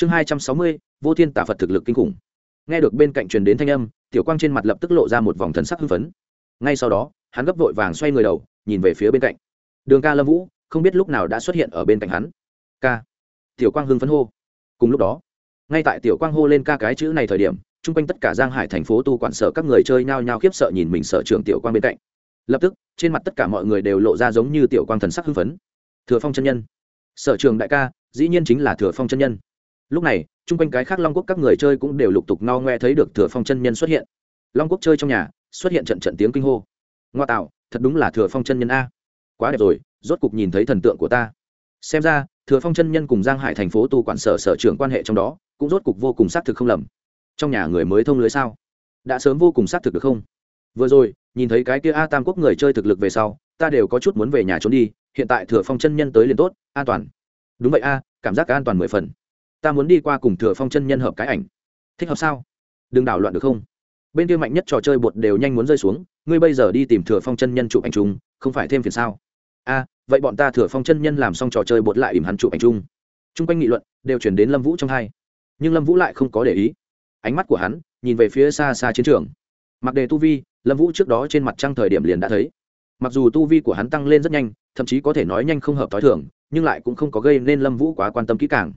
chương hai trăm sáu mươi, vô thiên tả phật thực lực kinh khủng. Nghe được bên cạnh truyền đến thanh âm, tiểu quang trên mặt lập tức lộ ra một vòng thần sắc hưng phấn. Ngay sau đó, hắn gấp vội vàng xoay người đầu, nhìn về phía bên cạnh. Đường ca lâm vũ, không biết lúc nào đã xuất hiện ở bên cạnh hắn. Ca. Tiểu quang hưng phấn hô. Cùng lúc đó, ngay tại tiểu quang hô lên ca cái chữ này thời điểm, chung quanh tất cả giang hải thành phố tu quản sở các người chơi nhao nhao khiếp sợ nhìn mình sở trường tiểu quang bên cạnh. Lập tức, trên mặt tất cả mọi người đều lộ ra giống như tiểu quang thần sắc hưng phấn. Thừa phong chân nhân. Sở trường đại ca, dĩ nhiên chính là thừa phong chân nhân lúc này, chung quanh cái khác long quốc các người chơi cũng đều lục tục no ngoe thấy được thừa phong chân nhân xuất hiện. Long quốc chơi trong nhà, xuất hiện trận trận tiếng kinh hô. Ngoa tạo, thật đúng là thừa phong chân nhân a. Quá đẹp rồi, rốt cục nhìn thấy thần tượng của ta. Xem ra, thừa phong chân nhân cùng giang hải thành phố tu quản sở sở trưởng quan hệ trong đó, cũng rốt cục vô cùng xác thực không lầm. Trong nhà người mới thông lưới sao? Đã sớm vô cùng xác thực được không? Vừa rồi, nhìn thấy cái kia a tam quốc người chơi thực lực về sau, ta đều có chút muốn về nhà trốn đi, hiện tại thừa phong chân nhân tới liền tốt, an toàn. Đúng vậy a, cảm giác an toàn mười phần ta muốn đi qua cùng thừa phong chân nhân hợp cái ảnh. Thích hợp sao? Đừng đảo loạn được không? Bên kia mạnh nhất trò chơi bột đều nhanh muốn rơi xuống, ngươi bây giờ đi tìm thừa phong chân nhân chụp ảnh chung, không phải thêm phiền sao? A, vậy bọn ta thừa phong chân nhân làm xong trò chơi bột lại ìm hắn chụp ảnh chung. Chung quanh nghị luận đều chuyển đến lâm vũ trong hai. Nhưng lâm vũ lại không có để ý. Ánh mắt của hắn nhìn về phía xa xa chiến trường. Mặc đề tu vi, lâm vũ trước đó trên mặt trăng thời điểm liền đã thấy. Mặc dù tu vi của hắn tăng lên rất nhanh, thậm chí có thể nói nhanh không hợp t h o i thường, nhưng lại cũng không có gây nên lâm vũ quá quan tâm kỹ càng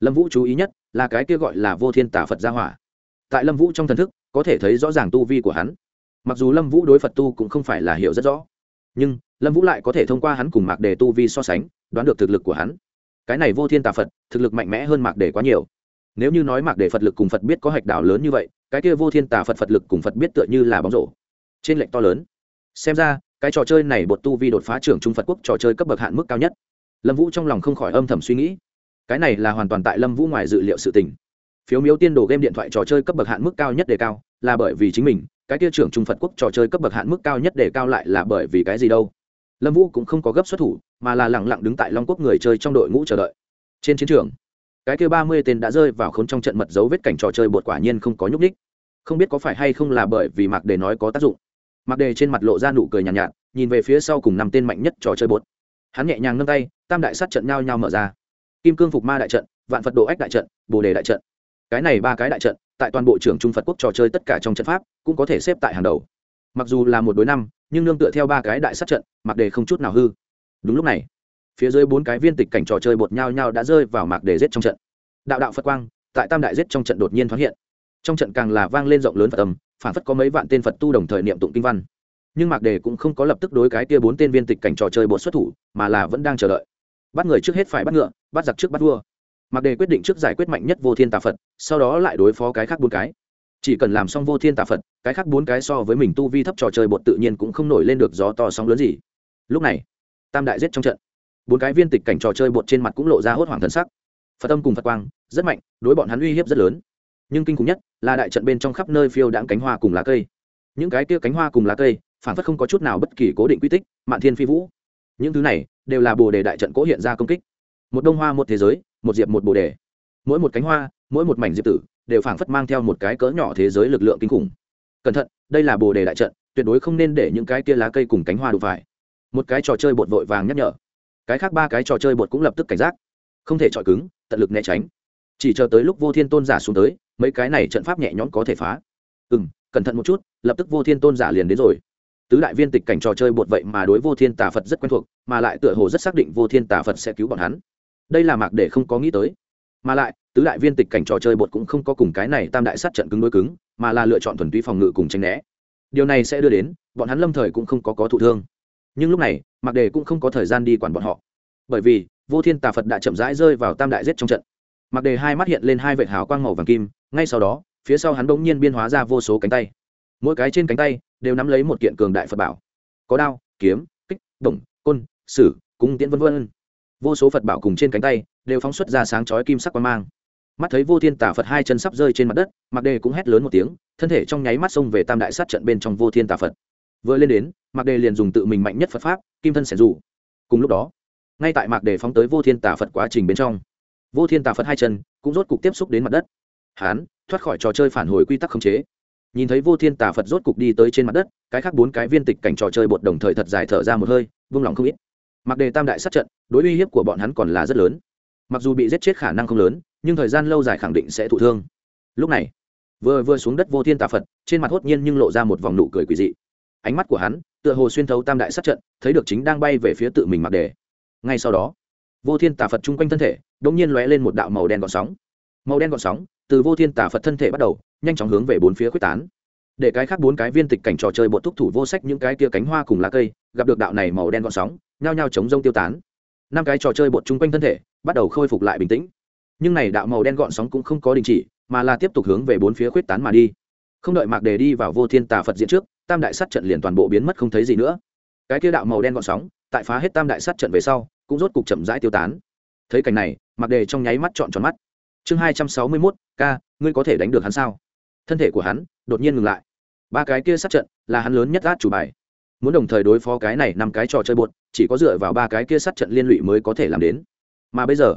lâm vũ chú ý nhất là cái kia gọi là vô thiên tả phật gia hỏa. Tại lâm vũ trong thần thức, có thể thấy rõ ràng tu vi của hắn. Mặc dù lâm vũ đối phật tu cũng không phải là hiểu rất rõ, nhưng lâm vũ lại có thể thông qua hắn cùng mạc đề tu vi so sánh, đoán được thực lực của hắn. Cái này vô thiên tà phật, thực lực mạnh mẽ hơn mạc đề quá nhiều. Nếu như nói mạc đề phật lực cùng phật biết có hạch đảo lớn như vậy, cái kia vô thiên tà phật phật lực cùng phật biết tựa như là bóng rổ. Trên lệnh to lớn. Xem ra, cái trò chơi này bột tu vi đột phá trưởng trung phật quốc trò chơi cấp bậc hạn mức cao nhất. Lâm vũ trong lòng không khỏi âm thầm suy nghĩ cái này là hoàn toàn tại lâm vũ ngoài dự liệu sự tình. Phiếu miếu tiên đồ game điện thoại trò chơi cấp bậc hạn mức cao nhất đề cao là bởi vì chính mình cái kia trưởng trung phật quốc trò chơi cấp bậc hạn mức cao nhất đề cao lại là bởi vì cái gì đâu. Lâm vũ cũng không có gấp xuất thủ mà là lẳng lặng đứng tại long quốc người chơi trong đội ngũ chờ đợi. Trên chiến trường cái kia ba mươi tên đã rơi vào khốn trong trận mật dấu vết cảnh trò chơi bột quả nhiên không có nhúc ních không biết có phải hay không là bởi vì mạc đề nói có tác dụng. Mạc đề trên mặt lộ ra nụ cười nhàn nhạt, nhạt nhìn về phía sau cùng năm tên mạnh nhất trò chơi bột. Hắn nhẹ nhàng nâng tay tam đại sát trận nhau nhau mở ra kim cương phục ma đại trận, vạn phật độ ách đại trận, bồ đề đại trận. Cái này ba cái đại trận, tại toàn bộ trưởng trung phật quốc trò chơi tất cả trong trận pháp, cũng có thể xếp tại hàng đầu. Mặc dù là một đối năm, nhưng nương tựa theo ba cái đại sát trận, mạc đề không chút nào hư. Đúng lúc này, phía dưới bốn cái viên tịch cảnh trò chơi bột nhau nhau đã rơi vào mạc đề giết trong trận. Đạo đạo phật quang, tại tam đại giết trong trận đột nhiên thoáng hiện. Trong trận càng là vang lên rộng lớn phật tầm phản phất có mấy vạn tên phật tu đồng thời niệm tụng kinh văn. Nhưng mạc đề cũng không có lập tức đối cái kia bốn tên viên tịch cảnh trò chơi bột xuất thủ, mà là vẫn đang chờ đợi bắt người trước hết phải bắt ngựa, bắt giặc trước bắt vua. Mặc đề quyết định trước giải quyết mạnh nhất vô thiên tà phật, sau đó lại đối phó cái khác bốn cái. Chỉ cần làm xong vô thiên tà phật, cái khác bốn cái so với mình tu vi thấp trò chơi bột tự nhiên cũng không nổi lên được gió to sóng lớn gì. Lúc này, tam đại giết trong trận. Bốn cái viên tịch cảnh trò chơi bột trên mặt cũng lộ ra hốt hoảng thân sắc. Phật tâm cùng phật quang, rất mạnh, đối bọn hắn uy hiếp rất lớn. Nhưng kinh khủng nhất là đại trận bên trong khắp nơi phiêu đãng cánh hoa cùng lá cây. Những cái kia cánh hoa cùng lá cây, phản phất không có chút nào bất kỳ cố định quy tích, mạn thiên phi vũ. Những thứ này đều là bồ đề đại trận cố hiện ra công kích. Một đông hoa, một thế giới, một diệp, một bồ đề. Mỗi một cánh hoa, mỗi một mảnh diệp tử đều phảng phất mang theo một cái cỡ nhỏ thế giới lực lượng kinh khủng. Cẩn thận, đây là bồ đề đại trận, tuyệt đối không nên để những cái kia lá cây cùng cánh hoa đụng phải. Một cái trò chơi bột vội vàng nhắc nhở. Cái khác ba cái trò chơi bột cũng lập tức cảnh giác. Không thể chọi cứng, tận lực né tránh. Chỉ chờ tới lúc vô thiên tôn giả xuống tới, mấy cái này trận pháp nhẹ nhõm có thể phá. Ừ m cẩn thận một chút, lập tức vô thiên tôn giả liền đến rồi tứ đại viên tịch cảnh trò chơi bột vậy mà đối vô thiên tà phật rất quen thuộc, mà lại tựa hồ rất xác định vô thiên tà phật sẽ cứu bọn hắn. Đây là mạc để không có nghĩ tới. Mà lại, tứ đại viên tịch cảnh trò chơi bột cũng không có cùng cái này tam đại sát trận cứng đối cứng, mà là lựa chọn thuần túy phòng ngự cùng tranh né. Điều này sẽ đưa đến, bọn hắn lâm thời cũng không có có thụ thương. Nhưng lúc này, mạc đề cũng không có thời gian đi quản bọn họ. Bởi vì, vô thiên tà phật đã chậm rãi rơi vào tam đại giết trong trận. Mạc đề hai mắt hiện lên hai vệt hào quang màu vàng kim, ngay sau đó, phía sau hắn bỗng nhiên biên hóa ra vô số cánh tay mỗi cái trên cánh tay đều nắm lấy một kiện cường đại phật bảo có đao, kiếm, kích, bổng, côn, sử, cung, tiễn, vân vân. Vô số phật bảo cùng trên cánh tay đều phóng xuất ra sáng chói kim sắc quang mang. Mắt thấy vô thiên tà phật hai chân sắp rơi trên mặt đất mặc đề cũng hét lớn một tiếng, thân thể trong nháy mắt xông về tam đại sát trận bên trong vô thiên tà phật. Vừa lên đến mặc đề liền dùng tự mình mạnh nhất phật pháp, kim thân sẻ dù cùng lúc đó, ngay tại mạc đề phóng tới vô thiên tà phật quá trình bên trong, vô thiên tà phật hai chân cũng rốt cục tiếp xúc đến mặt đất. Hán, thoát khỏi trò chơi phản hồi quy tắc khống chế nhìn thấy vô thiên tà phật rốt cục đi tới trên mặt đất, cái khác bốn cái viên tịch cảnh trò chơi bột đồng thời thật dài thở ra một hơi, vung lòng không ít. Mặc đề tam đại sát trận, đối uy hiếp của bọn hắn còn là rất lớn. Mặc dù bị giết chết khả năng không lớn, nhưng thời gian lâu dài khẳng định sẽ thụ thương. Lúc này, vừa vừa xuống đất vô thiên tà phật, trên mặt hốt nhiên nhưng lộ ra một vòng nụ cười quỳ dị. Ánh mắt của hắn, tựa hồ xuyên thấu tam đại sát trận, thấy được chính đang bay về phía tự mình mặc đề. Ngay sau đó, vô thiên tà phật chung quanh thân thể đ ỗ n g nhiên lóe lên một đạo màu đen gọn sóng màu đen gọn sóng, từ vô thiên tả phật thân thể bắt đầu, nhanh chóng hướng về bốn phía quyết tán. Để cái khác bốn cái viên tịch cảnh trò chơi bột thúc thủ vô sách những cái tia cánh hoa cùng lá cây, gặp được đạo này màu đen gọn sóng, nhao nhao chống rông tiêu tán. Năm cái trò chơi bột chung quanh thân thể, bắt đầu khôi phục lại bình tĩnh. Nhưng này đạo màu đen gọn sóng cũng không có đình chỉ, mà là tiếp tục hướng về bốn phía khuyết tán mà đi. Không đợi mạc đề đi vào vô thiên tà phật diện trước, tam đại sát trận liền toàn bộ biến mất không thấy gì nữa. Cái kia đạo màu đen gọn sóng, tại phá hết tam đại sát trận về sau, cũng rốt cục chậm rãi tiêu tán. Thấy cảnh này mặc đề trong nháy mắt trọn tròn mắt chương hai trăm sáu mươi mốt, ca, ngươi có thể đánh được hắn sao? Thân thể của hắn đột nhiên ngừng lại. Ba cái kia sát trận là hắn lớn nhất át chủ bài. Muốn đồng thời đối phó cái này năm cái trò chơi bột chỉ có dựa vào ba cái kia sát trận liên lụy mới có thể làm đến. Mà bây giờ,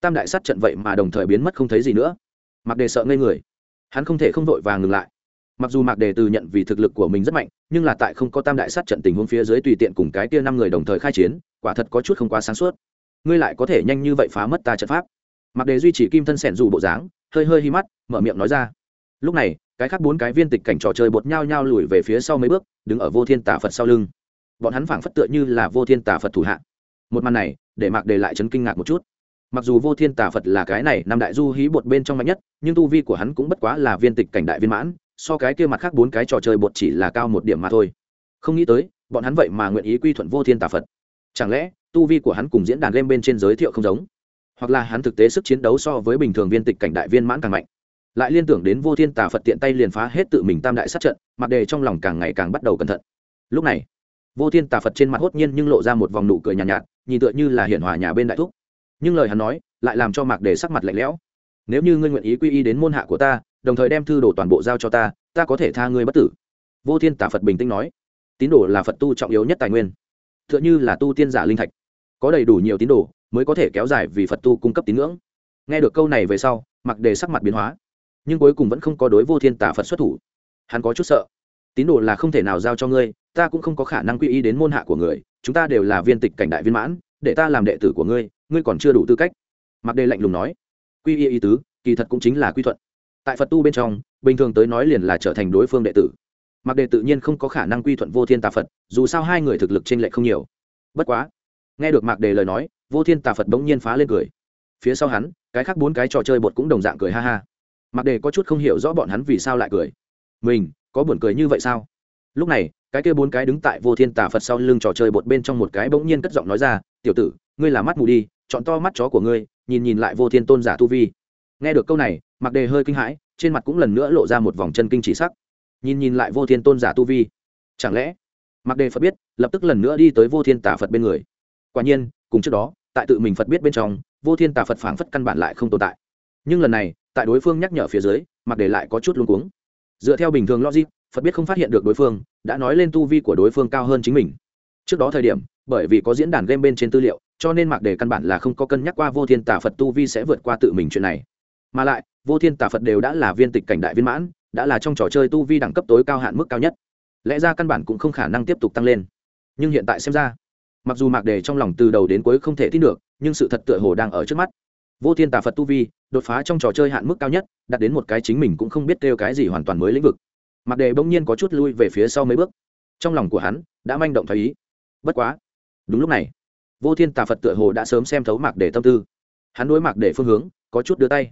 tam đại sát trận vậy mà đồng thời biến mất không thấy gì nữa. Mặc đề sợ ngây người. Hắn không thể không vội vàng ngừng lại. Mặc dù mạc đề từ nhận vì thực lực của mình rất mạnh, nhưng là tại không có tam đại sát trận tình huống phía dưới tùy tiện cùng cái kia năm người đồng thời khai chiến, quả thật có chút không quá sáng suốt. Ngươi lại có thể nhanh như vậy phá mất ta trận pháp mặc đề duy trì kim thân sẻn dù bộ dáng, hơi hơi hi mắt, mở miệng nói ra. Lúc này, cái khác bốn cái viên tịch cảnh trò chơi bột nhau nhau lùi về phía sau mấy bước, đứng ở vô thiên tả phật sau lưng. Bọn hắn phảng phất tựa như là vô thiên tả phật thủ hạ. Một màn này, để mạc đề lại chấn kinh ngạc một chút. Mặc dù vô thiên tả phật là cái này năm đại du hí bột bên trong mạnh nhất, nhưng tu vi của hắn cũng bất quá là viên tịch cảnh đại viên mãn, so cái kia mặt khác bốn cái trò chơi bột chỉ là cao một điểm mà thôi. Không nghĩ tới, bọn hắn vậy mà nguyện ý quy thuận vô thiên tà phật. Chẳng lẽ, tu vi của hắn cùng diễn đàn game bên trên giới thiệu không giống? Hoặc là hắn thực tế sức chiến đấu so với bình thường viên tịch cảnh đại viên mãn càng mạnh. Lại liên tưởng đến vô thiên tà phật tiện tay liền phá hết tự mình tam đại sát trận mặc đề trong lòng càng ngày càng bắt đầu cẩn thận. Lúc này vô thiên tà phật trên mặt hốt nhiên nhưng lộ ra một vòng nụ cười nhàn nhạt, nhạt nhìn tựa như là hiển hòa nhà bên đại thúc. Nhưng lời hắn nói lại làm cho mạc đề sắc mặt lạnh lẽo. Nếu như ngươi nguyện ý quy y đến môn hạ của ta đồng thời đem thư đồ toàn bộ giao cho ta ta có thể tha ngươi bất tử. Vô thiên tả phật bình tĩnh nói. Tín đồ là phật tu trọng yếu nhất tài nguyên. T h ư ợ n h ư là tu tiên giả linh thạch. Có đầy đủ nhiều tín đồ mới có thể kéo dài vì phật tu cung cấp tín ngưỡng. Nghe được câu này về sau mặc đề sắc mặt biến hóa, nhưng cuối cùng vẫn không có đối vô thiên tả phật xuất thủ. Hắn có chút sợ. Tín đồ là không thể nào giao cho ngươi, ta cũng không có khả năng quy y đến môn hạ của người, chúng ta đều là viên tịch cảnh đại viên mãn, để ta làm đệ tử của ngươi ngươi còn chưa đủ tư cách. Mặc đề lạnh lùng nói. Quy y ý tứ, kỳ thật cũng chính là quy thuận. Tại phật tu bên trong, bình thường tới nói liền là trở thành đối phương đệ tử. Mặc Đề tự nhiên không có khả năng quy thuận vô thiên tà phật, dù sao hai người thực lực t r ê n lệch không nhiều. Bất quá, nghe được mạc đề lời nói vô thiên tà phật bỗng nhiên phá lên cười phía sau hắn cái khác bốn cái trò chơi bột cũng đồng dạng cười ha ha Mặc đề có chút không hiểu rõ bọn hắn vì sao lại cười mình có buồn cười như vậy sao lúc này cái kia bốn cái đứng tại vô thiên tà phật sau lưng trò chơi bột bên trong một cái bỗng nhiên cất giọng nói ra tiểu tử ngươi là mắt mù đi chọn to mắt chó của ngươi nhìn nhìn lại vô thiên tôn giả tu vi nghe được câu này mặc đề hơi kinh hãi trên mặt cũng lần nữa lộ ra một vòng chân kinh chỉ sắc nhìn nhìn lại vô thiên tôn giả tu vi chẳng lẽ mặc đề phật biết lập tức lần nữa đi tới vô thiên tả phật bên người quả nhiên cùng trước đó tại tự mình phật biết bên trong, vô thiên tà phật phảng phất căn bản lại không tồn tại. Nhưng lần này, tại đối phương nhắc nhở phía dưới, mặc đề lại có chút luống cuống. Dựa theo bình thường logic, phật biết không phát hiện được đối phương, đã nói lên tu vi của đối phương cao hơn chính mình. Trước đó thời điểm, bởi vì có diễn đàn game bên trên tư liệu, cho nên mặc đề căn bản là không có cân nhắc qua vô thiên tà phật tu vi sẽ vượt qua tự mình chuyện này. Mà lại, vô thiên tà phật đều đã là viên tịch cảnh đại viên mãn, đã là trong trò chơi tu vi đẳng cấp tối cao hạn mức cao nhất. Lẽ ra căn bản cũng không khả năng tiếp tục tăng lên. Nhưng hiện tại xem ra mặc dù mạc đề trong lòng từ đầu đến cuối không thể tin được, nhưng sự thật tựa hồ đang ở trước mắt. Vô thiên tà phật tu vi, đột phá trong trò chơi hạn mức cao nhất, đạt đến một cái chính mình cũng không biết kêu cái gì hoàn toàn mới lĩnh vực. Mạc đề bỗng nhiên có chút lui về phía sau mấy bước. Trong lòng của hắn, đã manh động thấy ý. Bất quá. Đúng lúc này, vô thiên tà phật tựa hồ đã sớm xem thấu mạc đề tâm tư. Hắn đối mạc đề phương hướng, có chút đưa tay.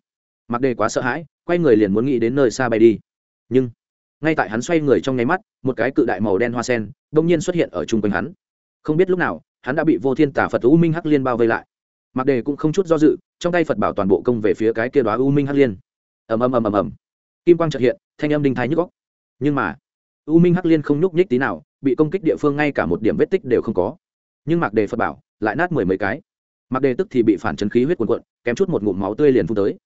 Mặc đề quá sợ hãi, quay người liền muốn nghĩ đến nơi xa bay đi. Nhưng, ngay tại hắn xoay người trong nháy mắt, một cái cự đại màu đen hoa sen đông nhiên xuất hiện ở chung quanh hắn không biết lúc nào, hắn đã bị vô thiên tả phật u minh hắc liên bao vây lại. Mặc đề cũng không chút do dự, trong tay phật bảo toàn bộ công về phía cái kia đoá u minh hắc liên. Ầm ầm ầm ầm ầm. Kim quang trợt hiện, thanh âm đinh thái nhức góc nhưng mà, u minh hắc liên không nhúc nhích tí nào, bị công kích địa phương ngay cả một điểm vết tích đều không có. Nhưng mặc đề phật bảo, lại nát mười mấy cái. Mặc đề tức thì bị phản chấn khí huyết cuồn cuộn, kém chút một ngụm máu tươi liền phun tới.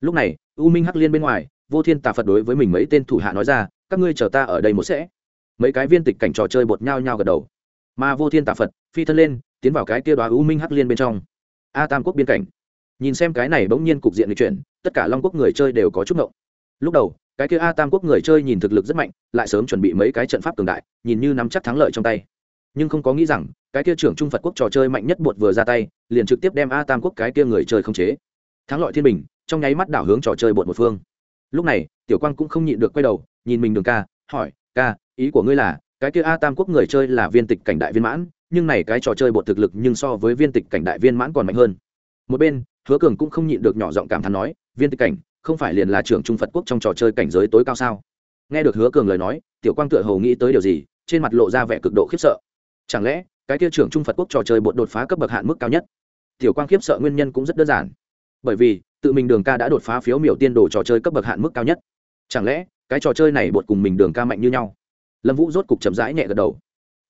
Lúc này, u minh hắc liên bên ngoài, vô thiên tà phật đối với mình mấy tên thủ hạ nói ra, các ngươi chờ ta ở đây một sẽ. Mấy cái viên tịch cảnh trò chơi bột nhau nhau gật đầu mà vô thiên tà phật phi thân lên tiến vào cái kia đoá u minh hắc liên bên trong a tam quốc biên cảnh nhìn xem cái này bỗng nhiên cục diện lịch chuyển tất cả long quốc người chơi đều có chút ngộng lúc đầu cái kia a tam quốc người chơi nhìn thực lực rất mạnh lại sớm chuẩn bị mấy cái trận pháp cường đại nhìn như nắm chắc thắng lợi trong tay nhưng không có nghĩ rằng cái kia trưởng trung phật quốc trò chơi mạnh nhất bột vừa ra tay liền trực tiếp đem a tam quốc cái kia người chơi không chế thắng lợi thiên bình trong nháy mắt đảo hướng trò chơi bột một phương lúc này tiểu quang cũng không nhịn được quay đầu nhìn mình đường ca hỏi ca ý của ngươi là cái kia a tam quốc người chơi là viên tịch cảnh đại viên mãn, nhưng này cái trò chơi bột thực lực nhưng so với viên tịch cảnh đại viên mãn còn mạnh hơn. Một bên, hứa cường cũng không nhịn được nhỏ giọng cảm thán nói, viên tịch cảnh, không phải liền là trưởng trung phật quốc trong trò chơi cảnh giới tối cao sao? Nghe được hứa cường lời nói, tiểu quang tựa hồ nghĩ tới điều gì, trên mặt lộ ra vẻ cực độ khiếp sợ. Chẳng lẽ, cái kia trưởng trung phật quốc trò chơi bột đột phá cấp bậc hạn mức cao nhất? Tiểu quang khiếp sợ nguyên nhân cũng rất đơn giản. Bởi vì, tự mình đường ca đã đột phá phiếu miểu tiên đồ trò chơi cấp bậc hạn mức cao nhất. Chẳng lẽ, cái trò chơi này bột cùng mình đường ca mạnh như nhau? Lâm vũ rốt cục chậm rãi nhẹ gật đầu.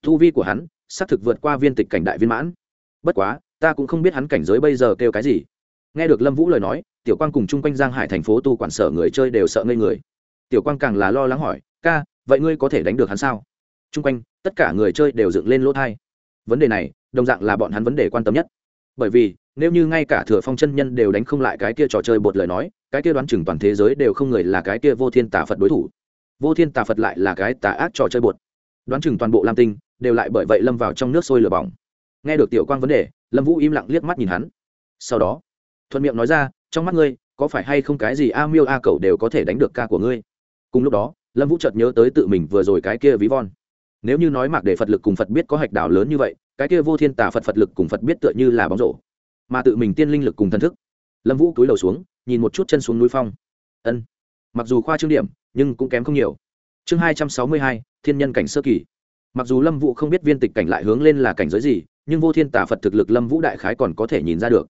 Thu vi của hắn, xác thực vượt qua viên tịch cảnh đại viên mãn. Bất quá, ta cũng không biết hắn cảnh giới bây giờ kêu cái gì. Nghe được lâm vũ lời nói, tiểu quang cùng chung quanh giang hải thành phố tu quản sở người chơi đều sợ ngây người. Tiểu quang càng là lo lắng hỏi, ca, vậy ngươi có thể đánh được hắn sao? Chung quanh, tất cả người chơi đều dựng lên lỗ thai. Vấn đề này, đồng dạng là bọn hắn vấn đề quan tâm nhất. Bởi vì, nếu như ngay cả thừa phong chân nhân đều đánh không lại cái kia trò chơi bột lời nói, cái kia đoán chừng toàn thế giới đều không người là cái kia vô thiên tả phật đối thủ vô thiên tà phật lại là cái tà ác trò chơi bột đoán chừng toàn bộ lam tinh đều lại bởi vậy lâm vào trong nước sôi lửa bỏng. Nghe được tiểu quang vấn đề, lâm vũ im lặng liếc mắt nhìn hắn. Sau đó, thuận miệng nói ra, trong mắt ngươi, có phải hay không cái gì a miêu a cầu đều có thể đánh được ca của ngươi? Cùng lúc đó, lâm vũ chợt nhớ tới tự mình vừa rồi cái kia ví von. Nếu như nói mạc để phật lực cùng phật biết có hạch đảo lớn như vậy, cái kia vô thiên tà phật phật lực cùng phật biết tựa như là bóng rổ. Mà tự mình tiên linh lực cùng thần thức. Lâm vũ cúi đầu xuống, nhìn một chút chân xuống núi phong. Ân. Mặc dù khoa trương điểm nhưng cũng kém không nhiều. Chương hai trăm sáu mươi hai, thiên nhân cảnh sơ kỳ. Mặc dù lâm vũ không biết viên tịch cảnh lại hướng lên là cảnh giới gì, nhưng vô thiên tà phật thực lực lâm vũ đại khái còn có thể nhìn ra được.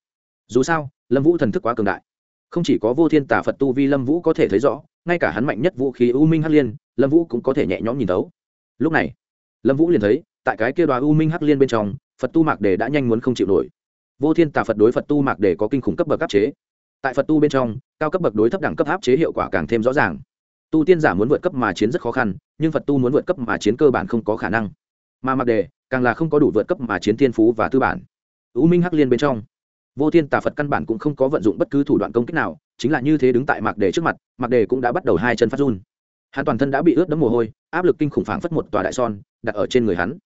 Dù sao, lâm vũ thần thức quá cường đại. Không chỉ có vô thiên tà phật tu vi lâm vũ có thể thấy rõ, ngay cả hắn mạnh nhất vũ khí u minh hắc liên, lâm vũ cũng có thể nhẹ nhõm nhìn thấu. Lúc này, lâm vũ liền thấy, tại cái kia đóa u minh hắc liên bên trong, phật tu mạc đề đã nhanh muốn không chịu nổi. Vô thiên tà phật đối phật tu mạc đề có kinh khủng cấp bậc áp chế. Tại phật tu bên trong, cao cấp bậc đối thấp đẳng cấp áp chế hiệu quả càng thêm rõ ràng tu tiên giả muốn vượt cấp mà chiến rất khó khăn, nhưng phật tu muốn vượt cấp mà chiến cơ bản không có khả năng. Mà mặc đề, càng là không có đủ vượt cấp mà chiến thiên phú và tư bản. U minh hắc liên bên trong, vô thiên tà phật căn bản cũng không có vận dụng bất cứ thủ đoạn công kích nào, chính là như thế đứng tại mạc đề trước mặt mạc đề cũng đã bắt đầu hai chân phát run. Hắn toàn thân đã bị ướt đẫm mồ hôi, áp lực kinh khủng phảng phất một tòa đại son, đặt ở trên người hắn.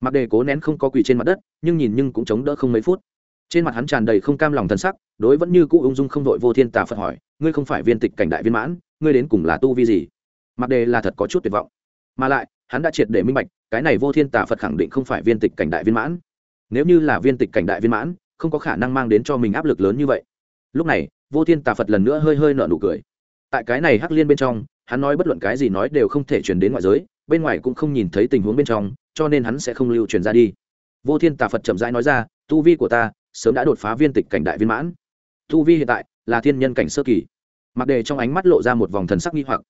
Mạc đề cố nén không có quỳ trên mặt đất, nhưng nhìn nhưng cũng chống đỡ không mấy phút. Trên mặt hắn tràn đầy không cam lòng thân sắc, đối vẫn như cũ ung dung không đội vô thiên tà phật hỏi, ngươi không phải viên tịch cảnh đại viên mãn? Ngươi đến cùng là tu vi gì? Mặc đề là thật có chút tuyệt vọng. Mà lại, hắn đã triệt để minh bạch, cái này vô thiên tà phật khẳng định không phải viên tịch cảnh đại viên mãn. Nếu như là viên tịch cảnh đại viên mãn, không có khả năng mang đến cho mình áp lực lớn như vậy. Lúc này, vô thiên tà phật lần nữa hơi hơi nở nụ cười. Tại cái này hắc liên bên trong, hắn nói bất luận cái gì nói đều không thể truyền đến ngoại giới, bên ngoài cũng không nhìn thấy tình huống bên trong, cho nên hắn sẽ không lưu truyền ra đi. Vô thiên tà phật chậm rãi nói ra, tu vi của ta sớm đã đột phá viên tịch cảnh đại viên mãn. Tu vi hiện tại là thiên nhân cảnh sơ kỳ mặc đề trong ánh mắt lộ ra một vòng thần sắc nghi hoặc.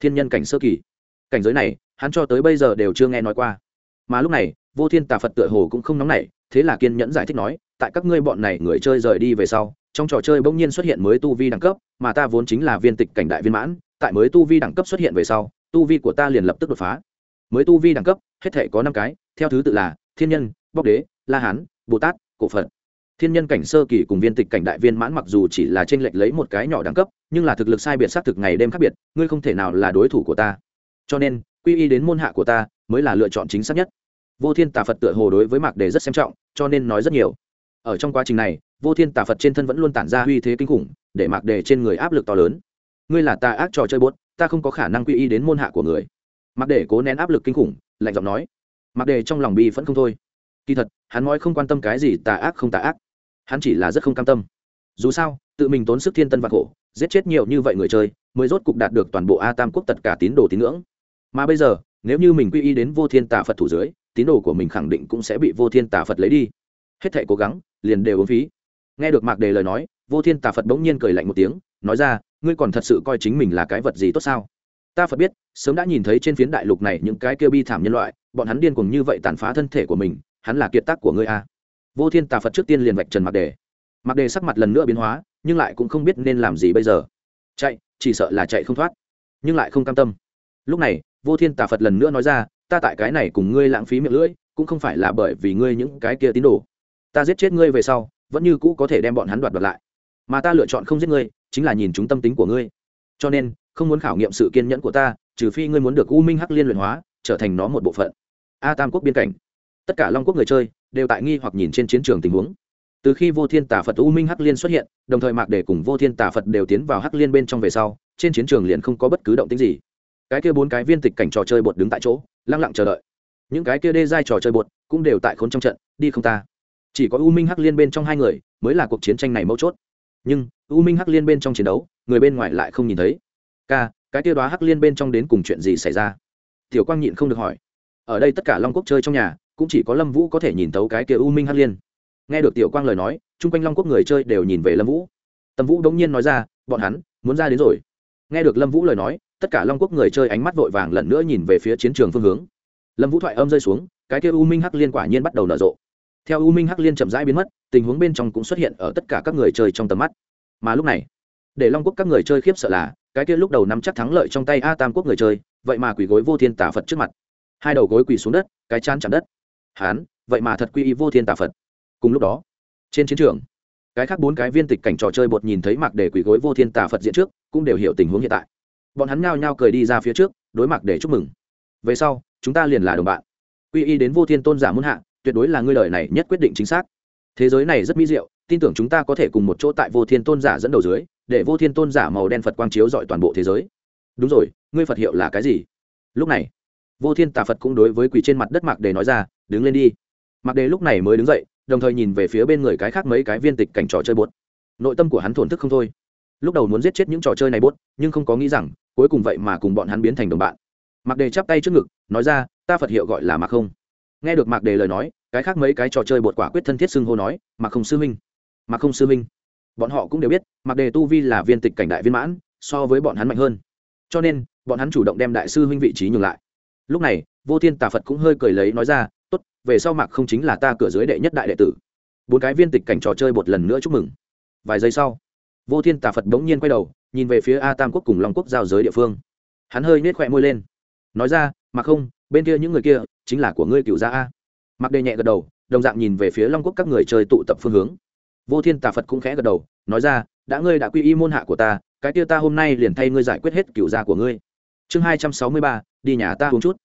Thiên nhân cảnh sơ kỳ. Cảnh giới này, hắn cho tới bây giờ đều chưa nghe nói qua. Mà lúc này, vô thiên tà phật tựa hồ cũng không nóng nảy, thế là kiên nhẫn giải thích nói, tại các ngươi bọn này người chơi rời đi về sau, trong trò chơi bỗng nhiên xuất hiện mới tu vi đẳng cấp, mà ta vốn chính là viên tịch cảnh đại viên mãn, tại mới tu vi đẳng cấp xuất hiện về sau, tu vi của ta liền lập tức đột phá. Mới tu vi đẳng cấp, hết thể có năm cái, theo thứ tự là thiên nhân bóc đế, la hán, bồ tát, cổ phật thiên nhân cảnh sơ kỳ cùng viên tịch cảnh đại viên mãn mặc dù chỉ là t r ê n lệch lấy một cái nhỏ đẳng cấp, nhưng là thực lực sai biệt xác thực ngày đêm khác biệt, ngươi không thể nào là đối thủ của ta. Cho nên, quy y đến môn hạ của ta mới là lựa chọn chính xác nhất. Vô thiên tà phật tựa hồ đối với mạc đề rất xem trọng, cho nên nói rất nhiều. Ở trong quá trình này, vô thiên tà phật trên thân vẫn luôn tản ra uy thế kinh khủng, để mạc đề trên người áp lực to lớn. Ngươi là tà ác trò chơi bốt ta không có khả năng quy y đến môn hạ của người. Mạc đề cố nén áp lực kinh khủng, lạnh giọng nói. Mạc đề trong lòng bi vẫn không thôi. Kỳ thật, hắn nói không quan tâm cái gì tà ác không tà ác hắn chỉ là rất không cam tâm. Dù sao, tự mình tốn sức thiên tân và khổ, giết chết nhiều như vậy người chơi, mới rốt cục đạt được toàn bộ a tam quốc tất cả tín đồ tín ngưỡng. Mà bây giờ, nếu như mình quy y đến vô thiên tà phật thủ dưới, tín đồ của mình khẳng định cũng sẽ bị vô thiên tà phật lấy đi. Hết thể cố gắng, liền đều ứng phí. Nghe được mạc đề lời nói, vô thiên tà phật bỗng nhiên cười lạnh một tiếng, nói ra, ngươi còn thật sự coi chính mình là cái vật gì tốt sao? Ta phật biết, sớm đã nhìn thấy trên phiến đại lục này những cái kia bi thảm nhân loại, bọn hắn điên cuồng như vậy tàn phá thân thể của mình, hắn là kiệt tác của ngươi a vô thiên tà phật trước tiên liền vạch trần mặc đề. Mặc đề sắc mặt lần nữa biến hóa, nhưng lại cũng không biết nên làm gì bây giờ. Chạy, chỉ sợ là chạy không thoát, nhưng lại không cam tâm. Lúc này, vô thiên tà phật lần nữa nói ra, ta tại cái này cùng ngươi lãng phí miệng lưỡi, cũng không phải là bởi vì ngươi những cái kia tín đồ. Ta giết chết ngươi về sau, vẫn như cũ có thể đem bọn hắn đoạt đoạt lại. Mà ta lựa chọn không giết ngươi, chính là nhìn chúng tâm tính của ngươi. Cho nên, không muốn khảo nghiệm sự kiên nhẫn của ta, trừ phi ngươi muốn được u minh hắc liên luyện hóa, trở thành nó một bộ phận. A tam quốc biên cảnh. Tất cả long quốc người chơi đều tại nghi hoặc nhìn trên chiến trường tình huống. Từ khi vô thiên tả phật u minh hắc liên xuất hiện, đồng thời mạc để cùng vô thiên tả phật đều tiến vào hắc liên bên trong về sau, trên chiến trường liền không có bất cứ động tính gì. Cái kia bốn cái viên tịch cảnh trò chơi bột đứng tại chỗ lăng lặng chờ đợi. Những cái kia đê giai trò chơi bột cũng đều tại khốn trong trận, đi không ta. Chỉ có u minh hắc liên bên trong hai người mới là cuộc chiến tranh này mấu chốt. Nhưng, u minh hắc liên bên trong chiến đấu, người bên ngoài lại không nhìn thấy. Ca, cái kia đoá hắc liên bên trong đến cùng chuyện gì xảy ra? Tiểu quang nhịn không được hỏi. Ở đây tất cả long quốc chơi trong nhà cũng chỉ có lâm vũ có thể nhìn tấu cái kia u minh hắc liên. Nghe được tiểu quang lời nói, chung quanh long quốc người chơi đều nhìn về lâm vũ. Tâm vũ đống nhiên nói ra, bọn hắn, muốn ra đến rồi. Nghe được lâm vũ lời nói, tất cả long quốc người chơi ánh mắt vội vàng lần nữa nhìn về phía chiến trường phương hướng. Lâm vũ thoại âm rơi xuống, cái kia u minh hắc liên quả nhiên bắt đầu nở rộ. Theo u minh hắc liên chậm rãi biến mất, tình huống bên trong cũng xuất hiện ở tất cả các người chơi trong tầm mắt. Mà lúc này, để long quốc các người chơi khiếp sợ là, cái kia lúc đầu nắm chắc thắng lợi trong tay a tam quốc người chơi, vậy mà quỳ gối vô thiên tả phật trước mặt. Hai đầu gối quỳ xuống đất, cái chán chạm đất hán, vậy mà thật quy y vô thiên tà phật. Cùng lúc đó, trên chiến trường, cái khác bốn cái viên tịch cảnh trò chơi bột nhìn thấy mặc để quỷ gối vô thiên tà phật diện trước, cũng đều hiểu tình huống hiện tại. Bọn hắn nhao nhao cười đi ra phía trước, đối mặt để chúc mừng. Về sau, chúng ta liền là đồng bạn. Quy y đến vô thiên tôn giả muôn hạ, tuyệt đối là ngươi lời này nhất quyết định chính xác. Thế giới này rất mỹ diệu, tin tưởng chúng ta có thể cùng một chỗ tại vô thiên tôn giả dẫn đầu dưới, để vô thiên tôn giả màu đen phật quang chiếu dọi toàn bộ thế giới. Đúng rồi, ngươi phật hiệu là cái gì? Lúc này vô thiên tà phật cũng đối với quỳ trên mặt đất mạc đề nói ra, đứng lên đi. Mạc đề lúc này mới đứng dậy, đồng thời nhìn về phía bên người cái khác mấy cái viên tịch cảnh trò chơi bốt. Nội tâm của hắn thổn thức không thôi. Lúc đầu muốn giết chết những trò chơi này bốt, nhưng không có nghĩ rằng, cuối cùng vậy mà cùng bọn hắn biến thành đồng bạn. Mạc đề chắp tay trước ngực, nói ra, ta phật hiệu gọi là mạc không. Nghe được mạc đề lời nói, cái khác mấy cái trò chơi bột quả quyết thân thiết xưng hô nói, mạc không sư minh mạc không sư minh bọn họ cũng đều biết, mạc đề tu vi là viên tịch cảnh đại viên mãn, so với bọn hắn mạnh hơn. Cho nên, bọn hắn chủ động đem đại sư huynh vị trí nhường lại lúc này, vô thiên tà phật cũng hơi cười lấy nói ra, tốt, về sau mạc không chính là ta cửa dưới đệ nhất đại đệ tử. Bốn cái viên tịch cảnh trò chơi một lần nữa chúc mừng. Vài giây sau, vô thiên tà phật bỗng nhiên quay đầu, nhìn về phía a tam quốc cùng long quốc giao giới địa phương. Hắn hơi nết khỏe môi lên, nói ra mặc không, bên kia những người kia chính là của ngươi cựu gia a. Mặc đề nhẹ gật đầu, đồng dạng nhìn về phía long quốc các người chơi tụ tập phương hướng. Vô thiên tà phật cũng khẽ gật đầu, nói ra, đã ngươi đã quy y môn hạ của ta, cái kia ta hôm nay liền thay ngươi giải quyết hết cựu gia của ngươi. Chương hai trăm sáu mươi ba, đi nhà ta uống chút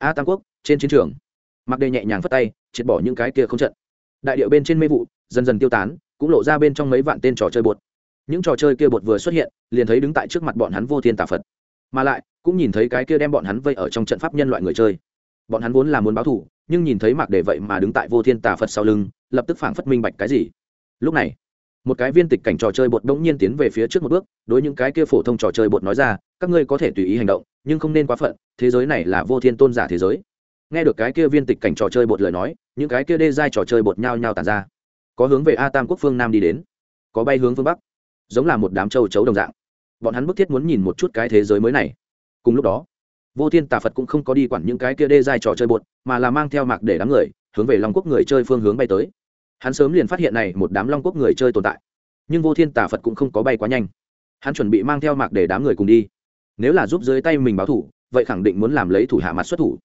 a tam quốc, trên chiến trường. Mặc đề nhẹ nhàng phất tay, triệt bỏ những cái kia không trận. Đại điệu bên trên mê vụ, dần dần tiêu tán, cũng lộ ra bên trong mấy vạn tên trò chơi bột. Những trò chơi kia bột vừa xuất hiện, liền thấy đứng tại trước mặt bọn hắn vô thiên tà phật. Mà lại, cũng nhìn thấy cái kia đem bọn hắn vây ở trong trận pháp nhân loại người chơi. Bọn hắn vốn là muốn báo thù, nhưng nhìn thấy mặc đề vậy mà đứng tại vô thiên tà phật sau lưng, lập tức phảng phất minh bạch cái gì. Lúc này, một cái viên tịch cảnh trò chơi bột đống nhiên tiến về phía trước một bước, đối những cái kia phổ thông trò chơi bột nói ra, các ngươi có thể tùy ý hành động nhưng không nên quá phận, thế giới này là vô thiên tôn giả thế giới. Nghe được cái kia viên tịch cảnh trò chơi bột lời nói, những cái kia đê giai trò chơi bột nhao nhao tàn ra. Có hướng về a tam quốc phương nam đi đến, có bay hướng phương bắc, giống là một đám châu chấu đồng dạng. Bọn hắn bức thiết muốn nhìn một chút cái thế giới mới này. Cùng lúc đó, vô thiên tà phật cũng không có đi quản những cái kia đê giai trò chơi bột, mà là mang theo mạc để đám người, hướng về long quốc người chơi phương hướng bay tới. Hắn sớm liền phát hiện này một đám long quốc người chơi tồn tại, nhưng vô thiên tà phật cũng không có bay quá nhanh. Hắn chuẩn bị mang theo mạc để đám người cùng đi nếu là giúp dưới tay mình báo thủ, vậy khẳng định muốn làm lấy thủ hạ mặt xuất thủ.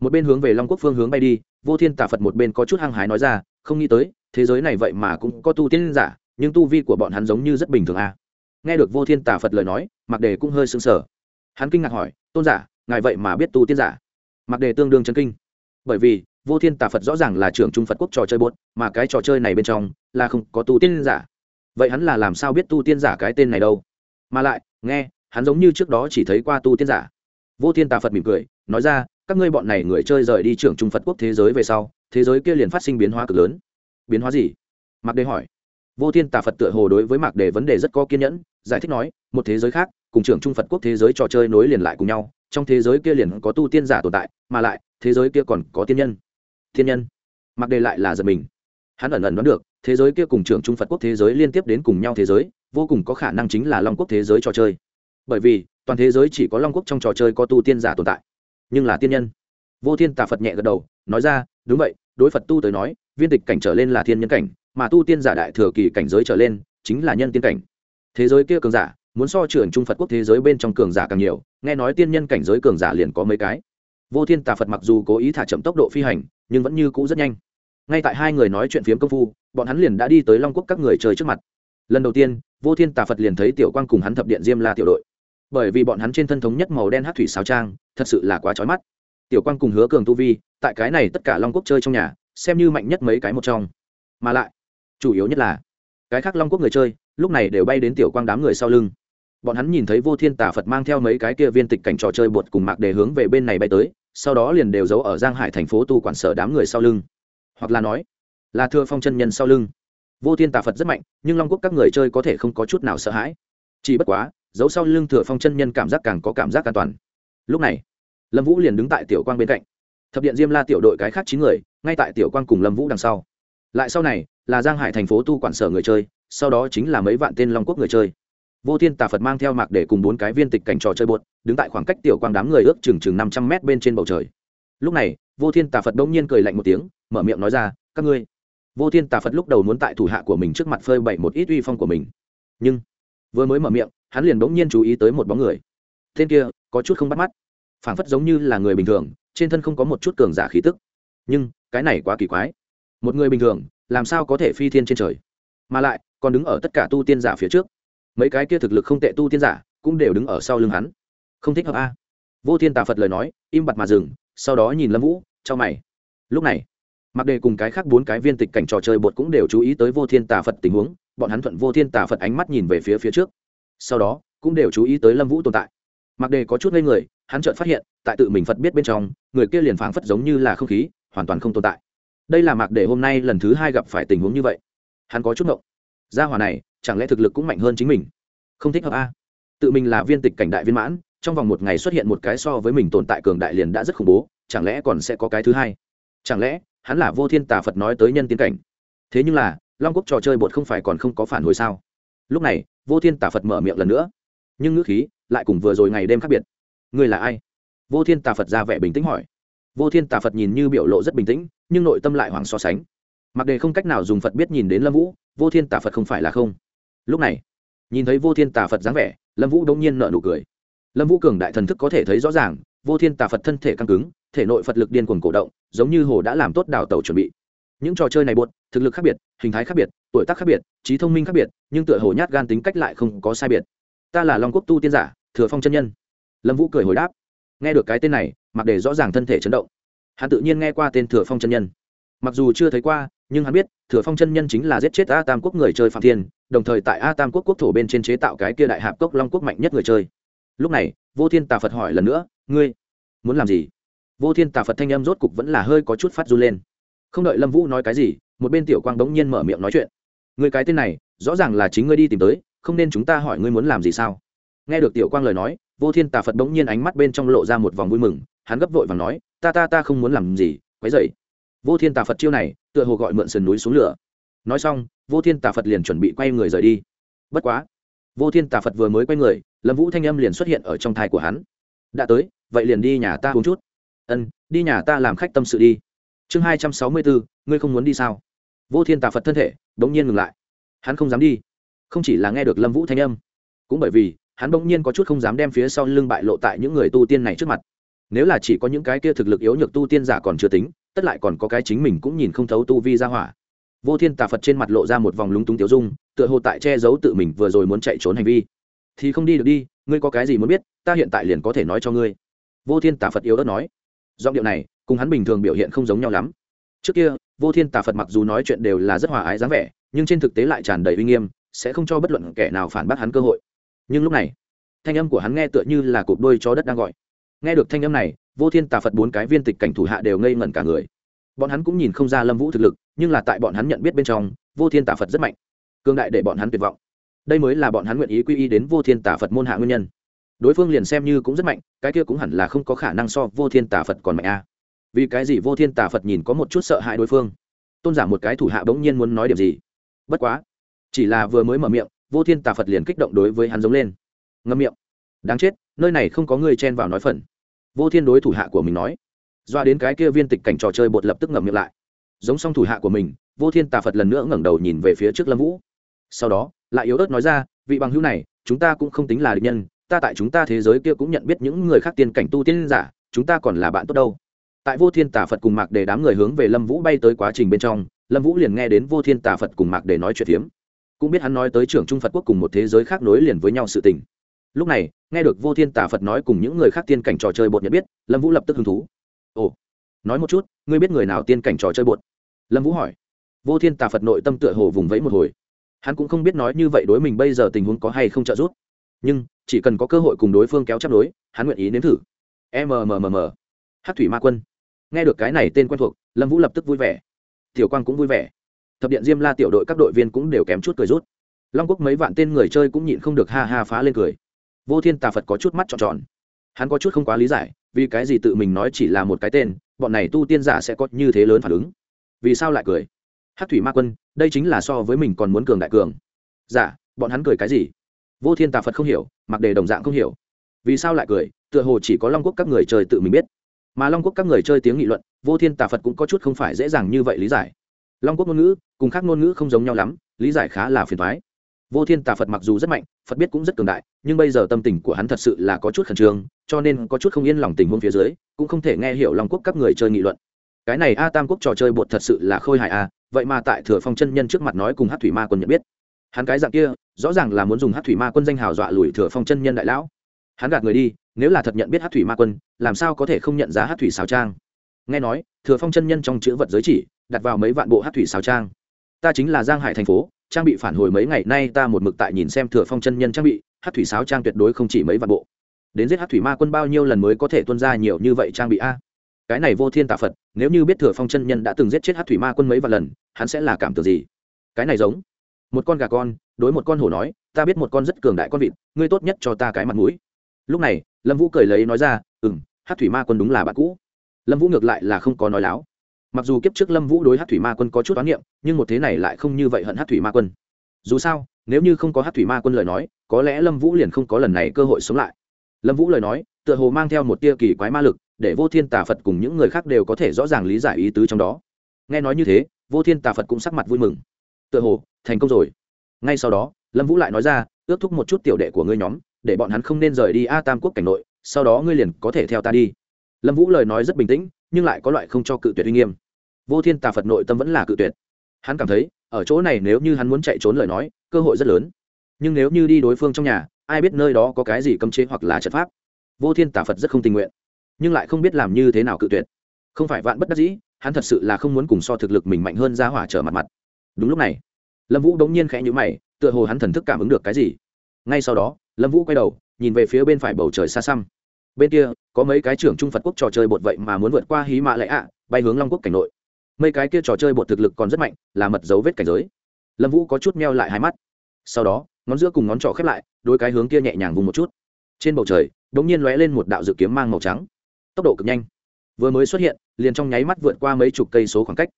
Một bên hướng về long quốc phương hướng bay đi, vô thiên tà phật một bên có chút hăng hái nói ra, không nghĩ tới, thế giới này vậy mà cũng có tu tiên giả, nhưng tu vi của bọn hắn giống như rất bình thường à. nghe được vô thiên tà phật lời nói mặc đề cũng hơi sững sờ. Hắn kinh ngạc hỏi, tôn giả, ngài vậy mà biết tu tiên giả? Mặc đề tương đương chân kinh. Bởi vì, vô thiên tà phật rõ ràng là trưởng trung phật quốc trò chơi bốt mà cái trò chơi này bên trong là không có tu tiên giả. Vậy hắn là làm sao biết tu tiên giả cái tên này đâu? Mà lại, nghe hắn giống như trước đó chỉ thấy qua tu tiên giả. Vô thiên tà phật mỉm cười, nói ra, các ngươi bọn này người chơi rời đi trưởng trung phật quốc thế giới về sau, thế giới kia liền phát sinh biến hóa cực lớn. Biến hóa gì? Mạc đề hỏi. Vô thiên tà phật tựa hồ đối với mạc đề vấn đề rất có kiên nhẫn, giải thích nói, một thế giới khác, cùng trưởng trung phật quốc thế giới trò chơi nối liền lại cùng nhau, trong thế giới kia liền có tu tiên giả tồn tại, mà lại, thế giới kia còn có tiên nhân. Thiên nhân? Mặc đề lại là giật mình. Hắn ẩn ẩn đoán được, thế giới kia cùng trưởng trung phật quốc thế giới liên tiếp đến cùng nhau thế giới, vô cùng có khả năng chính là long quốc thế giới trò chơi bởi vì toàn thế giới chỉ có long quốc trong trò chơi có tu tiên giả tồn tại nhưng là tiên nhân vô thiên tà phật nhẹ gật đầu nói ra đúng vậy đối phật tu tới nói viên tịch cảnh trở lên là thiên nhân cảnh mà tu tiên giả đại thừa kỳ cảnh giới trở lên chính là nhân tiên cảnh thế giới kia cường giả muốn so trưởng trung phật quốc thế giới bên trong cường giả càng nhiều nghe nói tiên nhân cảnh giới cường giả liền có mấy cái vô thiên tà phật mặc dù cố ý thả chậm tốc độ phi hành nhưng vẫn như cũ rất nhanh ngay tại hai người nói chuyện phiếm công phu bọn hắn liền đã đi tới long quốc các người chơi trước mặt lần đầu tiên vô thiên tà phật liền thấy tiểu quang cùng hắn thập điện diêm la tiểu đội bởi vì bọn hắn trên thân thống nhất màu đen hát thủy sáo trang, thật sự là quá trói mắt. Tiểu quang cùng hứa cường tu vi, tại cái này tất cả long quốc chơi trong nhà, xem như mạnh nhất mấy cái một trong. Mà lại, chủ yếu nhất là, cái khác long quốc người chơi, lúc này đều bay đến tiểu quang đám người sau lưng. Bọn hắn nhìn thấy vô thiên tà phật mang theo mấy cái kia viên tịch cảnh trò chơi bột cùng mạc đề hướng về bên này bay tới, sau đó liền đều giấu ở giang hải thành phố tu quản sở đám người sau lưng. Hoặc là nói, là thưa phong chân nhân sau lưng. Vô thiên tà phật rất mạnh, nhưng long quốc các người chơi có thể không có chút nào sợ hãi. Chỉ bất quá giấu sau lưng thừa phong chân nhân cảm giác càng có cảm giác an toàn. Lúc này, lâm vũ liền đứng tại tiểu quang bên cạnh. Thập điện diêm la tiểu đội cái khác chín người, ngay tại tiểu quang cùng lâm vũ đằng sau. Lại sau này, là giang hải thành phố tu quản sở người chơi, sau đó chính là mấy vạn tên long quốc người chơi. Vô thiên tà phật mang theo mạc để cùng bốn cái viên tịch cảnh trò chơi bột đứng tại khoảng cách tiểu quang đám người ước chừng chừng năm trăm mét bên trên bầu trời. Lúc này, vô thiên tà phật đông nhiên cười lạnh một tiếng, mở miệng nói ra, các ngươi. Vô thiên tà phật lúc đầu muốn tại thủ hạ của mình trước mặt phơi bày một ít uy phong của mình. Nhưng, vừa mới mở miệng hắn liền bỗng nhiên chú ý tới một bóng người. Tên kia, có chút không bắt mắt. Phảng phất giống như là người bình thường, trên thân không có một chút cường giả khí tức. Nhưng, cái này quá kỳ quái. Một người bình thường, làm sao có thể phi thiên trên trời? Mà lại, còn đứng ở tất cả tu tiên giả phía trước. Mấy cái kia thực lực không tệ tu tiên giả cũng đều đứng ở sau lưng hắn. Không thích hợp a. Vô thiên tà phật lời nói, im bặt mà dừng, sau đó nhìn lâm vũ cho mày. Lúc này, mặc đề cùng cái khác bốn cái viên tịch cảnh trò chơi bột cũng đều chú ý tới vô thiên tà phật tình huống. Bọn hắn thuận vô thiên tà phật ánh mắt nhìn về phía phía trước sau đó cũng đều chú ý tới lâm vũ tồn tại mặc đề có chút ngây người hắn chợt phát hiện tại tự mình phật biết bên trong người kia liền phảng phất giống như là không khí hoàn toàn không tồn tại đây là mặc đề hôm nay lần thứ hai gặp phải tình huống như vậy hắn có chút ngộng gia hòa này chẳng lẽ thực lực cũng mạnh hơn chính mình không thích hợp a à? tự mình là viên tịch cảnh đại viên mãn trong vòng một ngày xuất hiện một cái so với mình tồn tại cường đại liền đã rất khủng bố chẳng lẽ còn sẽ có cái thứ hai chẳng lẽ hắn là vô thiên tà phật nói tới nhân tiên cảnh thế nhưng là long quốc trò chơi bột không phải còn không có phản hồi sao lúc này vô thiên tà phật mở miệng lần nữa. Nhưng ngữ khí lại cùng vừa rồi ngày đêm khác biệt. Ngươi là ai? Vô thiên tà phật ra vẻ bình tĩnh hỏi. Vô thiên tà phật nhìn như biểu lộ rất bình tĩnh, nhưng nội tâm lại hoảng so sánh. Mặc đề không cách nào dùng phật biết nhìn đến lâm vũ, vô thiên tà phật không phải là không. Lúc này, nhìn thấy vô thiên tà phật dáng vẻ, lâm vũ đông nhiên nợ nụ cười. Lâm vũ cường đại thần thức có thể thấy rõ ràng, vô thiên tà phật thân thể căng cứng, thể nội phật lực điên cuồng cổ động, giống như hồ đã làm tốt đào tàu chuẩn bị những trò chơi này buốt thực lực khác biệt, hình thái khác biệt, tuổi tác khác biệt, trí thông minh khác biệt, nhưng tựa hồ nhát gan tính cách lại không có sai biệt. Ta là long quốc tu tiên giả, thừa phong chân nhân. Lâm vũ cười hồi đáp. Nghe được cái tên này mặc để rõ ràng thân thể chấn động. Hắn tự nhiên nghe qua tên thừa phong chân nhân. Mặc dù chưa thấy qua, nhưng hắn biết, thừa phong chân nhân chính là giết chết a tam quốc người chơi phạm thiên, đồng thời tại a tam quốc quốc thổ bên trên chế tạo cái kia đại hạp cốc long quốc mạnh nhất người chơi. Lúc này, vô thiên tà phật hỏi lần nữa, ngươi muốn làm gì? Vô thiên tà phật thanh âm rốt cục vẫn là hơi có chút phát run lên không đợi lâm vũ nói cái gì, một bên tiểu quang bỗng nhiên mở miệng nói chuyện. Người cái tên này, rõ ràng là chính ngươi đi tìm tới, không nên chúng ta hỏi ngươi muốn làm gì sao? Nghe được tiểu quang lời nói, vô thiên tà phật bỗng nhiên ánh mắt bên trong lộ ra một vòng vui mừng, hắn gấp vội và nói, ta ta ta không muốn làm gì, quấy dậy vô thiên tà phật chiêu này, tựa hồ gọi mượn sườn núi xuống lửa. Nói xong, vô thiên tà phật liền chuẩn bị quay người rời đi. Bất quá, vô thiên tà phật vừa mới quay người, lâm vũ thanh âm liền xuất hiện ở trong thai của hắn. Đã tới, vậy liền đi nhà ta uống chút. Ân, đi nhà ta làm khách tâm sự đi chương hai trăm sáu mươi bốn ngươi không muốn đi sao? Vô thiên tà phật thân thể đ n g nhiên ngừng lại. Hắn không dám đi. Không chỉ là nghe được lâm vũ thanh âm, cũng bởi vì hắn bỗng nhiên có chút không dám đem phía sau lưng bại lộ tại những người tu tiên này trước mặt. Nếu là chỉ có những cái kia thực lực yếu nhược tu tiên giả còn chưa tính, tất lại còn có cái chính mình cũng nhìn không thấu tu vi ra hỏa. Vô thiên tà phật trên mặt lộ ra một vòng lúng túng tiêu dung, tựa hồ tại che giấu tự mình vừa rồi muốn chạy trốn hành vi. Thì không đi được đi, ngươi có cái gì muốn biết, ta hiện tại liền có thể nói cho ngươi. Vô thiên tà phật yếu ớt nói giọng điệu này cùng hắn bình thường biểu hiện không giống nhau lắm. Trước kia, vô thiên tà phật mặc dù nói chuyện đều là rất hòa ái dáng vẻ, nhưng trên thực tế lại tràn đầy uy nghiêm, sẽ không cho bất luận kẻ nào phản bác hắn cơ hội. Nhưng lúc này, thanh âm của hắn nghe tựa như là cột đôi chó đất đang gọi. Nghe được thanh âm này, vô thiên tà phật bốn cái viên tịch cảnh thủ hạ đều ngây ngẩn cả người. Bọn hắn cũng nhìn không ra lâm vũ thực lực, nhưng là tại bọn hắn nhận biết bên trong, vô thiên tà phật rất mạnh, cương đại để bọn hắn tuyệt vọng. Đây mới là bọn hắn nguyện ý quy y đến vô thiên tà phật môn hạ nguyên nhân đối phương liền xem như cũng rất mạnh, cái kia cũng hẳn là không có khả năng so vô thiên tà phật còn mạnh a. Vì cái gì vô thiên tà phật nhìn có một chút sợ hãi đối phương? Tôn giả một cái thủ hạ bỗng nhiên muốn nói điểm gì? Bất quá, chỉ là vừa mới mở miệng, vô thiên tà phật liền kích động đối với hắn giống lên. Ngâm miệng. Đáng chết, nơi này không có người chen vào nói phần. Vô thiên đối thủ hạ của mình nói. Doa đến cái kia viên tịch cảnh trò chơi bột lập tức ngậm miệng lại. Giống xong thủ hạ của mình, vô thiên tà phật lần nữa ngẩng đầu nhìn về phía trước lâm vũ. Sau đó, lại yếu ớt nói ra, vị bằng hữu này, chúng ta cũng không tính là địch nhân ta tại chúng ta thế giới kia cũng nhận biết những người khác tiên cảnh tu tiên giả, chúng ta còn là bạn tốt đâu. Tại vô thiên tà phật cùng mạc để đám người hướng về lâm vũ bay tới quá trình bên trong, lâm vũ liền nghe đến vô thiên tà phật cùng mạc để nói chuyện phiếm. Cũng biết hắn nói tới trưởng trung phật quốc cùng một thế giới khác nối liền với nhau sự tình. Lúc này, nghe được vô thiên tà phật nói cùng những người khác tiên cảnh trò chơi bột nhận biết, lâm vũ lập tức hứng thú. Ồ, nói một chút, ngươi biết người nào tiên cảnh trò chơi bột? Lâm vũ hỏi. Vô thiên tà phật nội tâm tựa hồ vùng vẫy một hồi. Hắn cũng không biết nói như vậy đối mình bây giờ tình huống có hay không trợ giúp. Nhưng chỉ cần có cơ hội cùng đối phương kéo chấp đối hắn nguyện ý nếm thử. Mmmmm hát thủy ma quân. Nghe được cái này tên quen thuộc lâm vũ lập tức vui vẻ. Tiểu quang cũng vui vẻ. Thập điện diêm la tiểu đội các đội viên cũng đều kém chút cười rút. Long quốc mấy vạn tên người chơi cũng nhịn không được ha ha phá lên cười. Vô thiên tà phật có chút mắt tròn tròn. Hắn có chút không quá lý giải vì cái gì tự mình nói chỉ là một cái tên bọn này tu tiên giả sẽ có như thế lớn phản ứng? Vì sao lại cười? Hát thủy ma quân đây chính là so với mình còn muốn cường đại cường. Giả dạ, bọn hắn cười cái gì? Vô thiên tà phật không hiểu, mặc đề đồng dạng không hiểu. Vì sao lại cười, tựa hồ chỉ có long quốc các người chơi tự mình biết. Mà long quốc các người chơi tiếng nghị luận, vô thiên tà phật cũng có chút không phải dễ dàng như vậy lý giải. Long quốc ngôn ngữ, cùng khác ngôn ngữ không giống nhau lắm, lý giải khá là phiền thoái vô thiên tà phật mặc dù rất mạnh, phật biết cũng rất cường đại, nhưng bây giờ tâm tình của hắn thật sự là có chút khẩn trương, cho nên có chút không yên lòng tình huống phía dưới, cũng không thể nghe hiểu long quốc các người chơi nghị luận. Cái này a tam quốc trò chơi bột thật sự là khôi hài a vậy mà tại thừa phong chân nhân trước mặt nói cùng hát thủy ma quân nhận biết. Hắn cái dạng kia rõ ràng là muốn dùng hát thủy ma quân danh hào dọa lùi thừa phong chân nhân đại lão. Hắn gạt người đi, nếu là thật nhận biết hát thủy ma quân, làm sao có thể không nhận giá hát thủy xào trang? Nghe nói, thừa phong chân nhân trong chữ vật giới chỉ, đặt vào mấy vạn bộ hát thủy xào trang. Ta chính là giang hải thành phố, trang bị phản hồi mấy ngày nay ta một mực tại nhìn xem thừa phong chân nhân trang bị, hát thủy sáo trang tuyệt đối không chỉ mấy vạn bộ. Đến giết hát thủy ma quân bao nhiêu lần mới có thể tuân ra nhiều như vậy trang bị a? Cái này vô thiên tạ phật, nếu như biết thừa phong chân nhân đã từng giết chết hát thủy ma quân mấy vạn lần, hắn sẽ là cảm tưởng gì? Cái này giống một con gà con đối một con hổ nói, ta biết một con rất cường đại con vịt, ngươi tốt nhất cho ta cái mặt mũi. Lúc này, lâm vũ cười lấy nói ra ừ m hát thủy ma quân đúng là bạn cũ. Lâm vũ ngược lại là không có nói láo. Mặc dù kiếp trước lâm vũ đối hát thủy ma quân có chút oán niệm, nhưng một thế này lại không như vậy hận hát thủy ma quân. Dù sao, nếu như không có hát thủy ma quân lời nói, có lẽ lâm vũ liền không có lần này cơ hội sống lại. Lâm vũ lời nói, tựa hồ mang theo một tia kỳ quái ma lực, để vô thiên tà phật cùng những người khác đều có thể rõ ràng lý giải ý tứ trong đó. Nghe nói như thế, vô thiên tà phật cũng sắc mặt vui mừng. Tựa hồ, thành công rồi ngay sau đó, lâm vũ lại nói ra, ước thúc một chút tiểu đệ của ngươi nhóm, để bọn hắn không nên rời đi a tam quốc cảnh nội, sau đó ngươi liền có thể theo ta đi. Lâm vũ lời nói rất bình tĩnh, nhưng lại có loại không cho cự tuyệt uy nghiêm. Vô thiên tà phật nội tâm vẫn là cự tuyệt. Hắn cảm thấy, ở chỗ này nếu như hắn muốn chạy trốn lời nói, cơ hội rất lớn. Nhưng nếu như đi đối phương trong nhà, ai biết nơi đó có cái gì cấm chế hoặc là trận pháp. Vô thiên tà phật rất không tình nguyện, nhưng lại không biết làm như thế nào cự tuyệt. Không phải vạn bất đắc dĩ, hắn thật sự là không muốn cùng so thực lực mình mạnh hơn ra hỏa trở mặt mặt. Đúng lúc này lâm vũ đống nhiên khẽ nhữ mày, tựa hồ hắn thần thức cảm ứng được cái gì. Ngay sau đó, lâm vũ quay đầu, nhìn về phía bên phải bầu trời xa xăm. Bên kia, có mấy cái trưởng trung phật quốc trò chơi bột vậy mà muốn vượt qua hí mạ lệ ạ, bay hướng long quốc cảnh nội. Mấy cái kia trò chơi bột thực lực còn rất mạnh, là mật dấu vết cảnh giới. Lâm vũ có chút meo lại hai mắt. Sau đó, ngón giữa cùng ngón trỏ khép lại, đôi cái hướng kia nhẹ nhàng vùng một chút. Trên bầu trời đ ỗ n g nhiên lóe lên một đạo dự kiếm mang màu trắng. Tốc độ cực nhanh. Vừa mới xuất hiện, liền trong nháy mắt vượt qua mấy chục cây số khoảng cách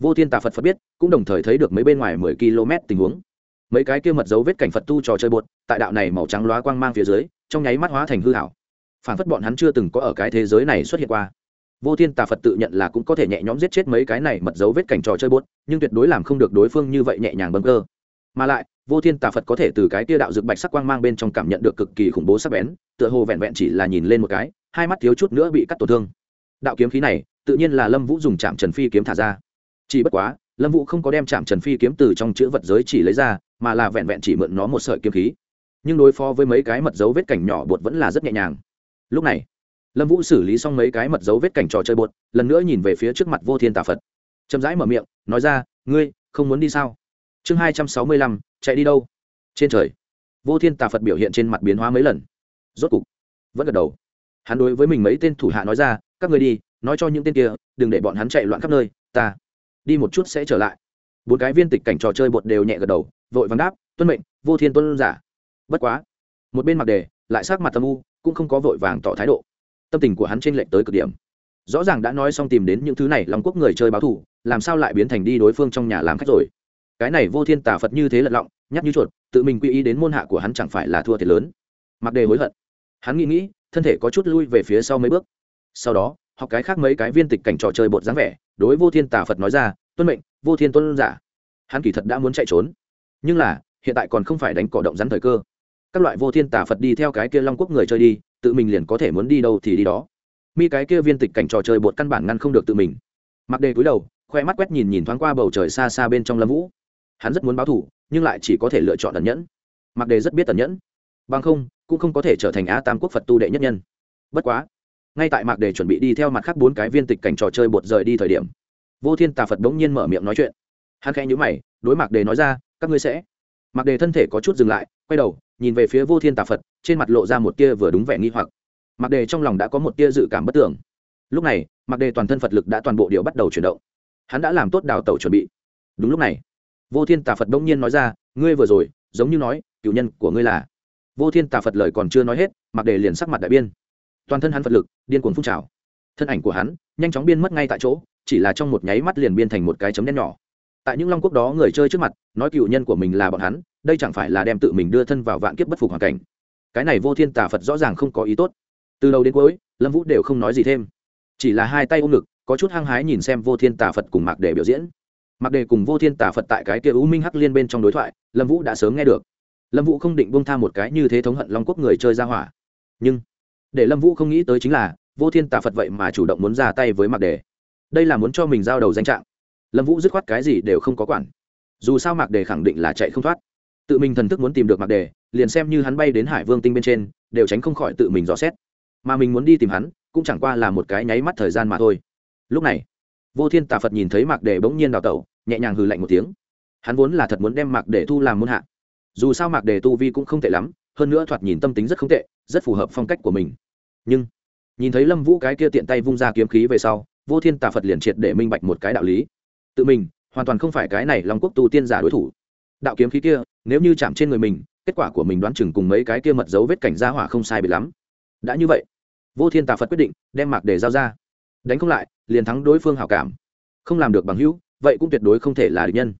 vô thiên tà phật phật biết, cũng đồng thời thấy được mấy bên ngoài mười km tình huống. Mấy cái kia mật dấu vết cảnh phật tu trò chơi bột, tại đạo này màu trắng loá quang mang phía dưới, trong nháy mắt hóa thành hư hảo phản phất bọn hắn chưa từng có ở cái thế giới này xuất hiện qua. Vô thiên tà phật tự nhận là cũng có thể nhẹ nhõm giết chết mấy cái này mật dấu vết cảnh trò chơi bốt nhưng tuyệt đối làm không được đối phương như vậy nhẹ nhàng bấm cơ. Mà lại, vô thiên tà phật có thể từ cái tia đạo dược bạch sắc quang mang bên trong cảm nhận được cực kỳ khủng bố sắc bén, tựa hồ vẹn vẹn chỉ là nhìn lên một cái, hai mắt thiếu chút nữa bị cắt tổn thương. Đạo kiếm khí này, tự nhiên là lâm vũ dùng chạm trần phi kiếm thả ra chỉ bất quá, lâm vũ không có đem chạm trần phi kiếm từ trong chữ vật giới chỉ lấy ra, mà là vẹn vẹn chỉ mượn nó một sợi kiếm khí. Nhưng đối phó với mấy cái mật dấu vết cảnh nhỏ bột vẫn là rất nhẹ nhàng. Lúc này, lâm vũ xử lý xong mấy cái mật dấu vết cảnh trò chơi bột, lần nữa nhìn về phía trước mặt vô thiên tà phật. Chậm rãi mở miệng, nói ra, ngươi, không muốn đi sao? Chương hai trăm sáu mươi lăm, chạy đi đâu? Trên trời, vô thiên tà phật biểu hiện trên mặt biến hóa mấy lần. Rốt cục, vẫn gật đầu. Hắn đối với mình mấy tên thủ hạ nói ra, các người đi, nói cho những tên kia, đừng để bọn hắn chạy loạn khắp nơi, ta đi một chút sẽ trở lại. Bốn cái viên tịch cảnh trò chơi bột đều nhẹ gật đầu, vội vàng đáp, tuân mệnh, vô thiên tuân giả. Bất quá, một bên mặc đề, lại sát mặt tâm u, cũng không có vội vàng tỏ thái độ. Tâm tình của hắn trên lệnh tới cực điểm. Rõ ràng đã nói xong tìm đến những thứ này lòng quốc người chơi báo thù, làm sao lại biến thành đi đối phương trong nhà làm khách rồi? Cái này vô thiên tà phật như thế lật lọng nhắc như chuột, tự mình quy ý đến môn hạ của hắn chẳng phải là thua thiệt lớn. Mặc đề hối hận. Hắn nghĩ nghĩ, thân thể có chút lui về phía sau mấy bước. Sau đó học cái khác mấy cái viên tịch cảnh trò chơi bột dáng vẻ, đối vô thiên tà phật nói ra, tuân mệnh, vô thiên tuân giả. Hắn kỳ thật đã muốn chạy trốn. Nhưng là, hiện tại còn không phải đánh cỏ động rắn thời cơ. Các loại vô thiên tà phật đi theo cái kia long quốc người chơi đi, tự mình liền có thể muốn đi đâu thì đi đó. Mi cái kia viên tịch cảnh trò chơi bột căn bản ngăn không được tự mình. Mặc đề cúi đầu, khoe mắt quét nhìn nhìn thoáng qua bầu trời xa xa bên trong lâm vũ. Hắn rất muốn báo thủ nhưng lại chỉ có thể lựa chọn tần nhẫn. Mặc đề rất biết tần nhẫn. Bằng không, cũng không có thể trở thành á tam quốc phật tu đệ nhất nhân. Bất quá ngay tại mạc đề chuẩn bị đi theo mặt khác bốn cái viên tịch cảnh trò chơi bột rời đi thời điểm, vô thiên tà phật bỗng nhiên mở miệng nói chuyện. Hắn khẽ nhữ mày, đối mạc đề nói ra, các ngươi sẽ. Mạc đề thân thể có chút dừng lại, quay đầu, nhìn về phía vô thiên tà phật, trên mặt lộ ra một tia vừa đúng vẻ nghi hoặc. Mạc đề trong lòng đã có một tia dự cảm bất tưởng lúc này, mạc đề toàn thân phật lực đã toàn bộ điệu bắt đầu chuyển động. Hắn đã làm tốt đào tẩu chuẩn bị. Đúng lúc này, vô thiên tà phật bỗng nhiên nói ra, ngươi vừa rồi, giống như nói, cựu nhân của ngươi là vô thiên tà phật lời còn chưa nói hết mặc đề liền sắc mặt đại biên toàn thân hắn phật lực, điên cuồng phun trào. Thân ảnh của hắn nhanh chóng biên mất ngay tại chỗ, chỉ là trong một nháy mắt liền biên thành một cái chấm đen nhỏ. Tại những long quốc đó người chơi trước mặt, nói cựu nhân của mình là bọn hắn, đây chẳng phải là đem tự mình đưa thân vào vạn kiếp bất phục hoàn cảnh. Cái này vô thiên tà phật rõ ràng không có ý tốt. Từ đầu đến cuối, lâm vũ đều không nói gì thêm. Chỉ là hai tay ôm ngực, có chút hăng hái nhìn xem vô thiên tà phật cùng mạc đề biểu diễn. Mạc đề cùng vô thiên tà phật tại cái kia u minh hắc liên bên trong đối thoại, lâm vũ đã sớm nghe được. Lâm vũ không định bông tha một cái như thế thống hận long quốc người chơi ra hỏa. Nhưng để lâm vũ không nghĩ tới chính là vô thiên tà phật vậy mà chủ động muốn ra tay với mạc đề đây là muốn cho mình giao đầu danh trạng lâm vũ dứt khoát cái gì đều không có quản dù sao mạc đề khẳng định là chạy không thoát tự mình thần thức muốn tìm được mạc đề liền xem như hắn bay đến hải vương tinh bên trên đều tránh không khỏi tự mình dò xét mà mình muốn đi tìm hắn cũng chẳng qua là một cái nháy mắt thời gian mà thôi lúc này vô thiên tà phật nhìn thấy mạc đề bỗng nhiên đào tẩu nhẹ nhàng hừ lạnh một tiếng hắn vốn là thật muốn đem mạc đề thu làm muôn hạ dù sao mạc đề tu vi cũng không tệ lắm hơn nữa thoạt nhìn tâm tính rất không tệ, rất phù hợp phong cách của mình. Nhưng, nhìn thấy lâm vũ cái kia tiện tay vung ra kiếm khí về sau, vô thiên tà phật liền triệt để minh bạch một cái đạo lý. Tự mình, hoàn toàn không phải cái này long quốc tu tiên giả đối thủ. Đạo kiếm khí kia, nếu như chạm trên người mình, kết quả của mình đoán chừng cùng mấy cái kia mật dấu vết cảnh gia hỏa không sai bị lắm. Đã như vậy, vô thiên tà phật quyết định, đem mạc để giao ra. Đánh không lại, liền thắng đối phương hảo cảm. Không làm được bằng hữu, vậy cũng tuyệt đối không thể là địch nhân.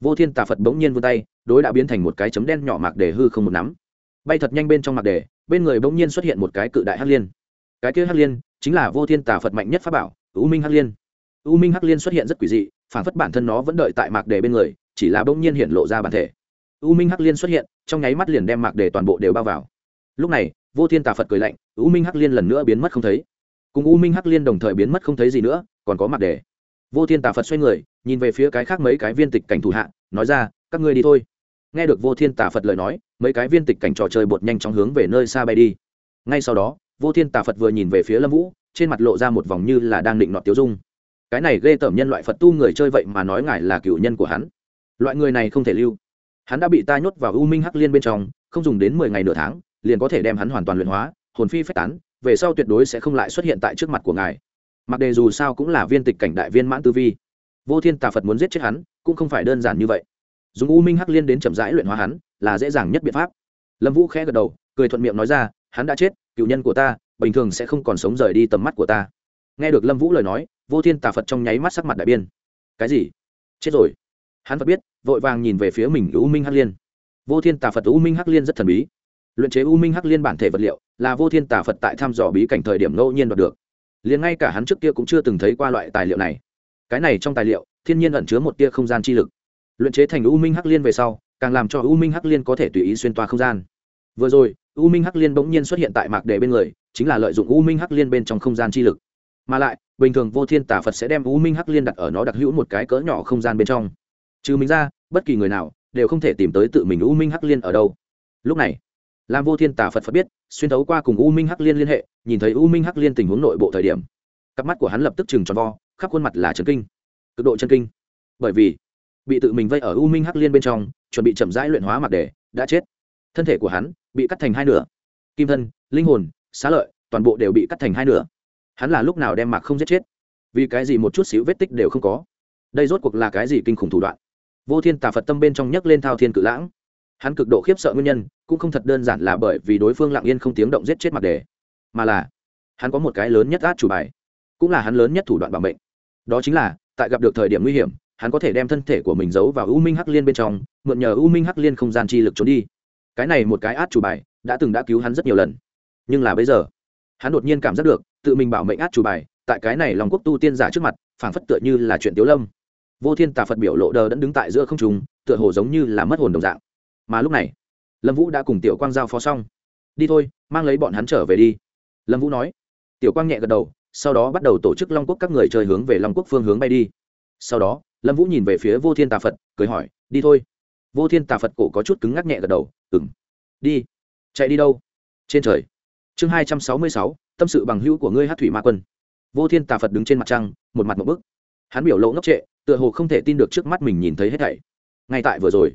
Vô thiên tà phật bỗng nhiên vươn tay, đối đã biến thành một cái chấm đen nhỏ mạc để hư không một nắm bay thật nhanh bên trong mạc đề, bên người bỗng nhiên xuất hiện một cái cự đại hắc liên. Cái kia hắc liên chính là vô thiên tà phật mạnh nhất pháp bảo, u minh hắc liên. U minh hắc liên xuất hiện rất quỷ dị, phản phất bản thân nó vẫn đợi tại mạc đề bên người, chỉ là bỗng nhiên hiện lộ ra bản thể. U minh hắc liên xuất hiện, trong nháy mắt liền đem mạc đề toàn bộ đều bao vào. Lúc này, vô thiên tà phật cười lạnh, u minh hắc liên lần nữa biến mất không thấy. Cùng u minh hắc liên đồng thời biến mất không thấy gì nữa, còn có mạc đề. Vô thiên tà phật xoay người, nhìn về phía cái khác mấy cái viên tịch cảnh thủ hạ, nói ra, các ngươi đi thôi nghe được vô thiên tà phật lời nói, mấy cái viên tịch cảnh trò chơi bột nhanh chóng hướng về nơi xa bay đi. Ngay sau đó, vô thiên tà phật vừa nhìn về phía lâm vũ, trên mặt lộ ra một vòng như là đang định nọt tiêu dung. Cái này ghê tởm nhân loại phật tu người chơi vậy mà nói ngài là cựu nhân của hắn. Loại người này không thể lưu. Hắn đã bị ta nhốt vào u minh hắc liên bên trong, không dùng đến mười ngày nửa tháng, liền có thể đem hắn hoàn toàn luyện hóa, hồn phi phách tán, về sau tuyệt đối sẽ không lại xuất hiện tại trước mặt của ngài. Mặc đề dù sao cũng là viên tịch cảnh đại viên mãn tư vi. Vô thiên tà phật muốn giết chết hắn, cũng không phải đơn giản như vậy dùng u minh hắc liên đến chậm rãi luyện hóa hắn, là dễ dàng nhất biện pháp. Lâm vũ khẽ gật đầu, cười thuận miệng nói ra, hắn đã chết, cựu nhân của ta, bình thường sẽ không còn sống rời đi tầm mắt của ta. Nghe được lâm vũ lời nói, vô thiên tà phật trong nháy mắt sắc mặt đại biên cái gì? Chết rồi. Hắn phật biết, vội vàng nhìn về phía mình u minh hắc liên. Vô thiên tà phật u minh hắc liên rất thần bí. Luyện chế u minh hắc liên bản thể vật liệu, là vô thiên tà phật tại thăm dò bí cảnh thời điểm ngẫu nhiên đoạt được. Liền ngay cả hắn trước kia cũng chưa từng thấy qua loại tài liệu này. Cái này trong tài liệu, thiên nhiên ẩn chứa một tia không gian chi lực luyện chế thành u minh hắc liên về sau, càng làm cho u minh hắc liên có thể tùy ý xuyên toa không gian. Vừa rồi, u minh hắc liên bỗng nhiên xuất hiện tại mạc đề bên người, chính là lợi dụng u minh hắc liên bên trong không gian chi lực. Mà lại, bình thường vô thiên tả phật sẽ đem u minh hắc liên đặt ở nó đặc hữu một cái cỡ nhỏ không gian bên trong. Trừ mình ra, bất kỳ người nào đều không thể tìm tới tự mình u minh hắc liên ở đâu. Lúc này, làm vô thiên tả phật phật biết, xuyên thấu qua cùng u minh hắc liên liên hệ, nhìn thấy u minh hắc liên tình huống nội bộ thời điểm, cặp mắt của hắn lập tức chừng tròn vo, khắp khuôn mặt là trần kinh. Cực độ chân kinh. Bởi vì bị tự mình vây ở u minh hắc liên bên trong, chuẩn bị chậm rãi luyện hóa mặc đề, đã chết. Thân thể của hắn bị cắt thành hai nửa. Kim thân, linh hồn, xá lợi, toàn bộ đều bị cắt thành hai nửa. Hắn là lúc nào đem mạc không giết chết? Vì cái gì một chút xíu vết tích đều không có? Đây rốt cuộc là cái gì kinh khủng thủ đoạn? Vô thiên tà phật tâm bên trong nhấc lên thao thiên cự lãng. Hắn cực độ khiếp sợ nguyên nhân, cũng không thật đơn giản là bởi vì đối phương lặng yên không tiếng động giết chết mặc đề, mà là hắn có một cái lớn nhất át chủ bài, cũng là hắn lớn nhất thủ đoạn bảo mệnh. Đó chính là, tại gặp được thời điểm nguy hiểm hắn có thể đem thân thể của mình giấu vào u minh hắc liên bên trong, mượn nhờ u minh hắc liên không gian chi lực trốn đi. Cái này một cái át chủ bài, đã từng đã cứu hắn rất nhiều lần. Nhưng là bây giờ, hắn đột nhiên cảm giác được, tự mình bảo mệnh át chủ bài, tại cái này lòng quốc tu tiên giả trước mặt, phảng phất tựa như là chuyện tiếu lâm. Vô thiên tà phật biểu lộ đờ đẫn đứng tại giữa không trùng tựa hồ giống như là mất hồn đồng dạng. Mà lúc này, lâm vũ đã cùng tiểu quang giao phó xong. Đi thôi, mang lấy bọn hắn trở về đi. Lâm vũ nói. Tiểu quang nhẹ gật đầu, sau đó bắt đầu tổ chức long quốc các người chơi hướng về long quốc phương hướng bay đi. Sau đó lâm vũ nhìn về phía vô thiên tà phật, cười hỏi, đi thôi. Vô thiên tà phật cổ có chút cứng ngắc nhẹ gật đầu ừng đi. Chạy đi đâu? Trên trời. Chương hai trăm sáu mươi sáu, tâm sự bằng hữu của ngươi hát thủy ma quân. Vô thiên tà phật đứng trên mặt trăng, một mặt một bức. Hắn biểu lộ ngốc trệ, tựa hồ không thể tin được trước mắt mình nhìn thấy hết thảy. Ngay tại vừa rồi,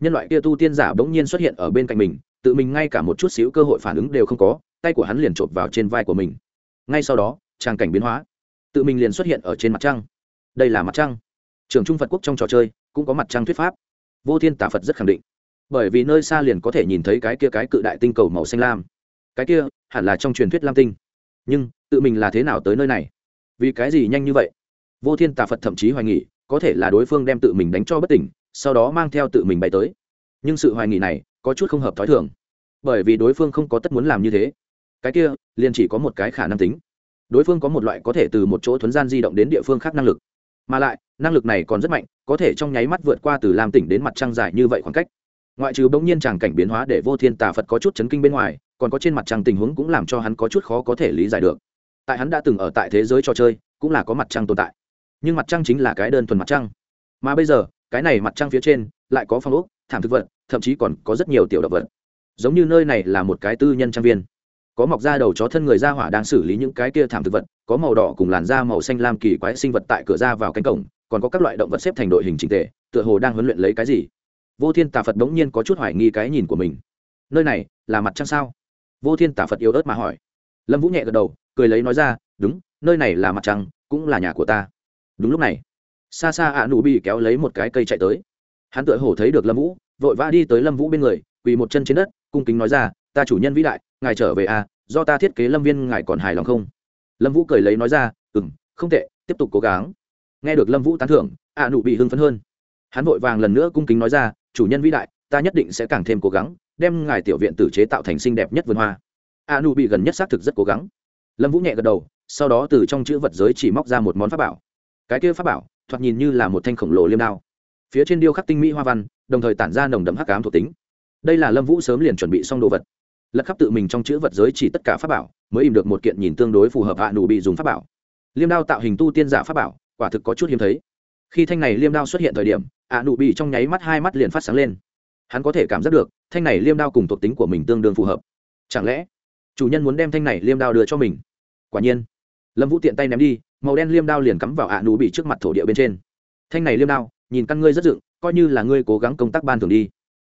nhân loại kia tu tiên giả bỗng nhiên xuất hiện ở bên cạnh mình, tự mình ngay cả một chút xíu cơ hội phản ứng đều không có, tay của hắn liền chộp vào trên vai của mình. Ngay sau đó trang cảnh biến hóa. Tự mình liền xuất hiện ở trên mặt trăng. Đây là mặt trăng trường trung phật quốc trong trò chơi cũng có mặt trăng thuyết pháp vô thiên tả phật rất khẳng định bởi vì nơi xa liền có thể nhìn thấy cái kia cái cự đại tinh cầu màu xanh lam cái kia hẳn là trong truyền thuyết lam tinh nhưng tự mình là thế nào tới nơi này vì cái gì nhanh như vậy vô thiên tà phật thậm chí hoài nghỉ có thể là đối phương đem tự mình đánh cho bất tỉnh sau đó mang theo tự mình bay tới nhưng sự hoài nghỉ này có chút không hợp t h ó i thường bởi vì đối phương không có tất muốn làm như thế cái kia liền chỉ có một cái khả năng tính đối phương có một loại có thể từ một chỗ thuấn gian di động đến địa phương khác năng lực mà lại, năng lực này còn rất mạnh, có thể trong nháy mắt vượt qua từ lam tỉnh đến mặt trăng dài như vậy khoảng cách. Ngoại trừ bỗng nhiên tràng cảnh biến hóa để vô thiên tà phật có chút chấn kinh bên ngoài, còn có trên mặt trăng tình huống cũng làm cho hắn có chút khó có thể lý giải được. Tại hắn đã từng ở tại thế giới trò chơi, cũng là có mặt trăng tồn tại. Nhưng mặt trăng chính là cái đơn thuần mặt trăng. Mà bây giờ, cái này mặt trăng phía trên, lại có phong ốc, thảm thực vật, thậm chí còn có rất nhiều tiểu động vật. Giống như nơi này là một cái tư nhân trang viên có mọc ra đầu chó thân người ra hỏa đang xử lý những cái kia thảm thực vật, có màu đỏ cùng làn da màu xanh lam kỳ quái sinh vật tại cửa ra vào cánh cổng, còn có các loại động vật xếp thành đội hình trình tề, tựa hồ đang huấn luyện lấy cái gì. Vô thiên tà phật bỗng nhiên có chút hoài nghi cái nhìn của mình. Nơi này, là mặt trăng sao? Vô thiên tà phật yếu ớt mà hỏi. Lâm vũ nhẹ gật đầu, cười lấy nói ra, đúng, nơi này là mặt trăng, cũng là nhà của ta. Đúng lúc này, xa xa ạ nụ bị kéo lấy một cái cây chạy tới. Hắn tựa hồ thấy được lâm vũ, vội vã đi tới lâm vũ bên người, quỳ một chân trên đất, cung kính nói ra ta chủ nhân vĩ đại, ngài trở về à do ta thiết kế lâm viên ngài còn hài lòng không? Lâm vũ cười lấy nói ra ừ m không tệ, tiếp tục cố gắng. Nghe được lâm vũ tán thưởng, ạ nụ bị hưng phấn hơn. Hắn vội vàng lần nữa cung kính nói ra, chủ nhân vĩ đại, ta nhất định sẽ càng thêm cố gắng, đem ngài tiểu viện tử chế tạo thành xinh đẹp nhất vườn hoa. a nu bị gần nhất xác thực rất cố gắng. Lâm vũ nhẹ gật đầu, sau đó từ trong chữ vật giới chỉ móc ra một món pháp bảo. Cái kia pháp bảo, thoạt nhìn như là một thanh khổng lồ liêm đao. Phía trên điêu khắc tinh mỹ hoa văn, đồng thời tản ra nồng đậm hắc ám thuộc tính. Đây là lâm vũ sớm liền chuẩn bị xong đồ vật lật khắp tự mình trong chữ vật giới chỉ tất cả pháp bảo, mới im được một kiện nhìn tương đối phù hợp hạ nụ bị dùng pháp bảo. Liêm đao tạo hình tu tiên giả pháp bảo, quả thực có chút hiếm thấy. Khi thanh này liêm đao xuất hiện thời điểm ạ nụ bị trong nháy mắt hai mắt liền phát sáng lên. Hắn có thể cảm giác được, thanh này liêm đao cùng thuộc tính của mình tương đương phù hợp. Chẳng lẽ, chủ nhân muốn đem thanh này liêm đao đưa cho mình? Quả nhiên, lâm vũ tiện tay ném đi, màu đen liêm đao liền cắm vào ạ nụ bị trước mặt thổ địa bên trên. Thanh này liêm đao, nhìn căn ngươi rất dựng, coi như là ngươi cố gắng công tác ban thường đi.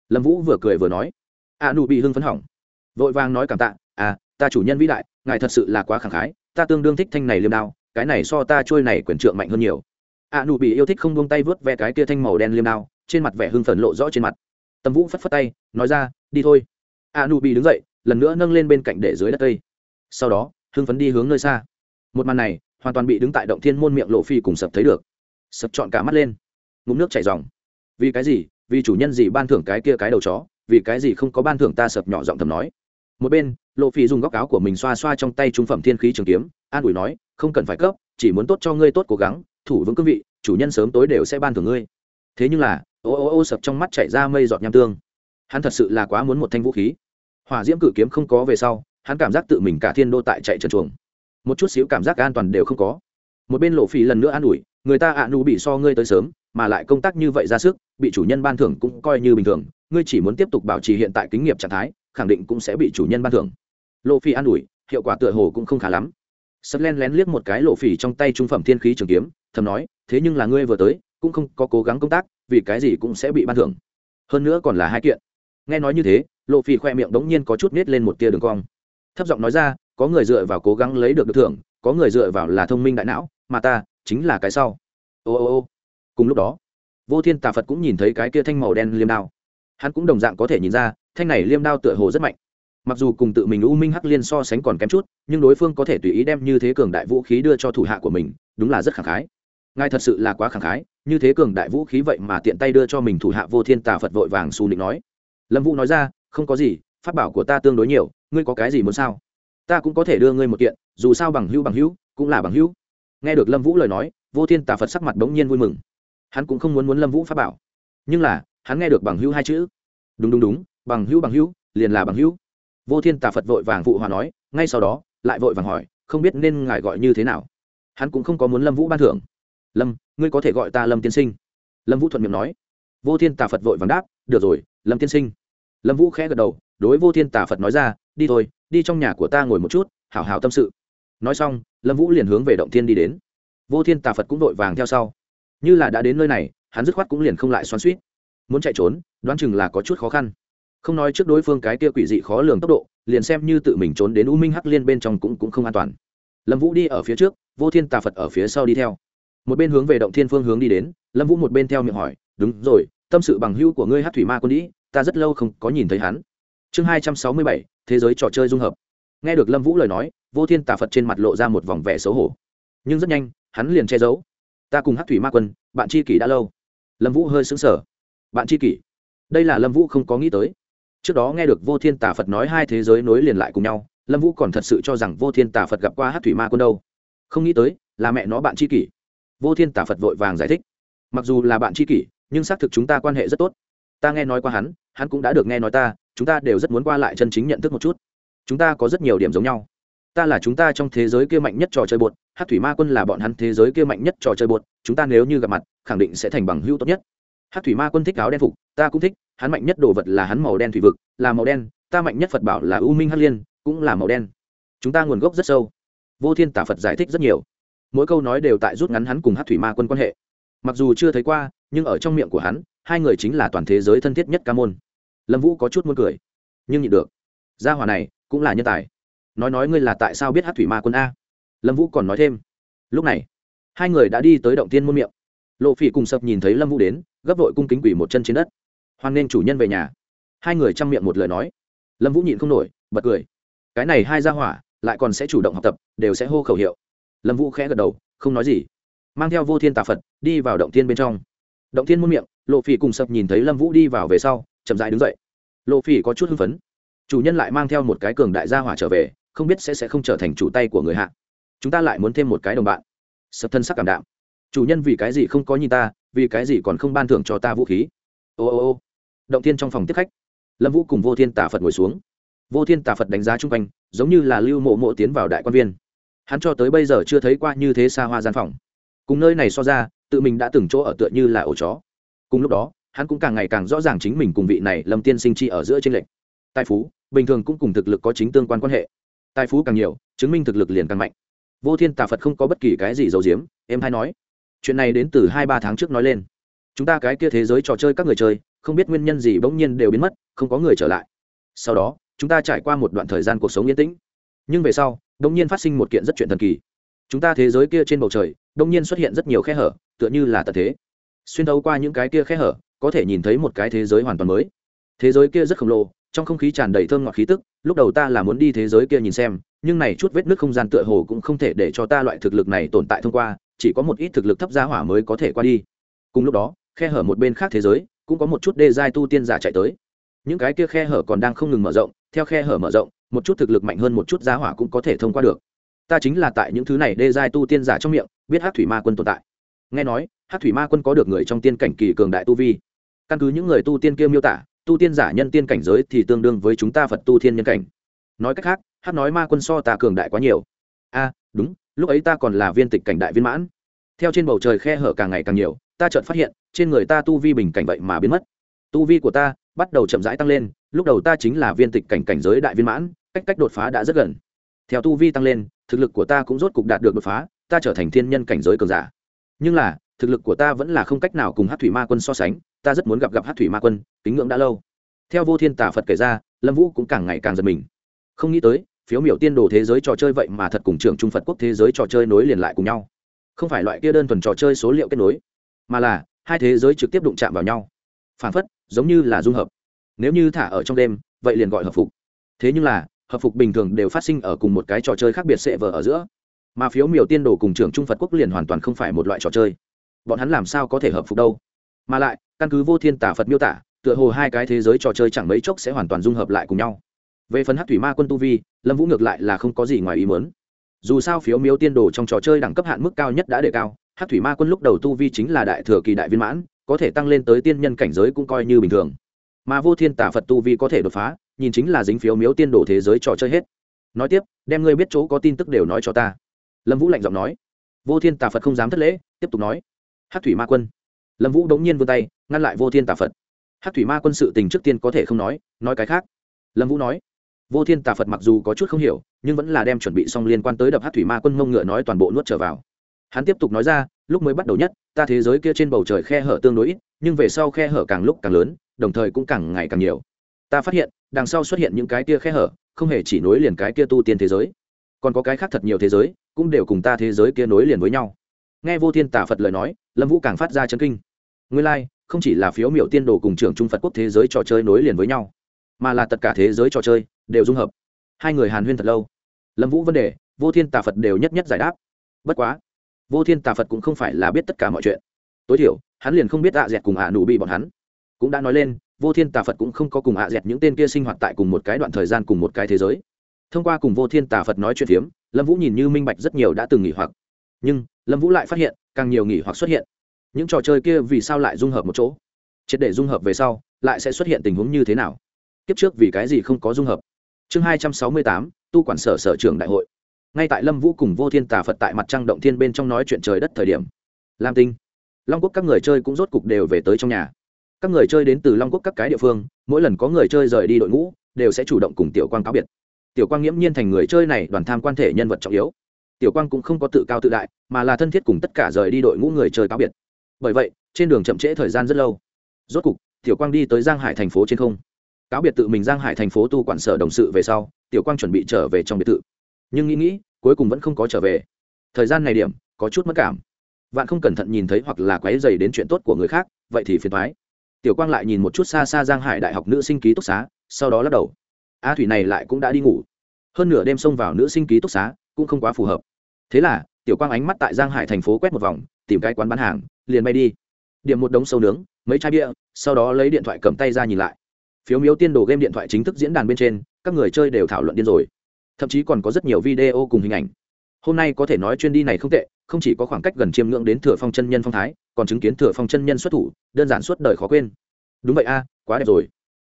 Lâm vũ vừa cười vừa nói. Ạ nụ bị hưng phấn hỏng vội vàng nói cảm tạ à ta chủ nhân vĩ đại, ngài thật sự là quá khẳng khái, ta tương đương thích thanh này liêm đao, cái này so ta trôi này quyển trượng mạnh hơn nhiều. A nụ bị yêu thích không buông tay vớt ve cái kia thanh màu đen liêm đao, trên mặt vẻ hưng phấn lộ rõ trên mặt. Tầm vũ phất phất tay, nói ra, đi thôi. A nụ bị đứng dậy, lần nữa nâng lên bên cạnh để dưới đất cây. Sau đó, hưng phấn đi hướng nơi xa. Một màn này, hoàn toàn bị đứng tại động thiên môn miệng lộ phi cùng sập thấy được. Sập chọn cả mắt lên, ngụm nước chảy dòng vì cái gì? Vì chủ nhân gì ban thưởng cái kia cái đầu chó? Vì cái gì không có ban thưởng ta? Sập nhỏ giọng thầm nói một bên, lộ phi dùng góc áo của mình xoa xoa trong tay trung phẩm thiên khí trường kiếm, an ủi nói, không cần phải cấp, chỉ muốn tốt cho ngươi tốt cố gắng, thủ vững cương vị, chủ nhân sớm tối đều sẽ ban thưởng ngươi. Thế nhưng là, ô ô ô sập trong mắt chảy ra mây giọt nham tương. Hắn thật sự là quá muốn một thanh vũ khí. Hỏa diễm cự kiếm không có về sau, hắn cảm giác tự mình cả thiên đô tại chạy trần chuồng một chút xíu cảm giác an toàn đều không có. Một bên lộ phí lần nữa an ủi, người ta ạ à nụ bị so ngươi tới sớm, mà lại công tác như vậy ra sức, bị chủ nhân ban thưởng cũng coi như bình thường, ngươi chỉ muốn tiếp tục bảo trì hiện tại kinh nghiệm trạng thái khẳng định cũng sẽ bị chủ nhân ban thưởng. Lộ phi an ủi, hiệu quả tựa hồ cũng không khá lắm. Sắp len lén liếc một cái lộ phỉ trong tay trung phẩm thiên khí trường kiếm, thầm nói, thế nhưng là ngươi vừa tới, cũng không có cố gắng công tác, vì cái gì cũng sẽ bị ban thưởng. Hơn nữa còn là hai kiện. Nghe nói như thế, lộ phỉ khoe miệng đống nhiên có chút nết lên một tia đường cong. Thấp giọng nói ra, có người dựa vào cố gắng lấy được được thưởng, có người dựa vào là thông minh đại não, mà ta chính là cái sau. Ô ô ô. Cùng lúc đó, vô thiên tà phật cũng nhìn thấy cái kia thanh màu đen liêm đao hắn cũng đồng dạng có thể nhìn ra, thanh này liêm đao tựa hồ rất mạnh. Mặc dù cùng tự mình u minh hắc liên so sánh còn kém chút, nhưng đối phương có thể tùy ý đem như thế cường đại vũ khí đưa cho thủ hạ của mình, đúng là rất khẳng khái. Ngài thật sự là quá khẳng khái, như thế cường đại vũ khí vậy mà tiện tay đưa cho mình thủ hạ vô thiên tà phật vội vàng xù định nói. Lâm vũ nói ra, không có gì phát bảo của ta tương đối nhiều, ngươi có cái gì muốn sao? Ta cũng có thể đưa ngươi một kiện, dù sao bằng hữu bằng hữu, cũng là bằng hữu. Nghe được lâm vũ lời nói, vô thiên tà phật sắc mặt bỗng nhiên vui mừng. Hắn cũng không muốn muốn lâm vũ phát bảo. Nhưng là hắn nghe được bằng hữu hai chữ. Đúng đúng đúng, bằng hữu bằng hữu, liền là bằng hữu. Vô thiên tà phật vội vàng phụ hòa nói, ngay sau đó, lại vội vàng hỏi, không biết nên ngài gọi như thế nào. Hắn cũng không có muốn lâm vũ ban thưởng. Lâm, ngươi có thể gọi ta lâm tiên sinh. Lâm vũ thuận miệng nói. Vô thiên tà phật vội vàng đáp, được rồi, lâm tiên sinh. Lâm vũ khẽ gật đầu, đối vô thiên tà phật nói ra, đi thôi, đi trong nhà của ta ngồi một chút, hảo hảo tâm sự. Nói xong, lâm vũ liền hướng về động thiên đi đến. Vô thiên tà phật cũng vội vàng theo sau. Như là đã đến nơi này, hắn dứt khoát cũng liền không lại xoắn suýt muốn chạy trốn, đoán chừng là có chút khó khăn. Không nói trước đối phương cái kia quỷ dị khó lường tốc độ, liền xem như tự mình trốn đến u minh hắc liên bên trong cũng cũng không an toàn. Lâm vũ đi ở phía trước, vô thiên tà phật ở phía sau đi theo. Một bên hướng về động thiên phương hướng đi đến, lâm vũ một bên theo miệng hỏi, đúng rồi, tâm sự bằng hữu của ngươi hát thủy ma quân đĩ ta rất lâu không có nhìn thấy hắn. Chương hai trăm sáu mươi bảy, thế giới trò chơi dung hợp. Nghe được lâm vũ lời nói, vô thiên tà phật trên mặt lộ ra một vòng vẻ xấu hổ. Nhưng rất nhanh, hắn liền che giấu. Ta cùng hát thủy ma quân, bạn tri kỷ đã lâu. Lâm vũ hơi xứng sở bạn tri kỷ. Đây là lâm vũ không có nghĩ tới. Trước đó nghe được vô thiên tà phật nói hai thế giới nối liền lại cùng nhau, lâm vũ còn thật sự cho rằng vô thiên tà phật gặp qua hát thủy ma quân đâu. Không nghĩ tới, là mẹ nó bạn tri kỷ. Vô thiên tà phật vội vàng giải thích. Mặc dù là bạn tri kỷ, nhưng xác thực chúng ta quan hệ rất tốt. Ta nghe nói qua hắn hắn cũng đã được nghe nói ta, chúng ta đều rất muốn qua lại chân chính nhận thức một chút. Chúng ta có rất nhiều điểm giống nhau. Ta là chúng ta trong thế giới kia mạnh nhất trò chơi bột hát thủy ma quân là bọn hắn thế giới kia mạnh nhất trò chơi bột, chúng ta nếu như gặp mặt, khẳng định sẽ thành bằng hữu tốt nhất hát thủy ma quân thích áo đen phục, ta cũng thích, hắn mạnh nhất đồ vật là hắn màu đen thủy vực, là màu đen, ta mạnh nhất phật bảo là u minh hắc liên, cũng là màu đen. Chúng ta nguồn gốc rất sâu. Vô thiên tả phật giải thích rất nhiều. Mỗi câu nói đều tại rút ngắn hắn cùng hát thủy ma quân quan hệ. Mặc dù chưa thấy qua, nhưng ở trong miệng của hắn, hai người chính là toàn thế giới thân thiết nhất ca môn. Lâm vũ có chút muốn cười. Nhưng nhịn được. Gia hòa này, cũng là nhân tài. Nói nói ngươi là tại sao biết hát thủy ma quân a? Lâm vũ còn nói thêm. Lúc này, hai người đã đi tới động tiên môn miệng. Lộ phỉ cùng sập nhìn thấy lâm vũ đến gấp vội cung kính quỳ một chân trên đất. Hoan nên chủ nhân về nhà. Hai người chăm miệng một lời nói. Lâm vũ nhịn không nổi, bật cười. Cái này hai gia hỏa, lại còn sẽ chủ động học tập, đều sẽ hô khẩu hiệu. Lâm vũ khẽ gật đầu, không nói gì. Mang theo vô thiên tà phật, đi vào động thiên bên trong. Động thiên muôn miệng, lộ phỉ cùng sập nhìn thấy lâm vũ đi vào về sau, chậm dại đứng dậy. Lộ phỉ có chút hưng phấn. Chủ nhân lại mang theo một cái cường đại gia hỏa trở về, không biết sẽ sẽ không trở thành chủ tay của người hạ. Chúng ta lại muốn thêm một cái đồng bạn. Sập thân sắc cảm đạm. Chủ nhân vì cái gì không có nhìn ta vì cái gì còn không ban thưởng cho ta vũ khí? Ô ô ô. Động thiên trong phòng tiếp khách. Lâm vũ cùng vô thiên tà phật ngồi xuống. Vô thiên tà phật đánh giá chung quanh, giống như là lưu mộ mộ tiến vào đại quan viên. Hắn cho tới bây giờ chưa thấy qua như thế xa hoa gian phòng. Cùng nơi này so ra, tự mình đã từng chỗ ở tựa như là ổ chó. Cùng lúc đó, hắn cũng càng ngày càng rõ ràng chính mình cùng vị này lâm tiên sinh chi ở giữa tranh lệch. Tài phú, bình thường cũng cùng thực lực có chính tương quan quan hệ. Tài phú càng nhiều, chứng minh thực lực liền càng mạnh. Vô thiên tà phật không có bất kỳ cái gì giấu giếm em hay nói chuyện này đến từ hai ba tháng trước nói lên. Chúng ta cái kia thế giới trò chơi các người chơi, không biết nguyên nhân gì bỗng nhiên đều biến mất, không có người trở lại. Sau đó, chúng ta trải qua một đoạn thời gian cuộc sống yên tĩnh. Nhưng về sau, bỗng nhiên phát sinh một kiện rất chuyện thần kỳ. Chúng ta thế giới kia trên bầu trời, bỗng nhiên xuất hiện rất nhiều khe hở, tựa như là tật thế. Xuyên thấu qua những cái kia khe hở, có thể nhìn thấy một cái thế giới hoàn toàn mới. Thế giới kia rất khổng lồ, trong không khí tràn đầy thơm ngọt khí tức, lúc đầu ta là muốn đi thế giới kia nhìn xem, nhưng này chút vết nước không gian tựa hồ cũng không thể để cho ta loại thực lực này tồn tại thông qua chỉ có một ít thực lực thấp giá hỏa mới có thể qua đi. Cùng lúc đó, khe hở một bên khác thế giới cũng có một chút đê giai tu tiên giả chạy tới. Những cái kia khe hở còn đang không ngừng mở rộng, theo khe hở mở rộng, một chút thực lực mạnh hơn một chút giá hỏa cũng có thể thông qua được. Ta chính là tại những thứ này đê giai tu tiên giả trong miệng, biết hát thủy ma quân tồn tại. Nghe nói hát thủy ma quân có được người trong tiên cảnh kỳ cường đại tu vi. Căn cứ những người tu tiên kia miêu tả, tu tiên giả nhân tiên cảnh giới thì tương đương với chúng ta phật tu thiên nhân cảnh. Nói cách khác hát nói ma quân so ta cường đại quá nhiều. A đúng lúc ấy ta còn là viên tịch cảnh đại viên mãn. Theo trên bầu trời khe hở càng ngày càng nhiều, ta chợt phát hiện, trên người ta tu vi bình cảnh vậy mà biến mất. Tu vi của ta bắt đầu chậm rãi tăng lên, lúc đầu ta chính là viên tịch cảnh cảnh giới đại viên mãn, cách cách đột phá đã rất gần. Theo tu vi tăng lên, thực lực của ta cũng rốt cục đạt được đột phá, ta trở thành thiên nhân cảnh giới cường giả. Nhưng là, thực lực của ta vẫn là không cách nào cùng hát thủy ma quân so sánh, ta rất muốn gặp gặp hát thủy ma quân, kính ngưỡng đã lâu. Theo vô thiên tả phật kể ra, lâm vũ cũng càng ngày càng giật mình. Không nghĩ tới phiếu miểu tiên đồ thế giới trò chơi vậy mà thật cùng trường trung phật quốc thế giới trò chơi nối liền lại cùng nhau. Không phải loại kia đơn thuần trò chơi số liệu kết nối, mà là hai thế giới trực tiếp đụng chạm vào nhau. Phản phất, giống như là dung hợp. Nếu như thả ở trong đêm, vậy liền gọi hợp phục. Thế nhưng là, hợp phục bình thường đều phát sinh ở cùng một cái trò chơi khác biệt sệ vở ở giữa. Mà phiếu miểu tiên đồ cùng trường trung phật quốc liền hoàn toàn không phải một loại trò chơi. Bọn hắn làm sao có thể hợp phục đâu? Mà lại, căn cứ vô thiên tả phật miêu tả, tựa hồ hai cái thế giới trò chơi chẳng mấy chốc sẽ hoàn toàn dung hợp lại cùng nhau về phần hát thủy ma quân tu vi, lâm vũ ngược lại là không có gì ngoài ý mớn dù sao phiếu miếu tiên đồ trong trò chơi đẳng cấp hạn mức cao nhất đã đề cao hát thủy ma quân lúc đầu tu vi chính là đại thừa kỳ đại viên mãn, có thể tăng lên tới tiên nhân cảnh giới cũng coi như bình thường. Mà vô thiên tả phật tu vi có thể đột phá, nhìn chính là dính phiếu miếu tiên đồ thế giới trò chơi hết. Nói tiếp, đem ngươi biết chỗ có tin tức đều nói cho ta. Lâm vũ lạnh giọng nói. Vô thiên tà phật không dám thất lễ, tiếp tục nói. Hát thủy ma quân. Lâm vũ đống nhiên vươn tay, ngăn lại vô thiên tà phật. Hát thủy ma quân sự tình trước tiên có thể không nói nói cái khác. Lâm vũ nói vô thiên tà phật mặc dù có chút không hiểu nhưng vẫn là đem chuẩn bị xong liên quan tới đập hát thủy ma quân mông ngựa nói toàn bộ nuốt trở vào. Hắn tiếp tục nói ra lúc mới bắt đầu nhất ta thế giới kia trên bầu trời khe hở tương đối ít nhưng về sau khe hở càng lúc càng lớn đồng thời cũng càng ngày càng nhiều. Ta phát hiện đằng sau xuất hiện những cái kia khe hở không hề chỉ nối liền cái kia tu tiên thế giới. Còn có cái khác thật nhiều thế giới cũng đều cùng ta thế giới kia nối liền với nhau. Nghe vô thiên tả phật lời nói lâm vũ càng phát ra chân kinh. Nguyên lai、like, không chỉ là phiếu miểu tiên đồ cùng trưởng trung phật quốc thế giới trò chơi nối liền với nhau mà là tất cả thế giới trò chơi đều dung hợp. Hai người hàn huyên thật lâu. Lâm vũ vấn đề, vô thiên tà phật đều nhất nhất giải đáp. Bất quá, vô thiên tà phật cũng không phải là biết tất cả mọi chuyện. Tối thiểu, hắn liền không biết ạ dẹt cùng ạ nụ bị bọn hắn. Cũng đã nói lên, vô thiên tà phật cũng không có cùng ạ dẹt những tên kia sinh hoạt tại cùng một cái đoạn thời gian cùng một cái thế giới. Thông qua cùng vô thiên tà phật nói chuyện phiếm, lâm vũ nhìn như minh bạch rất nhiều đã từng nghỉ hoặc. Nhưng, lâm vũ lại phát hiện, càng nhiều nghỉ hoặc xuất hiện. Những trò chơi kia vì sao lại dung hợp một chỗ? Triệt để dung hợp về sau, lại sẽ xuất hiện tình huống như thế nào? Kiếp trước vì cái gì không có dung hợp. Chương hai trăm sáu mươi tám, tu quản sở sở trưởng đại hội. Ngay tại lâm vũ cùng vô thiên tà phật tại mặt trăng động thiên bên trong nói chuyện trời đất thời điểm, lam tinh, long quốc các người chơi cũng rốt cục đều về tới trong nhà. Các người chơi đến từ long quốc các cái địa phương, mỗi lần có người chơi rời đi đội ngũ, đều sẽ chủ động cùng tiểu quang cáo biệt. Tiểu quang nghiễm nhiên thành người chơi này đoàn tham quan thể nhân vật trọng yếu. Tiểu quang cũng không có tự cao tự đại, mà là thân thiết cùng tất cả rời đi đội ngũ người chơi cáo biệt. Bởi vậy, trên đường chậm trễ thời gian rất lâu. Rốt cục, tiểu quang đi tới giang hải thành phố trên không cáo biệt tự mình giang hải thành phố tu quản sở đồng sự về sau, tiểu quang chuẩn bị trở về trong biệt thự. Nhưng nghĩ nghĩ, cuối cùng vẫn không có trở về. Thời gian này điểm, có chút mất cảm. Vạn không cẩn thận nhìn thấy hoặc là quáy dày đến chuyện tốt của người khác, vậy thì phiền thoái tiểu quang lại nhìn một chút xa xa giang hải đại học nữ sinh ký túc xá, sau đó lắc đầu. A thủy này lại cũng đã đi ngủ. Hơn nửa đêm xông vào nữ sinh ký túc xá, cũng không quá phù hợp. Thế là, tiểu quang ánh mắt tại giang hải thành phố quét một vòng, tìm cái quán bán hàng, liền bay đi. Điểm một đống sâu nướng, mấy chai bia, sau đó lấy điện thoại cầm tay ra nhìn lại phiếu miếu tiên đồ game điện thoại chính thức diễn đàn bên trên, các người chơi đều thảo luận điên rồi. Thậm chí còn có rất nhiều video cùng hình ảnh. Hôm nay có thể nói chuyên đi này không tệ, không chỉ có khoảng cách gần chiêm ngưỡng đến thừa phong chân nhân phong thái, còn chứng kiến thừa phong chân nhân xuất thủ, đơn giản suốt đời khó quên. Đúng vậy a, quá đẹp rồi.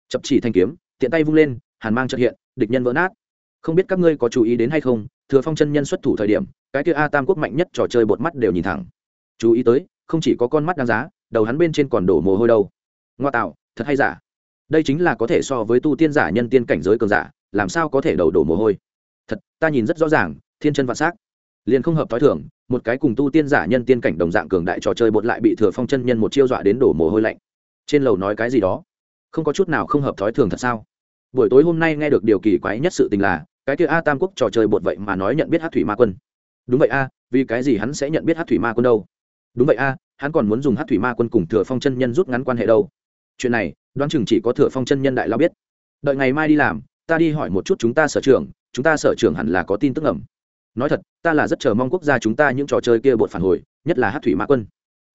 Chập chỉ thanh kiếm, tiện tay vung lên, hàn mang trợ hiện, địch nhân vỡ nát. Không biết các ngươi có chú ý đến hay không, thừa phong chân nhân xuất thủ thời điểm, cái kia a tam quốc mạnh nhất trò chơi bột mắt đều nhìn thẳng. Chú ý tới, không chỉ có con mắt đáng giá, đầu hắn bên trên còn đổ mồ hôi đâu. Ngoa tạo, thật hay giả? Đây chính là có thể so với tu tiên giả nhân tiên cảnh giới cường giả, làm sao có thể đầu đổ mồ hôi? Thật, ta nhìn rất rõ ràng, thiên chân vạn s á c liền không hợp t h o i thưởng một cái cùng tu tiên giả nhân tiên cảnh đồng dạng cường đại trò chơi bột lại bị thừa phong chân nhân một chiêu dọa đến đổ mồ hôi lạnh. Trên lầu nói cái gì đó? Không có chút nào không hợp thói thường thật sao? Buổi tối hôm nay nghe được điều kỳ quái nhất sự tình là, cái kia a tam quốc trò chơi bột vậy mà nói nhận biết hát thủy ma quân. Đúng vậy a, vì cái gì hắn sẽ nhận biết hát thủy ma quân đâu? Đúng vậy a, hắn còn muốn dùng hát thủy ma quân cùng thừa phong chân nhân rút ngắn quan hệ đâu? Chuyện này đoán chừng chỉ có thừa phong chân nhân đại lao biết. Đợi ngày mai đi làm, ta đi hỏi một chút chúng ta sở trường chúng ta sở trường hẳn là có tin tức ẩm nói thật, ta là rất chờ mong quốc gia chúng ta những trò chơi kia bột phản hồi, nhất là hát thủy ma quân.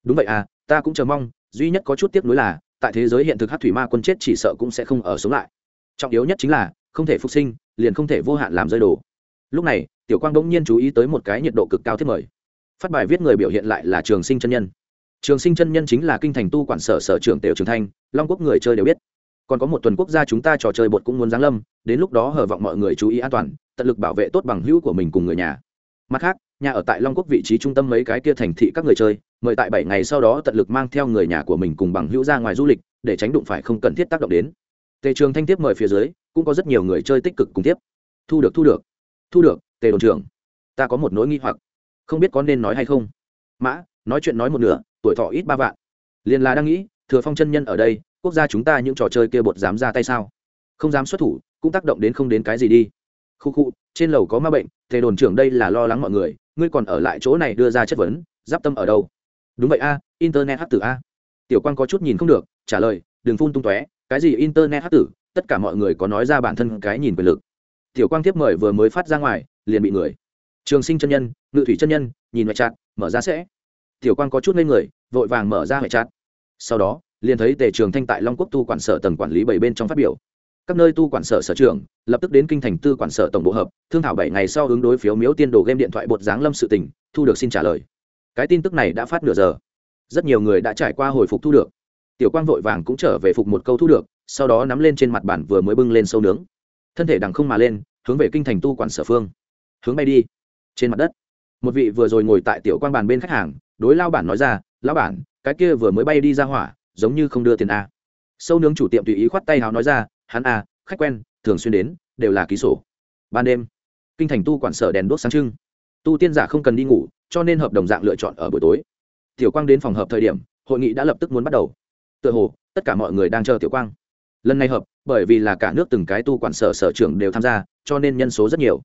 Đúng vậy à ta cũng chờ mong, duy nhất có chút tiếc nuối là, tại thế giới hiện thực hát thủy ma quân chết chỉ sợ cũng sẽ không ở sống lại. Trọng yếu nhất chính là, không thể phục sinh, liền không thể vô hạn làm rơi đồ. Lúc này, tiểu quang bỗng nhiên chú ý tới một cái nhiệt độ cực cao thiết mời. Phát bài viết người biểu hiện lại là trường sinh chân nhân trường sinh chân nhân chính là kinh thành tu quản sở sở trưởng tiểu trường thanh, long quốc người chơi đều biết. Còn có một tuần quốc gia chúng ta trò chơi bột cũng muốn giáng lâm, đến lúc đó hờ vọng mọi người chú ý an toàn, tận lực bảo vệ tốt bằng hữu của mình cùng người nhà. Mặt khác, nhà ở tại long quốc vị trí trung tâm mấy cái kia thành thị các người chơi, mời tại bảy ngày sau đó tận lực mang theo người nhà của mình cùng bằng hữu ra ngoài du lịch, để tránh đụng phải không cần thiết tác động đến. Tề trường thanh tiếp mời phía dưới, cũng có rất nhiều người chơi tích cực cùng tiếp. Thu được thu được. Thu được, tề đồn trưởng. Ta có một nỗi nghi hoặc. Không biết có nên nói hay không? Mã, nói chuyện nói một nửa tuổi thọ ít ba vạn. Liền là đang nghĩ, thừa phong chân nhân ở đây, quốc gia chúng ta những trò chơi kia bột dám ra tay sao? Không dám xuất thủ, cũng tác động đến không đến cái gì đi. Khu khu, trên lầu có ma bệnh, thề đồn trưởng đây là lo lắng mọi người, ngươi còn ở lại chỗ này đưa ra chất vấn, giáp tâm ở đâu? Đúng vậy a, internet hát tử a. Tiểu quan có chút nhìn không được, trả lời, đừng phun tung tóe, cái gì internet hát tử, tất cả mọi người có nói ra bản thân cái nhìn quyền lực. Tiểu quang tiếp mời vừa mới phát ra ngoài, liền bị người. Trường sinh chân nhân, ngự thủy chân nhân, nhìn ngoại chặt mở ra sẽ tiểu quan có chút lên người, vội vàng mở ra hệ chát sau đó, liền thấy tề trường thanh tại long quốc tu quản sở tầng quản lý bảy bên trong phát biểu. Các nơi tu quản sở sở trưởng, lập tức đến kinh thành tư quản sở tổng bộ hợp, thương thảo bảy ngày sau ứng đối phiếu miếu tiên đồ game điện thoại bột giáng lâm sự tình, thu được xin trả lời. Cái tin tức này đã phát nửa giờ. Rất nhiều người đã trải qua hồi phục thu được. Tiểu quang vội vàng cũng trở về phục một câu thu được, sau đó nắm lên trên mặt bản vừa mới bưng lên sâu nướng. Thân thể đằng không mà lên, hướng về kinh thành tu quản sở phương. Hướng bay đi. Trên mặt đất, một vị vừa rồi ngồi tại tiểu quang bàn bên khách hàng đối lao bản nói ra, lão bản, cái kia vừa mới bay đi ra hỏa, giống như không đưa tiền a. Sâu nướng chủ tiệm tùy ý khoát tay hào nói ra, hắn a, khách quen, thường xuyên đến, đều là ký sổ. Ban đêm, kinh thành tu quản sở đèn đốt sáng trưng. Tu tiên giả không cần đi ngủ, cho nên hợp đồng dạng lựa chọn ở buổi tối. Tiểu quang đến phòng hợp thời điểm, hội nghị đã lập tức muốn bắt đầu. Tựa hồ, tất cả mọi người đang chờ tiểu quang. Lần này hợp, bởi vì là cả nước từng cái tu quản sở sở trưởng đều tham gia, cho nên nhân số rất nhiều.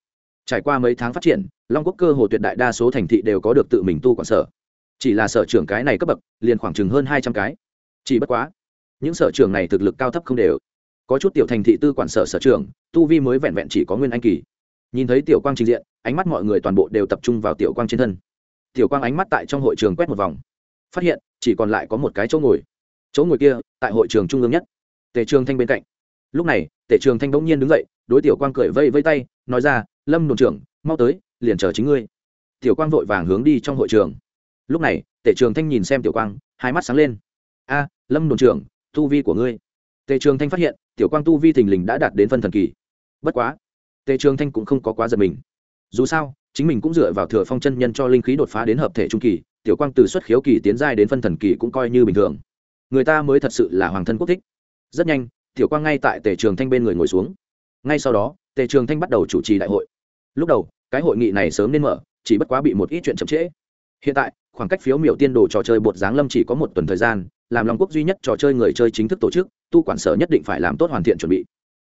Trải qua mấy tháng phát triển, long quốc cơ hồ tuyệt đại đa số thành thị đều có được tự mình tu quản sở chỉ là sở trưởng cái này cấp bậc, liền khoảng chừng hơn hai trăm cái. Chỉ bất quá, những sở trưởng này thực lực cao thấp không đều. Có chút tiểu thành thị tư quản sở sở trưởng tu vi mới vẹn vẹn chỉ có nguyên anh kỳ. Nhìn thấy tiểu quang trình diện, ánh mắt mọi người toàn bộ đều tập trung vào tiểu quang trên thân. Tiểu quang ánh mắt tại trong hội trường quét một vòng. Phát hiện, chỉ còn lại có một cái chỗ ngồi. Chỗ ngồi kia, tại hội trường trung ương nhất, tề trường thanh bên cạnh. Lúc này, tề trường thanh bỗng nhiên đứng dậy, đối tiểu quang cười vây vây tay, nói ra, lâm đồn trưởng, mau tới, liền chờ chính ngươi. Tiểu quang vội vàng hướng đi trong hội trường lúc này, tề trường thanh nhìn xem tiểu quang, hai mắt sáng lên. A, lâm đồn trưởng, tu vi của ngươi. Tề trường thanh phát hiện, tiểu quang tu vi thình lình đã đạt đến phân thần kỳ. Bất quá, tề trường thanh cũng không có quá giật mình. Dù sao, chính mình cũng dựa vào thừa phong chân nhân cho linh khí đột phá đến hợp thể trung kỳ, tiểu quang từ xuất khiếu kỳ tiến giai đến phân thần kỳ cũng coi như bình thường. Người ta mới thật sự là hoàng thân quốc thích. Rất nhanh, tiểu quang ngay tại tề trường thanh bên người ngồi xuống. Ngay sau đó, tề trường thanh bắt đầu chủ trì đại hội. Lúc đầu, cái hội nghị này sớm nên mở, chỉ bất quá bị một ít chuyện chậm trễ. Hiện tại khoảng cách phiếu miểu tiên đồ trò chơi bột giáng lâm chỉ có một tuần thời gian, làm long quốc duy nhất trò chơi người chơi chính thức tổ chức, tu quản sở nhất định phải làm tốt hoàn thiện chuẩn bị.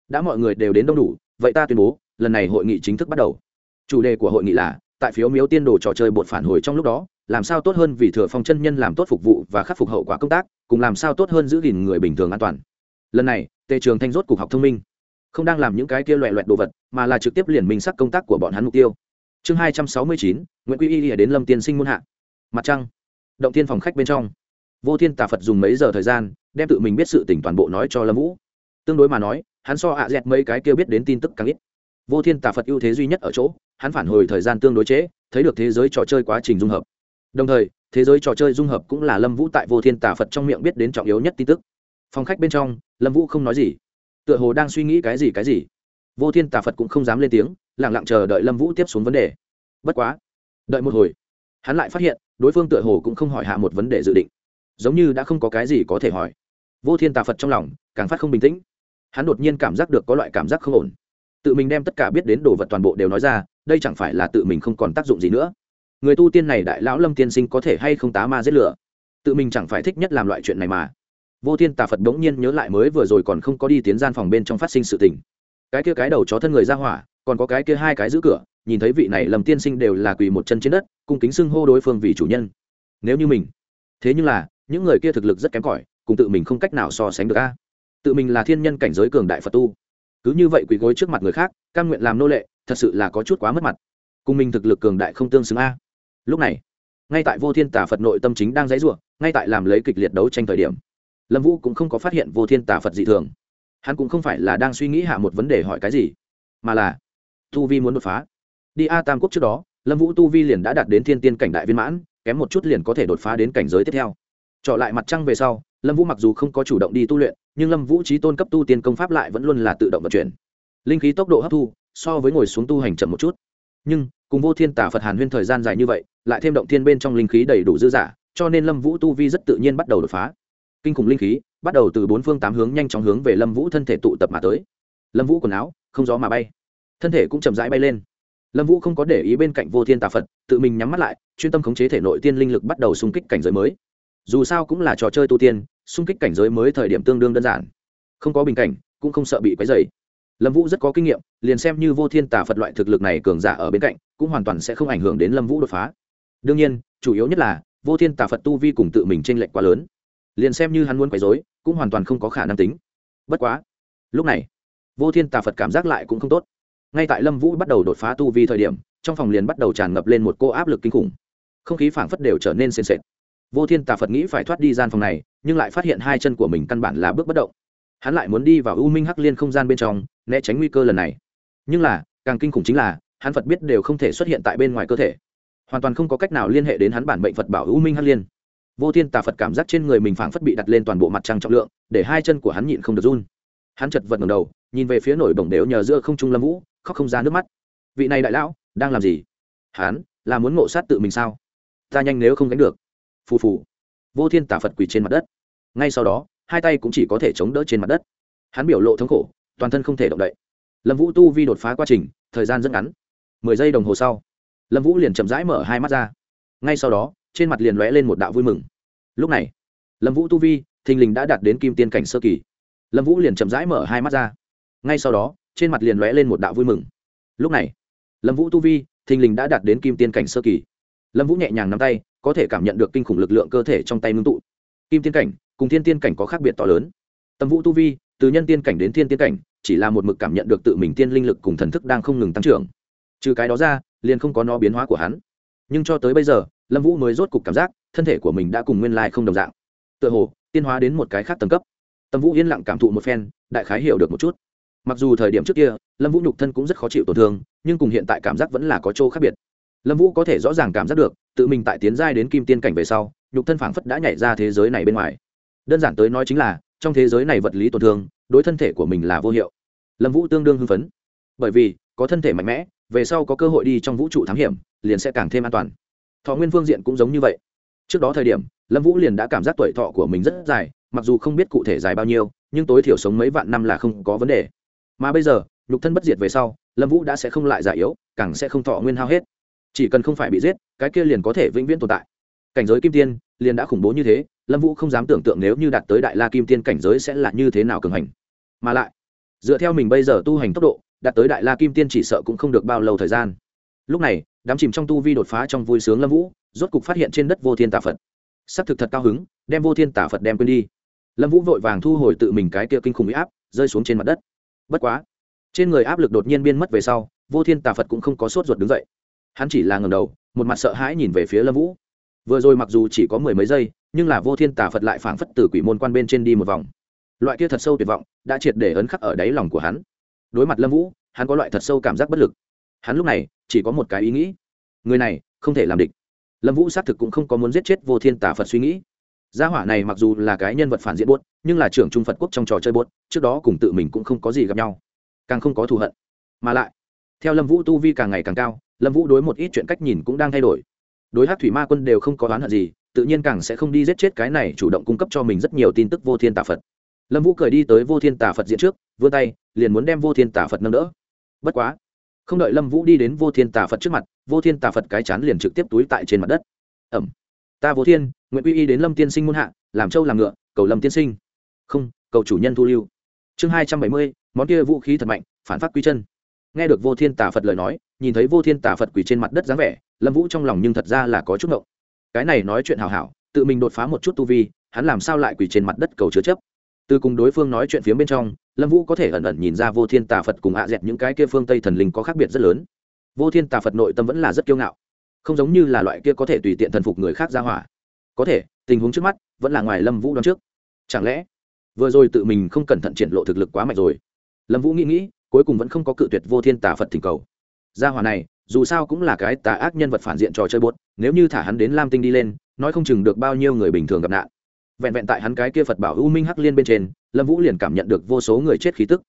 Đã mọi người đều đến đông đủ, vậy ta tuyên bố, lần này hội nghị chính thức bắt đầu. Chủ đề của hội nghị là, tại phiếu miếu tiên đồ trò chơi bột phản hồi trong lúc đó, làm sao tốt hơn vì thừa phong chân nhân làm tốt phục vụ và khắc phục hậu quả công tác, cùng làm sao tốt hơn giữ gìn người bình thường an toàn. Lần này, tề trường thanh rốt cục học thông minh. Không đang làm những cái kia loẹ loẹt đồ vật, mà là trực tiếp liền minh sắc công tác của bọn hắn mục tiêu. Chương hai trăm sáu mươi chín, nguyễn quy y đến lâm tiên sinh muôn hạ mặt trăng động thiên phòng khách bên trong. Vô thiên tà phật dùng mấy giờ thời gian đem tự mình biết sự tỉnh toàn bộ nói cho lâm vũ. Tương đối mà nói hắn so ạ dẹt mấy cái kêu biết đến tin tức càng ít. Vô thiên tà phật ưu thế duy nhất ở chỗ hắn phản hồi thời gian tương đối chế, thấy được thế giới trò chơi quá trình dung hợp. Đồng thời thế giới trò chơi dung hợp cũng là lâm vũ tại vô thiên tà phật trong miệng biết đến trọng yếu nhất tin tức. Phòng khách bên trong lâm vũ không nói gì. Tựa hồ đang suy nghĩ cái gì cái gì. Vô thiên tà phật cũng không dám lên tiếng lẳng lặng chờ đợi lâm vũ tiếp xuống vấn đề. Bất quá đợi một hồi hắn lại phát hiện, đối phương tựa hồ cũng không hỏi hạ một vấn đề dự định. Giống như đã không có cái gì có thể hỏi. Vô thiên tà phật trong lòng, càng phát không bình tĩnh. Hắn đột nhiên cảm giác được có loại cảm giác không ổn. Tự mình đem tất cả biết đến đồ vật toàn bộ đều nói ra, đây chẳng phải là tự mình không còn tác dụng gì nữa. Người tu tiên này đại lão lâm tiên sinh có thể hay không tá ma giết lửa? Tự mình chẳng phải thích nhất làm loại chuyện này mà. Vô thiên tà phật đ ố n g nhiên nhớ lại mới vừa rồi còn không có đi tiến gian phòng bên trong phát sinh sự tình. Cái kia cái đầu chó thân người ra hỏa, còn có cái kia hai cái giữ cửa nhìn thấy vị này lầm tiên sinh đều là quỳ một chân trên đất, cung kính xưng hô đối phương vì chủ nhân. Nếu như mình, thế nhưng là, những người kia thực lực rất kém cỏi, cùng tự mình không cách nào so sánh được a. Tự mình là thiên nhân cảnh giới cường đại phật tu. Cứ như vậy quỳ gối trước mặt người khác căn nguyện làm nô lệ, thật sự là có chút quá mất mặt. Cùng mình thực lực cường đại không tương xứng a. Lúc này, ngay tại vô thiên tà phật nội tâm chính đang dãy ruộng ngay tại làm lấy kịch liệt đấu tranh thời điểm, lâm vũ cũng không có phát hiện vô thiên tà phật dị thường. Hắn cũng không phải là đang suy nghĩ hạ một vấn đề hỏi cái gì, mà là, tu vi muốn đột phá đi a tam quốc trước đó, lâm vũ tu vi liền đã đạt đến thiên tiên cảnh đại viên mãn, kém một chút liền có thể đột phá đến cảnh giới tiếp theo. Trở lại mặt trăng về sau, lâm vũ mặc dù không có chủ động đi tu luyện, nhưng lâm vũ trí tôn cấp tu tiên công pháp lại vẫn luôn là tự động vận chuyển. Linh khí tốc độ hấp thu, so với ngồi xuống tu hành chậm một chút. Nhưng, cùng vô thiên tả phật hàn huyên thời gian dài như vậy, lại thêm động thiên bên trong linh khí đầy đủ dư giả cho nên lâm vũ tu vi rất tự nhiên bắt đầu đột phá. Kinh khủng linh khí, bắt đầu từ bốn phương tám hướng nhanh chóng hướng về lâm vũ thân thể tụ tập mà tới. Lâm vũ quần áo, không gió mà bay. Thân thể cũng chậm rãi bay lên lâm vũ không có để ý bên cạnh vô thiên tà phật, tự mình nhắm mắt lại, chuyên tâm khống chế thể nội tiên linh lực bắt đầu xung kích cảnh giới mới. Dù sao cũng là trò chơi tu tiên, xung kích cảnh giới mới thời điểm tương đương đơn giản. Không có bình cảnh, cũng không sợ bị quấy dày lâm vũ rất có kinh nghiệm, liền xem như vô thiên tà phật loại thực lực này cường giả ở bên cạnh, cũng hoàn toàn sẽ không ảnh hưởng đến lâm vũ đột phá. Đương nhiên, chủ yếu nhất là, vô thiên tà phật tu vi cùng tự mình t r ê n lệch quá lớn. Liền xem như hắn muốn quấy dối cũng hoàn toàn không có khả năng tính. Bất quá, lúc này, vô thiên tà phật cảm giác lại cũng không tốt ngay tại lâm vũ bắt đầu đột phá tu vi thời điểm, trong phòng liền bắt đầu tràn ngập lên một cô áp lực kinh khủng. Không khí phảng phất đều trở nên sền sệt. Vô thiên tà phật nghĩ phải thoát đi gian phòng này, nhưng lại phát hiện hai chân của mình căn bản là bước bất động. Hắn lại muốn đi vào u minh hắc liên không gian bên trong, né tránh nguy cơ lần này. Nhưng là, càng kinh khủng chính là, hắn phật biết đều không thể xuất hiện tại bên ngoài cơ thể. Hoàn toàn không có cách nào liên hệ đến hắn bản bệnh phật bảo u minh hắc liên. Vô thiên tà phật cảm giác trên người mình phảng phất bị đặt lên toàn bộ mặt trăng trọng lượng, để hai chân của hắn nhịn không được run. Hắn chật vật ngầm đầu, nhìn về phía nổi bổng đều nhờ giữa không trung lâm vũ khóc không ra nước mắt. Vị này đại lão, đang làm gì? Hắn là muốn ngộ sát tự mình sao? Ta nhanh nếu không gánh được. Phù phù. Vô thiên tả phật quỳ trên mặt đất. Ngay sau đó, hai tay cũng chỉ có thể chống đỡ trên mặt đất. Hắn biểu lộ thống khổ, toàn thân không thể động đậy. Lâm vũ tu vi đột phá quá trình, thời gian rất ngắn. Mười giây đồng hồ sau, lâm vũ liền chậm rãi mở hai mắt ra. Ngay sau đó, trên mặt liền lóe lên một đạo vui mừng. Lúc này, lâm vũ tu vi, thình lình đã đạt đến kim tiên cảnh sơ kỳ. Lâm vũ liền chậm rãi mở hai mắt ra. Ngay sau đó trên mặt liền lóe lên một đạo vui mừng. Lúc này, lâm vũ tu vi, thình lình đã đạt đến kim tiên cảnh sơ kỳ. Lâm vũ nhẹ nhàng nắm tay, có thể cảm nhận được kinh khủng lực lượng cơ thể trong tay ngưng tụ. Kim tiên cảnh cùng thiên tiên cảnh có khác biệt to lớn. Tâm vũ tu vi, từ nhân tiên cảnh đến thiên tiên cảnh, chỉ là một mực cảm nhận được tự mình tiên linh lực cùng thần thức đang không ngừng tăng trưởng. Trừ cái đó ra, liền không có nó biến hóa của hắn. Nhưng cho tới bây giờ, lâm vũ mới rốt cục cảm giác, thân thể của mình đã cùng nguyên lai không đồng dạng. Tựa hồ tiên hóa đến một cái khác tầng cấp. Tâm vũ yên lặng cảm thụ một phen, đại khái hiểu được một chút mặc dù thời điểm trước kia, lâm vũ nhục thân cũng rất khó chịu tổn thương, nhưng cùng hiện tại cảm giác vẫn là có chỗ khác biệt. Lâm vũ có thể rõ ràng cảm giác được, tự mình tại tiến giai đến kim tiên cảnh về sau, nhục thân phảng phất đã nhảy ra thế giới này bên ngoài. Đơn giản tới nói chính là, trong thế giới này vật lý tổn thương, đối thân thể của mình là vô hiệu. Lâm vũ tương đương hưng phấn. Bởi vì, có thân thể mạnh mẽ, về sau có cơ hội đi trong vũ trụ thám hiểm, liền sẽ càng thêm an toàn. Thọ nguyên phương diện cũng giống như vậy. Trước đó thời điểm, lâm vũ liền đã cảm giác tuổi thọ của mình rất dài, mặc dù không biết cụ thể dài bao nhiêu, nhưng tối thiểu sống mấy vạn năm là không có vấn đề mà bây giờ, nhục thân bất diệt về sau, lâm vũ đã sẽ không lại già yếu, càng sẽ không thọ nguyên hao hết. Chỉ cần không phải bị giết, cái kia liền có thể vĩnh viễn tồn tại. Cảnh giới kim tiên liền đã khủng bố như thế, lâm vũ không dám tưởng tượng nếu như đạt tới đại la kim tiên cảnh giới sẽ là như thế nào cường hành. Mà lại, dựa theo mình bây giờ tu hành tốc độ, đạt tới đại la kim tiên chỉ sợ cũng không được bao lâu thời gian. Lúc này, đám chìm trong tu vi đột phá trong vui sướng lâm vũ, rốt cục phát hiện trên đất vô thiên tà phật. S ắ c thực thật cao hứng, đem vô thiên tà phật đem quên đi. Lâm vũ vội vàng thu hồi tự mình cái kia kinh khủng bị áp, rơi xuống trên mặt đất bất quá, trên người áp lực đột nhiên biên mất về sau, vô thiên tà phật cũng không có sốt ruột đứng dậy. Hắn chỉ là ngầm đầu, một mặt sợ hãi nhìn về phía lâm vũ. Vừa rồi mặc dù chỉ có mười mấy giây, nhưng là vô thiên tà phật lại phảng phất từ quỷ môn quan bên trên đi một vòng. Loại kia thật sâu tuyệt vọng đã triệt để ấn khắc ở đáy lòng của hắn. Đối mặt lâm vũ, hắn có loại thật sâu cảm giác bất lực. Hắn lúc này chỉ có một cái ý nghĩ. Người này không thể làm địch. Lâm vũ xác thực cũng không có muốn giết chết vô thiên tà phật suy nghĩ gia hỏa này mặc dù là cái nhân vật phản diện buốt, nhưng là trưởng trung phật quốc trong trò chơi buốt, trước đó cùng tự mình cũng không có gì gặp nhau. Càng không có thù hận. Mà lại, theo lâm vũ tu vi càng ngày càng cao, lâm vũ đối một ít chuyện cách nhìn cũng đang thay đổi. Đối hát thủy ma quân đều không có oán hận gì, tự nhiên càng sẽ không đi giết chết cái này chủ động cung cấp cho mình rất nhiều tin tức vô thiên tà phật. Lâm vũ cười đi tới vô thiên tà phật diện trước, vươn tay, liền muốn đem vô thiên tà phật nâng đỡ. Bất quá, không đợi lâm vũ đi đến vô thiên tà phật trước mặt, vô thiên tà phật cái chán liền trực tiếp túi tại trên mặt đất. Ẩm, ta vô thiên nguyện quy y đến lâm tiên sinh muôn hạ, làm trâu làm ngựa, cầu lâm tiên sinh. Không, cầu chủ nhân thu lưu. Chương hai trăm bảy mươi, món kia vũ khí thật mạnh, phản phát quy chân. Nghe được vô thiên tà phật lời nói, nhìn thấy vô thiên tà phật quỳ trên mặt đất dáng vẻ, lâm vũ trong lòng nhưng thật ra là có chút ngộng. Cái này nói chuyện hào hảo, tự mình đột phá một chút tu vi, hắn làm sao lại quỳ trên mặt đất cầu chứa chấp? Từ cùng đối phương nói chuyện phía bên trong, lâm vũ có thể ẩn ẩn nhìn ra vô thiên tà phật cùng hạ dẹt những cái kia phương tây thần linh có khác biệt rất lớn. Vô thiên tà phật nội tâm vẫn là rất kiêu ngạo. Không giống như là loại kia có thể tùy tiện thần phục người khác ra hỏa có thể, tình huống trước mắt vẫn là ngoài lâm vũ đoán trước. Chẳng lẽ vừa rồi tự mình không cẩn thận triển lộ thực lực quá mạnh rồi? Lâm vũ nghĩ nghĩ, cuối cùng vẫn không có cự tuyệt vô thiên tà phật thỉnh cầu. Gia hỏa này, dù sao cũng là cái tà ác nhân vật phản diện trò chơi bốt nếu như thả hắn đến lam tinh đi lên, nói không chừng được bao nhiêu người bình thường gặp nạn. Vẹn vẹn tại hắn cái kia phật bảo u minh hắc liên bên trên, lâm vũ liền cảm nhận được vô số người chết khí tức.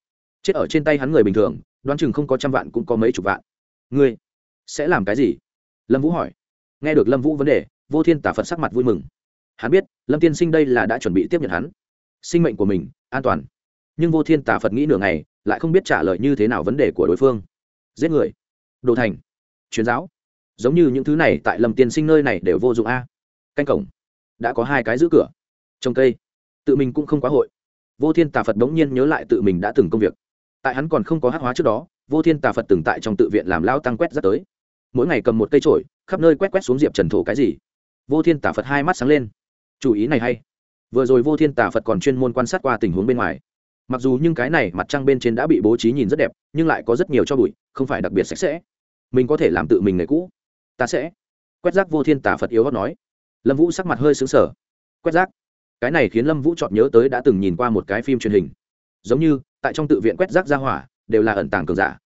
Chết ở trên tay hắn người bình thường, đoán chừng không có trăm vạn cũng có mấy chục vạn. Ngươi sẽ làm cái gì? Lâm vũ hỏi. Nghe được lâm vũ vấn đề vô thiên tả phật sắc mặt vui mừng. Hắn biết, lâm tiên sinh đây là đã chuẩn bị tiếp nhận hắn. Sinh mệnh của mình, an toàn. Nhưng vô thiên tả phật nghĩ nửa ngày, lại không biết trả lời như thế nào vấn đề của đối phương. Giết người. Đồ thành. Truyền giáo. Giống như những thứ này tại lâm tiên sinh nơi này đều vô dụng a. Canh cổng. Đã có hai cái giữ cửa. Trồng cây. Tự mình cũng không quá hội. Vô thiên tà phật bỗng nhiên nhớ lại tự mình đã từng công việc. Tại hắn còn không có hát hóa trước đó, vô thiên tà phật từng tại trong tự viện làm lao tăng quét rất tới. Mỗi ngày cầm một cây trổi khắp nơi quét quét xuống diệp trần thổ cái gì vô thiên Tả phật hai mắt sáng lên. Chủ ý này hay. Vừa rồi vô thiên Tả phật còn chuyên môn quan sát qua tình huống bên ngoài. Mặc dù nhưng cái này mặt trăng bên trên đã bị bố trí nhìn rất đẹp, nhưng lại có rất nhiều cho bụi, không phải đặc biệt sạch sẽ. Mình có thể làm tự mình người cũ. Ta sẽ. Quét rác vô thiên Tả phật yếu hót nói. Lâm vũ sắc mặt hơi xứng sở quét rác. Cái này khiến lâm vũ chọn nhớ tới đã từng nhìn qua một cái phim truyền hình. Giống như, tại trong tự viện quét rác ra hỏa, đều là ẩn tàng cường giả.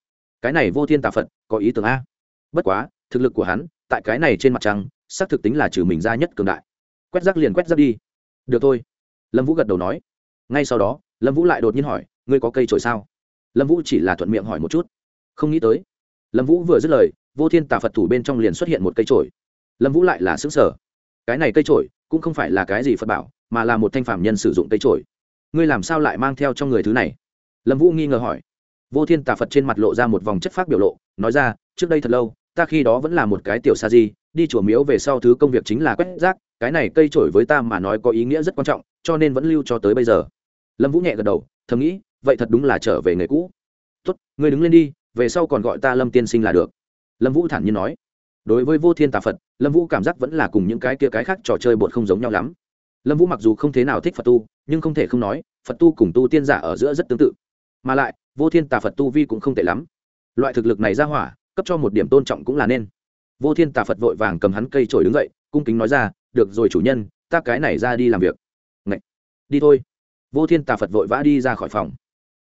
Cái này vô thiên tà phật có ý tưởng a. Bất quá, thực lực của hắn, tại cái này trên mặt trăng xác thực tính là trừ mình ra nhất cường đại. Quét rác liền quét rác đi. Được thôi. Lâm vũ gật đầu nói. Ngay sau đó, lâm vũ lại đột nhiên hỏi, ngươi có cây trổi sao? Lâm vũ chỉ là thuận miệng hỏi một chút. Không nghĩ tới. Lâm vũ vừa dứt lời, vô thiên tà phật thủ bên trong liền xuất hiện một cây trổi lâm vũ lại là xứng sở cái này cây trổi cũng không phải là cái gì phật bảo, mà là một thanh phạm nhân sử dụng cây trổi ngươi làm sao lại mang theo trong người thứ này? Lâm vũ nghi ngờ hỏi. Vô thiên tà phật trên mặt lộ ra một vòng chất phác biểu lộ, nói ra, trước đây thật lâu, ta khi đó vẫn là một cái tiểu sa di đi chùa miếu về sau thứ công việc chính là quét rác, cái này cây trổi với ta mà nói có ý nghĩa rất quan trọng, cho nên vẫn lưu cho tới bây giờ. Lâm vũ nhẹ gật đầu, thầm nghĩ, vậy thật đúng là trở về nghề cũ. Tốt, ngươi đứng lên đi, về sau còn gọi ta lâm tiên sinh là được. Lâm vũ thản nhiên nói. Đối với vô thiên tà phật, lâm vũ cảm giác vẫn là cùng những cái kia cái khác trò chơi bột không giống nhau lắm. Lâm vũ mặc dù không thế nào thích phật tu, nhưng không thể không nói, phật tu cùng tu tiên giả ở giữa rất tương tự. Mà lại, vô thiên tà phật tu vi cũng không tệ lắm. Loại thực lực này ra hỏa, cấp cho một điểm tôn trọng cũng là nên vô thiên tà phật vội vàng cầm hắn cây trổi đứng dậy, cung kính nói ra, được rồi chủ nhân, ta cái này ra đi làm việc. Ngậy! đi thôi. Vô thiên tà phật vội vã đi ra khỏi phòng.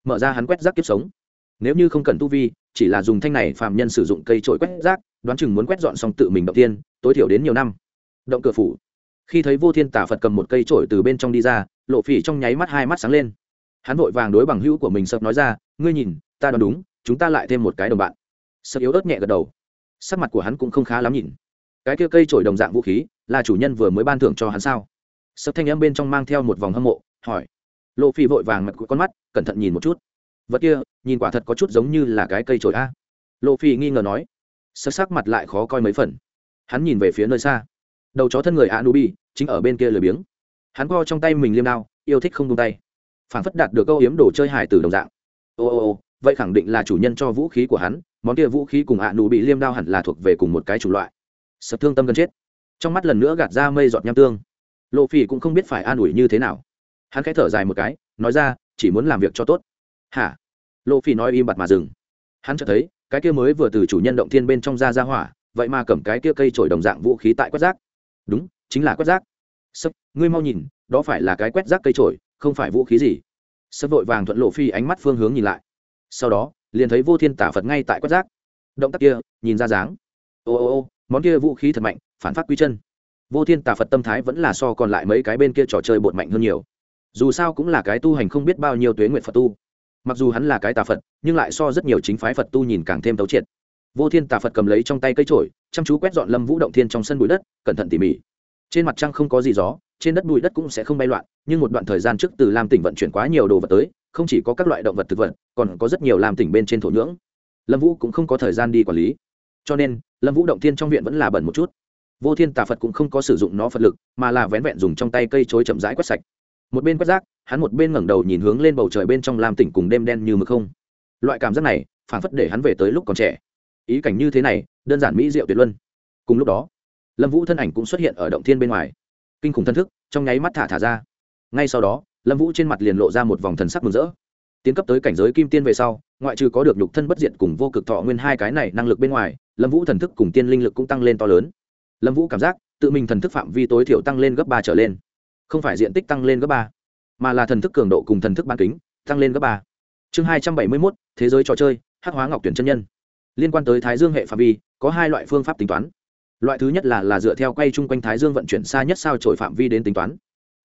Mở ra hắn quét rác kiếp sống. Nếu như không cần tu vi, chỉ là dùng thanh này phàm nhân sử dụng cây trổi quét rác, đoán chừng muốn quét dọn xong tự mình động tiên, tối thiểu đến nhiều năm. Động cửa phủ. Khi thấy vô thiên tà phật cầm một cây trổi từ bên trong đi ra, lộ phỉ trong nháy mắt hai mắt sáng lên. Hắn vội vàng đối bằng hữu của mình sập nói ra, ngươi nhìn, ta đoán đúng, chúng ta lại thêm một cái đồng bạn. Sập yếu ớt nhẹ gật đầu sắc mặt của hắn cũng không khá lắm nhìn. Cái kia cây trổi đồng dạng vũ khí, là chủ nhân vừa mới ban thưởng cho hắn sao? Sập thanh âm bên trong mang theo một vòng hâm mộ, hỏi. Lộ phi vội vàng mặt con mắt, cẩn thận nhìn một chút. Vật kia, nhìn quả thật có chút giống như là cái cây trổi a. Lộ phi nghi ngờ nói. Sắc sắc mặt lại khó coi mấy phần. Hắn nhìn về phía nơi xa. Đầu chó thân người a nubi chính ở bên kia lười biếng. Hắn co trong tay mình liêm đao, yêu thích không tung tay. Phản phất đạt được câu hiếm đồ chơi hải từ đồng dạng. Ô ô ô, vậy khẳng định là chủ nhân cho vũ khí của hắn món kia vũ khí cùng ạ nụ bị liêm đao hẳn là thuộc về cùng một cái chủng loại. Sợ thương tâm gần chết. Trong mắt lần nữa gạt ra mây giọt nham tương. Lộ phỉ cũng không biết phải an ủi như thế nào. Hắn khẽ thở dài một cái, nói ra, chỉ muốn làm việc cho tốt. Hả? Lộ phỉ nói im bặt mà dừng. Hắn chợt thấy, cái kia mới vừa từ chủ nhân động thiên bên trong ra ra hỏa, vậy mà cầm cái kia cây trổi đồng dạng vũ khí tại quét rác. Đúng, chính là quét rác. Sấp, ngươi mau nhìn, đó phải là cái quét rác cây trổi không phải vũ khí gì. Sấp vội vàng thuận lộ phi ánh mắt phương hướng nhìn lại. Sau đó liền thấy vô thiên tả phật ngay tại quét rác. Động tác kia, nhìn ra dáng. Ô ô ô, món kia vũ khí thật mạnh, phản phát quy chân. Vô thiên tà phật tâm thái vẫn là so còn lại mấy cái bên kia trò chơi bột mạnh hơn nhiều. Dù sao cũng là cái tu hành không biết bao nhiêu tuế nguyện phật tu. Mặc dù hắn là cái tà phật, nhưng lại so rất nhiều chính phái phật tu nhìn càng thêm tấu triệt. Vô thiên tà phật cầm lấy trong tay cây trổi chăm chú quét dọn lâm vũ động thiên trong sân bụi đất, cẩn thận tỉ mỉ. Trên mặt trăng không có gì gió, trên đất bụi đất cũng sẽ không bay loạn, nhưng một đoạn thời gian trước từ lam tỉnh vận chuyển quá nhiều đồ vật tới không chỉ có các loại động vật thực vật, còn có rất nhiều làm tỉnh bên trên thổ nhưỡng. Lâm vũ cũng không có thời gian đi quản lý. Cho nên, lâm vũ động thiên trong viện vẫn là bẩn một chút. Vô thiên tà phật cũng không có sử dụng nó phật lực, mà là vén vẹn dùng trong tay cây chối chậm rãi quét sạch. Một bên quét rác, hắn một bên ngẩng đầu nhìn hướng lên bầu trời bên trong làm tỉnh cùng đêm đen như mực không. Loại cảm giác này phản phất để hắn về tới lúc còn trẻ. Ý cảnh như thế này, đơn giản mỹ diệu tuyệt luân. Cùng lúc đó, lâm vũ thân ảnh cũng xuất hiện ở động thiên bên ngoài. Kinh khủng thân thức, trong nháy mắt thả thả ra. Ngay sau đó lâm vũ trên mặt liền lộ ra một vòng thần sắc mừng rỡ tiến cấp tới cảnh giới kim tiên về sau ngoại trừ có được nhục thân bất diệt cùng vô cực thọ nguyên hai cái này năng lực bên ngoài lâm vũ thần thức cùng tiên linh lực cũng tăng lên to lớn lâm vũ cảm giác tự mình thần thức phạm vi tối thiểu tăng lên gấp ba trở lên không phải diện tích tăng lên gấp ba mà là thần thức cường độ cùng thần thức bán kính tăng lên gấp ba chương hai trăm bảy mươi mốt thế giới trò chơi hắc hóa ngọc tuyển chân nhân liên quan tới thái dương hệ phạm vi có hai loại phương pháp tính toán loại thứ nhất là là dựa theo quay chung quanh thái dương vận chuyển xa nhất sao trổi phạm vi đến tính toán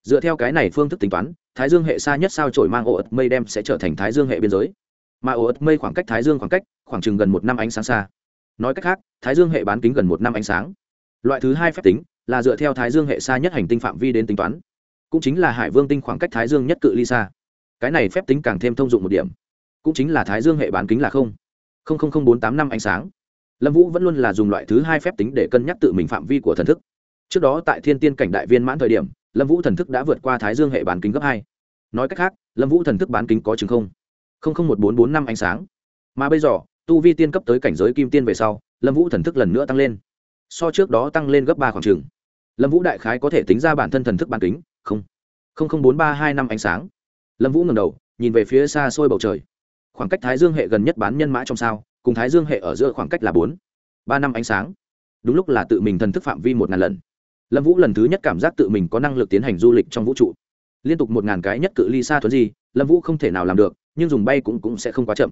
dựa theo cái này phương thức tính toán, thái dương hệ xa nhất sao trổi mang ổ ớt mây đem sẽ trở thành thái dương hệ biên giới. Mà ổ ớt mây khoảng cách thái dương khoảng cách khoảng chừng gần một năm ánh sáng xa. Nói cách khác, thái dương hệ bán kính gần một năm ánh sáng. Loại thứ hai phép tính là dựa theo thái dương hệ xa nhất hành tinh phạm vi đến tính toán. Cũng chính là hải vương tinh khoảng cách thái dương nhất cự ly xa. Cái này phép tính càng thêm thông dụng một điểm. Cũng chính là thái dương hệ bán kính là không bốn tám năm ánh sáng. Lâm vũ vẫn luôn là dùng loại thứ hai phép tính để cân nhắc tự mình phạm vi của thần thức. Trước đó tại thiên tiên cảnh đại viên mãn thời điểm lâm vũ thần thức đã vượt qua thái dương hệ bán kính gấp hai. Nói cách khác, lâm vũ thần thức bán kính có chừng không? Không không một bốn bốn năm ánh sáng. Mà bây giờ, tu vi tiên cấp tới cảnh giới kim tiên về sau, lâm vũ thần thức lần nữa tăng lên. So trước đó tăng lên gấp ba khoảng trường lâm vũ đại khái có thể tính ra bản thân thần thức bán kính, không. Không không bốn ba hai năm ánh sáng. Lâm vũ ngầm đầu, nhìn về phía xa xôi bầu trời. Khoảng cách thái dương hệ gần nhất bán nhân mã trong sao, cùng thái dương hệ ở giữa khoảng cách là bốn. Ba năm ánh sáng. Đúng lúc là tự mình thần thức phạm vi một ngàn lần lâm vũ lần thứ nhất cảm giác tự mình có năng lực tiến hành du lịch trong vũ trụ. Liên tục một ngàn cái nhất cự ly xa thuấn gì lâm vũ không thể nào làm được nhưng dùng bay cũng, cũng sẽ không quá chậm.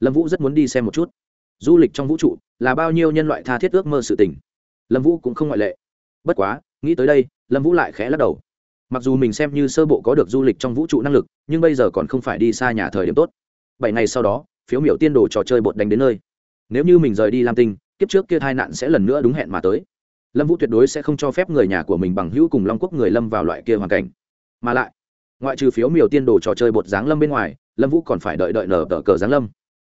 Lâm vũ rất muốn đi xem một chút. Du lịch trong vũ trụ là bao nhiêu nhân loại tha thiết ước mơ sự tình. Lâm vũ cũng không ngoại lệ. Bất quá nghĩ tới đây lâm vũ lại khẽ lắc đầu. Mặc dù mình xem như sơ bộ có được du lịch trong vũ trụ năng lực nhưng bây giờ còn không phải đi xa nhà thời điểm tốt. Bảy ngày sau đó phiếu miểu tiên đồ trò chơi bột đánh đến nơi. Nếu như mình rời đi lam tinh kiếp trước kia tai nạn sẽ lần nữa đúng hẹn mà tới lâm vũ tuyệt đối sẽ không cho phép người nhà của mình bằng hữu cùng long quốc người lâm vào loại kia hoàn cảnh. Mà lại ngoại trừ phiếu miều tiên đồ trò chơi bột giáng lâm bên ngoài lâm vũ còn phải đợi đợi nở tờ cờ giáng lâm.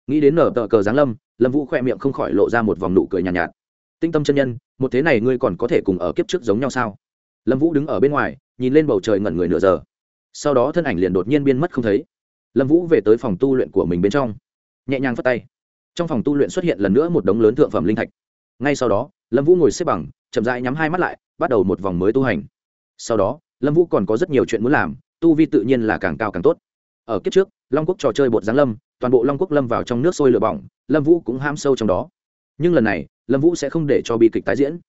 Nghĩ đến nở tờ cờ giáng lâm lâm vũ khoe miệng không khỏi lộ ra một vòng nụ cười nhàn nhạt, nhạt. Tinh tâm chân nhân một thế này ngươi còn có thể cùng ở kiếp trước giống nhau sao? Lâm vũ đứng ở bên ngoài nhìn lên bầu trời ngẩn người nửa giờ. Sau đó thân ảnh liền đột nhiên biên mất không thấy. Lâm vũ về tới phòng tu luyện của mình bên trong. Nhẹ nhàng phất tay. Trong phòng tu luyện xuất hiện lần nữa một đống lớn thượng phẩm linh thạch. Ngay sau đó lâm vũ ngồi xếp bằng chậm rãi nhắm hai mắt lại, bắt đầu một vòng mới tu hành. Sau đó, lâm vũ còn có rất nhiều chuyện muốn làm, tu vi tự nhiên là càng cao càng tốt. Ở kiếp trước, long quốc trò chơi bột giáng lâm, toàn bộ long quốc lâm vào trong nước sôi lửa bỏng, lâm vũ cũng ham sâu trong đó. Nhưng lần này, lâm vũ sẽ không để cho bi kịch tái diễn.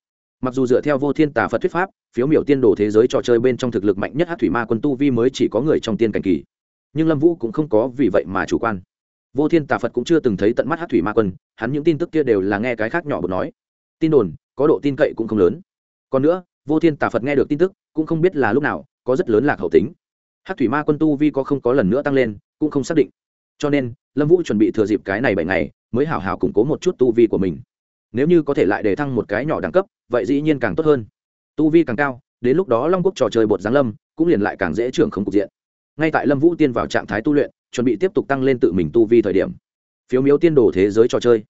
Mặc dù dựa theo vô thiên tà phật thuyết pháp, phiếu miểu tiên đồ thế giới trò chơi bên trong thực lực mạnh nhất hát thủy ma quân tu vi mới chỉ có người trong tiên cảnh kỳ. Nhưng lâm vũ cũng không có vì vậy mà chủ quan. Vô thiên tà phật cũng chưa từng thấy tận mắt hát thủy ma quân, hắn những tin tức kia đều là nghe cái khác nhỏ bột nói. Tin đồn có độ tin cậy cũng không lớn. Còn nữa, vô thiên tà phật nghe được tin tức, cũng không biết là lúc nào, có rất lớn lạc hậu tính. Hát thủy ma quân tu vi có không có lần nữa tăng lên, cũng không xác định. Cho nên, lâm vũ chuẩn bị thừa dịp cái này bảy ngày, mới hảo hảo củng cố một chút tu vi của mình. Nếu như có thể lại để thăng một cái nhỏ đẳng cấp, vậy dĩ nhiên càng tốt hơn. Tu vi càng cao, đến lúc đó long quốc trò chơi bột giáng lâm, cũng liền lại càng dễ trưởng không cục diện. Ngay tại lâm vũ tiên vào trạng thái tu luyện, chuẩn bị tiếp tục tăng lên tự mình tu vi thời điểm. Phiếu miếu tiên đồ thế giới trò chơi.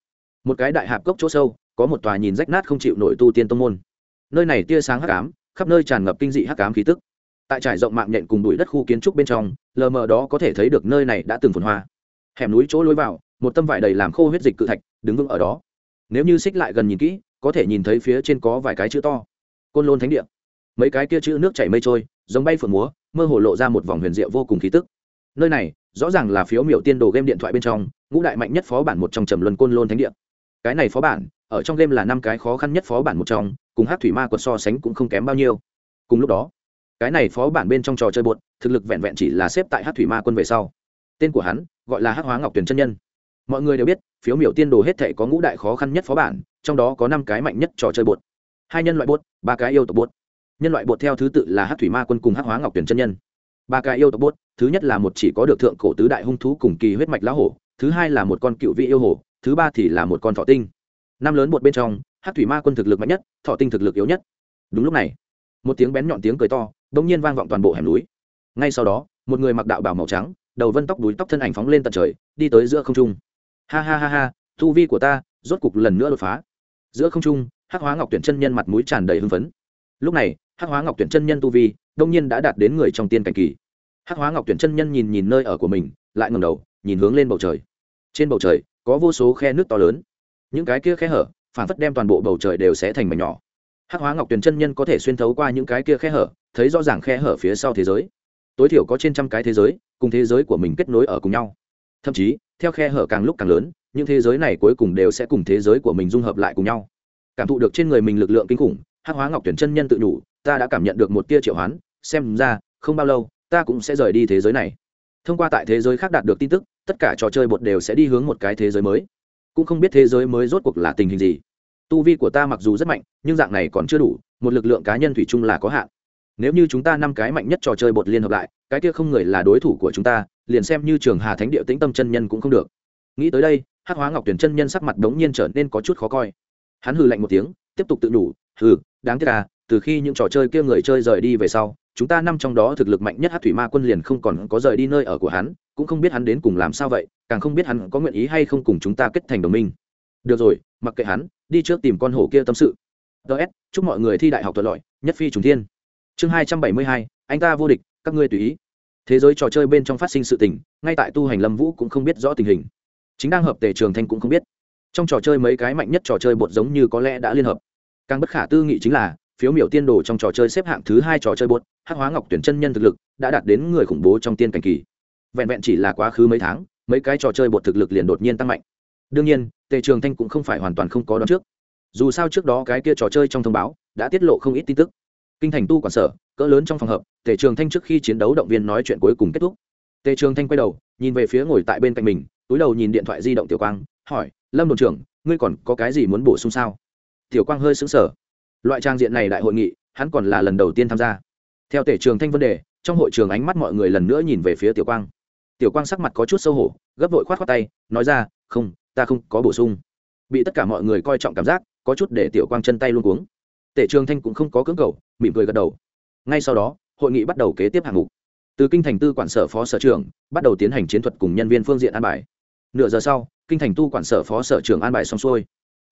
Một cái đại hạp cốc chỗ sâu có một tòa nhìn rách nát không chịu nổi tu tiên tông môn. Nơi này tia sáng hắc ám, khắp nơi tràn ngập kinh dị hắc ám khí tức. Tại trải rộng mạng nhện cùng bụi đất khu kiến trúc bên trong, lờ mờ đó có thể thấy được nơi này đã từng phồn hoa. Hẻm núi chỗ lối vào, một tâm vải đầy làm khô huyết dịch cự thạch, đứng vững ở đó. Nếu như xích lại gần nhìn kỹ, có thể nhìn thấy phía trên có vài cái chữ to. Côn lôn thánh địa. Mấy cái kia chữ nước chảy mây trôi, giống bay phượng múa, mơ hồ lộ ra một vòng huyền diệu vô cùng khí tức. Nơi này, rõ ràng là phiếu miểu tiên đồ game điện thoại bên trong, ngũ đại mạnh nhất phó bản một trong trầm luân côn lôn thánh địa. Cái này phó bản ở trong game là năm cái khó khăn nhất phó bản một trong, cùng hát thủy ma quật so sánh cũng không kém bao nhiêu. Cùng lúc đó, cái này phó bản bên trong trò chơi bột thực lực vẹn vẹn chỉ là xếp tại hát thủy ma quân về sau. Tên của hắn gọi là hát hóa ngọc tuyển chân nhân. Mọi người đều biết, phiếu miểu tiên đồ hết thể có ngũ đại khó khăn nhất phó bản, trong đó có năm cái mạnh nhất trò chơi bột hai nhân loại bột ba cái yêu tộc bột nhân loại bột theo thứ tự là hát thủy ma quân cùng hát hóa ngọc tuyển chân nhân. Ba cái yêu tộc bột thứ nhất là một chỉ có được thượng cổ tứ đại hung thú cùng kỳ huyết mạch lá hổ, thứ hai là một con cựu vị yêu hổ, thứ ba thì là một con thọ tinh năm lớn một bên trong, hát thủy ma quân thực lực mạnh nhất, thọ tinh thực lực yếu nhất. Đúng lúc này, một tiếng bén nhọn tiếng cười to đ ỗ n g nhiên vang vọng toàn bộ hẻm núi. Ngay sau đó, một người mặc đạo bảo màu trắng, đầu vân tóc đuối tóc thân ảnh phóng lên tận trời, đi tới giữa không trung. Ha ha ha ha thu vi của ta rốt cục lần nữa đột phá. Giữa không trung, hắc hóa ngọc tuyển chân nhân mặt mũi tràn đầy hưng phấn. Lúc này, hắc hóa ngọc tuyển chân nhân tu vi đông nhiên đã đạt đến người trong tiên cảnh kỳ. Hắc hóa ngọc tuyển chân nhân nhìn nhìn nơi ở của mình, lại ngầm đầu, nhìn hướng lên bầu trời. Trên bầu trời, có vô số khe nước to lớn những cái kia khe hở phản phất đem toàn bộ bầu trời đều sẽ thành mảnh nhỏ. Hắc hóa ngọc tuyền chân nhân có thể xuyên thấu qua những cái kia khe hở thấy rõ ràng khe hở phía sau thế giới. Tối thiểu có trên trăm cái thế giới cùng thế giới của mình kết nối ở cùng nhau. Thậm chí theo khe hở càng lúc càng lớn những thế giới này cuối cùng đều sẽ cùng thế giới của mình dung hợp lại cùng nhau. Cảm thụ được trên người mình lực lượng kinh khủng hắc hóa ngọc tuyển chân nhân tự nhủ, ta đã cảm nhận được một tia triệu hoán xem ra không bao lâu ta cũng sẽ rời đi thế giới này. Thông qua tại thế giới khác đạt được tin tức tất cả trò chơi bột đều sẽ đi hướng một cái thế giới mới cũng không biết thế giới mới rốt cuộc là tình hình gì. Tu vi của ta mặc dù rất mạnh, nhưng dạng này còn chưa đủ, một lực lượng cá nhân thủy chung là có hạn. Nếu như chúng ta năm cái mạnh nhất trò chơi bột liên hợp lại, cái kia không người là đối thủ của chúng ta, liền xem như trường hà thánh địa tĩnh tâm chân nhân cũng không được. Nghĩ tới đây, hắc hóa ngọc tuyển chân nhân sắc mặt đống nhiên trở nên có chút khó coi. Hắn hừ lạnh một tiếng, tiếp tục tự đủ, hừ, đáng tiếc à từ khi những trò chơi kia người chơi rời đi về sau chúng ta năm trong đó thực lực mạnh nhất hát thủy ma quân liền không còn có rời đi nơi ở của hắn, cũng không biết hắn đến cùng làm sao vậy, càng không biết hắn có nguyện ý hay không cùng chúng ta kết thành đồng minh. Được rồi, mặc kệ hắn, đi trước tìm con hổ kia tâm sự. Ts chúc mọi người thi đại học thuận lợi, nhất phi trùng thiên. Chương hai trăm bảy mươi hai, anh ta vô địch, các ngươi tùy ý. Thế giới trò chơi bên trong phát sinh sự tình, ngay tại tu hành lâm vũ cũng không biết rõ tình hình. Chính đang hợp tề trường thanh cũng không biết. Trong trò chơi mấy cái mạnh nhất trò chơi bột giống như có lẽ đã liên hợp. Càng bất khả tư nghị chính là phiếu miểu tiên đồ trong trò chơi xếp hạng thứ hai trò chơi bột, hắc hóa ngọc tuyển chân nhân thực lực đã đạt đến người khủng bố trong tiên cảnh kỳ. Vẹn vẹn chỉ là quá khứ mấy tháng, mấy cái trò chơi bột thực lực liền đột nhiên tăng mạnh. Đương nhiên, tề trường thanh cũng không phải hoàn toàn không có đón trước. Dù sao trước đó cái kia trò chơi trong thông báo đã tiết lộ không ít tin tức. Kinh thành tu quản sở, cỡ lớn trong phòng hợp tề trường thanh trước khi chiến đấu động viên nói chuyện cuối cùng kết thúc. Tề trường thanh quay đầu, nhìn về phía ngồi tại bên cạnh mình, túi đầu nhìn điện thoại di động tiểu quang, hỏi, lâm đồn trưởng, ngươi còn có cái gì muốn bổ sung sao? Tiểu quang hơi sững sờ loại trang diện này đại hội nghị, hắn còn là lần đầu tiên tham gia. Theo tể trường thanh vấn đề, trong hội trường ánh mắt mọi người lần nữa nhìn về phía tiểu quang. Tiểu quang sắc mặt có chút xấu hổ, gấp vội k h o á t khoác tay, nói ra, không, ta không có bổ sung. Bị tất cả mọi người coi trọng cảm giác, có chút để tiểu quang chân tay luôn cuống. Tể trường thanh cũng không có cưỡng cầu, mỉm cười gật đầu. Ngay sau đó, hội nghị bắt đầu kế tiếp hạng mục. Từ kinh thành tư quản sở phó sở trưởng, bắt đầu tiến hành chiến thuật cùng nhân viên phương diện an bài. Nửa giờ sau, kinh thành tu quản sở phó sở trưởng an bài xong xuôi.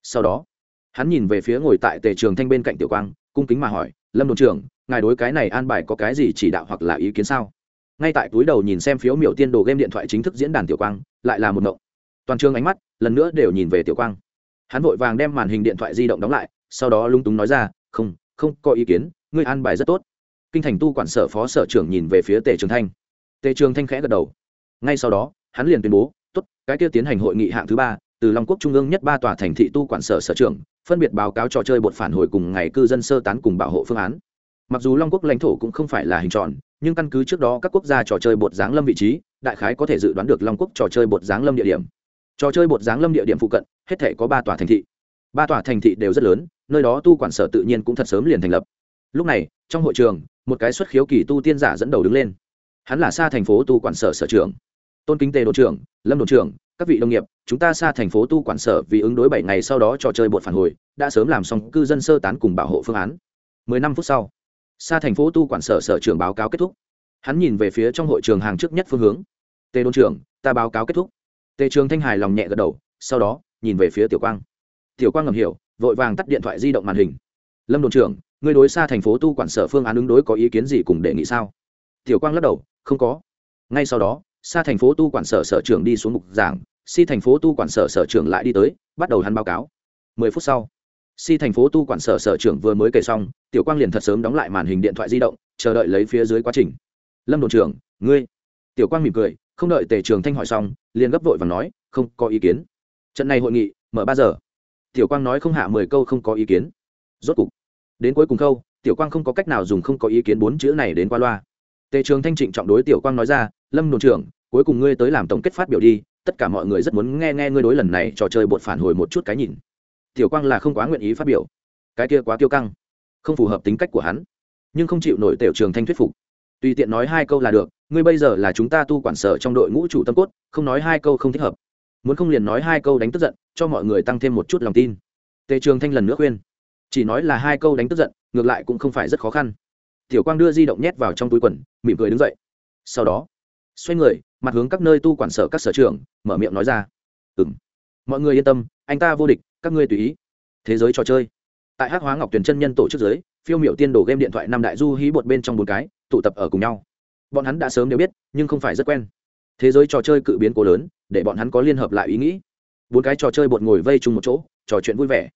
Sau đó hắn nhìn về phía ngồi tại tề trường thanh bên cạnh tiểu quang, cung kính mà hỏi, lâm đồn trưởng, ngài đối cái này an bài có cái gì chỉ đạo hoặc là ý kiến sao? Ngay tại túi đầu nhìn xem phiếu miểu tiên đồ game điện thoại chính thức diễn đàn tiểu quang, lại là một mộng toàn trường ánh mắt lần nữa đều nhìn về tiểu quang. Hắn vội vàng đem màn hình điện thoại di động đóng lại, sau đó lung túng nói ra, không không có ý kiến, ngươi an bài rất tốt. Kinh thành tu quản sở phó sở trưởng nhìn về phía tề trường thanh. Tề trường thanh khẽ gật đầu. Ngay sau đó, hắn liền tuyên bố, tốt, cái kia tiến hành hội nghị hạng thứ ba, từ long quốc trung ương nhất ba tòa thành thị tu quản sở sở trưởng phân biệt báo cáo trò chơi bột phản hồi cùng ngày cư dân sơ tán cùng bảo hộ phương án. Mặc dù long quốc lãnh thổ cũng không phải là hình tròn, nhưng căn cứ trước đó các quốc gia trò chơi bột giáng lâm vị trí, đại khái có thể dự đoán được long quốc trò chơi bột giáng lâm địa điểm. Trò chơi bột giáng lâm địa điểm phụ cận, hết thể có ba tòa thành thị. Ba tòa thành thị đều rất lớn, nơi đó tu quản sở tự nhiên cũng thật sớm liền thành lập. Lúc này, trong hội trường, một cái xuất khiếu kỳ tu tiên giả dẫn đầu đứng lên. Hắn là xa thành phố tu quản sở sở trưởng. Tôn kính tề đồn trưởng, lâm đồn trưởng các vị đồng nghiệp, chúng ta xa thành phố tu quản sở vì ứng đối bảy ngày sau đó trò chơi bột phản hồi, đã sớm làm xong cư dân sơ tán cùng bảo hộ phương án. Mười năm phút sau, xa thành phố tu quản sở sở trưởng báo cáo kết thúc. Hắn nhìn về phía trong hội trường hàng trước nhất phương hướng. Tề Đôn trưởng, ta báo cáo kết thúc. Tề trường thanh hài lòng nhẹ gật đầu, sau đó nhìn về phía tiểu quang. Tiểu quang ngầm hiểu, vội vàng tắt điện thoại di động màn hình. Lâm đồn trưởng người đối xa thành phố tu quản sở phương án ứng đối có ý kiến gì cùng đề nghị sao? Tiểu quang lắc đầu, không có. Ngay sau đó xa thành phố tu quản sở sở trưởng đi xuống mục giảng, si thành phố tu quản sở sở trưởng lại đi tới, bắt đầu hắn báo cáo. Mười phút sau, si thành phố tu quản sở sở trưởng vừa mới kể xong, tiểu quang liền thật sớm đóng lại màn hình điện thoại di động, chờ đợi lấy phía dưới quá trình. Lâm đồn trưởng, ngươi? Tiểu quang mỉm cười, không đợi tề trường thanh hỏi xong, liền gấp vội và nói, không có ý kiến. Trận này hội nghị, mở ba giờ. Tiểu quang nói không hạ mười câu không có ý kiến. Rốt cục, đến cuối cùng câu tiểu quang không có cách nào dùng không có ý kiến bốn chữ này đến qua loa. Tề trường thanh trịnh trọng đối tiểu quang nói ra lâm đồn trưởng, cuối cùng ngươi tới làm tổng kết phát biểu đi, tất cả mọi người rất muốn nghe nghe ngươi đối lần này trò chơi bột phản hồi một chút cái nhìn. Tiểu quang là không quá nguyện ý phát biểu. Cái kia quá tiêu căng. Không phù hợp tính cách của hắn. Nhưng không chịu nổi tiểu trường thanh thuyết phục. Tùy tiện nói hai câu là được, ngươi bây giờ là chúng ta tu quản sở trong đội ngũ chủ tâm cốt, không nói hai câu không thích hợp. Muốn không liền nói hai câu đánh tức giận, cho mọi người tăng thêm một chút lòng tin. Tề trường thanh lần nữa khuyên. Chỉ nói là hai câu đánh tức giận, ngược lại cũng không phải rất khó khăn. Tiểu quang đưa di động nhét vào trong túi quần, mỉm cười đứng dậy. Sau đó xoay người, mặt hướng các nơi tu quản sở các sở trường, mở miệng nói ra. Ừ m mọi người yên tâm, anh ta vô địch, các ngươi tùy ý. Thế giới trò chơi. Tại hát hóa ngọc tuyền chân nhân tổ chức giới, phiêu m i ệ u tiên đồ game điện thoại năm đại du hí bột bên trong bốn cái, tụ tập ở cùng nhau. Bọn hắn đã sớm đều biết, nhưng không phải rất quen. Thế giới trò chơi cự biến cố lớn, để bọn hắn có liên hợp lại ý nghĩ. Bốn cái trò chơi bột ngồi vây chung một chỗ, trò chuyện vui vẻ.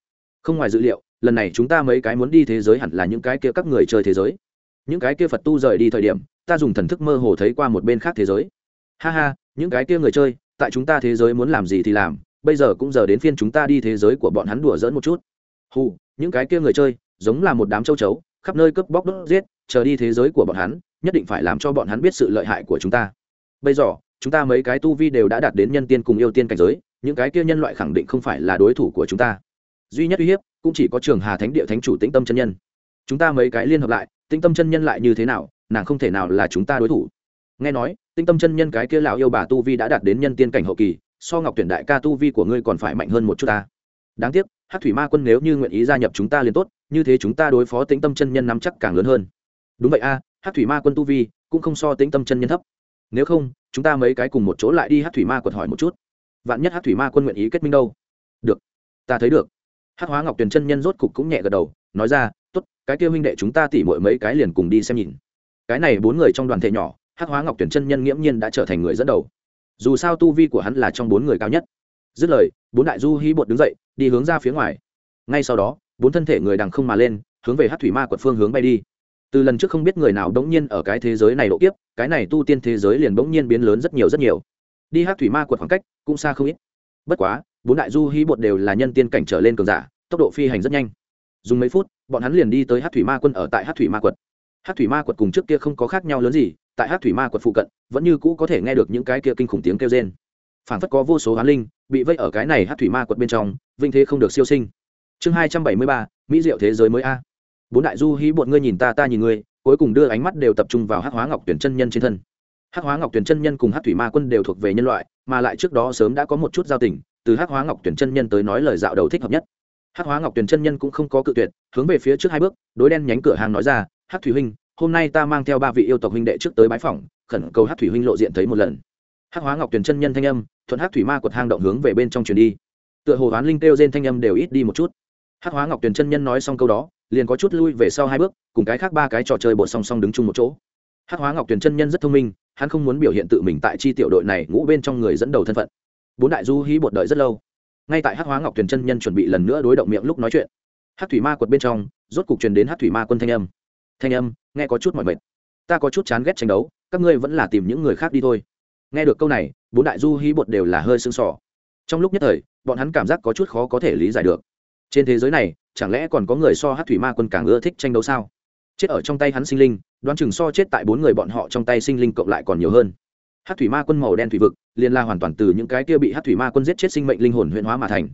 Không ngoài dự liệu, lần này chúng ta mấy cái muốn đi thế giới hẳn là những cái kia các người chơi thế giới. Những cái kia phật tu rời đi thời điểm ta dùng thần thức mơ hồ thấy qua một bên khác thế giới. Ha ha, những cái kia người chơi, tại chúng ta thế giới muốn làm gì thì làm, bây giờ cũng giờ đến phiên chúng ta đi thế giới của bọn hắn đùa dỡn một chút. Hù, những cái kia người chơi, giống là một đám châu chấu, khắp nơi cướp bóc đốt giết, chờ đi thế giới của bọn hắn, nhất định phải làm cho bọn hắn biết sự lợi hại của chúng ta. Bây giờ, chúng ta mấy cái tu vi đều đã đạt đến nhân tiên cùng yêu tiên cảnh giới, những cái kia nhân loại khẳng định không phải là đối thủ của chúng ta. Duy nhất uy hiếp, cũng chỉ có trường hà thánh địa thánh chủ tĩnh tâm chân nhân. Chúng ta mấy cái liên hợp lại, tĩnh tâm chân nhân lại như thế nào nàng không thể nào là chúng ta đối thủ. Nghe nói tinh tâm chân nhân cái kia lão yêu bà tu vi đã đạt đến nhân tiên cảnh hậu kỳ so ngọc tuyển đại ca tu vi của ngươi còn phải mạnh hơn một chút ta. Đáng tiếc hát thủy ma quân nếu như nguyện ý gia nhập chúng ta liền tốt như thế chúng ta đối phó tĩnh tâm chân nhân nắm chắc càng lớn hơn. Đúng vậy a à, hát thủy ma quân tu vi cũng không so tĩnh tâm chân nhân thấp. Nếu không chúng ta mấy cái cùng một chỗ lại đi hát thủy ma quật hỏi một chút. Vạn nhất hát thủy ma quân nguyện ý kết minh đâu? Được ta thấy được. Hát hóa ngọc tuyền chân nhân rốt cục cũng nhẹ gật đầu nói ra t ố t cái kia huynh đệ chúng ta tỉ muội mấy cái liền cùng đi xem nhìn cái này bốn người trong đoàn thể nhỏ, hắc hóa ngọc tuyển chân nhân nghiễm nhiên đã trở thành người dẫn đầu. Dù sao tu vi của hắn là trong bốn người cao nhất. Dứt lời, bốn đại du hí bột đứng dậy, đi hướng ra phía ngoài. Ngay sau đó, bốn thân thể người đằng không mà lên, hướng về hát thủy ma quật phương hướng bay đi. Từ lần trước không biết người nào đống nhiên ở cái thế giới này độ kiếp, cái này tu tiên thế giới liền bỗng nhiên biến lớn rất nhiều rất nhiều. Đi hát thủy ma quật khoảng cách cũng xa không ít. Bất quá, bốn đại du hí bột đều là nhân tiên cảnh trở lên cường giả, tốc độ phi hành rất nhanh. Dùng mấy phút, bọn hắn liền đi tới hát thủy ma quân ở tại hát thủy ma quật hát thủy ma quật cùng trước kia không có khác nhau lớn gì, tại hát thủy ma quật phụ cận, vẫn như cũ có thể nghe được những cái kia kinh khủng tiếng kêu trên phản phất có vô số hoán linh, bị vây ở cái này hát thủy ma quật bên trong, vinh thế không được siêu sinh. Chương hai trăm bảy mươi ba, mỹ diệu thế giới mới a. Bốn đại du hí bột ngươi nhìn ta ta nhìn ngươi, cuối cùng đưa ánh mắt đều tập trung vào hát hóa ngọc tuyển chân nhân trên thân. Hát hóa ngọc tuyển chân nhân cùng hát thủy ma quân đều thuộc về nhân loại, mà lại trước đó sớm đã có một chút giao tình, từ hát hóa ngọc tuyển chân nhân tới nói lời dạo đầu thích hợp nhất. Hát hóa ngọc tuyển chân nhân cũng không có cự tuyệt, hướng về phía trước hai bước, đối đen nhánh cửa hàng nói ra hát thủy huynh, hôm nay ta mang theo ba vị yêu tộc huynh đệ trước tới bãi phòng khẩn cầu hát thủy huynh lộ diện thấy một lần. Hát hóa ngọc Tuyền chân nhân thanh âm, thuận hát thủy ma quật hang động hướng về bên trong truyền đi. Tựa hồ hoán linh kêu trên thanh âm đều ít đi một chút. Hắc hóa ngọc tuyền chân nhân nói xong câu đó, liền có chút lui về sau hai bước, cùng cái khác ba cái trò chơi bột song song đứng chung một chỗ. Hắc hóa ngọc tuyền chân nhân rất thông minh, hắn không muốn biểu hiện tự mình tại chi tiểu đội này ngũ bên trong người dẫn đầu thân phận. Bốn đại du hí bột đợi rất lâu. Ngay tại hắc hóa ngọc tuyền chân nhân chuẩn bị lần nữa đối động miệng lúc nói chuyện hắc thủy ma quật bên trong, rốt cục truyền đến hắc thủy ma quân thanh âm thanh âm, nghe có chút mỏi mệt. Ta có chút chán ghét tranh đấu, các ngươi vẫn là tìm những người khác đi thôi. Nghe được câu này, bốn đại du hí bột đều là hơi sưng sỏ. Trong lúc nhất thời, bọn hắn cảm giác có chút khó có thể lý giải được. Trên thế giới này, chẳng lẽ còn có người so hát thủy ma quân càng ưa thích tranh đấu sao? Chết ở trong tay hắn sinh linh, đoán chừng so chết tại bốn người bọn họ trong tay sinh linh cộng lại còn nhiều hơn. Hát thủy ma quân màu đen thủy vực liên la hoàn toàn từ những cái kia bị hát thủy ma quân giết chết sinh mệnh linh hồn huyện hóa mà thành.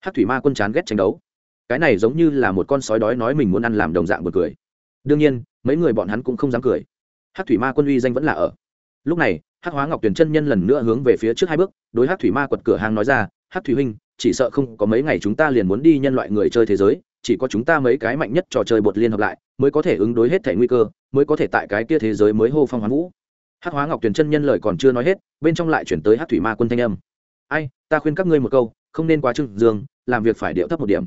Hát thủy ma quân chán ghét tranh đấu. Cái này giống như là một con sói đói nói mình muốn ăn làm đồng dạng một cười đương nhiên, mấy người bọn hắn cũng không dám cười. Hát thủy ma quân uy danh vẫn là ở. Lúc này hát hóa ngọc Tuyền chân nhân lần nữa hướng về phía trước hai bước, đối hát thủy ma quật cửa hàng nói ra hát thủy huynh, chỉ sợ không có mấy ngày chúng ta liền muốn đi nhân loại người chơi thế giới, chỉ có chúng ta mấy cái mạnh nhất trò chơi bột liên hợp lại, mới có thể ứng đối hết thể nguy cơ, mới có thể tại cái kia thế giới mới hô phong hoán vũ. Hát hóa ngọc Tuyền chân nhân lời còn chưa nói hết, bên trong lại chuyển tới hát thủy ma quân thanh âm. Ai, ta khuyên các ngươi một câu, không nên quá trưng dương, làm việc phải điệu thấp một điểm.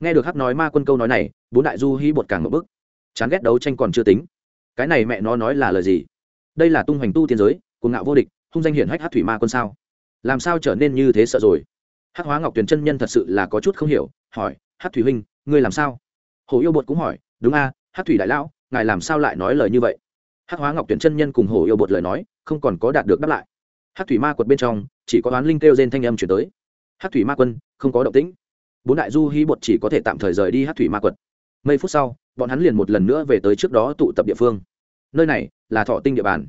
Nghe được hát nói ma quân câu nói này, bốn đại du hí bột càng một bức chán ghét đấu tranh còn chưa tính. Cái này mẹ nó nói là lời gì? Đây là tung hoành tu tiên giới, cuồng ngạo vô địch, hung danh hiển hách hát thủy ma quân sao? Làm sao trở nên như thế sợ rồi? Hát hóa ngọc tuyền chân nhân thật sự là có chút không hiểu, hỏi hát thủy huynh, ngươi làm sao? Hồ yêu bột cũng hỏi, đúng a hát thủy đại lão, ngài làm sao lại nói lời như vậy? Hát hóa ngọc tuyển chân nhân cùng hồ yêu bột lời nói, không còn có đạt được đáp lại. Hát thủy ma quật bên trong, chỉ có đoán linh kêu trên thanh âm chuyển tới. Hát thủy ma quân, không có động tĩnh. Bốn đại du hí bột chỉ có thể tạm thời rời đi hát thủy ma quật. Mấy phút sau bọn hắn liền một lần nữa về tới trước đó tụ tập địa phương. Nơi này là thọ tinh địa bàn.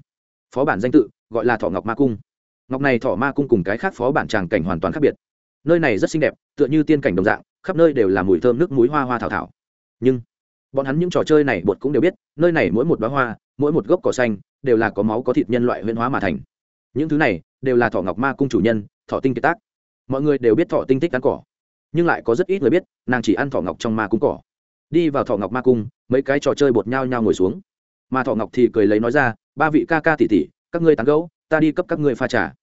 Phó bản danh tự gọi là thọ ngọc ma cung. Ngọc này thọ ma cung cùng cái khác phó bản tràng cảnh hoàn toàn khác biệt. Nơi này rất xinh đẹp, tựa như tiên cảnh đồng dạng, khắp nơi đều là mùi thơm nước muối hoa hoa thảo thảo. Nhưng, bọn hắn những trò chơi này bột cũng đều biết, nơi này mỗi một bó hoa, mỗi một gốc cỏ xanh đều là có máu có thịt nhân loại huyễn hóa mà thành. Những thứ này đều là thọ ngọc ma cung chủ nhân, thọ tinh kiệt tác. Mọi người đều biết thọ tinh thích ăn cỏ, nhưng lại có rất ít người biết, nàng chỉ ăn thọ ngọc trong ma cung cỏ đi vào thọ ngọc ma cung, mấy cái trò chơi bột nhau nhau ngồi xuống. Mà thọ ngọc thì cười lấy nói ra, ba vị ca ca tỉ tỉ các ngươi tán gẫu, ta đi cấp các ngươi pha trà.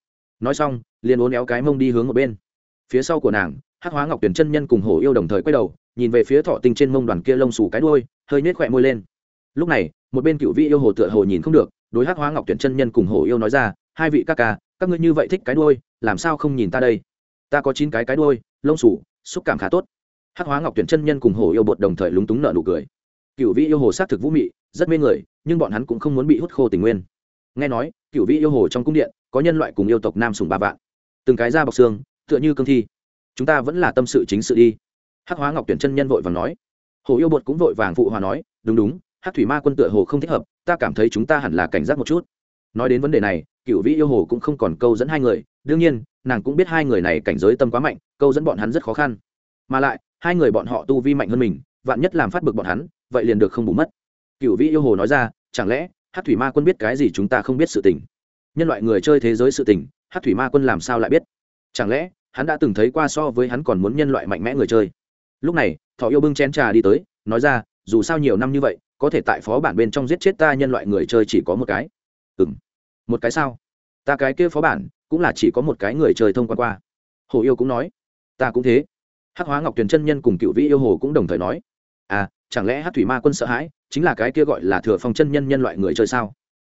Nói xong, liền uốn éo cái mông đi hướng một bên. Phía sau của nàng, hắc hóa ngọc tuyển chân nhân cùng hổ yêu đồng thời quay đầu, nhìn về phía thọ tinh trên mông đoàn kia lông xù cái đuôi, hơi nhếch khỏe môi lên. Lúc này, một bên cựu vị yêu hồ tựa hồ nhìn không được, đối hắc hóa ngọc tuyển chân nhân cùng hổ yêu nói ra, hai vị ca ca, các ngươi như vậy thích cái đuôi, làm sao không nhìn ta đây? Ta có chín cái cái đuôi, lông xù, xúc cảm khá tốt hắc hóa ngọc tuyển chân nhân cùng hồ yêu bột đồng thời lúng túng nợ nụ cười. Cựu vị yêu hồ xác thực vũ mị, rất mê người, nhưng bọn hắn cũng không muốn bị hút khô tình nguyên. Nghe nói cựu vị yêu hồ trong cung điện, có nhân loại cùng yêu tộc nam sùng ba vạn. Từng cái da bọc xương, tựa như cương thi. Chúng ta vẫn là tâm sự chính sự đi. Hắc hóa ngọc tuyển chân nhân vội vàng nói. Hồ yêu bột cũng vội vàng phụ hòa nói, đúng đúng, hắc thủy ma quân tựa hồ không thích hợp, ta cảm thấy chúng ta hẳn là cảnh giác một chút. Nói đến vấn đề này cựu vĩ yêu hồ cũng không còn câu dẫn hai người. Đương nhiên, nàng cũng biết hai người này cảnh giới tâm quá mạnh, câu dẫn bọn hắn rất khó khăn. Mà lại hai người bọn họ tu vi mạnh hơn mình, vạn nhất làm phát bực bọn hắn, vậy liền được không bù mất. Cựu vĩ yêu hồ nói ra, chẳng lẽ hát thủy ma quân biết cái gì chúng ta không biết sự tình? Nhân loại người chơi thế giới sự tình hát thủy ma quân làm sao lại biết? Chẳng lẽ hắn đã từng thấy qua so với hắn còn muốn nhân loại mạnh mẽ người chơi? Lúc này, thọ yêu bưng chén trà đi tới, nói ra, dù sao nhiều năm như vậy, có thể tại phó bản bên trong giết chết ta nhân loại người chơi chỉ có một cái. Ừ m một cái sao? Ta cái kia phó bản cũng là chỉ có một cái người chơi thông qua qua. Hồ yêu cũng nói, ta cũng thế hắc hóa ngọc tuyền chân nhân cùng cựu vĩ yêu hồ cũng đồng thời nói à chẳng lẽ hát thủy ma quân sợ hãi, chính là cái kia gọi là thừa phong chân nhân nhân loại người chơi sao?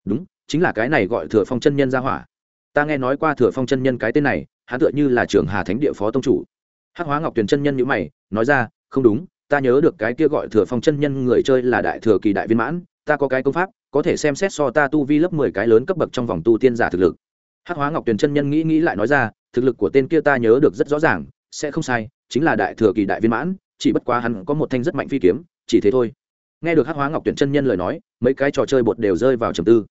Đúng, chính là cái này gọi thừa phong chân nhân ra hỏa. Ta nghe nói qua thừa phong chân nhân cái tên này, hắn tựa như là trưởng hà thánh địa phó tông chủ. Hắc hóa ngọc tuyền chân nhân nhữ mày, nói ra, không đúng, ta nhớ được cái kia gọi thừa phong chân nhân người chơi là đại thừa kỳ đại viên mãn, ta có cái công pháp, có thể xem xét so ta tu vi lớp mười cái lớn cấp bậc trong vòng tu tiên giả thực lực. Hắc hóa ngọc tuyền chân nhân nghĩ nghĩ lại nói ra, thực lực của tên kia ta nhớ được rất rõ ràng, sẽ không sai chính là đại thừa kỳ đại viên mãn, chỉ bất quá hắn có một thanh rất mạnh phi kiếm, chỉ thế thôi. Nghe được hắc hóa ngọc tuyển chân nhân lời nói, mấy cái trò chơi bột đều rơi vào trầm tư.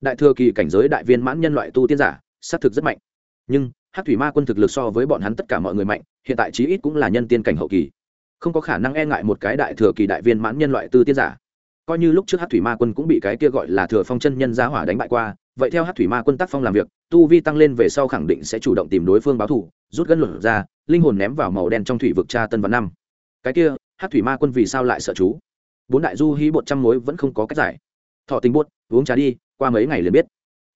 Đại thừa kỳ cảnh giới đại viên mãn nhân loại tu tiên giả xác thực rất mạnh. Nhưng, hắc thủy ma quân thực lực so với bọn hắn tất cả mọi người mạnh, hiện tại chí ít cũng là nhân tiên cảnh hậu kỳ. Không có khả năng e ngại một cái đại thừa kỳ đại viên mãn nhân loại tư tiên giả. Coi như lúc trước hắc thủy ma quân cũng bị cái kia gọi là thừa phong chân nhân giá hỏa đánh bại qua, vậy theo hắc thủy ma quân tác phong làm việc, tu vi tăng lên về sau khẳng định sẽ chủ động tìm đối phương báo thù, rút gân luận ra linh hồn ném vào màu đen trong thủy vực cha tân văn năm cái kia hắc thủy ma quân vì sao lại sợ chú? Bốn đại du hí bột trăm mối vẫn không có cách giải. Thọ tình buốt uống trà đi, qua mấy ngày liền biết.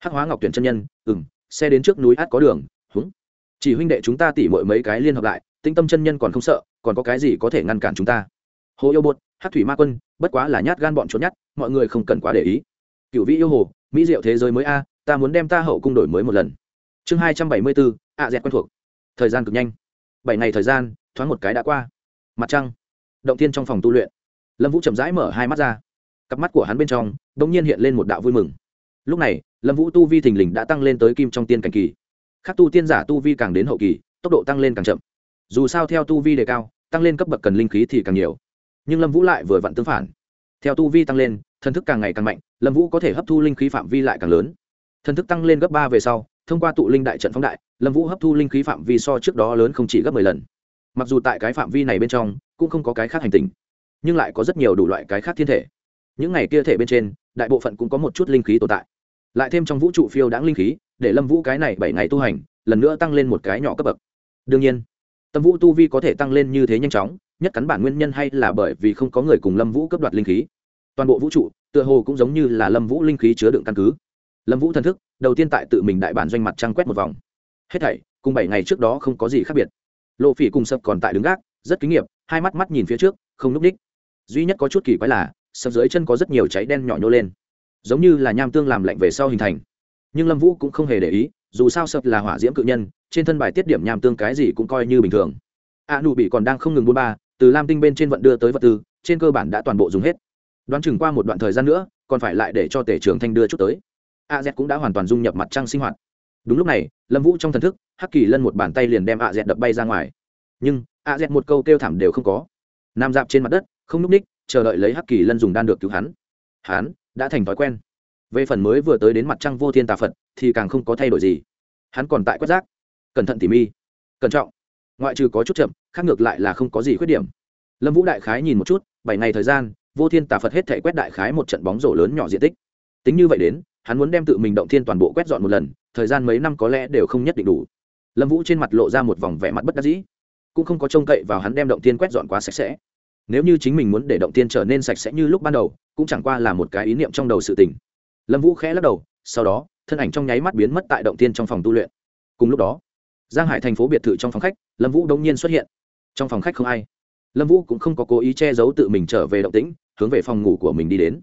Hắc hóa ngọc tuyển chân nhân ừng xe đến trước núi át có đường húng chỉ huynh đệ chúng ta tỉ mọi mấy cái liên hợp lại tĩnh tâm chân nhân còn không sợ, còn có cái gì có thể ngăn cản chúng ta? Hồ yêu bột, hát thủy ma quân, bất quá là nhát gan bọn trốn nhát, mọi người không cần quá để ý. Cựu vị yêu hồ, mỹ diệu thế giới mới a, ta muốn đem ta hậu cung đổi mới một lần. Chương hai trăm bảy mươi bốn, a dẹt quen thuộc. Thời gian cực nhanh bảy ngày thời gian, thoáng một cái đã qua. Mặt trăng, động tiên trong phòng tu luyện. Lâm vũ chậm rãi mở hai mắt ra. Cặp mắt của hắn bên trong đ ỗ n g nhiên hiện lên một đạo vui mừng. Lúc này, lâm vũ tu vi thình lình đã tăng lên tới kim trong tiên cảnh kỳ. Khác tu tiên giả tu vi càng đến hậu kỳ, tốc độ tăng lên càng chậm. Dù sao theo tu vi đề cao, tăng lên cấp bậc cần linh khí thì càng nhiều. Nhưng lâm vũ lại vừa vặn tương phản. Theo tu vi tăng lên, thần thức càng ngày càng mạnh, lâm vũ có thể hấp thu linh khí phạm vi lại càng lớn. Thần thức tăng lên gấp ba về sau thông qua tụ linh đại trận phóng đại, lâm vũ hấp thu linh khí phạm vi so trước đó lớn không chỉ gấp mười lần. Mặc dù tại cái phạm vi này bên trong, cũng không có cái khác hành tình nhưng lại có rất nhiều đủ loại cái khác thiên thể. Những ngày kia thể bên trên, đại bộ phận cũng có một chút linh khí tồn tại. Lại thêm trong vũ trụ phiêu đáng linh khí, để lâm vũ cái này bảy ngày tu hành, lần nữa tăng lên một cái nhỏ cấp bậc. Đương nhiên, tâm vũ tu vi có thể tăng lên như thế nhanh chóng, nhất cắn bản nguyên nhân hay là bởi vì không có người cùng lâm vũ cấp đoạt linh khí. Toàn bộ vũ trụ, tựa hồ cũng giống như là lâm vũ linh khí chứa đựng căn cứ lâm vũ thần thức, đầu tiên tại tự mình đại bản doanh mặt trăng quét một vòng. Hết thảy, cùng bảy ngày trước đó không có gì khác biệt. Lộ phỉ cùng sập còn tại đứng gác, rất kinh nghiệm hai mắt mắt nhìn phía trước, không n ú c đích. Duy nhất có chút kỳ quái là, sập dưới chân có rất nhiều cháy đen nhỏ nhô lên. Giống như là nham tương làm lạnh về sau hình thành. Nhưng lâm vũ cũng không hề để ý, dù sao sập là hỏa diễm cự nhân, trên thân bài tiết điểm nham tương cái gì cũng coi như bình thường. A nụ bị còn đang không ngừng buôn ba, từ lam tinh bên trên vận đưa tới vật tư, trên cơ bản đã toàn bộ dùng hết. Đoán chừng qua một đoạn thời gian nữa, còn phải lại để cho tể trường thanh đưa chút tới a z cũng đã hoàn toàn dung nhập mặt trăng sinh hoạt. Đúng lúc này, lâm vũ trong thần thức, hắc kỳ lân một bàn tay liền đem a z đập bay ra ngoài. Nhưng, a z một câu kêu thảm đều không có. Nam dạp trên mặt đất, không n ú c ních, chờ đợi lấy hắc kỳ lân dùng đan được cứu hắn. Hắn đã thành thói quen. Về phần mới vừa tới đến mặt trăng vô thiên tà phật, thì càng không có thay đổi gì. Hắn còn tại quét rác. Cẩn thận tỉ mi cẩn trọng. Ngoại trừ có chút chậm, khác ngược lại là không có gì khuyết điểm. Lâm vũ đại khái nhìn một chút, bảy ngày thời gian, vô thiên tà phật hết thể quét đại khái một trận bóng rổ lớn nhỏ diện tích. Tính như vậy đến hắn muốn đem tự mình động thiên toàn bộ quét dọn một lần, thời gian mấy năm có lẽ đều không nhất định đủ. Lâm vũ trên mặt lộ ra một vòng vẻ mặt bất đắc dĩ. Cũng không có trông cậy vào hắn đem động thiên quét dọn quá sạch sẽ. Nếu như chính mình muốn để động thiên trở nên sạch sẽ như lúc ban đầu, cũng chẳng qua là một cái ý niệm trong đầu sự tình. Lâm vũ khẽ lắc đầu, sau đó, thân ảnh trong nháy mắt biến mất tại động thiên trong phòng tu luyện. Cùng lúc đó, giang hải thành phố biệt thự trong phòng khách, lâm vũ đông nhiên xuất hiện. Trong phòng khách không ai. Lâm vũ cũng không có cố ý che giấu tự mình trở về động tĩnh, hướng về phòng ngủ của mình đi đến.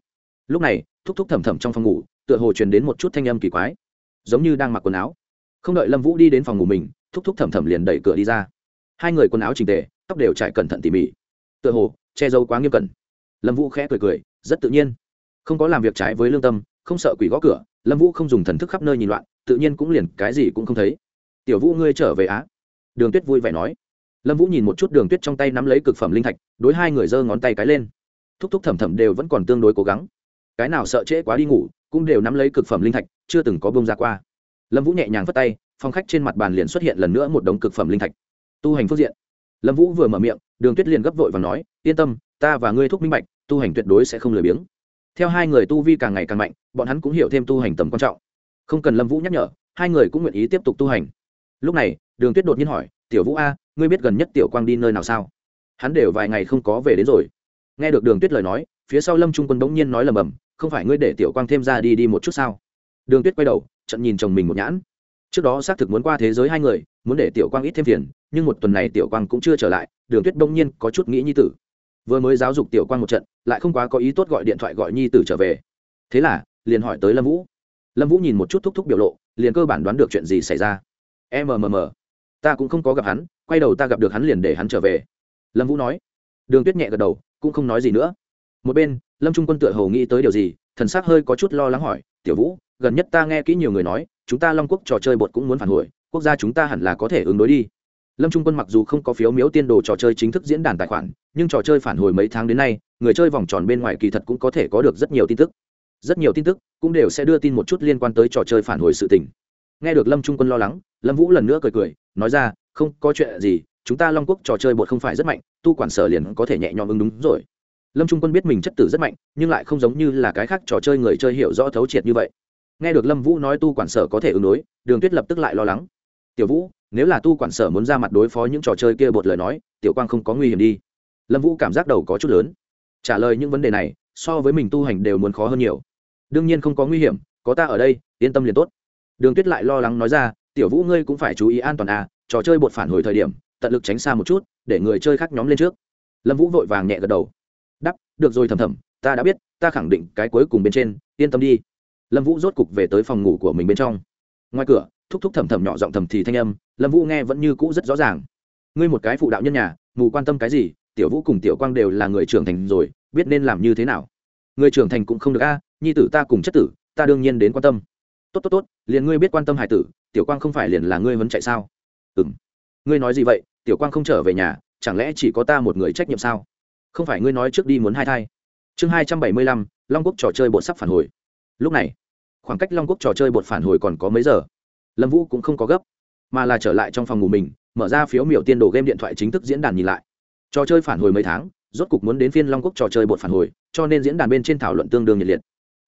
Lúc này, thúc thúc thầm thầm trong phòng ngủ tựa hồ truyền đến một chút thanh âm kỳ quái, giống như đang mặc quần áo. Không đợi lâm vũ đi đến phòng ngủ mình, thúc thúc thầm thầm liền đẩy cửa đi ra. Hai người quần áo trình tề, tóc đều trải cẩn thận tỉ mỉ. Tựa hồ, che giấu quá nghiêm cẩn. Lâm vũ khẽ cười cười, rất tự nhiên. Không có làm việc trái với lương tâm, không sợ quỷ gõ cửa, lâm vũ không dùng thần thức khắp nơi nhìn loạn, tự nhiên cũng liền cái gì cũng không thấy. Tiểu vũ ngươi trở về á? Đường tuyết vui vẻ nói. Lâm vũ nhìn một chút đường tuyết trong tay nắm lấy cực phẩm linh thạch, đối hai người giơ ngón tay cái lên. Thúc thúc thầm thầm đều vẫn còn tương đối cố gắng. Cái nào sợ trễ quá đi ngủ cũng đều nắm lấy cực phẩm linh thạch, chưa từng có bông ra qua. Lâm vũ nhẹ nhàng vất tay phong khách trên mặt bàn liền xuất hiện lần nữa một đống cực phẩm linh thạch. Tu hành phương diện. Lâm vũ vừa mở miệng, đường tuyết liền gấp vội và nói, yên tâm, ta và ngươi thúc minh bạch, tu hành tuyệt đối sẽ không lười biếng. Theo hai người tu vi càng ngày càng mạnh, bọn hắn cũng hiểu thêm tu hành tầm quan trọng. Không cần lâm vũ nhắc nhở, hai người cũng nguyện ý tiếp tục tu hành. Lúc này, đường tuyết đột nhiên hỏi, tiểu vũ a, ngươi biết gần nhất tiểu quang đi nơi nào sao? Hắn đều vài ngày không có về đến rồi. Nghe được đường tuyết lời nói phía sau lâm trung quân bỗng nhiên nói lầm bầm, không phải ngươi để tiểu quang thêm ra đi đi một chút sao? Đường tuyết quay đầu trận nhìn chồng mình một nhãn. Trước đó xác thực muốn qua thế giới hai người, muốn để tiểu quang ít thêm phiền nhưng một tuần này tiểu quang cũng chưa trở lại, đường tuyết bỗng nhiên có chút nghĩ nhi tử. Vừa mới giáo dục tiểu quang một trận, lại không quá có ý tốt gọi điện thoại gọi nhi tử trở về. Thế là, liền hỏi tới lâm vũ. Lâm vũ nhìn một chút thúc thúc biểu lộ, liền cơ bản đoán được chuyện gì xảy ra. Mmm ta cũng không có gặp hắn, quay đầu ta gặp được hắn liền để hắn trở về. Lâm vũ nói. Đường tuyết nhẹ gật đầu, cũng không nói gì nữa một bên, lâm trung quân tựa hầu nghĩ tới điều gì, thần s ắ c hơi có chút lo lắng hỏi, tiểu vũ, gần nhất ta nghe kỹ nhiều người nói, chúng ta long quốc trò chơi bột cũng muốn phản hồi, quốc gia chúng ta hẳn là có thể ứng đối đi. Lâm trung quân mặc dù không có phiếu miếu tiên đồ trò chơi chính thức diễn đàn tài khoản, nhưng trò chơi phản hồi mấy tháng đến nay, người chơi vòng tròn bên ngoài kỳ thật cũng có thể có được rất nhiều tin tức. Rất nhiều tin tức cũng đều sẽ đưa tin một chút liên quan tới trò chơi phản hồi sự tình. Nghe được lâm trung quân lo lắng, lâm vũ lần nữa cười cười, nói ra, không có chuyện gì, chúng ta long quốc trò chơi bột không phải rất mạnh, tu quản sở liền có thể nhẹ nhõm ứng đúng rồi lâm trung quân biết mình chất tử rất mạnh, nhưng lại không giống như là cái khác trò chơi người chơi hiểu rõ thấu triệt như vậy. Nghe được lâm vũ nói tu quản sở có thể ứng đối, đường tuyết lập tức lại lo lắng. Tiểu vũ, nếu là tu quản sở muốn ra mặt đối phó những trò chơi kia bột lời nói, tiểu quang không có nguy hiểm đi. Lâm vũ cảm giác đầu có chút lớn. Trả lời những vấn đề này, so với mình tu hành đều muốn khó hơn nhiều. Đương nhiên không có nguy hiểm, có ta ở đây, yên tâm liền tốt. Đường tuyết lại lo lắng nói ra, tiểu vũ ngươi cũng phải chú ý an toàn à trò chơi bột phản hồi thời điểm, tận lực tránh xa một chút, để người chơi khác nhóm lên trước. Lâm vũ vội vàng nhẹ gật đầu được rồi thầm thầm, ta đã biết, ta khẳng định cái cuối cùng bên trên, yên tâm đi. Lâm vũ rốt cục về tới phòng ngủ của mình bên trong. Ngoài cửa, thúc thúc thầm thầm nhỏ giọng thầm thì thanh âm, lâm vũ nghe vẫn như cũ rất rõ ràng. Ngươi một cái phụ đạo nhân nhà, mù quan tâm cái gì, tiểu vũ cùng tiểu quang đều là người trưởng thành rồi, biết nên làm như thế nào. Người trưởng thành cũng không được a, nhi tử ta cùng chất tử, ta đương nhiên đến quan tâm. Tốt tốt tốt, liền ngươi biết quan tâm hải tử, tiểu quang không phải liền là ngươi vẫn chạy sao? Ừ m ngươi nói gì vậy? Tiểu quang không trở về nhà, chẳng lẽ chỉ có ta một người trách nhiệm sao? Không phải ngươi nói trước đi muốn hai thai. Chương hai trăm bảy mươi lăm, long quốc trò chơi bột sắp phản hồi. Lúc này, khoảng cách long quốc trò chơi bột phản hồi còn có mấy giờ? Lâm vũ cũng không có gấp, mà là trở lại trong phòng ngủ mình, mở ra phiếu miểu tiên đồ game điện thoại chính thức diễn đàn nhìn lại. Trò chơi phản hồi mấy tháng, rốt cục muốn đến phiên long quốc trò chơi bột phản hồi, cho nên diễn đàn bên trên thảo luận tương đương nhiệt liệt.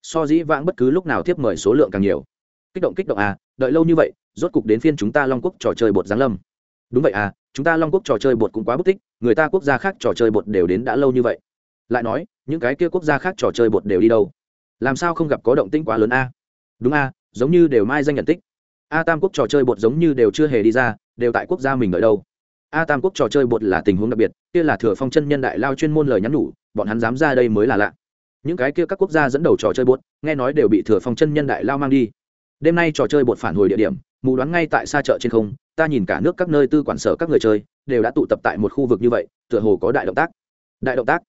So dĩ vãng bất cứ lúc nào tiếp mời số lượng càng nhiều. Kích động kích động à đợi lâu như vậy, rốt cục đến phiên chúng ta long quốc trò chơi bột giáng lâm. Đúng vậy à chúng ta long quốc trò chơi bột cũng quá bất tích, người ta quốc gia khác trò chơi bột đều đến đã lâu như vậy. Lại nói, những cái kia quốc gia khác trò chơi bột đều đi đâu? Làm sao không gặp có động tĩnh quá lớn a? Đúng a, giống như đều mai danh nhận tích. A tam quốc trò chơi bột giống như đều chưa hề đi ra, đều tại quốc gia mình ở đâu? A tam quốc trò chơi bột là tình huống đặc biệt, kia là thừa phong chân nhân đại lao chuyên môn lời nhắn nhủ, bọn hắn dám ra đây mới là lạ. Những cái kia các quốc gia dẫn đầu trò chơi bột, nghe nói đều bị thừa phong chân nhân đại lao mang đi. Đêm nay trò chơi bột phản hồi địa điểm, mù đoán ngay tại xa chợ trên không ta nhìn cả nước các nơi tư quản sở các người chơi đều đã tụ tập tại một khu vực như vậy, tựa hồ có đại động tác. Đại động tác?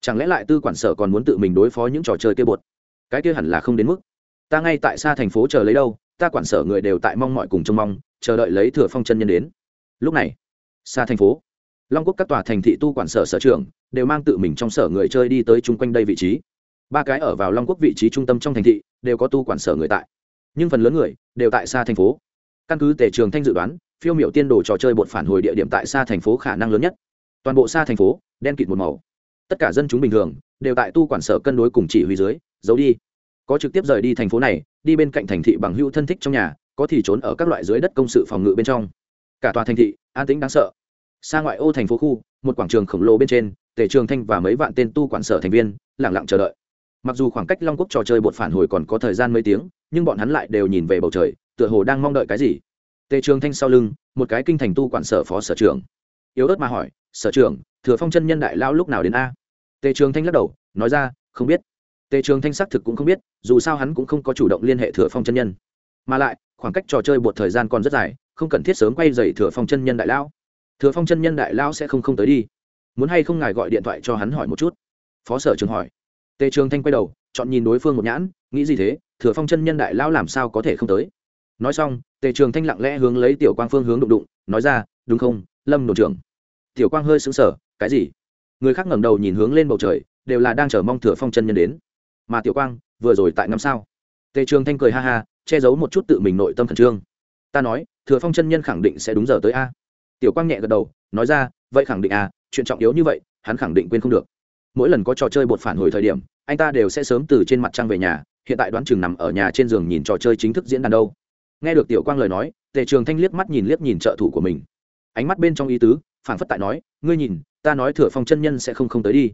Chẳng lẽ lại tư quản sở còn muốn tự mình đối phó những trò chơi kia bột cái kia hẳn là không đến mức. Ta ngay tại xa thành phố chờ lấy đâu, ta quản sở người đều tại mong mọi cùng trông mong, chờ đợi lấy thừa phong chân nhân đến. Lúc này, xa thành phố, long quốc các tòa thành thị tu quản sở sở trưởng đều mang tự mình trong sở người chơi đi tới chung quanh đây vị trí. Ba cái ở vào long quốc vị trí trung tâm trong thành thị đều có tu quản sở người tại. Nhưng phần lớn người đều tại xa thành phố. Căn cứ tể trường thanh dự đoán phiêu miểu tiên đồ trò chơi bột phản hồi địa điểm tại xa thành phố khả năng lớn nhất. Toàn bộ xa thành phố, đen kịt một màu. Tất cả dân chúng bình thường, đều tại tu quản sở cân đối cùng chỉ huy dưới, giấu đi. Có trực tiếp rời đi thành phố này, đi bên cạnh thành thị bằng hữu thân thích trong nhà, có thì trốn ở các loại dưới đất công sự phòng ngự bên trong. Cả tòa thành thị, an tĩnh đáng sợ. Xa ngoại ô thành phố khu, một quảng trường khổng lồ bên trên, tề trường thanh và mấy vạn tên tu quản sở thành viên lẳng lặng chờ đợi. Mặc dù khoảng cách long quốc trò chơi bột phản hồi còn có thời gian mấy tiếng, nhưng bọn hắn lại đều nhìn về bầu trời, tựa hồ đang mong đợi cái gì tề trường thanh sau lưng, một cái kinh thành tu quản sở phó sở trưởng. Yếu ớt mà hỏi, sở trưởng, thừa phong chân nhân đại lao lúc nào đến a? Tề trường thanh lắc đầu, nói ra, không biết. Tề trường thanh xác thực cũng không biết, dù sao hắn cũng không có chủ động liên hệ thừa phong chân nhân. Mà lại, khoảng cách trò chơi bột thời gian còn rất dài, không cần thiết sớm quay dày thừa phong chân nhân đại lao. thừa phong chân nhân đại lao sẽ không không tới đi. Muốn hay không ngài gọi điện thoại cho hắn hỏi một chút? Phó sở trường hỏi. Tề trường thanh quay đầu, chọn nhìn đối phương một nhãn, nghĩ gì thế? Thừa phong chân nhân đại lao làm sao có thể không tới? Nói xong, tề trường thanh lặng lẽ hướng lấy tiểu quang phương hướng đụng đụng, nói ra, đúng không, lâm đồn trưởng? Tiểu quang hơi xứng sở cái gì? Người khác ngẩng đầu nhìn hướng lên bầu trời, đều là đang chờ mong thừa phong chân nhân đến. Mà tiểu quang, vừa rồi tại năm sao? Tề trường thanh cười ha ha, che giấu một chút tự mình nội tâm khẩn trương. Ta nói, thừa phong chân nhân khẳng định sẽ đúng giờ tới a. Tiểu quang nhẹ gật đầu, nói ra, vậy khẳng định a, chuyện trọng yếu như vậy, hắn khẳng định quên không được. Mỗi lần có trò chơi bột phản hồi thời điểm, anh ta đều sẽ sớm từ trên mặt trăng về nhà, hiện tại đoán chừng nằm ở nhà trên giường nhìn trò chơi chính thức diễn đàn đâu nghe được tiểu quang lời nói, tề trường thanh liếc mắt nhìn liếc nhìn trợ thủ của mình. Ánh mắt bên trong ý tứ phản phất tại nói, ngươi nhìn, ta nói thừa phong chân nhân sẽ không không tới đi.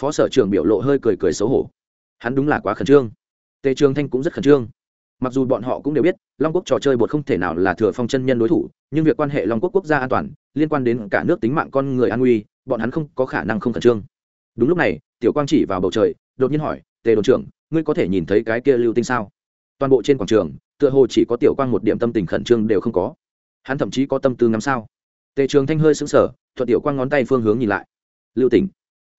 Phó sở trưởng biểu lộ hơi cười cười xấu hổ. Hắn đúng là quá khẩn trương. Tề trường thanh cũng rất khẩn trương. Mặc dù bọn họ cũng đều biết, long quốc trò chơi bột không thể nào là thừa phong chân nhân đối thủ, nhưng việc quan hệ long quốc quốc gia an toàn, liên quan đến cả nước tính mạng con người an nguy, bọn hắn không có khả năng không khẩn trương. Đúng lúc này, tiểu quang chỉ vào bầu trời, đột nhiên hỏi, tề đồn trưởng, ngươi có thể nhìn thấy cái kia lưu tinh sao? Toàn bộ trên quảng trường, tựa hồ chỉ có tiểu quang một điểm tâm tình khẩn trương đều không có. Hắn thậm chí có tâm tư ngắm sao. Tề trường thanh hơi sững sờ, thuận tiểu quang ngón tay phương hướng nhìn lại. Lưu tỉnh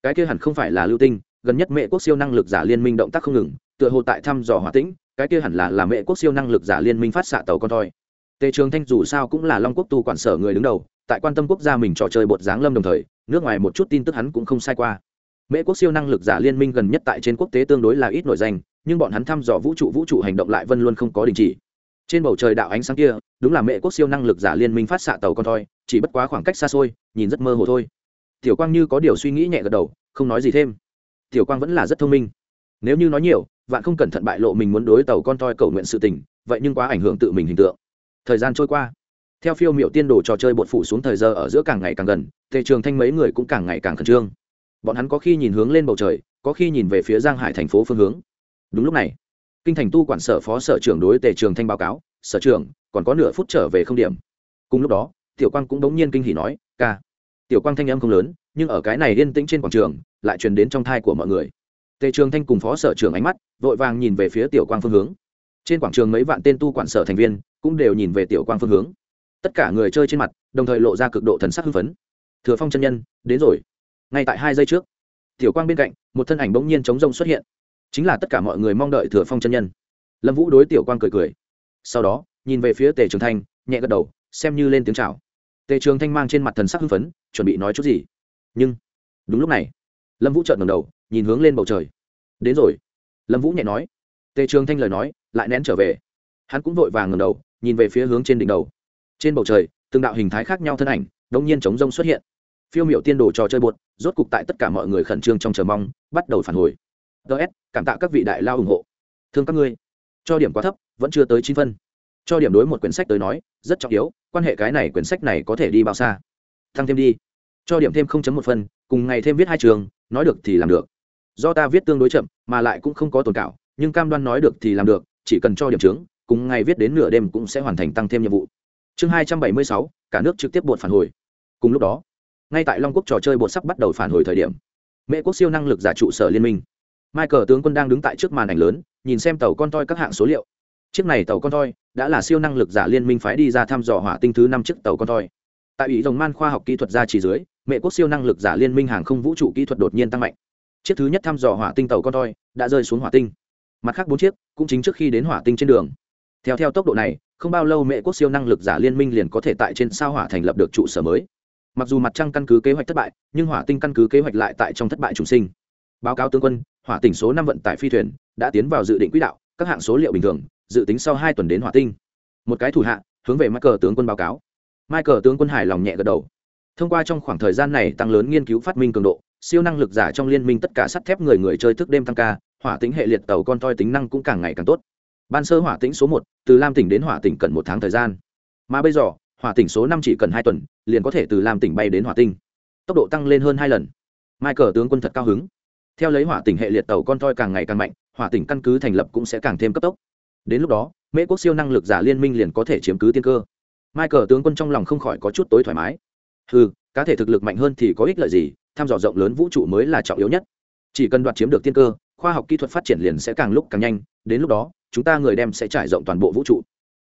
cái kia hẳn không phải là lưu tinh, gần nhất mẹ quốc siêu năng lực giả liên minh động tác không ngừng, tựa hồ tại thăm dò hỏa tĩnh, cái kia hẳn là là mẹ quốc siêu năng lực giả liên minh phát xạ tàu con thoi. Tề trường thanh dù sao cũng là long quốc tu quản sở người đứng đầu, tại quan tâm quốc gia mình trò chơi bột giáng lâm đồng thời, nước ngoài một chút tin tức hắn cũng không sai qua mễ quốc siêu năng lực giả liên minh gần nhất tại trên quốc tế tương đối là ít nổi danh, nhưng bọn hắn thăm dò vũ trụ vũ trụ hành động lại vân luôn không có đình chỉ. Trên bầu trời đạo ánh sáng kia, đúng là mẹ quốc siêu năng lực giả liên minh phát xạ tàu con thoi, chỉ bất quá khoảng cách xa xôi, nhìn rất mơ hồ thôi. Tiểu quang như có điều suy nghĩ nhẹ gật đầu, không nói gì thêm. Tiểu quang vẫn là rất thông minh. Nếu như nói nhiều, vạn không cẩn thận bại lộ mình muốn đối tàu con thoi cầu nguyện sự tình, vậy nhưng quá ảnh hưởng tự mình hình tượng. Thời gian trôi qua. Theo phiêu miểu tiên đồ trò chơi bột phủ xuống thời giờ ở giữa càng ngày càng gần, tề trường thanh mấy người cũng càng ngày càng khẩn trương bọn hắn có khi nhìn hướng lên bầu trời, có khi nhìn về phía giang hải thành phố phương hướng. Đúng lúc này, kinh thành tu quản sở phó sở trưởng đối tề trường thanh báo cáo, sở trưởng, còn có nửa phút trở về không điểm. Cùng lúc đó, tiểu quang cũng đống nhiên kinh hỉ nói, ca. Tiểu quang thanh âm không lớn, nhưng ở cái này yên tĩnh trên quảng trường, lại truyền đến trong thai của mọi người. Tề trường thanh cùng phó sở trưởng ánh mắt, vội vàng nhìn về phía tiểu quang phương hướng. Trên quảng trường mấy vạn tên tu quản sở thành viên cũng đều nhìn về tiểu quang phương hướng. Tất cả người chơi trên mặt, đồng thời lộ ra cực độ thần sắc hưng phấn. Thừa phong chân nhân, đến rồi ngay tại hai giây trước. Tiểu quang bên cạnh, một thân ảnh bỗng nhiên chống rông xuất hiện. Chính là tất cả mọi người mong đợi thừa phong chân nhân. Lâm vũ đối tiểu quang cười cười. Sau đó, nhìn về phía tề trường thanh, nhẹ gật đầu, xem như lên tiếng chào. Tề trường thanh mang trên mặt thần sắc hưng phấn, chuẩn bị nói chút gì. Nhưng, đúng lúc này, lâm vũ trợn ngầm đầu, nhìn hướng lên bầu trời. Đến rồi. Lâm vũ nhẹ nói. Tề trường thanh lời nói, lại nén trở về. Hắn cũng vội vàng ngầm đầu, nhìn về phía hướng trên đỉnh đầu. Trên bầu trời, từng đạo hình thái khác nhau thân ảnh đông nhiên chống rông xuất hiện phiêu m i ệ u tiên đồ trò chơi bột rốt cục tại tất cả mọi người khẩn trương trong chờ mong, bắt đầu phản hồi. Ts cảm tạ các vị đại lao ủng hộ. Thương các ngươi, cho điểm quá thấp, vẫn chưa tới chín phân. Cho điểm đối một quyển sách tới nói, rất trọng yếu, quan hệ cái này quyển sách này có thể đi bao xa. Thăng thêm đi. Cho điểm thêm một phân, cùng ngày thêm viết hai trường, nói được thì làm được. Do ta viết tương đối chậm, mà lại cũng không có tồn cảo, nhưng cam đoan nói được thì làm được, chỉ cần cho điểm trướng, cùng ngày viết đến nửa đêm cũng sẽ hoàn thành tăng thêm nhiệm vụ. Chương hai trăm bảy mươi sáu, cả nước trực tiếp bột phản hồi. Cùng lúc đó ngay tại long quốc trò chơi bột sắp bắt đầu phản hồi thời điểm, mễ quốc siêu năng lực giả trụ sở liên minh. Michael tướng quân đang đứng tại trước màn ảnh lớn, nhìn xem tàu con toi các hạng số liệu. Chiếc này tàu con toi đã là siêu năng lực giả liên minh phái đi ra thăm dò hỏa tinh thứ năm chiếc tàu con toi. Tại ủy đồng man khoa học kỹ thuật ra chỉ dưới mẹ quốc siêu năng lực giả liên minh hàng không vũ trụ kỹ thuật đột nhiên tăng mạnh. Chiếc thứ nhất thăm dò hỏa tinh tàu con toi đã rơi xuống hỏa tinh. Mặt khác bốn chiếc cũng chính trước khi đến hỏa tinh trên đường. Theo theo tốc độ này, không bao lâu mẹ quốc siêu năng lực giả liên minh liền có thể tại trên sao hỏa thành lập được trụ sở mới mặc dù mặt trăng căn cứ kế hoạch thất bại, nhưng hỏa tinh căn cứ kế hoạch lại tại trong thất bại trùng sinh. Báo cáo tướng quân, hỏa tỉnh số năm vận tải phi thuyền đã tiến vào dự định quỹ đạo, các hạng số liệu bình thường, dự tính sau hai tuần đến hỏa tinh. Một cái thủ hạ, hướng về michael tướng quân báo cáo. Mai cờ tướng quân hài lòng nhẹ gật đầu. Thông qua trong khoảng thời gian này tăng lớn nghiên cứu phát minh cường độ, siêu năng lực giả trong liên minh tất cả sắt thép người người chơi thức đêm tăng ca, hỏa tính hệ liệt tàu con toi tính năng cũng càng ngày càng tốt. Ban sơ hỏa tính số một, từ lam tỉnh đến hỏa tỉnh cần một tháng thời gian. Mà bây giờ hỏa tỉnh số năm chỉ cần hai tuần, liền có thể từ làm tỉnh bay đến hỏa tinh. Tốc độ tăng lên hơn hai lần. Michael tướng quân thật cao hứng. Theo lấy hỏa tỉnh hệ liệt tàu con toi càng ngày càng mạnh, hỏa tỉnh căn cứ thành lập cũng sẽ càng thêm cấp tốc. Đến lúc đó, mễ quốc siêu năng lực giả liên minh liền có thể chiếm cứ tiên cơ. Michael tướng quân trong lòng không khỏi có chút tối thoải mái. Ừ cá thể thực lực mạnh hơn thì có ích lợi gì, tham dò rộng lớn vũ trụ mới là trọng yếu nhất. Chỉ cần đoạt chiếm được tiên cơ, khoa học kỹ thuật phát triển liền sẽ càng lúc càng nhanh, đến lúc đó, chúng ta người đem sẽ trải rộng toàn bộ vũ trụ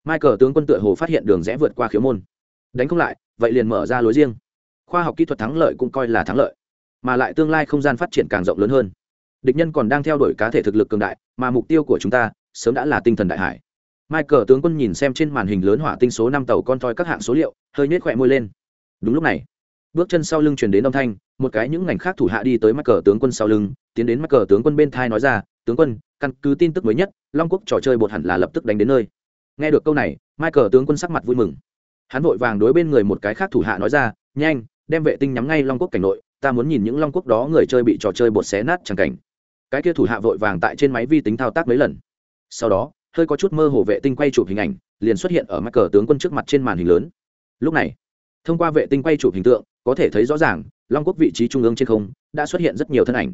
michael tướng quân tựa hồ phát hiện đường rẽ vượt qua khiếu môn. Đánh không lại, vậy liền mở ra lối riêng. Khoa học kỹ thuật thắng lợi cũng coi là thắng lợi, mà lại tương lai không gian phát triển càng rộng lớn hơn. Địch nhân còn đang theo đuổi cá thể thực lực cường đại, mà mục tiêu của chúng ta sớm đã là tinh thần đại hải. Michael tướng quân nhìn xem trên màn hình lớn hỏa tinh số năm tàu con toy các hạng số liệu, hơi nhếch khóe môi lên. Đúng lúc này, bước chân sau lưng truyền đến âm thanh, một cái những ngành khác thủ hạ đi tới Michael cờ tướng quân sau lưng, tiến đến Michael tướng quân bên thai nói ra, tướng quân, căn cứ tin tức mới nhất, long quốc trò chơi bột hẳn là lập tức đánh đến nơi nghe được câu này, michael tướng quân sắc mặt vui mừng. Hắn vội vàng đối bên người một cái khác thủ hạ nói ra, nhanh, đem vệ tinh nhắm ngay long quốc cảnh nội, ta muốn nhìn những long quốc đó người chơi bị trò chơi bột xé nát chẳng cảnh. Cái kia thủ hạ vội vàng tại trên máy vi tính thao tác mấy lần. Sau đó, hơi có chút mơ hồ vệ tinh quay chụp hình ảnh, liền xuất hiện ở mắc cờ tướng quân trước mặt trên màn hình lớn. Lúc này, thông qua vệ tinh quay chụp hình tượng, có thể thấy rõ ràng, long quốc vị trí trung ương trên không, đã xuất hiện rất nhiều thân ảnh.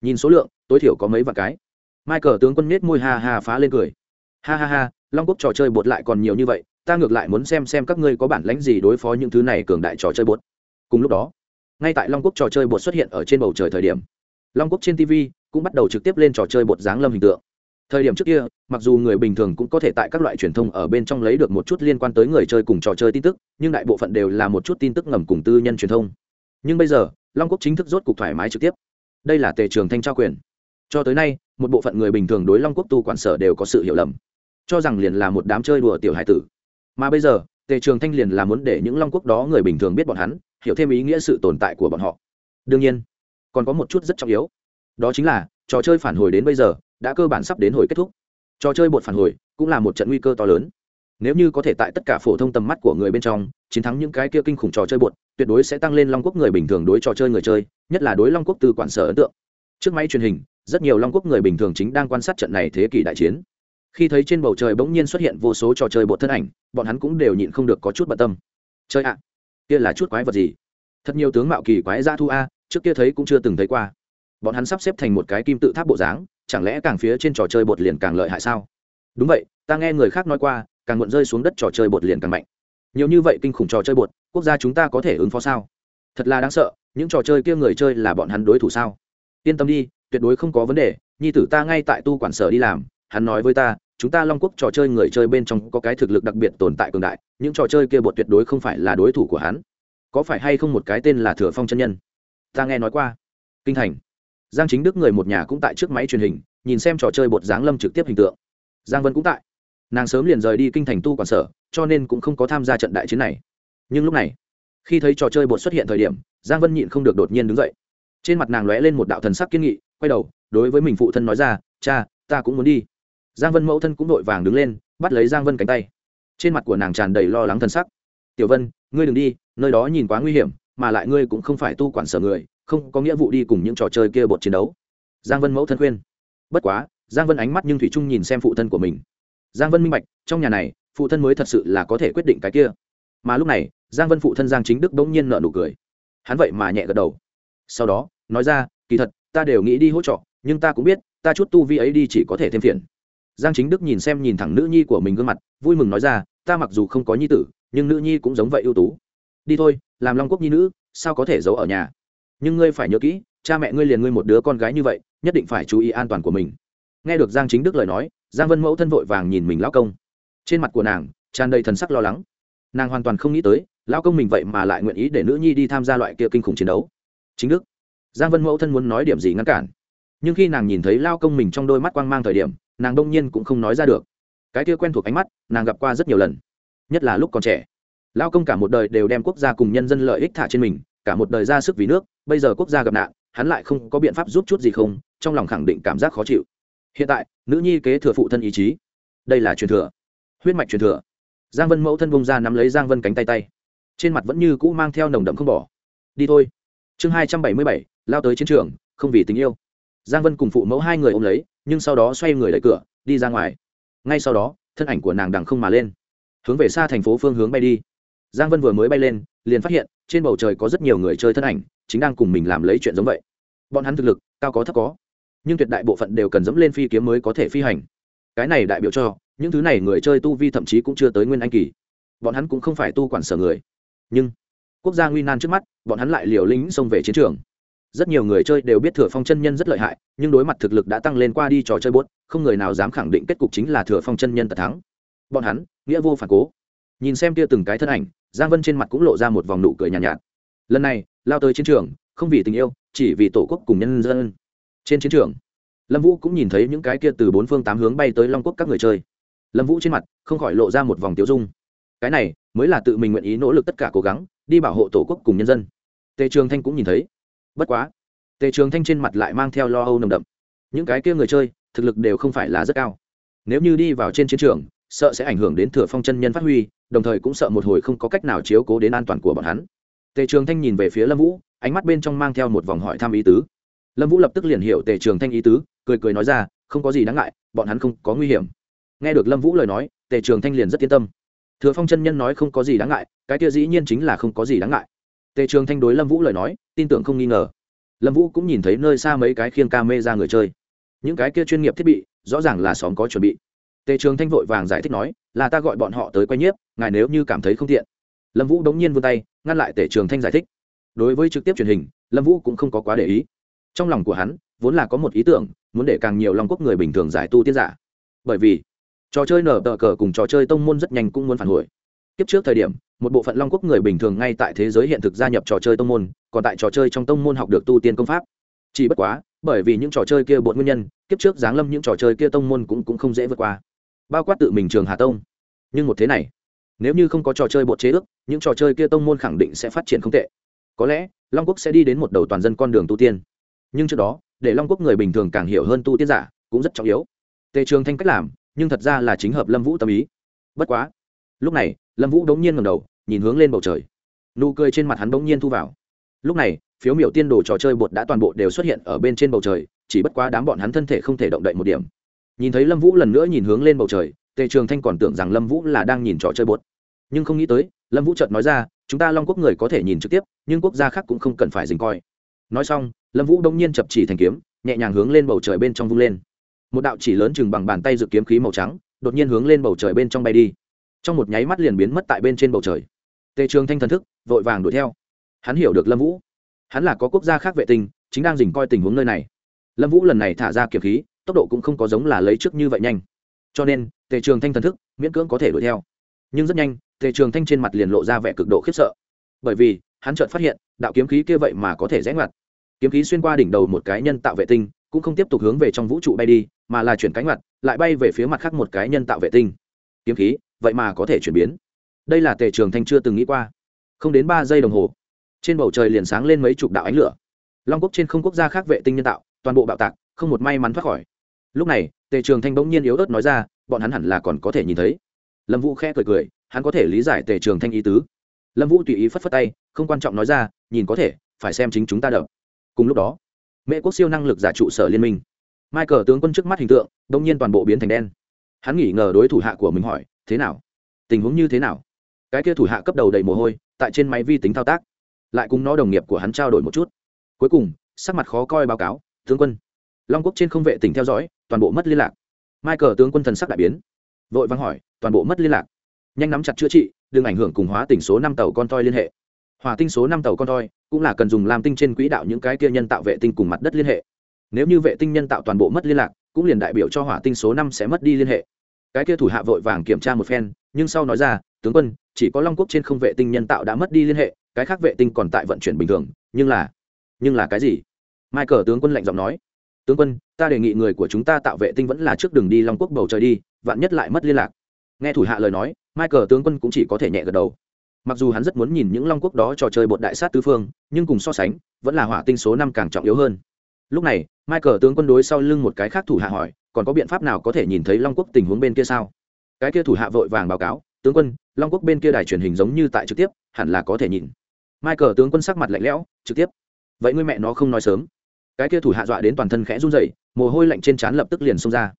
Nhìn số lượng, tối thiểu có mấy vạn cái. Mai cờ tướng quân nết môi ha ha phá lên cười. Ha ha ha long quốc trò chơi bột lại còn nhiều như vậy, ta ngược lại muốn xem xem các ngươi có bản lãnh gì đối phó những thứ này cường đại trò chơi bột. Cùng lúc đó, ngay tại long quốc trò chơi bột xuất hiện ở trên bầu trời thời điểm, long quốc trên tv cũng bắt đầu trực tiếp lên trò chơi bột giáng lâm hình tượng. Thời điểm trước kia, mặc dù người bình thường cũng có thể tại các loại truyền thông ở bên trong lấy được một chút liên quan tới người chơi cùng trò chơi tin tức, nhưng đại bộ phận đều là một chút tin tức ngầm cùng tư nhân truyền thông. Nhưng bây giờ, long quốc chính thức rốt cục thoải mái trực tiếp. Đây là tề trường thanh trao quyền. Cho tới nay, một bộ phận người bình thường đối long quốc tu quản sở đều có sự hiểu lầm cho rằng liền là một đám chơi đùa tiểu hải tử. Mà bây giờ, tề trường thanh liền là muốn để những long quốc đó người bình thường biết bọn hắn, hiểu thêm ý nghĩa sự tồn tại của bọn họ. Đương nhiên, còn có một chút rất trọng yếu. Đó chính là, trò chơi phản hồi đến bây giờ, đã cơ bản sắp đến hồi kết thúc. Trò chơi bột phản hồi, cũng là một trận nguy cơ to lớn. Nếu như có thể tại tất cả phổ thông tầm mắt của người bên trong, chiến thắng những cái kia kinh khủng trò chơi bột, tuyệt đối sẽ tăng lên long quốc người bình thường đối trò chơi người chơi, nhất là đối long quốc từ quản sở ấn tượng. Trước máy truyền hình, rất nhiều long quốc người bình thường chính đang quan sát trận này thế kỷ đại chiến khi thấy trên bầu trời bỗng nhiên xuất hiện vô số trò chơi bột thân ảnh, bọn hắn cũng đều nhịn không được có chút bận tâm. Chơi ạ, kia là chút quái vật gì? Thật nhiều tướng mạo kỳ quái ra thu a, trước kia thấy cũng chưa từng thấy qua. Bọn hắn sắp xếp thành một cái kim tự tháp bộ dáng, chẳng lẽ càng phía trên trò chơi bột liền càng lợi hại sao? Đúng vậy, ta nghe người khác nói qua, càng muộn rơi xuống đất trò chơi bột liền càng mạnh. Nhiều như vậy kinh khủng trò chơi bột, quốc gia chúng ta có thể ứng phó sao? Thật là đáng sợ, những trò chơi kia người chơi là bọn hắn đối thủ sao? Yên tâm đi, tuyệt đối không có vấn đề, nhi tử ta ngay tại tu quản sở đi làm, hắn nói với ta chúng ta long quốc trò chơi người chơi bên trong có cái thực lực đặc biệt tồn tại cường đại, những trò chơi kia bột tuyệt đối không phải là đối thủ của hắn. Có phải hay không một cái tên là thừa phong chân nhân? Ta nghe nói qua. Kinh thành. Giang chính đức người một nhà cũng tại trước máy truyền hình, nhìn xem trò chơi bột giáng lâm trực tiếp hình tượng. Giang vân cũng tại. Nàng sớm liền rời đi kinh thành tu quản sở, cho nên cũng không có tham gia trận đại chiến này. Nhưng lúc này, khi thấy trò chơi bột xuất hiện thời điểm, giang vân nhịn không được đột nhiên đứng dậy. Trên mặt nàng lóe lên một đạo thần sắc kiên nghị, quay đầu, đối với mình phụ thân nói ra, cha, ta cũng muốn đi giang vân mẫu thân cũng vội vàng đứng lên, bắt lấy giang vân cánh tay. Trên mặt của nàng tràn đầy lo lắng thân sắc. Tiểu vân, ngươi đừng đi, nơi đó nhìn quá nguy hiểm, mà lại ngươi cũng không phải tu quản sở người, không có nghĩa vụ đi cùng những trò chơi kia bột chiến đấu. Giang vân mẫu thân khuyên. Bất quá, giang vân ánh mắt nhưng thủy trung nhìn xem phụ thân của mình. Giang vân minh bạch, trong nhà này, phụ thân mới thật sự là có thể quyết định cái kia. Mà lúc này, giang vân phụ thân giang chính đức bỗng nhiên nợ nụ cười. Hắn vậy mà nhẹ gật đầu. Sau đó, nói ra, kỳ thật, ta đều nghĩ đi hỗ trợ, nhưng ta cũng biết, ta chút tu vi ấy đi chỉ có thể thêm phiền giang chính đức nhìn xem nhìn thẳng nữ nhi của mình gương mặt, vui mừng nói ra, ta mặc dù không có nhi tử, nhưng nữ nhi cũng giống vậy ưu tú. Đi thôi, làm long quốc nhi nữ, sao có thể giấu ở nhà? Nhưng ngươi phải nhớ kỹ, cha mẹ ngươi liền ngươi một đứa con gái như vậy, nhất định phải chú ý an toàn của mình. Nghe được giang chính đức lời nói, giang vân mẫu thân vội vàng nhìn mình lão công. Trên mặt của nàng, tràn đầy thần sắc lo lắng. Nàng hoàn toàn không nghĩ tới, lão công mình vậy mà lại nguyện ý để nữ nhi đi tham gia loại kia kinh khủng chiến đấu. Chính đức. Giang vân mẫu thân muốn nói điểm gì ngăn cản. Nhưng khi nàng nhìn thấy lao công mình trong đôi mắt quang mang thời điểm nàng đông nhiên cũng không nói ra được. Cái kia quen thuộc ánh mắt, nàng gặp qua rất nhiều lần, nhất là lúc còn trẻ. Lao công cả một đời đều đem quốc gia cùng nhân dân lợi ích thả trên mình, cả một đời ra sức vì nước, bây giờ quốc gia gặp nạn, hắn lại không có biện pháp giúp chút gì không, trong lòng khẳng định cảm giác khó chịu. Hiện tại, nữ nhi kế thừa phụ thân ý chí. Đây là truyền thừa. Huyết mạch truyền thừa. Giang vân mẫu thân bông ra nắm lấy giang vân cánh tay tay. Trên mặt vẫn như cũ mang theo nồng đậm không bỏ. Đi thôi. Chương hai trăm bảy mươi bảy, lao tới chiến trường, không vì tình yêu giang vân cùng phụ mẫu hai người ôm lấy, nhưng sau đó xoay người đẩy cửa, đi ra ngoài. Ngay sau đó, thân ảnh của nàng đằng không mà lên. Hướng về xa thành phố phương hướng bay đi. Giang vân vừa mới bay lên, liền phát hiện, trên bầu trời có rất nhiều người chơi thân ảnh, chính đang cùng mình làm lấy chuyện giống vậy. Bọn hắn thực lực, cao có thấp có. Nhưng tuyệt đại bộ phận đều cần dẫm lên phi kiếm mới có thể phi hành. Cái này đại biểu cho, những thứ này người chơi tu vi thậm chí cũng chưa tới nguyên anh kỳ. Bọn hắn cũng không phải tu quản sở người. Nhưng, quốc gia nguy nan trước mắt, bọn hắn lại liều lĩnh xông về chiến trường rất nhiều người chơi đều biết thừa phong chân nhân rất lợi hại nhưng đối mặt thực lực đã tăng lên qua đi trò chơi bốt không người nào dám khẳng định kết cục chính là thừa phong chân nhân tật thắng. Bọn hắn nghĩa vô phản cố. Nhìn xem kia từng cái thân ảnh giang vân trên mặt cũng lộ ra một vòng nụ cười nhàn nhạt, nhạt. Lần này lao tới chiến trường không vì tình yêu chỉ vì tổ quốc cùng nhân dân. Trên chiến trường lâm vũ cũng nhìn thấy những cái kia từ bốn phương tám hướng bay tới long quốc các người chơi. Lâm vũ trên mặt không khỏi lộ ra một vòng tiêu dung. Cái này mới là tự mình nguyện ý nỗ lực tất cả cố gắng đi bảo hộ tổ quốc cùng nhân dân. Tề trường thanh cũng nhìn thấy bất quá, tề trường thanh trên mặt lại mang theo lo âu nồng đậm. Những cái kia người chơi, thực lực đều không phải là rất cao. Nếu như đi vào trên chiến trường, sợ sẽ ảnh hưởng đến thừa phong chân nhân phát huy, đồng thời cũng sợ một hồi không có cách nào chiếu cố đến an toàn của bọn hắn. Tề trường thanh nhìn về phía lâm vũ, ánh mắt bên trong mang theo một vòng hỏi thăm ý tứ. Lâm vũ lập tức liền hiểu tề trường thanh ý tứ, cười cười nói ra, không có gì đáng ngại, bọn hắn không có nguy hiểm. Nghe được lâm vũ lời nói, tề trường thanh liền rất yên tâm. Thừa phong chân nhân nói không có gì đáng ngại, cái kia dĩ nhiên chính là không có gì đáng ngại tề trường thanh đối lâm vũ lời nói, tin tưởng không nghi ngờ. Lâm vũ cũng nhìn thấy nơi xa mấy cái khiêng ca mê ra người chơi. Những cái kia chuyên nghiệp thiết bị, rõ ràng là xóm có chuẩn bị. Tề trường thanh vội vàng giải thích nói, là ta gọi bọn họ tới quay nhiếp, ngài nếu như cảm thấy không tiện. Lâm vũ đống nhiên vươn tay, ngăn lại tề trường thanh giải thích. Đối với trực tiếp truyền hình, lâm vũ cũng không có quá để ý. Trong lòng của hắn, vốn là có một ý tưởng, muốn để càng nhiều long quốc người bình thường giải tu tiết giả. Bởi vì, trò chơi nở tờ cờ cùng trò chơi tông môn rất nhanh cũng muốn phản hồi. Tiếp trước thời điểm một bộ phận long quốc người bình thường ngay tại thế giới hiện thực gia nhập trò chơi tông môn còn tại trò chơi trong tông môn học được tu tiên công pháp. Chỉ bất quá bởi vì những trò chơi kia bộn nguyên nhân kiếp trước giáng lâm những trò chơi kia tông môn cũng, cũng không dễ vượt qua. Bao quát tự mình trường hà tông. Nhưng một thế này nếu như không có trò chơi bột chế ước những trò chơi kia tông môn khẳng định sẽ phát triển không tệ. Có lẽ long quốc sẽ đi đến một đầu toàn dân con đường tu tiên. Nhưng trước đó để long quốc người bình thường càng hiểu hơn tu tiên giả cũng rất trọng yếu. Tề trường thanh cách làm nhưng thật ra là chính hợp lâm vũ tâm ý. Bất quá lúc này, lâm vũ đống nhiên ngầm đầu, nhìn hướng lên bầu trời. Nụ cười trên mặt hắn đống nhiên thu vào. Lúc này, phiếu miểu tiên đồ trò chơi bột đã toàn bộ đều xuất hiện ở bên trên bầu trời, chỉ bất quá đám bọn hắn thân thể không thể động đậy một điểm. Nhìn thấy lâm vũ lần nữa nhìn hướng lên bầu trời, tề trường thanh còn tưởng rằng lâm vũ là đang nhìn trò chơi bột. Nhưng không nghĩ tới, lâm vũ chợt nói ra, chúng ta long quốc người có thể nhìn trực tiếp, nhưng quốc gia khác cũng không cần phải dình coi. Nói xong, lâm vũ đông nhiên chập chỉ thành kiếm, nhẹ nhàng hướng lên bầu trời bên trong vung lên. Một đạo chỉ lớn chừng bằng bàn tay dự kiếm khí màu trắng, đột nhiên hướng lên bầu trời bên trong bay đi trong một nháy mắt liền biến mất tại bên trên bầu trời. Tề trường thanh thần thức, vội vàng đuổi theo. Hắn hiểu được lâm vũ. Hắn là có quốc gia khác vệ tinh, chính đang dình coi tình huống nơi này. Lâm vũ lần này thả ra kiềm khí, tốc độ cũng không có giống là lấy trước như vậy nhanh. Cho nên, tề trường thanh thần thức, miễn cưỡng có thể đuổi theo. Nhưng rất nhanh, tề trường thanh trên mặt liền lộ ra vẻ cực độ khiếp sợ. Bởi vì, hắn chợt phát hiện, đạo kiếm khí kia vậy mà có thể rẽ ngoặt. Kiếm khí xuyên qua đỉnh đầu một cái nhân tạo vệ tinh, cũng không tiếp tục hướng về trong vũ trụ bay đi, mà là chuyển cánh ngoặt, lại bay về phía mặt khác một cái nhân tạo vệ tinh. Kiếm khí vậy mà có thể chuyển biến. Đây là tề trường thanh chưa từng nghĩ qua. Không đến ba giây đồng hồ, trên bầu trời liền sáng lên mấy chục đạo ánh lửa. Long quốc trên không quốc gia khác vệ tinh nhân tạo, toàn bộ bạo tạc, không một may mắn thoát khỏi. Lúc này, tề trường thanh bỗng nhiên yếu ớt nói ra, bọn hắn hẳn là còn có thể nhìn thấy. Lâm vũ khẽ cười cười, hắn có thể lý giải tề trường thanh ý tứ. Lâm vũ tùy ý phất phất tay, không quan trọng nói ra, nhìn có thể, phải xem chính chúng ta đập. Cùng lúc đó, mễ quốc siêu năng lực giả trụ sở liên minh. Michael tướng quân trước mắt hình tượng, đông nhiên toàn bộ biến thành đen. Hắn nghỉ ngờ đối thủ hạ của mình hỏi thế nào? Tình huống như thế nào? Cái kia thủ hạ cấp đầu đầy mồ hôi, tại trên máy vi tính thao tác. Lại cùng nó đồng nghiệp của hắn trao đổi một chút. Cuối cùng, sắc mặt khó coi báo cáo, tướng quân. Long quốc trên không vệ tỉnh theo dõi, toàn bộ mất liên lạc. Michael tướng quân thần sắc đại biến. Vội vắng hỏi, toàn bộ mất liên lạc? Nhanh nắm chặt chữa trị, đừng ảnh hưởng cùng hóa tỉnh số năm tàu con toi liên hệ. Hỏa tinh số năm tàu con toi cũng là cần dùng làm tinh trên quỹ đạo những cái kia nhân tạo vệ tinh cùng mặt đất liên hệ. Nếu như vệ tinh nhân tạo toàn bộ mất liên lạc, cũng liền đại biểu cho hỏa tinh số năm sẽ mất đi liên hệ cái kia thủ hạ vội vàng kiểm tra một phen, nhưng sau nói ra, tướng quân, chỉ có long quốc trên không vệ tinh nhân tạo đã mất đi liên hệ, cái khác vệ tinh còn tại vận chuyển bình thường, nhưng là nhưng là cái gì? Mai cờ tướng quân lạnh giọng nói. Tướng quân, ta đề nghị người của chúng ta tạo vệ tinh vẫn là trước đường đi long quốc bầu trời đi, vạn nhất lại mất liên lạc. Nghe thủ hạ lời nói Mai cờ tướng quân cũng chỉ có thể nhẹ gật đầu. Mặc dù hắn rất muốn nhìn những long quốc đó trò chơi bột đại sát tứ phương, nhưng cùng so sánh, vẫn là hỏa tinh số năm càng trọng yếu hơn lúc này, michael tướng quân đối sau lưng một cái khác thủ hạ hỏi, còn có biện pháp nào có thể nhìn thấy long quốc tình huống bên kia sao? Cái kia thủ hạ vội vàng báo cáo, tướng quân, long quốc bên kia đài truyền hình giống như tại trực tiếp, hẳn là có thể nhìn. Michael tướng quân sắc mặt lạnh lẽo, trực tiếp. Vậy ngươi mẹ nó không nói sớm. Cái kia thủ hạ dọa đến toàn thân khẽ run rẩy, mồ hôi lạnh trên trán lập tức liền xông ra.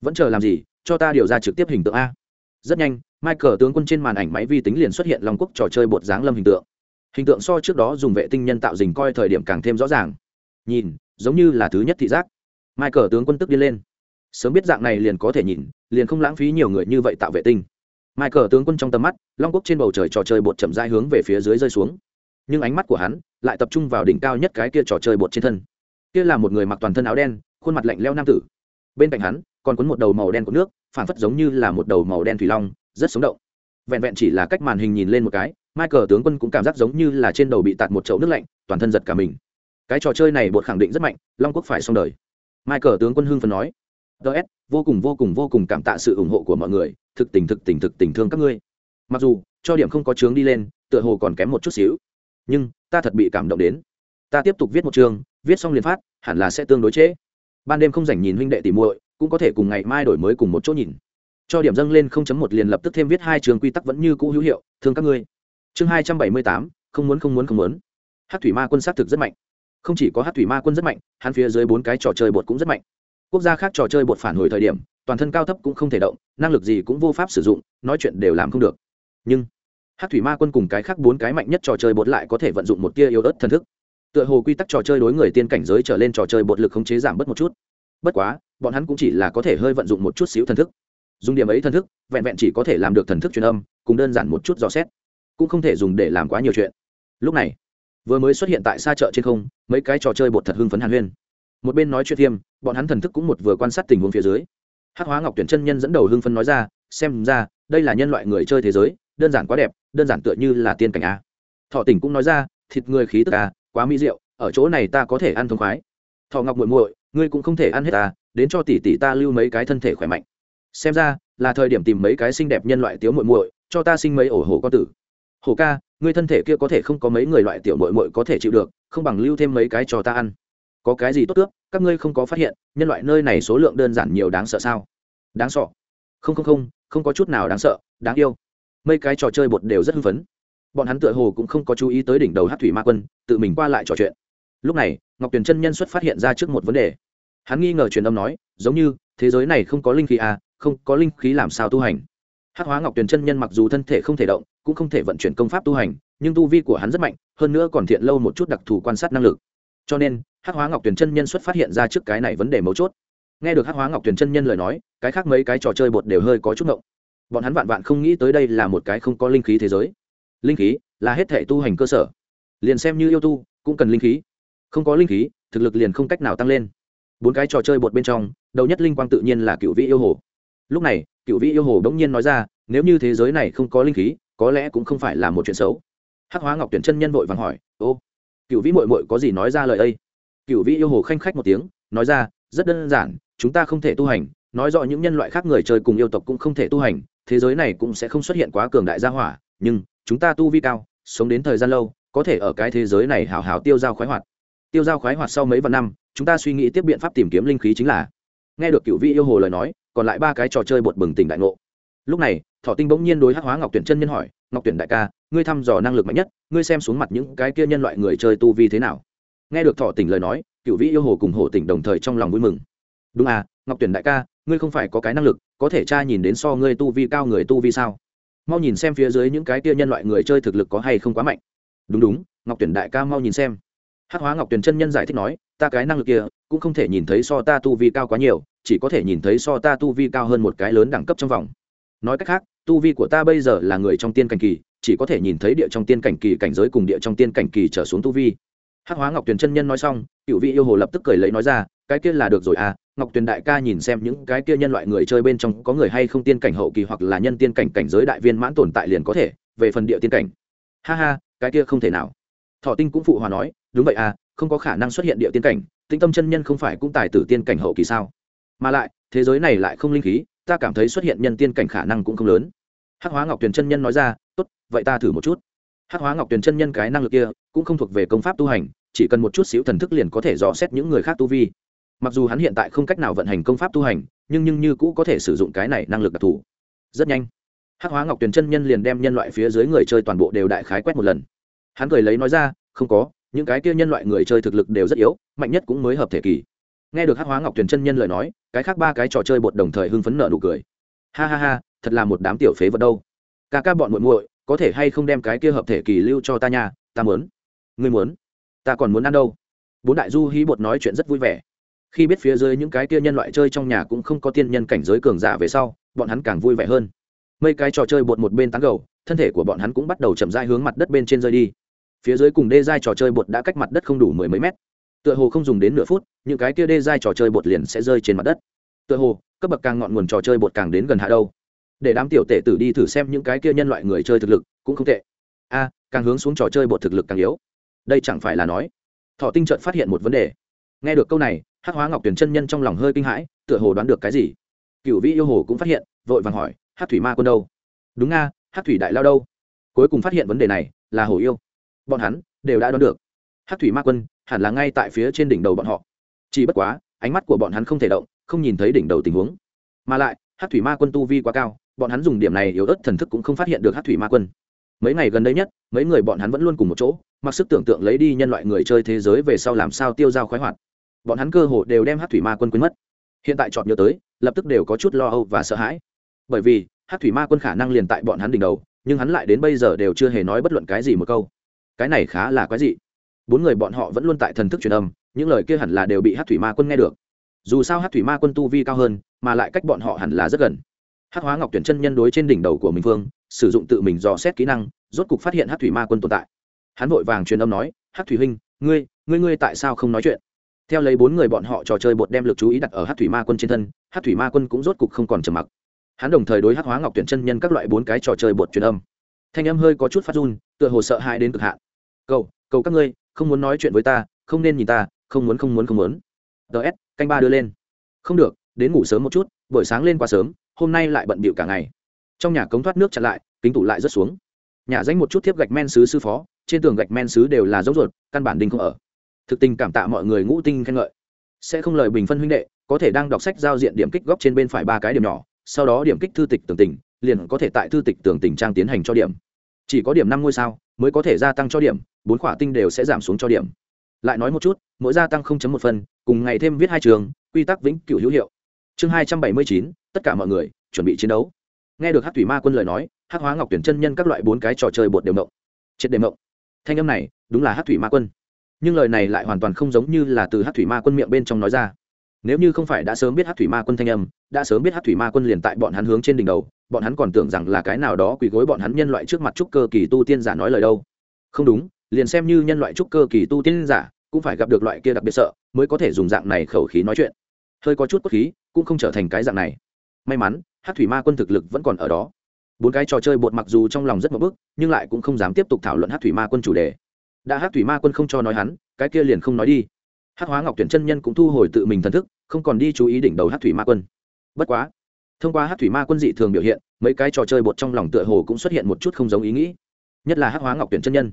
Vẫn chờ làm gì, cho ta điều ra trực tiếp hình tượng a. Rất nhanh, michael tướng quân trên màn ảnh máy vi tính liền xuất hiện long quốc trò chơi bột dáng lâm hình tượng. Hình tượng so trước đó dùng vệ tinh nhân tạo dình coi thời điểm càng thêm rõ ràng. Nhìn giống như là thứ nhất thị giác. Michael tướng quân tức đi lên. Sớm biết dạng này liền có thể nhìn, liền không lãng phí nhiều người như vậy tạo vệ tinh. Michael tướng quân trong tầm mắt, long quốc trên bầu trời trò chơi bột chậm rãi hướng về phía dưới rơi xuống. Nhưng ánh mắt của hắn lại tập trung vào đỉnh cao nhất cái kia trò chơi bột trên thân. Kia là một người mặc toàn thân áo đen, khuôn mặt lạnh leo nam tử. Bên cạnh hắn, còn cuốn một đầu màu đen của nước phản phất giống như là một đầu màu đen thủy long, rất sống động. Vẹn vẹn chỉ là cách màn hình nhìn lên một cái, michael tướng quân cũng cảm giác giống như là trên đầu bị tạt một chậu nước lạnh, toàn thân giật cả mình cái trò chơi này bột khẳng định rất mạnh long quốc phải xong đời. Michael tướng quân hưng phần nói. Ts vô cùng vô cùng vô cùng cảm tạ sự ủng hộ của mọi người thực tình thực tình thực tình thương các ngươi. Mặc dù cho điểm không có chướng đi lên tựa hồ còn kém một chút xíu. Nhưng ta thật bị cảm động đến. Ta tiếp tục viết một chương viết xong liền phát hẳn là sẽ tương đối trễ. Ban đêm không dành nhìn huynh đệ tỉ muội cũng có thể cùng ngày mai đổi mới cùng một chỗ nhìn. Cho điểm dâng lên 0.1 liền lập tức thêm viết hai trường quy tắc vẫn như cũ hữu hiệu thương các ngươi. Chương 278, không muốn không muốn không muốn. Hát thủy ma quân sát thực rất mạnh không chỉ có hát thủy ma quân rất mạnh, hắn phía dưới bốn cái trò chơi bột cũng rất mạnh. Quốc gia khác trò chơi bột phản hồi thời điểm, toàn thân cao thấp cũng không thể động, năng lực gì cũng vô pháp sử dụng, nói chuyện đều làm không được. Nhưng, hát thủy ma quân cùng cái khác bốn cái mạnh nhất trò chơi bột lại có thể vận dụng một tia yếu ớt thần thức. Tựa hồ quy tắc trò chơi đối người tiên cảnh giới trở lên trò chơi bột lực khống chế giảm bớt một chút. Bất quá, bọn hắn cũng chỉ là có thể hơi vận dụng một chút xíu thần thức. Dùng điểm ấy thần thức, vẹn vẹn chỉ có thể làm được thần thức truyền âm, cùng đơn giản một chút dò xét. Cũng không thể dùng để làm quá nhiều chuyện. Lúc này vừa mới xuất hiện tại xa chợ trên không, mấy cái trò chơi bột thật hưng phấn hàn huyên. Một bên nói chuyện thiêm bọn hắn thần thức cũng một vừa quan sát tình huống phía dưới. Hắc hóa ngọc tuyển chân nhân dẫn đầu hưng phấn nói ra, xem ra, đây là nhân loại người chơi thế giới, đơn giản quá đẹp, đơn giản tựa như là tiên cảnh a. Thọ tỉnh cũng nói ra, thịt người khí tức a, quá mỹ rượu ở chỗ này ta có thể ăn thông khoái. Thọ ngọc muội muội, ngươi cũng không thể ăn hết ta, đến cho tỷ tỷ ta lưu mấy cái thân thể khỏe mạnh. Xem ra, là thời điểm tìm mấy cái xinh đẹp nhân loại tiếu muội muội, cho ta sinh mấy ổ hổ con tử. Hổ ca ngươi thân thể kia có thể không có mấy người loại tiểu muội muội có thể chịu được, không bằng lưu thêm mấy cái cho ta ăn. Có cái gì tốt tước, các ngươi không có phát hiện, nhân loại nơi này số lượng đơn giản nhiều đáng sợ sao? Đáng sợ. Không không không không có chút nào đáng sợ, đáng yêu. Mấy cái trò chơi bột đều rất hưng phấn. Bọn hắn tựa hồ cũng không có chú ý tới đỉnh đầu hát thủy ma quân, tự mình qua lại trò chuyện. Lúc này, ngọc tuyền chân nhân xuất phát hiện ra trước một vấn đề. Hắn nghi ngờ truyền âm nói, giống như, thế giới này không có linh khí à không có linh khí làm sao tu hành? Hắc hóa ngọc tuyền chân nhân mặc dù thân thể không thể động, cũng không thể vận chuyển công pháp tu hành, nhưng tu vi của hắn rất mạnh, hơn nữa còn thiện lâu một chút đặc thù quan sát năng lực. Cho nên, hắc hóa ngọc tuyền chân nhân xuất phát hiện ra trước cái này vấn đề mấu chốt. Nghe được hắc hóa ngọc tuyền chân nhân lời nói, cái khác mấy cái trò chơi bột đều hơi có chút ngộng. Bọn hắn vạn vạn không nghĩ tới đây là một cái không có linh khí thế giới. Linh khí là hết thể tu hành cơ sở. Liền xem như yêu tu, cũng cần linh khí. Không có linh khí, thực lực liền không cách nào tăng lên. Bốn cái trò chơi bột bên trong, đầu nhất linh quang tự nhiên là cựu vị yêu hồ. Lúc này cựu vị yêu hồ đ n g nhiên nói ra, nếu như thế giới này không có linh khí, có lẽ cũng không phải là một chuyện xấu. Hắc hóa ngọc tuyển chân nhân vội vàng hỏi, ô, cựu vĩ mội mội có gì nói ra lời ấy? Cựu vĩ yêu hồ khanh khách một tiếng, nói ra, rất đơn giản, chúng ta không thể tu hành, nói rõ những nhân loại khác người chơi cùng yêu tộc cũng không thể tu hành, thế giới này cũng sẽ không xuất hiện quá cường đại gia hỏa, nhưng chúng ta tu vi cao, sống đến thời gian lâu, có thể ở cái thế giới này hào hào tiêu dao khoái hoạt. Tiêu dao khoái hoạt sau mấy vạn năm, chúng ta suy nghĩ tiếp biện pháp tìm kiếm linh khí chính là. Nghe được cựu vị yêu hồ lời nói còn lại ba cái trò chơi bột bừng tỉnh đại ngộ. Lúc này thọ tinh bỗng nhiên đối hắc hóa ngọc tuyển chân nhân hỏi, ngọc tuyển đại ca, ngươi thăm dò năng lực mạnh nhất, ngươi xem xuống mặt những cái kia nhân loại người chơi tu vi thế nào? Nghe được thọ tỉnh lời nói cựu vĩ yêu hồ cùng hồ tỉnh đồng thời trong lòng vui mừng. Đúng à ngọc tuyển đại ca, ngươi không phải có cái năng lực, có thể tra nhìn đến so ngươi tu vi cao người tu vi sao? Mau nhìn xem phía dưới những cái kia nhân loại người chơi thực lực có hay không quá mạnh. Đúng đúng, ngọc tuyển đại ca mau nhìn xem. Hắc hóa ngọc tuyển chân nhân giải thích nói, ta cái năng lực kia, cũng không thể nhìn thấy so ta tu vi cao quá nhiều chỉ có thể nhìn thấy so ta tu vi cao hơn một cái lớn đẳng cấp trong vòng. Nói cách khác, tu vi của ta bây giờ là người trong tiên cảnh kỳ, chỉ có thể nhìn thấy địa trong tiên cảnh kỳ cảnh giới cùng địa trong tiên cảnh kỳ trở xuống tu vi. Hắc hóa ngọc tuyền chân nhân nói xong cựu vị yêu hồ lập tức cười lấy nói ra, cái kia là được rồi à ngọc tuyền đại ca nhìn xem những cái kia nhân loại người chơi bên trong có người hay không tiên cảnh hậu kỳ hoặc là nhân tiên cảnh cảnh giới đại viên mãn tồn tại liền có thể, về phần địa tiên cảnh. Ha ha, cái kia không thể nào. Thọ tinh cũng phụ hòa nói, đúng vậy à không có khả năng xuất hiện địa tiên cảnh, tĩnh tâm chân nhân không phải cũng tài tử tiên cảnh hậu kỳ sao? Mà lại, thế giới này lại không linh khí, ta cảm thấy xuất hiện nhân tiên cảnh khả năng cũng không lớn. Hắc hóa ngọc tuyền chân nhân nói ra, tốt, vậy ta thử một chút. Hắc hóa ngọc tuyền chân nhân cái năng lực kia, cũng không thuộc về công pháp tu hành, chỉ cần một chút xíu thần thức liền có thể dò xét những người khác tu vi. Mặc dù hắn hiện tại không cách nào vận hành công pháp tu hành, nhưng nhưng như cũ có thể sử dụng cái này năng lực đặc thù. Rất nhanh, hắc hóa ngọc tuyền chân nhân liền đem nhân loại phía dưới người chơi toàn bộ đều đại khái quét một lần. Hắn cười lấy nói ra, không có, những cái kia nhân loại người chơi thực lực đều rất yếu, mạnh nhất cũng mới hợp thể kỳ nghe được hắc hóa ngọc tuyền chân nhân lời nói, cái khác ba cái trò chơi bột đồng thời hưng phấn nợ nụ cười. Ha ha ha, thật là một đám tiểu phế vật đâu. Ca ca bọn muội muội, có thể hay không đem cái kia hợp thể kỳ lưu cho ta nha, ta muốn. Ngươi muốn? Ta còn muốn ăn đâu? Bốn đại du hí bột nói chuyện rất vui vẻ. Khi biết phía dưới những cái kia nhân loại chơi trong nhà cũng không có tiên nhân cảnh giới cường giả về sau, bọn hắn càng vui vẻ hơn. Mấy cái trò chơi bột một bên tán gầu thân thể của bọn hắn cũng bắt đầu chậm rãi hướng mặt đất bên trên rơi đi. Phía dưới cùng đê giai trò chơi bột đã cách mặt đất không đủ mười mấy mét tựa hồ không dùng đến nửa phút, những cái kia đê dai trò chơi bột liền sẽ rơi trên mặt đất. Tựa hồ, cấp bậc càng ngọn nguồn trò chơi bột càng đến gần hạ đâu. Để đám tiểu tể tử đi thử xem những cái kia nhân loại người chơi thực lực, cũng không tệ. A, càng hướng xuống trò chơi bột thực lực càng yếu. Đây chẳng phải là nói, thọ tinh trợn phát hiện một vấn đề. Nghe được câu này, hắc hóa ngọc tuyển chân nhân trong lòng hơi kinh hãi, tựa hồ đoán được cái gì. Cựu vĩ yêu hồ cũng phát hiện, vội vàng hỏi hát thủy ma quân đâu? Đúng nga hát thủy đại lao đâu? Cuối cùng phát hiện vấn đề này là hồ yêu. Bọn hắn đều đã đoán được. Hát thủy ma quân hẳn là ngay tại phía trên đỉnh đầu bọn họ. Chỉ bất quá, ánh mắt của bọn hắn không thể động, không nhìn thấy đỉnh đầu tình huống. Mà lại hát thủy ma quân tu vi quá cao, bọn hắn dùng điểm này yếu ớt thần thức cũng không phát hiện được hát thủy ma quân. Mấy ngày gần đây nhất, mấy người bọn hắn vẫn luôn cùng một chỗ, mặc sức tưởng tượng lấy đi nhân loại người chơi thế giới về sau làm sao tiêu dao khoái hoạt. Bọn hắn cơ hồ đều đem hát thủy ma quân quên mất. Hiện tại chọn nhớ tới, lập tức đều có chút lo âu và sợ hãi. Bởi vì hát thủy ma quân khả năng liền tại bọn hắn đỉnh đầu, nhưng hắn lại đến bây giờ đều chưa hề nói bất luận cái gì một câu. Cái này khá là quái dị bốn người bọn họ vẫn luôn tại thần thức truyền âm, những lời kia hẳn là đều bị hát thủy ma quân nghe được. Dù sao hát thủy ma quân tu vi cao hơn, mà lại cách bọn họ hẳn là rất gần. Hát hóa ngọc tuyển chân nhân đối trên đỉnh đầu của mình phương sử dụng tự mình dò xét kỹ năng, rốt cục phát hiện hát thủy ma quân tồn tại. Hắn vội vàng truyền âm nói hát thủy huynh, ngươi ngươi ngươi tại sao không nói chuyện? Theo lấy bốn người bọn họ trò chơi bột đem lực chú ý đặt ở hát thủy ma quân trên thân hát thủy ma quân cũng rốt cục không còn trầm mặc. Hắn đồng thời đối hát hóa ngọc tuyển chân nhân các loại bốn cái trò chơi bột truyền âm. Thanh âm hơi có chút phát run, tựa hồ sợ hãi đến cực hạn. Cầu cầu các ngươi không muốn nói chuyện với ta, không nên nhìn ta, không muốn không muốn không muốn. Ts canh ba đưa lên. Không được, đến ngủ sớm một chút, buổi sáng lên quá sớm, hôm nay lại bận bịu cả ngày. Trong nhà cống thoát nước chặn lại, kính tủ lại rất xuống. Nhà danh một chút thiếp gạch men sứ sư phó, trên tường gạch men sứ đều là dấu ruột, căn bản đình không ở. Thực tình cảm tạ mọi người ngũ tinh khen ngợi. Sẽ không lời bình phân huynh đệ, có thể đang đọc sách giao diện điểm kích góc trên bên phải ba cái điểm nhỏ, sau đó điểm kích thư tịch tường tình, liền có thể tại thư tịch tường tình trang tiến hành cho điểm. Chỉ có điểm năm ngôi sao mới có thể gia tăng cho điểm bốn khỏa tinh đều sẽ giảm xuống cho điểm. Lại nói một chút mỗi gia tăng một phần, cùng ngày thêm viết hai trường quy tắc vĩnh cửu hữu hiệu. Chương hai trăm bảy mươi chín tất cả mọi người chuẩn bị chiến đấu. Nghe được hát thủy ma quân lời nói hát hóa ngọc tuyển chân nhân các loại bốn cái trò chơi bột đều mộng triệt đề mộng thanh âm này đúng là hát thủy ma quân. Nhưng lời này lại hoàn toàn không giống như là từ hát thủy ma quân miệng bên trong nói ra nếu như không phải đã sớm biết hát thủy ma quân thanh âm, đã sớm biết hát thủy ma quân liền tại bọn hắn hướng trên đỉnh đầu, bọn hắn còn tưởng rằng là cái nào đó quỳ gối bọn hắn nhân loại trước mặt trúc cơ kỳ tu tiên giả nói lời đâu. Không đúng, liền xem như nhân loại trúc cơ kỳ tu tiên giả, cũng phải gặp được loại kia đặc biệt sợ, mới có thể dùng dạng này khẩu khí nói chuyện. Hơi có chút cốt khí, cũng không trở thành cái dạng này. May mắn hát thủy ma quân thực lực vẫn còn ở đó. Bốn cái trò chơi bột mặc dù trong lòng rất mập bức, nhưng lại cũng không dám tiếp tục thảo luận hát thủy ma quân chủ đề. Đã hát thủy ma quân không cho nói hắn, cái kia liền không nói đi. Hát hóa ngọc tuyển chân nhân cũng thu hồi tự mình thần thức không còn đi chú ý đỉnh đầu hát thủy ma quân. Bất quá, thông qua hát thủy ma quân dị thường biểu hiện, mấy cái trò chơi bột trong lòng tựa hồ cũng xuất hiện một chút không giống ý nghĩ. Nhất là hát hóa ngọc tuyển chân nhân.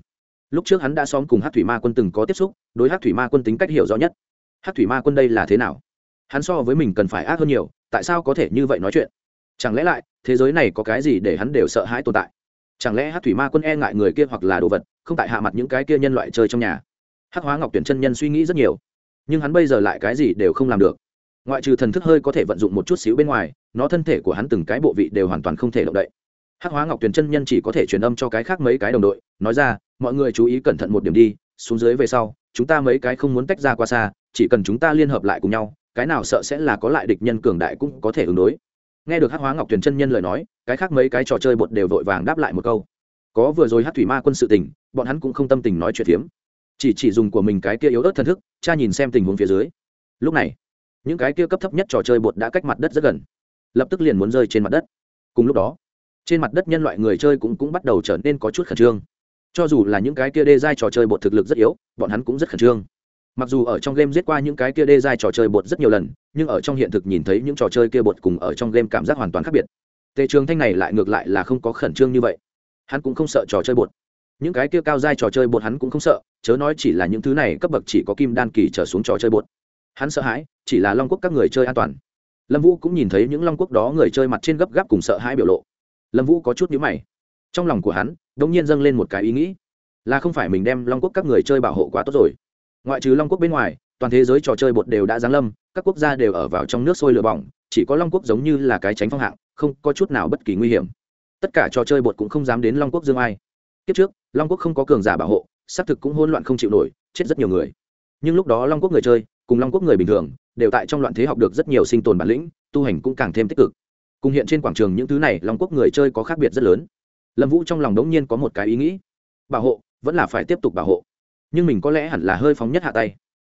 Lúc trước hắn đã xóm cùng hát thủy ma quân từng có tiếp xúc, đối hát thủy ma quân tính cách hiểu rõ nhất. Hát thủy ma quân đây là thế nào? Hắn so với mình cần phải ác hơn nhiều, tại sao có thể như vậy nói chuyện? Chẳng lẽ lại, thế giới này có cái gì để hắn đều sợ hãi tồn tại? Chẳng lẽ hát thủy ma quân e ngại người kia hoặc là đồ vật, không tại hạ mặt những cái kia nhân loại chơi trong nhà? Hắc hóa ngọc tuyển chân nhân suy nghĩ rất nhiều, nhưng hắn bây giờ lại cái gì đều không làm được ngoại trừ thần thức hơi có thể vận dụng một chút xíu bên ngoài, nó thân thể của hắn từng cái bộ vị đều hoàn toàn không thể động đậy. Hắc hóa ngọc Tuyền chân nhân chỉ có thể truyền âm cho cái khác mấy cái đồng đội, nói ra, mọi người chú ý cẩn thận một điểm đi, xuống dưới về sau, chúng ta mấy cái không muốn tách ra qua xa, chỉ cần chúng ta liên hợp lại cùng nhau, cái nào sợ sẽ là có lại địch nhân cường đại cũng có thể ứng đối. Nghe được hắc hóa ngọc Tuyền chân nhân lời nói, cái khác mấy cái trò chơi bột đều vội vàng đáp lại một câu. Có vừa rồi hát thủy ma quân sự tình, bọn hắn cũng không tâm tình nói chuyện phiếm. Chỉ chỉ dùng của mình cái kia yếu ớt thân thức, cha nhìn xem tình huống phía dưới. Lúc này những cái kia cấp thấp nhất trò chơi bột đã cách mặt đất rất gần, lập tức liền muốn rơi trên mặt đất. Cùng lúc đó, trên mặt đất nhân loại người chơi cũng cũng bắt đầu trở nên có chút khẩn trương. Cho dù là những cái kia đê giai trò chơi bột thực lực rất yếu, bọn hắn cũng rất khẩn trương. Mặc dù ở trong game giết qua những cái kia đê giai trò chơi bột rất nhiều lần, nhưng ở trong hiện thực nhìn thấy những trò chơi kia bột cùng ở trong game cảm giác hoàn toàn khác biệt. Tề trường thanh này lại ngược lại là không có khẩn trương như vậy. Hắn cũng không sợ trò chơi bột. Những cái kia cao giai trò chơi bột hắn cũng không sợ, chớ nói chỉ là những thứ này cấp bậc chỉ có kim đan kỳ trở xuống trò chơi bột hắn sợ hãi, chỉ là long quốc các người chơi an toàn. Lâm vũ cũng nhìn thấy những long quốc đó người chơi mặt trên gấp gáp cùng sợ hãi biểu lộ. Lâm vũ có chút nhữ mày. Trong lòng của hắn đ ỗ n g nhiên dâng lên một cái ý nghĩ, là không phải mình đem long quốc các người chơi bảo hộ quá tốt rồi. Ngoại trừ long quốc bên ngoài, toàn thế giới trò chơi bột đều đã giáng lâm, các quốc gia đều ở vào trong nước sôi lửa bỏng, chỉ có long quốc giống như là cái tránh phong hạng, không có chút nào bất kỳ nguy hiểm. Tất cả trò chơi bột cũng không dám đến long quốc dương ai. Kiếp trước, long quốc không có cường giả bảo hộ, xác thực cũng hỗn loạn không chịu nổi, chết rất nhiều người. Nhưng lúc đó long quốc người chơi cùng long quốc người bình thường, đều tại trong loạn thế học được rất nhiều sinh tồn bản lĩnh, tu hành cũng càng thêm tích cực. Cùng hiện trên quảng trường những thứ này, long quốc người chơi có khác biệt rất lớn. Lâm vũ trong lòng đống nhiên có một cái ý nghĩ. Bảo hộ, vẫn là phải tiếp tục bảo hộ. Nhưng mình có lẽ hẳn là hơi phóng nhất hạ tay.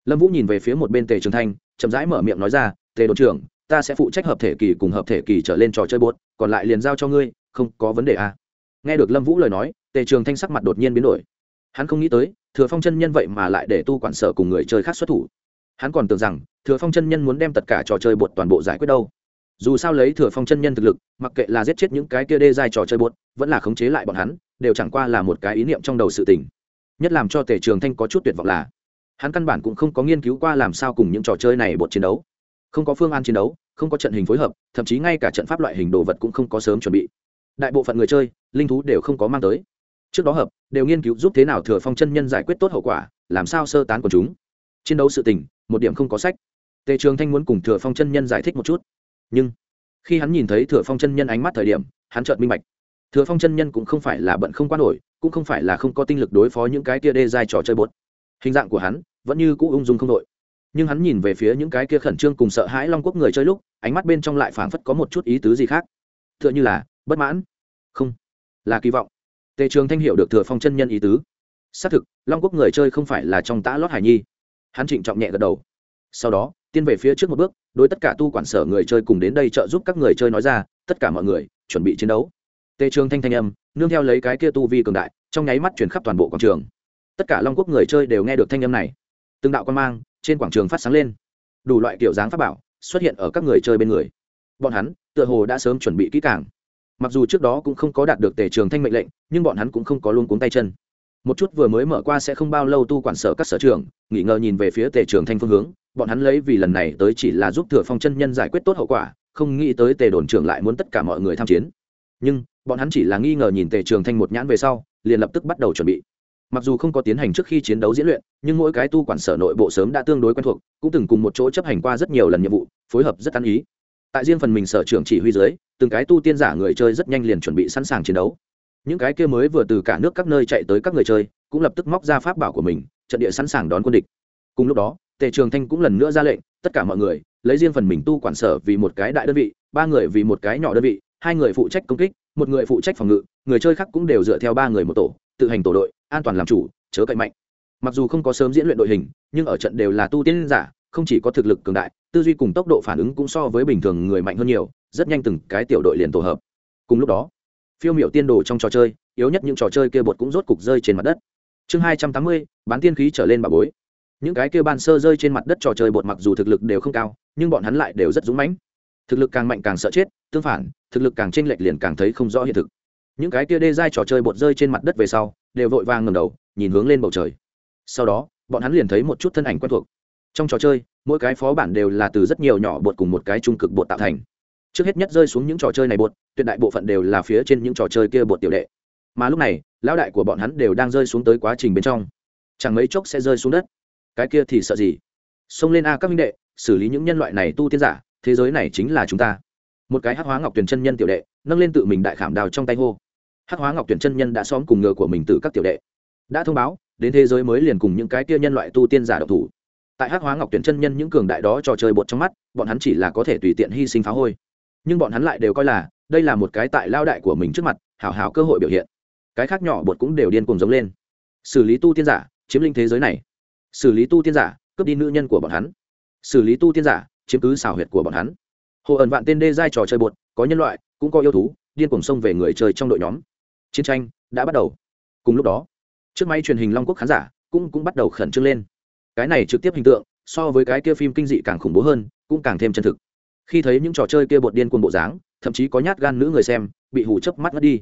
Lâm vũ nhìn về phía một bên tề trường thanh, chậm rãi mở miệng nói ra, tề đồn trưởng, ta sẽ phụ trách hợp thể kỳ cùng hợp thể kỳ trở lên trò chơi bột còn lại liền giao cho ngươi, không có vấn đề à. nghe được lâm vũ lời nói, tề trường thanh sắc mặt đột nhiên biến đổi. Hắn không nghĩ tới, thừa phong chân nhân vậy mà lại để tu quản sở cùng người chơi khác xuất thủ hắn còn tưởng rằng thừa phong chân nhân muốn đem tất cả trò chơi bột toàn bộ giải quyết đâu. Dù sao lấy thừa phong chân nhân thực lực, mặc kệ là giết chết những cái kia đê dài trò chơi bột, vẫn là khống chế lại bọn hắn, đều chẳng qua là một cái ý niệm trong đầu sự tình. Nhất làm cho tề trường thanh có chút tuyệt vọng là, hắn căn bản cũng không có nghiên cứu qua làm sao cùng những trò chơi này bột chiến đấu. Không có phương án chiến đấu, không có trận hình phối hợp, thậm chí ngay cả trận pháp loại hình đồ vật cũng không có sớm chuẩn bị. Đại bộ phận người chơi, linh thú đều không có mang tới. Trước đó hợp, đều nghiên cứu giúp thế nào thừa phong chân nhân giải quyết tốt hậu quả, làm sao sơ tán của chúng. Chiến đấu sự tình một điểm không có sách. Tề trường thanh muốn cùng thừa phong chân nhân giải thích một chút. Nhưng, khi hắn nhìn thấy thừa phong chân nhân ánh mắt thời điểm, hắn chợt minh bạch. Thừa phong chân nhân cũng không phải là bận không quan nổi, cũng không phải là không có tinh lực đối phó những cái kia đê dài trò chơi bột. Hình dạng của hắn vẫn như cũ ung dung không đội nhưng hắn nhìn về phía những cái kia khẩn trương cùng sợ hãi long quốc người chơi lúc, ánh mắt bên trong lại phảng phất có một chút ý tứ gì khác. T h ư ợ n h ư là, bất mãn. Không, là kỳ vọng. Tề trường thanh hiểu được thừa phong chân nhân ý tứ. Xác thực, long quốc người chơi không phải là trong tã lót hải nhi hắn trịnh trọng nhẹ gật đầu. Sau đó, tiên về phía trước một bước, đối tất cả tu quản sở người chơi cùng đến đây trợ giúp các người chơi nói ra, tất cả mọi người, chuẩn bị chiến đấu. Tề trường thanh thanh âm, nương theo lấy cái kia tu vi cường đại, trong nháy mắt chuyển khắp toàn bộ quảng trường. Tất cả long quốc người chơi đều nghe được thanh âm này. Từng đạo quan mang trên quảng trường phát sáng lên. Đủ loại kiểu dáng pháp bảo xuất hiện ở các người chơi bên người. Bọn hắn tựa hồ đã sớm chuẩn bị kỹ càng. Mặc dù trước đó cũng không có đạt được tề trường thanh mệnh lệnh, nhưng bọn hắn cũng không có luôn cuống tay chân một chút vừa mới mở qua sẽ không bao lâu tu quản sở các sở trường, nghỉ ngờ nhìn về phía tề trường thanh phương hướng, bọn hắn lấy vì lần này tới chỉ là giúp thừa phong chân nhân giải quyết tốt hậu quả, không nghĩ tới tề đồn trưởng lại muốn tất cả mọi người tham chiến. Nhưng, bọn hắn chỉ là nghi ngờ nhìn tề trường thanh một nhãn về sau, liền lập tức bắt đầu chuẩn bị. Mặc dù không có tiến hành trước khi chiến đấu diễn luyện, nhưng mỗi cái tu quản sở nội bộ sớm đã tương đối quen thuộc, cũng từng cùng một chỗ chấp hành qua rất nhiều lần nhiệm vụ, phối hợp rất ăn ý. Tại riêng phần mình sở trưởng chỉ huy dưới, từng cái tu tiên giả người chơi rất nhanh liền chuẩn bị sẵn sàng chiến đấu những cái kia mới vừa từ cả nước các nơi chạy tới các người chơi, cũng lập tức móc ra pháp bảo của mình, trận địa sẵn sàng đón quân địch. Cùng lúc đó, tề trường thanh cũng lần nữa ra lệnh, tất cả mọi người, lấy riêng phần mình tu quản sở vì một cái đại đơn vị, ba người vì một cái nhỏ đơn vị, hai người phụ trách công kích, một người phụ trách phòng ngự, người chơi khác cũng đều dựa theo ba người một tổ, tự hành tổ đội, an toàn làm chủ, chớ cậy mạnh. Mặc dù không có sớm diễn luyện đội hình, nhưng ở trận đều là tu tiên giả, không chỉ có thực lực cường đại, tư duy cùng tốc độ phản ứng cũng so với bình thường người mạnh hơn nhiều, rất nhanh từng cái tiểu đội liền tổ hợp. Cùng lúc đó phiêu miểu tiên đồ trong trò chơi, yếu nhất những trò chơi kia bột cũng rốt cục rơi trên mặt đất. Chương hai trăm tám mươi, bán tiên khí trở lên bà bối. Những cái kia ban sơ rơi trên mặt đất trò chơi bột mặc dù thực lực đều không cao, nhưng bọn hắn lại đều rất dũng mãnh. Thực lực càng mạnh càng sợ chết, tương phản, thực lực càng chênh lệch liền càng thấy không rõ hiện thực. Những cái kia đê dai trò chơi bột rơi trên mặt đất về sau, đều vội vàng ngầm đầu, nhìn hướng lên bầu trời. Sau đó, bọn hắn liền thấy một chút thân ảnh quen thuộc. Trong trò chơi, mỗi cái phó bản đều là từ rất nhiều nhỏ bột cùng một cái trung cực bột tạo thành trước hết nhất rơi xuống những trò chơi này bột, tuyệt đại bộ phận đều là phía trên những trò chơi kia bột tiểu đệ. Mà lúc này, lão đại của bọn hắn đều đang rơi xuống tới quá trình bên trong. Chẳng mấy chốc sẽ rơi xuống đất. Cái kia thì sợ gì? Xông lên a các minh đệ, xử lý những nhân loại này tu tiên giả, thế giới này chính là chúng ta. Một cái hắc hóa ngọc tuyển chân nhân tiểu đệ, nâng lên tự mình đại khảm đào trong tay hô. Hắc hóa ngọc tuyển chân nhân đã xóm cùng ngựa của mình từ các tiểu đệ. Đã thông báo, đến thế giới mới liền cùng những cái kia nhân loại tu tiên giả độc thủ. Tại hắc hóa ngọc tuyển chân nhân những cường đại đó trò chơi bột trong mắt, bọn hắn chỉ là có thể tùy tiện hy sinh phá hôi nhưng bọn hắn lại đều coi là, đây là một cái tại lao đại của mình trước mặt, hảo hảo cơ hội biểu hiện. Cái khác nhỏ bột cũng đều điên cùng giống lên. Xử lý tu tiên giả, chiếm linh thế giới này. Xử lý tu tiên giả, cướp đi nữ nhân của bọn hắn. Xử lý tu tiên giả, chiếm cứ xảo huyệt của bọn hắn. Hồ ẩn vạn tên đê giai trò chơi bột, có nhân loại, cũng có yêu thú, điên cùng xông về người chơi trong đội nhóm. Chiến tranh đã bắt đầu. Cùng lúc đó, trước máy truyền hình long quốc khán giả cũng cũng bắt đầu khẩn trương lên. Cái này trực tiếp hình tượng, so với cái kia phim kinh dị càng khủng bố hơn, cũng càng thêm chân thực khi thấy những trò chơi kia bột điên cuồng bộ dáng, thậm chí có nhát gan nữ người xem, bị hù chớp mắt ngất đi.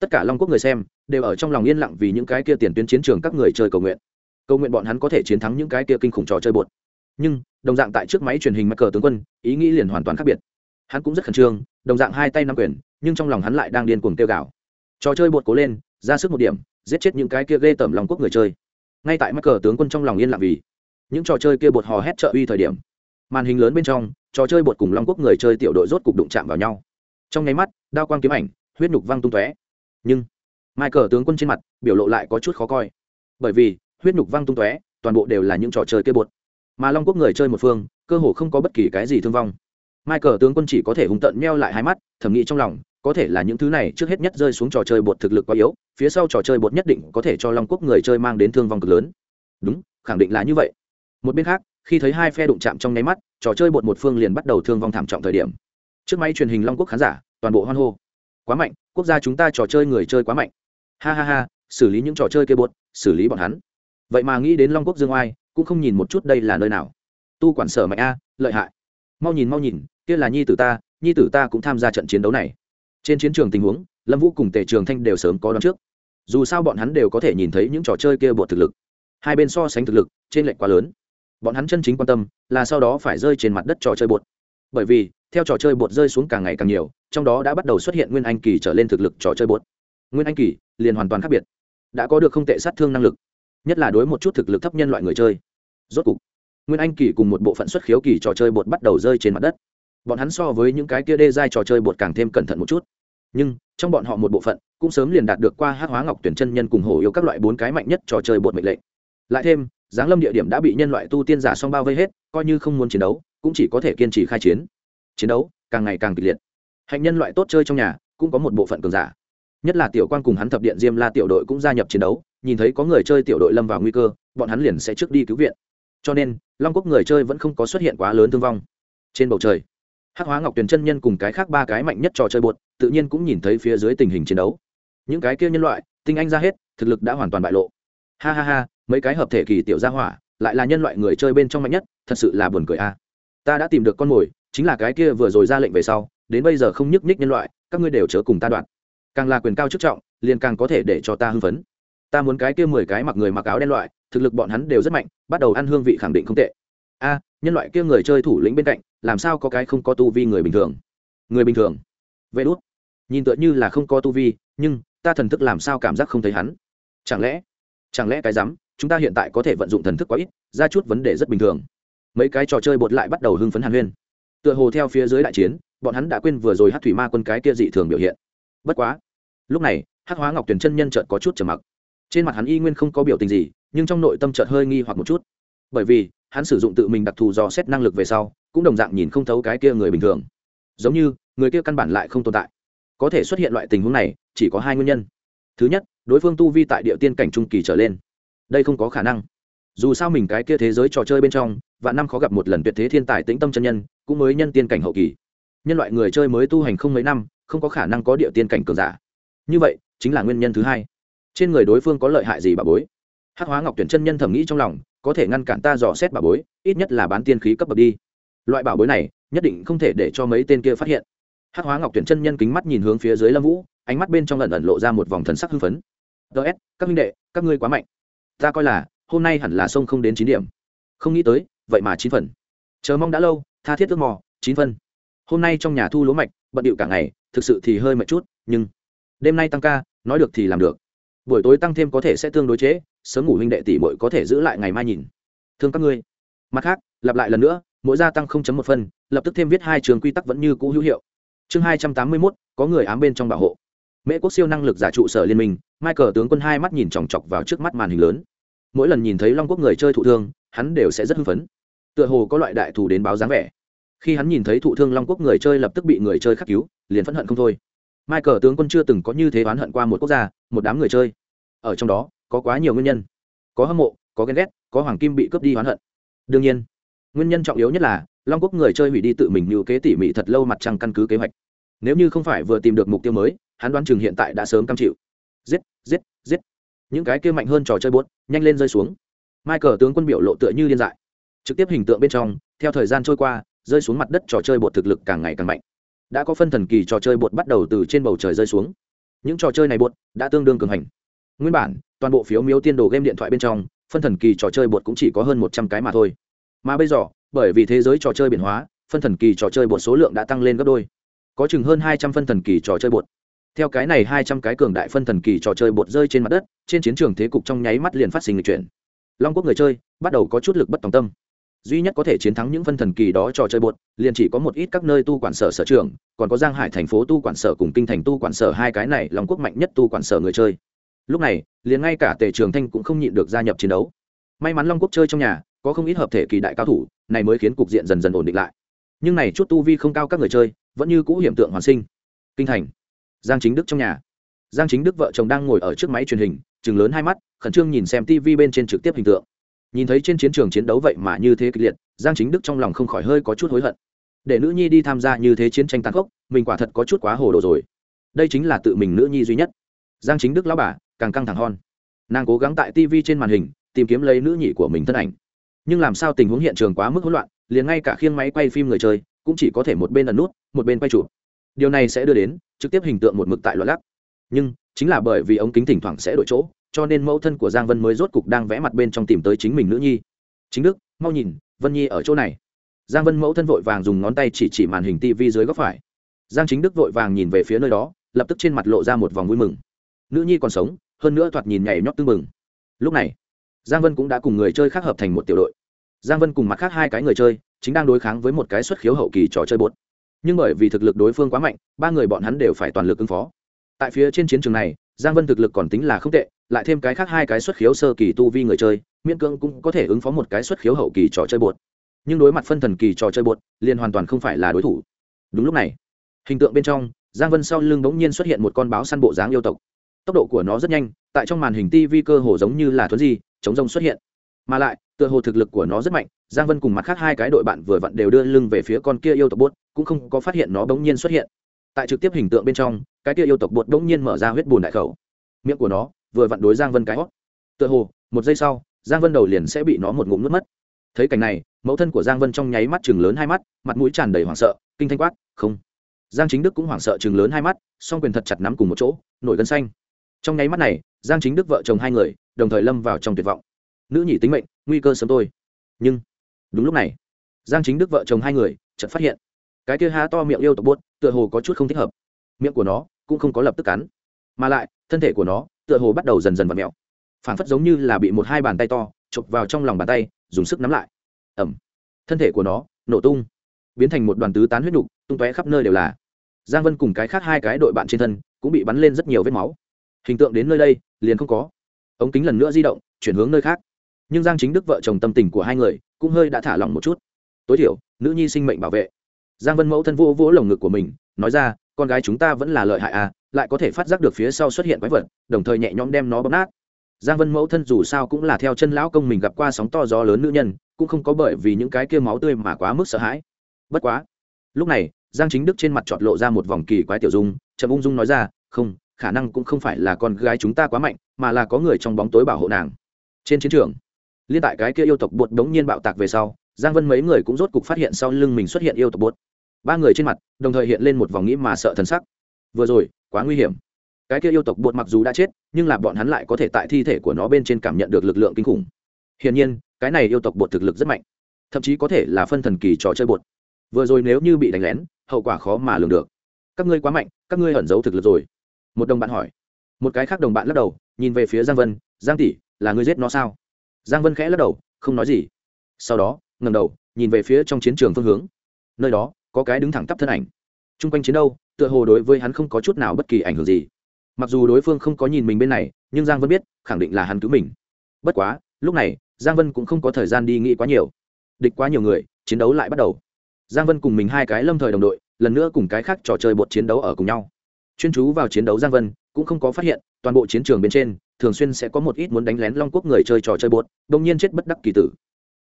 Tất cả long quốc người xem, đều ở trong lòng yên lặng vì những cái kia tiền tuyến chiến trường các người chơi cầu nguyện. Cầu nguyện bọn hắn có thể chiến thắng những cái kia kinh khủng trò chơi bột. Nhưng, đồng dạng tại trước máy truyền hình mắc cờ tướng quân, ý nghĩ liền hoàn toàn khác biệt. Hắn cũng rất khẩn trương, đồng dạng hai tay nắm quyền, nhưng trong lòng hắn lại đang điên cuồng tiêu gạo trò chơi bột cố lên, ra sức một điểm, giết chết những cái kia ghê tởm lòng quốc người chơi. Ngay tại mắc cờ tướng quân trong lòng yên lặng vì những trò chơi kia bột hò hét trợ uy thời điểm màn hình lớn bên trong, trò chơi bột cùng long quốc người chơi tiểu đội rốt cục đụng chạm vào nhau. Trong nháy mắt, đao quang kiếm ảnh, huyết nhục văng tung tóe. Nhưng, michael tướng quân trên mặt, biểu lộ lại có chút khó coi. Bởi vì, huyết nhục văng tung tóe, toàn bộ đều là những trò chơi kia bột. Mà long quốc người chơi một phương, cơ hồ không có bất kỳ cái gì thương vong. Michael tướng quân chỉ có thể hùng tận meo lại hai mắt thẩm nghĩ trong lòng, có thể là những thứ này trước hết nhất rơi xuống trò chơi bột thực lực quá yếu, phía sau trò chơi bột nhất định có thể cho long quốc người chơi mang đến thương vong cực lớn. Đúng, khẳng định là như vậy. Một bên khác khi thấy hai phe đụng chạm trong nháy mắt, trò chơi bột một phương liền bắt đầu thương vong thảm trọng thời điểm. Trước máy truyền hình long quốc khán giả, toàn bộ hoan hô. Quá mạnh, quốc gia chúng ta trò chơi người chơi quá mạnh. Ha ha ha, xử lý những trò chơi kia bột, xử lý bọn hắn. Vậy mà nghĩ đến long quốc dương oai, cũng không nhìn một chút đây là nơi nào. Tu quản sở mạnh a, lợi hại. Mau nhìn mau nhìn, kia là nhi tử ta, nhi tử ta cũng tham gia trận chiến đấu này. Trên chiến trường tình huống, lâm vũ cùng tề trường thanh đều sớm có đón trước. Dù sao bọn hắn đều có thể nhìn thấy những trò chơi kia bột thực lực. Hai bên so sánh thực lực, trên lệnh quá lớn bọn hắn chân chính quan tâm là sau đó phải rơi trên mặt đất trò chơi bột. Bởi vì, theo trò chơi bột rơi xuống càng ngày càng nhiều, trong đó đã bắt đầu xuất hiện nguyên anh kỳ trở lên thực lực trò chơi bột. Nguyên anh kỳ liền hoàn toàn khác biệt. Đã có được không tệ sát thương năng lực, nhất là đối một chút thực lực thấp nhân loại người chơi. Rốt cục, nguyên anh kỳ cùng một bộ phận xuất khiếu kỳ trò chơi bột bắt đầu rơi trên mặt đất. Bọn hắn so với những cái kia đê giai trò chơi bột càng thêm cẩn thận một chút. Nhưng, trong bọn họ một bộ phận cũng sớm liền đạt được qua hát hóa ngọc tuyển chân nhân cùng hổ yêu các loại bốn cái mạnh nhất trò chơi bột mệnh lệnh lại thêm, giáng lâm địa điểm đã bị nhân loại tu tiên giả song bao vây hết, coi như không muốn chiến đấu, cũng chỉ có thể kiên trì khai chiến. Chiến đấu càng ngày càng kịch liệt. Hạnh nhân loại tốt chơi trong nhà, cũng có một bộ phận cường giả. Nhất là tiểu quan cùng hắn thập điện diêm la tiểu đội cũng gia nhập chiến đấu, nhìn thấy có người chơi tiểu đội lâm vào nguy cơ, bọn hắn liền sẽ trước đi cứu viện. Cho nên, long quốc người chơi vẫn không có xuất hiện quá lớn thương vong. Trên bầu trời, hắc hóa ngọc tuyền chân nhân cùng cái khác ba cái mạnh nhất trò chơi bột, tự nhiên cũng nhìn thấy phía dưới tình hình chiến đấu. Những cái kia nhân loại, tinh anh ra hết, thực lực đã hoàn toàn bại lộ. Ha ha ha mấy cái hợp thể kỳ tiểu gia hỏa, lại là nhân loại người chơi bên trong mạnh nhất, thật sự là buồn cười a. Ta đã tìm được con mồi, chính là cái kia vừa rồi ra lệnh về sau, đến bây giờ không nhúc nhích nhân loại, các ngươi đều chớ cùng ta đoạn. Càng là quyền cao chức trọng, liền càng có thể để cho ta hưng phấn. Ta muốn cái kia mười cái mặc người mặc áo đen loại, thực lực bọn hắn đều rất mạnh, bắt đầu ăn hương vị khẳng định không tệ. A, nhân loại kia người chơi thủ lĩnh bên cạnh, làm sao có cái không có tu vi người bình thường? Người bình thường? Vậy đốt nhìn tựa như là không có tu vi, nhưng, ta thần thức làm sao cảm giác không thấy hắn? Chẳng lẽ chẳng lẽ cái rắm? Chúng ta hiện tại có thể vận dụng thần thức quá ít, ra chút vấn đề rất bình thường. Mấy cái trò chơi bột lại bắt đầu hưng phấn hàn huyên. Tựa hồ theo phía dưới đại chiến, bọn hắn đã quên vừa rồi hát thủy ma quân cái kia dị thường biểu hiện. Bất quá, lúc này hát hóa ngọc tuyển chân nhân trợt có chút trầm mặc. Trên mặt hắn y nguyên không có biểu tình gì, nhưng trong nội tâm chợt hơi nghi hoặc một chút. Bởi vì, hắn sử dụng tự mình đặc thù dò xét năng lực về sau, cũng đồng dạng nhìn không thấu cái kia người bình thường. Giống như, người kia căn bản lại không tồn tại. Có thể xuất hiện loại tình huống này, chỉ có hai nguyên nhân. Thứ nhất, đối phương tu vi tại địa tiên cảnh trung kỳ trở lên đây không có khả năng. Dù sao mình cái kia thế giới trò chơi bên trong và năm khó gặp một lần tuyệt thế thiên tài tĩnh tâm chân nhân, cũng mới nhân tiên cảnh hậu kỳ. Nhân loại người chơi mới tu hành không mấy năm, không có khả năng có địa tiên cảnh cường giả. Như vậy, chính là nguyên nhân thứ hai. Trên người đối phương có lợi hại gì bà bối? Hát hóa ngọc tuyển chân nhân thẩm nghĩ trong lòng, có thể ngăn cản ta dò xét bà bối, ít nhất là bán tiên khí cấp bậc đi. Loại bảo bối này, nhất định không thể để cho mấy tên kia phát hiện. Hát hóa ngọc tuyển chân nhân kính mắt nhìn hướng phía dưới lâm vũ, ánh mắt bên trong lần ẩn lộ ra một vòng thần sắc hưng phấn. Ts các minh đệ, các ngươi quá mạnh ta coi là, hôm nay hẳn là sông không đến chín điểm. Không nghĩ tới, vậy mà chín phần. Chờ mong đã lâu, tha thiết ước mò, chín phân hôm nay trong nhà thu lúa mạch, bận điệu cả ngày, thực sự thì hơi mệt chút, nhưng đêm nay tăng ca, nói được thì làm được. Buổi tối tăng thêm có thể sẽ tương đối chế, sớm ngủ huynh đệ tỷ muội có thể giữ lại ngày mai nhìn. Thương các ngươi. Mặt khác, lặp lại lần nữa, mỗi gia tăng một phân lập tức thêm viết hai trường quy tắc vẫn như cũ hữu hiệu. Chương hai trăm tám mươi mốt, có người ám bên trong bảo hộ. Mễ quốc siêu năng lực giả trụ sở liên minh michael tướng quân hai mắt nhìn chòng chọc vào trước mắt màn hình lớn. Mỗi lần nhìn thấy long quốc người chơi thụ thương, hắn đều sẽ rất hưng phấn. Tựa hồ có loại đại thù đến báo dáng vẻ. Khi hắn nhìn thấy thụ thương long quốc người chơi lập tức bị người chơi khắc cứu, liền phẫn hận không thôi. Michael tướng quân chưa từng có như thế oán hận qua một quốc gia, một đám người chơi. Ở trong đó, có quá nhiều nguyên nhân. Có hâm mộ, có ghen ghét, có hoàng kim bị cướp đi oán hận. Đương nhiên, nguyên nhân trọng yếu nhất là, long quốc người chơi hủy đi tự mình như kế tỉ mỉ thật lâu mặt trăng căn cứ kế hoạch. Nếu như không phải vừa tìm được mục tiêu mới, hắn đoán chừng hiện tại đã sớm cam chịu giết giết giết. Những cái kia mạnh hơn trò chơi bốt nhanh lên rơi xuống. Michael tướng quân biểu lộ tựa như điên dại. Trực tiếp hình tượng bên trong, theo thời gian trôi qua, rơi xuống mặt đất trò chơi bột thực lực càng ngày càng mạnh. Đã có phân thần kỳ trò chơi bột bắt đầu từ trên bầu trời rơi xuống. Những trò chơi này bột đã tương đương cường hành. Nguyên bản, toàn bộ phiếu miếu tiên đồ game điện thoại bên trong, phân thần kỳ trò chơi bột cũng chỉ có hơn một trăm cái mà thôi. Mà bây giờ, bởi vì thế giới trò chơi biển hóa, phân thần kỳ trò chơi bột số lượng đã tăng lên gấp đôi. Có chừng hơn hai trăm phân thần kỳ trò chơi bột theo cái này hai trăm cái cường đại phân thần kỳ trò chơi bột rơi trên mặt đất, trên chiến trường thế cục trong nháy mắt liền phát sinh lịch chuyển. Long quốc người chơi, bắt đầu có chút lực bất tòng tâm. Duy nhất có thể chiến thắng những phân thần kỳ đó trò chơi bột, liền chỉ có một ít các nơi tu quản sở sở trường, còn có giang hải thành phố tu quản sở cùng kinh thành tu quản sở hai cái này, long quốc mạnh nhất tu quản sở người chơi. Lúc này, liền ngay cả tề trường thanh cũng không nhịn được gia nhập chiến đấu. May mắn long quốc chơi trong nhà, có không ít hợp thể kỳ đại cao thủ, này mới khiến cục diện dần dần ổn định lại. Nhưng này chút tu vi không cao các người chơi, vẫn như cũ hiểm tượng hoàn sinh. Kinh thành giang chính đức trong nhà. Giang chính đức vợ chồng đang ngồi ở trước máy truyền hình chừng lớn hai mắt, khẩn trương nhìn xem tv bên trên trực tiếp hình tượng. Nhìn thấy trên chiến trường chiến đấu vậy mà như thế kịch liệt, giang chính đức trong lòng không khỏi hơi có chút hối hận. Để nữ nhi đi tham gia như thế chiến tranh tàn khốc, mình quả thật có chút quá hồ đồ rồi. Đây chính là tự mình nữ nhi duy nhất. Giang chính đức lão bà, càng căng thẳng hon. Nàng cố gắng tại tv trên màn hình, tìm kiếm lấy nữ nhị của mình thân ảnh. Nhưng làm sao tình huống hiện trường quá mức hỗn loạn, liền ngay cả khiêng máy quay phim người chơi, cũng chỉ có thể một bên ẩn nút, một bên quay chụp điều này sẽ đưa đến trực tiếp hình tượng một mực tại loạn lắc. Nhưng, chính là bởi vì ống kính thỉnh thoảng sẽ đổi chỗ, cho nên mẫu thân của giang vân mới rốt cục đang vẽ mặt bên trong tìm tới chính mình nữ nhi. Chính đức, mau nhìn, vân nhi ở chỗ này. Giang vân mẫu thân vội vàng dùng ngón tay chỉ chỉ màn hình tv dưới góc phải. Giang chính đức vội vàng nhìn về phía nơi đó, lập tức trên mặt lộ ra một vòng vui mừng. Nữ nhi còn sống, hơn nữa thoạt nhìn nhảy nhót tư mừng lúc này, giang vân cũng đã cùng người chơi khác hợp thành một tiểu đội. Giang vân cùng mặt khác hai cái người chơi, chính đang đối kháng với một cái xuất khiếu hậu kỳ trò chơi bột nhưng bởi vì thực lực đối phương quá mạnh, ba người bọn hắn đều phải toàn lực ứng phó. Tại phía trên chiến trường này, giang vân thực lực còn tính là không tệ, lại thêm cái khác hai cái xuất khiếu sơ kỳ tu vi người chơi, miễn cưỡng cũng có thể ứng phó một cái xuất khiếu hậu kỳ trò chơi bột. Nhưng đối mặt phân thần kỳ trò chơi bột, liền hoàn toàn không phải là đối thủ. Đúng lúc này, hình tượng bên trong, giang vân sau lưng bỗng nhiên xuất hiện một con báo săn bộ dáng yêu tộc. Tốc độ của nó rất nhanh, tại trong màn hình tv cơ hồ giống như là thuấn di, chống rông xuất hiện. Mà lại, tựa hồ thực lực của nó rất mạnh, giang vân cùng mặt khác hai cái đội bạn vừa vặn đều đưa lưng về phía con kia yêu tộc bốt cũng không có phát hiện nó bỗng nhiên xuất hiện. Tại trực tiếp hình tượng bên trong, cái kia yêu tộc bột bỗng nhiên mở ra huyết bùn đại khẩu. Miệng của nó vừa vặn đối giang vân cái hót. Tựa hồ, một giây sau, giang vân đầu liền sẽ bị nó một ngụm nước mất. Thấy cảnh này, mẫu thân của giang vân trong nháy mắt chừng lớn hai mắt, mặt mũi tràn đầy hoảng sợ, kinh thanh quát, không. Giang chính đức cũng hoảng sợ chừng lớn hai mắt, song quyền thật chặt nắm cùng một chỗ, nổi gân xanh. Trong nháy mắt này, giang chính đức vợ chồng hai người, đồng thời lâm vào trong tuyệt vọng. Nữ nhị tính mệnh, nguy cơ sớm tôi. Nhưng, đúng lúc này, giang chính đức vợ chồng hai người chợt phát hiện cái kia há to miệng yêu tộc bốt tựa hồ có chút không thích hợp. Miệng của nó cũng không có lập tức cắn, mà lại, thân thể của nó tựa hồ bắt đầu dần dần v ặ mẹo. Phản phất giống như là bị một hai bàn tay to chụp vào trong lòng bàn tay, dùng sức nắm lại. Ẩm thân thể của nó nổ tung, biến thành một đoàn tứ tán huyết đục tung tóe khắp nơi đều là. Giang vân cùng cái khác hai cái đội bạn trên thân cũng bị bắn lên rất nhiều vết máu. Hình tượng đến nơi đây, liền không có. Ống kính lần nữa di động, chuyển hướng nơi khác. Nhưng giang chính đức vợ chồng tâm tình của hai người cũng hơi đã thả lỏng một chút. Tối thiểu, nữ nhi sinh mệnh bảo vệ giang vân mẫu thân vô vỗ lồng ngực của mình, nói ra, con gái chúng ta vẫn là lợi hại à lại có thể phát giác được phía sau xuất hiện quái vật, đồng thời nhẹ nhõm đem nó bóp nát. Giang vân mẫu thân dù sao cũng là theo chân lão công mình gặp qua sóng to gió lớn nữ nhân, cũng không có bởi vì những cái kia máu tươi mà quá mức sợ hãi. Bất quá, lúc này, giang chính đức trên mặt trọt lộ ra một vòng kỳ quái tiểu dung trầm ung dung nói ra, không, khả năng cũng không phải là con gái chúng ta quá mạnh, mà là có người trong bóng tối bảo hộ nàng. Trên chiến trường, liên tại cái kia yêu tộc bột đống nhiên bạo tạc về sau, giang vân mấy người cũng rốt cục phát hiện sau lưng mình xuất hiện yêu tộc bột ba người trên mặt, đồng thời hiện lên một vòng nghĩ mà sợ thần sắc. Vừa rồi, quá nguy hiểm. Cái kia yêu tộc bột mặc dù đã chết, nhưng là bọn hắn lại có thể tại thi thể của nó bên trên cảm nhận được lực lượng kinh khủng. Hiển nhiên, cái này yêu tộc bột thực lực rất mạnh, thậm chí có thể là phân thần kỳ trò chơi bột. Vừa rồi nếu như bị đánh lén, hậu quả khó mà lường được. Các ngươi quá mạnh, các ngươi ẩn giấu thực lực rồi. Một đồng bạn hỏi. Một cái khác đồng bạn lắc đầu, nhìn về phía giang vân, giang tỷ, là ngươi giết nó sao? Giang vân khẽ lắc đầu, không nói gì. Sau đó ngầm đầu, nhìn về phía trong chiến trường phương hướng. Nơi đó có cái đứng thẳng tắp thân ảnh. T r u n g quanh chiến đâu tựa hồ đối với hắn không có chút nào bất kỳ ảnh hưởng gì. Mặc dù đối phương không có nhìn mình bên này, nhưng giang vân biết, khẳng định là hắn cứu mình. Bất quá, lúc này, giang vân cũng không có thời gian đi nghĩ quá nhiều. Địch quá nhiều người, chiến đấu lại bắt đầu. Giang vân cùng mình hai cái lâm thời đồng đội, lần nữa cùng cái khác trò chơi bột chiến đấu ở cùng nhau. Chuyên chú vào chiến đấu giang vân, cũng không có phát hiện, toàn bộ chiến trường bên trên, thường xuyên sẽ có một ít muốn đánh lén long quốc người chơi trò chơi bột đông nhiên chết bất đắc kỳ tử.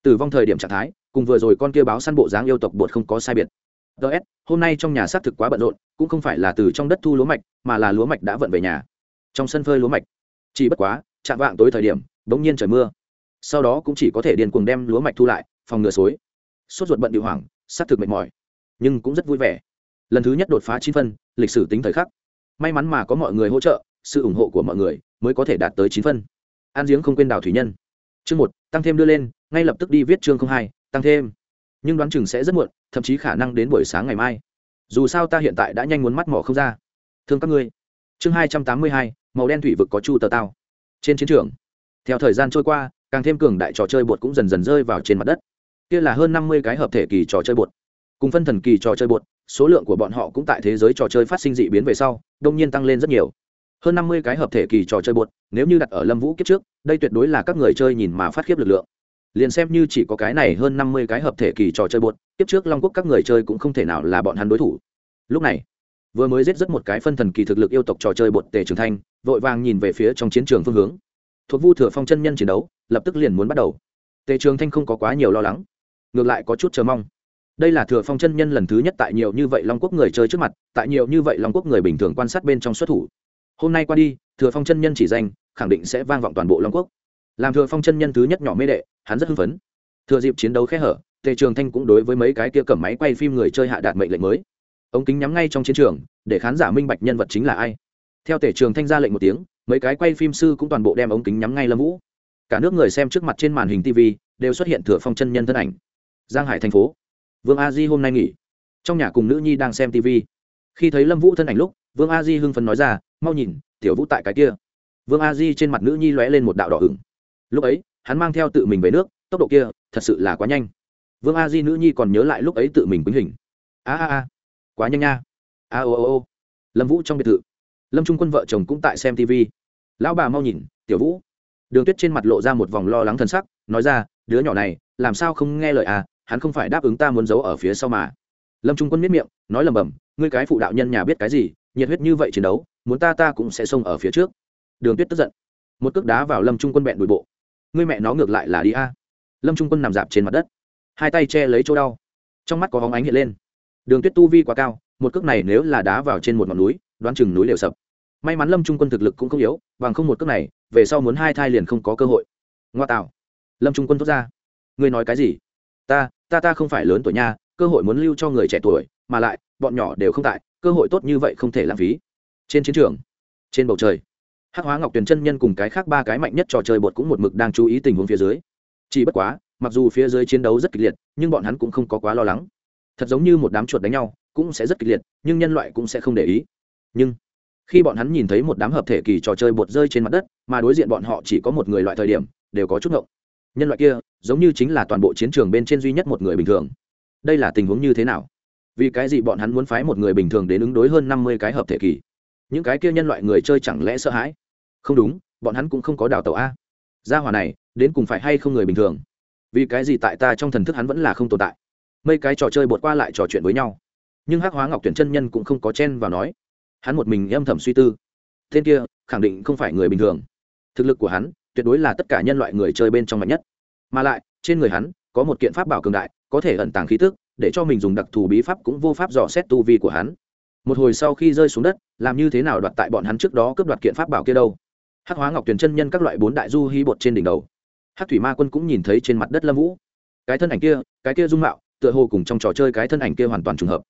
Tử vong thời điểm trạng thái, cùng vừa rồi con kia báo săn bộ dáng yêu tộc bột không có sai biệt ts hôm nay trong nhà xác thực quá bận rộn, cũng không phải là từ trong đất thu lúa mạch, mà là lúa mạch đã vận về nhà. Trong sân phơi lúa mạch. Chỉ bất quá, chạm vạng tối thời điểm, bỗng nhiên trời mưa. Sau đó cũng chỉ có thể điền cuồng đem lúa mạch thu lại, phòng ngừa xối. Sốt ruột bận điệu hoảng, xác thực mệt mỏi, nhưng cũng rất vui vẻ. Lần thứ nhất đột phá chín phân, lịch sử tính thời khắc. May mắn mà có mọi người hỗ trợ, sự ủng hộ của mọi người mới có thể đạt tới chín phân. An giếng không quên đào thủy nhân. Chương một, tăng thêm đưa lên, ngay lập tức đi viết chương hai, tăng thêm nhưng đoán chừng sẽ rất muộn, thậm chí khả năng đến buổi sáng ngày mai. Dù sao ta hiện tại đã nhanh muốn mắt mỏ không ra. Thương các ngươi. Chương hai trăm tám mươi hai, màu đen thủy vực có chu tờ tao. Trên chiến trường, theo thời gian trôi qua, càng thêm cường đại trò chơi bột cũng dần dần rơi vào trên mặt đất. Kia là hơn năm mươi cái hợp thể kỳ trò chơi bột. Cùng phân thần kỳ trò chơi bột, số lượng của bọn họ cũng tại thế giới trò chơi phát sinh dị biến về sau, đông nhiên tăng lên rất nhiều. Hơn năm mươi cái hợp thể kỳ trò chơi bột, nếu như đặt ở lâm vũ kiếp trước, đây tuyệt đối là các người chơi nhìn mà phát khiếp lực lượng liền xem như chỉ có cái này hơn năm mươi cái hợp thể kỳ trò chơi buột tiếp trước long quốc các người chơi cũng không thể nào là bọn hắn đối thủ. Lúc này, vừa mới giết rất một cái phân thần kỳ thực lực yêu tộc trò chơi bột tề trường thanh, vội vàng nhìn về phía trong chiến trường phương hướng. Thuộc vu thừa phong chân nhân chiến đấu, lập tức liền muốn bắt đầu. Tề trường thanh không có quá nhiều lo lắng, ngược lại có chút chờ mong. Đây là thừa phong chân nhân lần thứ nhất tại nhiều như vậy long quốc người chơi trước mặt, tại nhiều như vậy long quốc người bình thường quan sát bên trong xuất thủ. Hôm nay qua đi, thừa phong chân nhân chỉ danh, khẳng định sẽ vang vọng toàn bộ long quốc làm thừa phong chân nhân thứ nhất nhỏ mê đệ, hắn rất hưng phấn. Thừa dịp chiến đấu khẽ hở, tề trường thanh cũng đối với mấy cái kia cầm máy quay phim người chơi hạ đạt mệnh lệnh mới. Ống kính nhắm ngay trong chiến trường, để khán giả minh bạch nhân vật chính là ai. Theo tề trường thanh ra lệnh một tiếng, mấy cái quay phim sư cũng toàn bộ đem ống kính nhắm ngay lâm vũ. Cả nước người xem trước mặt trên màn hình tv đều xuất hiện thừa phong chân nhân thân ảnh. Giang hải thành phố. Vương a di hôm nay nghỉ. Trong nhà cùng nữ nhi đang xem tv khi thấy lâm vũ thân ảnh lúc, vương a di hưng phấn nói ra, mau nhìn, tiểu vũ tại cái kia. Vương a di trên mặt nữ nhi lóe lên một đạo đỏ hửng lúc ấy, hắn mang theo tự mình về nước, tốc độ kia thật sự là quá nhanh. Vương a di nữ nhi còn nhớ lại lúc ấy tự mình quýnh hình. A a a, quá nhanh nha. A ô ô ô lâm vũ trong biệt thự. Lâm trung quân vợ chồng cũng tại xem tv lão bà mau nhìn, tiểu vũ. Đường tuyết trên mặt lộ ra một vòng lo lắng thân sắc, nói ra, đứa nhỏ này, làm sao không nghe lời à hắn không phải đáp ứng ta muốn giấu ở phía sau mà. Lâm trung quân miết miệng, nói lầm bầm, ngươi cái phụ đạo nhân nhà biết cái gì, nhiệt huyết như vậy chiến đấu, muốn ta ta cũng sẽ xông ở phía trước. Đường tuyết tức giận. Một cước đá vào lâm trung quân bẹn đùi bộ ngươi mẹ nó ngược lại là đi a. Lâm trung quân nằm dạp trên mặt đất. Hai tay che lấy chỗ đau. Trong mắt có hóng ánh hiện lên. Đường tuyết tu vi quá cao, một cước này nếu là đá vào trên một ngọn núi, đoán chừng núi đều sập. May mắn lâm trung quân thực lực cũng không yếu, bằng không một cước này, về sau muốn hai thai liền không có cơ hội. Ngoa tạo. Lâm trung quân thốt ra. Ngươi nói cái gì? Ta ta ta không phải lớn tuổi nha, cơ hội muốn lưu cho người trẻ tuổi, mà lại, bọn nhỏ đều không tại, cơ hội tốt như vậy không thể lãng phí. Trên chiến trường, trên bầu trời hắc hóa ngọc tuyền chân nhân cùng cái khác ba cái mạnh nhất trò chơi bột cũng một mực đang chú ý tình huống phía dưới. Chỉ bất quá, mặc dù phía dưới chiến đấu rất kịch liệt, nhưng bọn hắn cũng không có quá lo lắng. Thật giống như một đám chuột đánh nhau, cũng sẽ rất kịch liệt, nhưng nhân loại cũng sẽ không để ý. Nhưng, khi bọn hắn nhìn thấy một đám hợp thể kỳ trò chơi bột rơi trên mặt đất, mà đối diện bọn họ chỉ có một người loại thời điểm, đều có chút ngộng. Nhân loại kia, giống như chính là toàn bộ chiến trường bên trên duy nhất một người bình thường. Đây là tình huống như thế nào? Vì cái gì bọn hắn muốn phái một người bình thường đến ứng đối hơn năm mươi cái hợp thể kỳ? Những cái kia nhân loại người chơi chẳng lẽ sợ hãi? Không đúng, bọn hắn cũng không có đào tàu a. Gia hỏa này, đến cùng phải hay không người bình thường? Vì cái gì tại ta trong thần thức hắn vẫn là không tồn tại? Mấy cái trò chơi bột qua lại trò chuyện với nhau. Nhưng hắc hóa ngọc tuyển chân nhân cũng không có chen vào nói. Hắn một mình âm thầm suy tư. Tên kia, khẳng định không phải người bình thường. Thực lực của hắn, tuyệt đối là tất cả nhân loại người chơi bên trong mạnh nhất. Mà lại, trên người hắn, có một kiện pháp bảo cường đại, có thể ẩn tàng khí tức, để cho mình dùng đặc thù bí pháp cũng vô pháp dò xét tu vi của hắn. Một hồi sau khi rơi xuống đất, làm như thế nào đoạt tại bọn hắn trước đó cướp đoạt kiện pháp bảo kia đâu? Hắc hóa ngọc tuyển chân nhân các loại bốn đại du hí bột trên đỉnh đầu. Hắc thủy ma quân cũng nhìn thấy trên mặt đất lâm vũ. Cái thân ảnh kia, cái kia dung mạo, tựa hồ cùng trong trò chơi cái thân ảnh kia hoàn toàn trùng hợp.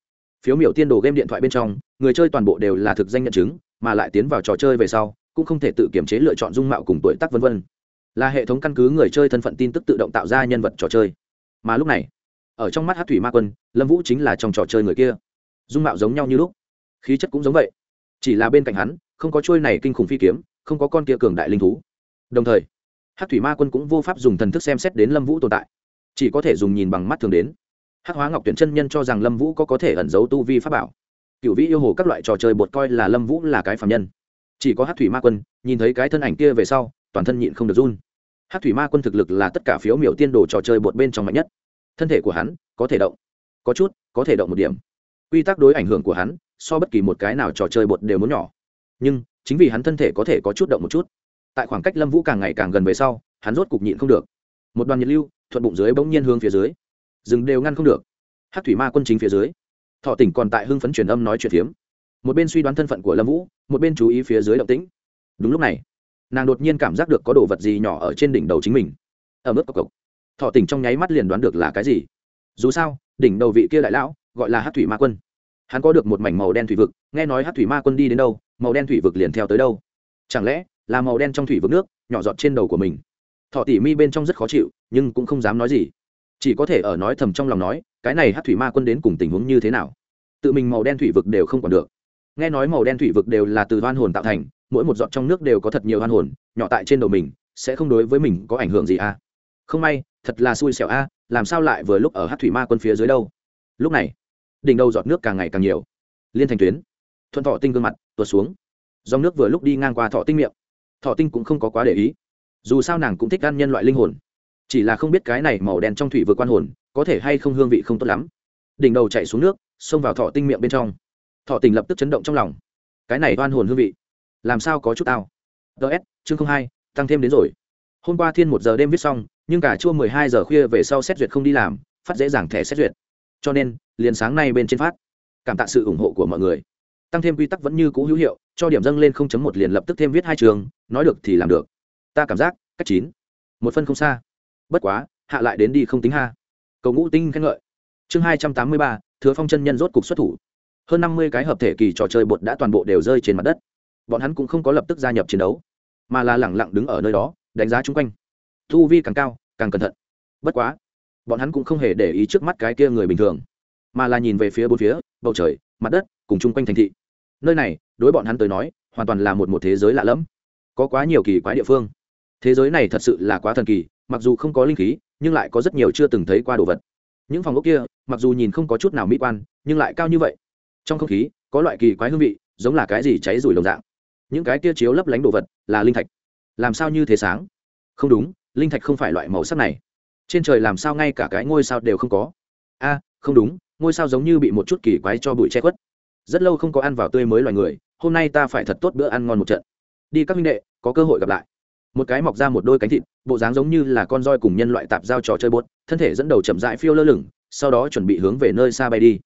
Phiếu miểu tiên đồ game điện thoại bên trong, người chơi toàn bộ đều là thực danh nhận chứng, mà lại tiến vào trò chơi về sau, cũng không thể tự kiểm chế lựa chọn dung mạo cùng tuổi tác vân vân. Là hệ thống căn cứ người chơi thân phận tin tức tự động tạo ra nhân vật trò chơi. Mà lúc này, ở trong mắt hát thủy ma quân, lâm vũ chính là trong trò chơi người kia. Dung mạo giống nhau như lúc. Khí chất cũng giống vậy. Chỉ là bên cạnh hắn, không có trôi này kinh khủng phi kiếm không có con kia cường đại linh thú. Đồng thời hát thủy ma quân cũng vô pháp dùng thần thức xem xét đến lâm vũ tồn tại, chỉ có thể dùng nhìn bằng mắt thường đến. Hát hóa ngọc tuyển chân nhân cho rằng lâm vũ có có thể ẩn giấu tu vi pháp bảo. Cựu vĩ yêu hồ các loại trò chơi bột coi là lâm vũ là cái phạm nhân. Chỉ có hát thủy ma quân, nhìn thấy cái thân ảnh kia về sau, toàn thân nhịn không được run. Hát thủy ma quân thực lực là tất cả phiếu miểu tiên đồ trò chơi bột bên trong mạnh nhất. Thân thể của hắn có thể động, có chút, có thể động một điểm. Quy tắc đối ảnh hưởng của hắn, so bất kỳ một cái nào trò chơi bột đều muốn nhỏ. Nhưng chính vì hắn thân thể có thể có chút động một chút. Tại khoảng cách lâm vũ càng ngày càng gần về sau, hắn rốt cục nhịn không được. Một đoàn nhiệt lưu, thuận bụng dưới bỗng nhiên hướng phía dưới. Rừng đều ngăn không được. Hát thủy ma quân chính phía dưới. Thọ tỉnh còn tại hưng phấn truyền âm nói chuyện phiếm. Một bên suy đoán thân phận của lâm vũ, một bên chú ý phía dưới động tĩnh. Đúng lúc này, nàng đột nhiên cảm giác được có đồ vật gì nhỏ ở trên đỉnh đầu chính mình. Ở mức cộc cộc. Thọ tỉnh trong nháy mắt liền đoán được là cái gì. Dù sao, đỉnh đầu vị kia đại lão, gọi là hát thủy ma quân. Hắn có được một mảnh màu đen thủy vực, nghe nói hát thủy ma quân đi đến đâu màu đen thủy vực liền theo tới đâu? Chẳng lẽ là màu đen trong thủy vực nước, nhỏ giọt trên đầu của mình? Thọ tỉ mi bên trong rất khó chịu, nhưng cũng không dám nói gì. Chỉ có thể ở nói thầm trong lòng nói, cái này hát thủy ma quân đến cùng tình huống như thế nào? Tự mình màu đen thủy vực đều không còn được. Nghe nói màu đen thủy vực đều là từ hoan hồn tạo thành, mỗi một giọt trong nước đều có thật nhiều hoan hồn, nhỏ tại trên đầu mình, sẽ không đối với mình có ảnh hưởng gì à? Không may, thật là xui xẻo a, làm sao lại vừa lúc ở hát thủy ma quân phía dưới đâu? Lúc này, đỉnh đầu giọt nước càng ngày càng nhiều. Liên thành tuyến thuận thọ tinh gương mặt, tuột xuống. Dòng nước vừa lúc đi ngang qua thọ tinh miệng. Thọ tinh cũng không có quá để ý. Dù sao nàng cũng thích ăn nhân loại linh hồn. Chỉ là không biết cái này màu đen trong thủy vừa quan hồn, có thể hay không hương vị không tốt lắm. Đỉnh đầu chạy xuống nước, xông vào thọ tinh miệng bên trong. Thọ tình lập tức chấn động trong lòng. Cái này oan hồn hương vị, làm sao có chút tao. Ts chương không hai, tăng thêm đến rồi. Hôm qua thiên một giờ đêm viết xong, nhưng cả chua mười hai giờ khuya về sau xét duyệt không đi làm, phát dễ dàng thẻ xét duyệt. Cho nên, liền sáng nay bên trên phát. Cảm tạ sự ủng hộ của mọi người tăng thêm quy tắc vẫn như cũ hữu hiệu, cho điểm dâng lên không chấm một liền lập tức thêm viết hai trường, nói được thì làm được. Ta cảm giác, cách chín. Một phân không xa. Bất quá, hạ lại đến đi không tính ha. Cầu ngũ tinh khen ngợi. Chương hai trăm tám mươi ba, thừa phong chân nhân rốt cục xuất thủ. Hơn năm mươi cái hợp thể kỳ trò chơi bột đã toàn bộ đều rơi trên mặt đất. Bọn hắn cũng không có lập tức gia nhập chiến đấu, mà là lẳng lặng đứng ở nơi đó, đánh giá chung quanh. Thu vi càng cao, càng cẩn thận. Bất quá, bọn hắn cũng không hề để ý trước mắt cái kia người bình thường, mà là nhìn về phía bốn phía, bầu trời, mặt đất cùng chung quanh thành thị. Nơi này, đối bọn hắn tới nói, hoàn toàn là một một thế giới lạ lẫm. Có quá nhiều kỳ quái địa phương. Thế giới này thật sự là quá thần kỳ, mặc dù không có linh khí, nhưng lại có rất nhiều chưa từng thấy qua đồ vật. Những phòng ốc kia, mặc dù nhìn không có chút nào mỹ quan, nhưng lại cao như vậy. Trong không khí, có loại kỳ quái hương vị, giống là cái gì cháy rủi đồng dạng. Những cái kia chiếu lấp lánh đồ vật, là linh thạch. Làm sao như thế sáng? Không đúng, linh thạch không phải loại màu sắc này. Trên trời làm sao ngay cả cái ngôi sao đều không có? A, không đúng, ngôi sao giống như bị một chút kỳ quái cho bụi che khuất rất lâu không có ăn vào tươi mới loài người, hôm nay ta phải thật tốt bữa ăn ngon một trận. Đi các minh đệ, có cơ hội gặp lại. Một cái mọc ra một đôi cánh thịt, bộ dáng giống như là con roi cùng nhân loại tạp giao trò chơi bốt thân thể dẫn đầu chậm rãi phiêu lơ lửng, sau đó chuẩn bị hướng về nơi xa bay đi.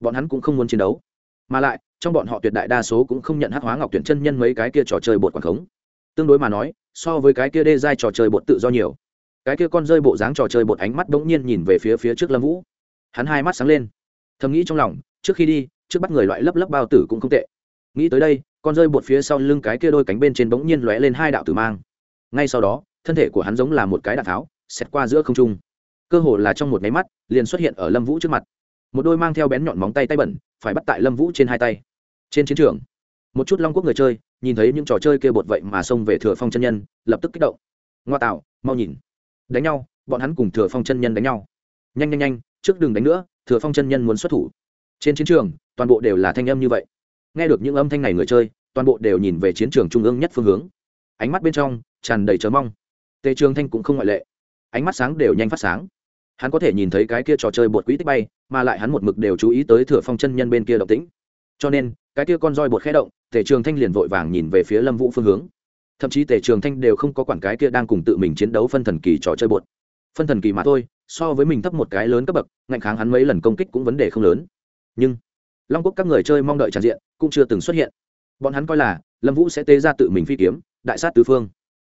Bọn hắn cũng không muốn chiến đấu. Mà lại, trong bọn họ tuyệt đại đa số cũng không nhận hắc hóa ngọc tuyển chân nhân mấy cái kia trò chơi bột quảng khống. Tương đối mà nói, so với cái kia đê giai trò chơi bột tự do nhiều. Cái kia con rơi bộ dáng trò chơi bột ánh mắt bỗng nhiên nhìn về phía phía trước lâm vũ. Hắn hai mắt sáng lên. Thầm nghĩ trong lòng, trước khi đi trước bắt người loại lấp lấp bao tử cũng không tệ. Nghĩ tới đây, con rơi bột phía sau lưng cái kia đôi cánh bên trên bỗng nhiên lóe lên hai đạo tử mang. Ngay sau đó, thân thể của hắn giống là một cái đạn tháo, xẹt qua giữa không trung. Cơ hồ là trong một máy mắt, liền xuất hiện ở lâm vũ trước mặt. Một đôi mang theo bén nhọn móng tay tay bẩn, phải bắt tại lâm vũ trên hai tay. Trên chiến trường, một chút long quốc người chơi, nhìn thấy những trò chơi kia bột vậy mà xông về thừa phong chân nhân, lập tức kích động. Ngoa tạo, mau nhìn. Đánh nhau, bọn hắn cùng thừa phong chân nhân đánh nhau. Nhanh nhanh nhanh, trước đừng đánh nữa, thừa phong chân nhân muốn xuất thủ trên chiến trường, toàn bộ đều là thanh âm như vậy. Nghe được những âm thanh này người chơi, toàn bộ đều nhìn về chiến trường trung ương nhất phương hướng. Ánh mắt bên trong tràn đầy chờ mong. Tề trường thanh cũng không ngoại lệ. Ánh mắt sáng đều nhanh phát sáng. Hắn có thể nhìn thấy cái kia trò chơi bột quỹ tích bay, mà lại hắn một mực đều chú ý tới thừa phong chân nhân bên kia động tĩnh. Cho nên, cái kia con roi bột khẽ động, tề trường thanh liền vội vàng nhìn về phía lâm vũ phương hướng. Thậm chí tề trường thanh đều không có quản cái kia đang cùng tự mình chiến đấu phân thần kỳ trò chơi bột. Phân thần kỳ mà thôi, so với mình thấp một cái lớn cấp bậc, ngạnh kháng hắn mấy lần công kích cũng vấn đề không lớn nhưng long quốc các người chơi mong đợi tràn diện cũng chưa từng xuất hiện bọn hắn coi là lâm vũ sẽ tê ra tự mình phi kiếm đại sát tứ phương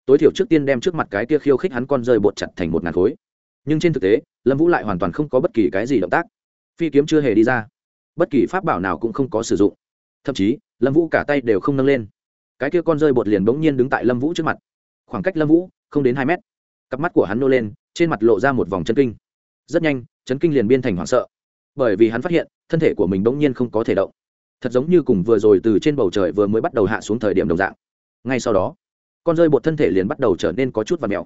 tối thiểu trước tiên đem trước mặt cái kia khiêu khích hắn con rơi bột chặt thành một ngàn khối nhưng trên thực tế lâm vũ lại hoàn toàn không có bất kỳ cái gì động tác phi kiếm chưa hề đi ra bất kỳ pháp bảo nào cũng không có sử dụng thậm chí lâm vũ cả tay đều không nâng lên cái kia con rơi bột liền bỗng nhiên đứng tại lâm vũ trước mặt khoảng cách lâm vũ không đến hai mét cặp mắt của hắn nô lên trên mặt lộ ra một vòng chân kinh rất nhanh chấn kinh liền biên thành hoảng sợ bởi vì hắn phát hiện thân thể của mình bỗng nhiên không có thể động. Thật giống như cùng vừa rồi từ trên bầu trời vừa mới bắt đầu hạ xuống thời điểm đồng dạng. Ngay sau đó, con rơi bột thân thể liền bắt đầu trở nên có chút và mèo.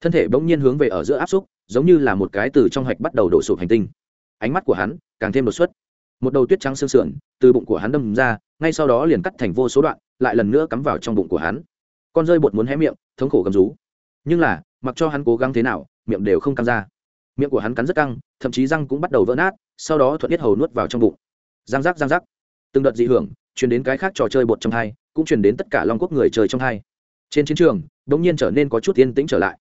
Thân thể bỗng nhiên hướng về ở giữa áp xúc, giống như là một cái từ trong hạch bắt đầu đổ sụp hành tinh. Ánh mắt của hắn càng thêm đột xuất. Một đầu tuyết trắng sương sườn từ bụng của hắn đâm ra, ngay sau đó liền cắt thành vô số đoạn, lại lần nữa cắm vào trong bụng của hắn. Con rơi bột muốn hé miệng, thống khổ gầm rú. Nhưng là, mặc cho hắn cố gắng thế nào, miệng đều không căng ra miệng của hắn cắn rất căng, thậm chí răng cũng bắt đầu vỡ nát, sau đó thuận tiết hầu nuốt vào trong bụng. Răng rác răng rác từng đợt dị hưởng chuyển đến cái khác trò chơi bột trong hai, cũng chuyển đến tất cả long quốc người chơi trong hai. Trên chiến trường đ ỗ n g nhiên trở nên có chút yên tĩnh trở lại.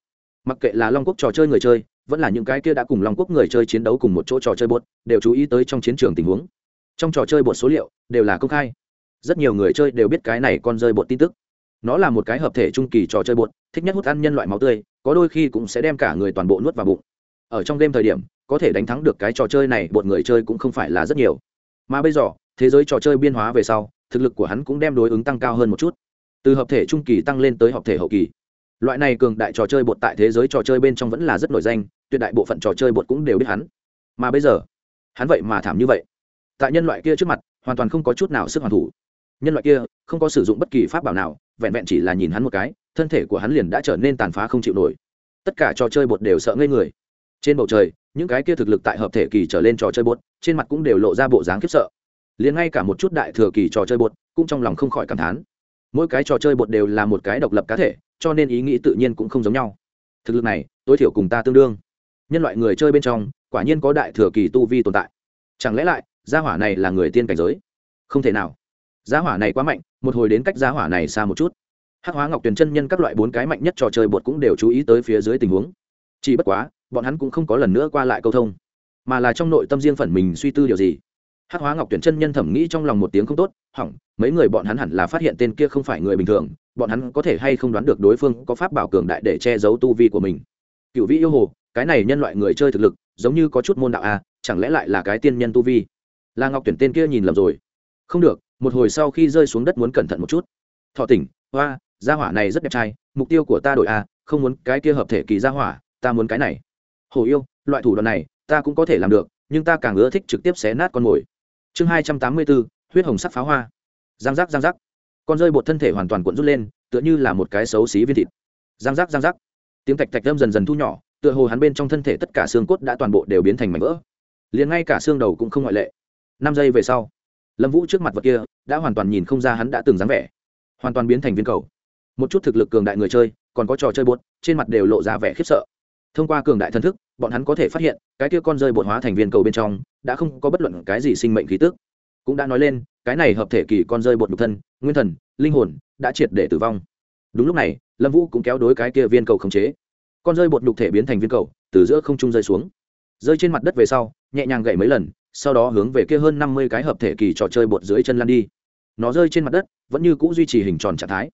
Mặc kệ là long quốc trò chơi người chơi, vẫn là những cái kia đã cùng long quốc người chơi chiến đấu cùng một chỗ trò chơi bột, đều chú ý tới trong chiến trường tình huống. Trong trò chơi bột số liệu, đều là công khai. Rất nhiều người chơi đều biết cái này con rơi bột tin tức. Nó là một cái hợp thể trung kỳ trò chơi bột, thích nhất hút ăn nhân loại máu tươi, có đôi khi cũng sẽ đem cả người toàn bộ nuốt vào bụng ở trong đêm thời điểm, có thể đánh thắng được cái trò chơi này, bọn người chơi cũng không phải là rất nhiều. Mà bây giờ, thế giới trò chơi biên hóa về sau, thực lực của hắn cũng đem đối ứng tăng cao hơn một chút. Từ hợp thể trung kỳ tăng lên tới hợp thể hậu kỳ. Loại này cường đại trò chơi bột tại thế giới trò chơi bên trong vẫn là rất nổi danh, tuyệt đại bộ phận trò chơi bột cũng đều biết hắn. Mà bây giờ, hắn vậy mà thảm như vậy. Tại nhân loại kia trước mặt, hoàn toàn không có chút nào sức hoàn thủ. Nhân loại kia, không có sử dụng bất kỳ pháp bảo nào, vẹn vẹn chỉ là nhìn hắn một cái, thân thể của hắn liền đã trở nên tàn phá không chịu nổi. Tất cả trò chơi bột đều sợ ngây người trên bầu trời, những cái kia thực lực tại hợp thể kỳ trở lên trò chơi bột trên mặt cũng đều lộ ra bộ dáng khiếp sợ. Liền ngay cả một chút đại thừa kỳ trò chơi bột cũng trong lòng không khỏi cảm thán. Mỗi cái trò chơi bột đều là một cái độc lập cá thể, cho nên ý nghĩ tự nhiên cũng không giống nhau. Thực lực này, tối thiểu cùng ta tương đương. Nhân loại người chơi bên trong, quả nhiên có đại thừa kỳ tu vi tồn tại. Chẳng lẽ lại, gia hỏa này là người tiên cảnh giới? Không thể nào. Gia hỏa này quá mạnh, một hồi đến cách gia hỏa này xa một chút. Hắc hóa ngọc tuyền chân nhân các loại bốn cái mạnh nhất trò chơi bột cũng đều chú ý tới phía dưới tình huống. Chỉ bất quá bọn hắn cũng không có lần nữa qua lại câu thông mà là trong nội tâm riêng phần mình suy tư điều gì. Hắc hóa ngọc tuyển chân nhân thẩm nghĩ trong lòng một tiếng không tốt hỏng mấy người bọn hắn hẳn là phát hiện tên kia không phải người bình thường bọn hắn có thể hay không đoán được đối phương có pháp bảo cường đại để che giấu tu vi của mình. Cựu vĩ yêu hồ cái này nhân loại người chơi thực lực giống như có chút môn đạo a à, chẳng lẽ lại là cái tiên nhân tu vi? Là ngọc tuyển tên kia nhìn lầm rồi. Không được một hồi sau khi rơi xuống đất muốn cẩn thận một chút. Thọ tỉnh hoa gia hỏa này rất đẹp trai mục tiêu của ta đổi a không muốn cái kia hợp thể kỳ gia hỏa ta muốn cái này hồ yêu, loại thủ đoạn này, ta cũng có thể làm được, nhưng ta càng ưa thích trực tiếp xé nát con mồi. Chương hai trăm tám mươi bốn huyết hồng sắc pháo hoa. Giang giác giang giác. Con rơi bột thân thể hoàn toàn cuộn rút lên, tựa như là một cái xấu xí viên thịt. Giang giác giang giác. Tiếng tạch tạch lâm dần dần thu nhỏ, tựa hồ hắn bên trong thân thể tất cả xương cốt đã toàn bộ đều biến thành mảnh vỡ. Liền ngay cả xương đầu cũng không ngoại lệ. Năm giây về sau, lâm vũ trước mặt vật kia đã hoàn toàn nhìn không ra hắn đã từng dáng vẻ. Hoàn toàn biến thành viên cầu. Một chút thực lực cường đại người chơi, còn có trò chơi bột, trên mặt đều lộ ra vẻ khiếp sợ thông qua cường đại thân thức, bọn hắn có thể phát hiện, cái kia con rơi bột hóa thành viên cầu bên trong, đã không có bất luận cái gì sinh mệnh khí tức. Cũng đã nói lên, cái này hợp thể kỳ con rơi bột nhục thân, nguyên thần, linh hồn, đã triệt để tử vong. Đúng lúc này, lâm vũ cũng kéo đối cái kia viên cầu khống chế. Con rơi bột nhục thể biến thành viên cầu, từ giữa không trung rơi xuống. Rơi trên mặt đất về sau, nhẹ nhàng gậy mấy lần, sau đó hướng về kia hơn năm mươi cái hợp thể kỳ trò chơi bột dưới chân lăn đi. Nó rơi trên mặt đất, vẫn như c ũ duy trì hình tròn trạng thái.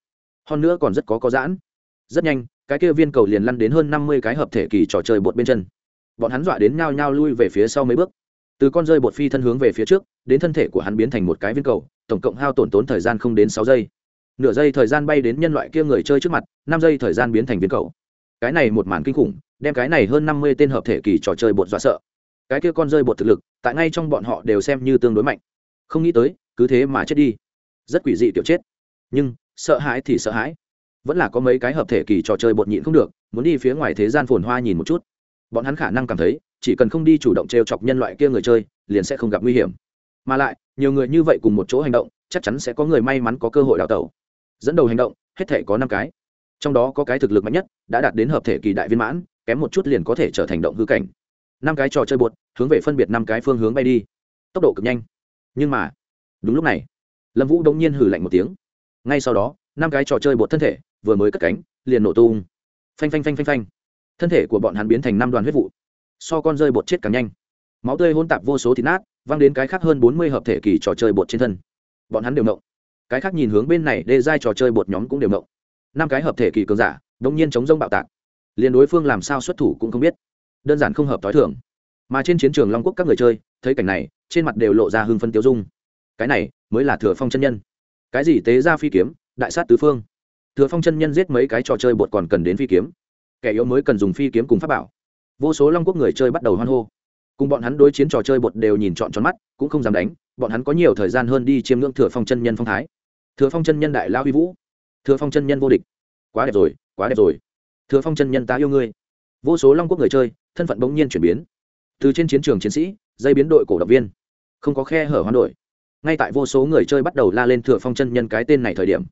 Hơn nữa còn rất có có giãn. Rất nhanh cái kia viên cầu liền lăn đến hơn năm mươi cái hợp thể kỳ trò chơi bột bên chân. Bọn hắn dọa đến nhao nhao lui về phía sau mấy bước. Từ con rơi bột phi thân hướng về phía trước, đến thân thể của hắn biến thành một cái viên cầu, tổng cộng hao tổn tốn thời gian không đến sáu giây. Nửa giây thời gian bay đến nhân loại kia người chơi trước mặt, năm giây thời gian biến thành viên cầu. Cái này một màn kinh khủng, đem cái này hơn năm mươi tên hợp thể kỳ trò chơi bột dọa sợ. Cái kia con rơi bột thực lực, tại ngay trong bọn họ đều xem như tương đối mạnh. Không nghĩ tới, cứ thế mà chết đi. Rất quỷ dị tiểu chết. Nhưng, sợ hãi thì sợ hãi vẫn là có mấy cái hợp thể kỳ trò chơi bột nhịn không được, muốn đi phía ngoài thế gian phồn hoa nhìn một chút. Bọn hắn khả năng cảm thấy, chỉ cần không đi chủ động t r e o chọc nhân loại kia người chơi, liền sẽ không gặp nguy hiểm. Mà lại, nhiều người như vậy cùng một chỗ hành động, chắc chắn sẽ có người may mắn có cơ hội đào tẩu. Dẫn đầu hành động, hết thể có năm cái. Trong đó có cái thực lực mạnh nhất, đã đạt đến hợp thể kỳ đại viên mãn, kém một chút liền có thể trở thành động hư cảnh. Năm cái trò chơi bột, hướng về phân biệt năm cái phương hướng bay đi. Tốc độ cực nhanh. Nhưng mà, đúng lúc này, lâm vũ đông nhiên hử lạnh một tiếng. Ngay sau đó, năm cái trò chơi bột thân thể vừa mới cất cánh, liền nổ tung. Phanh phanh phanh phanh phanh. Thân thể của bọn hắn biến thành năm đoàn huyết vụ. So con rơi bột chết càng nhanh. Máu tươi hôn tạp vô số thịt nát, văng đến cái khác hơn bốn mươi hợp thể kỳ trò chơi bột trên thân. Bọn hắn đều mộng cái khác nhìn hướng bên này, đê giai trò chơi bột nhóm cũng đều mộng năm cái hợp thể kỳ cường giả, đống nhiên chống rông bạo tạc. Liền đối phương làm sao xuất thủ cũng không biết. Đơn giản không hợp t h i thường. Mà trên chiến trường long quốc các người chơi, thấy cảnh này, trên mặt đều lộ ra hưng phân tiêu dung. Cái này mới là thừa phong chân nhân. Cái gì tế ra phi kiếm, đại sát tứ phương? Thừa phong chân nhân giết mấy cái trò chơi bột còn cần đến phi kiếm. Kẻ yếu mới cần dùng phi kiếm cùng pháp bảo. Vô số long quốc người chơi bắt đầu hoan hô. Cùng bọn hắn đối chiến trò chơi bột đều nhìn trọn tròn mắt, cũng không dám đánh, bọn hắn có nhiều thời gian hơn đi chiêm ngưỡng thừa phong chân nhân phong thái. Thừa phong chân nhân đại lao huy vũ. Thừa phong chân nhân vô địch. Quá đẹp rồi, quá đẹp rồi. Thừa phong chân nhân ta yêu ngươi. Vô số long quốc người chơi, thân phận bỗng nhiên chuyển biến. Từ trên chiến trường chiến sĩ, dây biến đội cổ động viên. Không có khe hở hoán đổi. Ngay tại vô số người chơi bắt đầu la lên thừa phong chân nhân cái tên này thời điểm.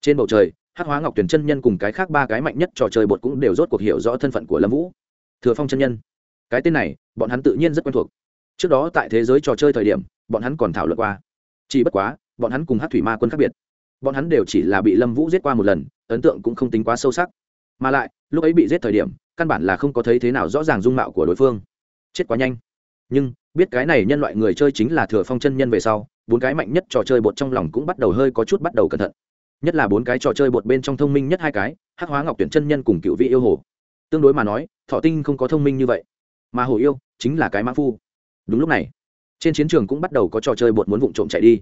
Trên bầu trời hát hóa ngọc tuyển chân nhân cùng cái khác ba cái mạnh nhất trò chơi bột cũng đều rốt cuộc hiểu rõ thân phận của lâm vũ. Thừa phong chân nhân. Cái tên này, bọn hắn tự nhiên rất quen thuộc. Trước đó tại thế giới trò chơi thời điểm, bọn hắn còn thảo luận qua. Chỉ bất quá, bọn hắn cùng hát thủy ma quân khác biệt. Bọn hắn đều chỉ là bị lâm vũ giết qua một lần, ấn tượng cũng không tính quá sâu sắc. Mà lại, lúc ấy bị giết thời điểm, căn bản là không có thấy thế nào rõ ràng dung mạo của đối phương. Chết quá nhanh. Nhưng, biết cái này nhân loại người chơi chính là thừa phong chân nhân về sau, bốn cái mạnh nhất trò chơi bột trong lòng cũng bắt đầu hơi có chút bắt đầu cẩn thận nhất là bốn cái trò chơi bột bên trong thông minh nhất hai cái, hắc hóa ngọc tuyển chân nhân cùng cựu vị yêu hồ. Tương đối mà nói, thọ tinh không có thông minh như vậy, mà hồ yêu chính là cái mã phu. Đúng lúc này, trên chiến trường cũng bắt đầu có trò chơi bột muốn vụng trộm chạy đi.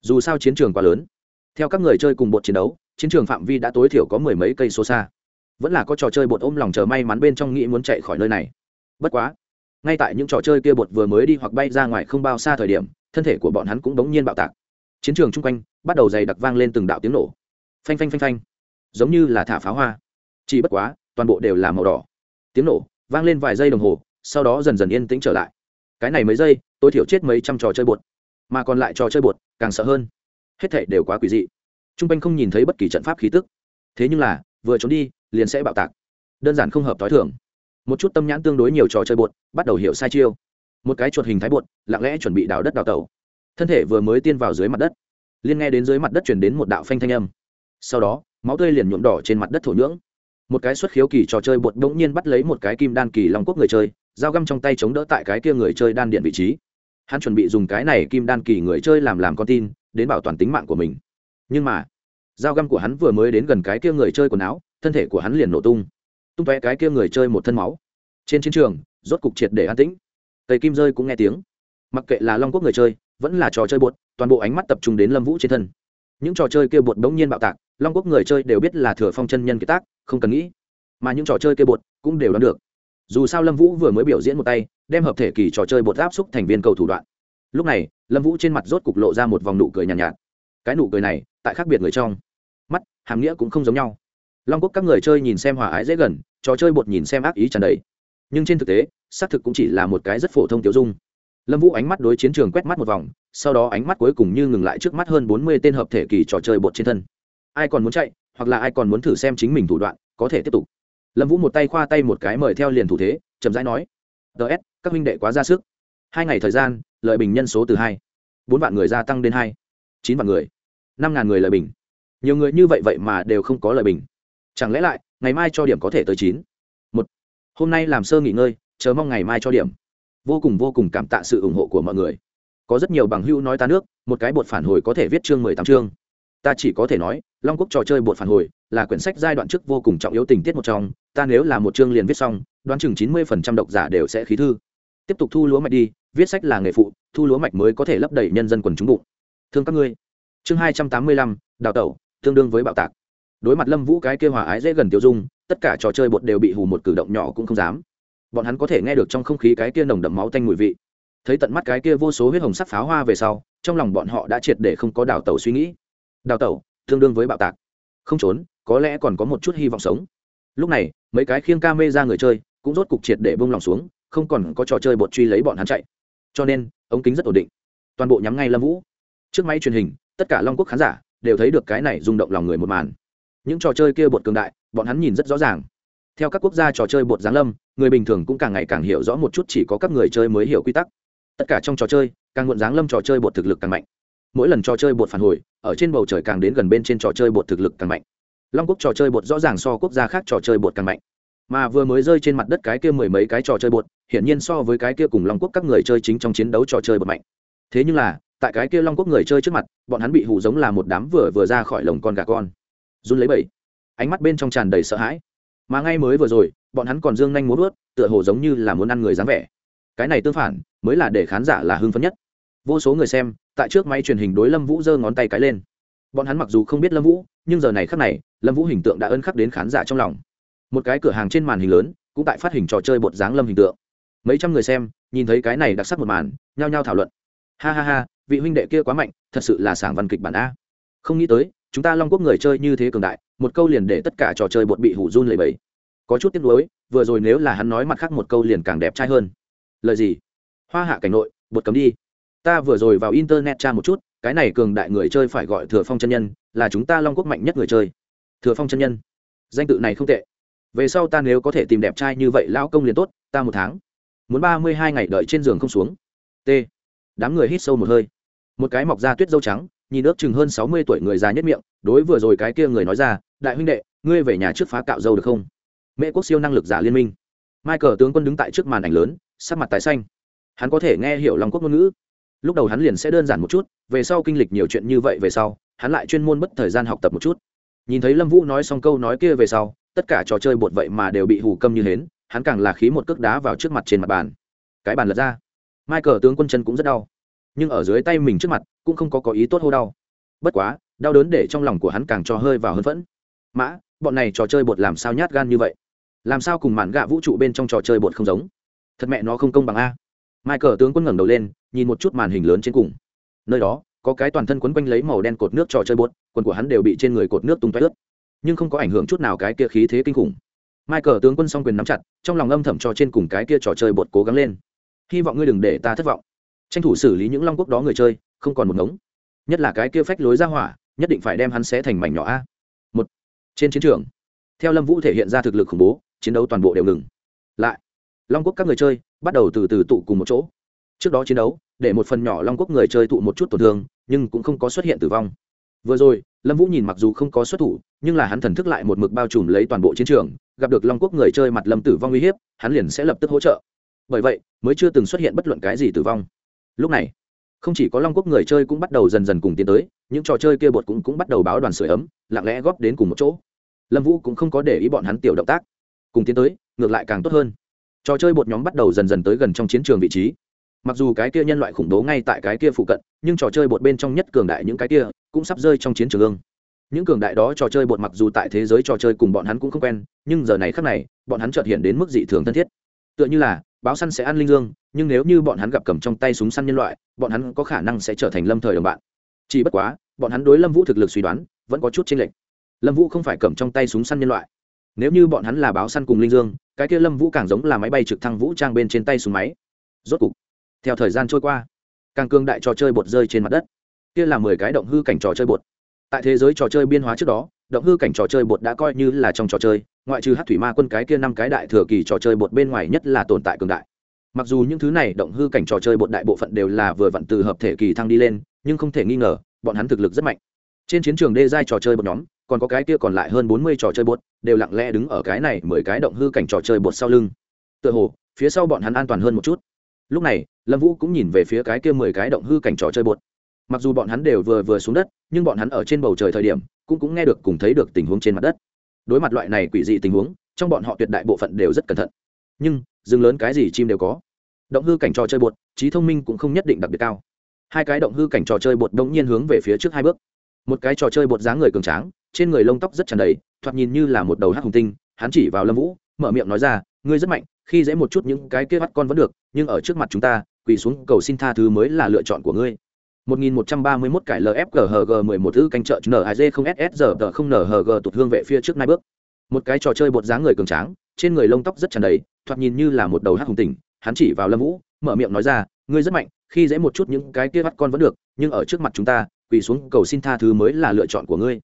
Dù sao chiến trường quá lớn, theo các người chơi cùng bột chiến đấu, chiến trường phạm vi đã tối thiểu có mười mấy cây số xa. Vẫn là có trò chơi bột ôm lòng chờ may mắn bên trong nghĩ muốn chạy khỏi nơi này. Bất quá, ngay tại những trò chơi kia bột vừa mới đi hoặc bay ra ngoài không bao xa thời điểm, thân thể của bọn hắn cũng bỗng nhiên bạo tạc. Chiến trường chung quanh bắt đầu dày đặc vang lên từng đạo tiếng nổ phanh phanh phanh phanh. Giống như là thả pháo hoa. Chỉ bất quá, toàn bộ đều là màu đỏ. Tiếng nổ vang lên vài giây đồng hồ, sau đó dần dần yên tĩnh trở lại. Cái này mấy giây tôi thiểu chết mấy trăm trò chơi bột. Mà còn lại trò chơi bột, càng sợ hơn. Hết thể đều quá quỷ dị. T r u n g quanh không nhìn thấy bất kỳ trận pháp khí tức. Thế nhưng là, vừa trốn đi, liền sẽ bạo tạc. Đơn giản không hợp t h o i thưởng một chút tâm nhãn tương đối nhiều trò chơi bột, bắt đầu hiểu sai chiêu. Một cái chuột hình thái bột, lặng lẽ chuẩn bị đào đất đào tẩu. Thân thể vừa mới tiên vào dưới mặt đất. Liên nghe đến dưới mặt đất chuyển đến một đạo phanh thanh âm sau đó, máu tươi liền nhuộm đỏ trên mặt đất thổ nhưỡng. Một cái xuất khiếu kỳ trò chơi bột đ ỗ n g nhiên bắt lấy một cái kim đan kỳ long quốc người chơi, dao găm trong tay chống đỡ tại cái kia người chơi đan điện vị trí. Hắn chuẩn bị dùng cái này kim đan kỳ người chơi làm làm con tin, đến bảo toàn tính mạng của mình. Nhưng mà, dao găm của hắn vừa mới đến gần cái kia người chơi quần áo, thân thể của hắn liền nổ tung. Tung tóe cái kia người chơi một thân máu. Trên chiến trường, rốt cục triệt để an tĩnh. Tây kim rơi cũng nghe tiếng. Mặc kệ là long quốc người chơi, vẫn là trò chơi bột, toàn bộ ánh mắt tập trung đến lâm vũ trên thân những trò chơi kia bột bỗng nhiên bạo tạc long quốc người chơi đều biết là thừa phong chân nhân kiệt tác không cần nghĩ. Mà những trò chơi kia bột cũng đều đoán được. Dù sao lâm vũ vừa mới biểu diễn một tay đem hợp thể kỳ trò chơi bột áp xúc thành viên cầu thủ đoạn. Lúc này lâm vũ trên mặt rốt cục lộ ra một vòng nụ cười nhàn nhạt, nhạt. Cái nụ cười này tại khác biệt người trong mắt hàm nghĩa cũng không giống nhau. Long quốc các người chơi nhìn xem hòa ái dễ gần trò chơi bột nhìn xem ác ý tràn đầy. Nhưng trên thực tế xác thực cũng chỉ là một cái rất phổ thông tiểu dung lâm vũ ánh mắt đối chiến trường quét mắt một vòng, sau đó ánh mắt cuối cùng như ngừng lại trước mắt hơn bốn mươi tên hợp thể kỳ trò chơi bột trên thân. Ai còn muốn chạy, hoặc là ai còn muốn thử xem chính mình thủ đoạn, có thể tiếp tục. Lâm vũ một tay khoa tay một cái mời theo liền thủ thế, chậm rãi nói ts các huynh đệ quá ra sức. Hai ngày thời gian, lợi bình nhân số từ hai. Bốn vạn người gia tăng đến hai. Chín vạn người. Năm ngàn người lợi bình. Nhiều người như vậy vậy mà đều không có lợi bình. Chẳng lẽ lại, ngày mai cho điểm có thể tới chín? Một. Hôm nay làm sơ nghỉ ngơi, chờ mong ngày mai cho điểm vô cùng vô cùng cảm tạ sự ủng hộ của mọi người. Có rất nhiều bằng hữu nói ta nước, một cái bột phản hồi có thể viết chương mười tám chương. Ta chỉ có thể nói, long quốc trò chơi bột phản hồi là quyển sách giai đoạn trước vô cùng trọng yếu tình tiết một trong. Ta nếu là một chương liền viết xong, đoán chừng chín mươi phần trăm độc giả đều sẽ khí thư. Tiếp tục thu lúa mạch đi, viết sách là nghề phụ, thu lúa mạch mới có thể lấp đầy nhân dân quần chúng bụng. Thương các ngươi. Chương hai trăm tám mươi lăm, đào tẩu, tương đương với bạo tạc. Đối mặt lâm vũ cái kêu hòa ái dễ gần tiêu dung, tất cả trò chơi bột đều bị hù một cử động nhỏ cũng không dám bọn hắn có thể nghe được trong không khí cái kia nồng đậm máu tanh mùi vị. Thấy tận mắt cái kia vô số huyết hồng sắc pháo hoa về sau, trong lòng bọn họ đã triệt để không có đào tẩu suy nghĩ. Đào tẩu, tương đương với bạo tạc. Không trốn, có lẽ còn có một chút hy vọng sống. Lúc này, mấy cái khiêng ca mê ra người chơi cũng rốt cục triệt để bông lòng xuống, không còn có trò chơi bột truy lấy bọn hắn chạy. Cho nên, ống kính rất ổn định. Toàn bộ nhắm ngay lâm vũ. Trước máy truyền hình, tất cả long quốc khán giả đều thấy được cái này rung động lòng người một màn. Những trò chơi kia bột cường đại, bọn hắn nhìn rất rõ ràng theo các quốc gia trò chơi bột giáng lâm, người bình thường cũng càng ngày càng hiểu rõ một chút chỉ có các người chơi mới hiểu quy tắc. Tất cả trong trò chơi, càng muộn giáng lâm trò chơi bột thực lực càng mạnh. Mỗi lần trò chơi bột phản hồi, ở trên bầu trời càng đến gần bên trên trò chơi bột thực lực càng mạnh. Long quốc trò chơi bột rõ ràng so quốc gia khác trò chơi bột càng mạnh. Mà vừa mới rơi trên mặt đất cái kia mười mấy cái trò chơi bột, hiển nhiên so với cái kia cùng long quốc các người chơi chính trong chiến đấu trò chơi bột mạnh. Thế nhưng là, tại cái kia long quốc người chơi trước mặt, bọn hắn bị hù giống là một đám vừa vừa ra khỏi lồng con gà con. Run lấy bẩy ánh mắt bên trong tràn đầy sợ hãi mà ngay mới vừa rồi, bọn hắn còn dương nhanh muốn vớt tựa hồ giống như là muốn ăn người dáng vẻ. Cái này tương phản, mới là để khán giả là hưng phấn nhất. Vô số người xem, tại trước máy truyền hình đối lâm vũ giơ ngón tay cái lên. Bọn hắn mặc dù không biết lâm vũ, nhưng giờ này khắc này, lâm vũ hình tượng đã ân khắc đến khán giả trong lòng. Một cái cửa hàng trên màn hình lớn, cũng tại phát hình trò chơi bột dáng lâm hình tượng. Mấy trăm người xem, nhìn thấy cái này đặc sắc một màn, nhao nhao thảo luận. Ha ha ha, vị huynh đệ kia quá mạnh, thật sự là sảng văn kịch bản a. Không nghĩ tới chúng ta long quốc người chơi như thế cường đại, một câu liền để tất cả trò chơi bột bị hủ run lầy bẫy có chút tiếc nuối, vừa rồi nếu là hắn nói mặt khác một câu liền càng đẹp trai hơn. Lời gì? Hoa hạ cảnh nội, bột cấm đi. Ta vừa rồi vào internet tra một chút, cái này cường đại người chơi phải gọi thừa phong chân nhân, là chúng ta long quốc mạnh nhất người chơi. Thừa phong chân nhân. Danh tự này không tệ. Về sau ta nếu có thể tìm đẹp trai như vậy lao công liền tốt, ta một tháng. Muốn ba mươi hai ngày đợi trên giường không xuống. T. Đám người hít sâu một hơi. Một cái mọc da tuyết dâu trắng nhìn ước chừng hơn sáu mươi tuổi người già nhất miệng, đối vừa rồi cái kia người nói ra, đại huynh đệ, ngươi về nhà trước phá cạo dâu được không? Mễ quốc siêu năng lực giả liên minh. Michael tướng quân đứng tại trước màn ảnh lớn, sắc mặt tái xanh. Hắn có thể nghe hiểu lòng quốc ngôn ngữ. Lúc đầu hắn liền sẽ đơn giản một chút, về sau kinh lịch nhiều chuyện như vậy về sau, hắn lại chuyên môn mất thời gian học tập một chút. Nhìn thấy lâm vũ nói xong câu nói kia về sau, tất cả trò chơi bột vậy mà đều bị hù câm như hến, hắn càng là khí một cước đá vào trước mặt trên mặt bàn. Cái bàn lật ra. Michael tướng quân chân cũng rất đau nhưng ở dưới tay mình trước mặt cũng không có có ý tốt hô đau. Bất quá, đau đớn để trong lòng của hắn càng cho hơi vào hơn phẫn mã, bọn này trò chơi bột làm sao nhát gan như vậy? Làm sao cùng mạn gạ vũ trụ bên trong trò chơi bột không giống? Thật mẹ nó không công bằng a. Michael tướng quân ngẩng đầu lên, nhìn một chút màn hình lớn trên cùng. Nơi đó, có cái toàn thân quấn quanh lấy màu đen cột nước trò chơi bột, quần của hắn đều bị trên người cột nước tung tóe ướt. Nhưng không có ảnh hưởng chút nào cái kia khí thế kinh khủng. Michael tướng quân song quyền nắm chặt, trong lòng âm thầm cho trên cùng cái kia trò chơi bột cố gắng lên. Hy vọng ngươi đừng để ta thất vọng tranh thủ xử lý những long quốc đó người chơi, không còn một ngống. Nhất là cái kia phách lối ra hỏa, nhất định phải đem hắn xé thành mảnh nhỏ a. Một, trên chiến trường, theo lâm vũ thể hiện ra thực lực khủng bố, chiến đấu toàn bộ đều ngừng. Lại, long quốc các người chơi, bắt đầu từ từ tụ cùng một chỗ. Trước đó chiến đấu, để một phần nhỏ long quốc người chơi tụ một chút tổn thương, nhưng cũng không có xuất hiện tử vong. Vừa rồi, lâm vũ nhìn mặc dù không có xuất thủ, nhưng là hắn thần thức lại một mực bao trùm lấy toàn bộ chiến trường, gặp được long quốc người chơi mặt lâm tử vong uy hiếp, hắn liền sẽ lập tức hỗ trợ. Bởi vậy, mới chưa từng xuất hiện bất luận cái gì tử vong lúc này không chỉ có long quốc người chơi cũng bắt đầu dần dần cùng tiến tới những trò chơi kia bột cũng, cũng bắt đầu báo đoàn sửa ấm lặng lẽ góp đến cùng một chỗ. Lâm vũ cũng không có để ý bọn hắn tiểu động tác. Cùng tiến tới ngược lại càng tốt hơn. Trò chơi bột nhóm bắt đầu dần dần tới gần trong chiến trường vị trí. Mặc dù cái kia nhân loại khủng bố ngay tại cái kia phụ cận nhưng trò chơi bột bên trong nhất cường đại những cái kia cũng sắp rơi trong chiến trường ương. Những cường đại đó trò chơi bột mặc dù tại thế giới trò chơi cùng bọn hắn cũng không quen nhưng giờ này khác này bọn hắn trợt hiện đến mức dị thường thân thiết tựa như là, báo săn sẽ ăn linh dương, nhưng nếu như bọn hắn gặp cầm trong tay súng săn nhân loại, bọn hắn có khả năng sẽ trở thành lâm thời đồng bạn. Chỉ bất quá, bọn hắn đối lâm vũ thực lực suy đoán, vẫn có chút chênh lệch. Lâm vũ không phải cầm trong tay súng săn nhân loại. Nếu như bọn hắn là báo săn cùng linh dương, cái kia lâm vũ càng giống là máy bay trực thăng vũ trang bên trên tay súng máy. Rốt cục, theo thời gian trôi qua, càng cương đại trò chơi bột rơi trên mặt đất. Kia là mười cái động hư cảnh trò chơi bột. Tại thế giới trò chơi biên hóa trước đó, động hư cảnh trò chơi bột đã coi như là trong trò chơi ngoại trừ hát thủy ma quân cái kia năm cái đại thừa kỳ trò chơi bột bên ngoài nhất là tồn tại cường đại. Mặc dù những thứ này động hư cảnh trò chơi bột đại bộ phận đều là vừa vặn từ hợp thể kỳ thăng đi lên, nhưng không thể nghi ngờ, bọn hắn thực lực rất mạnh. Trên chiến trường đê giai trò chơi bột nhóm, còn có cái kia còn lại hơn bốn mươi trò chơi bột, đều lặng lẽ đứng ở cái này mười cái động hư cảnh trò chơi bột sau lưng. Tựa hồ, phía sau bọn hắn an toàn hơn một chút. Lúc này, lâm vũ cũng nhìn về phía cái kia mười cái động hư cảnh trò chơi bột. Mặc dù bọn hắn đều vừa vừa xuống đất, nhưng bọn hắn ở trên bầu trời thời điểm, cũng cũng nghe được cùng thấy được tình huống trên mặt đất đối mặt loại này quỷ dị tình huống, trong bọn họ tuyệt đại bộ phận đều rất cẩn thận. Nhưng, rừng lớn cái gì chim đều có. Động hư cảnh trò chơi bột, trí thông minh cũng không nhất định đặc biệt cao. Hai cái động hư cảnh trò chơi bột đông nhiên hướng về phía trước hai bước. Một cái trò chơi bột dáng người cường tráng, trên người lông tóc rất tràn đầy, thoạt nhìn như là một đầu hát hùng tinh, hắn chỉ vào lâm vũ, mở miệng nói ra, ngươi rất mạnh, khi dễ một chút những cái kia bắt con vẫn được, nhưng ở trước mặt chúng ta, quỳ xuống cầu xin tha thứ mới là lựa chọn của ngươi. 1131 cải LFGHG 11 thứ canh trợ NAZ không SSR không NHG tụt hương vệ phía trước hai bước. Một cái trò chơi bột dáng người cường tráng, trên người lông tóc rất tràn đầy, thoạt nhìn như là một đầu hắc hùng tỉnh, hắn chỉ vào Lâm Vũ, mở miệng nói ra, ngươi rất mạnh, khi dễ một chút những cái kia bắt con vẫn được, nhưng ở trước mặt chúng ta, quỳ xuống cầu xin tha thứ mới là lựa chọn của ngươi.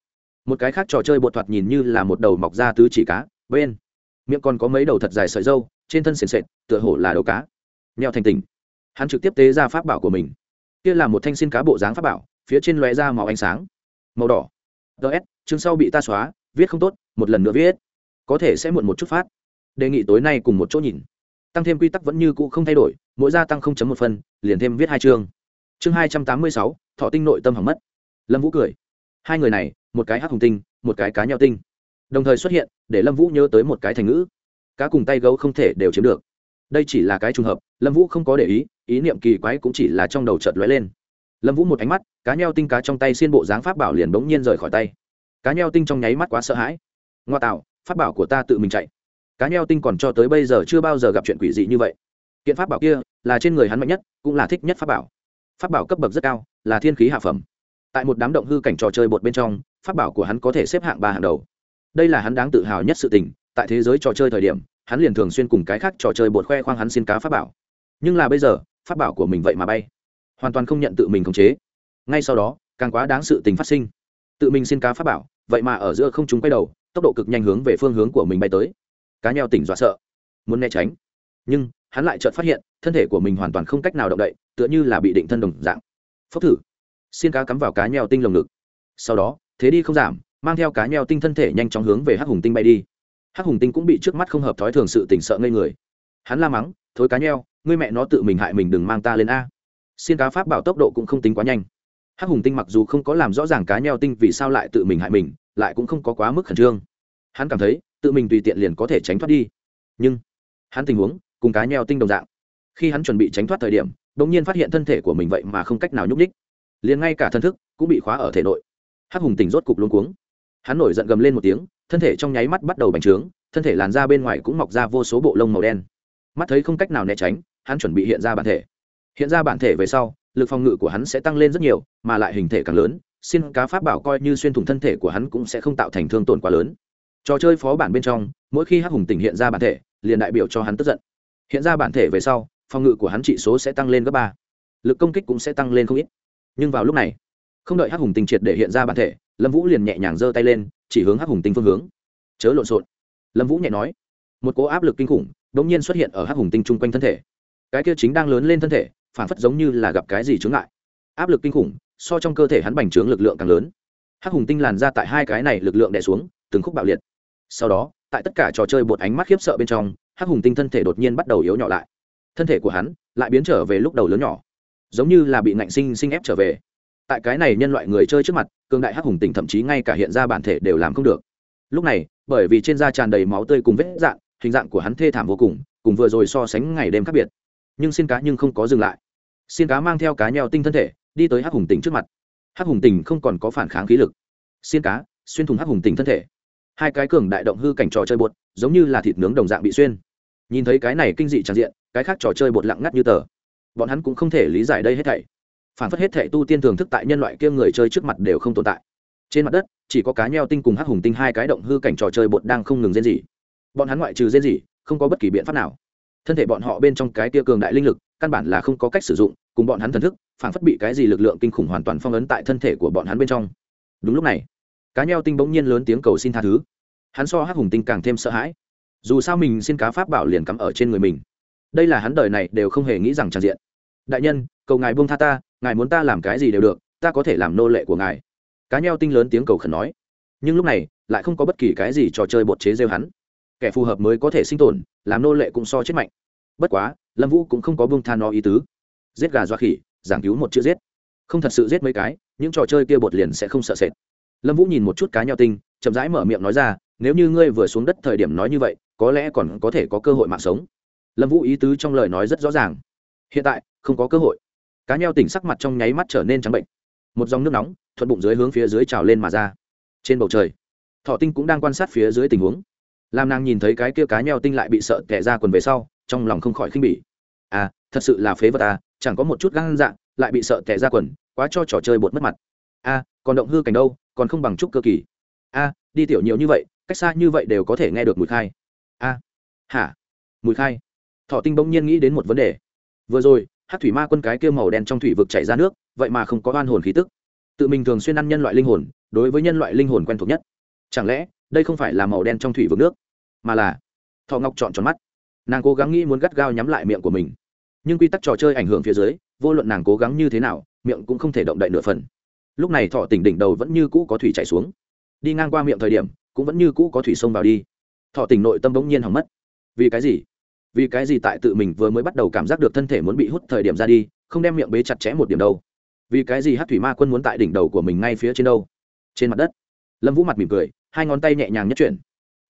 Một cái khác trò chơi bột thoạt nhìn như là một đầu mọc ra tứ chỉ cá, bên miệng còn có mấy đầu thật dài sợi dâu trên thân sền sệt tựa hổ là đầu cá neo thành tỉnh hắn trực tiếp tế ra pháp bảo của mình kia là một thanh xin cá bộ dáng pháp bảo, phía trên lóe ra màu ánh sáng. Màu đỏ. Ts chương sau bị ta xóa, viết không tốt, một lần nữa viết. Có thể sẽ muộn một chút phát. Đề nghị tối nay cùng một chỗ nhìn. Tăng thêm quy tắc vẫn như cũ không thay đổi, mỗi gia tăng không chấm một phần, liền thêm viết hai chương. Chương hai trăm tám mươi sáu, thọ tinh nội tâm hỏng mất. Lâm vũ cười. Hai người này, một cái hắc hồng tinh, một cái cá nheo tinh. Đồng thời xuất hiện, để lâm vũ nhớ tới một cái thành ngữ. Cá cùng tay gấu không thể đều chiếm được đây chỉ là cái trùng hợp, lâm vũ không có để ý ý niệm kỳ quái cũng chỉ là trong đầu chợt lóe lên. Lâm vũ một ánh mắt, cá nheo tinh cá trong tay xiên bộ dáng pháp bảo liền bỗng nhiên rời khỏi tay. Cá nheo tinh trong nháy mắt quá sợ hãi. Ngoa tạo, pháp bảo của ta tự mình chạy. Cá nheo tinh còn cho tới bây giờ chưa bao giờ gặp chuyện quỷ dị như vậy. Kiện pháp bảo kia là trên người hắn mạnh nhất, cũng là thích nhất pháp bảo. Pháp bảo cấp bậc rất cao, là thiên khí hạ phẩm. Tại một đám động hư cảnh trò chơi bột bên trong, pháp bảo của hắn có thể xếp hạng ba hàng đầu. Đây là hắn đáng tự hào nhất sự tình, tại thế giới trò chơi thời điểm hắn liền thường xuyên cùng cái khác trò chơi bột khoe khoang hắn xin cá pháp bảo. Nhưng là bây giờ, pháp bảo của mình vậy mà bay. Hoàn toàn không nhận tự mình khống chế. Ngay sau đó, càng quá đáng sự tình phát sinh. Tự mình xin cá pháp bảo, vậy mà ở giữa không chúng quay đầu, tốc độ cực nhanh hướng về phương hướng của mình bay tới. Cá nheo tỉnh dọa sợ. Muốn né tránh. Nhưng, hắn lại chợt phát hiện, thân thể của mình hoàn toàn không cách nào động đậy, tựa như là bị định thân đồng dạng. Phốc thử. Xin cá cắm vào cá nheo tinh lồng ngực. Sau đó, thế đi không giảm, mang theo cá nheo tinh thân thể nhanh chóng hướng về hắc hùng tinh bay đi hắc hùng tinh cũng bị trước mắt không hợp thói thường sự tỉnh sợ ngây người. Hắn la mắng, thối cá nheo, ngươi mẹ nó tự mình hại mình đừng mang ta lên a. Xin cá pháp bảo tốc độ cũng không tính quá nhanh. Hắc hùng tinh mặc dù không có làm rõ ràng cá nheo tinh vì sao lại tự mình hại mình, lại cũng không có quá mức khẩn trương. Hắn cảm thấy, tự mình tùy tiện liền có thể tránh thoát đi. Nhưng, hắn tình huống, cùng cá nheo tinh đồng dạng. Khi hắn chuẩn bị tránh thoát thời điểm đ ỗ n g nhiên phát hiện thân thể của mình vậy mà không cách nào nhúc ních liền ngay cả thân thức cũng bị khóa ở thể nội. Hắc hùng tỉnh rốt cục luôn cuống hắn nổi giận gầm lên một tiếng, thân thể trong nháy mắt bắt đầu bành trướng, thân thể làn da bên ngoài cũng mọc ra vô số bộ lông màu đen. Mắt thấy không cách nào né tránh, hắn chuẩn bị hiện ra bản thể. Hiện ra bản thể về sau, lực phòng ngự của hắn sẽ tăng lên rất nhiều, mà lại hình thể càng lớn, xin cá pháp bảo coi như xuyên thủng thân thể của hắn cũng sẽ không tạo thành thương tổn quá lớn. Trò chơi phó bản bên trong, mỗi khi hắc hùng tỉnh hiện ra bản thể, liền đại biểu cho hắn tức giận. Hiện ra bản thể về sau, phòng ngự của hắn trị số sẽ tăng lên gấp ba, lực công kích cũng sẽ tăng lên không ít. Nhưng vào lúc này không đợi hắc hùng tinh triệt để hiện ra bản thể, lâm vũ liền nhẹ nhàng giơ tay lên, chỉ hướng hắc hùng tinh phương hướng. Chớ lộn xộn. Lâm vũ nhẹ nói. Một cỗ áp lực kinh khủng đ ỗ n g nhiên xuất hiện ở hắc hùng tinh chung quanh thân thể. Cái kia chính đang lớn lên thân thể phản phất giống như là gặp cái gì chướng ngại. Áp lực kinh khủng so trong cơ thể hắn bành trướng lực lượng càng lớn. Hắc hùng tinh làn ra tại hai cái này lực lượng đè xuống, từng khúc bạo liệt. Sau đó, tại tất cả trò chơi bột ánh mắt khiếp sợ bên trong, hắc hùng tinh thân thể đột nhiên bắt đầu yếu nhỏ lại. Thân thể của hắn lại biến trở về lúc đầu lớn nhỏ, giống như là bị ngạnh sinh sinh ép trở về tại cái này nhân loại người chơi trước mặt, cường đại hắc hùng tinh thậm chí ngay cả hiện ra bản thể đều làm không được. Lúc này, bởi vì trên da tràn đầy máu tươi cùng vết dạn hình dạng của hắn thê thảm vô cùng cùng vừa rồi so sánh ngày đêm khác biệt. Nhưng xin cá nhưng không có dừng lại. Xin cá mang theo cá nheo tinh thân thể, đi tới hắc hùng tỉnh trước mặt. Hắc hùng tỉnh không còn có phản kháng khí lực. Xin cá, xuyên thủng hắc hùng tỉnh thân thể. Hai cái cường đại động hư cảnh trò chơi bột, giống như là thịt nướng đồng dạng bị xuyên. Nhìn thấy cái này kinh dị tràn diện, cái khác trò chơi bột lặng ngắt như tờ. Bọn hắn cũng không thể lý giải đây hết thảy phản phất hết thệ tu tiên thường thức tại nhân loại kia người chơi trước mặt đều không tồn tại. Trên mặt đất, chỉ có cá nheo tinh cùng hắc hùng tinh hai cái động hư cảnh trò chơi bột đang không ngừng rên rỉ. Bọn hắn ngoại trừ rên rỉ, không có bất kỳ biện pháp nào. Thân thể bọn họ bên trong cái tia cường đại linh lực, căn bản là không có cách sử dụng, cùng bọn hắn thần thức, phản phất bị cái gì lực lượng kinh khủng hoàn toàn phong ấn tại thân thể của bọn hắn bên trong. Đúng lúc này, cá nheo tinh bỗng nhiên lớn tiếng cầu xin tha thứ. Hắn so hắc hùng tinh càng thêm sợ hãi. Dù sao mình xin cá pháp bảo liền cắm ở trên người mình. Đây là hắn đời này đều không hề nghĩ rằng tràn diện. Đại nhân, cầu ngài buông tha ta ngài muốn ta làm cái gì đều được, ta có thể làm nô lệ của ngài. Cá nheo tinh lớn tiếng cầu khẩn nói. Nhưng lúc này, lại không có bất kỳ cái gì trò chơi bột chế rêu hắn. Kẻ phù hợp mới có thể sinh tồn, làm nô lệ cũng so chết mạnh. Bất quá, lâm vũ cũng không có buông than nó ý tứ. Giết gà doa khỉ, giảng cứu một chữ giết. Không thật sự giết mấy cái, những trò chơi kia bột liền sẽ không sợ sệt. Lâm vũ nhìn một chút cá nhau tinh, chậm rãi mở miệng nói ra, nếu như ngươi vừa xuống đất thời điểm nói như vậy, có lẽ còn có thể có cơ hội mạng sống. Lâm vũ ý tứ trong lời nói rất rõ ràng. Hiện tại, không có cơ hội cá nheo tỉnh sắc mặt trong nháy mắt trở nên trắng bệnh. Một dòng nước nóng thuận bụng dưới hướng phía dưới trào lên mà ra. Trên bầu trời thọ tinh cũng đang quan sát phía dưới tình huống. Làm nàng nhìn thấy cái kia cá nheo tinh lại bị sợ tẻ ra quần về sau trong lòng không khỏi khinh bỉ. À thật sự là phế vật à chẳng có một chút gan dạng lại bị sợ tẻ ra quần quá cho trò chơi bột mất mặt. A à, còn động hư cảnh đâu còn không bằng chút cơ kỳ. A à, đi tiểu nhiều như vậy cách xa như vậy đều có thể nghe được mùi khai. A à, hả? Mùi khai. Thọ tinh bỗng nhiên nghĩ đến một vấn đề. Vừa rồi hát thủy ma quân cái kia màu đen trong thủy vực chảy ra nước, vậy mà không có oan hồn khí tức. Tự mình thường xuyên ăn nhân loại linh hồn, đối với nhân loại linh hồn quen thuộc nhất. Chẳng lẽ, đây không phải là màu đen trong thủy vực nước, mà là thọ ngọc chọn tròn mắt. Nàng cố gắng nghĩ muốn gắt gao nhắm lại miệng của mình. Nhưng quy tắc trò chơi ảnh hưởng phía dưới, vô luận nàng cố gắng như thế nào, miệng cũng không thể động đậy nửa phần. Lúc này thọ tỉnh đỉnh đầu vẫn như cũ có thủy chảy xuống. Đi ngang qua miệng thời điểm, cũng vẫn như cũ có thủy sông vào đi. Thọ tỉnh nội tâm bỗng nhiên hỏng mất. Vì cái gì? Vì cái gì tại tự mình vừa mới bắt đầu cảm giác được thân thể muốn bị hút thời điểm ra đi, không đem miệng bế chặt chẽ một điểm đâu. Vì cái gì hát thủy ma quân muốn tại đỉnh đầu của mình ngay phía trên đâu? Trên mặt đất. Lâm vũ mặt mỉm cười, hai ngón tay nhẹ nhàng nhất chuyển.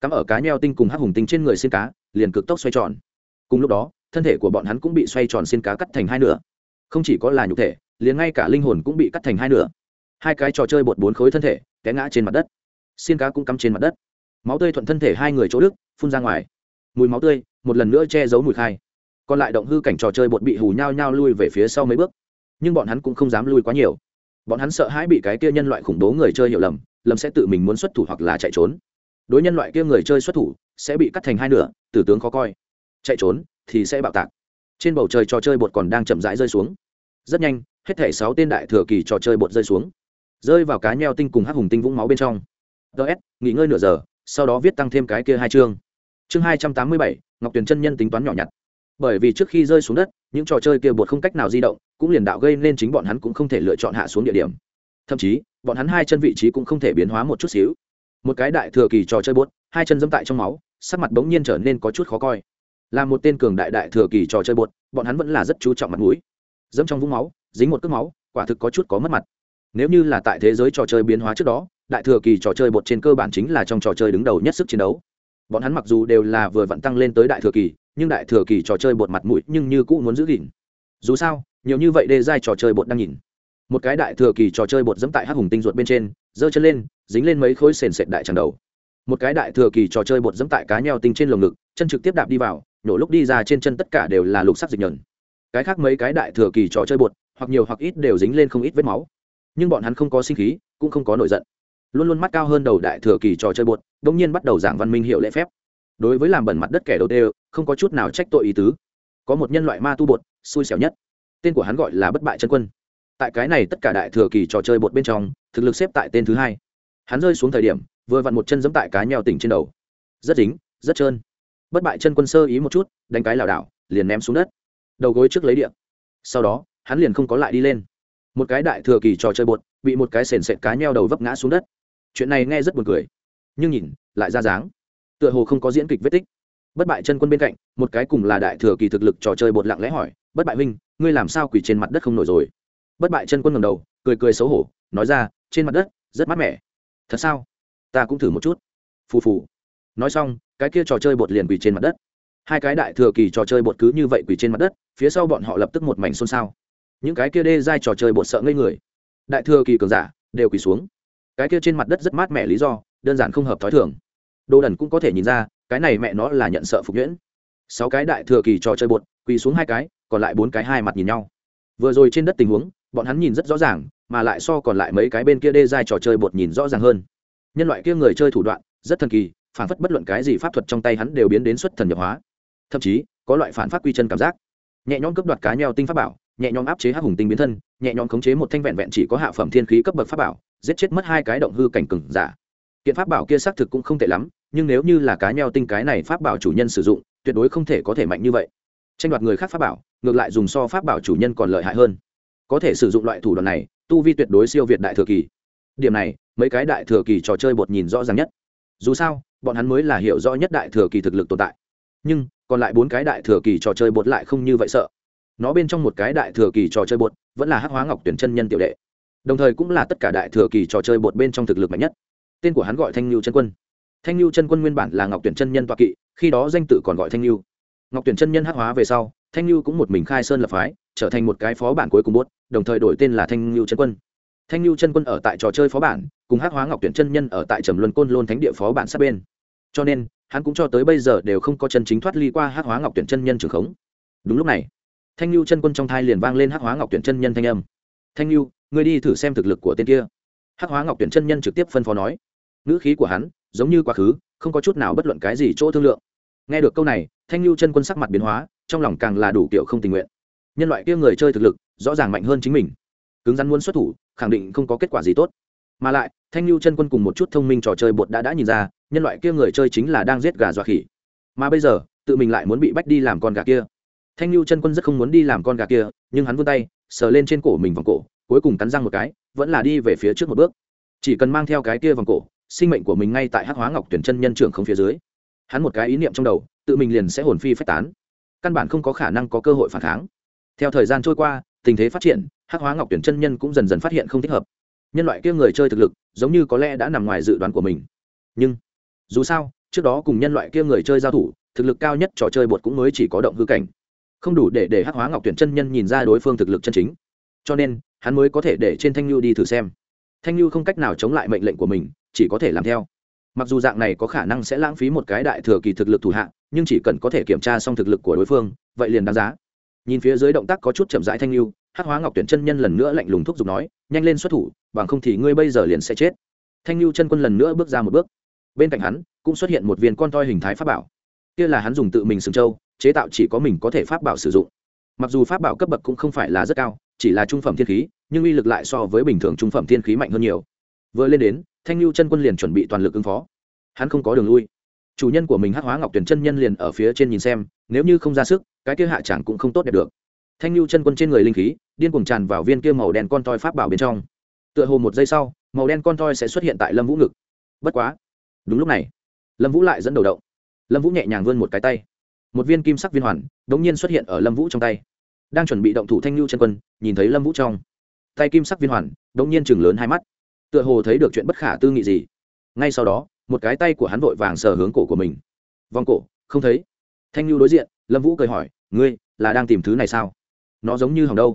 Cắm ở cá nheo tinh cùng hắc hùng tinh trên người xin cá, liền cực tốc xoay tròn. Cùng lúc đó, thân thể của bọn hắn cũng bị xoay tròn xin cá cắt thành hai nửa. Không chỉ có là nhục thể, liền ngay cả linh hồn cũng bị cắt thành hai nửa. Hai cái trò chơi bột bốn khối thân thể, té ngã trên mặt đất. Xin cá cũng cắm trên mặt đất. Máu tươi thuận thân thể hai người chỗ đức phun ra ngoài. Mùi máu tươi một lần nữa che giấu mùi khai. Còn lại động hư cảnh trò chơi bột bị hù nhau nhau lui về phía sau mấy bước. Nhưng bọn hắn cũng không dám lui quá nhiều. Bọn hắn sợ hãi bị cái kia nhân loại khủng bố người chơi hiểu lầm lầm sẽ tự mình muốn xuất thủ hoặc là chạy trốn. Đối nhân loại kia người chơi xuất thủ, sẽ bị cắt thành hai nửa, tử tướng khó coi. Chạy trốn thì sẽ bạo tạc. Trên bầu trời trò chơi bột còn đang chậm rãi rơi xuống. Rất nhanh, hết thể sáu tên đại thừa kỳ trò chơi bột rơi xuống. Rơi vào cá nheo tinh cùng hắc hùng tinh vũng máu bên trong. Ts nghỉ ngơi nửa giờ, sau đó viết tăng thêm cái kia hai chương chương hai trăm tám mươi bảy, ngọc tuyền chân nhân tính toán nhỏ nhặt. Bởi vì trước khi rơi xuống đất, những trò chơi kia bột không cách nào di động, cũng liền đạo gây nên chính bọn hắn cũng không thể lựa chọn hạ xuống địa điểm. Thậm chí, bọn hắn hai chân vị trí cũng không thể biến hóa một chút xíu. Một cái đại thừa kỳ trò chơi bột hai chân dẫm tại trong máu, sắc mặt bỗng nhiên trở nên có chút khó coi. Là một tên cường đại đại thừa kỳ trò chơi bột bọn hắn vẫn là rất chú trọng mặt mũi. Dẫm trong vũng máu, dính một cước máu, quả thực có chút có mất mặt. Nếu như là tại thế giới trò chơi biến hóa trước đó, đại thừa kỳ trò chơi bột trên cơ bản chính là trong trò chơi đứng đầu nhất sức chiến đấu bọn hắn mặc dù đều là vừa vặn tăng lên tới đại thừa kỳ, nhưng đại thừa kỳ trò chơi bột mặt mũi nhưng như cũng muốn giữ gìn. Dù sao, nhiều như vậy đê giai trò chơi bột đang nhìn. Một cái đại thừa kỳ trò chơi bột dẫm tại hắc hùng tinh ruột bên trên, giơ chân lên, dính lên mấy khối sền sệt đại tràng đầu. Một cái đại thừa kỳ trò chơi bột dẫm tại cá nheo tinh trên lồng ngực, chân trực tiếp đạp đi vào, nhổ lúc đi ra trên chân tất cả đều là lục sắc dịch nhờn cái khác mấy cái đại thừa kỳ trò chơi bột, hoặc nhiều hoặc ít đều dính lên không ít vết máu. Nhưng bọn hắn không có sinh khí, cũng không có nổi giận luôn luôn mắt cao hơn đầu đại thừa kỳ trò chơi bột đông nhiên bắt đầu giảng văn minh hiệu lễ phép. Đối với làm bẩn mặt đất kẻ đầu tê không có chút nào trách tội ý tứ. Có một nhân loại ma tu bột xui xẻo nhất. Tên của hắn gọi là bất bại chân quân. Tại cái này tất cả đại thừa kỳ trò chơi bột bên trong, thực lực xếp tại tên thứ hai. Hắn rơi xuống thời điểm, vừa vặn một chân giẫm tại cá nheo tỉnh trên đầu. Rất dính, rất trơn. Bất bại chân quân sơ ý một chút, đánh cái lảo đảo, liền ném xuống đất. Đầu gối trước lấy điện sau đó, hắn liền không có lại đi lên. Một cái đại thừa kỳ trò chơi bột bị một cái sền sệt cá nheo đầu vấp ngã xuống đất chuyện này nghe rất buồn cười, nhưng nhìn lại ra dáng, tựa hồ không có diễn kịch vết tích. Bất bại chân quân bên cạnh, một cái cùng là đại thừa kỳ thực lực trò chơi bột lặng lẽ hỏi, bất bại huynh, ngươi làm sao quỳ trên mặt đất không nổi rồi? Bất bại chân quân ngầm đầu, cười cười xấu hổ, nói ra, trên mặt đất, rất mát mẻ. Thật sao? Ta cũng thử một chút. Phù phù. Nói xong, cái kia trò chơi bột liền quỳ trên mặt đất. Hai cái đại thừa kỳ trò chơi bột cứ như vậy quỳ trên mặt đất, phía sau bọn họ lập tức một mảnh xôn xao. Những cái kia đê dai trò chơi bột sợ ngây người. Đại thừa kỳ cường giả, đều quỳ xuống cái kia trên mặt đất rất mát mẻ lý do, đơn giản không hợp thói thường. Đồ đần cũng có thể nhìn ra, cái này mẹ nó là nhận sợ phục nhuyễn. Sáu cái đại thừa kỳ trò chơi bột, quỳ xuống hai cái, còn lại bốn cái hai mặt nhìn nhau. Vừa rồi trên đất tình huống, bọn hắn nhìn rất rõ ràng, mà lại so còn lại mấy cái bên kia đê dài trò chơi bột nhìn rõ ràng hơn. Nhân loại kia người chơi thủ đoạn, rất thần kỳ, phản phất bất luận cái gì pháp thuật trong tay hắn đều biến đến xuất thần nhập hóa. Thậm chí, có loại phản phát quy chân cảm giác. Nhẹ nhõm cướp đoạt cá nheo tinh pháp bảo nhẹ nhõm áp chế hắc hùng tinh biến thân, nhẹ nhõm khống chế một thanh vẹn vẹn chỉ có hạ phẩm thiên khí cấp bậc pháp bảo, giết chết mất hai cái động hư cảnh cừng giả. Kiện pháp bảo kia xác thực cũng không tệ lắm, nhưng nếu như là cá nheo tinh cái này pháp bảo chủ nhân sử dụng, tuyệt đối không thể có thể mạnh như vậy. Tranh đoạt người khác pháp bảo, ngược lại dùng so pháp bảo chủ nhân còn lợi hại hơn. Có thể sử dụng loại thủ đoạn này, tu vi tuyệt đối siêu việt đại thừa kỳ. Điểm này, mấy cái đại thừa kỳ trò chơi bột nhìn rõ ràng nhất. Dù sao, bọn hắn mới là hiểu rõ nhất đại thừa kỳ thực lực tồn tại. Nhưng, còn lại bốn cái đại thừa kỳ trò chơi bột lại không như vậy sợ nó bên trong một cái đại thừa kỳ trò chơi bột, vẫn là hắc hóa ngọc tuyển chân nhân tiểu đệ. Đồng thời cũng là tất cả đại thừa kỳ trò chơi bột bên trong thực lực mạnh nhất. Tên của hắn gọi thanh lưu chân quân. Thanh lưu chân quân nguyên bản là ngọc tuyển chân nhân toa kỵ, khi đó danh tự còn gọi thanh lưu ngọc tuyển chân nhân hắc hóa về sau, thanh lưu cũng một mình khai sơn lập phái, trở thành một cái phó bản cuối cùng bốt đồng thời đổi tên là thanh lưu chân quân. Thanh lưu chân quân ở tại trò chơi phó bản, cùng hắc hóa ngọc tuyển chân nhân ở tại trầm luân côn lôn thánh địa phó bản sát bên. Cho nên, hắn cũng cho tới bây giờ đều không có chân chính thoát ly qua hắc hóa ngọc tuyển chân nhân trường khống. Đúng lúc này thanh lưu chân quân trong thai liền vang lên hắc hóa ngọc tuyển chân nhân thanh âm. Thanh lưu ngươi đi thử xem thực lực của tên kia. Hắc hóa ngọc tuyển chân nhân trực tiếp phân phó nói. Ngữ khí của hắn giống như quá khứ, không có chút nào bất luận cái gì chỗ thương lượng. Nghe được câu này, thanh lưu chân quân sắc mặt biến hóa, trong lòng càng là đủ kiểu không tình nguyện. Nhân loại kia người chơi thực lực, rõ ràng mạnh hơn chính mình. Cứng rắn muốn xuất thủ, khẳng định không có kết quả gì tốt. Mà lại, thanh lưu chân quân cùng một chút thông minh trò chơi bột đã đã nhìn ra, nhân loại kia người chơi chính là đang giết gà dọa khỉ. Mà bây giờ, tự mình lại muốn bị bách đi làm con gà kia thanh lưu chân quân rất không muốn đi làm con gà kia, nhưng hắn vươn tay, sờ lên trên cổ mình vòng cổ, cuối cùng cắn răng một cái, vẫn là đi về phía trước một bước. Chỉ cần mang theo cái kia vòng cổ, sinh mệnh của mình ngay tại hắc hóa ngọc tuyển chân nhân trưởng không phía dưới. Hắn một cái ý niệm trong đầu, tự mình liền sẽ hồn phi phách tán. Căn bản không có khả năng có cơ hội phản kháng. Theo thời gian trôi qua, tình thế phát triển, hắc hóa ngọc tuyển chân nhân cũng dần dần phát hiện không thích hợp. Nhân loại kia người chơi thực lực, giống như có lẽ đã nằm ngoài dự đoán của mình. Nhưng, dù sao, trước đó cùng nhân loại kia người chơi giao thủ, thực lực cao nhất trò chơi bột cũng mới chỉ có động hư cảnh không đủ để để hắc hóa ngọc tuyển chân nhân nhìn ra đối phương thực lực chân chính. Cho nên, hắn mới có thể để trên thanh lưu đi thử xem. Thanh lưu không cách nào chống lại mệnh lệnh của mình, chỉ có thể làm theo. Mặc dù dạng này có khả năng sẽ lãng phí một cái đại thừa kỳ thực lực thủ hạ, nhưng chỉ cần có thể kiểm tra xong thực lực của đối phương, vậy liền đáng giá. Nhìn phía dưới động tác có chút chậm rãi thanh lưu hắc hóa ngọc tuyển chân nhân lần nữa lạnh lùng thúc giục nói, nhanh lên xuất thủ, bằng không thì ngươi bây giờ liền sẽ chết. Thanh lưu chân quân lần nữa bước ra một bước. Bên cạnh hắn, cũng xuất hiện một viên con toi hình thái pháp bảo kia là hắn dùng tự mình sừng châu chế tạo chỉ có mình có thể pháp bảo sử dụng. Mặc dù pháp bảo cấp bậc cũng không phải là rất cao, chỉ là trung phẩm thiên khí, nhưng uy lực lại so với bình thường trung phẩm thiên khí mạnh hơn nhiều. Vừa lên đến, thanh lưu chân quân liền chuẩn bị toàn lực ứng phó. Hắn không có đường lui. Chủ nhân của mình hắc hóa ngọc tuyển chân nhân liền ở phía trên nhìn xem, nếu như không ra sức, cái kia hạ chẳng cũng không tốt đẹp được. Thanh lưu chân quân trên người linh khí, điên cuồng tràn vào viên kia màu đen con toi pháp bảo bên trong. Tựa hồ một giây sau, màu đen con toi sẽ xuất hiện tại lâm vũ ngực. Bất quá. Đúng lúc này, lâm vũ lại dẫn đầu động lâm vũ nhẹ nhàng vươn một cái tay. Một viên kim sắc viên hoàn đ ỗ n g nhiên xuất hiện ở lâm vũ trong tay. Đang chuẩn bị động thủ thanh lưu chân quân, nhìn thấy lâm vũ trong tay kim sắc viên hoàn đ ỗ n g nhiên chừng lớn hai mắt. Tựa hồ thấy được chuyện bất khả tư nghị gì. Ngay sau đó, một cái tay của hắn vội vàng sờ hướng cổ của mình. Vòng cổ, không thấy. Thanh lưu đối diện, lâm vũ cười hỏi, ngươi là đang tìm thứ này sao? Nó giống như hòng đâu?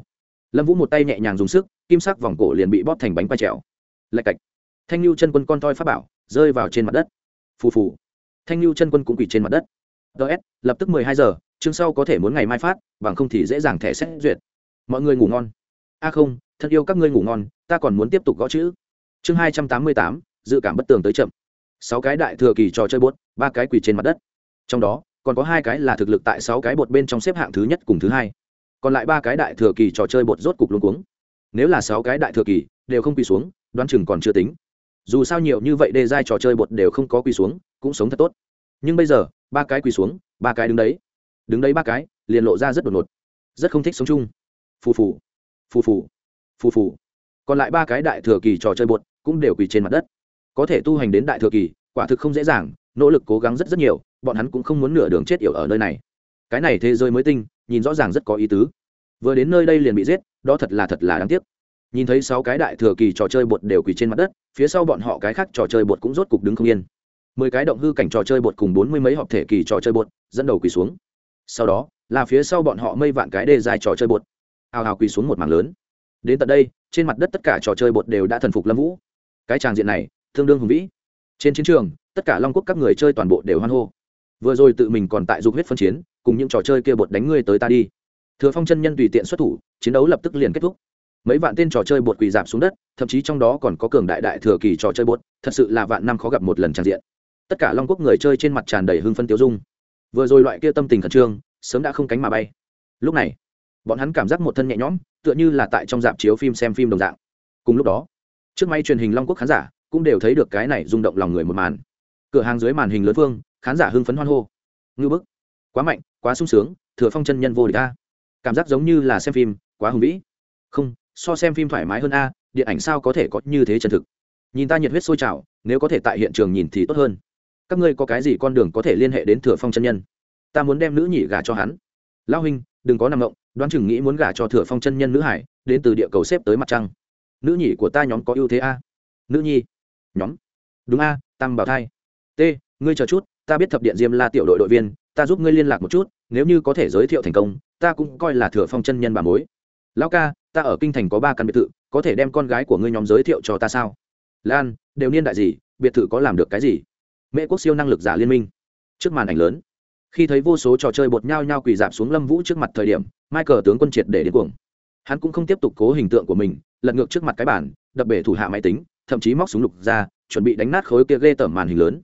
Lâm vũ một tay nhẹ nhàng dùng sức, kim sắc vòng cổ liền bị bóp thành bánh quay trèo. Lạch cạch. Thanh lưu chân quân con toi pháp bảo, rơi vào trên mặt đất. Phù phù thanh lưu chân quân cũng quỳ trên mặt đất. Ts lập tức mười hai giờ, chương sau có thể muốn ngày mai phát, bằng không thì dễ dàng thẻ xét duyệt. Mọi người ngủ ngon. A à không, thân yêu các ngươi ngủ ngon, ta còn muốn tiếp tục gõ chữ. Chương hai trăm tám mươi tám, dự cảm bất tường tới chậm. Sáu cái đại thừa kỳ trò chơi bột, ba cái quỳ trên mặt đất. Trong đó, còn có hai cái là thực lực tại sáu cái bột bên trong xếp hạng thứ nhất cùng thứ hai. Còn lại ba cái đại thừa kỳ trò chơi bột rốt cục luôn cuống. Nếu là sáu cái đại thừa kỳ, đều không quỳ xuống, đoán chừng còn chưa tính. Dù sao nhiều như vậy đề giai trò chơi bột đều không có quỳ xuống cũng sống thật tốt. Nhưng bây giờ, ba cái quỳ xuống, ba cái đứng đấy. Đứng đấy ba cái, liền lộ ra rất đột ngột. Rất không thích sống chung. Phù phù phù phù phù phù. Còn lại ba cái đại thừa kỳ trò chơi bột cũng đều quỳ trên mặt đất. Có thể tu hành đến đại thừa kỳ, quả thực không dễ dàng, nỗ lực cố gắng rất rất nhiều, bọn hắn cũng không muốn nửa đường chết yểu ở nơi này. Cái này thế giới mới tinh, nhìn rõ ràng rất có ý tứ. Vừa đến nơi đây liền bị giết, đó thật là thật là đáng tiếc. Nhìn thấy sáu cái đại thừa kỳ trò chơi bột đều quỳ trên mặt đất, phía sau bọn họ cái khác trò chơi bột cũng rốt cục đứng không yên mười cái động hư cảnh trò chơi bột cùng bốn mươi mấy họp thể kỳ trò chơi bột, dẫn đầu quỳ xuống. Sau đó, là phía sau bọn họ mây vạn cái đề dài trò chơi bột. Hào hào quỳ xuống một mảng lớn. Đến tận đây, trên mặt đất tất cả trò chơi bột đều đã thần phục lâm vũ. Cái tràng diện này, tương đương hùng vĩ. Trên chiến trường, tất cả long quốc các người chơi toàn bộ đều hoan hô. Vừa rồi tự mình còn tại dục huyết phân chiến, cùng những trò chơi kia bột đánh ngươi tới ta đi. Thừa phong chân nhân tùy tiện xuất thủ, chiến đấu lập tức liền kết thúc. Mấy vạn tên trò chơi bột quỳ giảm xuống đất, thậm chí trong đó còn có cường đại đại thừa kỳ trò chơi bột, thật sự là vạn năm khó gặp một lần trang diện tất cả long quốc người chơi trên mặt tràn đầy hưng phân tiêu dung. Vừa rồi loại kia tâm tình khẩn trương, sớm đã không cánh mà bay. Lúc này, bọn hắn cảm giác một thân nhẹ nhõm, tựa như là tại trong dạp chiếu phim xem phim đồng dạng. Cùng lúc đó, trước máy truyền hình long quốc khán giả cũng đều thấy được cái này rung động lòng người một màn. Cửa hàng dưới màn hình lớn phương khán giả hưng phấn hoan hô. Ngư bức, quá mạnh, quá sung sướng, thừa phong chân nhân vô địch a. Cảm giác giống như là xem phim, quá hùng vĩ. Không, so xem phim thoải mái hơn a, điện ảnh sao có thể có như thế chân thực? Nhìn ta nhiệt huyết sôi trào, nếu có thể tại hiện trường nhìn thì tốt hơn các ngươi có cái gì con đường có thể liên hệ đến thừa phong chân nhân? Ta muốn đem nữ nhị gả cho hắn. Lao huynh, đừng có nằm ngộng, đoán chừng nghĩ muốn gả cho thừa phong chân nhân nữ hải, đến từ địa cầu xếp tới mặt trăng. Nữ nhị của ta nhóm có ưu thế a. Nữ nhi. Nhóm. Đúng a tăng bảo thai. T, ngươi chờ chút, ta biết thập điện diêm la tiểu đội đội viên, ta giúp ngươi liên lạc một chút, nếu như có thể giới thiệu thành công, ta cũng coi là thừa phong chân nhân bà mối. Lão ca, ta ở kinh thành có ba căn biệt thự, có thể đem con gái của ngươi nhóm giới thiệu cho ta sao? Lan, đều niên đại gì, biệt thự có làm được cái gì? Mễ quốc siêu năng lực giả liên minh. Trước màn ảnh lớn, khi thấy vô số trò chơi bột nhau nhau quỳ dạp xuống lâm vũ trước mặt thời điểm, michael tướng quân triệt để đến cuồng. Hắn cũng không tiếp tục cố hình tượng của mình, lật ngược trước mặt cái bản đập bể thủ hạ máy tính, thậm chí móc súng lục ra, chuẩn bị đánh nát khối kia ghê tởm màn hình lớn.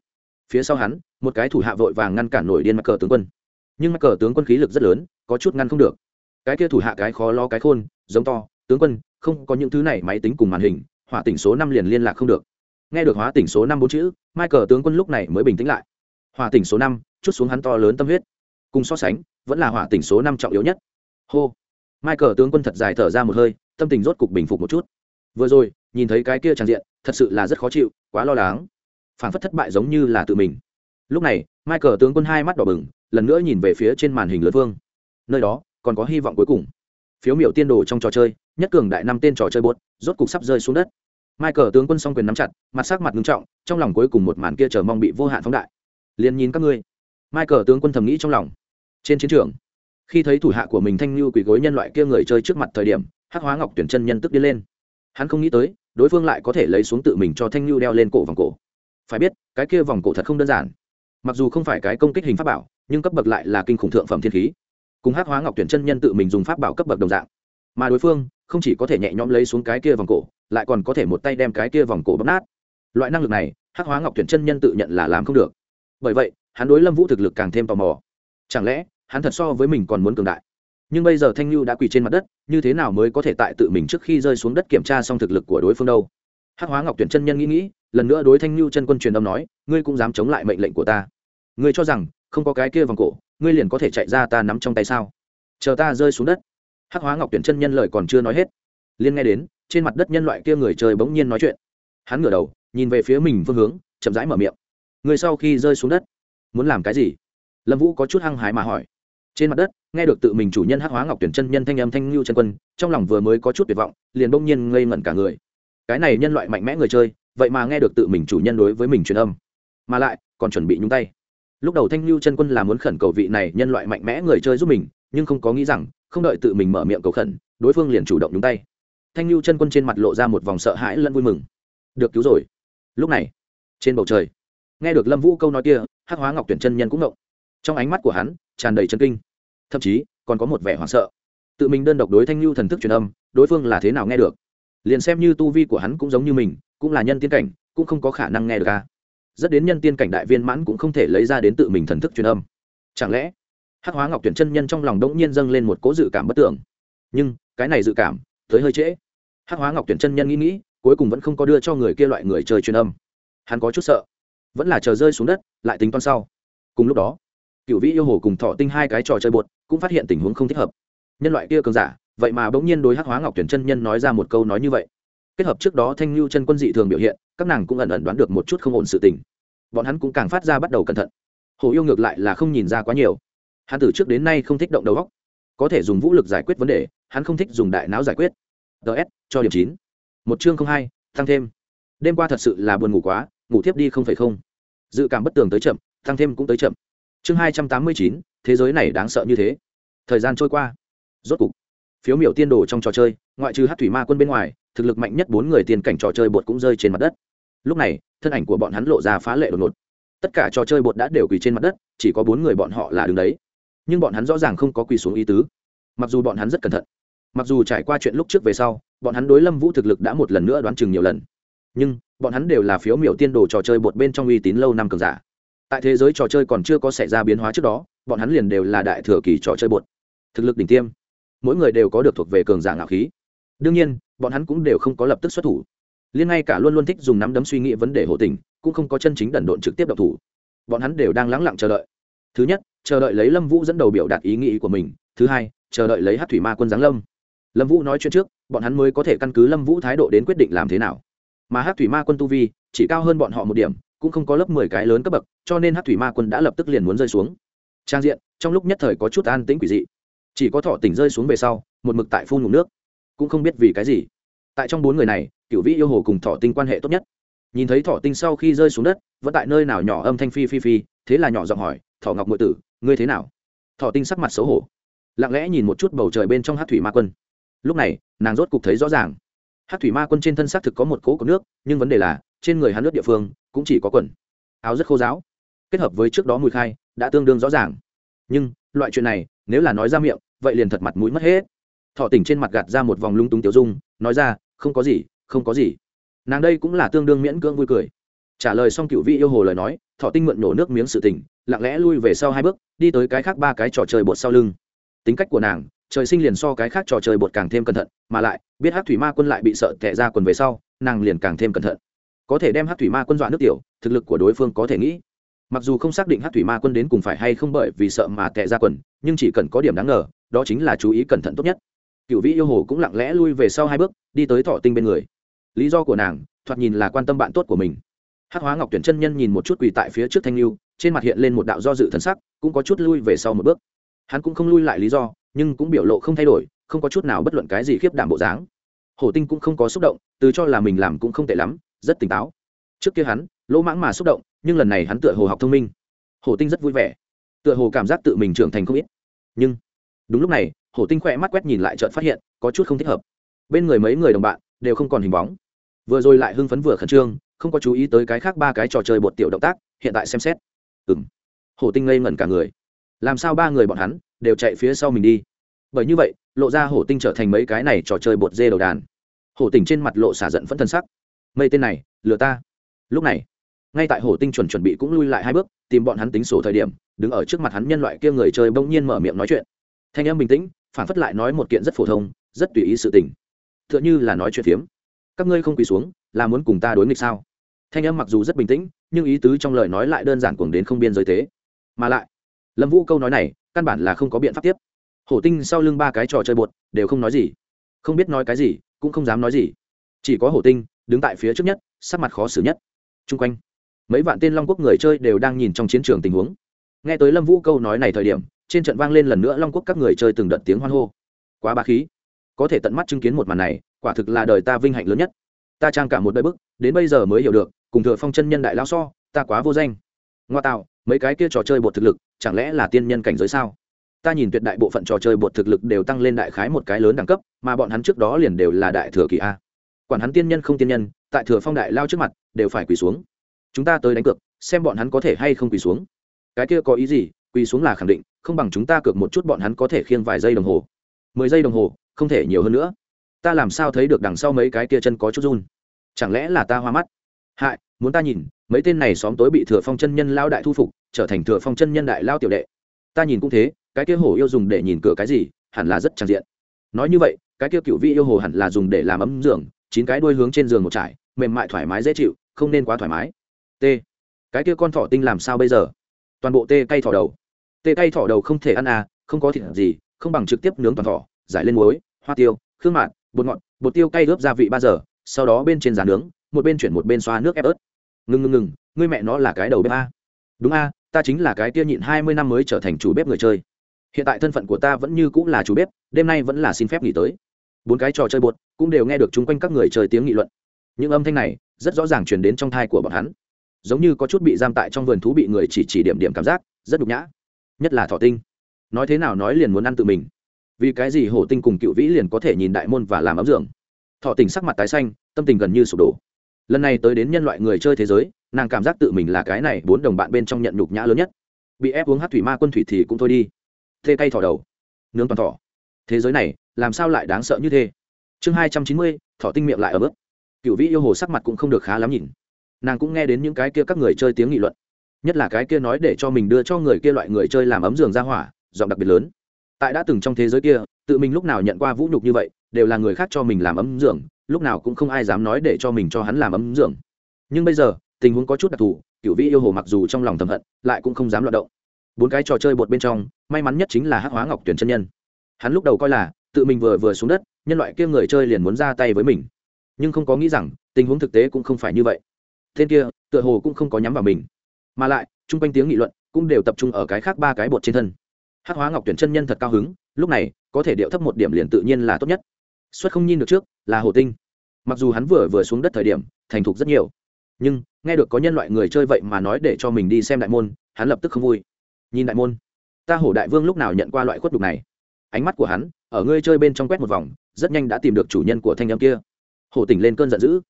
Phía sau hắn, một cái thủ hạ vội vàng ngăn cản nổi điên michael tướng quân. Nhưng michael tướng quân khí lực rất lớn, có chút ngăn không được. Cái kia thủ hạ cái khó lo cái khôn, giống to, tướng quân, không có những thứ này máy tính cùng màn hình, hỏa tỉnh số năm liền liên lạc không được nghe được hóa tỉnh số năm bốn chữ, michael tướng quân lúc này mới bình tĩnh lại. Hỏa tỉnh số năm, chút xuống hắn to lớn tâm huyết. Cùng so sánh, vẫn là hỏa tỉnh số năm trọng yếu nhất. Hô. Michael tướng quân thật dài thở ra một hơi, tâm tình rốt cục bình phục một chút. Vừa rồi, nhìn thấy cái kia tràn diện, thật sự là rất khó chịu, quá lo lắng. Phản phất thất bại giống như là tự mình. Lúc này, michael tướng quân hai mắt đỏ bừng, lần nữa nhìn về phía trên màn hình lớn vương. Nơi đó, còn có hy vọng cuối cùng. Phiếu miểu tiên đồ trong trò chơi, nhất cường đại năm tên trò chơi bốt rốt cục sắp rơi xuống đất michael tướng quân song quyền nắm chặt, mặt sắc mặt nghiêm trọng, trong lòng cuối cùng một màn kia chờ mong bị vô hạn phóng đại. Liền nhìn các ngươi. Michael tướng quân thầm nghĩ trong lòng. Trên chiến trường, khi thấy thủ hạ của mình thanh lưu quỷ gối nhân loại kia người chơi trước mặt thời điểm, hắc hóa ngọc tuyển chân nhân tức đi lên. Hắn không nghĩ tới, đối phương lại có thể lấy xuống tự mình cho thanh lưu đeo lên cổ vòng cổ. Phải biết, cái kia vòng cổ thật không đơn giản. Mặc dù không phải cái công kích hình pháp bảo, nhưng cấp bậc lại là kinh khủng thượng phẩm thiên khí. Cùng hắc hóa ngọc tuyển chân nhân tự mình dùng pháp bảo cấp bậc đồng dạng. Mà đối phương không chỉ có thể nhẹ nhõm lấy xuống cái kia vòng cổ, lại còn có thể một tay đem cái kia vòng cổ bóp nát. Loại năng lực này, hắc hóa ngọc tuyển chân nhân tự nhận là làm không được. Bởi vậy, hắn đối lâm vũ thực lực càng thêm tò mò. Chẳng lẽ, hắn thật so với mình còn muốn cường đại? Nhưng bây giờ thanh lưu đã quỳ trên mặt đất, như thế nào mới có thể tại tự mình trước khi rơi xuống đất kiểm tra xong thực lực của đối phương đâu? Hắc hóa ngọc tuyển chân nhân nghĩ nghĩ, lần nữa đối thanh lưu chân quân truyền âm nói, ngươi cũng dám chống lại mệnh lệnh của ta. Ngươi cho rằng, không có cái kia vòng cổ, ngươi liền có thể chạy ra ta nắm trong tay sao? Chờ ta rơi xuống đất hắc hóa ngọc tuyển chân nhân lời còn chưa nói hết liên nghe đến, trên mặt đất nhân loại kia người chơi bỗng nhiên nói chuyện. Hắn ngửa đầu, nhìn về phía mình phương hướng, chậm rãi mở miệng. Người sau khi rơi xuống đất, muốn làm cái gì? Lâm vũ có chút hăng hái mà hỏi. Trên mặt đất, nghe được tự mình chủ nhân hắc hóa ngọc tuyển chân nhân thanh âm thanh lưu chân quân, trong lòng vừa mới có chút tuyệt vọng, liền bỗng nhiên ngây ngẩn cả người. Cái này nhân loại mạnh mẽ người chơi, vậy mà nghe được tự mình chủ nhân đối với mình truyền âm. Mà lại, còn chuẩn bị nhúng tay. Lúc đầu thanh lưu chân quân là muốn khẩn cầu vị này nhân loại mạnh mẽ người chơi giúp mình nhưng không có nghĩ rằng, không đợi tự mình mở miệng cầu khẩn, đối phương liền chủ động nhúng tay. Thanh lưu chân quân trên mặt lộ ra một vòng sợ hãi lẫn vui mừng. Được cứu rồi. Lúc này, trên bầu trời, nghe được lâm vũ câu nói kia, hắc hóa ngọc tuyển chân nhân cũng ngộng trong ánh mắt của hắn, tràn đầy chân kinh. Thậm chí, còn có một vẻ hoảng sợ. Tự mình đơn độc đối thanh lưu thần thức truyền âm, đối phương là thế nào nghe được? Liền xem như tu vi của hắn cũng giống như mình, cũng là nhân tiên cảnh, cũng không có khả năng nghe được ca rất đến nhân tiên cảnh đại viên mãn cũng không thể lấy ra đến tự mình thần thức truyền âm. Chẳng lẽ hắc hóa ngọc tuyển chân nhân trong lòng đống nhiên dâng lên một cố dự cảm bất tưởng. Nhưng, cái này dự cảm, tới hơi trễ. Hắc hóa ngọc tuyển chân nhân nghĩ nghĩ, cuối cùng vẫn không có đưa cho người kia loại người chơi truyền âm. Hắn có chút sợ. Vẫn là chờ rơi xuống đất, lại tính toán sau. Cùng lúc đó cựu vĩ yêu hồ cùng thọ tinh hai cái trò chơi bột cũng phát hiện tình huống không thích hợp. Nhân loại kia cường giả, vậy mà bỗng nhiên đối hắc hóa ngọc tuyển chân nhân nói ra một câu nói như vậy. Kết hợp trước đó thanh lưu chân quân dị thường biểu hiện, các nàng cũng ẩn ẩn đoán được một chút không ổn sự tình. Bọn hắn cũng càng phát ra bắt đầu cẩn thận. Hồ yêu ngược lại là không nhìn ra quá nhiều hắn từ trước đến nay không thích động đầu óc. Có thể dùng vũ lực giải quyết vấn đề, hắn không thích dùng đại não giải quyết. Ts cho điểm chín. Một chương không hai, tăng thêm. Đêm qua thật sự là buồn ngủ quá, ngủ tiếp đi không phải không. Dự cảm bất tường tới chậm, tăng thêm cũng tới chậm. Chương hai trăm tám mươi chín, thế giới này đáng sợ như thế. Thời gian trôi qua. Rốt cục, phiếu miểu tiên đồ trong trò chơi, ngoại trừ hát thủy ma quân bên ngoài, thực lực mạnh nhất bốn người tiền cảnh trò chơi bột cũng rơi trên mặt đất. Lúc này, thân ảnh của bọn hắn lộ ra phá lệ đột ngột. Tất cả trò chơi bột đã đều quỳ trên mặt đất, chỉ có bốn người bọn họ là đứng đấy nhưng bọn hắn rõ ràng không có quỳ xuống ý tứ. Mặc dù bọn hắn rất cẩn thận, mặc dù trải qua chuyện lúc trước về sau, bọn hắn đối lâm vũ thực lực đã một lần nữa đoán chừng nhiều lần. Nhưng, bọn hắn đều là phiếu miểu tiên đồ trò chơi bột bên trong uy tín lâu năm cường giả. Tại thế giới trò chơi còn chưa có xảy ra biến hóa trước đó, bọn hắn liền đều là đại thừa kỳ trò chơi bột. Thực lực đỉnh tiêm, mỗi người đều có được thuộc về cường giả ngạo khí. Đương nhiên, bọn hắn cũng đều không có lập tức xuất thủ. Liên ngay cả luôn luôn thích dùng nắm đấm suy nghĩ vấn đề hộ tình, cũng không có chân chính đần độn trực tiếp độc thủ. Bọn hắn đều đang lắng lặng chờ đợi. Thứ nhất chờ đợi lấy lâm vũ dẫn đầu biểu đạt ý nghĩ của mình. Thứ hai, chờ đợi lấy hát thủy ma quân giáng lâm. Lâm vũ nói chuyện trước, bọn hắn mới có thể căn cứ lâm vũ thái độ đến quyết định làm thế nào. Mà hát thủy ma quân tu vi chỉ cao hơn bọn họ một điểm, cũng không có lớp mười cái lớn cấp bậc, cho nên hát thủy ma quân đã lập tức liền muốn rơi xuống. Trang diện, trong lúc nhất thời có chút an tĩnh quỷ dị. Chỉ có thọ tỉnh rơi xuống về sau, một mực tại phun ngủ nước. Cũng không biết vì cái gì. Tại trong bốn người này cựu vĩ yêu hồ cùng thọ tinh quan hệ tốt nhất. Nhìn thấy thọ tinh sau khi rơi xuống đất, vẫn tại nơi nào nhỏ âm thanh phi phi phi, thế là nhỏ giọng hỏi, thọ ngọc ngụy tử ngươi thế nào? Thọ tinh sắc mặt xấu hổ, lặng lẽ nhìn một chút bầu trời bên trong hát thủy ma quân. Lúc này, nàng rốt cục thấy rõ ràng. Hát thủy ma quân trên thân xác thực có một cỗ của nước, nhưng vấn đề là, trên người hắn nước địa phương cũng chỉ có quần. Áo rất khô giáo kết hợp với trước đó mùi khai, đã tương đương rõ ràng. Nhưng, loại chuyện này, nếu là nói ra miệng, vậy liền thật mặt mũi mất hết. Thọ tỉnh trên mặt gạt ra một vòng lung túng tiểu dung, nói ra, không có gì, không có gì. Nàng đây cũng là tương đương miễn cưỡng vui cười. Trả lời xong cựu vị yêu hồ lời nói, thọ tinh mượn nổ nước miếng sự tình lặng lẽ lui về sau hai bước, đi tới cái khác ba cái trò chơi bột sau lưng. Tính cách của nàng, trời sinh liền so cái khác trò chơi bột càng thêm cẩn thận, mà lại, biết hát thủy ma quân lại bị sợ tệ ra quần về sau, nàng liền càng thêm cẩn thận. Có thể đem hát thủy ma quân dọa nước tiểu, thực lực của đối phương có thể nghĩ. Mặc dù không xác định hát thủy ma quân đến cùng phải hay không bởi vì sợ mà tệ ra quần, nhưng chỉ cần có điểm đáng ngờ, đó chính là chú ý cẩn thận tốt nhất. Cựu vĩ yêu hồ cũng lặng lẽ lui về sau hai bước, đi tới thọ tinh bên người. Lý do của nàng, thoạt nhìn là quan tâm bạn tốt của mình. Hát hóa ngọc tuyển chân nhân nhìn một chút quỳ tại phía trước thanh lưu trên mặt hiện lên một đạo do dự thần sắc, cũng có chút lui về sau một bước. Hắn cũng không lui lại lý do, nhưng cũng biểu lộ không thay đổi, không có chút nào bất luận cái gì khiếp đảm bộ dáng. Hổ tinh cũng không có xúc động, từ cho là mình làm cũng không tệ lắm, rất tỉnh táo. Trước kia hắn, lỗ mãng mà xúc động, nhưng lần này hắn tựa hồ học thông minh. Hổ tinh rất vui vẻ. Tựa hồ cảm giác tự mình trưởng thành không ít. Nhưng, đúng lúc này, hổ tinh khỏe mắt quét nhìn lại chợt phát hiện, có chút không thích hợp. Bên người mấy người đồng bạn, đều không còn hình bóng. Vừa rồi lại hưng phấn vừa khẩn trương, không có chú ý tới cái khác ba cái trò chơi bột tiểu động tác, hiện tại xem xét ừng hổ tinh ngây ngẩn cả người. Làm sao ba người bọn hắn đều chạy phía sau mình đi? Bởi như vậy, lộ ra hổ tinh trở thành mấy cái này trò chơi bột dê đầu đàn. Hổ tinh trên mặt lộ xả giận phẫn thân sắc. Mây tên này, lừa ta. Lúc này, ngay tại hổ tinh chuẩn chuẩn bị cũng lui lại hai bước, tìm bọn hắn tính sổ thời điểm, đứng ở trước mặt hắn nhân loại kia người chơi bỗng nhiên mở miệng nói chuyện. Thanh em bình tĩnh, phản phất lại nói một kiện rất phổ thông, rất tùy ý sự tình. T h ư ợ n h ư là nói chuyện phiếm. Các ngươi không quỳ xuống, là muốn cùng ta đối nghịch sao? Thanh em mặc dù rất bình tĩnh nhưng ý tứ trong lời nói lại đơn giản cuồng đến không biên giới thế. Mà lại, lâm vũ câu nói này, căn bản là không có biện pháp tiếp. Hổ tinh sau lưng ba cái trò chơi bột, đều không nói gì. Không biết nói cái gì, cũng không dám nói gì. Chỉ có hổ tinh, đứng tại phía trước nhất, sắc mặt khó xử nhất. T r u n g quanh, mấy vạn tên long quốc người chơi đều đang nhìn trong chiến trường tình huống. Nghe tới lâm vũ câu nói này thời điểm, trên trận vang lên lần nữa long quốc các người chơi từng đợt tiếng hoan hô. Quá ba khí. Có thể tận mắt chứng kiến một màn này, quả thực là đời ta vinh hạnh lớn nhất. Ta trang cả một đời bức, đến bây giờ mới hiểu được cùng thừa phong chân nhân đại lao so, ta quá vô danh. Ngoa tạo, mấy cái kia trò chơi bột thực lực, chẳng lẽ là tiên nhân cảnh giới sao? Ta nhìn tuyệt đại bộ phận trò chơi bột thực lực đều tăng lên đại khái một cái lớn đẳng cấp, mà bọn hắn trước đó liền đều là đại thừa kỳ a. Quản hắn tiên nhân không tiên nhân, tại thừa phong đại lao trước mặt, đều phải quỳ xuống. Chúng ta tới đánh cược, xem bọn hắn có thể hay không quỳ xuống. Cái kia có ý gì, quỳ xuống là khẳng định, không bằng chúng ta cược một chút bọn hắn có thể khiêng vài giây đồng hồ. Mười giây đồng hồ, không thể nhiều hơn nữa. Ta làm sao thấy được đằng sau mấy cái kia chân có chút run? Chẳng lẽ là ta hoa mắt? Hại muốn ta nhìn, mấy tên này xóm tối bị thừa phong chân nhân lao đại thu phục, trở thành thừa phong chân nhân đại lao tiểu đệ. Ta nhìn cũng thế, cái kia hổ yêu dùng để nhìn cửa cái gì, hẳn là rất tràn diện. Nói như vậy, cái kia cựu vị yêu hồ hẳn là dùng để làm ấm giường, chín cái đuôi hướng trên giường một trải, mềm mại thoải mái dễ chịu, không nên quá thoải mái. T. Cái kia con thỏ tinh làm sao bây giờ? Toàn bộ tê cay thỏ đầu. Tê cay thỏ đầu không thể ăn à không có thịt gì, không bằng trực tiếp nướng toàn thỏ, giải lên muối, hoa tiêu, khương mạn bột ngọt, bột tiêu cay ướp gia vị ba giờ, sau đó bên trên giá nướng một bên chuyển một bên xoa nước ép ớt. Ngừng ngừng ngừng, ngươi mẹ nó là cái đầu bếp a. Đúng a, ta chính là cái kia nhịn hai mươi năm mới trở thành chủ bếp người chơi. Hiện tại thân phận của ta vẫn như cũng là chủ bếp, đêm nay vẫn là xin phép nghỉ tới. Bốn cái trò chơi bột cũng đều nghe được chung quanh các người chơi tiếng nghị luận. Những âm thanh này rất rõ ràng chuyển đến trong thai của bọn hắn. Giống như có chút bị giam tại trong vườn thú bị người chỉ chỉ điểm điểm cảm giác, rất nhục nhã. Nhất là thọ tinh. Nói thế nào nói liền muốn ăn tự mình. Vì cái gì hổ tinh cùng cựu vĩ liền có thể nhìn đại môn và làm ấm dưỡng thọ tình sắc mặt tái xanh, tâm tình gần như sụp đổ lần này tới đến nhân loại người chơi thế giới, nàng cảm giác tự mình là cái này bốn đồng bạn bên trong nhận nhục nhã lớn nhất. Bị ép uống hát thủy ma quân thủy thì cũng thôi đi. Thê cay thỏ đầu. Nướng toàn thỏ. Thế giới này, làm sao lại đáng sợ như thế? Chương hai trăm chín mươi, thỏ tinh miệng lại ở bước. Cựu vĩ yêu hồ sắc mặt cũng không được khá lắm nhìn. Nàng cũng nghe đến những cái kia các người chơi tiếng nghị luận. Nhất là cái kia nói để cho mình đưa cho người kia loại người chơi làm ấm giường ra hỏa, giọng đặc biệt lớn. Tại đã từng trong thế giới kia, tự mình lúc nào nhận qua vũ nhục như vậy, đều là người khác cho mình làm ấm giường lúc nào cũng không ai dám nói để cho mình cho hắn làm ấm dưỡng nhưng bây giờ, tình huống có chút đặc thù cựu vĩ yêu hồ mặc dù trong lòng thầm hận, lại cũng không dám loạt động. Bốn cái trò chơi bột bên trong, may mắn nhất chính là hắc hóa ngọc tuyển chân nhân. Hắn lúc đầu coi là, tự mình vừa vừa xuống đất, nhân loại kia người chơi liền muốn ra tay với mình. Nhưng không có nghĩ rằng, tình huống thực tế cũng không phải như vậy. Tên kia, tựa hồ cũng không có nhắm vào mình. Mà lại, chung quanh tiếng nghị luận cũng đều tập trung ở cái khác ba cái bột trên thân. Hắc hóa ngọc tuyển chân nhân thật cao hứng, lúc này, có thể điệu thấp một điểm liền tự nhiên là tốt nhất xuất không nhìn được trước, là hồ tinh. Mặc dù hắn vừa vừa xuống đất thời điểm, thành thục rất nhiều. Nhưng, nghe được có nhân loại người chơi vậy mà nói để cho mình đi xem đại môn, hắn lập tức không vui. Nhìn đại môn. Ta hổ đại vương lúc nào nhận qua loại khuất đục này? Ánh mắt của hắn, ở ngươi chơi bên trong quét một vòng, rất nhanh đã tìm được chủ nhân của thanh âm kia. Hổ tỉnh lên cơn giận dữ.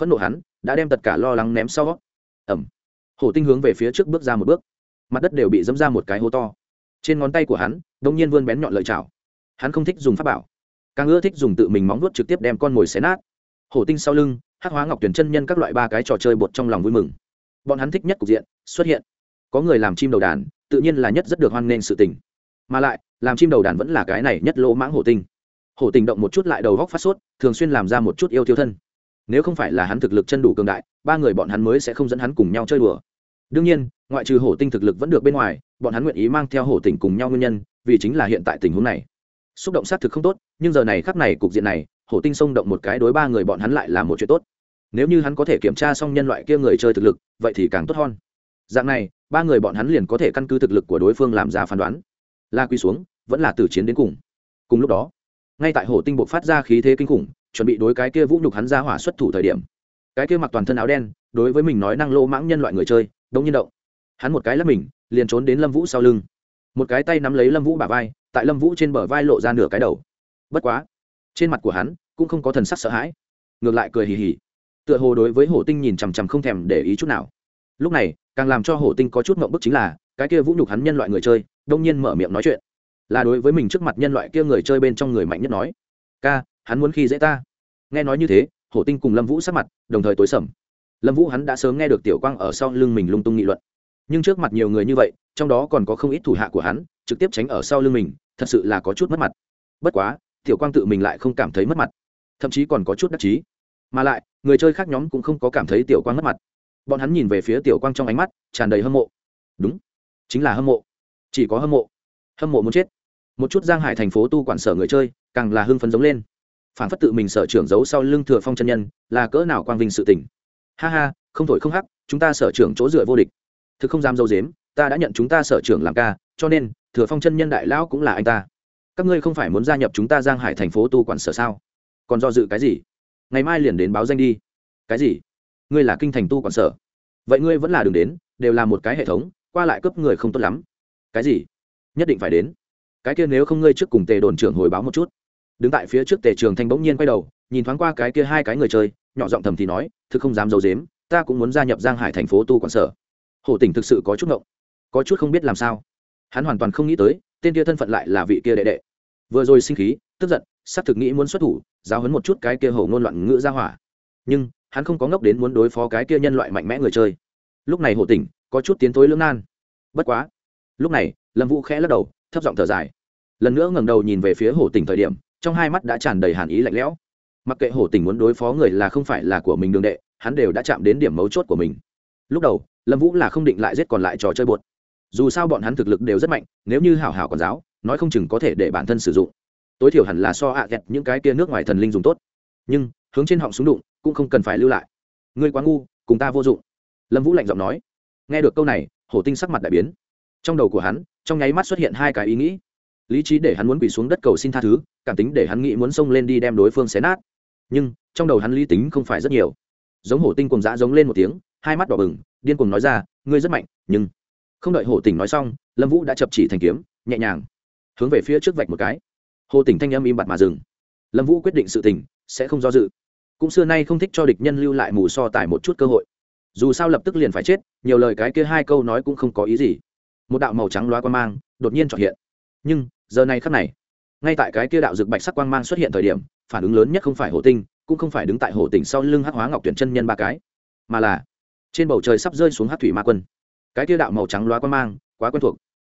Phẫn nộ hắn, đã đem tất cả lo lắng ném sau. Ẩm hổ tinh hướng về phía trước bước ra một bước. Mặt đất đều bị dẫm ra một cái hố to. Trên ngón tay của hắn đông nhiên vươn bén nhọn lợi chảo. Hắn không thích dùng pháp bảo càng ưa thích dùng tự mình móng vuốt trực tiếp đem con mồi xé nát. Hổ tinh sau lưng, hắc hóa ngọc tuyển chân nhân các loại ba cái trò chơi bột trong lòng vui mừng. Bọn hắn thích nhất cục diện, xuất hiện. Có người làm chim đầu đàn, tự nhiên là nhất rất được hoan nghênh sự tình. Mà lại, làm chim đầu đàn vẫn là cái này nhất lỗ mãng hổ tinh. Hổ tình động một chút lại đầu góc phát sốt, thường xuyên làm ra một chút yêu thiếu thân. Nếu không phải là hắn thực lực chân đủ cường đại, ba người bọn hắn mới sẽ không dẫn hắn cùng nhau chơi đùa. Đương nhiên, ngoại trừ hổ tinh thực lực vẫn được bên ngoài, bọn hắn nguyện ý mang theo hổ tinh cùng nhau nguyên nhân, vì chính là hiện tại tình huống này xúc động xác thực không tốt, nhưng giờ này khắc này cục diện này hổ tinh xông động một cái đối ba người bọn hắn lại là một chuyện tốt. Nếu như hắn có thể kiểm tra xong nhân loại kia người chơi thực lực, vậy thì càng tốt hơn. Dạng này, ba người bọn hắn liền có thể căn cứ thực lực của đối phương làm ra phán đoán. La quy xuống, vẫn là từ chiến đến cùng. Cùng lúc đó, ngay tại hổ tinh buộc phát ra khí thế kinh khủng, chuẩn bị đối cái kia vũ nhục hắn ra hỏa xuất thủ thời điểm, cái kia mặc toàn thân áo đen, đối với mình nói năng lô mãng nhân loại người chơi đông nhiên động. Hắn một cái lắp mình, liền trốn đến lâm vũ sau lưng. Một cái tay nắm lấy lâm vũ bả vai tại lâm vũ trên bờ vai lộ ra nửa cái đầu. Bất quá, trên mặt của hắn cũng không có thần sắc sợ hãi, ngược lại cười hì hì. Tựa hồ đối với hổ tinh nhìn chằm chằm không thèm để ý chút nào. Lúc này, càng làm cho hổ tinh có chút mộng bức chính là, cái kia vũ nhục hắn nhân loại người chơi, đông nhiên mở miệng nói chuyện. Là đối với mình trước mặt nhân loại kia người chơi bên trong người mạnh nhất nói. Ca, hắn muốn khi dễ ta. Nghe nói như thế, hổ tinh cùng lâm vũ sát mặt đồng thời tối sầm. Lâm vũ hắn đã sớm nghe được tiểu quang ở sau lưng mình lung tung nghị luận. Nhưng trước mặt nhiều người như vậy, trong đó còn có không ít thủ hạ của hắn trực tiếp tránh ở sau lưng mình, thật sự là có chút mất mặt. Bất quá, tiểu quang tự mình lại không cảm thấy mất mặt, thậm chí còn có chút đắc chí. Mà lại, người chơi khác nhóm cũng không có cảm thấy tiểu quang mất mặt. Bọn hắn nhìn về phía tiểu quang trong ánh mắt, tràn đầy hâm mộ. Đúng, chính là hâm mộ. Chỉ có hâm mộ. Hâm mộ muốn chết. Một chút giang hải thành phố tu quản sở người chơi, càng là hưng phấn giống lên. Phản phất tự mình sở trưởng giấu sau lưng thừa phong chân nhân, là cỡ nào quang vinh sự tỉnh ha ha, không thổi không hắc, chúng ta sở trưởng chỗ dựa vô địch. Thực không dám dâu dếm, ta đã nhận chúng ta sở trưởng làm ca cho nên, thừa phong chân nhân đại lão cũng là anh ta. Các ngươi không phải muốn gia nhập chúng ta giang hải thành phố tu quản sở sao? Còn do dự cái gì? Ngày mai liền đến báo danh đi. Cái gì? Ngươi là kinh thành tu quản sở. Vậy ngươi vẫn là đường đến, đều là một cái hệ thống, qua lại cấp người không tốt lắm. Cái gì? Nhất định phải đến. Cái kia nếu không ngươi trước cùng tề đồn trưởng hồi báo một chút. Đứng tại phía trước tề trường thanh bỗng nhiên quay đầu, nhìn thoáng qua cái kia hai cái người chơi, nhỏ giọng thầm thì nói, thực không dám d i ấ u dếm ta cũng muốn gia nhập giang hải thành phố tu quản sở. Hổ tỉnh thực sự có chút ngộng. Có chút không biết làm sao hắn hoàn toàn không nghĩ tới, tên kia thân phận lại là vị kia đệ đệ. Vừa rồi sinh khí, tức giận, sắp thực nghĩ muốn xuất thủ, giáo hấn một chút cái kia hầu ngôn loạn ngữ ra hỏa. Nhưng, hắn không có ngốc đến muốn đối phó cái kia nhân loại mạnh mẽ người chơi. Lúc này hộ tỉnh, có chút tiến tối lưỡng nan. Bất quá. Lúc này, lâm vũ khẽ lắc đầu, thấp giọng thở dài. Lần nữa ngẩng đầu nhìn về phía hổ tỉnh thời điểm, trong hai mắt đã tràn đầy hàn ý lạnh lẽo. Mặc kệ hổ tỉnh muốn đối phó người là không phải là của mình đường đệ, hắn đều đã chạm đến điểm mấu chốt của mình. Lúc đầu, lâm vũ là không định lại giết còn lại trò chơi bột dù sao bọn hắn thực lực đều rất mạnh, nếu như hảo hảo còn giáo, nói không chừng có thể để bản thân sử dụng. Tối thiểu hẳn là so ạ à những cái kia nước ngoài thần linh dùng tốt. Nhưng, hướng trên họng súng đụng, cũng không cần phải lưu lại. Ngươi quá ngu, cùng ta vô dụng. Lâm vũ lạnh giọng nói. Nghe được câu này, hổ tinh sắc mặt đại biến. Trong đầu của hắn, trong nháy mắt xuất hiện hai cái ý nghĩ. Lý trí để hắn muốn quỳ xuống đất cầu xin tha thứ, cảm tính để hắn nghĩ muốn xông lên đi đem đối phương xé nát. Nhưng, trong đầu hắn lý tính không phải rất nhiều. Giống hổ tinh cùng dã giống lên một tiếng, hai mắt đỏ bừng, điên cùng nói ra, ngươi rất mạnh, nhưng không đợi hổ tỉnh nói xong, lâm vũ đã chập chỉ thành kiếm, nhẹ nhàng hướng về phía trước vạch một cái. Hồ tỉnh thanh âm im bặt mà dừng. Lâm vũ quyết định sự tình, sẽ không do dự. Cũng xưa nay không thích cho địch nhân lưu lại mù so tài một chút cơ hội. Dù sao lập tức liền phải chết, nhiều lời cái kia hai câu nói cũng không có ý gì. Một đạo màu trắng loa quan mang đột nhiên trọn hiện. Nhưng, giờ này khắc này, ngay tại cái kia đạo dược bạch sắc quang mang xuất hiện thời điểm, phản ứng lớn nhất không phải hổ tinh, cũng không phải đứng tại hổ tỉnh sau lưng hắc hóa ngọc tuyển chân nhân ba cái, mà là trên bầu trời sắp rơi xuống hát thủy ma quân cái tiêu đạo màu trắng loá quang mang, quá quen thuộc.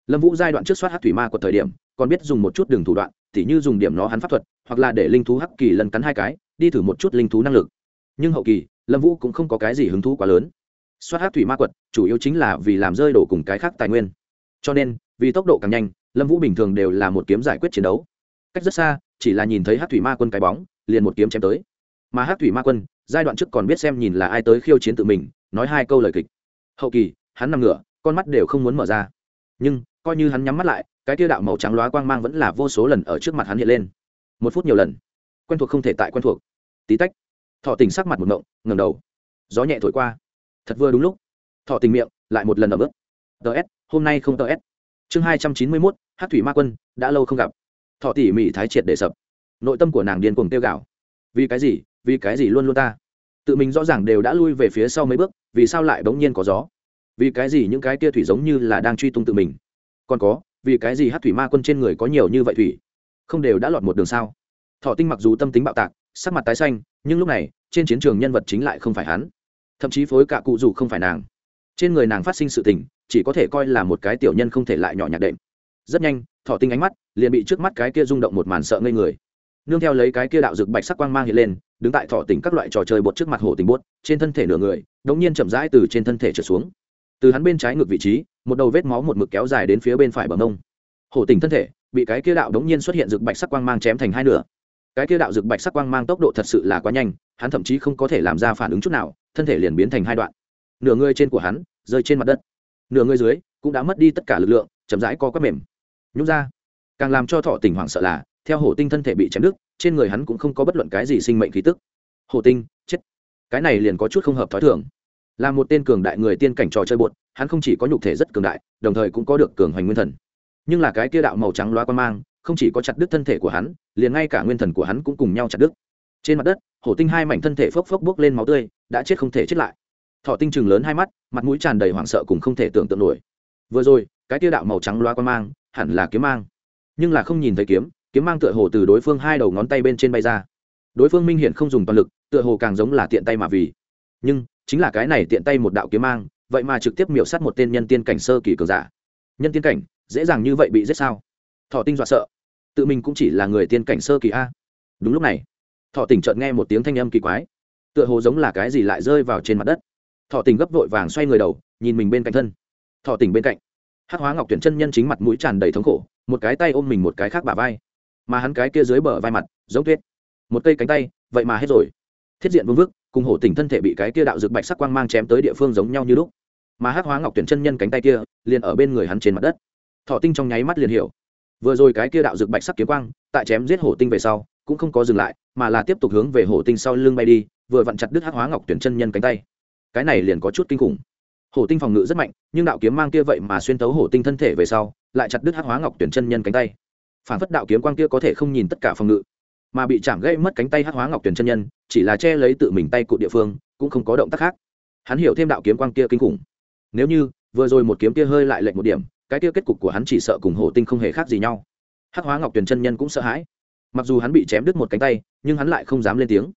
Lâm vũ giai đoạn trước soát hát thủy ma của thời điểm, còn biết dùng một chút đường thủ đoạn, tỉ như dùng điểm nó hắn pháp thuật, hoặc là để linh thú hắc kỳ lần cắn hai cái, đi thử một chút linh thú năng lực. Nhưng hậu kỳ, lâm vũ cũng không có cái gì hứng thú quá lớn. Soát hát thủy ma quật, chủ yếu chính là vì làm rơi đổ cùng cái khác tài nguyên. Cho nên, vì tốc độ càng nhanh, lâm vũ bình thường đều là một kiếm giải quyết chiến đấu. Cách rất xa, chỉ là nhìn thấy hát thủy ma quân cái bóng, liền một kiếm chém tới. Mà hát thủy ma quân, giai đoạn trước còn biết xem nhìn là ai tới khiêu chiến tự mình, nói hai câu lời kịch. Hậu kỳ hắn nằm ngửa, con mắt đều không muốn mở ra. Nhưng, coi như hắn nhắm mắt lại, cái tiêu đạo màu trắng loá quang mang vẫn là vô số lần ở trước mặt hắn hiện lên. Một phút nhiều lần. Quen thuộc không thể tại quen thuộc. Tí tách. Thọ tình sắc mặt một ngộng ngầm đầu. Gió nhẹ thổi qua. Thật vừa đúng lúc. Thọ tình miệng lại một lần ở bước ts hôm nay không ts chương hai trăm chín mươi mốt hát thủy ma quân, đã lâu không gặp. Thọ tỉ mỉ thái triệt để sập. Nội tâm của nàng điên cuồng tiêu gạo vì cái gì? Vì cái gì luôn luôn ta? Tự mình rõ ràng đều đã lui về phía sau mấy bước, vì sao lại bỗng nhiên có gió? Vì cái gì những cái kia thủy giống như là đang truy tung tự mình? Còn có, vì cái gì hát thủy ma quân trên người có nhiều như vậy thủy? Không đều đã lọt một đường sao? Thọ tinh mặc dù tâm tính bạo tạc, sắc mặt tái xanh, nhưng lúc này, trên chiến trường nhân vật chính lại không phải hắn. Thậm chí phối cả cụ dù không phải nàng. Trên người nàng phát sinh sự tình, chỉ có thể coi là một cái tiểu nhân không thể lại nhỏ nhạt đệm. Rất nhanh, thọ tinh ánh mắt liền bị trước mắt cái kia rung động một màn sợ ngây người. Nương theo lấy cái kia đạo rực bạch sắc quang mang hiện lên, đứng tại thọ tỉnh các loại trò chơi bột trước mặt hồ tình bốt trên thân thể nửa người, đống nhiên chậm rãi từ trên thân thể trở xuống từ hắn bên trái ngược vị trí, một đầu vết máu một mực kéo dài đến phía bên phải bờ mông. Hổ tình thân thể, bị cái kia đạo đống nhiên xuất hiện rực bạch sắc quang mang chém thành hai nửa. Cái kia đạo rực bạch sắc quang mang tốc độ thật sự là quá nhanh, hắn thậm chí không có thể làm ra phản ứng chút nào, thân thể liền biến thành hai đoạn. Nửa người trên của hắn, rơi trên mặt đất. Nửa người dưới, cũng đã mất đi tất cả lực lượng, chậm rãi co quắp mềm. Nhúc ra. Càng làm cho thọ tình hoảng sợ là, theo hổ tinh thân thể bị chém đứt, trên người hắn cũng không có bất luận cái gì sinh mệnh khí tức. Hổ tinh, chết. Cái này liền có chút không hợp thói thường là một tên cường đại người tiên cảnh trò chơi bột hắn không chỉ có nhục thể rất cường đại, đồng thời cũng có được cường hoành nguyên thần. Nhưng là cái kia đạo màu trắng loa quan mang, không chỉ có chặt đứt thân thể của hắn, liền ngay cả nguyên thần của hắn cũng cùng nhau chặt đứt. Trên mặt đất, hổ tinh hai mảnh thân thể phốc phốc bốc lên máu tươi, đã chết không thể chết lại. Thọ tinh chừng lớn hai mắt, mặt mũi tràn đầy hoảng sợ cùng không thể tưởng tượng nổi. Vừa rồi, cái tia đạo màu trắng loa quan mang, hẳn là kiếm mang. Nhưng là không nhìn thấy kiếm kiếm mang tựa hồ từ đối phương hai đầu ngón tay bên trên bay ra. Đối phương minh hiện không dùng toàn lực, tựa hồ càng giống là tiện tay mà vì. Nhưng chính là cái này tiện tay một đạo kiếm mang, vậy mà trực tiếp miểu sát một tên nhân tiên cảnh sơ kỳ cường giả. Nhân tiên cảnh, dễ dàng như vậy bị giết sao? Thọ tinh dọa sợ. Tự mình cũng chỉ là người tiên cảnh sơ kỳ a. Đúng lúc này, thọ tỉnh chợt nghe một tiếng thanh âm kỳ quái, tựa hồ giống là cái gì lại rơi vào trên mặt đất. Thọ tỉnh gấp vội vàng xoay người đầu, nhìn mình bên cạnh thân. Thọ tỉnh bên cạnh hát hóa ngọc tuyển chân nhân chính mặt mũi tràn đầy thống khổ, một cái tay ôm mình một cái khác bả vai, mà hắn cái kia dưới bờ vai mặt, giống tuyết. Một cây cánh tay, vậy mà hết rồi. Thiết diện vương vức cùng hổ tỉnh thân thể bị cái kia đạo dược bạch sắc quang mang chém tới địa phương giống nhau như lúc. Mà Hắc hóa ngọc tuyển chân nhân cánh tay kia, liền ở bên người hắn trên mặt đất. Thọ tinh trong nháy mắt liền hiểu. Vừa rồi cái kia đạo dược bạch sắc kiếm quang, tại chém giết hổ tinh về sau, cũng không có dừng lại, mà là tiếp tục hướng về hổ tinh sau lưng bay đi, vừa vặn chặt đứt Hắc hóa ngọc tuyển chân nhân cánh tay. Cái này liền có chút kinh khủng. Hổ tinh phòng ngự rất mạnh, nhưng đạo kiếm mang kia vậy mà xuyên tấu hổ tinh thân thể về sau, lại chặt đứt Hắc hóa ngọc tuyển chân nhân cánh tay. Phản phất đạo kiếm quang kia có thể không nhìn tất cả phòng ngự mà bị chạm gãy mất cánh tay Hắc hóa ngọc tuyển chân nhân, chỉ là che lấy tự mình tay cụt địa phương, cũng không có động tác khác. Hắn hiểu thêm đạo kiếm quang kia kinh khủng. Nếu như, vừa rồi một kiếm kia hơi lại lệnh một điểm, cái kia kết cục của hắn chỉ sợ cùng hổ tinh không hề khác gì nhau. Hắc hóa ngọc tuyển chân nhân cũng sợ hãi. Mặc dù hắn bị chém đứt một cánh tay, nhưng hắn lại không dám lên tiếng.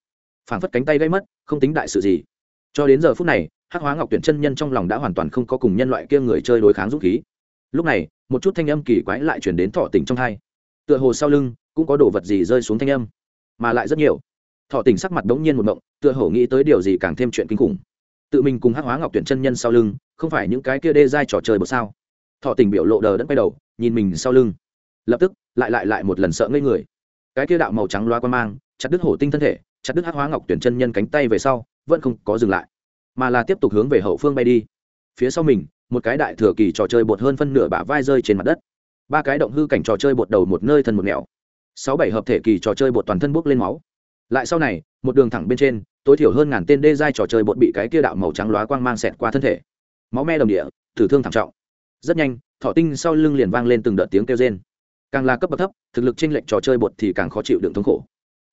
Phảng phất cánh tay gây mất, không tính đại sự gì. Cho đến giờ phút này, hắc hóa ngọc tuyển chân nhân trong lòng đã hoàn toàn không có cùng nhân loại kia người chơi đối kháng dũng khí. Lúc này, một chút thanh âm kỳ quái lại chuyển đến thọ tỉnh trong hai. Tựa hồ sau lưng cũng có đồ vật gì rơi xuống thanh âm, mà lại rất nhiều. Thọ tỉnh sắc mặt đống nhiên một mộng, tựa hổ nghĩ tới điều gì càng thêm chuyện kinh khủng. Tự mình cùng hắc hóa ngọc tuyển chân nhân sau lưng, không phải những cái kia đê dai trò chơi một sao? Thọ tỉnh biểu lộ đờ đẫn bay đầu, nhìn mình sau lưng. Lập tức, lại lại lại một lần sợ ngây người. Cái kia đạo màu trắng loa quan mang, chặt đứt hổ tinh thân thể, chặt đứt hắc hóa ngọc tuyển chân nhân cánh tay về sau, vẫn không có dừng lại, mà là tiếp tục hướng về hậu phương bay đi. Phía sau mình, một cái đại thừa kỳ trò chơi bột hơn phân nửa bả vai rơi trên mặt đất. Ba cái động hư cảnh trò chơi bột đầu một nơi thân một nẻo sáu bảy hợp thể kỳ trò chơi bột toàn thân bốc lên máu. Lại sau này, một đường thẳng bên trên, tối thiểu hơn ngàn tên đê giai trò chơi bột bị cái kia đạo màu trắng lóa quang mang xẹt qua thân thể. Máu me đồng địa thử thương thảm trọng. Rất nhanh thọ tinh sau lưng liền vang lên từng đợt tiếng kêu rên. Càng là cấp bậc thấp, thực lực chênh lệch trò chơi bột thì càng khó chịu đựng thống khổ.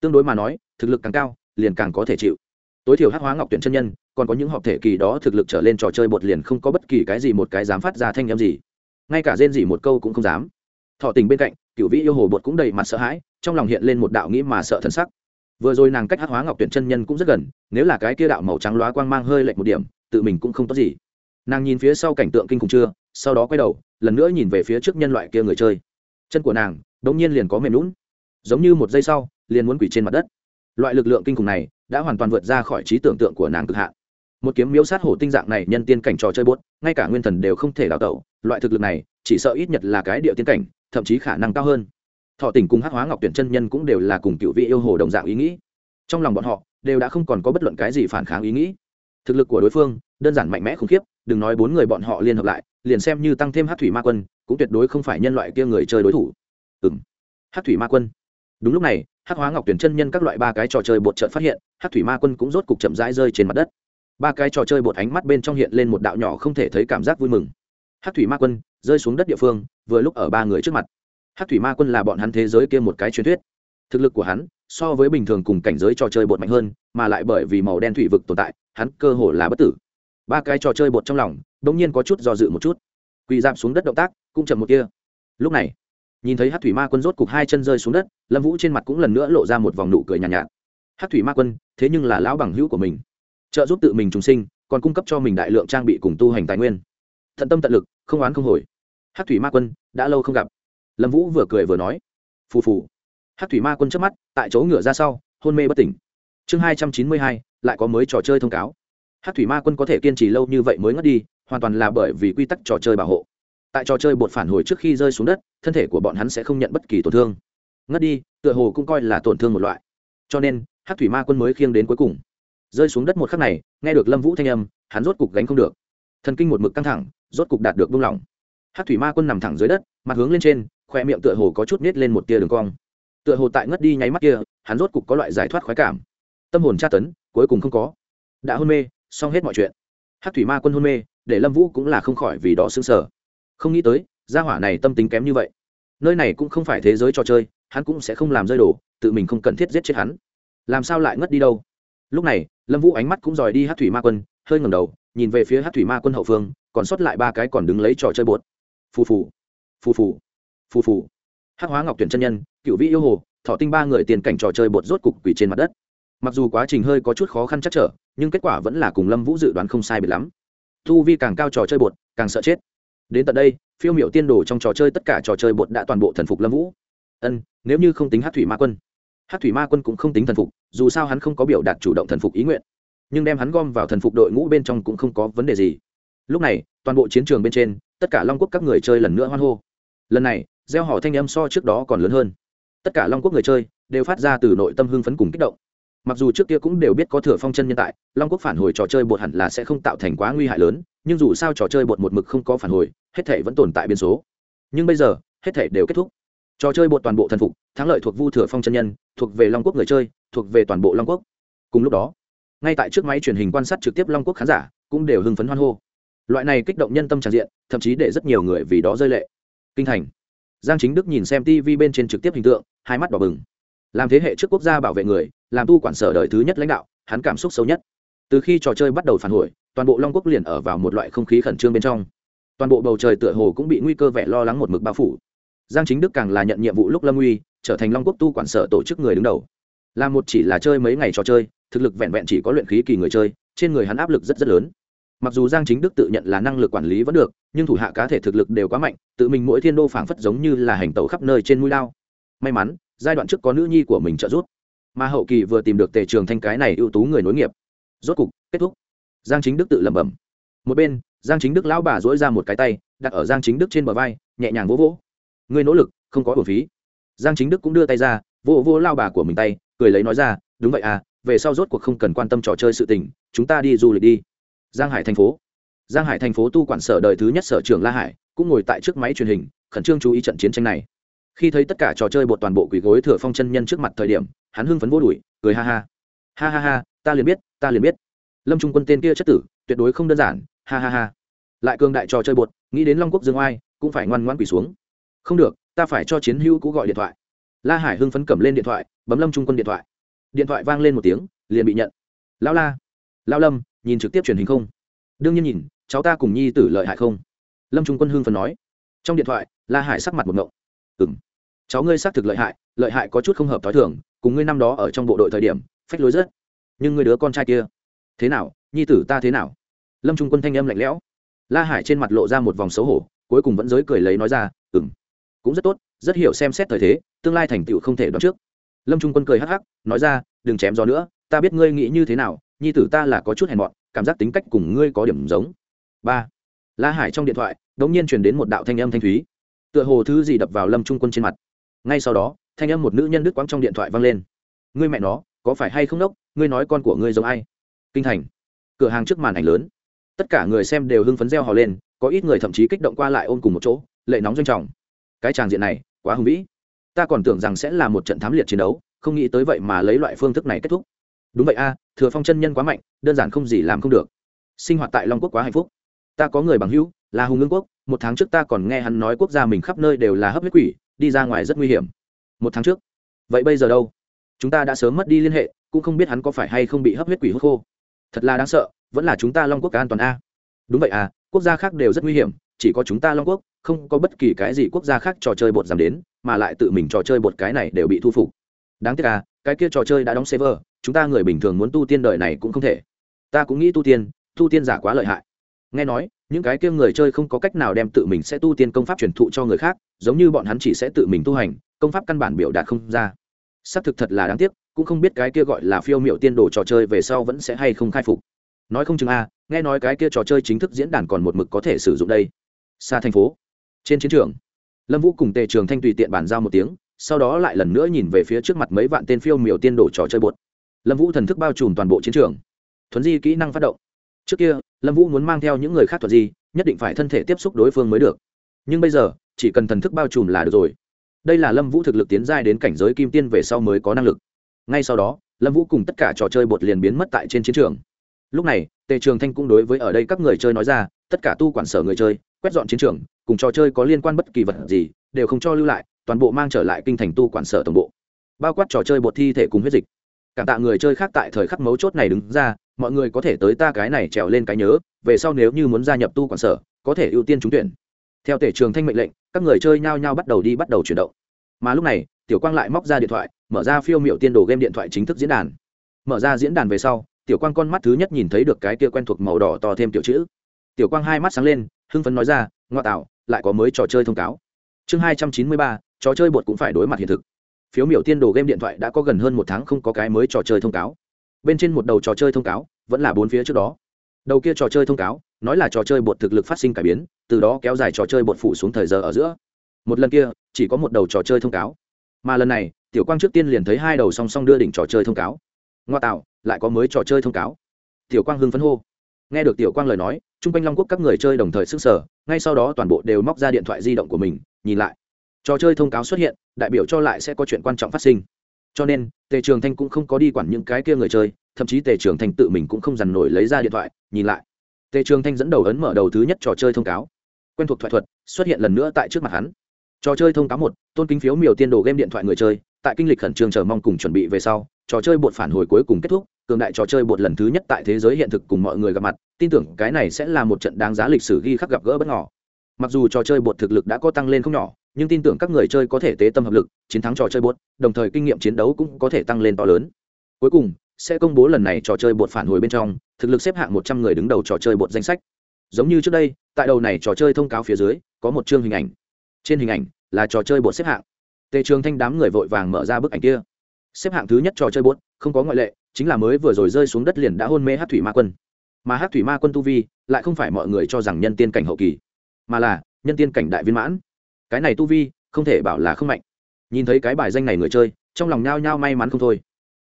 Tương đối mà nói, thực lực càng cao, liền càng có thể chịu. Tối thiểu hắc hóa ngọc tuyển chân nhân, còn có những hợp thể kỳ đó thực lực trở lên trò chơi bột liền không có bất kỳ cái gì một cái dám phát ra thanh â gì. Ngay cả rên gì một câu cũng không dám. Thọ tình bên cạnh cựu vĩ yêu hồ bột cũng đầy mặt sợ hãi, trong lòng hiện lên một đạo nghĩ mà sợ thân sắc. Vừa rồi nàng cách hát hóa ngọc tuyển chân nhân cũng rất gần, nếu là cái kia đạo màu trắng loá quang mang hơi lệch một điểm, tự mình cũng không tốt gì. Nàng nhìn phía sau cảnh tượng kinh khủng chưa, sau đó quay đầu, lần nữa nhìn về phía trước nhân loại kia người chơi. Chân của nàng đ ỗ n g nhiên liền có mềm lún giống như một giây sau, liền muốn quỷ trên mặt đất. Loại lực lượng kinh khủng này, đã hoàn toàn vượt ra khỏi trí tưởng tượng của nàng cực hạn. Một kiếm miếu sát hổ tinh dạng này, nhân tiên cảnh trò chơi bốt ngay cả nguyên thần đều không thể đào tẩu. Loại thực lực này, chỉ sợ ít nhất là cái địa tiên cảnh thậm chí khả năng cao hơn. Thọ tỉnh cùng hắc hóa ngọc tuyển chân nhân cũng đều là cùng cựu vị yêu hồ đồng dạng ý nghĩ. Trong lòng bọn họ, đều đã không còn có bất luận cái gì phản kháng ý nghĩ. Thực lực của đối phương, đơn giản mạnh mẽ khủng khiếp, đừng nói bốn người bọn họ liên hợp lại, liền xem như tăng thêm hát thủy ma quân, cũng tuyệt đối không phải nhân loại kia người chơi đối thủ. Ừ m hát thủy ma quân. Đúng lúc này hát hóa ngọc tuyển chân nhân các loại ba cái trò chơi bột trợn phát hiện hát thủy ma quân cũng rốt cục chậm rãi rơi trên mặt đất. Ba cái trò chơi bột ánh mắt bên trong hiện lên một đạo nhỏ không thể thấy cảm giác vui mừng hát thủy ma quân rơi xuống đất địa phương vừa lúc ở ba người trước mặt. Hát thủy ma quân là bọn hắn thế giới kia một cái truyền thuyết. Thực lực của hắn so với bình thường cùng cảnh giới trò chơi bột mạnh hơn mà lại bởi vì màu đen thủy vực tồn tại hắn cơ hồ là bất tử. Ba cái trò chơi bột trong lòng đ ỗ n g nhiên có chút do dự một chút. Quỳ giảm xuống đất động tác cũng chậm một kia lúc này nhìn thấy hát thủy ma quân rốt cục hai chân rơi xuống đất lâm vũ trên mặt cũng lần nữa lộ ra một vòng nụ cười nhàn nhạt, nhạt. Hát thủy ma quân thế nhưng là lão bằng hữu của mình. Trợ giúp tự mình trùng sinh còn cung cấp cho mình đại lượng trang bị cùng tu hành tài nguyên tận tâm tận lực, không oán không hồi. Hát thủy ma quân, đã lâu không gặp. Lâm vũ vừa cười vừa nói. Phù phù. Hát thủy ma quân trước mắt, tại chỗ ngửa ra sau, hôn mê bất tỉnh. Chương hai trăm chín mươi hai, lại có mới trò chơi thông cáo. Hát thủy ma quân có thể kiên trì lâu như vậy mới ngất đi, hoàn toàn là bởi vì quy tắc trò chơi bảo hộ. Tại trò chơi bột phản hồi trước khi rơi xuống đất, thân thể của bọn hắn sẽ không nhận bất kỳ tổn thương. Ngất đi, tựa hồ cũng coi là tổn thương một loại. Cho nên hát thủy ma quân mới khiêng đến cuối cùng. Rơi xuống đất một khắc này, nghe được lâm vũ thanh âm, hắn rốt cục gánh không được thần kinh một mực căng thẳng, rốt cục đạt được buông lỏng. Hát thủy ma quân nằm thẳng dưới đất, mặt hướng lên trên, khoe miệng tựa hồ có chút nít lên một tia đường cong. Tựa hồ tại ngất đi nháy mắt kia, hắn rốt cục có loại giải thoát khoái cảm. Tâm hồn tra tấn, cuối cùng không có. Đã hôn mê, xong hết mọi chuyện. Hát thủy ma quân hôn mê, để lâm vũ cũng là không khỏi vì đó xứng sở không nghĩ tới, gia hỏa này tâm tính kém như vậy. Nơi này cũng không phải thế giới trò chơi, hắn cũng sẽ không làm rơi đổ tự mình không cần thiết giết chết hắn. Làm sao lại ngất đi đâu? Lúc này, lâm vũ ánh mắt cũng dòi đi hát thủy ma quân, hơi ngầm đầu nhìn về phía hát thủy ma quân hậu phương, còn sót lại ba cái còn đứng lấy trò chơi bột. Phù phù phù phù phù phù. Hát hóa ngọc tuyển chân nhân, cựu vĩ yêu hồ, thọ tinh ba người tiền cảnh trò chơi bột rốt cục quỷ trên mặt đất. Mặc dù quá trình hơi có chút khó khăn chắc trở, nhưng kết quả vẫn là cùng lâm vũ dự đoán không sai biệt lắm. Thu vi càng cao trò chơi bột, càng sợ chết. Đến tận đây, phiêu m i ệ u tiên đồ trong trò chơi tất cả trò chơi bột đã toàn bộ thần phục lâm vũ. Ân, nếu như không tính hát thủy ma quân, hát thủy ma quân cũng không tính thần phục, dù sao hắn không có biểu đạt chủ động thần phục ý nguyện nhưng đem hắn gom vào thần phục đội ngũ bên trong cũng không có vấn đề gì. Lúc này, toàn bộ chiến trường bên trên, tất cả long quốc các người chơi lần nữa hoan hô. Lần này, gieo họ thanh âm so trước đó còn lớn hơn. Tất cả long quốc người chơi đều phát ra từ nội tâm hưng phấn cùng kích động. Mặc dù trước kia cũng đều biết có thừa phong chân nhân tại, long quốc phản hồi trò chơi bột hẳn là sẽ không tạo thành quá nguy hại lớn, nhưng dù sao trò chơi bột một mực không có phản hồi, hết thể vẫn tồn tại biên số. Nhưng bây giờ, hết thể đều kết thúc. Trò chơi bột toàn bộ thần phục, thắng lợi thuộc vu thừa phong chân nhân, thuộc về long quốc người chơi, thuộc về toàn bộ long quốc. Cùng lúc đó ngay tại trước máy truyền hình quan sát trực tiếp long quốc khán giả, cũng đều hưng phấn hoan hô. Loại này kích động nhân tâm tràn diện, thậm chí để rất nhiều người vì đó rơi lệ. Kinh thành. Giang chính đức nhìn xem tv bên trên trực tiếp hình tượng, hai mắt đỏ bừng. Làm thế hệ trước quốc gia bảo vệ người, làm tu quản sở đời thứ nhất lãnh đạo, hắn cảm xúc sâu nhất. Từ khi trò chơi bắt đầu phản hồi, toàn bộ long quốc liền ở vào một loại không khí khẩn trương bên trong. Toàn bộ bầu trời tựa hồ cũng bị nguy cơ vẻ lo lắng một mực bao phủ. Giang chính đức càng là nhận nhiệm vụ lúc lâm uy trở thành long quốc tu quản sở tổ chức người đứng đầu. Là một chỉ là chơi mấy ngày trò chơi thực lực vẹn vẹn chỉ có luyện khí kỳ người chơi, trên người hắn áp lực rất rất lớn. Mặc dù giang chính đức tự nhận là năng lực quản lý vẫn được, nhưng thủ hạ cá thể thực lực đều quá mạnh, tự mình mỗi thiên đô phảng phất giống như là hành tẩu khắp nơi trên mũi lao. May mắn, giai đoạn trước có nữ nhi của mình trợ giúp. Mà hậu kỳ vừa tìm được tề trường thanh cái này ưu tú người nối nghiệp. Rốt cục, kết thúc. Giang chính đức tự lẩm bẩm. Một bên, giang chính đức lão bà dỗi ra một cái tay, đặt ở giang chính đức trên bờ vai, nhẹ nhàng vỗ vỗ. Người nỗ lực, không có hồn phí. Giang chính đức cũng đưa tay ra, vỗ vỗ lao bà của mình tay, cười lấy nói ra, đúng vậy à về sau rốt cuộc không cần quan tâm trò chơi sự tình, chúng ta đi du lịch đi. Giang hải thành phố. Giang hải thành phố tu quản sở đời thứ nhất sở trưởng la hải, cũng ngồi tại trước máy truyền hình, khẩn trương chú ý trận chiến tranh này. Khi thấy tất cả trò chơi bột toàn bộ quỷ gối thừa phong chân nhân trước mặt thời điểm, hắn hưng phấn vô đuổi, cười ha ha. Ha ha ha, ta liền biết, ta liền biết. Lâm trung quân tên kia chất tử, tuyệt đối không đơn giản, ha ha ha. Lại cường đại trò chơi bột, nghĩ đến long quốc dương oai, cũng phải ngoan ngoan quỳ xuống. Không được, ta phải cho chiến hữu cũ gọi điện thoại. La hải hưng phấn cầm lên điện thoại, bấm lâm trung quân điện thoại điện thoại vang lên một tiếng, liền bị nhận. Lão la, lão lâm, nhìn trực tiếp truyền hình không? Đương nhiên nhìn, cháu ta cùng nhi tử lợi hại không? Lâm trung quân hưng phần nói. Trong điện thoại, la hải sắc mặt một ngộng. Ừng cháu ngươi xác thực lợi hại lợi hại có chút không hợp t h ó i thường, cùng ngươi năm đó ở trong bộ đội thời điểm, phách lối rất. Nhưng ngươi đứa con trai kia, thế nào, nhi tử ta thế nào? Lâm trung quân thanh âm lạnh lẽo. La hải trên mặt lộ ra một vòng xấu hổ, cuối cùng vẫn giới cười lấy nói ra ừng cũng rất tốt, rất hiểu xem xét thời thế, tương lai thành tựu không thể đoán trước lâm trung quân cười hắc hắc, nói ra, đừng chém gió nữa, ta biết ngươi nghĩ như thế nào, nhi tử ta là có chút hèn mọn, cảm giác tính cách cùng ngươi có điểm giống. Ba. La hải trong điện thoại đ ỗ n g nhiên truyền đến một đạo thanh âm thanh thúy. Tựa hồ thứ gì đập vào lâm trung quân trên mặt. Ngay sau đó, thanh âm một nữ nhân đứt quãng trong điện thoại vang lên. Ngươi mẹ nó, có phải hay không đốc, ngươi nói con của ngươi giống ai? Kinh thành. Cửa hàng trước màn ảnh lớn. Tất cả người xem đều hưng phấn reo hò lên, có ít người thậm chí kích động qua lại ôm cùng một chỗ, lệ nóng doanh trọng. Cái tràng diện này, quá hùng vĩ ta còn tưởng rằng sẽ là một trận thám liệt chiến đấu, không nghĩ tới vậy mà lấy loại phương thức này kết thúc. Đúng vậy a, thừa phong chân nhân quá mạnh, đơn giản không gì làm không được. Sinh hoạt tại long quốc quá hạnh phúc. Ta có người bằng hữu, là hùng ngưng quốc, một tháng trước ta còn nghe hắn nói quốc gia mình khắp nơi đều là hấp huyết quỷ, đi ra ngoài rất nguy hiểm. Một tháng trước? Vậy bây giờ đâu? Chúng ta đã sớm mất đi liên hệ, cũng không biết hắn có phải hay không bị hấp huyết quỷ hút khô. Thật là đáng sợ, vẫn là chúng ta long quốc an toàn a. Đúng vậy à quốc gia khác đều rất nguy hiểm, chỉ có chúng ta long quốc, không có bất kỳ cái gì quốc gia khác trò chơi bột giảm đến mà lại tự mình trò chơi một cái này đều bị thu phục. Đáng tiếc à cái kia trò chơi đã đóng server, chúng ta người bình thường muốn tu tiên đời này cũng không thể. Ta cũng nghĩ tu tiên tu tiên giả quá lợi hại. Nghe nói, những cái kia người chơi không có cách nào đem tự mình sẽ tu tiên công pháp truyền thụ cho người khác, giống như bọn hắn chỉ sẽ tự mình tu hành, công pháp căn bản biểu đạt không ra. Xác thực thật là đáng tiếc, cũng không biết cái kia gọi là phiêu m i ệ u tiên đồ trò chơi về sau vẫn sẽ hay không khai phục. Nói không chừng a nghe nói cái kia trò chơi chính thức diễn đàn còn một mực có thể sử dụng đây. Xa thành phố. Trên chiến trường lâm vũ cùng tề trường thanh tùy tiện bàn giao một tiếng, sau đó lại lần nữa nhìn về phía trước mặt mấy vạn tên phiêu miểu tiên đổ trò chơi bột lâm vũ thần thức bao trùm toàn bộ chiến trường. Thuấn di kỹ năng phát động. Trước kia, lâm vũ muốn mang theo những người khác thuật di, nhất định phải thân thể tiếp xúc đối phương mới được. Nhưng bây giờ, chỉ cần thần thức bao trùm là được rồi. Đây là lâm vũ thực lực tiến giai đến cảnh giới kim tiên về sau mới có năng lực. Ngay sau đó, lâm vũ cùng tất cả trò chơi bột liền biến mất tại trên chiến trường. Lúc này, tề trường thanh cũng đối với ở đây các người chơi nói ra, tất cả tu quản sở người chơi, quét dọn chiến trường cùng trò chơi có liên quan bất kỳ vật gì, đều không cho lưu lại, toàn bộ mang trở lại kinh thành tu quản sở tổng bộ. Bao quát trò chơi bột thi thể cùng huyết dịch. Cảm tạ người chơi khác tại thời khắc mấu chốt này đứng ra, mọi người có thể tới ta cái này trèo lên cái nhớ, về sau nếu như muốn gia nhập tu quản sở, có thể ưu tiên trúng tuyển. Theo tể trường thanh mệnh lệnh, các người chơi nhao nhao bắt đầu đi bắt đầu chuyển động. Mà lúc này, tiểu quang lại móc ra điện thoại, mở ra phiêu miệu tiên đồ game điện thoại chính thức diễn đàn. Mở ra diễn đàn về sau, tiểu quang con mắt thứ nhất nhìn thấy được cái kia quen thuộc màu đỏ to thêm tiểu chữ tiểu quang hai mắt sáng lên hưng phấn nói ra ngoa tạo lại có mới trò chơi thông cáo chương hai trăm chín mươi ba trò chơi bột cũng phải đối mặt hiện thực phiếu miểu tiên đồ game điện thoại đã có gần hơn một tháng không có cái mới trò chơi thông cáo bên trên một đầu trò chơi thông cáo vẫn là bốn phía trước đó đầu kia trò chơi thông cáo nói là trò chơi bột thực lực phát sinh cải biến từ đó kéo dài trò chơi bột phủ xuống thời giờ ở giữa một lần kia chỉ có một đầu trò chơi thông cáo mà lần này tiểu quang trước tiên liền thấy hai đầu song song đưa đỉnh trò chơi thông cáo ngoa tạo lại có mới trò chơi thông cáo tiểu quang hưng phấn hô nghe được tiểu quang lời nói chung quanh long quốc các người chơi đồng thời sức sở ngay sau đó toàn bộ đều móc ra điện thoại di động của mình, nhìn lại. Trò chơi thông cáo xuất hiện, đại biểu cho lại sẽ có chuyện quan trọng phát sinh. Cho nên, tề trường thanh cũng không có đi quản những cái kia người chơi, thậm chí tề trường thanh tự mình cũng không dằn nổi lấy ra điện thoại, nhìn lại. Tề trường thanh dẫn đầu ấn mở đầu thứ nhất trò chơi thông cáo. Quen thuộc thoại thuật, xuất hiện lần nữa tại trước mặt hắn. Trò chơi thông cáo một, tôn kính phiếu miều tiên đồ game điện thoại người chơi, tại kinh lịch khẩn trương chờ mong cùng chuẩn bị về sau, trò chơi bột phản hồi cuối cùng kết thúc cường đại trò chơi bột lần thứ nhất tại thế giới hiện thực cùng mọi người gặp mặt, tin tưởng cái này sẽ là một trận đáng giá lịch sử ghi khắc gặp gỡ bất ngỏ mặc dù trò chơi bột thực lực đã có tăng lên không nhỏ, nhưng tin tưởng các người chơi có thể tế tâm hợp lực, chiến thắng trò chơi bột, đồng thời kinh nghiệm chiến đấu cũng có thể tăng lên to lớn. Cuối cùng, sẽ công bố lần này trò chơi bột phản hồi bên trong, thực lực xếp hạng một trăm người đứng đầu trò chơi bột danh sách. Giống như trước đây, tại đầu này trò chơi thông cáo phía dưới, có một chương hình ảnh. Trên hình ảnh là trò chơi bột xếp hạng. Tề trường thanh đám người vội vàng mở ra bức ảnh kia. Xếp hạng thứ nhất trò chơi bột, không có ngoại lệ chính là mới vừa rồi rơi xuống đất liền đã hôn mê hát thủy ma quân. Mà hát thủy ma quân tu vi lại không phải mọi người cho rằng nhân tiên cảnh hậu kỳ, mà là nhân tiên cảnh đại viên mãn. Cái này tu vi không thể bảo là không mạnh. Nhìn thấy cái bài danh này người chơi, trong lòng nhao nhao may mắn không thôi.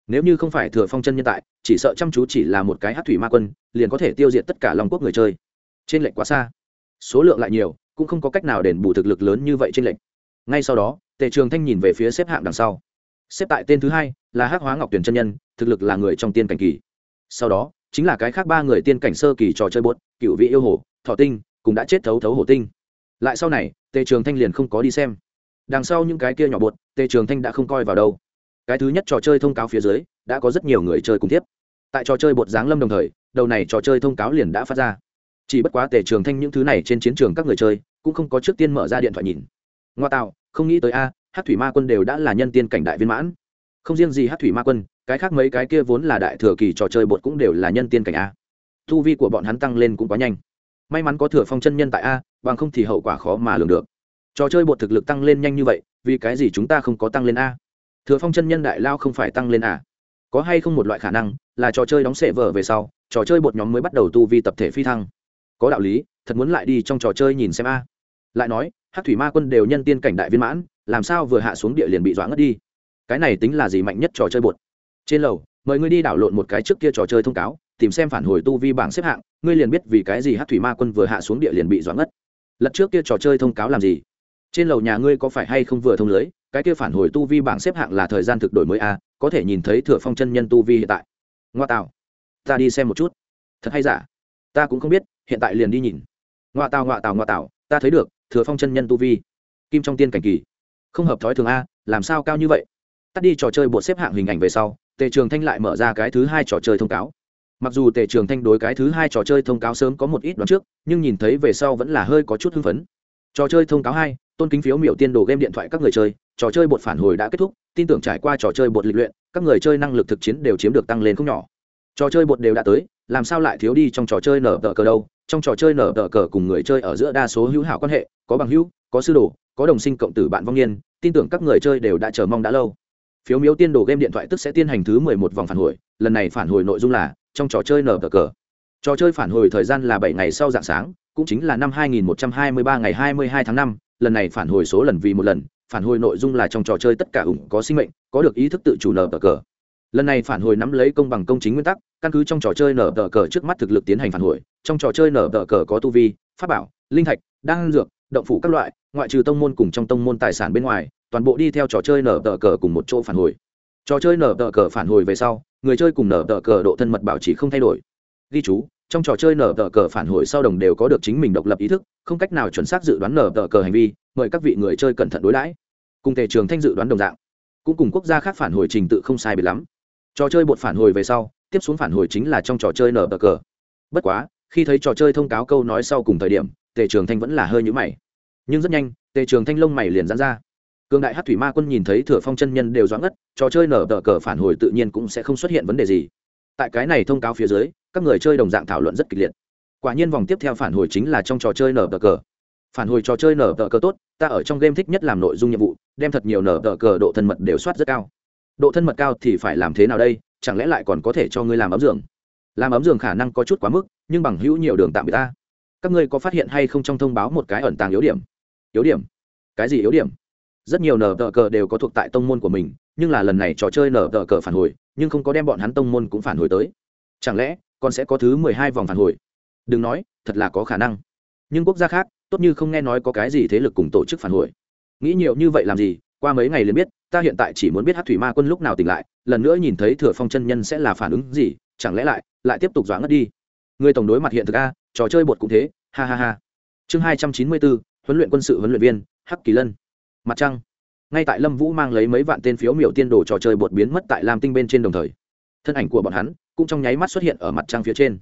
Nếu như không phải thừa phong chân nhân tại, chỉ sợ chăm chú chỉ là một cái hát thủy ma quân, liền có thể tiêu diệt tất cả lòng quốc người chơi. Trên lệnh quá xa. Số lượng lại nhiều, cũng không có cách nào đền bù thực lực lớn như vậy trên lệnh ngay sau đó, tề trường thanh nhìn về phía xếp hạng đằng sau. Xếp tại tên thứ hai là hắc hóa ngọc tuyển chân nhân, thực lực là người trong tiên cảnh kỳ. Sau đó, chính là cái khác ba người tiên cảnh sơ kỳ trò chơi bốt cựu vị yêu hồ, thọ tinh, cũng đã chết thấu thấu hổ tinh. Lại sau này, tề trường thanh liền không có đi xem. Đằng sau những cái kia nhỏ bột, tề trường thanh đã không coi vào đâu. Cái thứ nhất trò chơi thông cáo phía dưới, đã có rất nhiều người chơi cùng tiếp. Tại trò chơi bột giáng lâm đồng thời, đầu này trò chơi thông cáo liền đã phát ra. Chỉ bất quá tề trường thanh những thứ này trên chiến trường các người chơi, cũng không có trước tiên mở ra điện thoại nhìn. Ngoa tạo, không nghĩ tới a hát thủy ma quân đều đã là nhân tiên cảnh đại viên mãn không riêng gì hát thủy ma quân, cái khác mấy cái kia vốn là đại thừa kỳ trò chơi bột cũng đều là nhân tiên cảnh a. Thu vi của bọn hắn tăng lên cũng quá nhanh. May mắn có thừa phong chân nhân tại a, bằng không thì hậu quả khó mà lường được. Trò chơi bột thực lực tăng lên nhanh như vậy, vì cái gì chúng ta không có tăng lên a? Thừa phong chân nhân đại lao không phải tăng lên à có hay không một loại khả năng là trò chơi đóng sệ vở về sau, trò chơi bột nhóm mới bắt đầu tu vi tập thể phi thăng? Có đạo lý, thật muốn lại đi trong trò chơi nhìn xem a. Lại nói, hát thủy ma quân đều nhân tiên cảnh đại viên mãn, làm sao vừa hạ xuống địa liền bị doãn ngất đi? Cái này tính là gì mạnh nhất trò chơi bột? Trên lầu, mời ngươi đi đảo lộn một cái trước kia trò chơi thông cáo, tìm xem phản hồi tu vi bảng xếp hạng, ngươi liền biết vì cái gì hát thủy ma quân vừa hạ xuống địa liền bị doãn ngất. Lật trước kia trò chơi thông cáo làm gì? Trên lầu nhà ngươi có phải hay không vừa thông lưới? Cái kia phản hồi tu vi bảng xếp hạng là thời gian thực đổi mới a có thể nhìn thấy thừa phong chân nhân tu vi hiện tại. Ngoa tạo ta đi xem một chút. Thật hay giả? Ta cũng không biết, hiện tại liền đi nhìn. Ngoa tào ngoa tào ngoa tào, ta thấy được, thừa phong chân nhân tu vi. Kim trong tiên cảnh kỳ. Không hợp thói thường a, làm sao cao như vậy? Tắt đi trò chơi bộ xếp hạng hình ảnh về sau, tề trường thanh lại mở ra cái thứ hai trò chơi thông cáo. Mặc dù tề trường thanh đối cái thứ hai trò chơi thông cáo sớm có một ít đoạn trước, nhưng nhìn thấy về sau vẫn là hơi có chút hưng phấn. Trò chơi thông cáo hai, tôn kính phiếu miểu tiên đồ game điện thoại các người chơi, trò chơi bột phản hồi đã kết thúc, tin tưởng trải qua trò chơi bột lịch luyện, các người chơi năng lực thực chiến đều chiếm được tăng lên không nhỏ. Trò chơi bột đều đã tới, làm sao lại thiếu đi trong trò chơi nở tờ cờ đâu? Trong trò chơi nở tờ cờ cùng người chơi ở giữa đa số hữu hảo quan hệ, có bằng hữu, có sư đồ, có đồng sinh cộng tử bạn vong niên, tin tưởng các người chơi đều đã chờ mong đã lâu phiếu miếu tiên đồ game điện thoại tức sẽ tiến hành thứ mười một vòng phản hồi lần này phản hồi nội dung là trong trò chơi nở cờ cờ. Trò chơi phản hồi thời gian là bảy ngày sau dạng sáng cũng chính là năm 2123 ngày 22 tháng 5, lần này phản hồi số lần vì một lần phản hồi nội dung là trong trò chơi tất cả ủng có sinh mệnh có được ý thức tự chủ nở cờ cờ. Lần này phản hồi nắm lấy công bằng công chính nguyên tắc căn cứ trong trò chơi nở tờ cờ trước mắt thực lực tiến hành phản hồi trong trò chơi nở tờ cờ có tu vi pháp bảo linh thạch đan dược động phủ các loại, ngoại trừ tông môn cùng trong tông môn tài sản bên ngoài, toàn bộ đi theo trò chơi nở tờ cờ cùng một chỗ phản hồi. Trò chơi nở tờ cờ phản hồi về sau, người chơi cùng nở tờ cờ độ thân mật bảo trì không thay đổi. Ghi chú, trong trò chơi nở tờ cờ phản hồi sau đồng đều có được chính mình độc lập ý thức, không cách nào chuẩn xác dự đoán nở tờ cờ hành vi, mời các vị người chơi cẩn thận đối đãi. Cùng tề trường thanh dự đoán đồng dạng. Cũng cùng quốc gia khác phản hồi trình tự không sai biệt lắm. Trò chơi bột phản hồi về sau, tiếp xuống phản hồi chính là trong trò chơi nở tờ cờ. Bất quá, khi thấy trò chơi thông cáo câu nói sau cùng thời điểm tề trường thanh vẫn là hơi nhũ mày. Nhưng rất nhanh, tề trường thanh lông mày liền dán ra. Cường đại hát thủy ma quân nhìn thấy thừa phong chân nhân đều doãn ngất, trò chơi nở tờ cờ phản hồi tự nhiên cũng sẽ không xuất hiện vấn đề gì. Tại cái này thông cáo phía dưới, các người chơi đồng dạng thảo luận rất kịch liệt. Quả nhiên vòng tiếp theo phản hồi chính là trong trò chơi nở tờ cờ. Phản hồi trò chơi nở tờ cờ tốt, ta ở trong game thích nhất làm nội dung nhiệm vụ, đem thật nhiều nở tờ cờ độ thân mật đều soát rất cao. Độ thân mật cao thì phải làm thế nào đây? Chẳng lẽ lại còn có thể cho ngươi làm ấm giường? Làm ấm giường khả năng có chút quá mức, nhưng bằng hữu nhiều đường tạm biệt ta các ngươi có phát hiện hay không trong thông báo một cái ẩn tàng yếu điểm? Yếu điểm? Cái gì yếu điểm? Rất nhiều nở tờ cờ đều có thuộc tại tông môn của mình, nhưng là lần này trò chơi nở tờ cờ phản hồi, nhưng không có đem bọn hắn tông môn cũng phản hồi tới. Chẳng lẽ, còn sẽ có thứ mười hai vòng phản hồi? Đừng nói, thật là có khả năng. Nhưng quốc gia khác, tốt như không nghe nói có cái gì thế lực cùng tổ chức phản hồi. Nghĩ nhiều như vậy làm gì? Qua mấy ngày liền biết, ta hiện tại chỉ muốn biết hát thủy ma quân lúc nào tỉnh lại, lần nữa nhìn thấy thừa phong chân nhân sẽ là phản ứng gì, chẳng lẽ lại lại tiếp tục doãn ngất đi? Người tổng đối mặt hiện thực a, trò chơi bột cũng thế, ha ha ha. Chương hai trăm chín mươi bốn, huấn luyện quân sự huấn luyện viên, hắc kỳ lân. Mặt trăng. Ngay tại lâm vũ mang lấy mấy vạn tên phiếu miểu tiên đồ trò chơi bột biến mất tại lam tinh bên trên đồng thời, thân ảnh của bọn hắn cũng trong nháy mắt xuất hiện ở mặt trăng phía trên.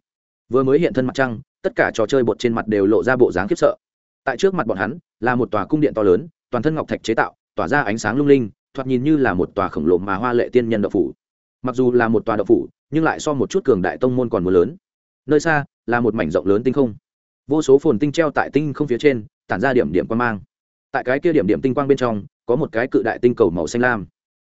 Vừa mới hiện thân mặt trăng, tất cả trò chơi bột trên mặt đều lộ ra bộ dáng khiếp sợ. Tại trước mặt bọn hắn là một tòa cung điện to lớn, toàn thân ngọc thạch chế tạo, tỏa ra ánh sáng lung linh, thoạt nhìn như là một tòa khổng lồ mà hoa lệ tiên nhân đậu phủ. Mặc dù là một tòa đậu phủ, nhưng lại so một chút cường đại tông môn còn mưa lớn nơi xa là một mảnh rộng lớn tinh không. Vô số phồn tinh treo tại tinh không phía trên, tản ra điểm điểm quan mang. Tại cái kia điểm điểm tinh quang bên trong, có một cái cự đại tinh cầu màu xanh lam.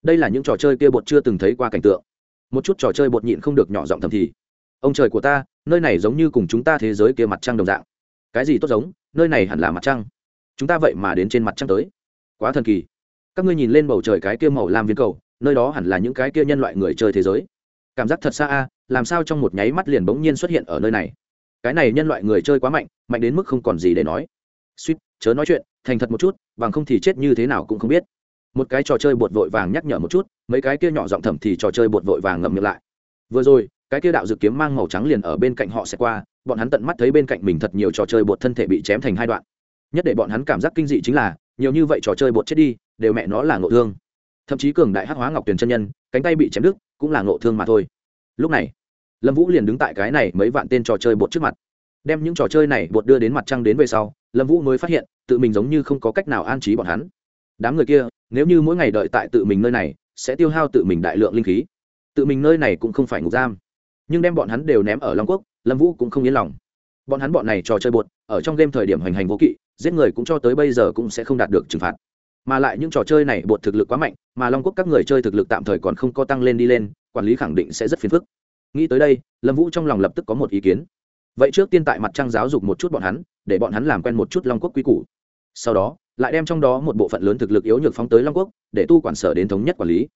Đây là những trò chơi kia bột chưa từng thấy qua cảnh tượng. Một chút trò chơi bột nhịn không được nhỏ giọng thầm thì, ông trời của ta, nơi này giống như cùng chúng ta thế giới kia mặt trăng đồng dạng. Cái gì tốt giống, nơi này hẳn là mặt trăng. Chúng ta vậy mà đến trên mặt trăng tới. Quá thần kỳ. Các ngươi nhìn lên bầu trời cái kia màu lam viên cầu, nơi đó hẳn là những cái kia nhân loại người chơi thế giới cảm giác thật xa a, làm sao trong một nháy mắt liền bỗng nhiên xuất hiện ở nơi này? Cái này nhân loại người chơi quá mạnh mạnh đến mức không còn gì để nói. Suýt, chớ nói chuyện, thành thật một chút, bằng không thì chết như thế nào cũng không biết. Một cái trò chơi bột vội vàng nhắc nhở một chút, mấy cái kia nhỏ giọng thầm thì trò chơi bột vội vàng ngậm miệng lại. Vừa rồi, cái kia đạo dự kiếm mang màu trắng liền ở bên cạnh họ sẽ qua, bọn hắn tận mắt thấy bên cạnh mình thật nhiều trò chơi bột thân thể bị chém thành hai đoạn. Nhất để bọn hắn cảm giác kinh dị chính là, nhiều như vậy trò chơi bột chết đi, đều mẹ nó là ngộ thương. Thậm chí cường đại hắc hóa ngọc tuyền chân nhân, cánh tay bị chém đứt cũng là ngộ thương mà thôi. Lúc này, lâm vũ liền đứng tại cái này mấy vạn tên trò chơi bột trước mặt. Đem những trò chơi này bột đưa đến mặt trăng đến về sau, lâm vũ mới phát hiện, tự mình giống như không có cách nào an trí bọn hắn. Đám người kia, nếu như mỗi ngày đợi tại tự mình nơi này, sẽ tiêu hao tự mình đại lượng linh khí. Tự mình nơi này cũng không phải ngục giam. Nhưng đem bọn hắn đều ném ở long quốc, lâm vũ cũng không yên lòng. Bọn hắn bọn này trò chơi bột, ở trong game thời điểm hoành hành vô kỵ, giết người cũng cho tới bây giờ cũng sẽ không đạt được trừng phạt mà lại những trò chơi này bột thực lực quá mạnh, mà long quốc các người chơi thực lực tạm thời còn không có tăng lên đi lên, quản lý khẳng định sẽ rất phiền phức. Nghĩ tới đây, lâm vũ trong lòng lập tức có một ý kiến. Vậy trước tiên tại mặt trăng giáo dục một chút bọn hắn, để bọn hắn làm quen một chút long quốc quy củ. Sau đó, lại đem trong đó một bộ phận lớn thực lực yếu nhược phóng tới long quốc, để tu quản sở đến thống nhất quản lý.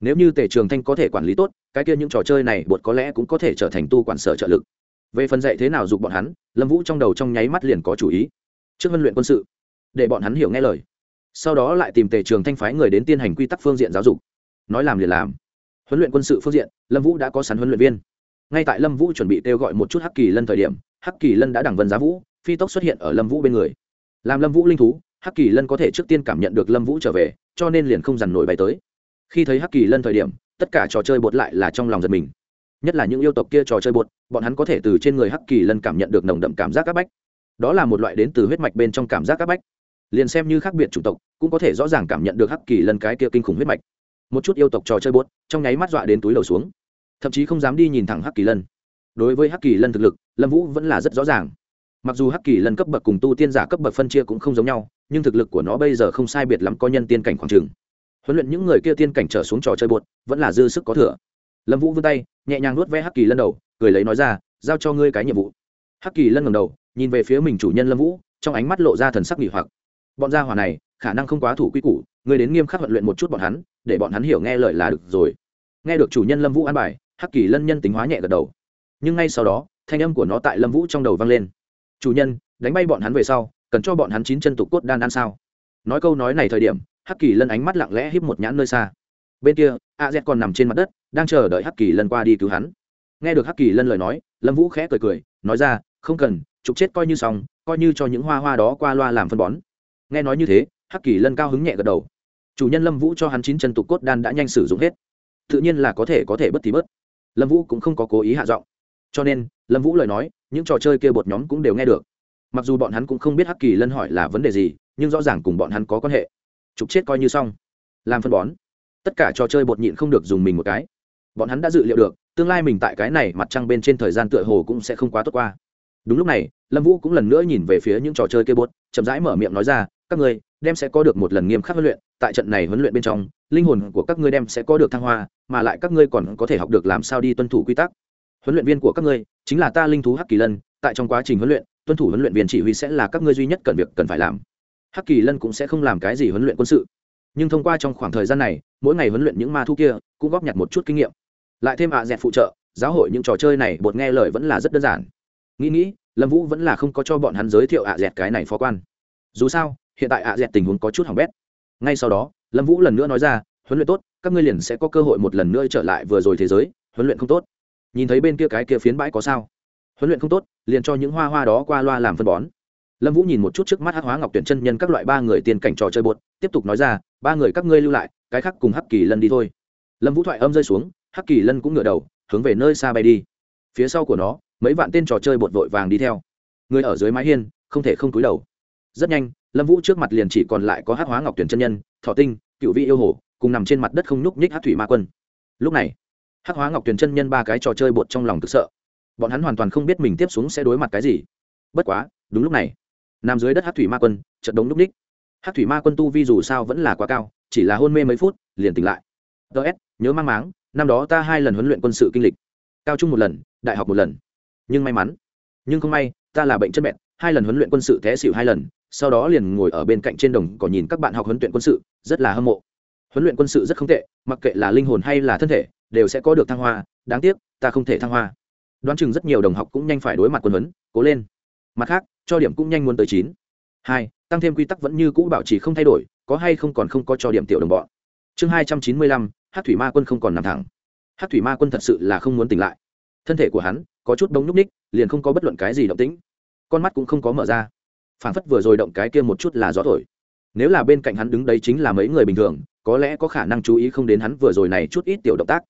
Nếu như tề trường thanh có thể quản lý tốt, cái kia những trò chơi này bột có lẽ cũng có thể trở thành tu quản sở trợ lực. Về phần dạy thế nào dục bọn hắn, lâm vũ trong đầu trong nháy mắt liền có chủ ý. Trước huấn luyện quân sự, để bọn hắn hiểu nghe lời sau đó lại tìm tề trường thanh phái người đến tiên hành quy tắc phương diện giáo dục. Nói làm liền làm. Huấn luyện quân sự phương diện, lâm vũ đã có sẵn huấn luyện viên. Ngay tại lâm vũ chuẩn bị kêu gọi một chút hắc kỳ lân thời điểm, hắc kỳ lân đã đẳng vân giá vũ, phi tốc xuất hiện ở lâm vũ bên người. Làm lâm vũ linh thú, hắc kỳ lân có thể trước tiên cảm nhận được lâm vũ trở về, cho nên liền không dằn nổi bay tới. Khi thấy hắc kỳ lân thời điểm, tất cả trò chơi bột lại là trong lòng giật mình. Nhất là những yêu tộc kia trò chơi bột, bọn hắn có thể từ trên người hắc kỳ lân cảm nhận được nồng đậm cảm giác áp bách. Đó là một loại đến từ huyết mạch bên trong cảm giác áp bách liền xem như khác biệt chủng tộc, cũng có thể rõ ràng cảm nhận được hắc kỳ lân cái kia kinh khủng huyết mạch. Một chút yêu tộc trò chơi bốt trong nháy mắt dọa đến túi đầu xuống. Thậm chí không dám đi nhìn thẳng hắc kỳ lân. Đối với hắc kỳ lân thực lực, lâm vũ vẫn là rất rõ ràng. Mặc dù hắc kỳ lân cấp bậc cùng tu tiên giả cấp bậc phân chia cũng không giống nhau, nhưng thực lực của nó bây giờ không sai biệt lắm có nhân tiên cảnh khoảng trường huấn luyện những người kia tiên cảnh trở xuống trò chơi bột vẫn là dư sức có thừa. Lâm vũ vươn tay, nhẹ nhàng nuốt ve hắc kỳ lân đầu, cười lấy nói ra, giao cho ngươi cái nhiệm vụ. Hắc kỳ lân ngầm đầu, nhìn về phía mình chủ nhân lâm vũ, trong ánh mắt lộ ra thần sắc nghỉ hoặc bọn gia hỏa này, khả năng không quá thủ quy củ, ngươi đến nghiêm khắc huấn luyện một chút bọn hắn, để bọn hắn hiểu nghe lời là được rồi. Nghe được chủ nhân lâm vũ an bài, hắc kỳ lân nhân tính hóa nhẹ gật đầu. Nhưng ngay sau đó, thanh âm của nó tại lâm vũ trong đầu vang lên. Chủ nhân, đánh bay bọn hắn về sau, cần cho bọn hắn chín chân tục cốt đan ăn sao? Nói câu nói này thời điểm, hắc kỳ lân ánh mắt lặng lẽ híp một nhãn nơi xa. Bên kia, a z còn nằm trên mặt đất, đang chờ đợi hắc kỳ lân qua đi cứu hắn. Nghe được hắc kỳ lân lời nói, lâm vũ khẽ cười cười, nói ra, không cần, trục chết coi như xong, coi như cho những hoa hoa đó qua loa làm phân bón nghe nói như thế, hắc kỳ lân cao hứng nhẹ gật đầu. Chủ nhân lâm vũ cho hắn chín chân tục cốt đan đã nhanh sử dụng hết. Tự nhiên là có thể có thể bất thì bớt lâm vũ cũng không có cố ý hạ giọng. Cho nên, lâm vũ lời nói, những trò chơi kia bột nhóm cũng đều nghe được. Mặc dù bọn hắn cũng không biết hắc kỳ lân hỏi là vấn đề gì, nhưng rõ ràng cùng bọn hắn có quan hệ. Trục chết coi như xong. Làm phân bón. Tất cả trò chơi bột nhịn không được dùng mình một cái. Bọn hắn đã dự liệu được, tương lai mình tại cái này mặt trăng bên trên thời gian tựa hồ cũng sẽ không quá tốt qua. Đúng lúc này, lâm vũ cũng lần nữa nhìn về phía những trò chơi kia bột, chậm rãi mở miệng nói ra các ngươi, đem sẽ có được một lần nghiêm khắc huấn luyện, tại trận này huấn luyện bên trong, linh hồn của các ngươi đem sẽ có được thăng hoa, mà lại các ngươi còn có thể học được làm sao đi tuân thủ quy tắc. Huấn luyện viên của các ngươi, chính là ta linh thú hắc kỳ lân, tại trong quá trình huấn luyện, tuân thủ huấn luyện viên chỉ huy sẽ là các ngươi duy nhất cần việc cần phải làm. Hắc kỳ lân cũng sẽ không làm cái gì huấn luyện quân sự. Nhưng thông qua trong khoảng thời gian này, mỗi ngày huấn luyện những ma thu kia, cũng góp nhặt một chút kinh nghiệm. Lại thêm ạ à dẹt phụ trợ, giáo hội những trò chơi này bột nghe lời vẫn là rất đơn giản. Nghĩ nghĩ, lâm vũ vẫn là không có cho bọn hắn giới thiệu ạ à dẹt cái này phó quan. Dù sao hiện tại ạ dẹt tình huống có chút hỏng bét. Ngay sau đó, lâm vũ lần nữa nói ra, huấn luyện tốt, các ngươi liền sẽ có cơ hội một lần nữa trở lại vừa rồi thế giới, huấn luyện không tốt. Nhìn thấy bên kia cái kia phiến bãi có sao? Huấn luyện không tốt, liền cho những hoa hoa đó qua loa làm phân bón. Lâm vũ nhìn một chút trước mắt hắc hóa ngọc tuyển chân nhân các loại ba người tiền cảnh trò chơi bột tiếp tục nói ra, ba người các ngươi lưu lại, cái khác cùng hắc kỳ lân đi thôi. Lâm vũ thoại âm rơi xuống, hắc kỳ lân cũng ngửa đầu, hướng về nơi xa bay đi. Phía sau của nó, mấy vạn tên trò chơi bột vội vàng đi theo. Người ở dưới mái hiên, không thể không túi đầu. Rất nhanh lâm vũ trước mặt liền chỉ còn lại có hắc hóa ngọc tuyển chân nhân, thọ tinh, cựu vị yêu hồ, cùng nằm trên mặt đất không nhúc nhích hát thủy ma quân. Lúc này, hắc hóa ngọc tuyển chân nhân ba cái trò chơi bột trong lòng thực sợ. Bọn hắn hoàn toàn không biết mình tiếp xuống sẽ đối mặt cái gì. Bất quá, đúng lúc này, nằm dưới đất hát thủy ma quân trận đống núp ních hát thủy ma quân tu vi dù sao vẫn là quá cao, chỉ là hôn mê mấy phút, liền tỉnh lại. Ts nhớ mang máng, năm đó ta hai lần huấn luyện quân sự kinh lịch. Cao trung một lần, đại học một lần. Nhưng may mắn. Nhưng không may, ta là bệnh chân mẹn hai lần huấn luyện quân sự té xịu hai lần sau đó liền ngồi ở bên cạnh trên đồng cỏ nhìn các bạn học huấn luyện quân sự, rất là hâm mộ. Huấn luyện quân sự rất không tệ, mặc kệ là linh hồn hay là thân thể, đều sẽ có được thăng hoa, đáng tiếc, ta không thể thăng hoa. Đoán chừng rất nhiều đồng học cũng nhanh phải đối mặt quân huấn, cố lên. Mặt khác, cho điểm cũng nhanh muốn tới chín. Hai, tăng thêm quy tắc vẫn như cũ bảo trì không thay đổi, có hay không còn không có cho điểm tiểu đồng bọn. Chương hai trăm chín mươi lăm hát thủy ma quân không còn nằm thẳng. Hát thủy ma quân thật sự là không muốn tỉnh lại. Thân thể của hắn có chút bóng nhúc ních liền không có bất luận cái gì động tĩnh. Con mắt cũng không có mở ra phản phất vừa rồi động cái kia một chút là gió thổi. Nếu là bên cạnh hắn đứng đấy chính là mấy người bình thường, có lẽ có khả năng chú ý không đến hắn vừa rồi này chút ít tiểu động tác.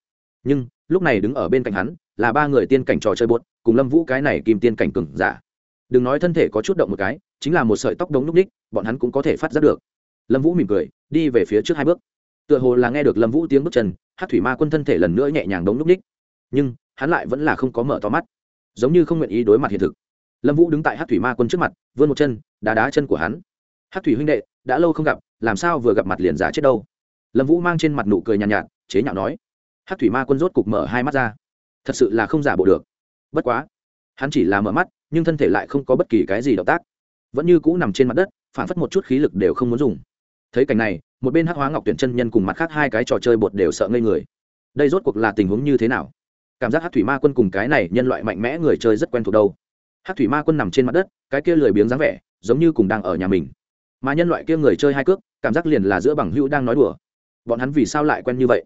Nhưng, lúc này đứng ở bên cạnh hắn, là ba người tiên cảnh trò chơi bột, cùng lâm vũ cái này kim tiên cảnh cừng giả. Đừng nói thân thể có chút động một cái, chính là một sợi tóc đống núc ních, bọn hắn cũng có thể phát giác được. Lâm vũ mỉm cười, đi về phía trước hai bước. Tựa hồ là nghe được lâm vũ tiếng bước chân hát thủy ma quân thân thể lần nữa nhẹ nhàng đống núc ních. Nhưng, hắn lại vẫn là không có mở to mắt. Giống như không nguyện ý đối mặt hiện thực lâm vũ đứng tại hát thủy ma quân trước mặt vươn một chân đá đá chân của hắn. Hát thủy huynh đệ đã lâu không gặp làm sao vừa gặp mặt liền giả chết đâu? Lâm vũ mang trên mặt nụ cười nhàn nhạt, nhạt chế nhạo nói. Hát thủy ma quân rốt cục mở hai mắt ra. Thật sự là không giả bộ được. Bất quá hắn chỉ là mở mắt nhưng thân thể lại không có bất kỳ cái gì động tác. Vẫn như cũ nằm trên mặt đất phản phất một chút khí lực đều không muốn dùng. Thấy cảnh này một bên hắc hóa ngọc tuyển chân nhân cùng mặt khác hai cái trò chơi bột đều sợ ngây người. Đây rốt cuộc là tình huống như thế nào? Cảm giác hát thủy ma quân cùng cái này nhân loại mạnh mẽ người chơi rất quen thuộc đâu? Hát thủy ma quân nằm trên mặt đất, cái kia lười biếng dáng vẻ, giống như cùng đang ở nhà mình. Mà nhân loại kia người chơi hai cước, cảm giác liền là giữa bằng hữu đang nói đùa. Bọn hắn vì sao lại quen như vậy?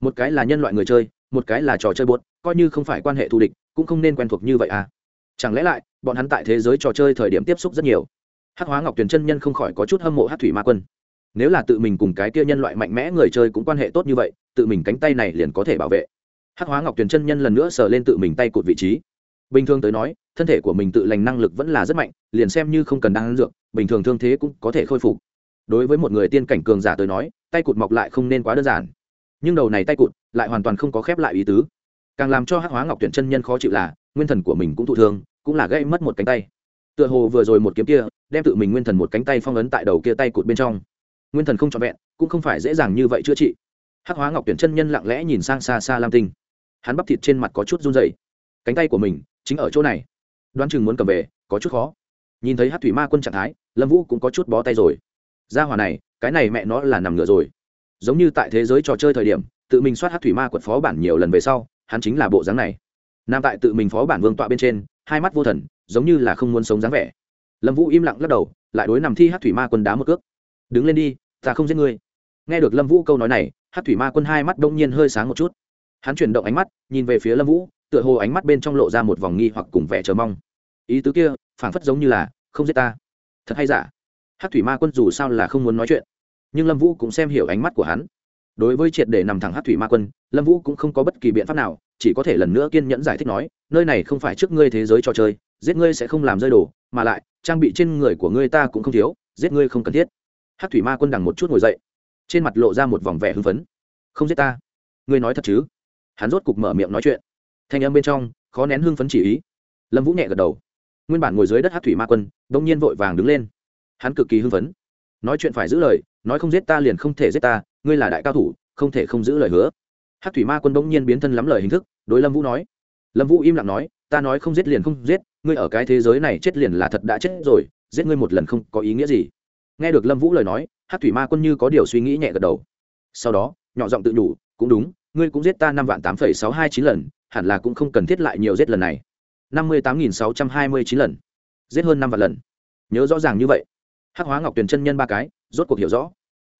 Một cái là nhân loại người chơi, một cái là trò chơi bột, coi như không phải quan hệ thù địch, cũng không nên quen thuộc như vậy à. Chẳng lẽ lại, bọn hắn tại thế giới trò chơi thời điểm tiếp xúc rất nhiều? Hát hóa ngọc tuyền chân nhân không khỏi có chút hâm mộ hát thủy ma quân. Nếu là tự mình cùng cái kia nhân loại mạnh mẽ người chơi cũng quan hệ tốt như vậy, tự mình cánh tay này liền có thể bảo vệ. Hát hóa ngọc tuyền chân nhân lần nữa sờ lên tự mình tay cụt vị trí. Bình thường tới nói thân thể của mình tự lành năng lực vẫn là rất mạnh, liền xem như không cần đan dược, bình thường thương thế cũng có thể khôi phục. Đối với một người tiên cảnh cường giả tới nói, tay cụt mọc lại không nên quá đơn giản. Nhưng đầu này tay cụt lại hoàn toàn không có khép lại ý tứ. Càng làm cho hắc hóa ngọc tuyển chân nhân khó chịu là, nguyên thần của mình cũng thụ thương, cũng là gây mất một cánh tay. Tựa hồ vừa rồi một kiếm kia, đem tự mình nguyên thần một cánh tay phong ấn tại đầu kia tay cụt bên trong. Nguyên thần không trọn vẹn, cũng không phải dễ dàng như vậy chữa trị. Hắc hóa ngọc tuyển chân nhân lặng lẽ nhìn sang xa xa lam tinh. Hắn bắp thịt trên mặt có chút run dày cánh tay của mình chính ở chỗ này đoán chừng muốn cầm về, có chút khó. Nhìn thấy hát thủy ma quân trạng thái, lâm vũ cũng có chút bó tay rồi. Ra hòa này, cái này mẹ nó là nằm ngựa rồi. Giống như tại thế giới trò chơi thời điểm, tự mình soát hát thủy ma quật phó bản nhiều lần về sau, hắn chính là bộ dáng này. Nam tại tự mình phó bản vương tọa bên trên, hai mắt vô thần, giống như là không muốn sống dáng vẻ. Lâm vũ im lặng lắc đầu, lại đối nằm thi hát thủy ma quân đá một cước. Đứng lên đi, ta không giết ngươi. Nghe được lâm vũ câu nói này hát thủy ma quân hai mắt đông nhiên hơi sáng một chút. Hắn chuyển động ánh mắt, nhìn về phía lâm vũ tựa hồ ánh mắt bên trong lộ ra một vòng nghi hoặc cùng vẻ chờ mong. Ý tứ kia, phảng phất giống như là, không giết ta. Thật hay giả? Hát thủy ma quân dù sao là không muốn nói chuyện, nhưng lâm vũ cũng xem hiểu ánh mắt của hắn. Đối với triệt để nằm thẳng hát thủy ma quân, lâm vũ cũng không có bất kỳ biện pháp nào, chỉ có thể lần nữa kiên nhẫn giải thích nói, nơi này không phải trước ngươi thế giới trò chơi, giết ngươi sẽ không làm rơi đồ, mà lại, trang bị trên người của ngươi ta cũng không thiếu, giết ngươi không cần thiết. Hát thủy ma quân đằng một chút ngồi dậy, trên mặt lộ ra một vòng vẻ hưng phấn. Không giết ta? Ngươi nói thật chứ? Hắn rốt cục mở miệng nói chuyện thanh âm bên trong, khó nén hưng phấn chỉ ý. Lâm vũ nhẹ gật đầu. Nguyên bản ngồi dưới đất hát thủy ma quân đông nhiên vội vàng đứng lên. Hắn cực kỳ hưng phấn. Nói chuyện phải giữ lời, nói không giết ta liền không thể giết ta, ngươi là đại cao thủ, không thể không giữ lời hứa. Hát thủy ma quân bỗng nhiên biến thân lắm lời hình thức, đối lâm vũ nói. Lâm vũ im lặng nói, ta nói không giết liền không giết, ngươi ở cái thế giới này chết liền là thật đã chết rồi, giết ngươi một lần không có ý nghĩa gì. Nghe được lâm vũ lời nói hát thủy ma quân như có điều suy nghĩ nhẹ gật đầu. Sau đó, nhỏ giọng tự nhủ, cũng đúng ngươi cũng giết ta năm vạn tám phẩy sáu hai chín lần, hẳn là cũng không cần thiết lại nhiều giết lần này. năm mươi tám nghìn sáu trăm hai mươi chín lần. Giết hơn năm vạn lần. Nhớ rõ ràng như vậy. Hắc hóa ngọc tuyền chân nhân ba cái, rốt cuộc hiểu rõ.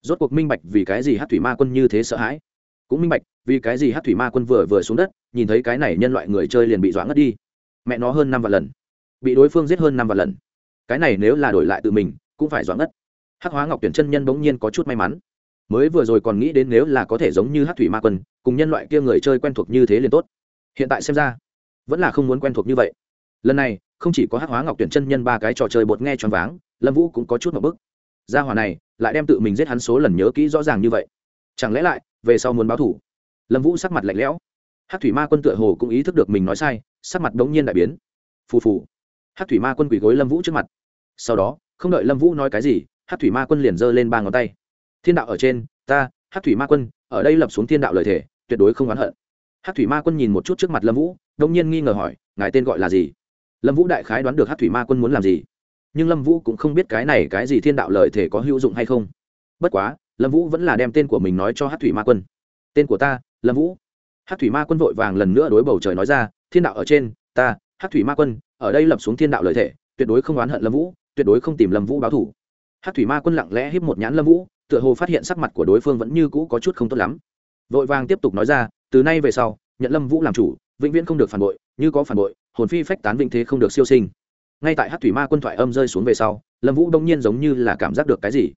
Rốt cuộc minh bạch vì cái gì hát thủy ma quân như thế sợ hãi. Cũng minh bạch vì cái gì hát thủy ma quân vừa vừa xuống đất, nhìn thấy cái này nhân loại người chơi liền bị dọa ngất đi. Mẹ nó hơn năm vạn lần. Bị đối phương giết hơn năm vạn lần. Cái này nếu là đổi lại tự mình, cũng phải dọa ngất. Hắc hóa ngọc tuyển chân nhân bỗng nhiên có chút may mắn mới vừa rồi còn nghĩ đến nếu là có thể giống như hát thủy ma quân, cùng nhân loại kia người chơi quen thuộc như thế liền tốt. Hiện tại xem ra, vẫn là không muốn quen thuộc như vậy. Lần này, không chỉ có Hát hóa ngọc tuyển chân nhân ba cái trò chơi bột nghe choáng váng, lâm vũ cũng có chút một bức. Gia hòa này, lại đem tự mình giết hắn số lần nhớ kỹ rõ ràng như vậy. Chẳng lẽ lại, về sau muốn báo thủ? Lâm vũ sắc mặt lạnh lẽo. Hát thủy ma quân tựa hồ cũng ý thức được mình nói sai, sắc mặt đống nhiên đại biến. Phù phù. Hát thủy ma quân quỳ gối lâm vũ trước mặt. Sau đó, không đợi lâm vũ nói cái gì, hát thủy ma quân liền giơ lên ba ngón tay thiên đạo ở trên, ta hát thủy ma quân, ở đây lập xuống thiên đạo lời thể tuyệt đối không oán hận. Hát thủy ma quân nhìn một chút trước mặt lâm vũ, đông nhiên nghi ngờ hỏi, ngài tên gọi là gì? Lâm vũ đại khái đoán được hát thủy ma quân muốn làm gì. Nhưng lâm vũ cũng không biết cái này cái gì thiên đạo lời thể có hữu dụng hay không. Bất quá, lâm vũ vẫn là đem tên của mình nói cho hát thủy ma quân. Tên của ta, lâm vũ. Hát thủy ma quân vội vàng lần nữa đối bầu trời nói ra, thiên đạo ở trên, ta hát thủy ma quân, ở đây lập xuống thiên đạo lời thể tuyệt đối không oán hận lâm vũ, tuyệt đối không tìm lâm vũ báo thủ hát thủy ma quân lặng lẽ híp một nhãn lâm vũ tựa hồ phát hiện sắc mặt của đối phương vẫn như cũ có chút không tốt lắm. Vội vàng tiếp tục nói ra từ nay về sau nhận lâm vũ làm chủ vĩnh viễn không được phản bội như có phản bội hồn phi phách tán vĩnh thế không được siêu sinh. Ngay tại hát thủy ma quân thoại âm rơi xuống về sau lâm vũ đông nhiên giống như là cảm giác được cái gì.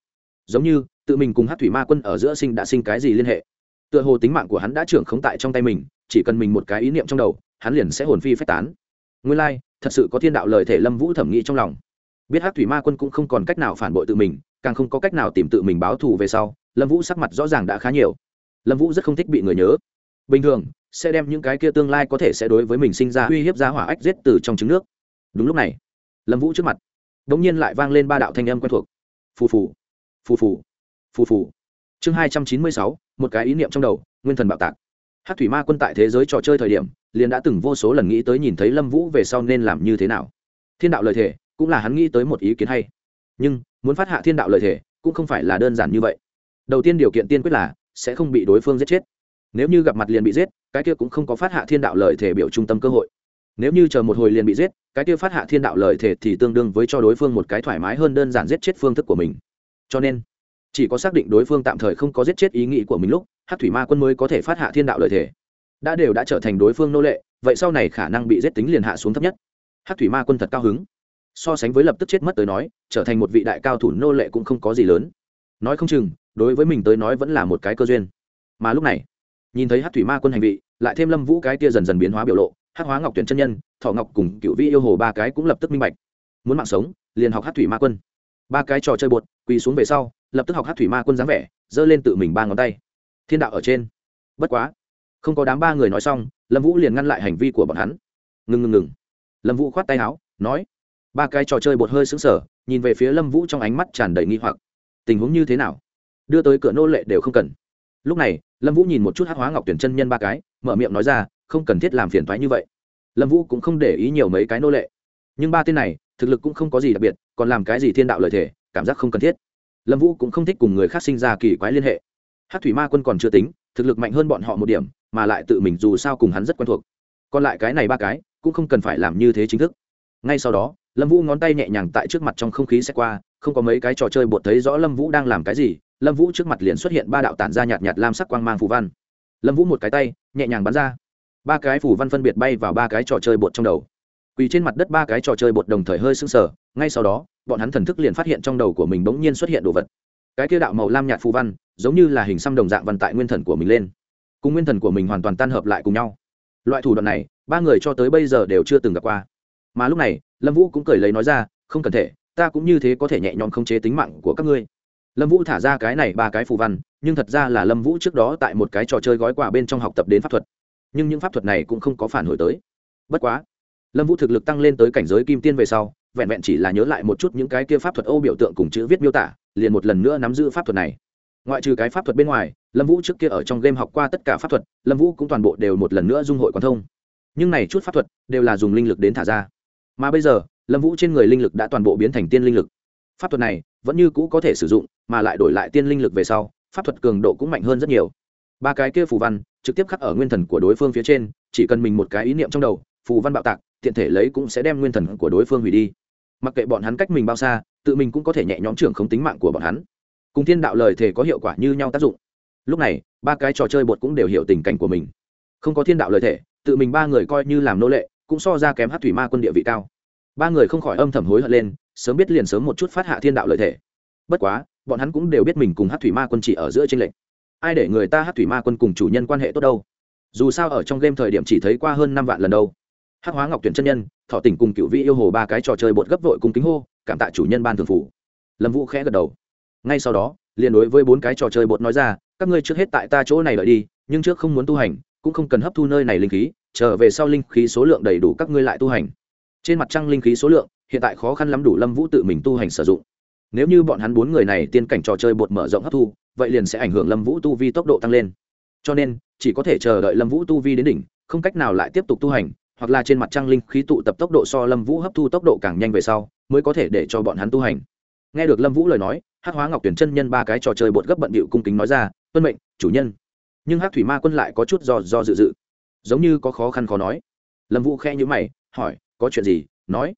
Giống như tự mình cùng hát thủy ma quân ở giữa sinh đã sinh cái gì liên hệ. Tựa hồ tính mạng của hắn đã trưởng khống tại trong tay mình chỉ cần mình một cái ý niệm trong đầu hắn liền sẽ hồn phi phách tán. Nguyên lai、like, thật sự có thiên đạo lời thể lâm vũ thẩm nghĩ trong lòng. Biết hát thủy ma quân cũng không còn cách nào phản bội tự mình càng không có cách nào tìm tự mình báo thù về sau, lâm vũ sắc mặt rõ ràng đã khá nhiều. Lâm vũ rất không thích bị người nhớ. Bình thường, sẽ đem những cái kia tương lai có thể sẽ đối với mình sinh ra uy hiếp ra hỏa ách giết từ trong trứng nước. Đúng lúc này, lâm vũ trước mặt đ ỗ n g nhiên lại vang lên ba đạo thanh âm quen thuộc. Phù phù phù phù phù phù. Chương hai trăm chín mươi sáu, một cái ý niệm trong đầu, nguyên thần bạo tạc. Hát thủy ma quân tại thế giới trò chơi thời điểm, liền đã từng vô số lần nghĩ tới nhìn thấy lâm vũ về sau nên làm như thế nào. Thiên đạo lời thề, cũng là hắn nghĩ tới một ý kiến hay. Nhưng muốn phát hạ thiên đạo lợi thể, cũng không phải là đơn giản như vậy. Đầu tiên điều kiện tiên quyết là sẽ không bị đối phương giết chết. Nếu như gặp mặt liền bị giết, cái kia cũng không có phát hạ thiên đạo lợi thể biểu trung tâm cơ hội. Nếu như chờ một hồi liền bị giết, cái kia phát hạ thiên đạo lợi thể thì tương đương với cho đối phương một cái thoải mái hơn đơn giản giết chết phương thức của mình. Cho nên, chỉ có xác định đối phương tạm thời không có giết chết ý nghĩ của mình lúc hát thủy ma quân mới có thể phát hạ thiên đạo lợi thể. Đã đều đã trở thành đối phương nô lệ, vậy sau này khả năng bị giết tính liền hạ xuống thấp nhất. Hát thủy ma quân thật cao hứng so sánh với lập tức chết mất tới nói, trở thành một vị đại cao thủ nô lệ cũng không có gì lớn. Nói không chừng, đối với mình tới nói vẫn là một cái cơ duyên. Mà lúc này, nhìn thấy hát thủy ma quân hành vị, lại thêm lâm vũ cái tia dần dần biến hóa biểu lộ hát hóa ngọc tuyển chân nhân, thọ ngọc cùng cựu vi yêu hồ ba cái cũng lập tức minh bạch. Muốn mạng sống, liền học hát thủy ma quân. Ba cái trò chơi bột, quỳ xuống về sau, lập tức học hát thủy ma quân dáng vẻ, giơ lên tự mình ba ngón tay. Thiên đạo ở trên. Bất quá, không có đám ba người nói xong, lâm vũ liền ngăn lại hành vi của bọn hắn. Ngừng ngừng ngừng. Lâm vũ khoát tay áo, nói ba cái trò chơi bột hơi xứng sở nhìn về phía lâm vũ trong ánh mắt tràn đầy nghi hoặc. Tình huống như thế nào? Đưa tới cửa nô lệ đều không cần. Lúc này, lâm vũ nhìn một chút hát hóa ngọc tuyển chân nhân ba cái, mở miệng nói ra, không cần thiết làm phiền thoái như vậy. Lâm vũ cũng không để ý nhiều mấy cái nô lệ. Nhưng ba tên này, thực lực cũng không có gì đặc biệt, còn làm cái gì thiên đạo lợi thể cảm giác không cần thiết. Lâm vũ cũng không thích cùng người khác sinh ra kỳ quái liên hệ. Hát thủy ma quân còn chưa tính, thực lực mạnh hơn bọn họ một điểm, mà lại tự mình dù sao cùng hắn rất quen thuộc. Còn lại cái này ba cái, cũng không cần phải làm như thế chính thức. Ngay sau đó lâm vũ ngón tay nhẹ nhàng tại trước mặt trong không khí sẽ qua, không có mấy cái trò chơi bột thấy rõ lâm vũ đang làm cái gì, lâm vũ trước mặt liền xuất hiện ba đạo tản ra nhạt nhạt lam sắc quang mang phù văn. Lâm vũ một cái tay, nhẹ nhàng bắn ra. Ba cái phù văn phân biệt bay vào ba cái trò chơi bột trong đầu. Quỳ trên mặt đất ba cái trò chơi bột đồng thời hơi sưng sờ, ngay sau đó, bọn hắn thần thức liền phát hiện trong đầu của mình bỗng nhiên xuất hiện đồ vật. Cái kia đạo màu lam nhạt phù văn, giống như là hình xăm đồng dạng văn tại nguyên thần của mình lên. Cùng nguyên thần của mình hoàn toàn tan hợp lại cùng nhau. Loại thủ đoạn này, ba người cho tới bây giờ đều chưa từng gặp qua mà lúc này, lâm vũ cũng cười lấy nói ra, không cần thể, ta cũng như thế có thể nhẹ nhõm khống chế tính mạng của các ngươi. Lâm vũ thả ra cái này ba cái phù văn, nhưng thật ra là lâm vũ trước đó tại một cái trò chơi gói quà bên trong học tập đến pháp thuật. Nhưng những pháp thuật này cũng không có phản hồi tới. Bất quá, lâm vũ thực lực tăng lên tới cảnh giới kim tiên về sau, vẹn vẹn chỉ là nhớ lại một chút những cái kia pháp thuật ô biểu tượng cùng chữ viết miêu tả, liền một lần nữa nắm giữ pháp thuật này. Ngoại trừ cái pháp thuật bên ngoài, lâm vũ trước kia ở trong game học qua tất cả pháp thuật, lâm vũ cũng toàn bộ đều một lần nữa dung hội quan thông. Nhưng này chút pháp thuật đều là dùng linh lực đến thả ra mà bây giờ, lâm vũ trên người linh lực đã toàn bộ biến thành tiên linh lực. Pháp thuật này vẫn như cũ có thể sử dụng, mà lại đổi lại tiên linh lực về sau, pháp thuật cường độ cũng mạnh hơn rất nhiều. Ba cái kia phù văn trực tiếp khắc ở nguyên thần của đối phương phía trên, chỉ cần mình một cái ý niệm trong đầu, phù văn bạo tạc, tiện thể lấy cũng sẽ đem nguyên thần của đối phương hủy đi. Mặc kệ bọn hắn cách mình bao xa, tự mình cũng có thể nhẹ nhõm trưởng không tính mạng của bọn hắn. Cùng thiên đạo lời thể có hiệu quả như nhau tác dụng. Lúc này, ba cái trò chơi bột cũng đều hiểu tình cảnh của mình. Không có thiên đạo lời thể tự mình ba người coi như làm nô lệ cũng so ra kém hát thủy ma quân địa vị cao. Ba người không khỏi âm thầm hối hận lên, sớm biết liền sớm một chút phát hạ thiên đạo lợi thể. Bất quá, bọn hắn cũng đều biết mình cùng hát thủy ma quân chỉ ở giữa tranh lệch. Ai để người ta hát thủy ma quân cùng chủ nhân quan hệ tốt đâu? Dù sao ở trong game thời điểm chỉ thấy qua hơn năm vạn lần đâu. Hát hóa ngọc tuyển chân nhân, thọ tỉnh cùng cựu vị yêu hồ ba cái trò chơi bột gấp vội cùng kính hô, cảm tạ chủ nhân ban thường phủ. Lâm vũ khẽ gật đầu. Ngay sau đó, liền đối với bốn cái trò chơi bột nói ra, các ngươi trước hết tại ta chỗ này đợi đi, nhưng trước không muốn tu hành, cũng không cần hấp thu nơi này linh khí trở về sau linh khí số lượng đầy đủ các ngươi lại tu hành. Trên mặt trăng linh khí số lượng, hiện tại khó khăn lắm đủ lâm vũ tự mình tu hành sử dụng. Nếu như bọn hắn bốn người này tiên cảnh trò chơi bột mở rộng hấp thu, vậy liền sẽ ảnh hưởng lâm vũ tu vi tốc độ tăng lên. Cho nên, chỉ có thể chờ đợi lâm vũ tu vi đến đỉnh, không cách nào lại tiếp tục tu hành, hoặc là trên mặt trăng linh khí tụ tập tốc độ so lâm vũ hấp thu tốc độ càng nhanh về sau, mới có thể để cho bọn hắn tu hành. Nghe được lâm vũ lời nói hát hóa ngọc tuyển chân nhân ba cái trò chơi bột gấp bận bịu cung kính nói ra, tuân mệnh, chủ nhân. Nhưng hát thủy ma quân lại có chút do do dự dự giống như có khó khăn khó nói. Lâm vũ khe nhữ mày, hỏi, có chuyện gì? Nói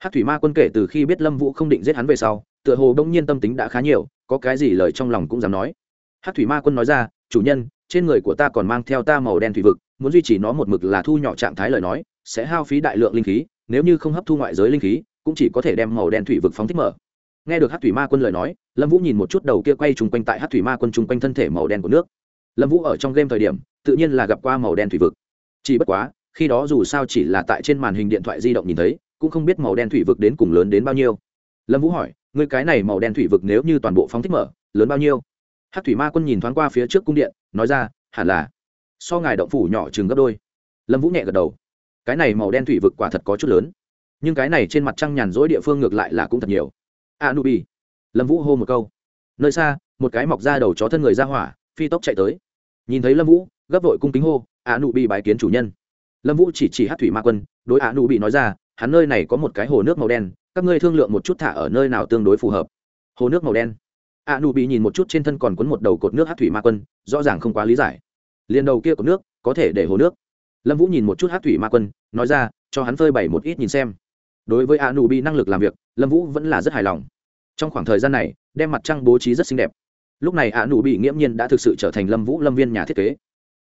hát thủy ma quân kể từ khi biết lâm vũ không định giết hắn về sau, tựa hồ đông nhiên tâm tính đã khá nhiều, có cái gì lời trong lòng cũng dám nói. Hát thủy ma quân nói ra, chủ nhân, trên người của ta còn mang theo ta màu đen thủy vực, muốn duy trì nó một mực là thu nhỏ trạng thái lời nói, sẽ hao phí đại lượng linh khí, nếu như không hấp thu ngoại giới linh khí, cũng chỉ có thể đem màu đen thủy vực phóng thích mở. Nghe được hát thủy ma quân lời nói, lâm vũ nhìn một chút đầu kia quay chung quanh tại hát thủy ma quân chung quanh thân thể màu đen của nước. Lâm vũ ở trong game thời điểm, tự nhiên là gặp qua màu đen thủy vực chỉ bất quá, khi đó dù sao chỉ là tại trên màn hình điện thoại di động nhìn thấy, cũng không biết màu đen thủy vực đến cùng lớn đến bao nhiêu. Lâm vũ hỏi người cái này màu đen thủy vực nếu như toàn bộ phóng thích mở, lớn bao nhiêu? Hát thủy ma quân nhìn thoáng qua phía trước cung điện, nói ra, hẳn là, so ngài động phủ nhỏ chừng gấp đôi. Lâm vũ nhẹ gật đầu, cái này màu đen thủy vực quả thật có chút lớn, nhưng cái này trên mặt trăng nhàn rỗi địa phương ngược lại là cũng thật nhiều. A nu bi lâm vũ hô một câu, nơi xa, một cái mọc ra đầu chó thân người ra hỏa, phi tốc chạy tới. Nhìn thấy lâm vũ, gấp vội cung kính hô a nu bi bái kiến chủ nhân. Lâm vũ chỉ chỉ hát thủy ma quân, đối a nu bị nói ra, hắn nơi này có một cái hồ nước màu đen, các ngươi thương lượng một chút thả ở nơi nào tương đối phù hợp. Hồ nước màu đen. A nu bị nhìn một chút trên thân còn quấn một đầu cột nước hát thủy ma quân, rõ ràng không quá lý giải. Liền đầu kia cột nước, có thể để hồ nước. Lâm vũ nhìn một chút hát thủy ma quân, nói ra, cho hắn phơi bày một ít nhìn xem. Đối với a nu bị năng lực làm việc, lâm vũ vẫn là rất hài lòng. Trong khoảng thời gian này, đem mặt trăng bố trí rất xinh đẹp. Lúc này a nu bị nghiễm nhiên đã thực sự trở thành lâm vũ lâm viên nhà thiết kế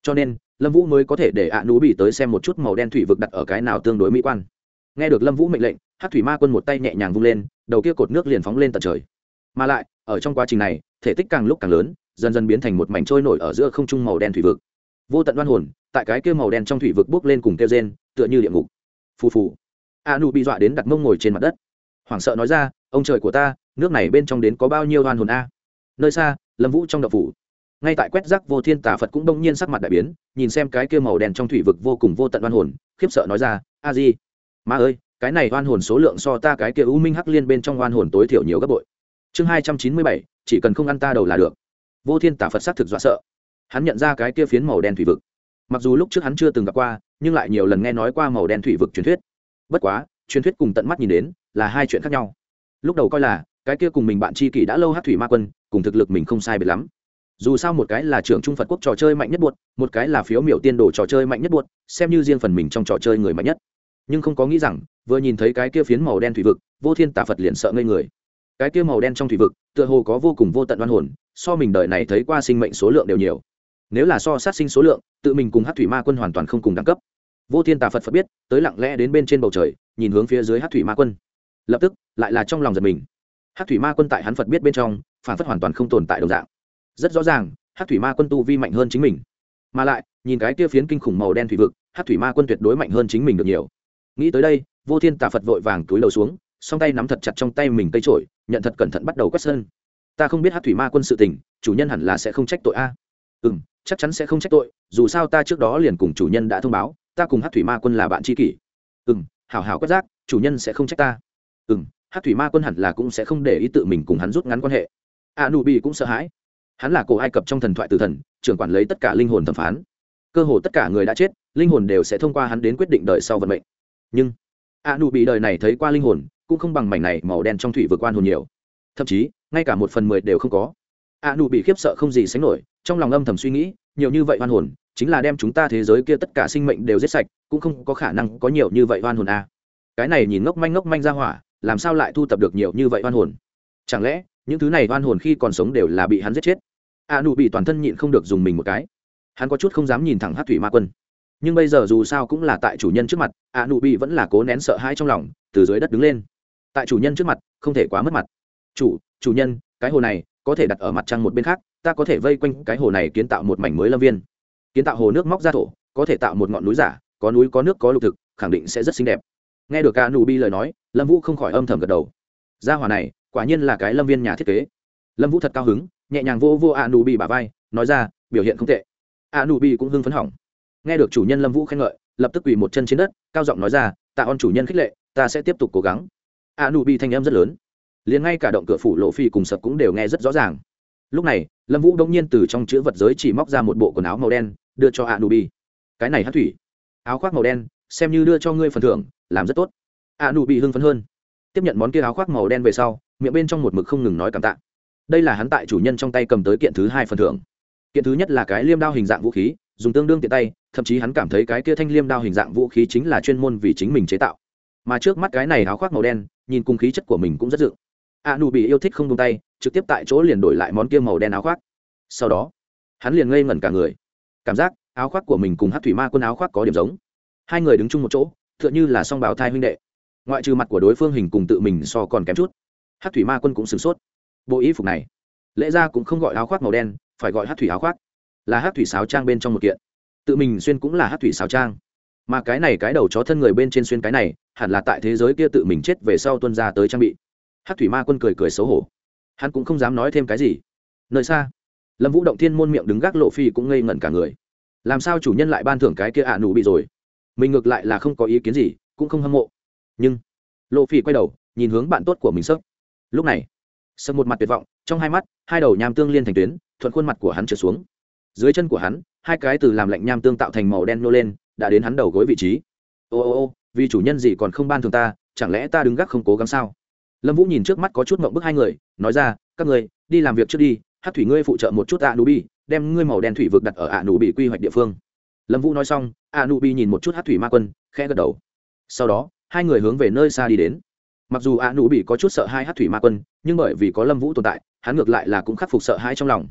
cho nên, lâm vũ mới có thể để a nú bị tới xem một chút màu đen thủy vực đặt ở cái nào tương đối mỹ quan. Nghe được lâm vũ mệnh lệnh hát thủy ma quân một tay nhẹ nhàng vung lên, đầu kia cột nước liền phóng lên tận trời. Mà lại, ở trong quá trình này, thể tích càng lúc càng lớn, dần dần biến thành một mảnh trôi nổi ở giữa không trung màu đen thủy vực. Vô tận đoan hồn, tại cái kia màu đen trong thủy vực bốc lên cùng kêu rên, tựa như địa ngục. Phù phù. A nu bị dọa đến đặt mông ngồi trên mặt đất. Hoảng sợ nói ra, ông trời của ta, nước này bên trong đến có bao nhiêu đoan hồn a? Nơi xa, lâm vũ trong đậu phủ ngay tại quét rác vô thiên tà phật cũng đông nhiên sắc mặt đại biến, nhìn xem cái kia màu đen trong thủy vực vô cùng vô tận oan hồn, khiếp sợ nói ra, a di, ma ơi, cái này oan hồn số lượng so ta cái kia u minh hắc liên bên trong oan hồn tối thiểu nhiều gấp bội. Chương hai trăm chín mươi bảy, chỉ cần không ăn ta đầu là được. Vô thiên tả phật s á t thực dọa sợ. Hắn nhận ra cái kia phiến màu đen thủy vực. Mặc dù lúc trước hắn chưa từng gặp qua, nhưng lại nhiều lần nghe nói qua màu đen thủy vực truyền thuyết. Bất quá, truyền thuyết cùng tận mắt nhìn đến, là hai chuyện khác nhau. Lúc đầu coi là, cái kia cùng mình bạn tri kỷ đã lâu hát thủy ma quân, cùng thực lực mình không sai biệt lắm dù sao một cái là trưởng trung phật quốc trò chơi mạnh nhất buột một cái là phiếu miểu tiên đồ trò chơi mạnh nhất buột xem như riêng phần mình trong trò chơi người mạnh nhất. Nhưng không có nghĩ rằng, vừa nhìn thấy cái kia phiến màu đen thủy vực, vô thiên tả phật liền sợ ngây người. Cái kia màu đen trong thủy vực, tựa hồ có vô cùng vô tận oan hồn, so mình đời này thấy qua sinh mệnh số lượng đều nhiều. Nếu là so sát sinh số lượng, tự mình cùng hát thủy ma quân hoàn toàn không cùng đẳng cấp. Vô thiên tà phật phật biết, tới lặng lẽ đến bên trên bầu trời, nhìn hướng phía dưới hát thủy ma quân. Lập tức, lại là trong lòng giật mình. Hát thủy ma quân tại hắn phật biết bên trong, phản phất hoàn toàn không tồn tại đồng dạng rất rõ ràng hát thủy ma quân tu vi mạnh hơn chính mình. Mà lại, nhìn cái kia phiến kinh khủng màu đen thủy vực hát thủy ma quân tuyệt đối mạnh hơn chính mình được nhiều. Nghĩ tới đây, vô thiên tà phật vội vàng túi đầu xuống, song tay nắm thật chặt trong tay mình cây trổi nhận thật cẩn thận bắt đầu quét sơn. Ta không biết hát thủy ma quân sự tình, chủ nhân hẳn là sẽ không trách tội a. À. ừ m chắc chắn sẽ không trách tội, dù sao ta trước đó liền cùng chủ nhân đã thông báo, ta cùng hát thủy ma quân là bạn tri kỷ. Ừ m hảo hảo quét rác, chủ nhân sẽ không trách ta. Ừ m hát thủy ma quân hẳn là cũng sẽ không để ý tự mình cùng hắn rút ngắn quan hệ. A nu bi cũng sợ hãi hắn là cổ ai cập trong thần thoại tử thần, trưởng quản lấy tất cả linh hồn thẩm phán. Cơ hồ tất cả người đã chết, linh hồn đều sẽ thông qua hắn đến quyết định đời sau vận mệnh. Nhưng a nụ bị đời này thấy qua linh hồn, cũng không bằng mảnh này màu đen trong thủy vượt quan hồn nhiều. Thậm chí, ngay cả một phần mười đều không có. A nụ bị khiếp sợ không gì sánh nổi, trong lòng âm thầm suy nghĩ, nhiều như vậy hoan hồn, chính là đem chúng ta thế giới kia tất cả sinh mệnh đều giết sạch, cũng không có khả năng có nhiều như vậy hoan hồn a à. cái này nhìn ngốc manh ngốc manh ra hỏa, làm sao lại thu tập được nhiều như vậy hoan hồn? Chẳng lẽ những thứ này oan hồn khi còn sống đều là bị hắn giết chết. A nụ bị toàn thân nhịn không được dùng mình một cái. Hắn có chút không dám nhìn thẳng hát thủy ma quân. Nhưng bây giờ dù sao cũng là tại chủ nhân trước mặt, a nụ bị vẫn là cố nén sợ hãi trong lòng, từ dưới đất đứng lên. Tại chủ nhân trước mặt, không thể quá mất mặt. Chủ chủ nhân, cái hồ này có thể đặt ở mặt trăng một bên khác, ta có thể vây quanh cái hồ này kiến tạo một mảnh mới lâm viên. Kiến tạo hồ nước móc ra thổ, có thể tạo một ngọn núi giả, có núi có nước có lục thực, khẳng định sẽ rất xinh đẹp. Nghe được ca nụ bi lời nói, lâm vũ không khỏi âm thầm gật đầu. Gia hòa này quả nhiên là cái lâm viên nhà thiết kế. Lâm vũ thật cao hứng, nhẹ nhàng vô vô a nụ bị bà vai, nói ra, biểu hiện không tệ. A nụ bị cũng hưng phấn hỏng. Nghe được chủ nhân lâm vũ khen ngợi, lập tức quỳ một chân trên đất, cao giọng nói ra, tạ ơn chủ nhân khích lệ, ta sẽ tiếp tục cố gắng. A nụ bị thanh âm rất lớn. Liền ngay cả động cửa phủ lộ phi cùng sập cũng đều nghe rất rõ ràng. Lúc này, lâm vũ đông nhiên từ trong chữ vật giới chỉ móc ra một bộ quần áo màu đen, đưa cho a nụ bị cái này hát thủy, áo khoác màu đen, xem như đưa cho ngươi phần thưởng, làm rất tốt. A nụ bị hưng phấn hơn tiếp nhận món kia áo khoác màu đen về sau, miệng bên trong một mực không ngừng nói cảm tạ. Đây là hắn tại chủ nhân trong tay cầm tới kiện thứ hai phần thưởng. Kiện thứ nhất là cái liêm đao hình dạng vũ khí, dùng tương đương tiện tay, thậm chí hắn cảm thấy cái kia thanh liêm đao hình dạng vũ khí chính là chuyên môn vì chính mình chế tạo. Mà trước mắt cái này áo khoác màu đen, nhìn cùng khí chất của mình cũng rất dự. A nụ bị yêu thích không tung tay, trực tiếp tại chỗ liền đổi lại món kia màu đen áo khoác. Sau đó, hắn liền ngây ngẩn cả người. Cảm giác, áo khoác của mình cùng hát thủy ma quân áo khoác có điểm giống. Hai người đứng chung một chỗ, tựa như là song báo thai huynh đệ ngoại trừ mặt của đối phương hình cùng tự mình so còn kém chút. Hát thủy ma quân cũng sửng sốt. Bộ y phục này lẽ ra cũng không gọi áo khoác màu đen, phải gọi hát thủy áo khoác. Là hát thủy sáo trang bên trong một kiện. Tự mình xuyên cũng là hát thủy sáo trang. Mà cái này cái đầu chó thân người bên trên xuyên cái này, hẳn là tại thế giới kia tự mình chết về sau tuân ra tới trang bị. Hát thủy ma quân cười cười xấu hổ. Hắn cũng không dám nói thêm cái gì. Nơi xa, lâm vũ động thiên môn miệng đứng gác lộ phi cũng ngây ngẩn cả người. Làm sao chủ nhân lại ban thưởng cái kia ạ à nụ bị rồi? Mình ngược lại là không có ý kiến gì, cũng không hâm mộ nhưng, lộ phi quay đầu, nhìn hướng bạn tốt của mình sấp lúc này sấp một mặt tuyệt vọng, trong hai mắt, hai đầu nham tương liên thành tuyến, thuận khuôn mặt của hắn trượt xuống. Dưới chân của hắn, hai cái từ làm lạnh nham tương tạo thành màu đen nô lên, đã đến hắn đầu gối vị trí. Ô ô ô, vì chủ nhân gì còn không ban thường ta, chẳng lẽ ta đứng gác không cố gắng sao? Lâm vũ nhìn trước mắt có chút mộng bức hai người, nói ra, các người, đi làm việc trước đi, hát thủy ngươi phụ trợ một chút ạ nụ bi đem ngươi màu đen thủy vực đặt ở ạ nụ bị quy hoạch địa phương. Lâm vũ nói xong ạ nụ bi nhìn một chút hát thủy ma quân, khẽ gật đầu. Sau đó hai người hướng về nơi xa đi đến. Mặc dù a nụ bị có chút sợ hai hát thủy ma quân, nhưng bởi vì có lâm vũ tồn tại, hắn ngược lại là cũng khắc phục sợ hai trong lòng.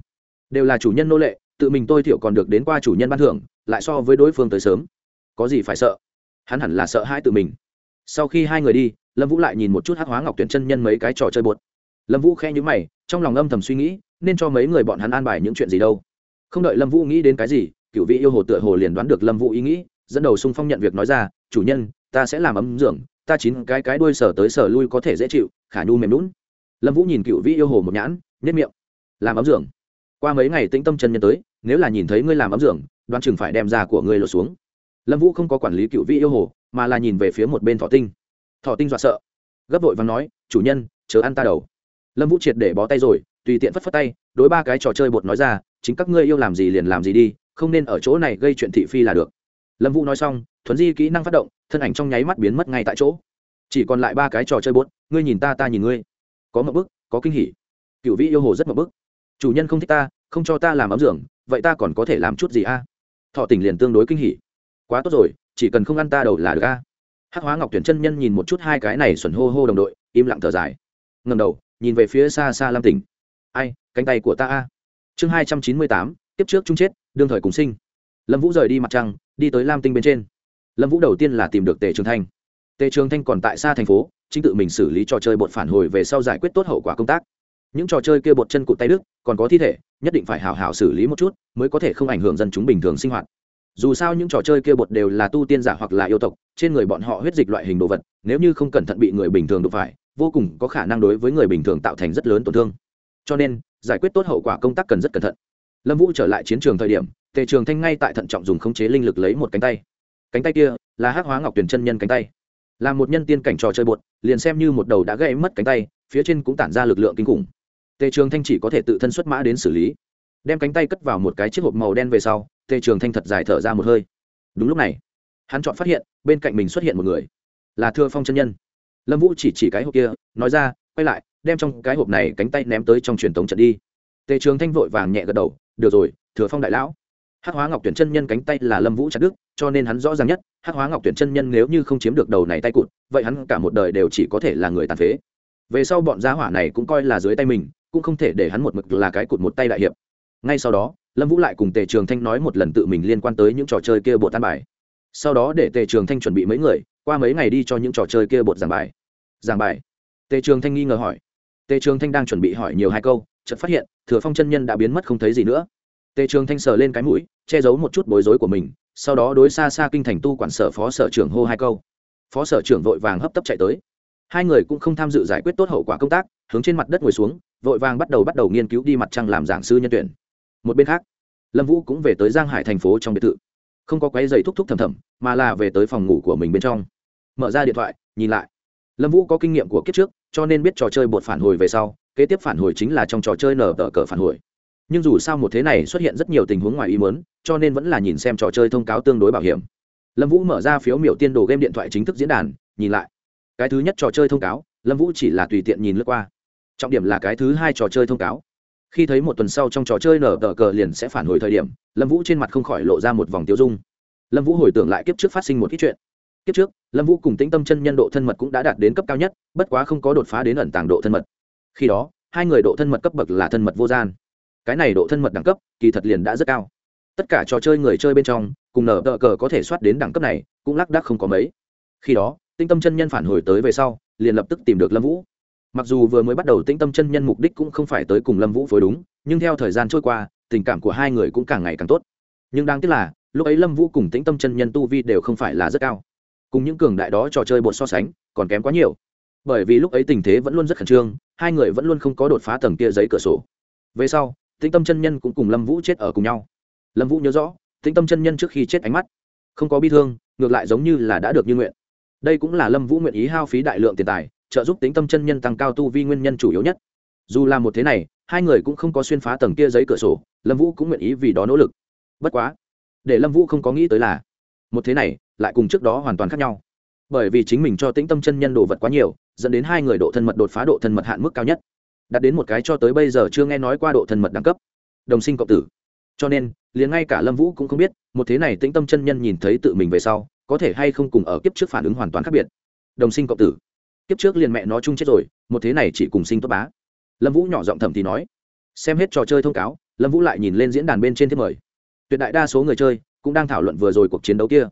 Đều là chủ nhân nô lệ, tự mình tôi thiểu còn được đến qua chủ nhân ban thưởng, lại so với đối phương tới sớm. Có gì phải sợ? Hắn hẳn là sợ hai tự mình. Sau khi hai người đi, lâm vũ lại nhìn một chút hát hóa ngọc tuyển chân nhân mấy cái trò chơi bột lâm vũ khe nhữ mày, trong lòng âm thầm suy nghĩ, nên cho mấy người bọn hắn an bài những chuyện gì đâu. Không đợi lâm vũ nghĩ đến cái gì, cựu vị yêu hồ tựa hồ liền đoán được lâm vũ ý nghĩ, dẫn đầu sung phong nhận việc nói ra, chủ nhân ta sẽ làm ấm giường, ta chín cái cái đuôi sở tới sở lui có thể dễ chịu khả nhu mềm lún lâm vũ nhìn cựu vị yêu hồ một nhãn nhất miệng. Làm ấm giường. qua mấy ngày tĩnh tâm chân nhân tới nếu là nhìn thấy ngươi làm ấm giường, Đoan chừng phải đem ra của ngươi lột xuống. Lâm vũ không có quản lý cựu vị yêu hồ mà là nhìn về phía một bên thọ tinh. Thọ tinh dọa sợ. Gấp vội và nói chủ nhân chớ ăn ta đầu. Lâm vũ triệt để bó tay rồi tùy tiện phất phất tay đối ba cái trò chơi bột nói ra chính các ngươi yêu làm gì liền làm gì đi không nên ở chỗ này gây chuyện thị phi là được. Lâm vũ nói xong thuấn di kỹ năng phát động thân ảnh trong nháy mắt biến mất ngay tại chỗ. Chỉ còn lại ba cái trò chơi bốt, ngươi nhìn ta ta nhìn ngươi. Có mậu bức, có kinh hỉ. Cựu vĩ yêu hồ rất mậu bức. Chủ nhân không thích ta, không cho ta làm ấm dưỡng vậy ta còn có thể làm chút gì a? Thọ tỉnh liền tương đối kinh hỉ. Quá tốt rồi, chỉ cần không ăn ta đầu là được a. Hắc hóa ngọc tuyển chân nhân nhìn một chút hai cái này xuẩn hô hô đồng đội, im lặng thở dài. Ngầm đầu, nhìn về phía xa xa lam tỉnh. Ai, cánh tay của ta a. Chương hai trăm chín mươi tám tiếp trước chung chết, đương thời cùng sinh. Lâm vũ rời đi mặt trăng, đi tới lam tinh bên trên lâm vũ đầu tiên là tìm được tề trường thanh. Tề trường thanh còn tại xa thành phố, chính tự mình xử lý trò chơi bột phản hồi về sau giải quyết tốt hậu quả công tác. Những trò chơi kia bột chân cụt tay đức còn có thi thể, nhất định phải hào hào xử lý một chút, mới có thể không ảnh hưởng dân chúng bình thường sinh hoạt. Dù sao những trò chơi kia bột đều là tu tiên giả hoặc là yêu tộc, trên người bọn họ huyết dịch loại hình đồ vật, nếu như không cẩn thận bị người bình thường đụng phải, vô cùng có khả năng đối với người bình thường tạo thành rất lớn tổn thương. Cho nên, giải quyết tốt hậu quả công tác cần rất cẩn thận. Lâm vũ trở lại chiến trường thời điểm, tề trường thanh ngay tại thận trọng dùng khống chế linh lực lấy một cánh tay cánh tay kia là hắc hóa ngọc tuyển chân nhân cánh tay là một nhân tiên cảnh trò chơi bột, liền xem như một đầu đã gây mất cánh tay, phía trên cũng tản ra lực lượng kinh khủng. Tề trường thanh chỉ có thể tự thân xuất mã đến xử lý. Đem cánh tay cất vào một cái chiếc hộp màu đen về sau, tề trường thanh thật dài thở ra một hơi. Đúng lúc này, hắn chọn phát hiện, bên cạnh mình xuất hiện một người, là thưa phong chân nhân. Lâm vũ chỉ chỉ cái hộp kia, nói ra, quay lại, đem trong cái hộp này cánh tay ném tới trong truyền thống trận đi. Tề trường thanh vội vàng nhẹ gật đầu, được rồi thừa phong đại lão hắc hóa ngọc tuyển chân nhân cánh tay là lâm vũ chặt đức cho nên hắn rõ ràng nhất, hắc hóa ngọc tuyển chân nhân nếu như không chiếm được đầu này tay cụt, vậy hắn cả một đời đều chỉ có thể là người tàn phế. Về sau bọn gia hỏa này cũng coi là dưới tay mình, cũng không thể để hắn một mực là cái cụt một tay đại hiệp. Ngay sau đó, lâm vũ lại cùng tề trường thanh nói một lần tự mình liên quan tới những trò chơi kia bộ tan bài. Sau đó để tề trường thanh chuẩn bị mấy người, qua mấy ngày đi cho những trò chơi kia bột giảng bài. Giảng bài? Tề trường thanh nghi ngờ hỏi. Tề trường thanh đang chuẩn bị hỏi nhiều hai câu, chợt phát hiện, thừa phong chân nhân đã biến mất không thấy gì nữa. Tề trường thanh sờ lên cái mũi che giấu một chút bối rối của mình, sau đó đối xa xa kinh thành tu quản sở phó sở trưởng hô hai câu. Phó sở trưởng vội vàng hấp tấp chạy tới. Hai người cũng không tham dự giải quyết tốt hậu quả công tác, hướng trên mặt đất ngồi xuống, vội vàng bắt đầu bắt đầu nghiên cứu đi mặt trăng làm giảng sư nhân tuyển. Một bên khác, lâm vũ cũng về tới giang hải thành phố trong biệt thự. Không có quái dày thúc thúc thầm thầm, mà là về tới phòng ngủ của mình bên trong. Mở ra điện thoại, nhìn lại. Lâm vũ có kinh nghiệm của kiếp trước, cho nên biết trò chơi bột phản hồi về sau, kế tiếp phản hồi chính là trong trò chơi nở tờ cờ phản hồi. Nhưng dù sao một thế này xuất hiện rất nhiều tình huống ngoài ý muốn cho nên vẫn là nhìn xem trò chơi thông cáo tương đối bảo hiểm. Lâm vũ mở ra phiếu miểu tiên đồ game điện thoại chính thức diễn đàn, nhìn lại. Cái thứ nhất trò chơi thông cáo, lâm vũ chỉ là tùy tiện nhìn lướt qua. Trọng điểm là cái thứ hai trò chơi thông cáo. Khi thấy một tuần sau trong trò chơi nở tờ cờ liền sẽ phản hồi thời điểm, lâm vũ trên mặt không khỏi lộ ra một vòng tiêu dung. Lâm vũ hồi tưởng lại kiếp trước phát sinh một ít chuyện. Kiếp trước, lâm vũ cùng tĩnh tâm chân nhân độ thân mật cũng đã đạt đến cấp cao nhất, bất quá không có đột phá đến ẩn tàng độ thân mật. Khi đó, hai người độ thân mật cấp bậc là thân mật vô gian. Cái này độ thân mật đẳng cấp, kỳ thật liền đã rất cao tất cả trò chơi người chơi bên trong, cùng nở tờ cờ có thể soát đến đẳng cấp này, cũng lác đác không có mấy. Khi đó tinh tâm chân nhân phản hồi tới về sau, liền lập tức tìm được lâm vũ. Mặc dù vừa mới bắt đầu tĩnh tâm chân nhân mục đích cũng không phải tới cùng lâm vũ phối đúng, nhưng theo thời gian trôi qua, tình cảm của hai người cũng càng ngày càng tốt. Nhưng đáng tiếc là, lúc ấy lâm vũ cùng tĩnh tâm chân nhân tu vi đều không phải là rất cao. Cùng những cường đại đó trò chơi bột so sánh, còn kém quá nhiều. Bởi vì lúc ấy tình thế vẫn luôn rất khẩn trương, hai người vẫn luôn không có đột phá tầng kia giấy cửa sổ. Về sau, tĩnh tâm chân nhân cũng cùng lâm vũ chết ở cùng nhau lâm vũ nhớ rõ, tĩnh tâm chân nhân trước khi chết ánh mắt. Không có bi thương, ngược lại giống như là đã được như nguyện. Đây cũng là lâm vũ nguyện ý hao phí đại lượng tiền tài, trợ giúp tính tâm chân nhân tăng cao tu vi nguyên nhân chủ yếu nhất. Dù là một thế này, hai người cũng không có xuyên phá tầng kia giấy cửa sổ, lâm vũ cũng nguyện ý vì đó nỗ lực. Bất quá, để lâm vũ không có nghĩ tới là, một thế này lại cùng trước đó hoàn toàn khác nhau. Bởi vì chính mình cho tĩnh tâm chân nhân đồ vật quá nhiều, dẫn đến hai người độ thân mật đột phá độ thân mật hạn mức cao nhất. Đạt đến một cái cho tới bây giờ chưa nghe nói qua độ thân mật đẳng cấp. Đồng sinh cộng tử cho nên, liền ngay cả lâm vũ cũng không biết, một thế này tĩnh tâm chân nhân nhìn thấy tự mình về sau, có thể hay không cùng ở kiếp trước phản ứng hoàn toàn khác biệt. Đồng sinh cộng tử. Kiếp trước liền mẹ nó chung chết rồi, một thế này chỉ cùng sinh tốt bá. Lâm vũ nhỏ giọng thầm thì nói, xem hết trò chơi thông cáo, lâm vũ lại nhìn lên diễn đàn bên trên thiết mời. Tuyệt đại đa số người chơi cũng đang thảo luận vừa rồi cuộc chiến đấu kia.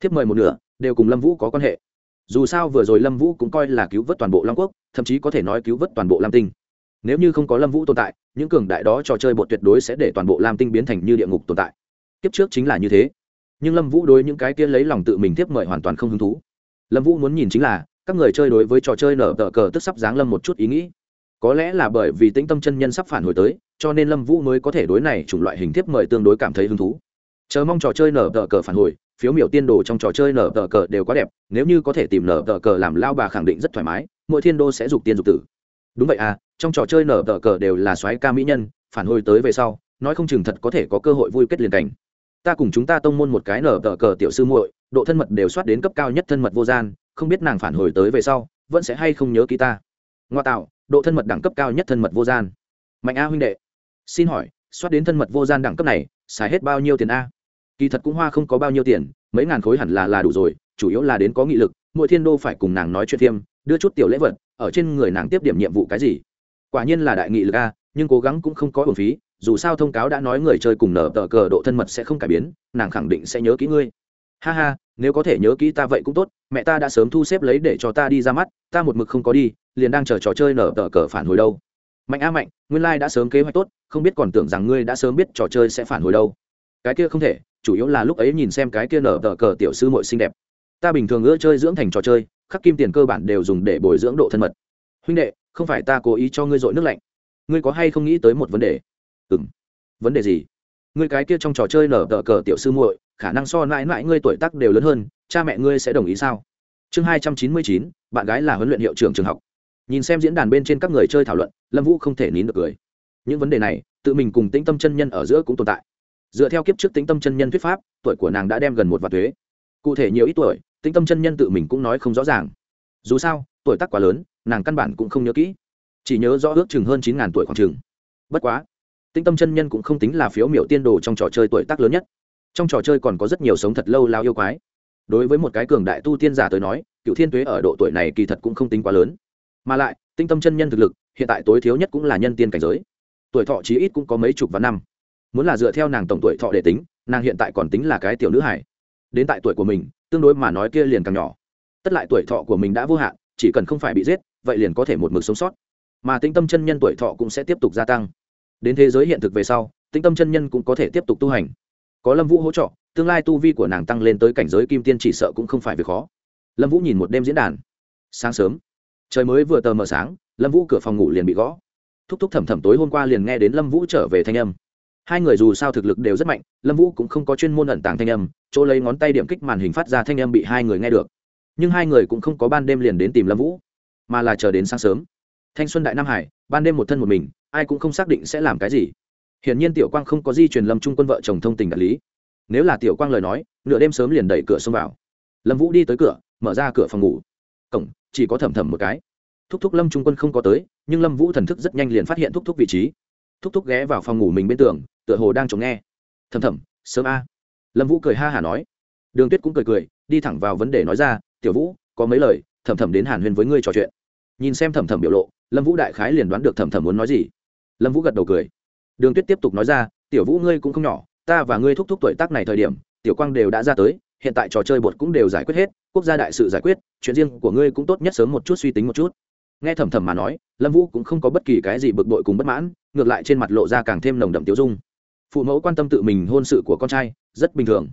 Thiếp mời một nửa đều cùng lâm vũ có quan hệ. Dù sao vừa rồi lâm vũ cũng coi là cứu vớt toàn bộ long quốc, thậm chí có thể nói cứu vớt toàn bộ lam tinh nếu như không có lâm vũ tồn tại, những cường đại đó trò chơi bột tuyệt đối sẽ để toàn bộ lam tinh biến thành như địa ngục tồn tại. Kiếp trước chính là như thế. Nhưng lâm vũ đối những cái kia lấy lòng tự mình tiếp mời hoàn toàn không hứng thú. Lâm vũ muốn nhìn chính là, các người chơi đối với trò chơi nở tờ cờ tức sắp giáng lâm một chút ý nghĩ. Có lẽ là bởi vì tĩnh tâm chân nhân sắp phản hồi tới, cho nên lâm vũ mới có thể đối này chủng loại hình tiếp mời tương đối cảm thấy hứng thú. Chờ mong trò chơi nở tờ cờ phản hồi, phiếu miểu tiên đồ trong trò chơi nở tờ cờ đều quá đẹp, nếu như có thể tìm nở tờ cờ làm lao bà khẳng định rất thoải mái, mỗi thiên đô sẽ dục tiên dục tử đúng vậy à trong trò chơi nở tờ cờ đều là soái ca mỹ nhân, phản hồi tới về sau, nói không chừng thật có thể có cơ hội vui kết liền cảnh. Ta cùng chúng ta tông môn một cái nở tờ cờ tiểu sư muội, độ thân mật đều soát đến cấp cao nhất thân mật vô gian, không biết nàng phản hồi tới về sau, vẫn sẽ hay không nhớ ký ta. Ngoa tạo, độ thân mật đẳng cấp cao nhất thân mật vô gian. Mạnh a huynh đệ, xin hỏi, soát đến thân mật vô gian đẳng cấp này, xài hết bao nhiêu tiền a? Kỳ thật cũng hoa không có bao nhiêu tiền, mấy ngàn khối hẳn là là đủ rồi, chủ yếu là đến có nghị lực, mỗi thiên đô phải cùng nàng nói chuyện thêm đưa chút tiểu lễ vật, ở trên người nàng tiếp điểm nhiệm vụ cái gì? Quả nhiên là đại nghị lực a, nhưng cố gắng cũng không có hồn phí, dù sao thông cáo đã nói người chơi cùng nở tờ cờ độ thân mật sẽ không cải biến, nàng khẳng định sẽ nhớ kỹ ngươi. Ha ha, nếu có thể nhớ kỹ ta vậy cũng tốt, mẹ ta đã sớm thu xếp lấy để cho ta đi ra mắt, ta một mực không có đi, liền đang chờ trò chơi nở tờ cờ phản hồi đâu. Mạnh a mạnh, nguyên lai、like、đã sớm kế hoạch tốt, không biết còn tưởng rằng ngươi đã sớm biết trò chơi sẽ phản hồi đâu. Cái kia không thể, chủ yếu là lúc ấy nhìn xem cái kia nở tờ cờ tiểu sư mội xinh đẹp. Ta bình thường ưa chơi dưỡng thành trò chơi khắc kim tiền cơ bản đều dùng để bồi dưỡng độ thân mật. Huynh đệ, không phải ta cố ý cho ngươi dội nước lạnh. Ngươi có hay không nghĩ tới một vấn đề? Ừ m vấn đề gì? Ngươi cái kia trong trò chơi nở tờ cờ tiểu sư muội, khả năng so mãi mãi ngươi tuổi tác đều lớn hơn, cha mẹ ngươi sẽ đồng ý sao? Chương hai trăm chín mươi chín, bạn gái là huấn luyện hiệu trưởng trường học. Nhìn xem diễn đàn bên trên các người chơi thảo luận, lâm vũ không thể nín được cười. Những vấn đề này, tự mình cùng tĩnh tâm chân nhân ở giữa cũng tồn tại. Dựa theo kiếp trước tĩnh tâm chân nhân thuyết pháp, tuổi của nàng đã đem gần một vạn thuế. Cụ thể nhiều ít tuổi tĩnh tâm chân nhân tự mình cũng nói không rõ ràng. Dù sao, tuổi tác quá lớn, nàng căn bản cũng không nhớ kỹ. Chỉ nhớ rõ ước chừng hơn chín ngàn tuổi khoảng chừng. Bất quá, tĩnh tâm chân nhân cũng không tính là phiếu miểu tiên đồ trong trò chơi tuổi tác lớn nhất. Trong trò chơi còn có rất nhiều sống thật lâu lao yêu quái. Đối với một cái cường đại tu tiên giả tới nói, cựu thiên tuế ở độ tuổi này kỳ thật cũng không tính quá lớn. Mà lại tinh tâm chân nhân thực lực, hiện tại tối thiếu nhất cũng là nhân tiên cảnh giới. Tuổi thọ chí ít cũng có mấy chục vạn năm. Muốn là dựa theo nàng tổng tuổi thọ để tính, nàng hiện tại còn tính là cái tiểu nữ hải đến tại tuổi của mình, tương đối mà nói kia liền càng nhỏ. Tất lại tuổi thọ của mình đã vô hạn, chỉ cần không phải bị giết, vậy liền có thể một mực sống sót. Mà tinh tâm chân nhân tuổi thọ cũng sẽ tiếp tục gia tăng. Đến thế giới hiện thực về sau tinh tâm chân nhân cũng có thể tiếp tục tu hành. Có lâm vũ hỗ trợ, tương lai tu vi của nàng tăng lên tới cảnh giới kim tiên chỉ sợ cũng không phải việc khó. Lâm vũ nhìn một đêm diễn đàn. Sáng sớm, trời mới vừa tờ mờ sáng, lâm vũ cửa phòng ngủ liền bị gõ. Thúc thúc thẩm thẩm tối hôm qua liền nghe đến lâm vũ trở về thanh âm. Hai người dù sao thực lực đều rất mạnh, lâm vũ cũng không có chuyên môn ẩn tàng thanh âm chỗ lấy ngón tay điểm kích màn hình phát ra thanh âm bị hai người nghe được. Nhưng hai người cũng không có ban đêm liền đến tìm lâm vũ, mà là chờ đến sáng sớm. Thanh xuân đại nam hải, ban đêm một thân một mình, ai cũng không xác định sẽ làm cái gì. Hiển nhiên tiểu quang không có di truyền lâm trung quân vợ chồng thông tình đạt lý. Nếu là tiểu quang lời nói, nửa đêm sớm liền đẩy cửa xông vào. Lâm vũ đi tới cửa, mở ra cửa phòng ngủ. Cổng, chỉ có thẩm thẩm một cái. Thúc thúc lâm trung quân không có tới, nhưng lâm vũ thần thức rất nhanh liền phát hiện thúc thúc vị trí. Thúc thúc ghé vào phòng ngủ mình bên tường, tựa hồ đang chống nghe. Thầm thầm sớm a lâm vũ cười ha hả nói. Đường tuyết cũng cười cười, đi thẳng vào vấn đề nói ra, tiểu vũ, có mấy lời Thẩm Thẩm đến hàn huyên với ngươi trò chuyện. Nhìn xem Thẩm Thẩm biểu lộ, lâm vũ đại khái liền đoán được Thẩm Thẩm muốn nói gì. Lâm vũ gật đầu cười. Đường tuyết tiếp tục nói ra, tiểu vũ ngươi cũng không nhỏ, ta và ngươi thúc thúc tuổi tác này thời điểm, tiểu quang đều đã ra tới, hiện tại trò chơi bột cũng đều giải quyết hết, quốc gia đại sự giải quyết, chuyện riêng của ngươi cũng tốt nhất sớm một chút suy tính một chút. Nghe Thẩm Thẩm mà nói, lâm vũ cũng không có bất kỳ cái gì bực bội cùng bất mãn, ngược lại trên mặt lộ ra càng thêm nồng đậm tiêu dung phụ mẫu quan tâm tự mình hôn sự của con trai, rất bình thường.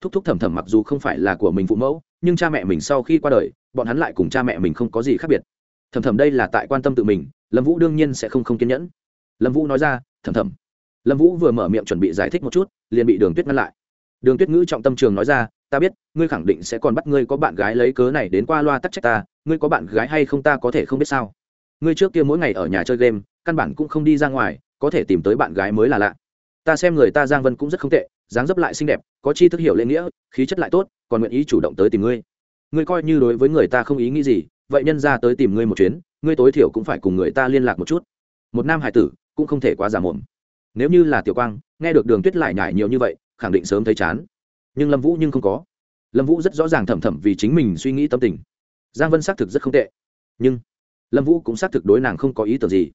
Thúc thúc thầm thầm mặc dù không phải là của mình phụ mẫu, nhưng cha mẹ mình sau khi qua đời, bọn hắn lại cùng cha mẹ mình không có gì khác biệt. Thầm thầm đây là tại quan tâm tự mình, lâm vũ đương nhiên sẽ không không kiên nhẫn. Lâm vũ nói ra, thầm thầm. Lâm vũ vừa mở miệng chuẩn bị giải thích một chút, liền bị đường tuyết ngăn lại. Đường tuyết ngữ trọng tâm trường nói ra, ta biết, ngươi khẳng định sẽ còn bắt ngươi có bạn gái lấy cớ này đến qua loa tắc trách ta, ngươi có bạn gái hay không ta có thể không biết sao. Ngươi trước kia mỗi ngày ở nhà chơi game, căn bản cũng không đi ra ngoài, có thể tìm tới bạn gái mới là lạ ta xem người ta giang vân cũng rất không tệ, dáng dấp lại xinh đẹp, có chi thức hiểu lễ nghĩa, khí chất lại tốt, còn nguyện ý chủ động tới tìm ngươi. Ngươi coi như đối với người ta không ý nghĩ gì, vậy nhân ra tới tìm ngươi một chuyến, ngươi tối thiểu cũng phải cùng người ta liên lạc một chút. Một nam hải tử, cũng không thể quá giả mồm. Nếu như là tiểu quang, nghe được đường tuyết lại nhải nhiều như vậy, khẳng định sớm thấy chán. Nhưng lâm vũ nhưng không có. Lâm vũ rất rõ ràng thầm thầm vì chính mình suy nghĩ tâm tình. Giang vân xác thực rất không tệ. Nhưng lâm vũ cũng xác thực đối nàng không có ý tưởng gì.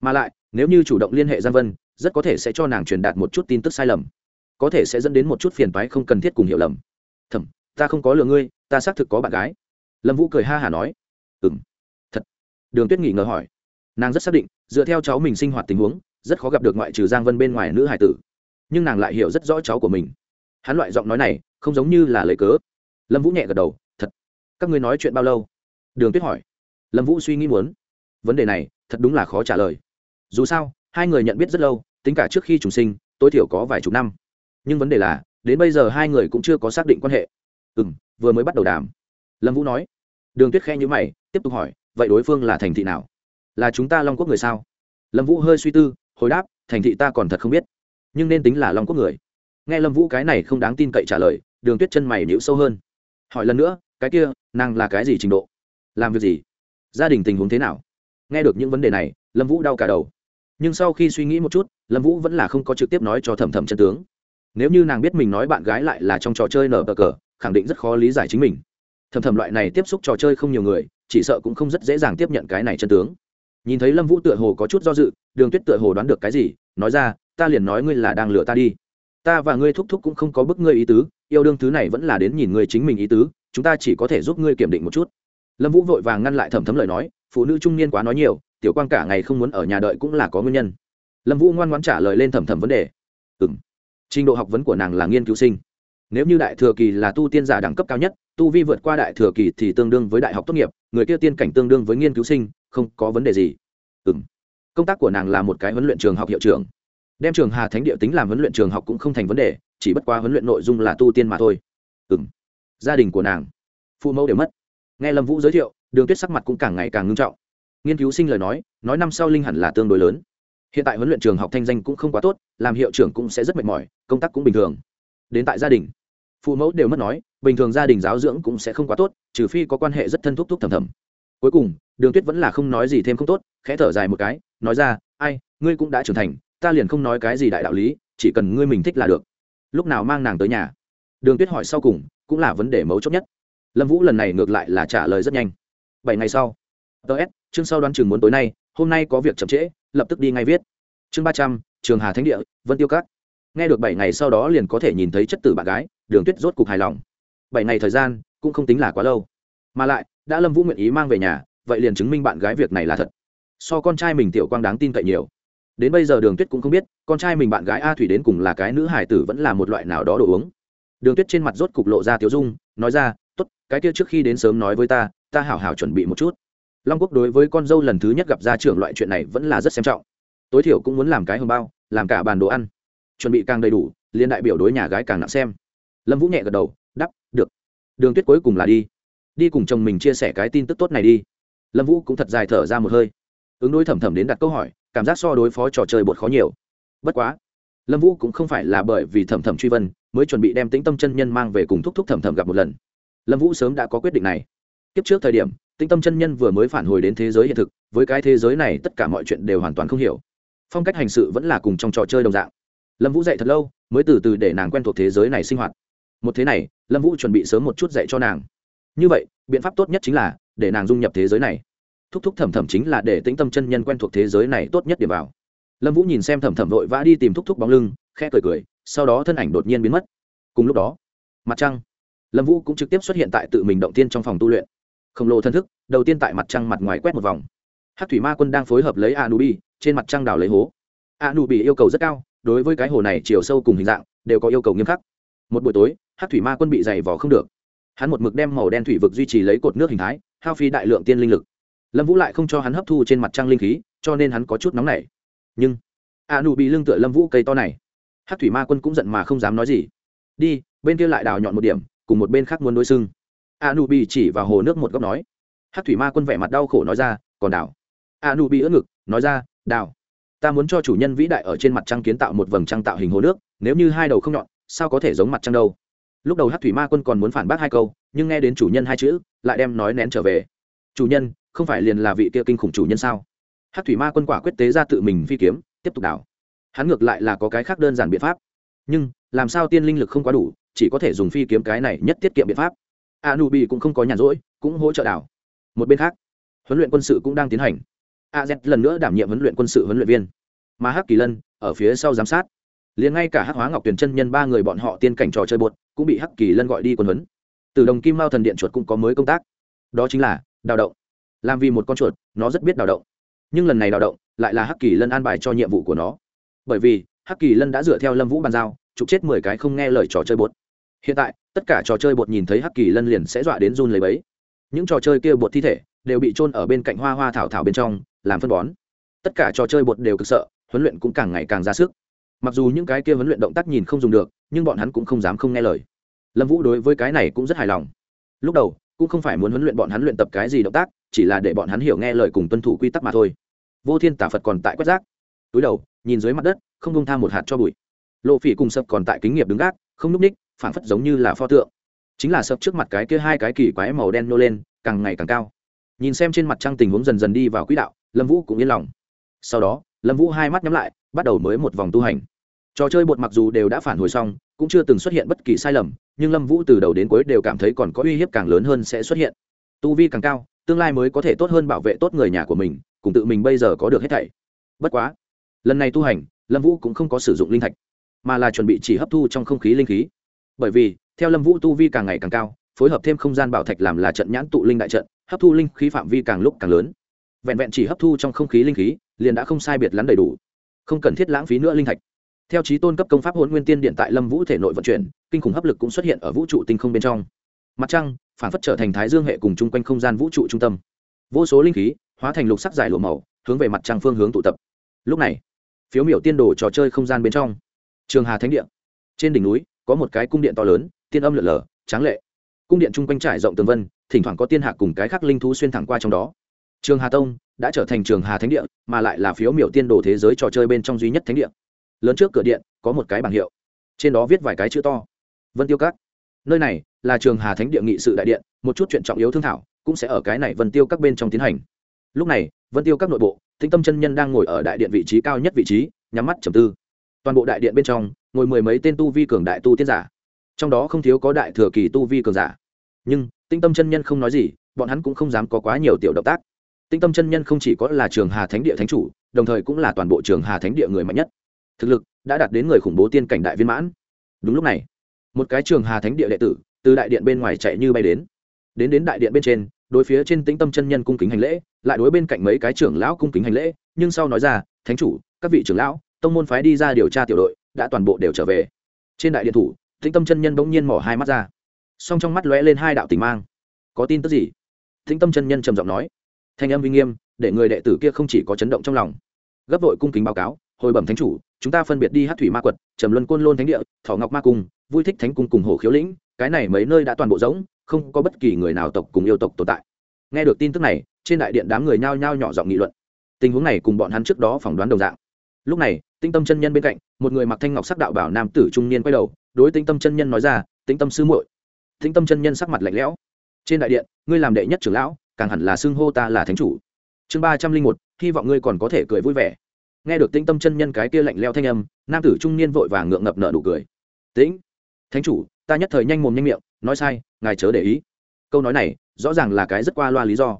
Mà lại nếu như chủ động liên hệ giang vân, rất có thể sẽ cho nàng truyền đạt một chút tin tức sai lầm. Có thể sẽ dẫn đến một chút phiền toái không cần thiết cùng hiểu lầm. Thầm ta không có lừa ngươi, ta xác thực có bạn gái. Lâm vũ cười ha hả nói. Ừ m thật. Đường tuyết nghỉ ngờ hỏi. Nàng rất xác định, dựa theo cháu mình sinh hoạt tình huống, rất khó gặp được ngoại trừ giang vân bên ngoài nữ hải tử. Nhưng nàng lại hiểu rất rõ cháu của mình. Hắn loại giọng nói này, không giống như là lấy cớ. Lâm vũ nhẹ gật đầu, thật. Các ngươi nói chuyện bao lâu? Đường tuyết hỏi. Lâm vũ suy nghĩ muốn. Vấn đề này, thật đúng là khó trả lời dù sao, hai người nhận biết rất lâu, tính cả trước khi trùng sinh, tối thiểu có vài chục năm. Nhưng vấn đề là, đến bây giờ hai người cũng chưa có xác định quan hệ. Ừ m vừa mới bắt đầu đàm. Lâm vũ nói. Đường tuyết khe nhữ mày, tiếp tục hỏi, vậy đối phương là thành thị nào? Là chúng ta long quốc người sao? Lâm vũ hơi suy tư, hồi đáp, thành thị ta còn thật không biết. Nhưng nên tính là long quốc người. Nghe lâm vũ cái này không đáng tin cậy trả lời, đường tuyết chân mày nhịu sâu hơn. Hỏi lần nữa, cái kia, nàng là cái gì trình độ? Làm việc gì? Gia đình tình huống thế nào? Nghe được những vấn đề này, lâm vũ đau cả đầu nhưng sau khi suy nghĩ một chút, lâm vũ vẫn là không có trực tiếp nói cho thẩm thẩm chân tướng. Nếu như nàng biết mình nói bạn gái lại là trong trò chơi nở bờ cờ, khẳng định rất khó lý giải chính mình. Thẩm Thẩm loại này tiếp xúc trò chơi không nhiều người, chỉ sợ cũng không rất dễ dàng tiếp nhận cái này chân tướng. Nhìn thấy lâm vũ tựa hồ có chút do dự, đường tuyết tựa hồ đoán được cái gì, nói ra, ta liền nói ngươi là đang lừa ta đi. Ta và ngươi thúc thúc cũng không có bức ngươi ý tứ, yêu đương thứ này vẫn là đến nhìn ngươi chính mình ý tứ, chúng ta chỉ có thể giúp ngươi kiểm định một chút. Lâm vũ vội vàng ngăn lại Thẩm thấm lời nói, phụ nữ trung niên quá nói nhiều tiểu quan cả ngày không muốn ở nhà đợi cũng là có nguyên nhân. Lâm vũ ngoan ngoãn trả lời lên thẩm thẩm vấn đề. Ừ m trình độ học vấn của nàng là nghiên cứu sinh. Nếu như đại thừa kỳ là tu tiên giả đẳng cấp cao nhất, tu vi vượt qua đại thừa kỳ thì tương đương với đại học tốt nghiệp, người kia tiên cảnh tương đương với nghiên cứu sinh, không có vấn đề gì. Ừ m công tác của nàng là một cái huấn luyện trường học hiệu trưởng. Đem trường hà thánh địa tính làm huấn luyện trường học cũng không thành vấn đề, chỉ bất qua huấn luyện nội dung là tu tiên mà thôi. Ừ m gia đình của nàng. Phụ mẫu đều mất. Nghe lâm vũ giới thiệu, đường tuyết sắc mặt cũng càng ngày càng ngưng trọng nghiên cứu sinh lời nói nói năm sau linh hẳn là tương đối lớn. Hiện tại huấn luyện trường học thanh danh cũng không quá tốt, làm hiệu trưởng cũng sẽ rất mệt mỏi, công tác cũng bình thường. Đến tại gia đình, phụ mẫu đều mất nói, bình thường gia đình giáo dưỡng cũng sẽ không quá tốt, trừ phi có quan hệ rất thân thúc thúc thầm thầm. Cuối cùng, đường tuyết vẫn là không nói gì thêm không tốt, khẽ thở dài một cái, nói ra, ai, ngươi cũng đã trưởng thành, ta liền không nói cái gì đại đạo lý, chỉ cần ngươi mình thích là được. Lúc nào mang nàng tới nhà? Đường tuyết hỏi sau cùng, cũng là vấn đề mấu chốt nhất. Lâm vũ lần này ngược lại là trả lời rất nhanh. Bảy ngày sau ts chương sau đoán chừng muốn tối nay, hôm nay có việc chậm trễ, lập tức đi ngay viết. Chương ba trăm, trường hà thánh địa, vân tiêu cát nghe được bảy ngày sau đó liền có thể nhìn thấy chất tử bạn gái, đường tuyết rốt cục hài lòng. Bảy ngày thời gian, cũng không tính là quá lâu. Mà lại, đã lâm vũ nguyện ý mang về nhà, vậy liền chứng minh bạn gái việc này là thật. So con trai mình tiểu quang đáng tin cậy nhiều. Đến bây giờ đường tuyết cũng không biết, con trai mình bạn gái a thủy đến cùng là cái nữ hải tử vẫn là một loại nào đó đồ uống. Đường tuyết trên mặt rốt cục lộ ra tiếu dung, nói ra t ố t cái kia trước khi đến sớm nói với ta ta hảo hảo chuẩn bị một chút long quốc đối với con dâu lần thứ nhất gặp gia trưởng loại chuyện này vẫn là rất xem trọng. Tối thiểu cũng muốn làm cái hầm bao, làm cả bàn đồ ăn. Chuẩn bị càng đầy đủ liên đại biểu đối nhà gái càng nặng xem. Lâm vũ nhẹ gật đầu đắp được. Đường tuyết cuối cùng là đi. Đi cùng chồng mình chia sẻ cái tin tức tốt này đi. Lâm vũ cũng thật dài thở ra một hơi. Ứng đối thẩm thẩm đến đặt câu hỏi, cảm giác so đối phó trò chơi bột khó nhiều. Bất quá, lâm vũ cũng không phải là bởi vì thẩm thẩm truy vân, mới chuẩn bị đem tĩnh tâm chân nhân mang về cùng thúc thúc thẩm thẩm gặp một lần. Lâm vũ sớm đã có quyết định này. Kiếp trước thời điểm tĩnh tâm chân nhân vừa mới phản hồi đến thế giới hiện thực, với cái thế giới này tất cả mọi chuyện đều hoàn toàn không hiểu. Phong cách hành sự vẫn là cùng trong trò chơi đồng dạng. Lâm vũ dạy thật lâu, mới từ từ để nàng quen thuộc thế giới này sinh hoạt. Một thế này, lâm vũ chuẩn bị sớm một chút dạy cho nàng. Như vậy, biện pháp tốt nhất chính là để nàng dung nhập thế giới này. Thúc thúc thẩm thẩm chính là để tĩnh tâm chân nhân quen thuộc thế giới này tốt nhất để vào. Lâm vũ nhìn xem thẩm thẩm vội vã đi tìm thúc thúc bóng lưng, khẽ cười cười, sau đó thân ảnh đột nhiên biến mất. Cùng lúc đó, mặt trăng, lâm vũ cũng trực tiếp xuất hiện tại tự mình động tiên trong phòng tu luyện khổng lồ thân thức, đầu tiên tại mặt trăng mặt ngoài quét một vòng. Hát thủy ma quân đang phối hợp lấy a nu bi trên mặt trăng đào lấy hố. A nu bi yêu cầu rất cao, đối với cái hồ này chiều sâu cùng hình dạng, đều có yêu cầu nghiêm khắc. Một buổi tối hát thủy ma quân bị dày vò không được. Hắn một mực đem màu đen thủy vực duy trì lấy cột nước hình thái, hao phí đại lượng tiên linh lực. Lâm vũ lại không cho hắn hấp thu trên mặt trăng linh khí, cho nên hắn có chút nóng nảy. Nhưng a nu bị lưng tựa lâm vũ cây to này. Hát thủy ma quân cũng giận mà không dám nói gì. Đi, bên kia lại đào nhọn một điểm, cùng một bên khác muốn đối xưng a nụ bị chỉ vào hồ nước một góc nói. Hát thủy ma quân vẻ mặt đau khổ nói ra, còn đảo. a nụ bị ngực, nói ra, đảo. ta muốn cho chủ nhân vĩ đại ở trên mặt trăng kiến tạo một vầng trăng tạo hình hồ nước, nếu như hai đầu không nhọn, sao có thể giống mặt trăng đâu? Lúc đầu hát thủy ma quân còn muốn phản bác hai câu, nhưng nghe đến chủ nhân hai chữ, lại đem nói nén trở về. Chủ nhân, không phải liền là vị kia kinh khủng chủ nhân sao? Hát thủy ma quân quả quyết tế ra tự mình phi kiếm, tiếp tục đảo. Hắn ngược lại là có cái khác đơn giản biện pháp. Nhưng, làm sao tiên linh lực không quá đủ, chỉ có thể dùng phi kiếm cái này nhất tiết kiệm biện pháp a nu bị cũng không có nhàn rỗi, cũng hỗ trợ đảo. Một bên khác, huấn luyện quân sự cũng đang tiến hành. A z lần nữa đảm nhiệm huấn luyện quân sự huấn luyện viên. Mà hắc kỳ lân ở phía sau giám sát. Liền ngay cả hắc hóa ngọc tuyển chân nhân ba người bọn họ tiên cảnh trò chơi bột cũng bị hắc kỳ lân gọi đi quân huấn. Từ đồng kim mao thần điện chuột cũng có mới công tác. Đó chính là đào động. Làm vì một con chuột, nó rất biết đào động. Nhưng lần này đào động lại là hắc kỳ lân an bài cho nhiệm vụ của nó. Bởi vì hắc kỳ lân đã dựa theo lâm vũ bàn giao trục chết mười cái không nghe lời trò chơi bột hiện tại tất cả trò chơi bột nhìn thấy hắc kỳ lân liền sẽ dọa đến run lấy bấy. Những trò chơi kia bột thi thể đều bị trôn ở bên cạnh hoa hoa thảo thảo bên trong, làm phân bón. Tất cả trò chơi bột đều cực sợ, huấn luyện cũng càng ngày càng ra sức. Mặc dù những cái kia huấn luyện động tác nhìn không dùng được, nhưng bọn hắn cũng không dám không nghe lời. Lâm vũ đối với cái này cũng rất hài lòng. Lúc đầu, cũng không phải muốn huấn luyện bọn hắn luyện tập cái gì động tác, chỉ là để bọn hắn hiểu nghe lời cùng tuân thủ quy tắc mà thôi. Vô thiên tả phật còn tại quét rác. Túi đầu, nhìn dưới mặt đất, không bông tham một hạt cho bụi. Lộ phỉ cùng sập còn tại kính nghiệp đứng gác, không núp ních phản phất giống như là pho tượng. Chính là sập trước mặt cái kia hai cái kỳ quái màu đen nô lên, càng ngày càng cao. Nhìn xem trên mặt trăng tình huống dần dần đi vào quỹ đạo, lâm vũ cũng yên lòng. Sau đó, lâm vũ hai mắt nhắm lại, bắt đầu mới một vòng tu hành. Trò chơi bột mặc dù đều đã phản hồi xong, cũng chưa từng xuất hiện bất kỳ sai lầm, nhưng lâm vũ từ đầu đến cuối đều cảm thấy còn có uy hiếp càng lớn hơn sẽ xuất hiện. Tu vi càng cao, tương lai mới có thể tốt hơn bảo vệ tốt người nhà của mình, cùng tự mình bây giờ có được hết thảy. Bất quá, lần này tu hành, lâm vũ cũng không có sử dụng linh thạch, mà là chuẩn bị chỉ hấp thu trong không khí linh khí bởi vì, theo lâm vũ tu vi càng ngày càng cao, phối hợp thêm không gian bảo thạch làm là trận nhãn tụ linh đại trận, hấp thu linh khí phạm vi càng lúc càng lớn. Vẹn vẹn chỉ hấp thu trong không khí linh khí, liền đã không sai biệt lắm đầy đủ. Không cần thiết lãng phí nữa linh thạch. Theo trí tôn cấp công pháp hôn nguyên tiên điện tại lâm vũ thể nội vận chuyển, kinh khủng hấp lực cũng xuất hiện ở vũ trụ tinh không bên trong. Mặt trăng, phản phất trở thành thái dương hệ cùng chung quanh không gian vũ trụ trung tâm. Vô số linh khí, hóa thành lục sắc dài lộ màu, hướng về mặt trăng phương hướng tụ tập. Lúc này, phiếu miểu tiên đồ trò chơi không gian bên trong. Trường hà thánh điện trên đỉnh núi có một cái cung điện to lớn, tiên âm lượn lờ, tráng lệ. Cung điện chung quanh trải rộng tường vân, thỉnh thoảng có tiên hạc cùng cái khác linh thú xuyên thẳng qua trong đó. Trường hà tông đã trở thành trường hà thánh địa, mà lại là phiếu miểu tiên đồ thế giới trò chơi bên trong duy nhất thánh địa. Lớn trước cửa điện, có một cái bảng hiệu. Trên đó viết vài cái chữ to. Vân tiêu các. Nơi này là trường hà thánh địa nghị sự đại điện, một chút chuyện trọng yếu thương thảo, cũng sẽ ở cái này vân tiêu các bên trong tiến hành. Lúc này, vân tiêu các nội bộ, tĩnh tâm chân nhân đang ngồi ở đại điện vị trí cao nhất vị trí, nhắm mắt trầm tư toàn bộ đại điện bên trong, ngồi mười mấy tên tu vi cường đại tu tiên giả. Trong đó không thiếu có đại thừa kỳ tu vi cường giả. Nhưng tinh tâm chân nhân không nói gì, bọn hắn cũng không dám có quá nhiều tiểu động tác. Tinh tâm chân nhân không chỉ có là trường hà thánh địa thánh chủ, đồng thời cũng là toàn bộ trường hà thánh địa người mạnh nhất. Thực lực đã đạt đến người khủng bố tiên cảnh đại viên mãn. Đúng lúc này, một cái trường hà thánh địa đệ tử từ đại điện bên ngoài chạy như bay đến. Đến đến đại điện bên trên, đối phía trên tĩnh tâm chân nhân cung kính hành lễ, lại đối bên cạnh mấy cái trưởng lão cung kính hành lễ, nhưng sau nói ra, thánh chủ, các vị trưởng lão tông môn phái đi ra điều tra tiểu đội, đã toàn bộ đều trở về. Trên đại điện thủ, tĩnh tâm chân nhân bỗng nhiên mỏ hai mắt ra. Song trong mắt lóe lên hai đạo tình mang. Có tin tức gì? Tĩnh tâm chân nhân trầm giọng nói. Thanh âm uy nghiêm, để người đệ tử kia không chỉ có chấn động trong lòng. Gấp vội cung kính báo cáo, hồi bẩm thánh chủ, chúng ta phân biệt đi hát thủy ma quật, trầm luân côn lôn thánh địa thọ ngọc ma cung, vui thích thánh cung cùng hồ khiếu lĩnh, cái này mấy nơi đã toàn bộ rỗng, không có bất kỳ người nào tộc cùng yêu tộc tồn tại. Nghe được tin tức này, trên đại điện đám người nhao nhao nhỏ giọng nghị luận. Tình huống này cùng bọn hắn trước đó phỏng đoán đồng dạng lúc này tinh tâm chân nhân bên cạnh, một người mặc thanh ngọc sắc đạo bảo nam tử trung niên quay đầu, đối tinh tâm chân nhân nói ra tinh tâm sư muội. Tinh tâm chân nhân sắc mặt lạnh lẽo. Trên đại điện, ngươi làm đệ nhất trưởng lão, càng hẳn là xưng hô ta là thánh chủ. Chương ba trăm linh một, hy vọng ngươi còn có thể cười vui vẻ. Nghe được tinh tâm chân nhân cái kia lạnh leo thanh âm, nam tử trung niên vội vàng ngượng ngập nợ nụ cười. Tĩnh, thánh chủ, ta nhất thời nhanh mồm nhanh miệng, nói sai, ngài chớ để ý. Câu nói này, rõ ràng là cái rất qua loa lý do.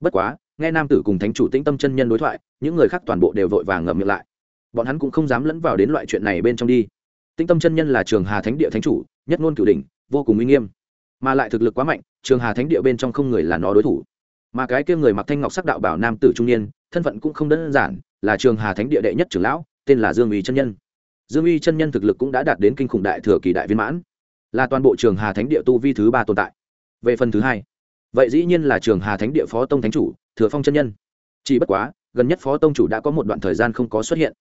Bất quá, nghe nam tử cùng thánh chủ tĩnh tâm chân nhân đối thoại, những người khác toàn bộ đều vội vàng ngậm miệng lại bọn hắn cũng không dám lẫn vào đến loại chuyện này bên trong đi. Tinh tâm chân nhân là trường hà thánh địa thánh chủ, nhất ngôn cửu đỉnh, vô cùng uy nghiêm. Mà lại thực lực quá mạnh, trường hà thánh địa bên trong không người là nó đối thủ. Mà cái kia người mặc thanh ngọc sắc đạo bảo nam tử trung niên, thân phận cũng không đơn giản, là trường hà thánh địa đệ nhất trưởng lão, tên là dương uy chân nhân. Dương uy chân nhân thực lực cũng đã đạt đến kinh khủng đại thừa kỳ đại viên mãn, là toàn bộ trường hà thánh địa tu vi thứ ba tồn tại. Về phần thứ hai, vậy dĩ nhiên là trường hà thánh địa phó tông thánh chủ, thừa phong chân nhân. Chỉ bất quá, gần nhất phó tông chủ đã có một đoạn thời gian không có xuất hiện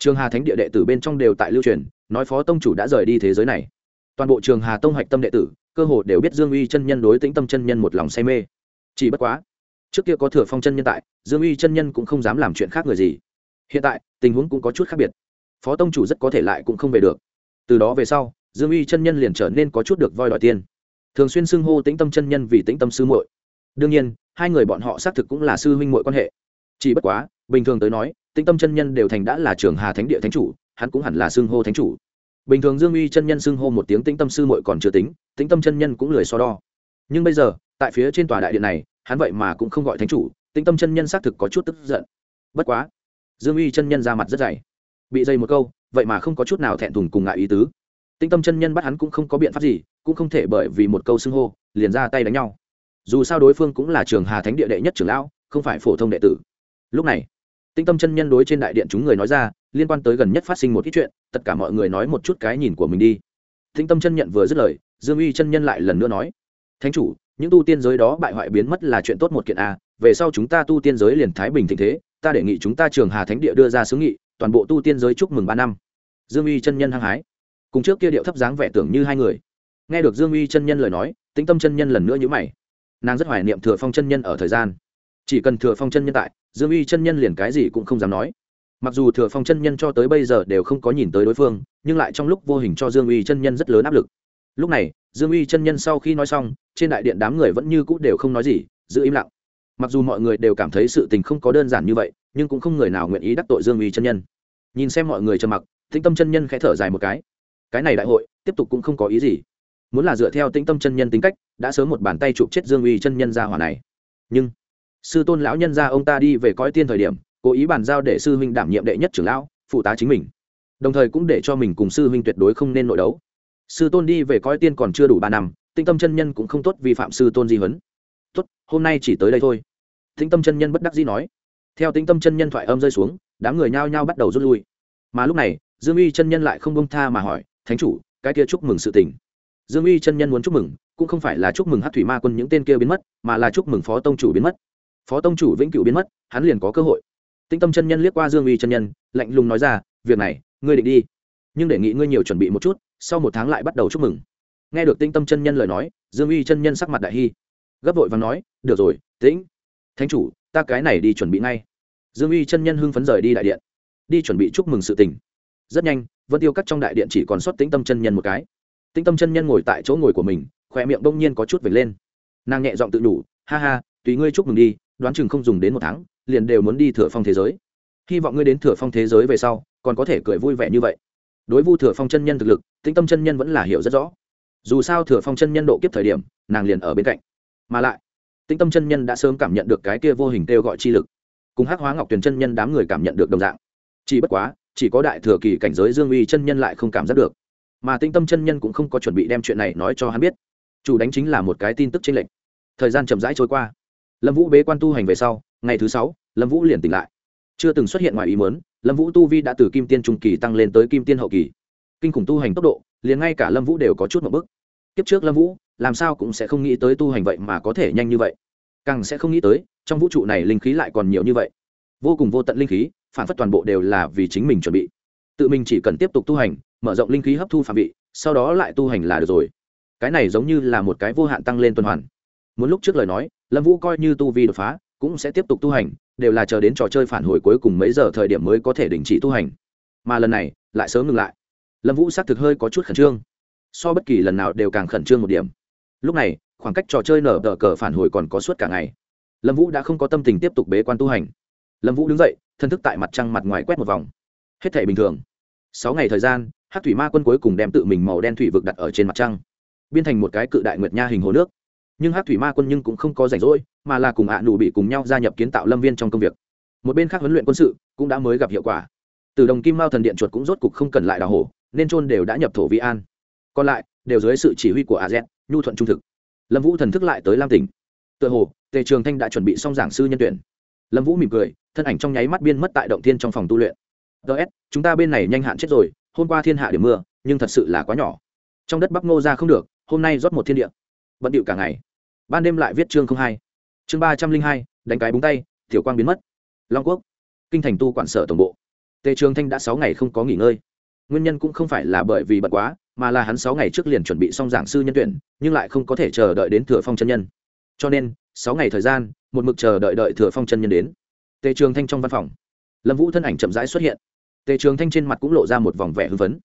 trường hà thánh địa đệ tử bên trong đều tại lưu truyền, nói phó tông chủ đã rời đi thế giới này. Toàn bộ trường hà tông hạch tâm đệ tử, cơ hồ đều biết dương uy chân nhân đối tĩnh tâm chân nhân một lòng say mê. Chỉ bất quá, trước kia có thừa phong chân nhân tại, dương uy chân nhân cũng không dám làm chuyện khác người gì. Hiện tại, tình huống cũng có chút khác biệt. Phó tông chủ rất có thể lại cũng không về được. Từ đó về sau, dương uy chân nhân liền trở nên có chút được voi đòi tiên thường xuyên xưng hô tĩnh tâm chân nhân vì tĩnh tâm sư muội. Đương nhiên, hai người bọn họ xác thực cũng là sư huynh muội quan hệ. Chỉ bất quá, bình thường tới nói Tinh tâm chân nhân đều thành đã là trường hà thánh địa thánh chủ, hắn cũng hẳn là xưng hô thánh chủ. Bình thường dương uy chân nhân xưng hô một tiếng tĩnh tâm sư muội còn chưa tính tĩnh tâm chân nhân cũng lười so đo. Nhưng bây giờ, tại phía trên tòa đại điện này, hắn vậy mà cũng không gọi thánh chủ tĩnh tâm chân nhân xác thực có chút tức giận. Bất quá, dương uy chân nhân ra mặt rất dày. Bị dây một câu, vậy mà không có chút nào thẹn thùng cùng ngại ý tứ. Tinh tâm chân nhân bắt hắn cũng không có biện pháp gì, cũng không thể bởi vì một câu xưng hô, liền ra tay đánh nhau. Dù sao đối phương cũng là trường hà thánh địa đệ nhất trưởng lão, không phải phổ thông đệ tử. Lúc này tinh tâm chân nhân đối trên đại điện chúng người nói ra, liên quan tới gần nhất phát sinh một ít chuyện, tất cả mọi người nói một chút cái nhìn của mình đi. Tinh tâm chân nhận vừa dứt lời, dương uy chân nhân lại lần nữa nói, thánh chủ, những tu tiên giới đó bại hoại biến mất là chuyện tốt một kiện a về sau chúng ta tu tiên giới liền thái bình thịnh thế, ta đề nghị chúng ta trường hà thánh địa đưa ra xướng nghị, toàn bộ tu tiên giới chúc mừng ba năm. Dương uy chân nhân hăng hái, cùng trước kia điệu thấp dáng vẻ tưởng như hai người. Nghe được dương uy chân nhân lời nói tĩnh tâm chân nhân lần nữa nhữ mày. Nàng rất hoài niệm thừa phong chân nhân ở thời gian chỉ cần thừa phong chân nhân tại, dương uy chân nhân liền cái gì cũng không dám nói. Mặc dù thừa phong chân nhân cho tới bây giờ đều không có nhìn tới đối phương, nhưng lại trong lúc vô hình cho dương uy chân nhân rất lớn áp lực. Lúc này, dương uy chân nhân sau khi nói xong, trên đại điện đám người vẫn như cũ đều không nói gì, giữ im lặng. Mặc dù mọi người đều cảm thấy sự tình không có đơn giản như vậy, nhưng cũng không người nào nguyện ý đắc tội dương uy chân nhân. Nhìn xem mọi người trầm mặc, tĩnh tâm chân nhân khẽ thở dài một cái. Cái này đại hội, tiếp tục cũng không có ý gì. Muốn là dựa theo tĩnh tâm chân nhân tính cách, đã sớm một bàn tay chụp chết dương uy chân nhân ra hỏa này. Nhưng sư tôn lão nhân ra ông ta đi về coi tiên thời điểm, cố ý bàn giao để sư huynh đảm nhiệm đệ nhất trưởng lão, phụ tá chính mình. Đồng thời cũng để cho mình cùng sư huynh tuyệt đối không nên nội đấu. Sư tôn đi về coi tiên còn chưa đủ ba năm tinh tâm chân nhân cũng không tốt vi phạm sư tôn di huấn. Tốt, hôm nay chỉ tới đây thôi. Tinh tâm chân nhân bất đắc dĩ nói. Theo tinh tâm chân nhân thoại âm rơi xuống, đám người nhao nhao bắt đầu rút lui. Mà lúc này, dương uy chân nhân lại không bông tha mà hỏi, thánh chủ, cái kia chúc mừng sự tình. Dương uy chân nhân muốn chúc mừng, cũng không phải là chúc mừng hát thủy ma quân những tên kia biến mất, mà là chúc mừng phó tông chủ biến mất phó tông chủ vĩnh cửu biến mất, hắn liền có cơ hội. Tinh tâm chân nhân liếc qua dương uy chân nhân, lạnh lùng nói ra, việc này, ngươi định đi. Nhưng đề nghị ngươi nhiều chuẩn bị một chút, sau một tháng lại bắt đầu chúc mừng. Nghe được tinh tâm chân nhân lời nói, dương uy chân nhân sắc mặt đại hy gấp vội và nói, được rồi, tĩnh, thánh chủ, ta cái này đi chuẩn bị ngay. Dương uy chân nhân hưng phấn rời đi đại điện, đi chuẩn bị chúc mừng sự tình. Rất nhanh, vân tiêu cắt trong đại điện chỉ còn sót tĩnh tâm chân nhân một cái. Tĩnh tâm chân nhân ngồi tại chỗ ngồi của mình khỏe miệng bỗng nhiên có chút vệt lên. Nàng nhẹ giọng tự đủ ha ha, tùy ngươi chúc mừng đi đoán chừng không dùng đến một tháng, liền đều muốn đi thừa phong thế giới. Hy vọng ngươi đến thừa phong thế giới về sau, còn có thể cười vui vẻ như vậy. Đối vu thừa phong chân nhân thực lực, tĩnh tâm chân nhân vẫn là hiểu rất rõ. Dù sao thừa phong chân nhân độ kiếp thời điểm, nàng liền ở bên cạnh. Mà lại, tĩnh tâm chân nhân đã sớm cảm nhận được cái kia vô hình kêu gọi chi lực. Cùng hắc hóa ngọc tuyền chân nhân đám người cảm nhận được đồng dạng. Chỉ bất quá, chỉ có đại thừa kỳ cảnh giới dương uy chân nhân lại không cảm giác được. Mà tĩnh tâm chân nhân cũng không có chuẩn bị đem chuyện này nói cho hắn biết. Chủ đánh chính là một cái tin tức trên lệnh thời gian chậm rãi trôi qua lâm vũ bế quan tu hành về sau, ngày thứ sáu, lâm vũ liền tỉnh lại. Chưa từng xuất hiện ngoài ý muốn, lâm vũ tu vi đã từ kim tiên trung kỳ tăng lên tới kim tiên hậu kỳ. Kinh khủng tu hành tốc độ, liền ngay cả lâm vũ đều có chút một bức kiếp trước lâm vũ, làm sao cũng sẽ không nghĩ tới tu hành vậy mà có thể nhanh như vậy. Càng sẽ không nghĩ tới, trong vũ trụ này linh khí lại còn nhiều như vậy. Vô cùng vô tận linh khí, phản phất toàn bộ đều là vì chính mình chuẩn bị. Tự mình chỉ cần tiếp tục tu hành, mở rộng linh khí hấp thu phạm vị, sau đó lại tu hành là được rồi. Cái này giống như là một cái vô hạn tăng lên tuần hoàn. Muốn lúc trước lời nói lâm vũ coi như tu vi đột phá, cũng sẽ tiếp tục tu hành, đều là chờ đến trò chơi phản hồi cuối cùng mấy giờ thời điểm mới có thể đình chỉ tu hành. Mà lần này, lại sớm ngừng lại. Lâm vũ xác thực hơi có chút khẩn trương. So bất kỳ lần nào đều càng khẩn trương một điểm. Lúc này, khoảng cách trò chơi nở đỡ cờ phản hồi còn có suốt cả ngày. Lâm vũ đã không có tâm tình tiếp tục bế quan tu hành. Lâm vũ đứng dậy, thân thức tại mặt trăng mặt ngoài quét một vòng. Hết thể bình thường. Sáu ngày thời gian hát thủy ma quân cuối cùng đem tự mình màu đen thủy vực đặt ở trên mặt trăng. Biên thành một cái cự đại nguyệt nha hình hồ nước nhưng hát thủy ma quân nhưng cũng không có rảnh rỗi, mà là cùng ạ à nụ bị cùng nhau gia nhập kiến tạo lâm viên trong công việc. Một bên khác huấn luyện quân sự cũng đã mới gặp hiệu quả. Từ đồng kim mao thần điện chuột cũng rốt cục không cần lại đào hổ, nên trôn đều đã nhập thổ vi an. Còn lại, đều dưới sự chỉ huy của a z, nhu thuận trung thực. Lâm vũ thần thức lại tới lam tỉnh. Tựa hồ, tề trường thanh đã chuẩn bị xong giảng sư nhân tuyển. Lâm vũ mỉm cười, thân ảnh trong nháy mắt biên mất tại động thiên trong phòng tu luyện. Ts chúng ta bên này nhanh hạn chết rồi, hôm qua thiên hạ điểm mưa, nhưng thật sự là quá nhỏ. Trong đất bắc ngô ra không được, hôm nay rót một thiên địa. Bận điệu cả ngày ban đêm lại viết chương không hai. Chương ba trăm linh hai, đánh cái búng tay, tiểu quang biến mất. Long quốc, kinh thành tu quản sở tổng bộ. Tề trường thanh đã sáu ngày không có nghỉ ngơi. Nguyên nhân cũng không phải là bởi vì bận quá, mà là hắn sáu ngày trước liền chuẩn bị xong giảng sư nhân tuyển, nhưng lại không có thể chờ đợi đến thừa phong chân nhân. Cho nên, sáu ngày thời gian, một mực chờ đợi đợi thừa phong chân nhân đến. Tề trường thanh trong văn phòng, lâm vũ thân ảnh chậm rãi xuất hiện. Tề trường thanh trên mặt cũng lộ ra một vòng vẻ hưng phấn.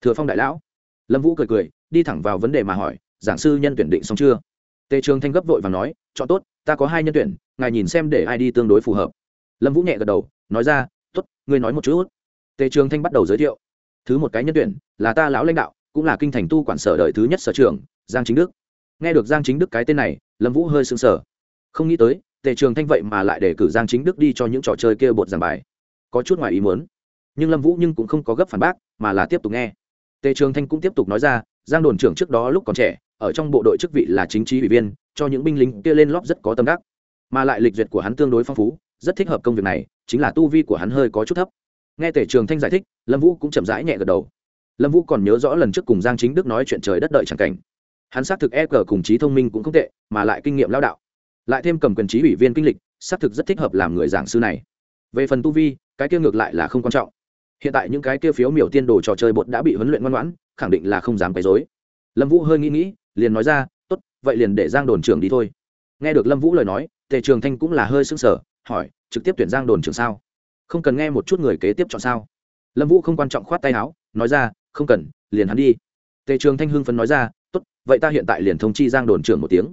Thừa phong đại lão. Lâm vũ cười cười, đi thẳng vào vấn đề mà hỏi, giảng sư nhân tuyển định xong chưa? Tề trường thanh gấp vội và nói, chọn tốt, ta có hai nhân tuyển, ngài nhìn xem để ai đi tương đối phù hợp. Lâm vũ nhẹ gật đầu, nói ra t ố t ngươi nói một chút. Tề trường thanh bắt đầu giới thiệu, thứ một cái nhân tuyển, là ta lão lãnh đạo, cũng là kinh thành tu quản sở đời thứ nhất sở trường giang chính đức. Nghe được giang chính đức cái tên này, lâm vũ hơi sưng sở không nghĩ tới, tề trường thanh vậy mà lại để cử giang chính đức đi cho những trò chơi kia bột giảng bài. Có chút ngoài ý muốn. Nhưng lâm vũ nhưng cũng không có gấp phản bác, mà là tiếp tục nghe. Tề trường thanh cũng tiếp tục nói ra, giang đồn trưởng trước đó lúc còn trẻ ở trong bộ đội chức vị là chính trị ủy viên, cho những binh lính kia lên lóp rất có tâm đắc. Mà lại lịch duyệt của hắn tương đối phong phú, rất thích hợp công việc này, chính là tu vi của hắn hơi có chút thấp. Nghe tể trường thanh giải thích, lâm vũ cũng chậm rãi nhẹ gật đầu. Lâm vũ còn nhớ rõ lần trước cùng giang chính đức nói chuyện trời đất đợi c cảnh. Hắn xác thực e cờ cùng trí thông minh cũng không tệ, mà lại kinh nghiệm lao đạo. Lại thêm cầm quyền trí ủy viên kinh lịch, xác thực rất thích hợp làm người giảng sư này. Về phần tu vi, cái kia ngược lại là không quan trọng. Hiện tại những cái kia phiếu miểu tiên đồ trò chơi bột đã bị huấn luyện ngoan ngoãn, khẳng định là không dám quấy dối lâm vũ hơi nghĩ nghĩ liền nói ra, tốt, vậy liền để giang đồn trưởng đi thôi. Nghe được lâm vũ lời nói, tề trường thanh cũng là hơi s ư n g sở hỏi, trực tiếp tuyển giang đồn trưởng sao? Không cần nghe một chút người kế tiếp chọn sao? Lâm vũ không quan trọng khoát tay áo, nói ra, không cần, liền hắn đi. Tề trường thanh hưng phấn nói ra, tốt, vậy ta hiện tại liền thông chi giang đồn trưởng một tiếng.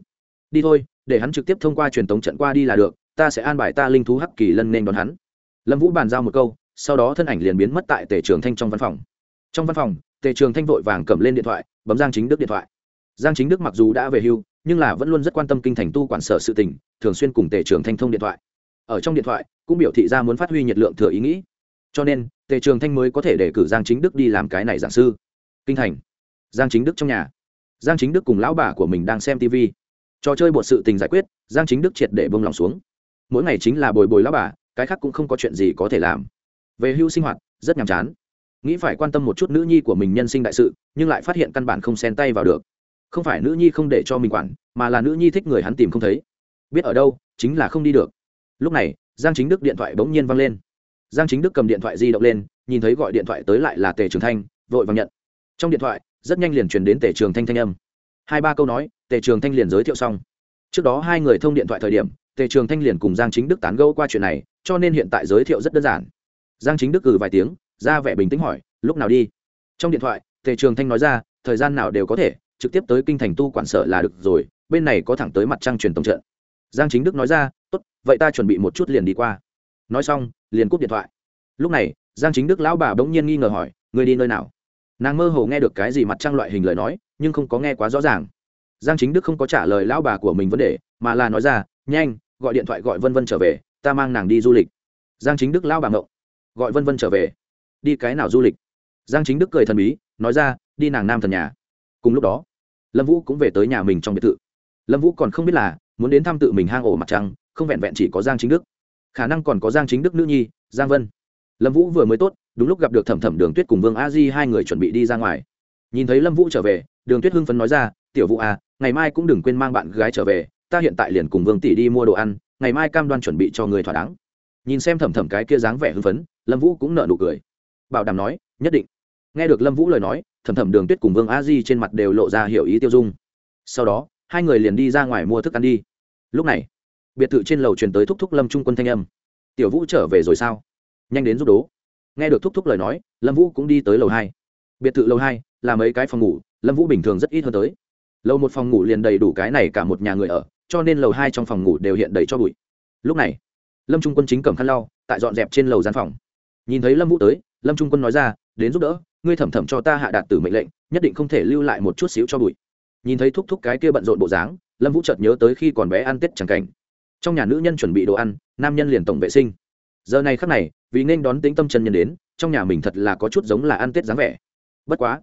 Đi thôi, để hắn trực tiếp thông qua truyền tống trận qua đi là được, ta sẽ an bài ta linh thú hắc kỳ lân nên đón hắn. Lâm vũ bàn giao một câu, sau đó thân ảnh liền biến mất tại tề trường thanh trong văn phòng. Trong văn phòng, tề trường thanh vội vàng cầm lên điện thoại, bấm giang chính đức điện thoại giang chính đức mặc dù đã về hưu nhưng là vẫn luôn rất quan tâm kinh thành tu quản sở sự tình, thường xuyên cùng tề trường thanh thông điện thoại. Ở trong điện thoại cũng biểu thị ra muốn phát huy nhiệt lượng thừa ý nghĩ. Cho nên tề trường thanh mới có thể để cử giang chính đức đi làm cái này giảng sư. Kinh thành. Giang chính đức trong nhà. Giang chính đức cùng lão bà của mình đang xem tv trò chơi bột sự tình giải quyết giang chính đức triệt để bông lòng xuống. Mỗi ngày chính là bồi bồi lão bà cái khác cũng không có chuyện gì có thể làm. Về hưu sinh hoạt rất nhàm chán. Nghĩ phải quan tâm một chút nữ nhi của mình nhân sinh đại sự nhưng lại phát hiện căn bản không xen tay vào được không phải nữ nhi không để cho mình quản, mà là nữ nhi thích người hắn tìm không thấy. Biết ở đâu, chính là không đi được. Lúc này, giang chính đức điện thoại bỗng nhiên văng lên. Giang chính đức cầm điện thoại di động lên, nhìn thấy gọi điện thoại tới lại là tề trường thanh, vội vàng nhận. Trong điện thoại, rất nhanh liền truyền đến tề trường thanh thanh âm. Hai ba câu nói, tề trường thanh liền giới thiệu xong. Trước đó hai người thông điện thoại thời điểm, tề trường thanh liền cùng giang chính đức tán gẫu qua chuyện này, cho nên hiện tại giới thiệu rất đơn giản. Giang chính đức cử vài tiếng, ra vẻ bình tĩnh hỏi, lúc nào đi? Trong điện thoại, tề trường thanh nói ra, thời gian nào đều có thể trực tiếp tới kinh thành tu quản sở là được rồi, bên này có thẳng tới mặt trăng truyền tổng trận. Giang chính đức nói ra, tốt, vậy ta chuẩn bị một chút liền đi qua. Nói xong, liền cúp điện thoại. Lúc này, giang chính đức lão bà bỗng nhiên nghi ngờ hỏi người đi nơi nào? Nàng mơ hồ nghe được cái gì mặt trăng loại hình lời nói, nhưng không có nghe quá rõ ràng. Giang chính đức không có trả lời lão bà của mình vấn đề, mà là nói ra, nhanh, gọi điện thoại gọi vân vân trở về, ta mang nàng đi du lịch. Giang chính đức lão bà ngộng, gọi vân vân trở về? Đi cái nào du lịch? Giang chính đức cười thần bí, nói ra, đi nàng nam thần nhà cùng lúc đó, lâm vũ cũng về tới nhà mình trong biệt thự. Lâm vũ còn không biết là muốn đến thăm tự mình hang ổ mặt trăng, không vẹn vẹn chỉ có giang chính đức. Khả năng còn có giang chính đức nữ nhi, giang vân. Lâm vũ vừa mới tốt, đúng lúc gặp được thẩm thẩm, đường tuyết cùng vương a di hai người chuẩn bị đi ra ngoài. Nhìn thấy lâm vũ trở về, đường tuyết hưng phấn nói ra, tiểu vũ à ngày mai cũng đừng quên mang bạn gái trở về, ta hiện tại liền cùng vương tỷ đi mua đồ ăn, ngày mai cam đoan chuẩn bị cho người thỏa đáng. Nhìn xem thẩm thẩm cái kia dáng vẻ hưng phấn, lâm vũ cũng nợ nụ cười. Bảo đảm nói, nhất định. Nghe được lâm vũ lời nói thẩm thẩm đường tuyết cùng vương a di trên mặt đều lộ ra hiểu ý tiêu dung. Sau đó, hai người liền đi ra ngoài mua thức ăn đi. Lúc này, biệt thự trên lầu truyền tới thúc thúc lâm trung quân thanh âm. Tiểu vũ trở về rồi sao? Nhanh đến giúp đố. Nghe được thúc thúc lời nói, lâm vũ cũng đi tới lầu hai. Biệt thự lầu hai, là mấy cái phòng ngủ, lâm vũ bình thường rất ít hơn tới. Lầu một phòng ngủ liền đầy đủ cái này cả một nhà người ở, cho nên lầu hai trong phòng ngủ đều hiện đầy cho bụi. Lúc này, lâm trung quân chính cầm khăn lau, tại dọn dẹp trên lầu gian phòng. Nhìn thấy lâm vũ tới, lâm trung quân nói ra, đến giúp đỡ ngươi thẩm thẩm cho ta hạ đạt tử mệnh lệnh, nhất định không thể lưu lại một chút xíu cho bụi. Nhìn thấy thúc thúc cái kia bận rộn bộ dáng, lâm vũ chợt nhớ tới khi còn bé ăn tết chẳng cảnh. Trong nhà nữ nhân chuẩn bị đồ ăn, nam nhân liền tổng vệ sinh. Giờ này khắc này, vì nên đón tính tâm chân nhân đến, trong nhà mình thật là có chút giống là ăn tết dáng vẻ. Bất quá,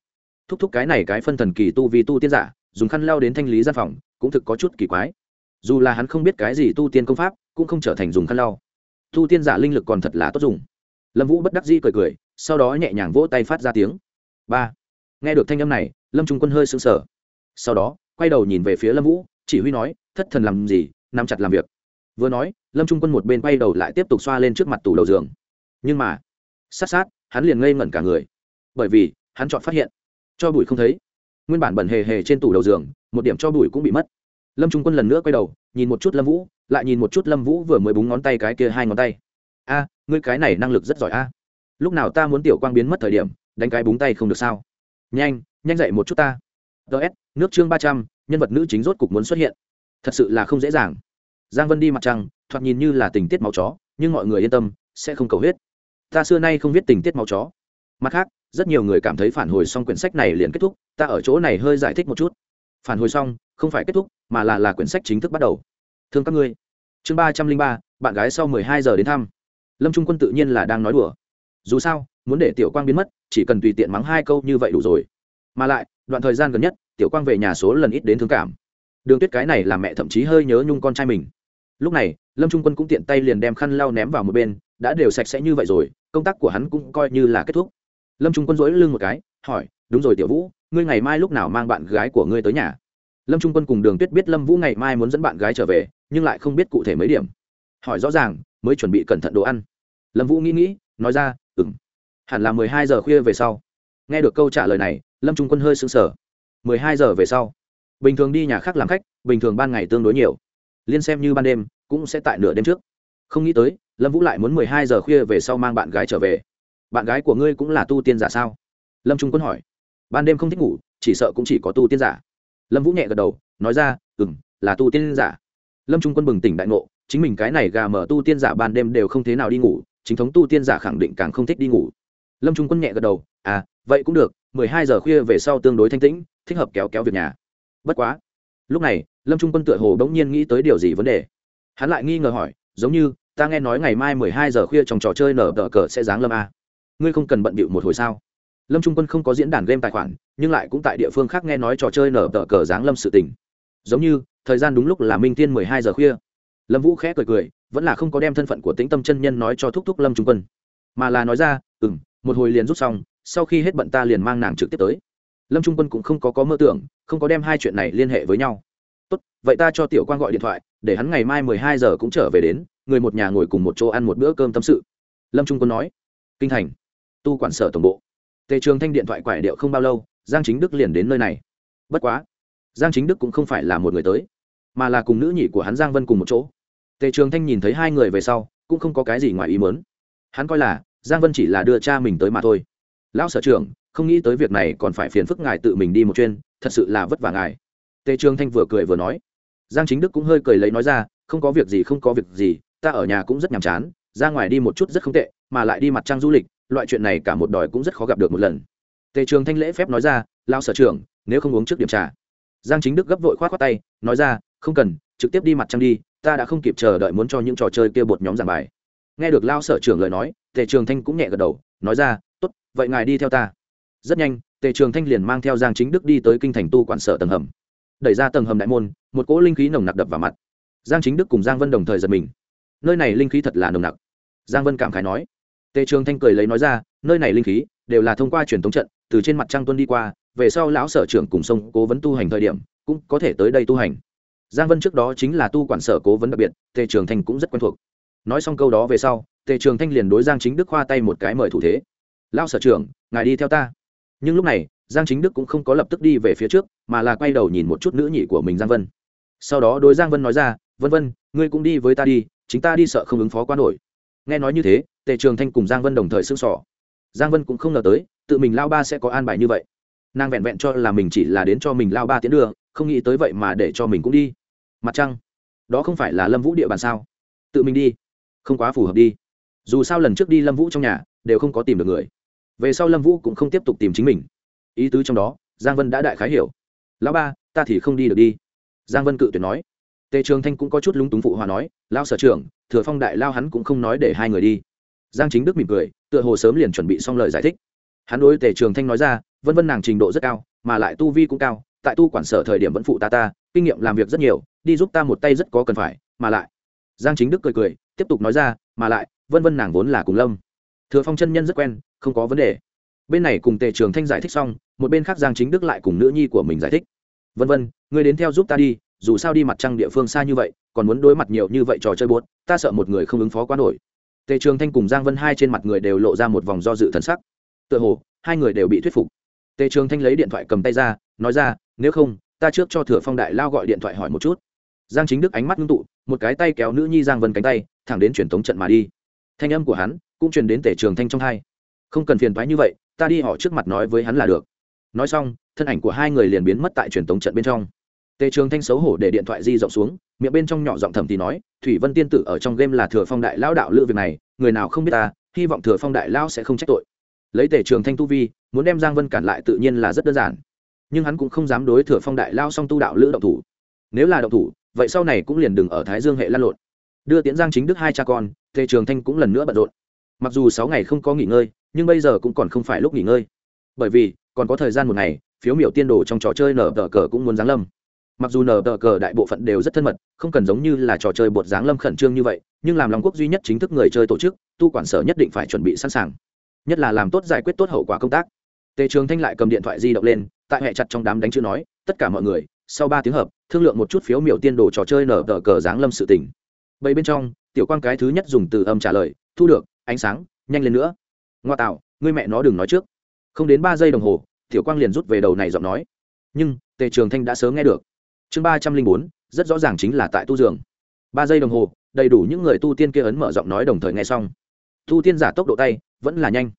thúc thúc cái này cái phân thần kỳ tu vì tu tiên giả, dùng khăn lao đến thanh lý gian phòng, cũng thực có chút kỳ quái. Dù là hắn không biết cái gì tu tiên công pháp, cũng không trở thành dùng khăn lau. Tu tiên giả linh lực còn thật là tốt dùng. Lâm vũ bất đắc dĩ cười cười sau đó nhẹ nhàng vỗ tay phát ra tiếng. Ba. Nghe được thanh âm này, lâm trung quân hơi sững sờ. Sau đó, quay đầu nhìn về phía lâm vũ, chỉ huy nói, thất thần làm gì, nắm chặt làm việc. Vừa nói, lâm trung quân một bên quay đầu lại tiếp tục xoa lên trước mặt tủ đầu giường. Nhưng mà, sát sát, hắn liền ngây ngẩn cả người. Bởi vì, hắn chọn phát hiện, cho bụi không thấy. Nguyên bản bẩn hề hề trên tủ đầu giường, một điểm cho bụi cũng bị mất. Lâm trung quân lần nữa quay đầu, nhìn một chút lâm vũ, lại nhìn một chút lâm vũ vừa mới búng ngón tay cái kia hai ngón tay. A, ngươi cái này năng lực rất giỏi a lúc nào ta muốn tiểu quang biến mất thời điểm, đánh cái búng tay không được sao? Nhanh nhanh dậy một chút ta. Ts nước chương ba trăm, nhân vật nữ chính rốt cục muốn xuất hiện. Thật sự là không dễ dàng. Giang vân đi mặt trăng, thoạt nhìn như là tình tiết máu chó, nhưng mọi người yên tâm, sẽ không cầu huyết. Ta xưa nay không viết tình tiết máu chó. Mặt khác, rất nhiều người cảm thấy phản hồi xong quyển sách này liền kết thúc, ta ở chỗ này hơi giải thích một chút. Phản hồi xong, không phải kết thúc, mà là là quyển sách chính thức bắt đầu. Thương các ngươi. Chương ba trăm linh ba, bạn gái sau mười hai giờ đến thăm. Lâm trung quân tự nhiên là đang nói đùa dù sao, muốn để tiểu quang biến mất, chỉ cần tùy tiện mắng hai câu như vậy đủ rồi. Mà lại, đoạn thời gian gần nhất, tiểu quang về nhà số lần ít đến thương cảm. Đường tuyết cái này làm mẹ thậm chí hơi nhớ nhung con trai mình. Lúc này, lâm trung quân cũng tiện tay liền đem khăn lau ném vào một bên, đã đều sạch sẽ như vậy rồi, công tác của hắn cũng coi như là kết thúc. Lâm trung quân dỗi lưng một cái, hỏi, đúng rồi tiểu vũ, ngươi ngày mai lúc nào mang bạn gái của ngươi tới nhà? Lâm trung quân cùng đường tuyết biết lâm vũ ngày mai muốn dẫn bạn gái trở về, nhưng lại không biết cụ thể mấy điểm. Hỏi rõ ràng, mới chuẩn bị cẩn thận đồ ăn. Lâm vũ nghĩ nghĩ, nói ra ừng hẳn là mười hai giờ khuya về sau. Nghe được câu trả lời này, lâm trung quân hơi sững sờ. mười hai giờ về sau. Bình thường đi nhà khác làm khách, bình thường ban ngày tương đối nhiều. Liên xem như ban đêm, cũng sẽ tại nửa đêm trước. Không nghĩ tới, lâm vũ lại muốn mười hai giờ khuya về sau mang bạn gái trở về. Bạn gái của ngươi cũng là tu tiên giả sao? Lâm trung quân hỏi. Ban đêm không thích ngủ, chỉ sợ cũng chỉ có tu tiên giả. Lâm vũ nhẹ gật đầu, nói ra ừ m là tu tiên giả. Lâm trung quân bừng tỉnh đại ngộ, chính mình cái này gà mở tu tiên giả ban đêm đều không thế nào đi ngủ chính thống tu tiên giả khẳng định càng không thích đi ngủ. Lâm trung quân nhẹ gật đầu à vậy cũng được, mười hai giờ khuya về sau tương đối thanh tĩnh, thích hợp kéo kéo việc nhà. Bất quá, lúc này, lâm trung quân tựa hồ bỗng nhiên nghĩ tới điều gì vấn đề. Hắn lại nghi ngờ hỏi, giống như, ta nghe nói ngày mai mười hai giờ khuya trong trò chơi nở tờ cờ sẽ giáng lâm a. Ngươi không cần bận bịu một hồi sao? Lâm trung quân không có diễn đàn game tài khoản, nhưng lại cũng tại địa phương khác nghe nói trò chơi nở tờ cờ giáng lâm sự tình. Giống như, thời gian đúng lúc là minh tiên mười hai giờ khuya lâm vũ khẽ cười cười, vẫn là không có đem thân phận của tĩnh tâm chân nhân nói cho thúc thúc lâm trung quân. mà là nói ra ừ m một hồi liền rút xong, sau khi hết bận ta liền mang nàng trực tiếp tới. lâm trung quân cũng không có có mơ tưởng, không có đem hai chuyện này liên hệ với nhau. Tốt, vậy ta cho tiểu quan gọi điện thoại, để hắn ngày mai mười hai giờ cũng trở về đến, người một nhà ngồi cùng một chỗ ăn một bữa cơm tâm sự. Lâm trung quân nói. Kinh thành, tu quản sở tổng bộ. Tề trường thanh điện thoại quải điệu không bao lâu, giang chính đức liền đến nơi này. Bất quá, giang chính đức cũng không phải là một người tới, mà là cùng nữ nhị của hắn giang vân cùng một chỗ tề trường thanh nhìn thấy hai người về sau, cũng không có cái gì ngoài ý muốn. hắn coi là, giang vân chỉ là đưa cha mình tới mà thôi. Lão sở trưởng, không nghĩ tới việc này còn phải phiền phức ngài tự mình đi một chuyên thật sự là vất vả ngài. Tề trường thanh vừa cười vừa nói. Giang chính đức cũng hơi cười lấy nói ra, không có việc gì, không có việc gì, ta ở nhà cũng rất nhàm chán, ra ngoài đi một chút rất không tệ, mà lại đi mặt trăng du lịch, loại chuyện này cả một đòi cũng rất khó gặp được một lần. Tề trường thanh lễ phép nói ra lao sở trưởng, nếu không uống trước điểm trà. Giang chính đức gấp vội k h o á t khoác tay, nói ra, không cần, trực tiếp đi mặt trăng đi ta đã không kịp chờ đợi muốn cho những trò chơi kia bột nhóm giảng bài. Nghe được lao sở trưởng lời nói, tề trường thanh cũng nhẹ gật đầu, nói ra t ố t vậy ngài đi theo ta. Rất nhanh, tề trường thanh liền mang theo giang chính đức đi tới kinh thành tu quản sở tầng hầm. Đẩy ra tầng hầm đại môn, một cỗ linh khí nồng nặc đập vào mặt. Giang chính đức cùng giang vân đồng thời giật mình. Nơi này linh khí thật là nồng nặc. Giang vân cảm khái nói. Tề trường thanh cười lấy nói ra, nơi này linh khí đều là thông qua truyền thống trận, từ trên mặt trăng tuân đi qua, về sau lão sở trưởng cùng sông cố vấn tu hành thời điểm, cũng có thể tới đây tu hành giang vân trước đó chính là tu quản sở cố vấn đặc biệt, tề trường thanh cũng rất quen thuộc. Nói xong câu đó về sau, tề trường thanh liền đối giang chính đức khoa tay một cái mời thủ thế. Lão sở trưởng, ngài đi theo ta. Nhưng lúc này, giang chính đức cũng không có lập tức đi về phía trước, mà là quay đầu nhìn một chút nữ nhị của mình giang vân. Sau đó đối giang vân nói ra, vân vân, ngươi cũng đi với ta đi, chính ta đi sợ không ứng phó quá nổi. Nghe nói như thế, tề trường thanh cùng giang vân đồng thời xương sỏ giang vân cũng không ngờ tới, tự mình lao ba sẽ có an bài như vậy nàng vẹn vẹn cho là mình chỉ là đến cho mình lao ba tiến đường không nghĩ tới vậy mà để cho mình cũng đi. Mặt trăng, đó không phải là lâm vũ địa bàn sao? Tự mình đi, không quá phù hợp đi. Dù sao lần trước đi lâm vũ trong nhà, đều không có tìm được người. Về sau lâm vũ cũng không tiếp tục tìm chính mình. Ý tứ trong đó, giang vân đã đại khái hiểu. Lão ba, ta thì không đi được đi. Giang vân cự tuyệt nói. Tề trường thanh cũng có chút lúng túng phụ hòa nói lao sở trưởng, thừa phong đại lao hắn cũng không nói để hai người đi. Giang chính đức mỉm cười, tựa hồ sớm liền chuẩn bị xong lời giải thích. Hắn đối tề trường thanh nói ra vân vân nàng trình độ rất cao, mà lại tu vi cũng cao, tại tu quản sở thời điểm vẫn phụ ta ta, kinh nghiệm làm việc rất nhiều, đi giúp ta một tay rất có cần phải, mà lại, giang chính đức cười cười, tiếp tục nói ra, mà lại, vân vân nàng vốn là cùng lâm. Thừa phong chân nhân rất quen, không có vấn đề. Bên này cùng tề trường thanh giải thích xong, một bên khác giang chính đức lại cùng nữ nhi của mình giải thích. Vân vân người đến theo giúp ta đi, dù sao đi mặt trăng địa phương xa như vậy, còn muốn đối mặt nhiều như vậy trò chơi buốt, ta sợ một người không ứng phó quá nổi. Tề trường thanh cùng giang vân hai trên mặt người đều lộ ra một vòng do dự thần sắc. Tựa hồ, hai người đều bị thuyết phục tề trường thanh lấy điện thoại cầm tay ra, nói ra, nếu không, ta trước cho thừa phong đại lao gọi điện thoại hỏi một chút. Giang chính đức ánh mắt ngưng tụ, một cái tay kéo nữ nhi giang vân cánh tay, thẳng đến truyền thống trận mà đi. Thanh âm của hắn cũng truyền đến tề trường thanh trong hai. Không cần phiền thoái như vậy, ta đi họ trước mặt nói với hắn là được. Nói xong, thân ảnh của hai người liền biến mất tại truyền thống trận bên trong. Tề trường thanh xấu hổ để điện thoại di rộng xuống, miệng bên trong nhỏ giọng thầm thì nói, thủy vân tiên tử ở trong game là thừa phong đại lão đạo lựa việc này, người nào không biết ta, hy vọng thừa phong đại lão sẽ không trách tội. Lấy tề trường thanh tu vi muốn đem giang vân cản lại tự nhiên là rất đơn giản. Nhưng hắn cũng không dám đối thừa phong đại lao song tu đạo lữ động thủ. Nếu là động thủ, vậy sau này cũng liền đừng ở thái dương hệ lan lộn. Đưa tiễn giang chính đức hai cha con, tề trường thanh cũng lần nữa bận rộn. Mặc dù sáu ngày không có nghỉ ngơi, nhưng bây giờ cũng còn không phải lúc nghỉ ngơi. Bởi vì, còn có thời gian một ngày, phiếu miểu tiên đồ trong trò chơi nở tờ cờ cũng muốn giáng lâm. Mặc dù nở tờ cờ đại bộ phận đều rất thân mật, không cần giống như là trò chơi bột giáng lâm khẩn trương như vậy, nhưng làm lòng quốc duy nhất chính thức người chơi tổ chức, tu quản sở nhất định phải chuẩn bị sẵn sàng. Nhất là làm tốt giải quyết tốt hậu quả công tác tề trường thanh lại cầm điện thoại di động lên, tại hệ chặt trong đám đánh chữ nói, tất cả mọi người, sau ba tiếng hợp, thương lượng một chút phiếu miểu tiên đồ trò chơi nở tờ cờ giáng lâm sự tỉnh bầy bên trong, tiểu quan cái thứ nhất dùng từ âm trả lời, thu được, ánh sáng, nhanh lên nữa. Ngoa tạo, ngươi mẹ nó đừng nói trước. Không đến ba giây đồng hồ, tiểu quang liền rút về đầu này giọng nói, nhưng, tề trường thanh đã sớm nghe được. Chương ba trăm linh bốn, rất rõ ràng chính là tại tu giường. Ba giây đồng hồ, đầy đủ những người tu tiên kia ấn mở giọng nói đồng thời nghe xong. Tu tiên giả tốc độ tay, vẫn là nhanh.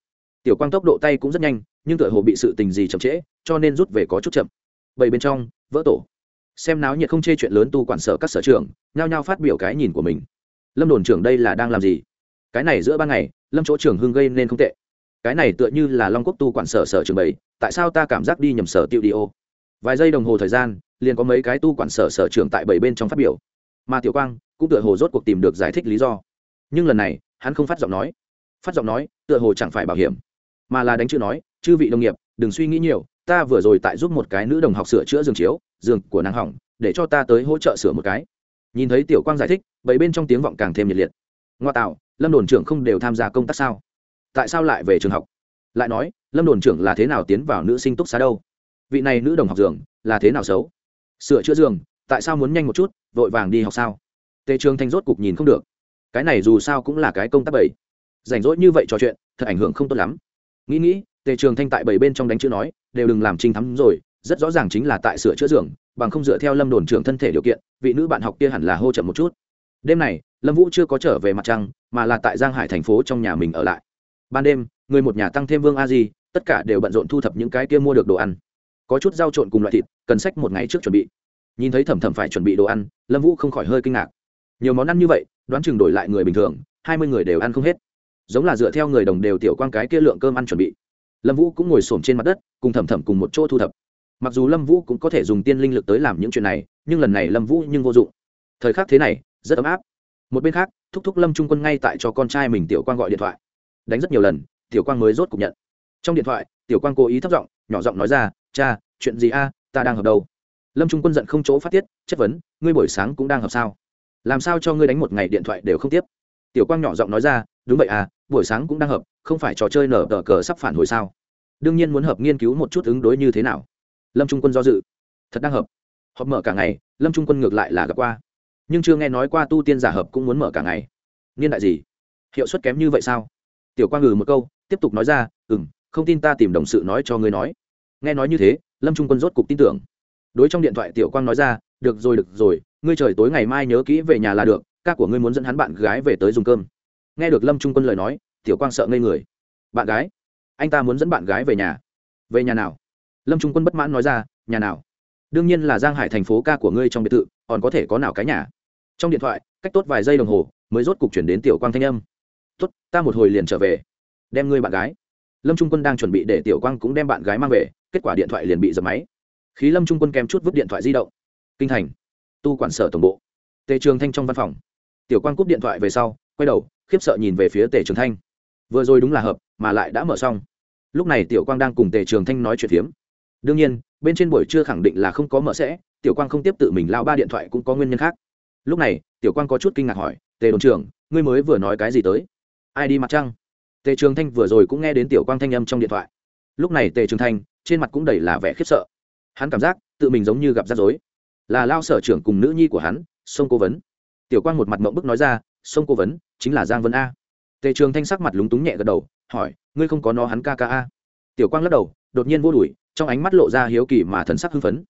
Tiểu quang tốc độ tay cũng rất nhanh nhưng tựa hồ bị sự tình gì chậm trễ, cho nên rút về có chút chậm. Bảy bên trong, vỡ tổ. Xem náo nhiệt không chê chuyện lớn tu quản sở các sở trường nhao nhao phát biểu cái nhìn của mình. Lâm đồn trưởng đây là đang làm gì? Cái này giữa ban ngày, lâm chỗ trưởng hưng gây nên không tệ. Cái này tựa như là long quốc tu quản sở sở trường bảy tại sao ta cảm giác đi nhầm sở tiêu đi ô? Vài giây đồng hồ thời gian, liền có mấy cái tu quản sở sở trường tại bảy bên trong phát biểu. Mà tiểu quang cũng tựa hồ rốt cuộc tìm được giải thích lý do. Nhưng lần này, hắn không phát giọng nói. Phát giọng nói, tựa hồ chẳng phải bảo hiểm, mà là đánh chữ nói chư vị đồng nghiệp, đừng suy nghĩ nhiều, ta vừa rồi tại giúp một cái nữ đồng học sửa chữa giường chiếu, giường của nàng hỏng, để cho ta tới hỗ trợ sửa một cái. Nhìn thấy tiểu quang giải thích, bảy bên trong tiếng vọng càng thêm nhiệt liệt. Ngoa tạo, lâm đồn trưởng không đều tham gia công tác sao? Tại sao lại về trường học? Lại nói, lâm đồn trưởng là thế nào tiến vào nữ sinh túc xá đâu? Vị này nữ đồng học giường là thế nào xấu? Sửa chữa giường, tại sao muốn nhanh một chút, vội vàng đi học sao? Tề trường thanh rốt cục nhìn không được. Cái này dù sao cũng là cái công tác bảy. Rảnh rỗi như vậy trò chuyện, thật ảnh hưởng không tốt lắm. Nghĩ nghĩ tề trường thanh tại bảy bên trong đánh chữ nói, đều đừng làm trinh thắm rồi, rất rõ ràng chính là tại sửa chữa giường, bằng không dựa theo lâm đồn trưởng thân thể điều kiện, vị nữ bạn học kia hẳn là hô chậm một chút. Đêm này, lâm vũ chưa có trở về mặt trăng, mà là tại giang hải thành phố trong nhà mình ở lại. Ban đêm, người một nhà tăng thêm vương a di, tất cả đều bận rộn thu thập những cái kia mua được đồ ăn. Có chút rau trộn cùng loại thịt, cần sách một ngày trước chuẩn bị. Nhìn thấy thẩm thẩm phải chuẩn bị đồ ăn, lâm vũ không khỏi hơi kinh ngạc. Nhiều món ăn như vậy, đoán chừng đổi lại người bình thường, hai mươi người đều ăn không hết. Giống là dựa theo người đồng đều tiểu quan cái kia lượng cơm ăn chuẩn bị lâm vũ cũng ngồi s ổ m trên mặt đất, cùng thẩm thẩm cùng một chỗ thu thập. Mặc dù lâm vũ cũng có thể dùng tiên linh lực tới làm những chuyện này, nhưng lần này lâm vũ nhưng vô dụng. Thời khắc thế này, rất ấm áp. Một bên khác, thúc thúc lâm trung quân ngay tại cho con trai mình tiểu quang gọi điện thoại. Đánh rất nhiều lần, tiểu quang mới rốt cục nhận. Trong điện thoại, tiểu quang cố ý thấp giọng, nhỏ giọng nói ra, cha, chuyện gì a? Ta đang hợp đâu? Lâm trung quân giận không chỗ phát tiết, chất vấn, ngươi buổi sáng cũng đang hợp sao? Làm sao cho ngươi đánh một ngày điện thoại đều không tiếp? Tiểu quang nhỏ giọng nói ra, đúng vậy à buổi sáng cũng đang hợp không phải trò chơi nở tờ cờ sắp phản hồi sao? Đương nhiên muốn hợp nghiên cứu một chút ứng đối như thế nào. Lâm trung quân do dự. Thật đang hợp. Họp mở cả ngày, lâm trung quân ngược lại là gặp qua. Nhưng chưa nghe nói qua tu tiên giả hợp cũng muốn mở cả ngày. Niên đại gì? Hiệu suất kém như vậy sao? Tiểu quang ngừ một câu, tiếp tục nói ra ừ m không tin ta tìm đồng sự nói cho ngươi nói. Nghe nói như thế, lâm trung quân rốt cục tin tưởng. Đối trong điện thoại tiểu quang nói ra, được rồi được rồi, ngươi trời tối ngày mai nhớ kỹ về nhà là được, ca của ngươi muốn dẫn hắn bạn gái về tới dùng cơm. Nghe được lâm trung quân lời nói tiểu quang sợ ngây người. Bạn gái, anh ta muốn dẫn bạn gái về nhà. Về nhà nào? Lâm trung quân bất mãn nói ra, nhà nào? Đương nhiên là giang hải thành phố ca của ngươi trong biệt thự, còn có thể có nào cái nhà? Trong điện thoại, cách tốt vài giây đồng hồ, mới rốt cục chuyển đến tiểu quang thanh âm. Tốt, ta một hồi liền trở về, đem ngươi bạn gái. Lâm trung quân đang chuẩn bị để tiểu quang cũng đem bạn gái mang về, kết quả điện thoại liền bị dập máy. Khí lâm trung quân kèm chút vứt điện thoại di động. Kinh thành, tu quản sở tổng bộ. Tề trường thanh trong văn phòng. Tiểu quang cúp điện thoại về sau, quay đầu, khiếp sợ nhìn về phía tề trường thanh vừa rồi đúng là hợp, mà lại đã mở xong. Lúc này tiểu quang đang cùng tề trường thanh nói chuyện phiếm. Đương nhiên, bên trên buổi trưa khẳng định là không có mở sẽ, tiểu quang không tiếp tự mình lao ba điện thoại cũng có nguyên nhân khác. Lúc này, tiểu quang có chút kinh ngạc hỏi, tề đồn trưởng, ngươi mới vừa nói cái gì tới? Ai đi mặt trăng? Tề trường thanh vừa rồi cũng nghe đến tiểu quang thanh âm trong điện thoại. Lúc này tề trường thanh, trên mặt cũng đầy là vẻ khiếp sợ. Hắn cảm giác, tự mình giống như gặp rắc rối. Là lao sở trưởng cùng nữ nhi của hắn, sông cố vấn. Tiểu quang một mặt mộng bức nói ra, sông cố vấn, chính là giang vân a tề trường thanh sắc mặt lúng túng nhẹ gật đầu, hỏi, ngươi không có nó hắn ca ca a? Tiểu quang lắc đầu, đột nhiên vô đùi trong ánh mắt lộ ra hiếu kỳ mà thần sắc hưng phấn.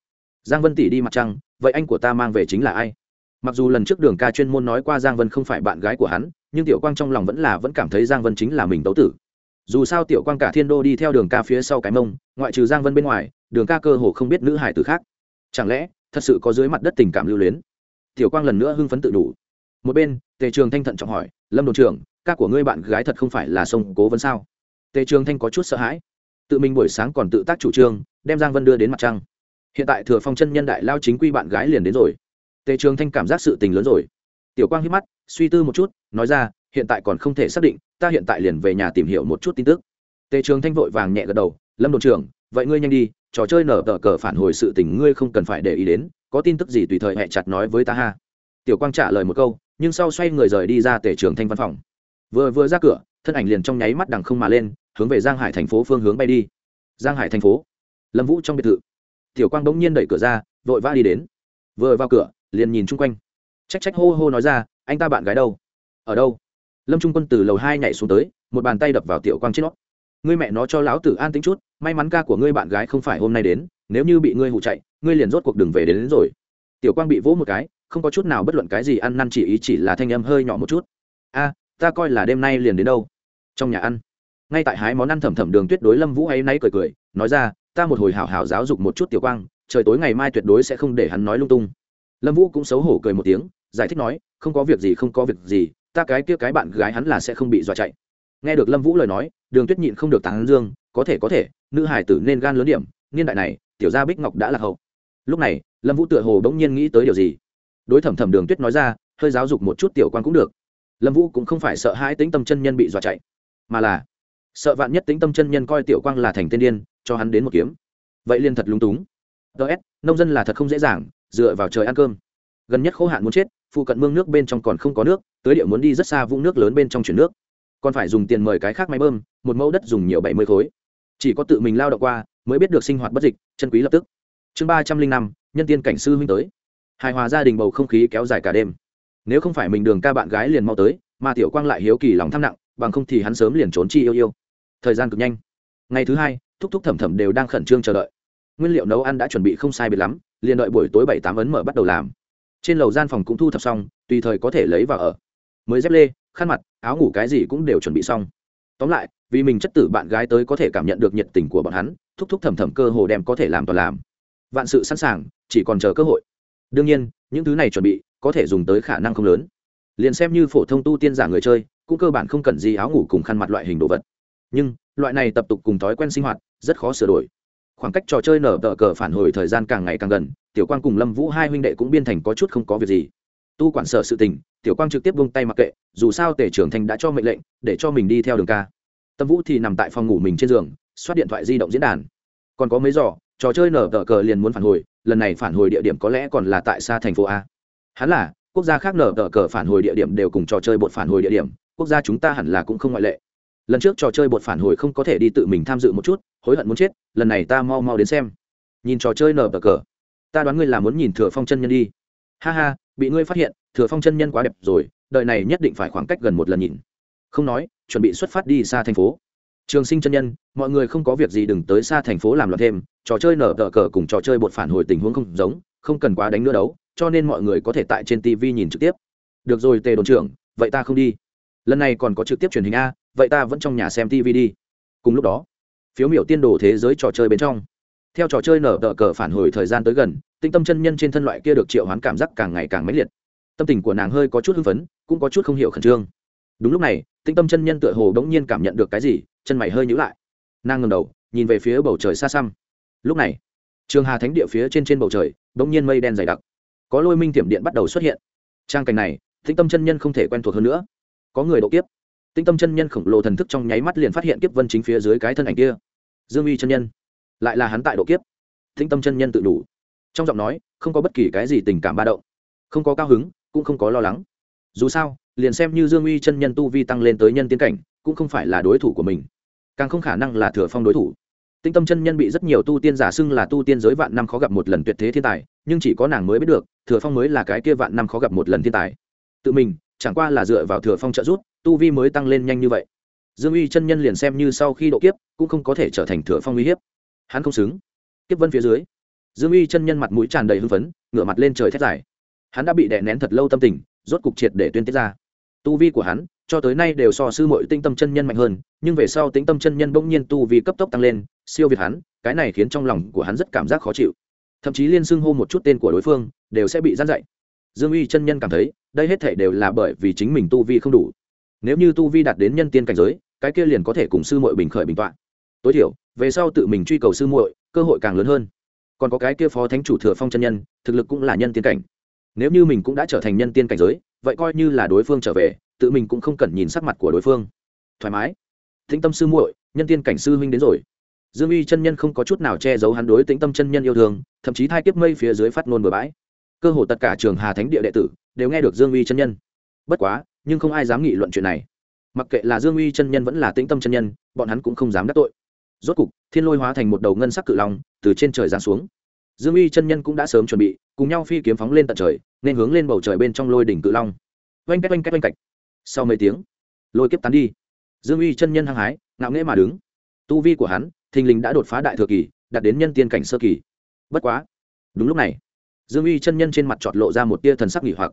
Giang vân tỷ đi mặt trăng, vậy anh của ta mang về chính là ai? Mặc dù lần trước đường ca chuyên môn nói qua giang vân không phải bạn gái của hắn, nhưng tiểu quang trong lòng vẫn là vẫn cảm thấy giang vân chính là mình tấu tử. Dù sao tiểu quang cả thiên đô đi theo đường ca phía sau cái mông, ngoại trừ giang vân bên ngoài, đường ca cơ hồ không biết nữ hải tử khác. Chẳng lẽ, thật sự có dưới mặt đất tình cảm lưu luyến? Tiểu quang lần nữa hưng phấn tự đủ. Một bên, tề trường thanh thận trọng hỏi, lâm đồn trưởng ca của ngươi bạn gái thật không phải là sông cố vấn sao? Tề trường thanh có chút sợ hãi. Tự mình buổi sáng còn tự tác chủ trương, đem giang vân đưa đến mặt trăng. Hiện tại thừa phong chân nhân đại lao chính quy bạn gái liền đến rồi. Tề trường thanh cảm giác sự tình lớn rồi. Tiểu quang hít mắt, suy tư một chút, nói ra, hiện tại còn không thể xác định, ta hiện tại liền về nhà tìm hiểu một chút tin tức. Tề trường thanh vội vàng nhẹ gật đầu, lâm đồn trưởng, vậy ngươi nhanh đi, trò chơi nở tờ cờ phản hồi sự tình ngươi không cần phải để ý đến, có tin tức gì tùy thời hẹ chặt nói với ta ha. Tiểu quang trả lời một câu, nhưng sau xoay người rời đi ra tề trường thanh văn phòng vừa vừa ra cửa thân ảnh liền trong nháy mắt đằng không mà lên hướng về giang hải thành phố phương hướng bay đi. Giang hải thành phố lâm vũ trong biệt thự. Tiểu quang bỗng nhiên đẩy cửa ra vội vã đi đến. Vừa vào cửa liền nhìn chung quanh. Trách trách hô hô nói ra anh ta bạn gái đâu? Ở đâu? Lâm trung quân từ lầu hai nhảy xuống tới một bàn tay đập vào tiểu quang trên nó. Ngươi mẹ nó cho lão tử an tính chút may mắn ca của ngươi bạn gái không phải hôm nay đến nếu như bị ngươi hụ chạy ngươi liền rốt cuộc đường về đến, đến rồi. Tiểu quang bị vỗ một cái không có chút nào bất luận cái gì ăn năn chỉ ý chỉ là thanh âm hơi nhỏ một chút. A ta coi là đêm nay liền đến đâu. Trong nhà ăn. Ngay tại hái món ăn thẩm thẩm đường tuyết đối lâm vũ ấy nay cười cười, nói ra, ta một hồi hảo hảo giáo dục một chút tiểu quang, trời tối ngày mai tuyệt đối sẽ không để hắn nói lung tung. Lâm vũ cũng xấu hổ cười một tiếng, giải thích nói, không có việc gì, không có việc gì, ta cái kia cái bạn gái hắn là sẽ không bị dọa chạy. Nghe được lâm vũ lời nói, đường tuyết nhịn không được tán dương, có thể có thể, nữ hải tử nên gan lớn điểm, niên đại này, tiểu gia bích ngọc đã là hậu. Lúc này, lâm vũ tựa hồ bỗng nhiên nghĩ tới điều gì. Đối thẩm thẩm đường tuyết nói ra, hơi giáo dục một chút tiểu quan cũng được lâm vũ cũng không phải sợ hai tính tâm chân nhân bị dọa chạy, mà là sợ vạn nhất tính tâm chân nhân coi tiểu quang là thành tiên điên, cho hắn đến một kiếm. Vậy liền thật lung túng. Ts nông dân là thật không dễ dàng, dựa vào trời ăn cơm. Gần nhất khô hạn muốn chết, phụ cận mương nước bên trong còn không có nước tới điệu muốn đi rất xa vũng nước lớn bên trong chuyển nước. Còn phải dùng tiền mời cái khác máy bơm, một mẫu đất dùng nhiều bảy mươi khối. Chỉ có tự mình lao động qua, mới biết được sinh hoạt bất dịch, chân quý lập tức. Chương ba trăm linh năm, nhân tiên cảnh sư huynh tới. Hài hòa gia đình bầu không khí kéo dài cả đêm nếu không phải mình đường ca bạn gái liền mau tới, mà tiểu quang lại hiếu kỳ lòng tham nặng, bằng không thì hắn sớm liền trốn chi yêu yêu. Thời gian cực nhanh. Ngày thứ hai, thúc thúc thẩm thẩm đều đang khẩn trương chờ đợi. Nguyên liệu nấu ăn đã chuẩn bị không sai biệt lắm, liền đợi buổi tối bảy tám ấn mở bắt đầu làm. Trên lầu gian phòng cũng thu thập xong, tùy thời có thể lấy vào ở. Mới dép lê, khăn mặt, áo ngủ cái gì cũng đều chuẩn bị xong. Tóm lại, vì mình chất tử bạn gái tới có thể cảm nhận được nhiệt tình của bọn hắn, thúc thúc thẩm thẩm cơ hồ đem có thể làm toàn làm. Vạn sự sẵn sàng, chỉ còn chờ cơ hội. Đương nhiên, những thứ này chuẩn bị có thể dùng tới khả năng không lớn. Liền xem như phổ thông tu tiên giả người chơi, cũng cơ bản không cần gì áo ngủ cùng khăn mặt loại hình đồ vật. Nhưng, loại này tập tục cùng thói quen sinh hoạt, rất khó sửa đổi. Khoảng cách trò chơi nở tờ cờ phản hồi thời gian càng ngày càng gần, tiểu quang cùng lâm vũ hai huynh đệ cũng biên thành có chút không có việc gì. Tu quản sở sự tình, tiểu quang trực tiếp vung tay mặc kệ, dù sao tể trưởng thành đã cho mệnh lệnh, để cho mình đi theo đường ca. Tâm vũ thì nằm tại phòng ngủ mình trên giường xoát điện thoại di động diễn đàn. Còn có mấy giỏ trò chơi nở tờ cờ liền muốn phản hồi, lần này phản hồi địa điểm có lẽ còn là tại xa thành phố a hắn là, quốc gia khác nở tờ cờ phản hồi địa điểm đều cùng trò chơi bột phản hồi địa điểm, quốc gia chúng ta hẳn là cũng không ngoại lệ. Lần trước trò chơi bột phản hồi không có thể đi tự mình tham dự một chút, hối hận muốn chết, lần này ta mau mau đến xem. Nhìn trò chơi nở tờ cờ. Ta đoán ngươi là muốn nhìn thừa phong chân nhân đi. Ha ha, bị ngươi phát hiện, thừa phong chân nhân quá đẹp rồi, đợi này nhất định phải khoảng cách gần một lần nhìn. Không nói, chuẩn bị xuất phát đi xa thành phố. Trường sinh chân nhân, mọi người không có việc gì đừng tới xa thành phố làm loạn thêm, trò chơi nở tờ cờ cùng trò chơi bột phản hồi tình huống không giống, không cần quá đánh nữa đấu cho nên mọi người có thể tại trên tv nhìn trực tiếp. Được rồi, tề đồn trưởng, vậy ta không đi. Lần này còn có trực tiếp truyền hình a, vậy ta vẫn trong nhà xem tv đi. Cùng lúc đó, phiếu miểu tiên đồ thế giới trò chơi bên trong. Theo trò chơi nở đỡ cờ phản hồi thời gian tới gần, tinh tâm chân nhân trên thân loại kia được triệu hoán cảm giác càng ngày càng mãnh liệt. Tâm tình của nàng hơi có chút hưng phấn, cũng có chút không hiểu khẩn trương. Đúng lúc này, tinh tâm chân nhân tựa hồ đ ố n g nhiên cảm nhận được cái gì, chân mày hơi nhữ lại. Nàng ngầm đầu, nhìn về phía bầu trời xa xăm. Lúc này, trường hà thánh địa phía trên trên bầu trời đ n g nhiên mây đen dày đặc có lôi minh tiệm điện bắt đầu xuất hiện. Trang cảnh này tinh tâm chân nhân không thể quen thuộc hơn nữa. Có người độ kiếp. Tinh tâm chân nhân khổng lồ thần thức trong nháy mắt liền phát hiện kiếp vân chính phía dưới cái thân ảnh kia. Dương uy chân nhân. Lại là hắn tại độ kiếp. Tinh tâm chân nhân tự đủ. Trong giọng nói, không có bất kỳ cái gì tình cảm ba động. Không có cao hứng, cũng không có lo lắng. Dù sao, liền xem như dương uy chân nhân tu vi tăng lên tới nhân tiến cảnh, cũng không phải là đối thủ của mình. Càng không khả năng là thừa phong đối thủ. Tinh tâm chân nhân bị rất nhiều tu tiên giả xưng là tu tiên giới vạn năm khó gặp một lần tuyệt thế thiên tài nhưng chỉ có nàng mới biết được, thừa phong mới là cái kia vạn năm khó gặp một lần thiên tài. Tự mình, chẳng qua là dựa vào thừa phong trợ giúp, tu vi mới tăng lên nhanh như vậy. Dương uy chân nhân liền xem như sau khi độ kiếp, cũng không có thể trở thành thừa phong uy hiếp. Hắn không xứng. Kiếp vân phía dưới, dương uy chân nhân mặt mũi tràn đầy hưng phấn, ngửa mặt lên trời thét dài. Hắn đã bị đè nén thật lâu tâm tình, rốt cục triệt để tuyên tiết ra. Tu vi của hắn, cho tới nay đều so sư mội tinh tâm chân nhân mạnh hơn, nhưng về sau tính tâm chân nhân bỗng nhiên tu vi cấp tốc tăng lên, siêu việt hắn, cái này khiến trong lòng của hắn rất cảm giác khó chịu thậm chí liên xưng hô một chút tên của đối phương, đều sẽ bị gian dạy. Dương uy chân nhân cảm thấy, đây hết thể đều là bởi vì chính mình tu vi không đủ. Nếu như tu vi đạt đến nhân tiên cảnh giới, cái kia liền có thể cùng sư muội bình khởi bình tọa. Tối thiểu, về sau tự mình truy cầu sư muội, cơ hội càng lớn hơn. Còn có cái kia phó thánh chủ thừa phong chân nhân, thực lực cũng là nhân tiên cảnh. Nếu như mình cũng đã trở thành nhân tiên cảnh giới, vậy coi như là đối phương trở về, tự mình cũng không cần nhìn sắc mặt của đối phương. Thoải mái. Tĩnh tâm sư muội, nhân tiên cảnh sư huynh đến rồi dương uy chân nhân không có chút nào che giấu hắn đối tĩnh tâm chân nhân yêu thương, thậm chí thai kiếp mây phía dưới phát ngôn bừa bãi. Cơ hồ tất cả trường hà thánh địa đệ tử đều nghe được dương uy chân nhân. Bất quá, nhưng không ai dám nghị luận chuyện này. Mặc kệ là dương uy chân nhân vẫn là tĩnh tâm chân nhân, bọn hắn cũng không dám đắc tội. Rốt cục, thiên lôi hóa thành một đầu ngân sắc cự long từ trên trời giáng xuống. Dương uy chân nhân cũng đã sớm chuẩn bị, cùng nhau phi kiếm phóng lên tận trời, nên hướng lên bầu trời bên trong lôi đỉnh cự long. Oanh cách oanh cách oanh cạch sau mấy tiếng, lôi kiếp tán đi. Dương uy chân nhân hăng hái, ngạo nghễ mà đứng. Tu vi của hắn thình lình đã đột phá đại thừa kỳ, đạt đến nhân tiên cảnh sơ kỳ. Bất quá, đúng lúc này, dương uy chân nhân trên mặt trọt lộ ra một tia thần sắc nghỉ hoặc.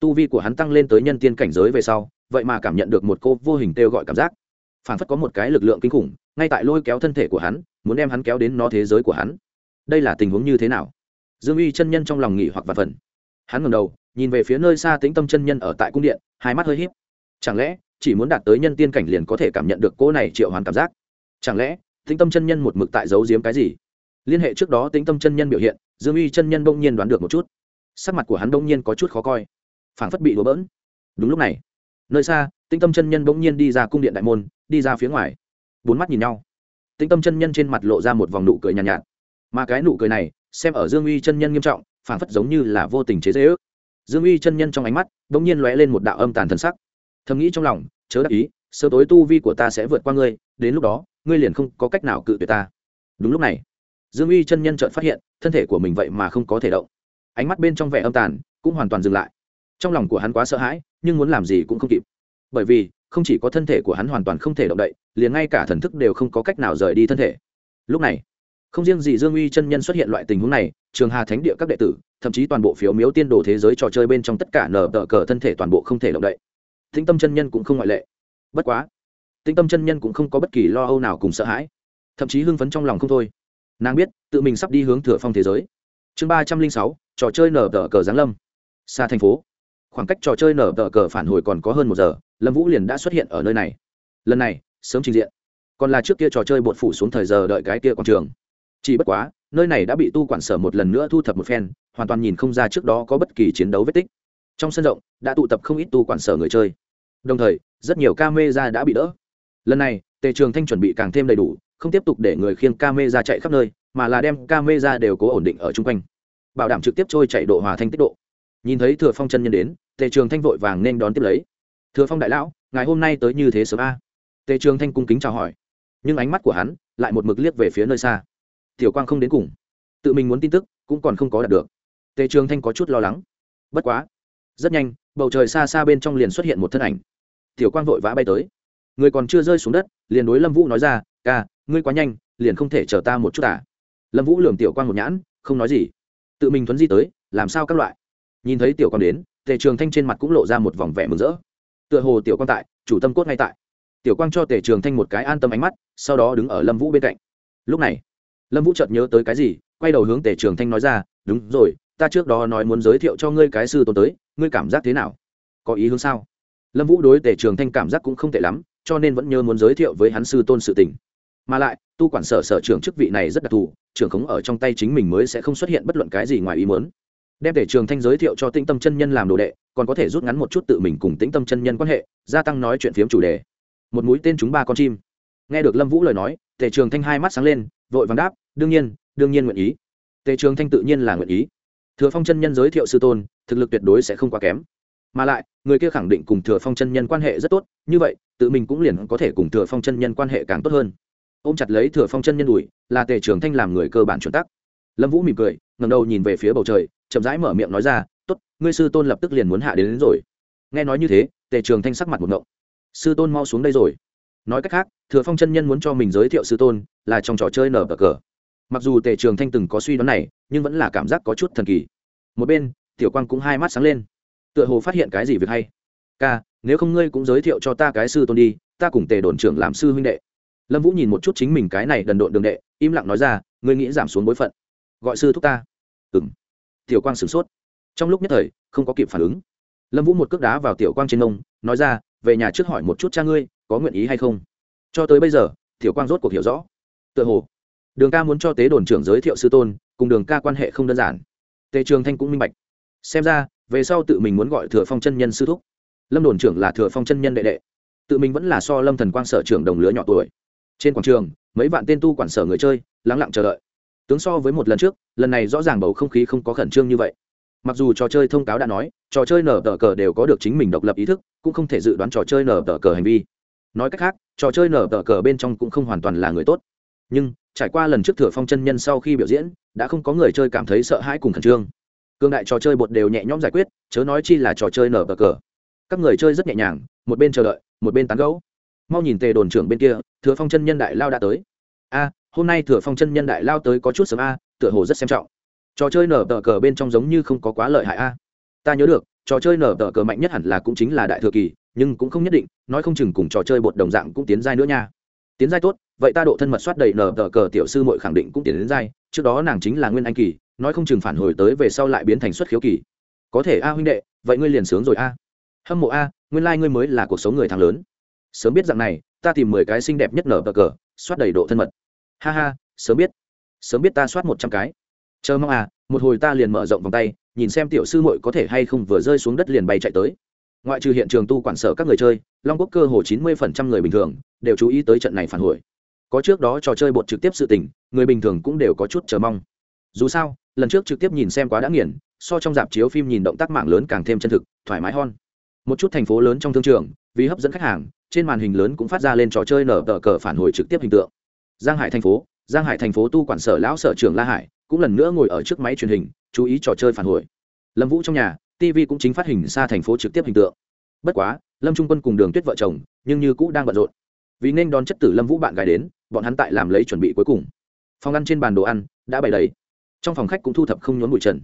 Tu vi của hắn tăng lên tới nhân tiên cảnh giới về sau, vậy mà cảm nhận được một cô vô hình kêu gọi cảm giác. Phản phất có một cái lực lượng kinh khủng, ngay tại lôi kéo thân thể của hắn, muốn đem hắn kéo đến nó thế giới của hắn. Đây là tình huống như thế nào? Dương uy chân nhân trong lòng nghỉ hoặc và phần. Hắn ngầm đầu, nhìn về phía nơi xa tĩnh tâm chân nhân ở tại cung điện, hai mắt hơi h í p chẳng lẽ, chỉ muốn đạt tới nhân tiên cảnh liền có thể cảm nhận được cô này triệu hoàn cảm giác? Chẳng lẽ tĩnh tâm chân nhân một mực tại giấu giếm cái gì? Liên hệ trước đó tĩnh tâm chân nhân biểu hiện dương uy chân nhân đông nhiên đoán được một chút. Sắc mặt của hắn đông nhiên có chút khó coi. Phảng phất bị đổ bỡn. Đúng lúc này nơi xa tĩnh tâm chân nhân đông nhiên đi ra cung điện đại môn đi ra phía ngoài. Bốn mắt nhìn nhau. Tĩnh tâm chân nhân trên mặt lộ ra một vòng nụ cười nhàn nhạt, nhạt. Mà cái nụ cười này xem ở dương uy chân nhân nghiêm trọng phảng phất giống như là vô tình chế dễ ước. Dương uy chân nhân trong ánh mắt đông nhiên lóe lên một đạo âm tàn thần sắc. Thầm nghĩ trong lòng chớ đắc ý sơ tối tu vi của ta sẽ vượt qua ngươi đến lúc đó ngươi liền không có cách nào cự tuyệt ta. Đúng lúc này, dương uy chân nhân chợt phát hiện, thân thể của mình vậy mà không có thể động. Ánh mắt bên trong vẻ âm tàn cũng hoàn toàn dừng lại. Trong lòng của hắn quá sợ hãi, nhưng muốn làm gì cũng không kịp. Bởi vì, không chỉ có thân thể của hắn hoàn toàn không thể động đậy, liền ngay cả thần thức đều không có cách nào rời đi thân thể. Lúc này, không riêng gì dương uy chân nhân xuất hiện loại tình huống này, trường hà thánh địa các đệ tử, thậm chí toàn bộ phiếu miếu tiên đồ thế giới trò chơi bên trong tất cả nở tờ cờ thân thể toàn bộ không thể động đậy. Thính tâm chân nhân cũng không ngoại lệ. Bất quá tĩnh tâm chân nhân cũng không có bất kỳ lo âu nào cùng sợ hãi. Thậm chí hưng phấn trong lòng không thôi. Nàng biết, tự mình sắp đi hướng thừa phong thế giới. Chương ba trăm linh sáu, trò chơi nở tờ cờ giáng lâm. Xa thành phố. Khoảng cách trò chơi nở tờ cờ phản hồi còn có hơn một giờ, lâm vũ liền đã xuất hiện ở nơi này. Lần này, sớm trình diện. Còn là trước kia trò chơi bột phủ xuống thời giờ đợi cái kia quảng trường. Chỉ bất quá, nơi này đã bị tu quản sở một lần nữa thu thập một phen, hoàn toàn nhìn không ra trước đó có bất kỳ chiến đấu vết tích. Trong sân rộng, đã tụ tập không ít tu quản sở người chơi. Đồng thời, rất nhiều ca mê ra đã bị đỡ lần này, tề trường thanh chuẩn bị càng thêm đầy đủ, không tiếp tục để người khiêng ca mê ra chạy khắp nơi, mà là đem ca mê ra đều cố ổn định ở chung quanh. Bảo đảm trực tiếp trôi chạy độ hòa thanh tích độ. Nhìn thấy thừa phong chân nhân đến, tề trường thanh vội vàng nên đón tiếp lấy. Thừa phong đại lão ngày hôm nay tới như thế sớm a? Tề trường thanh cung kính chào hỏi. Nhưng ánh mắt của hắn lại một mực liếc về phía nơi xa. Tiểu quang không đến cùng. Tự mình muốn tin tức, cũng còn không có đạt được. Tề trường thanh có chút lo lắng. Bất quá. Rất nhanh, bầu trời xa xa bên trong liền xuất hiện một thân ảnh. Tiểu quang vội vã bay tới người còn chưa rơi xuống đất, liền đối lâm vũ nói ra, ca, ngươi quá nhanh, liền không thể chờ ta một chút à. lâm vũ lường tiểu quang một nhãn, không nói gì. Tự mình thuấn di tới, làm sao các loại. Nhìn thấy tiểu quang đến, tề trường thanh trên mặt cũng lộ ra một vòng vẻ mừng rỡ. Tựa hồ tiểu quang tại, chủ tâm cốt ngay tại. Tiểu quang cho tề trường thanh một cái an tâm ánh mắt, sau đó đứng ở lâm vũ bên cạnh. Lúc này, lâm vũ chợt nhớ tới cái gì, quay đầu hướng tề trường thanh nói ra, đúng rồi, ta trước đó nói muốn giới thiệu cho ngươi cái sư tôn tới, ngươi cảm giác thế nào? Có ý hướng sao? Lâm vũ đối tề trường thanh cảm giác cũng không tệ lắm cho nên vẫn nhớ muốn giới thiệu với hắn sư tôn sự tình. Mà lại, tu quản sở sở trưởng chức vị này rất đặc thù, trưởng khống ở trong tay chính mình mới sẽ không xuất hiện bất luận cái gì ngoài ý muốn. Đem để trường thanh giới thiệu cho tĩnh tâm chân nhân làm đồ đệ, còn có thể rút ngắn một chút tự mình cùng tĩnh tâm chân nhân quan hệ, gia tăng nói chuyện phiếm chủ đề. Một mũi tên chúng ba con chim. Nghe được lâm vũ lời nói, tề trường thanh hai mắt sáng lên, vội vàng đáp, đương nhiên đương nhiên nguyện ý. Tề trường thanh tự nhiên là nguyện ý. Thừa phong chân nhân giới thiệu sư tôn, thực lực tuyệt đối sẽ không quá kém mà lại người kia khẳng định cùng thừa phong chân nhân quan hệ rất tốt như vậy tự mình cũng liền có thể cùng thừa phong chân nhân quan hệ càng tốt hơn. Ôm chặt lấy thừa phong chân nhân đùi là tề trường thanh làm người cơ bản chuẩn tắc. Lâm vũ mỉm cười ngầm đầu nhìn về phía bầu trời chậm rãi mở miệng nói ra t ố t ngươi sư tôn lập tức liền muốn hạ đến, đến rồi. Nghe nói như thế tề trường thanh sắc mặt một ngộng. Sư tôn mau xuống đây rồi. Nói cách khác thừa phong chân nhân muốn cho mình giới thiệu sư tôn là trong trò chơi nở bờ cờ. Mặc dù tề trường thanh từng có suy đoán này nhưng vẫn là cảm giác có chút thần kỳ. Một bên tiểu quang cũng hai mắt sáng lên tựa hồ phát hiện cái gì việc hay. Ca, nếu không ngươi cũng giới thiệu cho ta cái sư tôn đi, ta cùng tề đồn trưởng làm sư huynh đệ. Lâm vũ nhìn một chút chính mình cái này đần độn đường đệ, im lặng nói ra, ngươi nghĩ giảm xuống bối phận. Gọi sư thúc ta. Ừ m tiểu quang sửng sốt. Trong lúc nhất thời, không có kịp phản ứng. Lâm vũ một cước đá vào tiểu quang trên nông nói ra, về nhà trước hỏi một chút cha ngươi, có nguyện ý hay không? Cho tới bây giờ, tiểu quang rốt cuộc hiểu rõ. Tựa hồ, đường ca muốn cho tế đồn trưởng giới thiệu sư tôn, cùng đường ca quan hệ không đơn giản. Tề trường thanh cũng minh bạch. Xem ra về sau tự mình muốn gọi thừa phong chân nhân sư thúc. Lâm đồn trưởng là thừa phong chân nhân đệ đệ. Tự mình vẫn là so lâm thần quang sở trưởng đồng lứa nhỏ tuổi. Trên quảng trường, mấy vạn tên tu quản sở người chơi, lắng lặng chờ đợi. Tướng so với một lần trước, lần này rõ ràng bầu không khí không có khẩn trương như vậy. Mặc dù trò chơi thông cáo đã nói, trò chơi nở tờ cờ đều có được chính mình độc lập ý thức, cũng không thể dự đoán trò chơi nở tờ cờ hành vi. Nói cách khác, trò chơi nở tờ cờ bên trong cũng không hoàn toàn là người tốt. Nhưng, trải qua lần trước thừa phong chân nhân sau khi biểu diễn, đã không có người chơi cảm thấy sợ hãi cùng khẩn trương cương đại trò chơi bột đều nhẹ nhõm giải quyết, chớ nói chi là trò chơi nở bờ cờ. Các người chơi rất nhẹ nhàng, một bên chờ đợi, một bên tán gấu mau nhìn tề đồn trưởng bên kia, thừa phong chân nhân đại lao đã tới. A, hôm nay thừa phong chân nhân đại lao tới có chút sớm a, tựa hồ rất xem trọng. Trò chơi nở tờ cờ bên trong giống như không có quá lợi hại a. Ta nhớ được, trò chơi nở tờ cờ mạnh nhất hẳn là cũng chính là đại thừa kỳ, nhưng cũng không nhất định, nói không chừng cùng trò chơi bột đồng dạng cũng tiến giai nữa nha. Tiến giai tốt, vậy ta độ thân mật soát đầy nở tờ cờ tiểu sư mội khẳng định cũng tiến đến giai, trước đó nàng chính là nguyên anh kỳ nói không chừng phản hồi tới về sau lại biến thành xuất khiếu kỳ. Có thể a huynh đệ, vậy ngươi liền sướng rồi a. Hâm mộ a, nguyên lai、like、ngươi mới là cuộc sống người thằng lớn. Sớm biết rằng này, ta tìm mười cái xinh đẹp nhất nở bờ cờ, soát đầy độ thân mật. Ha ha, sớm biết. Sớm biết ta soát một trăm cái. Chờ mong à một hồi ta liền mở rộng vòng tay, nhìn xem tiểu sư muội có thể hay không vừa rơi xuống đất liền bay chạy tới. Ngoại trừ hiện trường tu quản sở các người chơi, long quốc cơ hồ chín mươi phần trăm người bình thường đều chú ý tới trận này phản hồi. Có trước đó trò chơi bột trực tiếp sự tình, người bình thường cũng đều có chút chờ mong. Dù sao lần trước trực tiếp nhìn xem quá đã nghiền, so trong dạp chiếu phim nhìn động tác mạng lớn càng thêm chân thực, thoải mái hơn. Một chút thành phố lớn trong thương trường, vì hấp dẫn khách hàng, trên màn hình lớn cũng phát ra lên trò chơi nở tờ cờ phản hồi trực tiếp hình tượng. Giang hải thành phố, giang hải thành phố tu quản sở lão sở trưởng la hải, cũng lần nữa ngồi ở trước máy truyền hình, chú ý trò chơi phản hồi. Lâm vũ trong nhà tv cũng chính phát hình xa thành phố trực tiếp hình tượng. Bất quá, lâm trung quân cùng đường tuyết vợ chồng, nhưng như cũ đang bận rộn. Vì nên đón chất tử lâm vũ bạn gái đến, bọn hắn tại làm lấy chuẩn bị cuối cùng. Phòng ăn trên bàn đồ ăn đã bày đầy trong phòng khách cũng thu thập không nhốn bụi trần.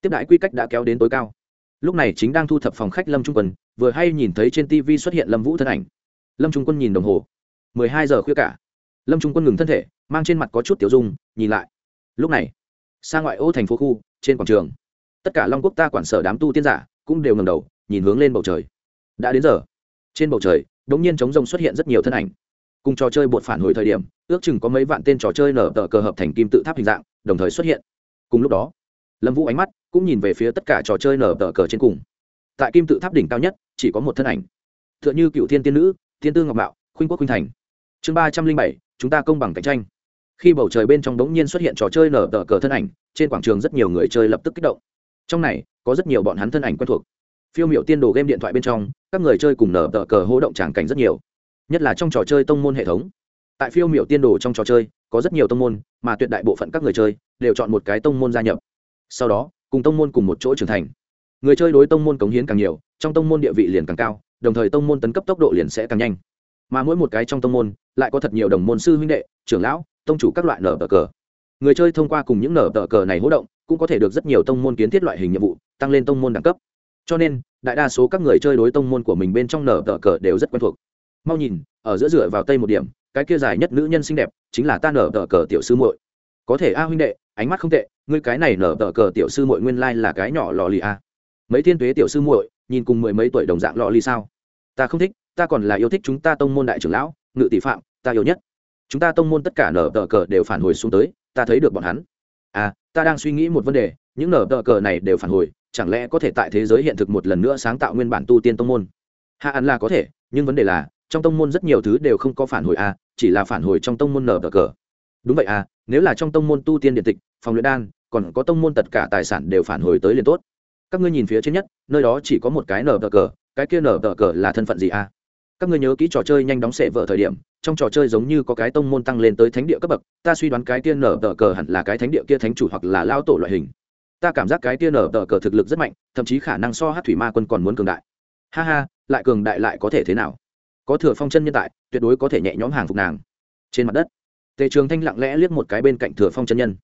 Tiếp đãi quy cách đã kéo đến tối cao. Lúc này chính đang thu thập phòng khách lâm trung quân, vừa hay nhìn thấy trên tv xuất hiện lâm vũ thân ảnh. Lâm trung quân nhìn đồng hồ. mười hai giờ khuya cả. Lâm trung quân ngừng thân thể, mang trên mặt có chút tiểu dung, nhìn lại. Lúc này, xa ngoại ô thành phố khu, trên quảng trường. Tất cả long quốc ta quản sở đám tu tiên giả cũng đều ngầm đầu, nhìn hướng lên bầu trời. Đã đến giờ. Trên bầu trời đ ỗ n g nhiên chống rông xuất hiện rất nhiều thân ảnh. Cùng trò chơi bột phản hồi thời điểm, ước chừng có mấy vạn tên trò chơi nở tờ cờ hợp thành kim tự tháp hình dạng, đồng thời xuất hiện cùng lúc đó, lâm vũ ánh mắt cũng nhìn về phía tất cả trò chơi nở tờ cờ trên cùng. Tại kim tự tháp đỉnh cao nhất, chỉ có một thân ảnh. T h ư ợ n h ư cựu thiên tiên nữ tiên tư ngọc mạo, khuynh quốc khuynh thành. Chương ba trăm linh bảy, chúng ta công bằng cạnh tranh. Khi bầu trời bên trong đống nhiên xuất hiện trò chơi nở tờ cờ thân ảnh, trên quảng trường rất nhiều người chơi lập tức kích động. Trong này, có rất nhiều bọn hắn thân ảnh quen thuộc. Phiêu m i ệ u tiên đồ game điện thoại bên trong, các người chơi cùng nở tờ cờ hỗ động tràng cảnh rất nhiều. Nhất là trong trò chơi tông môn hệ thống. Tại phiêu m i ệ u tiên đồ trong trò chơi, có rất nhiều tông môn, mà tuyệt đại bộ phận các người chơi đều chọn một cái tông môn gia nhập. Sau đó, cùng tông môn cùng một chỗ trưởng thành. Người chơi đối tông môn cống hiến càng nhiều, trong tông môn địa vị liền càng cao, đồng thời tông môn tấn cấp tốc độ liền sẽ càng nhanh. Mà mỗi một cái trong tông môn, lại có thật nhiều đồng môn sư huynh đệ, trưởng lão, tông chủ các loại nở tờ cờ. Người chơi thông qua cùng những nở tờ cờ này hỗ động, cũng có thể được rất nhiều tông môn kiến thiết loại hình nhiệm vụ, tăng lên tông môn đẳng cấp. Cho nên, đại đa số các người chơi đối tông môn của mình bên trong nở tờ cờ đều rất quen thuộc. Mau nhìn, ở giữa rửa vào tây một điểm, cái kia dài nhất nữ nhân xinh đẹp, chính là ta nở tờ cờ tiểu sư muội có thể a huynh đệ, ánh mắt không tệ, ngươi cái này nở tờ cờ tiểu sư muội nguyên lai là cái nhỏ lò lì a mấy thiên tuế tiểu sư muội, nhìn cùng mười mấy tuổi đồng dạng lò lì sao? Ta không thích, ta còn là yêu thích chúng ta tông môn đại trưởng lão, ngự tỷ phạm, ta yêu nhất. Chúng ta tông môn tất cả nở tờ cờ đều phản hồi xuống tới, ta thấy được bọn hắn. À ta đang suy nghĩ một vấn đề, những nở tờ cờ này đều phản hồi, chẳng lẽ có thể tại thế giới hiện thực một lần nữa sáng tạo nguyên bản tu tiên tông môn? Hạ ăn là có thể, nhưng vấn đề là, trong tông môn rất nhiều thứ đều không có phản hồi à chỉ là phản hồi trong tông môn nở tờ cờ đúng vậy à nếu là trong tông môn tu tiên điện tịch, phòng luyện đan, còn có tông môn tất cả tài sản đều phản hồi tới liền tốt. Các ngươi nhìn phía trên nhất, nơi đó chỉ có một cái nở tờ cờ, cái kia nở tờ cờ là thân phận gì à? Các ngươi nhớ kỹ trò chơi nhanh đóng sệ vợ thời điểm, trong trò chơi giống như có cái tông môn tăng lên tới thánh địa cấp bậc, ta suy đoán cái kia nở tờ cờ hẳn là cái thánh địa kia thánh chủ hoặc là lao tổ loại hình. Ta cảm giác cái kia nở tờ cờ thực lực rất mạnh, thậm chí khả năng so hát thủy ma quân còn muốn cường đại. Ha ha, lại cường đại lại có thể thế nào? Có thừa phong chân nhân tại, tuyệt đối có thể nhẹ nhõm hàng phục nàng. Trên mặt đất tề trường thanh lặng lẽ liếc một cái bên cạnh thừa phong chân nhân.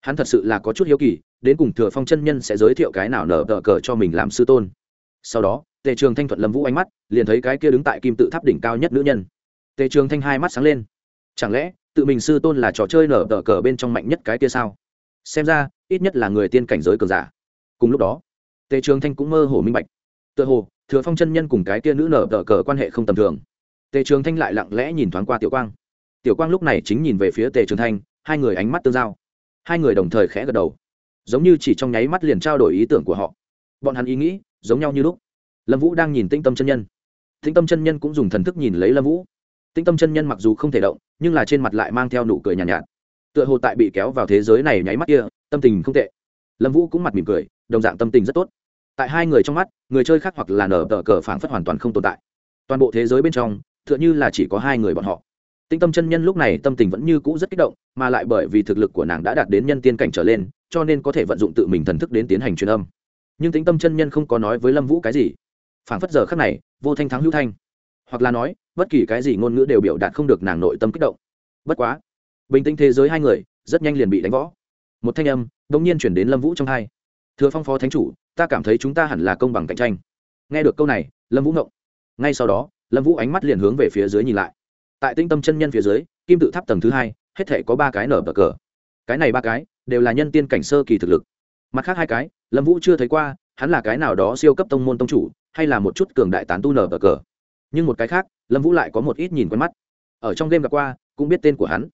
Hắn thật sự là có chút hiếu kỳ, đến cùng thừa phong chân nhân sẽ giới thiệu cái nào nở tờ cờ cho mình làm sư tôn. Sau đó, tề trường thanh thuận lâm vũ ánh mắt, liền thấy cái kia đứng tại kim tự tháp đỉnh cao nhất nữ nhân. Tề trường thanh hai mắt sáng lên. Chẳng lẽ, tự mình sư tôn là trò chơi nở tờ cờ bên trong mạnh nhất cái kia sao? Xem ra, ít nhất là người tiên cảnh giới cường giả. Cùng lúc đó, tề trường thanh cũng mơ hồ minh bạch. Tựa hồ, thừa phong chân nhân cùng cái kia nữ nở tờ cờ quan hệ không tầm thường. Tề trường thanh lại lặng lẽ nhìn thoáng qua tiểu quang tiểu quang lúc này chính nhìn về phía tề trường thanh hai người ánh mắt tương giao. Hai người đồng thời khẽ gật đầu. Giống như chỉ trong nháy mắt liền trao đổi ý tưởng của họ. Bọn hắn ý nghĩ giống nhau như lúc. Lâm vũ đang nhìn tĩnh tâm chân nhân. Tĩnh tâm chân nhân cũng dùng thần thức nhìn lấy lâm vũ. Tĩnh tâm chân nhân mặc dù không thể động nhưng là trên mặt lại mang theo nụ cười nhàn nhạt, nhạt. Tựa hồ tại bị kéo vào thế giới này nháy mắt kia tâm tình không tệ. Lâm vũ cũng mặt mỉm cười đồng dạng tâm tình rất tốt. Tại hai người trong mắt người chơi khác hoặc là nở tờ cờ phảng phất hoàn toàn không tồn tại. Toàn bộ thế giới bên trong tựa như là chỉ có hai người bọn họ tinh tâm chân nhân lúc này tâm tình vẫn như cũ rất kích động, mà lại bởi vì thực lực của nàng đã đạt đến nhân tiên cảnh trở lên, cho nên có thể vận dụng tự mình thần thức đến tiến hành truyền âm. Nhưng tinh tâm chân nhân không có nói với lâm vũ cái gì. Phảng phất giờ khắc này, vô thanh thắng hữu thanh. Hoặc là nói, bất kỳ cái gì ngôn ngữ đều biểu đạt không được nàng nội tâm kích động. Bất quá, bình tĩnh thế giới hai người, rất nhanh liền bị đánh võ một thanh âm đột nhiên chuyển đến lâm vũ trong hai. Thưa phong phó thánh chủ, ta cảm thấy chúng ta hẳn là công bằng cạnh tranh. Nghe được câu này, lâm vũ ngậm. ngay sau đó, lâm vũ ánh mắt liền hướng về phía dưới nhìn lại tại tinh tâm chân nhân phía dưới, kim tự tháp tầng thứ hai, hết thể có ba cái nở bờ cờ. Cái này ba cái đều là nhân tiên cảnh sơ kỳ thực lực. Mặt khác hai cái, lâm vũ chưa thấy qua, hắn là cái nào đó siêu cấp tông môn tông chủ, hay là một chút cường đại tán tu nở bờ cờ. Nhưng một cái khác, lâm vũ lại có một ít nhìn quen mắt. Ở trong game gặp qua, cũng biết tên của hắn,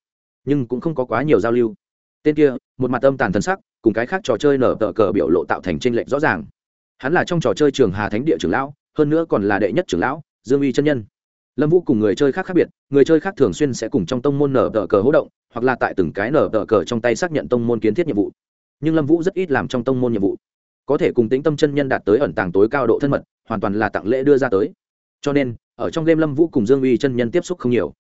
nhưng cũng không có quá nhiều giao lưu. Tên kia, một mặt âm tàn thân sắc, cùng cái khác trò chơi nở tờ cờ biểu lộ tạo thành tranh lệch rõ ràng. Hắn là trong trò chơi trường hà thánh địa trưởng lão, hơn nữa còn là đệ nhất trưởng lão, dương uy chân nhân lâm vũ cùng người chơi khác khác biệt, người chơi khác thường xuyên sẽ cùng trong tông môn nở tờ cờ hỗ động, hoặc là tại từng cái nở tờ cờ trong tay xác nhận tông môn kiến thiết nhiệm vụ. Nhưng lâm vũ rất ít làm trong tông môn nhiệm vụ. Có thể cùng tính tâm chân nhân đạt tới ẩn tàng tối cao độ thân mật, hoàn toàn là tặng lễ đưa ra tới. Cho nên, ở trong game lâm vũ cùng dương uy chân nhân tiếp xúc không nhiều.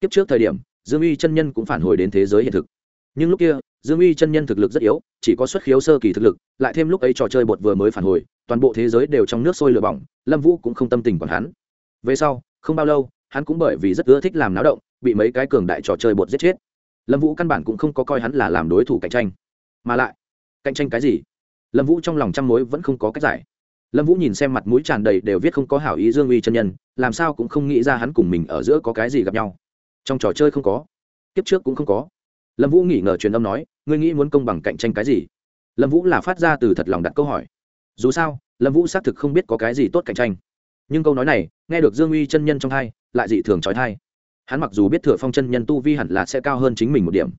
Tiếp trước thời điểm, dương uy chân nhân cũng phản hồi đến thế giới hiện thực. Nhưng lúc kia, dương uy chân nhân thực lực rất yếu, chỉ có xuất khiếu sơ kỳ thực lực, lại thêm lúc ấy trò chơi bột vừa mới phản hồi, toàn bộ thế giới đều trong nước sôi lửa bỏng, lâm vũ cũng không tâm tình còn hắn. Về sau không bao lâu, hắn cũng bởi vì rất ưa thích làm náo động, bị mấy cái cường đại trò chơi bột giết chết. Lâm vũ căn bản cũng không có coi hắn là làm đối thủ cạnh tranh. Mà lại, cạnh tranh cái gì? Lâm vũ trong lòng trăm mối vẫn không có cách giải. Lâm vũ nhìn xem mặt mũi tràn đầy đều viết không có hảo ý dương uy chân nhân, làm sao cũng không nghĩ ra hắn cùng mình ở giữa có cái gì gặp nhau. Trong trò chơi không có. Kiếp trước cũng không có. Lâm vũ nghĩ ngờ truyền âm nói, ngươi nghĩ muốn công bằng cạnh tranh cái gì? Lâm vũ là phát ra từ thật lòng đặt câu hỏi. Dù sao, lâm vũ xác thực không biết có cái gì tốt cạnh tranh nhưng câu nói này, nghe được dương uy chân nhân trong thai, lại dị thường trói thai. Hắn mặc dù biết thừa phong chân nhân tu vi hẳn là sẽ cao hơn chính mình một điểm.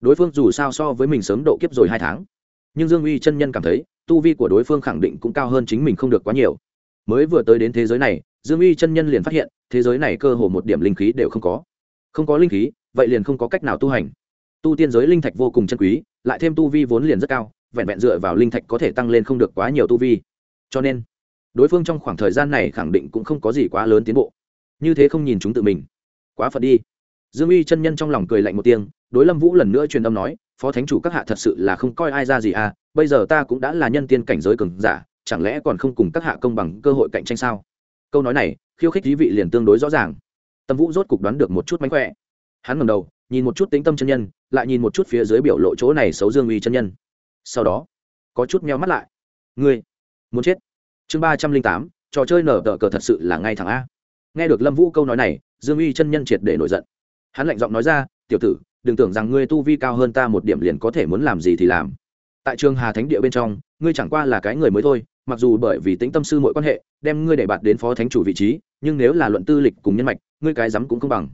Đối phương dù sao so với mình sớm độ kiếp rồi hai tháng. Nhưng dương uy chân nhân cảm thấy, tu vi của đối phương khẳng định cũng cao hơn chính mình không được quá nhiều. Mới vừa tới đến thế giới này, dương uy chân nhân liền phát hiện, thế giới này cơ hồ một điểm linh khí đều không có. Không có linh khí, vậy liền không có cách nào tu hành. Tu tiên giới linh thạch vô cùng chân quý, lại thêm tu vi vốn liền rất cao, vẹn vẹn dựa vào linh thạch có thể tăng lên không được quá nhiều tu vi. Cho nên đối phương trong khoảng thời gian này khẳng định cũng không có gì quá lớn tiến bộ. Như thế không nhìn chúng tự mình. Quá phật đi. Dương uy chân nhân trong lòng cười lạnh một tiếng, đối lâm vũ lần nữa truyền âm nói, phó thánh chủ các hạ thật sự là không coi ai ra gì à bây giờ ta cũng đã là nhân tiên cảnh giới cường giả, chẳng lẽ còn không cùng các hạ công bằng cơ hội cạnh tranh sao? Câu nói này, khiêu khích thí vị liền tương đối rõ ràng. Tâm vũ rốt cục đoán được một chút mánh khỏe. Hắn ngầm đầu, nhìn một chút tính tâm chân nhân, lại nhìn một chút phía dưới biểu lộ chỗ này xấu dương uy chân nhân. Sau đó, có chút meo mắt lại. Ngươi, muốn chết? Chương ba trăm linh tám, trò chơi nở tờ cờ thật sự là ngay thẳng a. Nghe được lâm vũ câu nói này, dương uy chân nhân triệt để nổi giận. Hắn lạnh giọng nói ra, tiểu tử, đừng tưởng rằng ngươi tu vi cao hơn ta một điểm liền có thể muốn làm gì thì làm. Tại trường hà thánh địa bên trong, ngươi chẳng qua là cái người mới thôi, mặc dù bởi vì tính tâm sư mọi quan hệ, đem ngươi để bạt đến phó thánh chủ vị trí, nhưng nếu là luận tư lịch cùng nhân mạch, ngươi cái rắm cũng công bằng.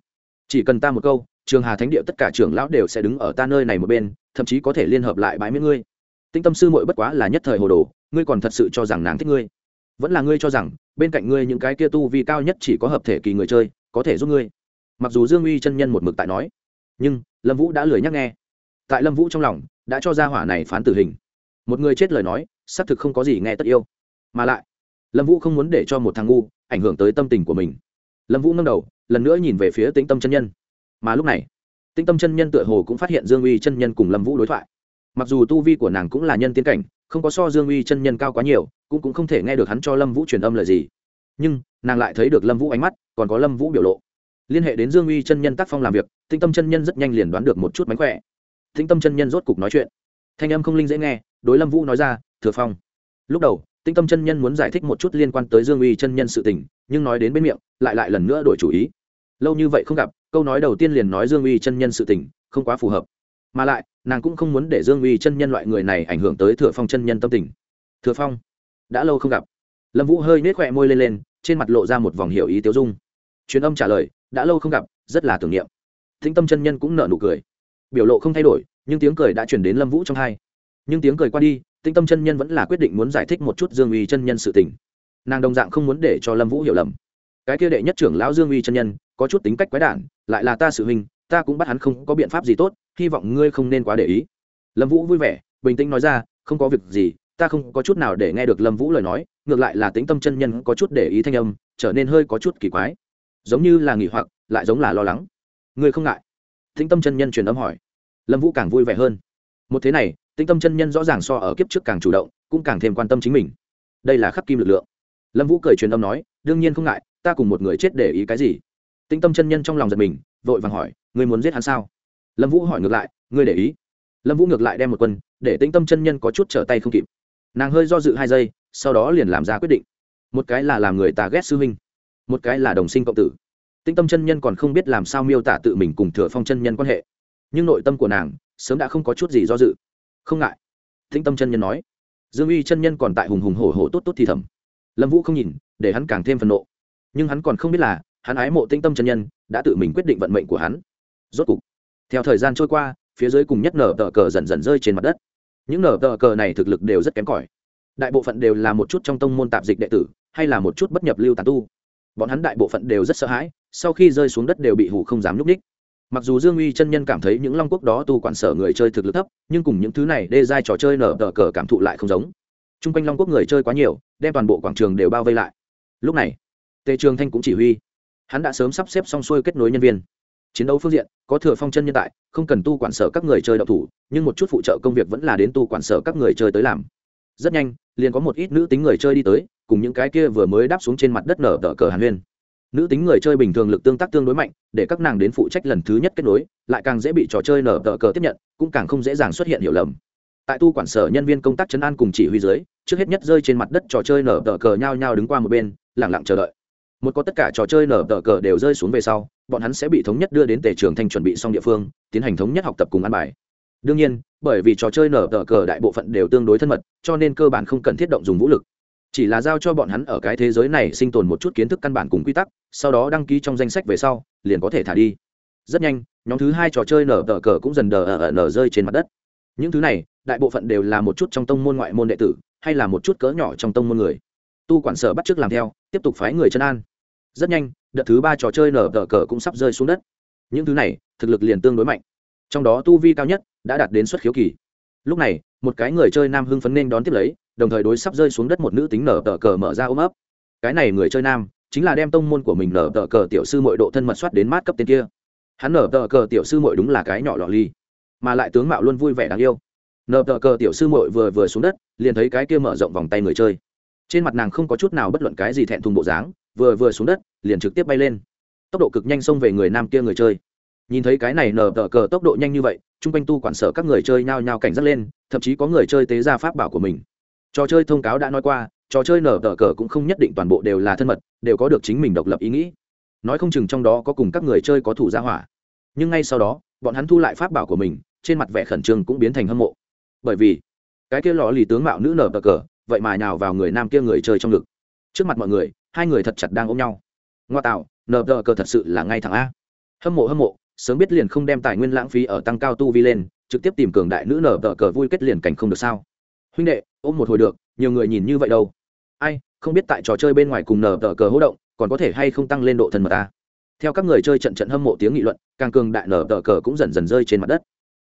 Chỉ cần ta một câu, trường hà thánh địa tất cả trưởng lão đều sẽ đứng ở ta nơi này một bên, thậm chí có thể liên hợp lại bãi miễn ngươi. Tinh tâm sư muội bất quá là nhất thời hồ đồ, ngươi còn thật sự cho rằng nàng thích ngươi vẫn là ngươi cho rằng, bên cạnh ngươi những cái kia tu vi cao nhất chỉ có hợp thể kỳ người chơi, có thể giúp ngươi. Mặc dù dương uy chân nhân một mực tại nói, nhưng lâm vũ đã lười nhắc nghe. Tại lâm vũ trong lòng, đã cho ra hỏa này phán tử hình. Một người chết lời nói, xác thực không có gì nghe tất yêu. Mà lại, lâm vũ không muốn để cho một thằng ngu ảnh hưởng tới tâm tình của mình. Lâm vũ nâng đầu, lần nữa nhìn về phía tĩnh tâm chân nhân. Mà lúc này, tĩnh tâm chân nhân tựa hồ cũng phát hiện dương uy chân nhân cùng lâm vũ đối thoại. Mặc dù tu vi của nàng cũng là nhân tiến cảnh, không có so dương uy chân nhân cao quá nhiều cũng cũng không thể nghe được hắn cho lâm vũ truyền âm lời gì. Nhưng, nàng lại thấy được lâm vũ ánh mắt, còn có lâm vũ biểu lộ. Liên hệ đến dương uy chân nhân tác phong làm việc, tĩnh tâm chân nhân rất nhanh liền đoán được một chút mánh khỏe. Tĩnh tâm chân nhân rốt cục nói chuyện. Thanh âm không linh dễ nghe, đối lâm vũ nói ra, thừa phong. Lúc đầu tinh tâm chân nhân muốn giải thích một chút liên quan tới dương uy chân nhân sự tình, nhưng nói đến bên miệng, lại lại lần nữa đổi chủ ý. Lâu như vậy không gặp, câu nói đầu tiên liền nói dương uy chân nhân sự tình, không quá phù hợp. Mà lại, nàng cũng không muốn để dương uy chân nhân loại người này ảnh hưởng tới thừa phong chân nhân tâm tình. Thừa phong đã lâu không gặp. Lâm vũ hơi nết khỏe môi lên lên, trên mặt lộ ra một vòng hiểu ý tiêu dung. Truyền âm trả lời, đã lâu không gặp, rất là tưởng niệm. Thính tâm chân nhân cũng nở nụ cười. Biểu lộ không thay đổi, nhưng tiếng cười đã chuyển đến lâm vũ trong hai. Nhưng tiếng cười qua đi tinh tâm chân nhân vẫn là quyết định muốn giải thích một chút dương uy chân nhân sự tình. Nàng đồng dạng không muốn để cho lâm vũ hiểu lầm. Cái kia đệ nhất trưởng lão dương uy chân nhân, có chút tính cách quái đản, lại là ta sự hình ta cũng bắt hắn không có biện pháp gì tốt, hy vọng ngươi không nên quá để ý. Lâm vũ vui vẻ, bình tĩnh nói ra, không có việc gì ta không có chút nào để nghe được lâm vũ lời nói, ngược lại là tính tâm chân nhân có chút để ý thanh âm, trở nên hơi có chút kỳ quái. Giống như là nghỉ hoặc, lại giống là lo lắng. Ngươi không ngại? Tính tâm chân nhân truyền âm hỏi. Lâm vũ càng vui vẻ hơn. Một thế này tính tâm chân nhân rõ ràng so ở kiếp trước càng chủ động, cũng càng thêm quan tâm chính mình. Đây là khắc kim lực lượng. Lâm vũ cười truyền âm nói, đương nhiên không ngại, ta cùng một người chết để ý cái gì? Tinh tâm chân nhân trong lòng giật mình, vội vàng hỏi, ngươi muốn giết hắn sao? Lâm vũ hỏi ngược lại, ngươi để ý. Lâm vũ ngược lại đem một quân, để tĩnh tâm chân nhân có chút trở tay không kịp nàng hơi do dự hai giây, sau đó liền làm ra quyết định. Một cái là làm người ta ghét sư huynh, một cái là đồng sinh cộng tử. Tĩnh tâm chân nhân còn không biết làm sao miêu tả tự mình cùng thừa phong chân nhân quan hệ. Nhưng nội tâm của nàng sớm đã không có chút gì do dự. Không ngại. Tĩnh tâm chân nhân nói. Dương uy chân nhân còn tại hùng hùng hổ hổ tốt tốt thì thầm. Lâm vũ không nhìn, để hắn càng thêm phần nộ. Nhưng hắn còn không biết là, hắn ái mộ tĩnh tâm chân nhân đã tự mình quyết định vận mệnh của hắn. Rốt cục, theo thời gian trôi qua, phía dưới cùng nhất nở tờ cờ dần dần rơi trên mặt đất những nở tờ cờ này thực lực đều rất kém cỏi. Đại bộ phận đều là một chút trong tông môn tạp dịch đệ tử, hay là một chút bất nhập lưu tàn tu. Bọn hắn đại bộ phận đều rất sợ hãi, sau khi rơi xuống đất đều bị hủ không dám nhúc ních mặc dù dương uy chân nhân cảm thấy những long quốc đó tu quản sở người chơi thực lực thấp, nhưng cùng những thứ này đê giai trò chơi nở tờ cờ cảm thụ lại không giống. T r u n g quanh long quốc người chơi quá nhiều, đem toàn bộ quảng trường đều bao vây lại. Lúc này, tề trường thanh cũng chỉ huy. Hắn đã sớm sắp xếp xong xuôi kết nối nhân viên chiến đấu phương diện, có thừa phong chân nhân tại, không cần tu quản sở các người chơi đậu thủ, nhưng một chút phụ trợ công việc vẫn là đến tu quản sở các người chơi tới làm. Rất nhanh, liền có một ít nữ tính người chơi đi tới, cùng những cái kia vừa mới đáp xuống trên mặt đất nở đỡ cờ hàn huyên nữ tính người chơi bình thường lực tương tác tương đối mạnh, để các nàng đến phụ trách lần thứ nhất kết nối, lại càng dễ bị trò chơi nở đỡ cờ tiếp nhận, cũng càng không dễ dàng xuất hiện hiểu lầm. Tại tu quản sở nhân viên công tác chấn an cùng chỉ huy dưới, trước hết nhất rơi trên mặt đất trò chơi nở đỡ cờ nhao nhao đứng qua một bên lẳng lặng chờ đợi một có tất cả trò chơi nở tờ cờ đều rơi xuống về sau, bọn hắn sẽ bị thống nhất đưa đến tề trường thanh chuẩn bị xong địa phương, tiến hành thống nhất học tập cùng ăn bài. Đương nhiên, bởi vì trò chơi nở tờ cờ đại bộ phận đều tương đối thân mật, cho nên cơ bản không cần thiết động dùng vũ lực. Chỉ là giao cho bọn hắn ở cái thế giới này sinh tồn một chút kiến thức căn bản cùng quy tắc, sau đó đăng ký trong danh sách về sau, liền có thể thả đi. Rất nhanh, nhóm thứ hai trò chơi nở tờ cờ cũng dần đờ ở nở rơi trên mặt đất. Những thứ này, đại bộ phận đều là một chút trong tông môn ngoại môn đệ tử, hay là một chút cỡ nhỏ trong tông môn người tu quản sở bắt t làm theo, tiếp tục phái người chân an. Rất nhanh, đợt thứ ba trò chơi nở tờ cờ cũng sắp rơi xuống đất. Những thứ này, thực lực liền tương đối mạnh. Trong đó tu vi cao nhất đã đạt đến xuất khiếu kỳ. Lúc này, một cái người chơi nam hưng phấn nên đón tiếp lấy, đồng thời đối sắp rơi xuống đất một nữ tính nở tờ cờ mở ra ôm ấp. Cái này người chơi nam, chính là đem tông môn của mình nở tờ cờ tiểu sư mội độ thân mật soát đến mát cấp tên kia. Hắn nở tờ cờ tiểu sư mội đúng là cái nhỏ lọ ly, mà lại tướng mạo luôn vui vẻ đáng yêu. Nở tờ cờ tiểu sư mội vừa vừa xuống đất, liền thấy cái kia mở rộng vòng tay người chơi trên mặt nàng không có chút nào bất luận cái gì thẹn thùng bộ dáng, vừa vừa xuống đất, liền trực tiếp bay lên. Tốc độ cực nhanh xông về người nam kia người chơi. Nhìn thấy cái này nở tờ cờ tốc độ nhanh như vậy, chung quanh tu quản sở các người chơi nhao nhao cảnh giác lên, thậm chí có người chơi tế ra pháp bảo của mình. Trò chơi thông cáo đã nói qua, trò chơi nở tờ cờ cũng không nhất định toàn bộ đều là thân mật, đều có được chính mình độc lập ý nghĩ. Nói không chừng trong đó có cùng các người chơi có thủ gia hỏa. Nhưng ngay sau đó, bọn hắn thu lại pháp bảo của mình, trên mặt vẻ khẩn trương cũng biến thành hâm mộ. Bởi vì, cái kia lò lì tướng mạo nữ nở tờ cờ vậy mà nhào vào người nam kia người chơi trong ngực. Trước mặt mọi người, hai người thật chặt đang ôm nhau. Ngoa tạo, nờ đờ cờ thật sự là ngay thẳng a. Hâm mộ hâm mộ, sớm biết liền không đem tài nguyên lãng phí ở tăng cao tu vi lên, trực tiếp tìm cường đại nữ nở đờ cờ vui kết liền cảnh không được sao. Huynh đệ, ôm một hồi được, nhiều người nhìn như vậy đâu. Ai, không biết tại trò chơi bên ngoài cùng nở đờ cờ hỗ động, còn có thể hay không tăng lên độ thân mật ta theo các người chơi trận trận hâm mộ tiếng nghị luận, càng cường đại nở đờ cờ cũng dần dần rơi trên mặt đất.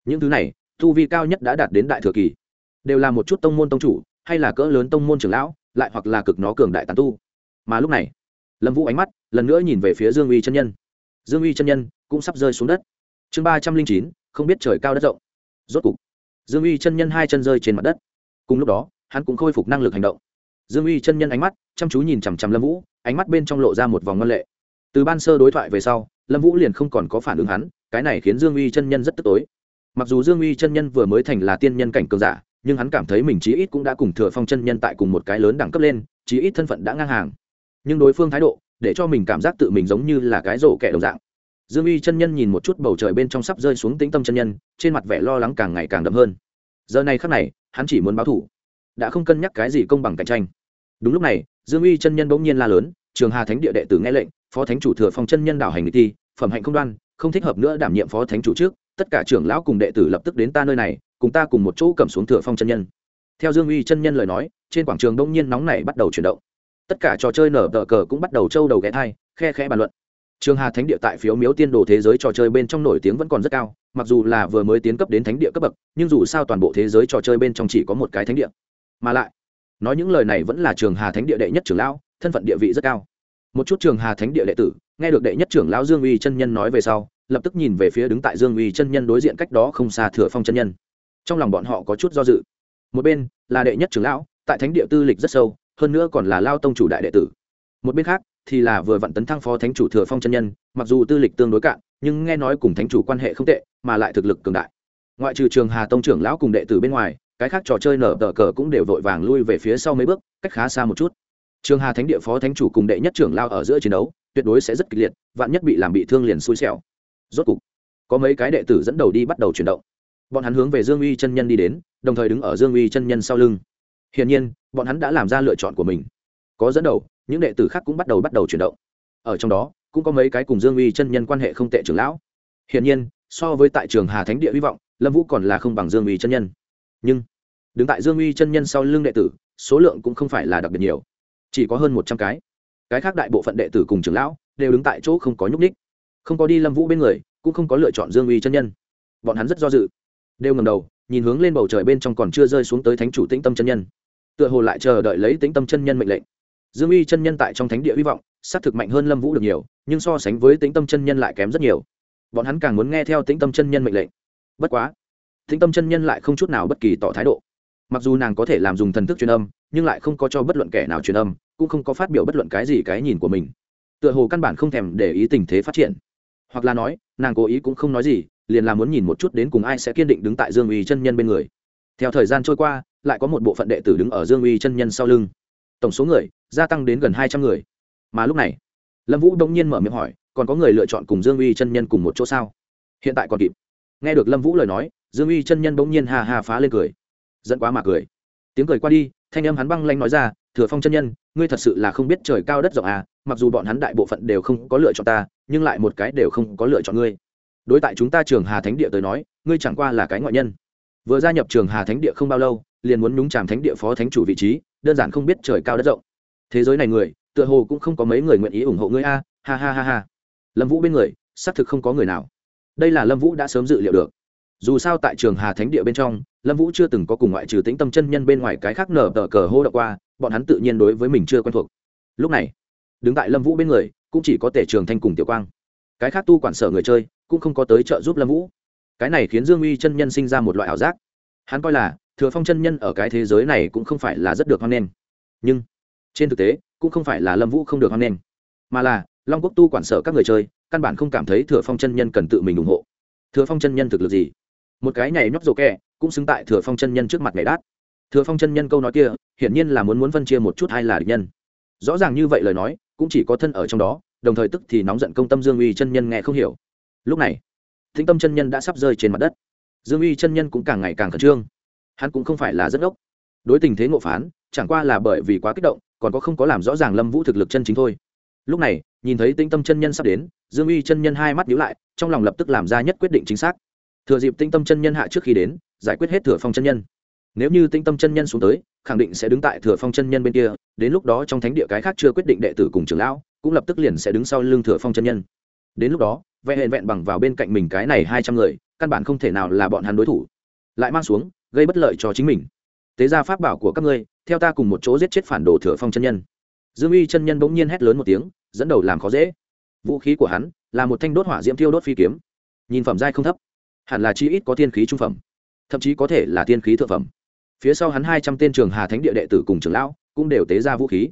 Những thứ này, tu vi cao nhất đã đạt đến đại thừa kỳ. Đều là một chút tông môn tông chủ hay là cỡ lớn tông môn trưởng lão, lại hoặc là cực nó cường đại tàn tu. Mà lúc này, lâm vũ ánh mắt lần nữa nhìn về phía dương uy chân nhân. Dương uy chân nhân cũng sắp rơi xuống đất. Chương ba trăm linh chín, không biết trời cao đất rộng. Rốt cục, dương uy chân nhân hai chân rơi trên mặt đất. Cùng lúc đó, hắn cũng khôi phục năng lực hành động. Dương uy chân nhân ánh mắt chăm chú nhìn chằm chằm lâm vũ, ánh mắt bên trong lộ ra một vòng ngân lệ. Từ ban sơ đối thoại về sau, lâm vũ liền không còn có phản ứng hắn, cái này khiến dương uy chân nhân rất tức tối. Mặc dù dương uy chân nhân vừa mới thành là tiên nhân cảnh cường giả nhưng hắn cảm thấy mình chí ít cũng đã cùng thừa phong chân nhân tại cùng một cái lớn đẳng cấp lên, chí ít thân phận đã ngang hàng. Nhưng đối phương thái độ, để cho mình cảm giác tự mình giống như là cái rổ kẻ đồng dạng. Dương uy chân nhân nhìn một chút bầu trời bên trong sắp rơi xuống tĩnh tâm chân nhân, trên mặt vẻ lo lắng càng ngày càng đậm hơn. Giờ này khắc này, hắn chỉ muốn báo thủ đã không cân nhắc cái gì công bằng cạnh tranh. Đúng lúc này, dương uy chân nhân bỗng nhiên la lớn, trường hà thánh địa đệ tử nghe lệnh, phó thánh chủ thừa phong chân nhân đảo hành nghị thi, phẩm hạnh không đoan, không thích hợp nữa đảm nhiệm phó thánh chủ trước, tất cả trưởng lão cùng đệ tử lập tức đến ta nơi này cùng ta cùng một chỗ cầm xuống thừa phong chân nhân. Theo dương uy chân nhân lời nói, trên quảng trường đông nhiên nóng này bắt đầu chuyển động. Tất cả trò chơi nở tờ cờ cũng bắt đầu trâu đầu ghé thai, khe khẽ bàn luận. Trường hà thánh địa tại phiếu miếu tiên đồ thế giới trò chơi bên trong nổi tiếng vẫn còn rất cao, mặc dù là vừa mới tiến cấp đến thánh địa cấp bậc, nhưng dù sao toàn bộ thế giới trò chơi bên trong chỉ có một cái thánh địa. Mà lại, nói những lời này vẫn là trường hà thánh địa đệ nhất trưởng lão, thân phận địa vị rất cao. Một chút trường hà thánh địa đệ tử, nghe được đệ nhất trưởng lão dương uy chân nhân nói về sau, lập tức nhìn về phía đứng tại dương uy chân nhân đối diện cách đó không xa thừa phong chân nhân trong lòng bọn họ có chút do dự. Một bên là đệ nhất trưởng lão, tại thánh địa tư lịch rất sâu, hơn nữa còn là lao tông chủ đại đệ tử. Một bên khác thì là vừa vặn tấn thăng phó thánh chủ thừa phong chân nhân, mặc dù tư lịch tương đối cạn, nhưng nghe nói cùng thánh chủ quan hệ không tệ, mà lại thực lực cường đại. Ngoại trừ trường hà tông trưởng lão cùng đệ tử bên ngoài, cái khác trò chơi nở tờ cờ cũng đều vội vàng lui về phía sau mấy bước, cách khá xa một chút. Trường hà thánh địa phó thánh chủ cùng đệ nhất trưởng lao ở giữa chiến đấu, tuyệt đối sẽ rất kịch liệt, vạn nhất bị làm bị thương liền xui xẻo. Rốt cục, có mấy cái đệ tử dẫn đầu đi bắt đầu chuyển động bọn hắn hướng về dương uy chân nhân đi đến, đồng thời đứng ở dương uy chân nhân sau lưng. Hiển nhiên, bọn hắn đã làm ra lựa chọn của mình. Có dẫn đầu, những đệ tử khác cũng bắt đầu bắt đầu chuyển động. Ở trong đó, cũng có mấy cái cùng dương uy chân nhân quan hệ không tệ trưởng lão. Hiển nhiên, so với tại trường hà thánh địa hy vọng, lâm vũ còn là không bằng dương uy chân nhân. Nhưng, đứng tại dương uy chân nhân sau lưng đệ tử, số lượng cũng không phải là đặc biệt nhiều. Chỉ có hơn một trăm cái. Cái khác đại bộ phận đệ tử cùng trưởng lão đều đứng tại chỗ không có nhúc ních không có đi lâm vũ bên người, cũng không có lựa chọn dương uy chân nhân. Bọn hắn rất do dự đều ngầm đầu, nhìn hướng lên bầu trời bên trong còn chưa rơi xuống tới thánh chủ tĩnh tâm chân nhân. Tựa hồ lại chờ đợi lấy tĩnh tâm chân nhân mệnh lệnh. Dương uy chân nhân tại trong thánh địa hy vọng xác thực mạnh hơn lâm vũ được nhiều, nhưng so sánh với tĩnh tâm chân nhân lại kém rất nhiều. Bọn hắn càng muốn nghe theo tĩnh tâm chân nhân mệnh lệnh. Bất quá, tĩnh tâm chân nhân lại không chút nào bất kỳ tỏ thái độ. Mặc dù nàng có thể làm dùng thần thức truyền âm, nhưng lại không có cho bất luận kẻ nào truyền âm, cũng không có phát biểu bất luận cái gì cái nhìn của mình. Tựa hồ căn bản không thèm để ý tình thế phát triển. Hoặc là nói, nàng cố ý cũng không nói gì liền là muốn nhìn một chút đến cùng ai sẽ kiên định đứng tại dương uy chân nhân bên người. Theo thời gian trôi qua, lại có một bộ phận đệ tử đứng ở dương uy chân nhân sau lưng. Tổng số người gia tăng đến gần hai trăm người. Mà lúc này, lâm vũ đông nhiên mở miệng hỏi, còn có người lựa chọn cùng dương uy chân nhân cùng một chỗ sao? Hiện tại còn kịp. Nghe được lâm vũ lời nói, dương uy chân nhân bỗng nhiên hà hà phá lên cười. Dẫn quá mà cười. Tiếng cười qua đi, thanh âm hắn băng lanh nói ra, thừa phong chân nhân, ngươi thật sự là không biết trời cao đất rộng à mặc dù bọn hắn đại bộ phận đều không có lựa chọn ta, nhưng lại một cái đều không có lựa chọn ngươi đối tại chúng ta trường hà thánh địa tới nói, ngươi chẳng qua là cái ngoại nhân. Vừa gia nhập trường hà thánh địa không bao lâu, liền muốn nhúng chàm thánh địa phó thánh chủ vị trí, đơn giản không biết trời cao đất rộng. Thế giới này người, tựa hồ cũng không có mấy người nguyện ý ủng hộ ngươi a, ha ha ha ha. Lâm vũ bên người, xác thực không có người nào. Đây là lâm vũ đã sớm dự liệu được. Dù sao tại trường hà thánh địa bên trong, lâm vũ chưa từng có cùng ngoại trừ tính tâm chân nhân bên ngoài cái khác nở tờ cờ hô đ qua, bọn hắn tự nhiên đối với mình chưa quen thuộc. Lúc này, đứng tại lâm vũ bên người, cũng chỉ có tể trường thanh cùng tiểu quang. Cái khác tu quản sở người chơi cũng không có tới trợ giúp lâm vũ. Cái này khiến dương uy chân nhân sinh ra một loại ảo giác. Hắn coi là, thừa phong chân nhân ở cái thế giới này cũng không phải là rất được hoan nghênh. Nhưng, trên thực tế, cũng không phải là lâm vũ không được hoan nghênh, mà là long quốc tu quản sở các người chơi, căn bản không cảm thấy thừa phong chân nhân cần tự mình ủng hộ. Thừa phong chân nhân thực lực gì? Một cái nhảy nhóc rổ kẹ, cũng xứng tại thừa phong chân nhân trước mặt ngày đát. Thừa phong chân nhân câu nói kia, hiển nhiên là muốn muốn phân chia một chút hay là địch nhân. Rõ ràng như vậy lời nói, cũng chỉ có thân ở trong đó, đồng thời tức thì nóng giận công tâm dương uy chân nhân nghe không hiểu lúc này, thính tâm chân nhân đã sắp rơi trên mặt đất. Dương uy chân nhân cũng càng ngày càng khẩn trương. Hắn cũng không phải là rất ốc đối tình thế ngộ phán, chẳng qua là bởi vì quá kích động, còn có không có làm rõ ràng lâm vũ thực lực chân chính thôi. Lúc này, nhìn thấy tinh tâm chân nhân sắp đến, dương uy chân nhân hai mắt nhíu lại, trong lòng lập tức làm ra nhất quyết định chính xác. Thừa dịp tinh tâm chân nhân hạ trước khi đến, giải quyết hết thừa phong chân nhân. Nếu như tinh tâm chân nhân xuống tới, khẳng định sẽ đứng tại thừa phong chân nhân bên kia, đến lúc đó trong thánh địa cái khác chưa quyết định đệ tử cùng trưởng lão, cũng lập tức liền sẽ đứng sau lưng thừa phong chân nhân. Đến lúc đó vẹn hẹn vẹn bằng vào bên cạnh mình cái này hai trăm người, căn bản không thể nào là bọn hắn đối thủ. Lại mang xuống, gây bất lợi cho chính mình. Tế ra pháp bảo của các ngươi, theo ta cùng một chỗ giết chết phản đồ thừa phong chân nhân. Dương uy chân nhân bỗng nhiên hét lớn một tiếng, dẫn đầu làm khó dễ. Vũ khí của hắn là một thanh đốt hỏa diễm thiêu đốt phi kiếm. Nhìn phẩm giai không thấp, hẳn là chi ít có thiên khí trung phẩm, thậm chí có thể là thiên khí thượng phẩm. Phía sau hắn hai trăm tên trường hà thánh địa đệ tử cùng trưởng lão cũng đều tế ra vũ khí.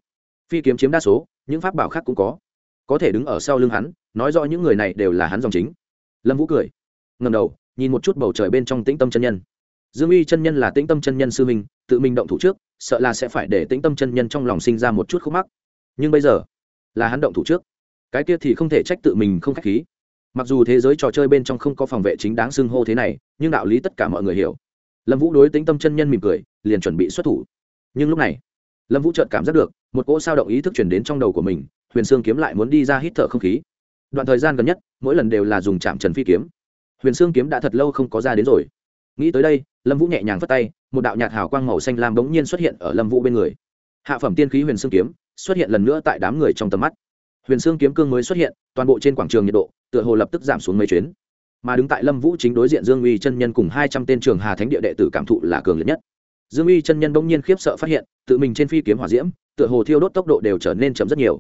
Phi kiếm chiếm đa số, những pháp bảo khác cũng có có thể đứng ở sau lưng hắn, nói rõ những người này đều là hắn dòng chính. Lâm vũ cười ngầm đầu, nhìn một chút bầu trời bên trong tĩnh tâm chân nhân. Dương uy chân nhân là tĩnh tâm chân nhân sư minh tự mình động thủ trước, sợ là sẽ phải để tĩnh tâm chân nhân trong lòng sinh ra một chút khúc mắc. Nhưng bây giờ, là hắn động thủ trước. Cái kia thì không thể trách tự mình không k h á c h khí. Mặc dù thế giới trò chơi bên trong không có phòng vệ chính đáng xưng hô thế này, nhưng đạo lý tất cả mọi người hiểu. Lâm vũ đối tính tâm chân nhân mỉm cười, liền chuẩn bị xuất thủ. Nhưng lúc này, lâm vũ trợt cảm giác được, một cỗ sao động ý thức chuyển đến trong đầu của mình huyền sương kiếm lại muốn đi ra hít thở không khí. Đoạn thời gian gần nhất, mỗi lần đều là dùng chạm trần phi kiếm. Huyền sương kiếm đã thật lâu không có ra đến rồi. Nghĩ tới đây, lâm vũ nhẹ nhàng phất tay, một đạo nhạt hào quang màu xanh lam bỗng nhiên xuất hiện ở lâm vũ bên người. Hạ phẩm tiên khí huyền sương kiếm xuất hiện lần nữa tại đám người trong tầm mắt. Huyền sương kiếm cương mới xuất hiện, toàn bộ trên quảng trường nhiệt độ tựa hồ lập tức giảm xuống mấy chuyến. Mà đứng tại lâm vũ chính đối diện dương uy chân nhân cùng hai trăm tên trường hà thánh địa đệ tử cảm thụ là cường liệt nhất. Dương uy chân nhân bỗng nhiên khiếp sợ phát hiện, tự mình trên phi kiếm hỏa diễm, tựa hồ thiêu đốt tốc độ đều trở nên chậm rất nhiều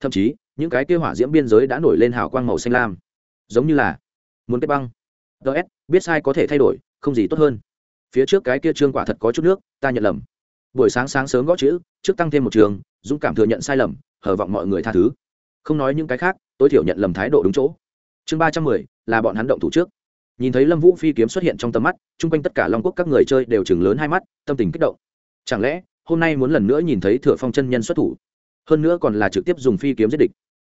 thậm chí, những cái kia hỏa diễm biên giới đã nổi lên hào quang màu xanh lam. Giống như là muốn kết băng. Ts biết sai có thể thay đổi, không gì tốt hơn. Phía trước cái kia trương quả thật có chút nước, ta nhận lầm. Buổi sáng sáng sớm gõ chữ, trước tăng thêm một trường, dũng cảm thừa nhận sai lầm, hờ vọng mọi người tha thứ. Không nói những cái khác, tối thiểu nhận lầm thái độ đúng chỗ. Chương ba trăm mười, là bọn hắn động thủ trước. Nhìn thấy lâm vũ phi kiếm xuất hiện trong tầm mắt, chung quanh tất cả long quốc các người chơi đều chừng lớn hai mắt, tâm tình kích động. Chẳng lẽ, hôm nay muốn lần nữa nhìn thấy thừa phong chân nhân xuất thủ? Hơn nữa còn là trực tiếp dùng phi kiếm giết địch.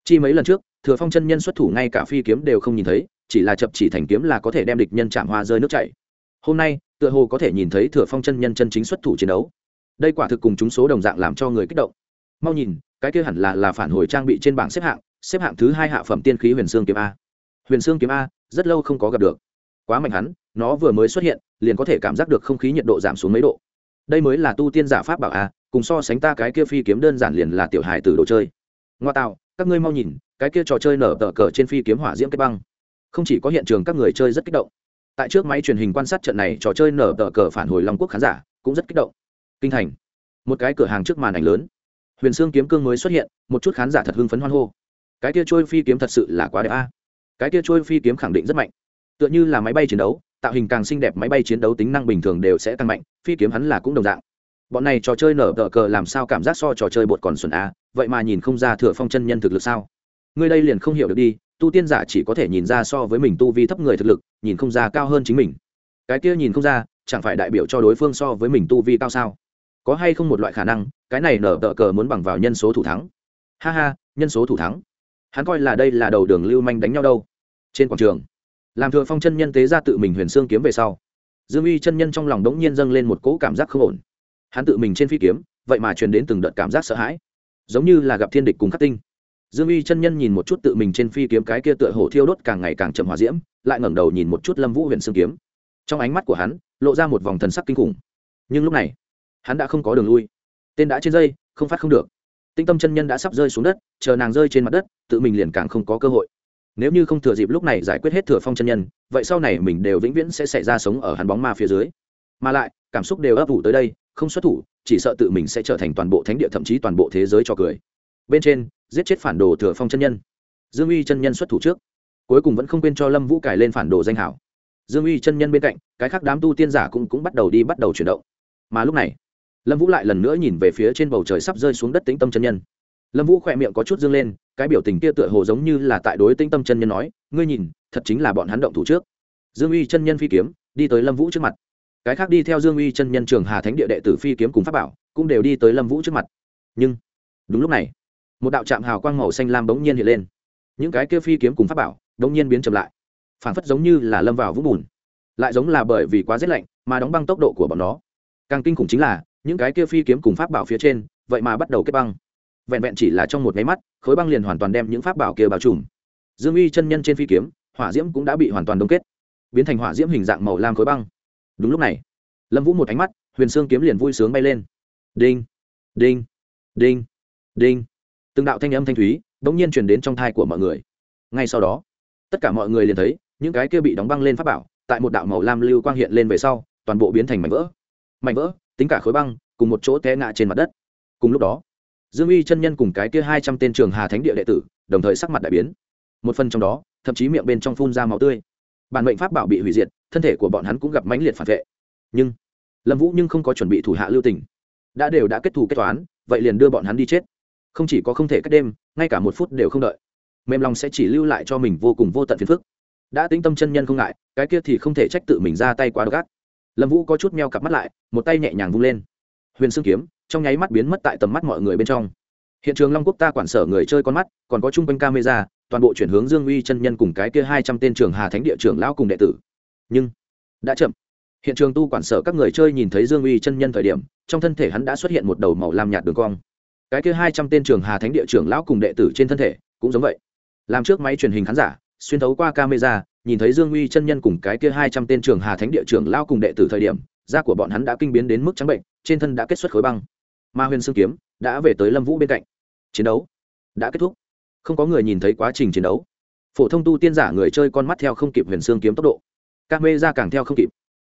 Chi mấy lần trước, thừa phong chân nhân xuất thủ ngay cả phi kiếm đều không nhìn thấy, chỉ là chập chỉ thành kiếm là có thể đem địch nhân chạm hoa rơi nước chảy. Hôm nay, tựa hồ có thể nhìn thấy thừa phong chân nhân chân chính xuất thủ chiến đấu. Đây quả thực cùng chúng số đồng dạng làm cho người kích động. Mau nhìn, cái kia hẳn là là phản hồi trang bị trên bảng xếp hạng xếp hạng thứ hai hạ phẩm tiên khí huyền xương kiếm a. Huyền xương kiếm a, rất lâu không có gặp được. Quá mạnh hắn, nó vừa mới xuất hiện, liền có thể cảm giác được không khí nhiệt độ giảm xuống mấy độ. Đây mới là tu tiên giả pháp bảo a cùng so sánh ta cái kia phi kiếm đơn giản liền là tiểu hài từ đồ chơi. Ngoa tạo, các ngươi mau nhìn, cái kia trò chơi nở tờ cờ trên phi kiếm hỏa diễm kết băng. Không chỉ có hiện trường các người chơi rất kích động. Tại trước máy truyền hình quan sát trận này trò chơi nở tờ cờ phản hồi long quốc khán giả cũng rất kích động. Kinh thành. Một cái cửa hàng trước màn ảnh lớn. Huyền xương kiếm cương mới xuất hiện, một chút khán giả thật hưng phấn hoan hô. Cái kia trôi phi kiếm thật sự là quá đẹp a. Cái kia trôi phi kiếm khẳng định rất mạnh. Tựa như là máy bay chiến đấu, tạo hình càng xinh đẹp máy bay chiến đấu tính năng bình thường đều sẽ tăng mạnh, phi kiếm hắn là cũng đồng dạng bọn này trò chơi nở tờ cờ làm sao cảm giác so trò chơi bột còn xuẩn a? Vậy mà nhìn không ra thừa phong chân nhân thực lực sao? Ngươi đây liền không hiểu được đi, tu tiên giả chỉ có thể nhìn ra so với mình tu vi thấp người thực lực, nhìn không ra cao hơn chính mình. Cái kia nhìn không ra, chẳng phải đại biểu cho đối phương so với mình tu vi cao sao? Có hay không một loại khả năng, cái này nở tờ cờ muốn bằng vào nhân số thủ thắng? Ha ha, nhân số thủ thắng. Hắn coi là đây là đầu đường lưu manh đánh nhau đâu. Trên quảng trường, làm thừa phong chân nhân tế ra tự mình huyền xương kiếm về sau, dương uy chân nhân trong lòng đống nhiên dâng lên một cỗ cảm giác không ổn hắn tự mình trên phi kiếm, vậy mà truyền đến từng đợt cảm giác sợ hãi. Giống như là gặp thiên địch cùng khắc tinh. Dương uy chân nhân nhìn một chút tự mình trên phi kiếm cái kia tựa hồ thiêu đốt càng ngày càng chậm hòa diễm, lại ngẩng đầu nhìn một chút lâm vũ huyền xương kiếm. Trong ánh mắt của hắn, lộ ra một vòng thần sắc kinh khủng. Nhưng lúc này, hắn đã không có đường lui. Tên đã trên dây, không phát không được. Tinh tâm chân nhân đã sắp rơi xuống đất, chờ nàng rơi trên mặt đất, tự mình liền càng không có cơ hội. Nếu như không thừa dịp lúc này giải quyết hết thừa phong chân nhân, vậy sau này mình đều vĩnh viễn sẽ xảy ra sống ở hắn bóng ma phía dưới. Mà lại, cảm xúc đều ấp ủ tới đây không xuất thủ, chỉ sợ tự mình sẽ trở thành toàn bộ thánh địa thậm chí toàn bộ thế giới cho cười. Bên trên, giết chết phản đồ thừa phong chân nhân. Dương uy chân nhân xuất thủ trước. Cuối cùng vẫn không quên cho lâm vũ cải lên phản đồ danh hảo. Dương uy chân nhân bên cạnh, cái khác đám tu tiên giả cũng cũng bắt đầu đi bắt đầu chuyển động. Mà lúc này, lâm vũ lại lần nữa nhìn về phía trên bầu trời sắp rơi xuống đất tĩnh tâm chân nhân. Lâm vũ khỏe miệng có chút dương lên, cái biểu tình kia tựa hồ giống như là tại đối tĩnh tâm chân nhân nói, ngươi nhìn, thật chính là bọn hắn động thủ trước. Dương uy chân nhân phi kiếm, đi tới lâm vũ trước mặt cái khác đi theo dương uy chân nhân trường hà thánh địa đệ tử phi kiếm cùng pháp bảo, cũng đều đi tới lâm vũ trước mặt. Nhưng, đúng lúc này, một đạo trạm hào quang màu xanh lam bỗng nhiên hiện lên. Những cái kia phi kiếm cùng pháp bảo bỗng nhiên biến chậm lại phản phất giống như là lâm vào vũng bùn. Lại giống là bởi vì quá rét lạnh mà đóng băng tốc độ của bọn nó. Càng kinh khủng chính là, những cái kia phi kiếm cùng pháp bảo phía trên, vậy mà bắt đầu kết băng. Vẹn vẹn chỉ là trong một máy mắt, khối băng liền hoàn toàn đem những pháp bảo kia bao trùm. Dương uy chân nhân trên phi kiếm, hỏa diễm cũng đã bị hoàn toàn đông kết, biến thành hỏa diễm hình dạng màu lam khối băng đúng lúc này, lâm vũ một ánh mắt, huyền xương kiếm liền vui sướng bay lên. Đinh đinh đinh đinh. Từng đạo thanh âm thanh thúy đ ỗ n g nhiên truyền đến trong thai của mọi người. Ngay sau đó, tất cả mọi người liền thấy những cái kia bị đóng băng lên pháp bảo tại một đạo màu lam lưu quang hiện lên về sau, toàn bộ biến thành mảnh vỡ. Mảnh vỡ, tính cả khối băng, cùng một chỗ té ngã trên mặt đất. Cùng lúc đó, dương uy chân nhân cùng cái kia hai trăm tên trường hà thánh địa đệ tử, đồng thời sắc mặt đại biến. Một phần trong đó, thậm chí miệng bên trong phun ra máu tươi. Bản mệnh pháp bảo bị hủy diệt thân thể của bọn hắn cũng gặp mãnh liệt phản vệ. Nhưng, lâm vũ nhưng không có chuẩn bị thủ hạ lưu tình. Đã đều đã kết thù kết toán, vậy liền đưa bọn hắn đi chết. Không chỉ có không thể cách đêm, ngay cả một phút đều không đợi. Mềm lòng sẽ chỉ lưu lại cho mình vô cùng vô tận phiền phức. Đã tính tâm chân nhân không ngại, cái kia thì không thể trách tự mình ra tay quá độc ác. Lâm vũ có chút meo cặp mắt lại, một tay nhẹ nhàng vung lên. Huyền xương kiếm, trong nháy mắt biến mất tại tầm mắt mọi người bên trong. Hiện trường long quốc ta quản sở người chơi con mắt, còn có chung quanh camera, toàn bộ chuyển hướng dương uy chân nhân cùng cái kia hai trăm tên trường hà thánh địa trưởng lão cùng đệ tử nhưng đã chậm. Hiện trường tu quản sở các người chơi nhìn thấy dương uy chân nhân thời điểm, trong thân thể hắn đã xuất hiện một đầu màu lam nhạt đường cong. Cái kia hai trăm tên trường hà thánh địa trưởng lão cùng đệ tử trên thân thể, cũng giống vậy. Làm trước máy truyền hình khán giả, xuyên thấu qua camera, nhìn thấy dương uy chân nhân cùng cái kia hai trăm tên trường hà thánh địa trưởng lão cùng đệ tử thời điểm, da của bọn hắn đã kinh biến đến mức trắng bệnh, trên thân đã kết xuất khối băng. Ma huyền sương kiếm đã về tới lâm vũ bên cạnh. Chiến đấu đã kết thúc. Không có người nhìn thấy quá trình chiến đấu. Phổ thông tu tiên giả người chơi con mắt theo không kịp huyền xương kiếm tốc độ các mê ra càng theo không kịp.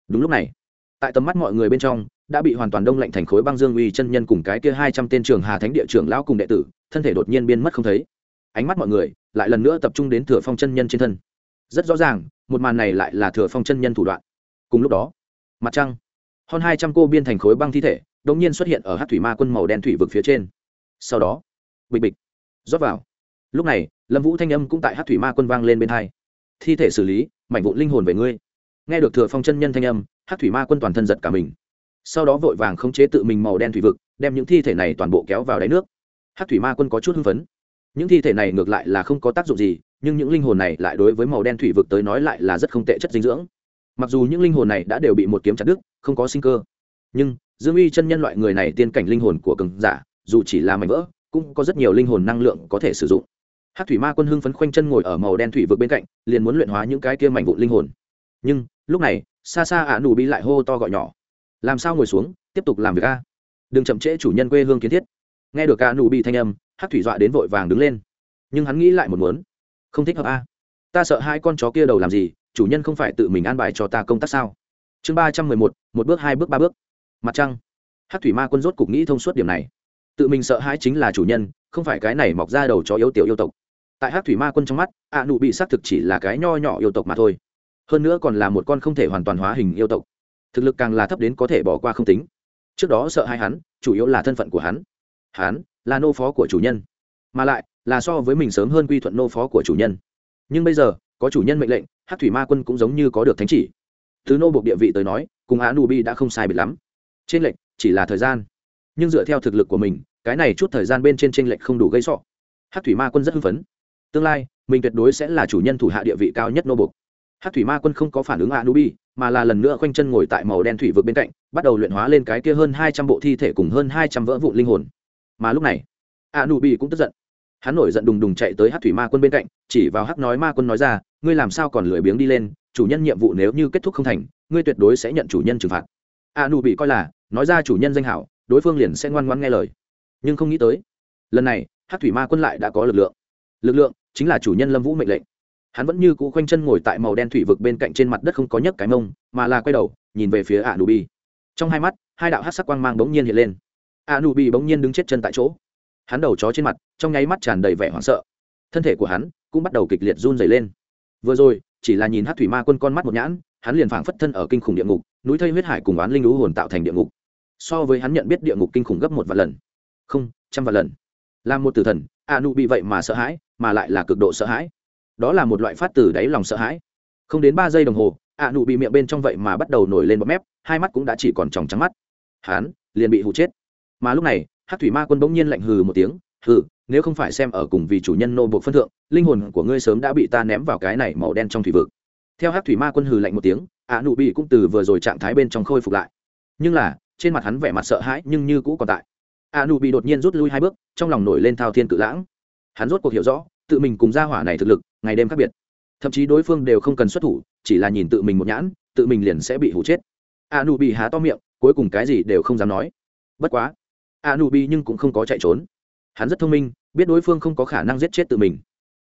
Đúng lúc này, tại tầm mắt mọi người bên trong, đã bị hoàn toàn đông lạnh thành khối băng dương uy chân nhân cùng cái kia hai trăm tên trường hà thánh địa trưởng lão cùng đệ tử, thân thể đột nhiên biến mất không thấy. Ánh mắt mọi người lại lần nữa tập trung đến thừa phong chân nhân trên thân. Rất rõ ràng, một màn này lại là thừa phong chân nhân thủ đoạn. Cùng lúc đó, mặt trăng, hơn hai trăm cô biên thành khối băng thi thể đ ỗ n g nhiên xuất hiện ở hát thủy ma quân màu đen thủy vực phía trên. Sau đó, bịch bịch, rót vào. Lúc này, lâm vũ thanh âm cũng tại hát thủy ma quân vang lên bên hai. Thi thể xử lý, mảnh vụn linh hồn về ngươi nghe được thừa phong chân nhân thanh âm hát thủy ma quân toàn thân giật cả mình. Sau đó vội vàng khống chế tự mình màu đen thủy vực, đem những thi thể này toàn bộ kéo vào đáy nước. Hát thủy ma quân có chút hưng phấn. Những thi thể này ngược lại là không có tác dụng gì, nhưng những linh hồn này lại đối với màu đen thủy vực tới nói lại là rất không tệ chất dinh dưỡng. Mặc dù những linh hồn này đã đều bị một kiếm chặt đứt, không có sinh cơ, nhưng dương uy chân nhân loại người này tiên cảnh linh hồn của cường giả, dù chỉ là mảnh vỡ, cũng có rất nhiều linh hồn năng lượng có thể sử dụng. Hát thủy ma quân hưng phấn khoanh chân ngồi ở màu đen thủy vực bên cạnh, liền muốn luyện hóa những cái kia mảnh vụn linh hồn. Nhưng lúc này, xa xa ả nụ bị lại hô to gọi nhỏ. Làm sao ngồi xuống, tiếp tục làm việc a? Đừng chậm trễ chủ nhân quê hương kiến thiết. Nghe được ả nụ bị thanh âm hát thủy dọa đến vội vàng đứng lên. Nhưng hắn nghĩ lại một muốn. Không thích hợp a. Ta sợ hai con chó kia đầu làm gì, chủ nhân không phải tự mình an bài cho ta công tác sao? Chương ba trăm mười một một bước, hai bước, ba bước. Mặt trăng. Hát thủy ma quân rốt cục nghĩ thông suốt điểm này. Tự mình sợ hãi chính là chủ nhân, không phải cái này mọc ra đầu chó yếu tiểu yêu tộc. Tại hát thủy ma quân trong mắt, ạ nụ bị xác thực chỉ là cái nho nhỏ yêu tộc mà thôi hơn nữa còn là một con không thể hoàn toàn hóa hình yêu tộc. Thực lực càng là thấp đến có thể bỏ qua không tính. Trước đó sợ hai hắn, chủ yếu là thân phận của hắn. Hắn là nô phó của chủ nhân, mà lại là so với mình sớm hơn quy thuận nô phó của chủ nhân. Nhưng bây giờ, có chủ nhân mệnh lệnh hát thủy ma quân cũng giống như có được thánh chỉ. Thứ nô buộc địa vị tới nói, cùng á nubi đã không sai biệt lắm. Trên lệnh chỉ là thời gian. Nhưng dựa theo thực lực của mình, cái này chút thời gian bên trên trên lệnh không đủ gây sọ. Hát thủy ma quân rất hưng phấn. Tương lai, mình tuyệt đối sẽ là chủ nhân thủ hạ địa vị cao nhất nô buộc hát thủy ma quân không có phản ứng a nubi mà là lần nữa khoanh chân ngồi tại màu đen thủy vực bên cạnh, bắt đầu luyện hóa lên cái kia hơn hai trăm bộ thi thể cùng hơn hai trăm vỡ vụ linh hồn. Mà lúc này a nubi cũng tức giận. Hắn nổi giận đùng đùng chạy tới hát thủy ma quân bên cạnh, chỉ vào hát nói ma quân nói ra, ngươi làm sao còn lười biếng đi lên, chủ nhân nhiệm vụ nếu như kết thúc không thành, ngươi tuyệt đối sẽ nhận chủ nhân trừng phạt. A nụ bị coi là, nói ra chủ nhân danh hảo, đối phương liền sẽ ngoan ngoan nghe lời. Nhưng không nghĩ tới, lần này, hát thủy ma quân lại đã có lực lượng. Lực lượng chính là chủ nhân lâm vũ mệnh lệnh hắn vẫn như cũ khoanh chân ngồi tại màu đen thủy vực bên cạnh trên mặt đất không có nhấc cái mông, mà là quay đầu, nhìn về phía a nụ bi trong hai mắt, hai đạo hát sắc quang mang bỗng nhiên hiện lên. A nụ bi bỗng nhiên đứng chết chân tại chỗ. Hắn đầu chó trên mặt, trong nháy mắt tràn đầy vẻ hoảng sợ. Thân thể của hắn cũng bắt đầu kịch liệt run dày lên. Vừa rồi, chỉ là nhìn hát thủy ma quân con mắt một nhãn, hắn liền phảng phất thân ở kinh khủng địa ngục, núi thây huyết hải cùng oán linh lũ hồn tạo thành địa ngục. So với hắn nhận biết địa ngục kinh khủng gấp một vạn lần. Không, trăm vạn lần. Là một tử thần a nu bị vậy mà sợ hãi, mà lại là cực độ sợ hãi đó là một loại phát từ đáy lòng sợ hãi. Không đến ba giây đồng hồ a nụ bị miệng bên trong vậy mà bắt đầu nổi lên bọt mép, hai mắt cũng đã chỉ còn tròng trắng mắt. Hắn liền bị hụ chết. Mà lúc này hát thủy ma quân bỗng nhiên lạnh hừ một tiếng, hừ, nếu không phải xem ở cùng vì chủ nhân nô buộc phân thượng, linh hồn của ngươi sớm đã bị ta ném vào cái này màu đen trong thủy vực. Theo hát thủy ma quân hừ lạnh một tiếng, ạ nụ bị cũng từ vừa rồi trạng thái bên trong khôi phục lại. Nhưng là, trên mặt hắn vẻ mặt sợ hãi nhưng như cũ còn tại. ạ nụ bị đột nhiên rút lui hai bước, trong lòng nổi lên thao thiên cự lãng. Hắn rốt cuộc hiểu rõ tự mình cùng gia hỏa này thực lực, ngày đêm khác biệt. Thậm chí đối phương đều không cần xuất thủ, chỉ là nhìn tự mình một nhãn, tự mình liền sẽ bị hủ chết. A nu bị há to miệng, cuối cùng cái gì đều không dám nói. Bất quá a nu bị nhưng cũng không có chạy trốn. Hắn rất thông minh, biết đối phương không có khả năng giết chết tự mình.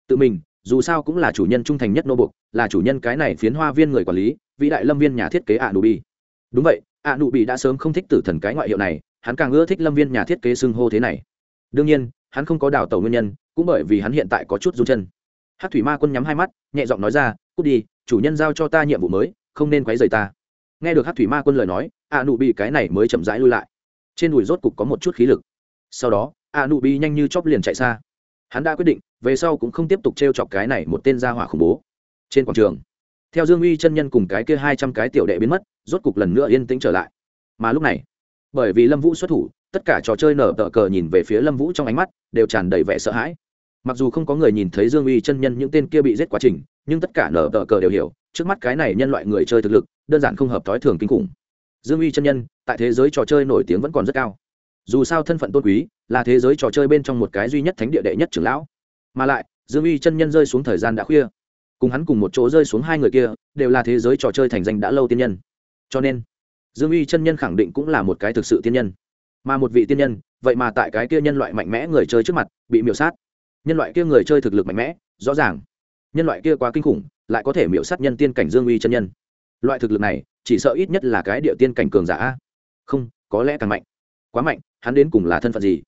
Tự mình, dù sao cũng là chủ nhân trung thành nhất nô bục là chủ nhân cái này phiến hoa viên người quản lý, vĩ đại lâm viên nhà thiết kế a nu bi đúng vậy a nu bị đã sớm không thích tử thần cái ngoại hiệu này, hắn càng ưa thích lâm viên nhà thiết kế xưng hô thế này. Đương nhiên, hắn không có đào tẩu nguyên nhân cũng bởi vì hắn hiện tại có chút run chân. Hát thủy ma quân nhắm hai mắt, nhẹ giọng nói ra, cút đi, chủ nhân giao cho ta nhiệm vụ mới, không nên quấy rầy ta. Nghe được hát thủy ma quân lời nói, a nụ bị cái này mới chậm rãi lui lại. Trên đùi rốt cục có một chút khí lực. Sau đó, a nụ bị nhanh như chóp liền chạy xa. Hắn đã quyết định, về sau cũng không tiếp tục t r e o chọc cái này một tên gia hỏa khủng bố. Trên quảng trường, theo dương uy chân nhân cùng cái kia hai trăm cái tiểu đệ biến mất, rốt cục lần nữa yên tĩnh trở lại. Mà lúc này, bởi vì lâm vũ xuất thủ, tất cả trò chơi nở tờ cờ nhìn về phía lâm vũ trong ánh mắt đều tràn đầy vẻ sợ hãi mặc dù không có người nhìn thấy dương uy chân nhân những tên kia bị giết quá trình, nhưng tất cả nở tờ cờ đều hiểu, trước mắt cái này nhân loại người chơi thực lực, đơn giản không hợp thói thường kinh khủng. Dương uy chân nhân, tại thế giới trò chơi nổi tiếng vẫn còn rất cao. Dù sao thân phận tôn quý, là thế giới trò chơi bên trong một cái duy nhất thánh địa đệ nhất trưởng lão. Mà lại, dương uy chân nhân rơi xuống thời gian đã khuya. Cùng hắn cùng một chỗ rơi xuống hai người kia, đều là thế giới trò chơi thành danh đã lâu tiên nhân. Cho nên, dương uy chân nhân khẳng định cũng là một cái thực sự tiên nhân. Mà một vị tiên nhân, vậy mà tại cái kia nhân loại mạnh mẽ người chơi trước mặt, bị miểu sát nhân loại kia người chơi thực lực mạnh mẽ, rõ ràng. Nhân loại kia quá kinh khủng, lại có thể miễu sát nhân tiên cảnh dương uy chân nhân. Loại thực lực này, chỉ sợ ít nhất là cái địa tiên cảnh cường giả không, có lẽ càng mạnh. Quá mạnh, hắn đến cùng là thân phận gì?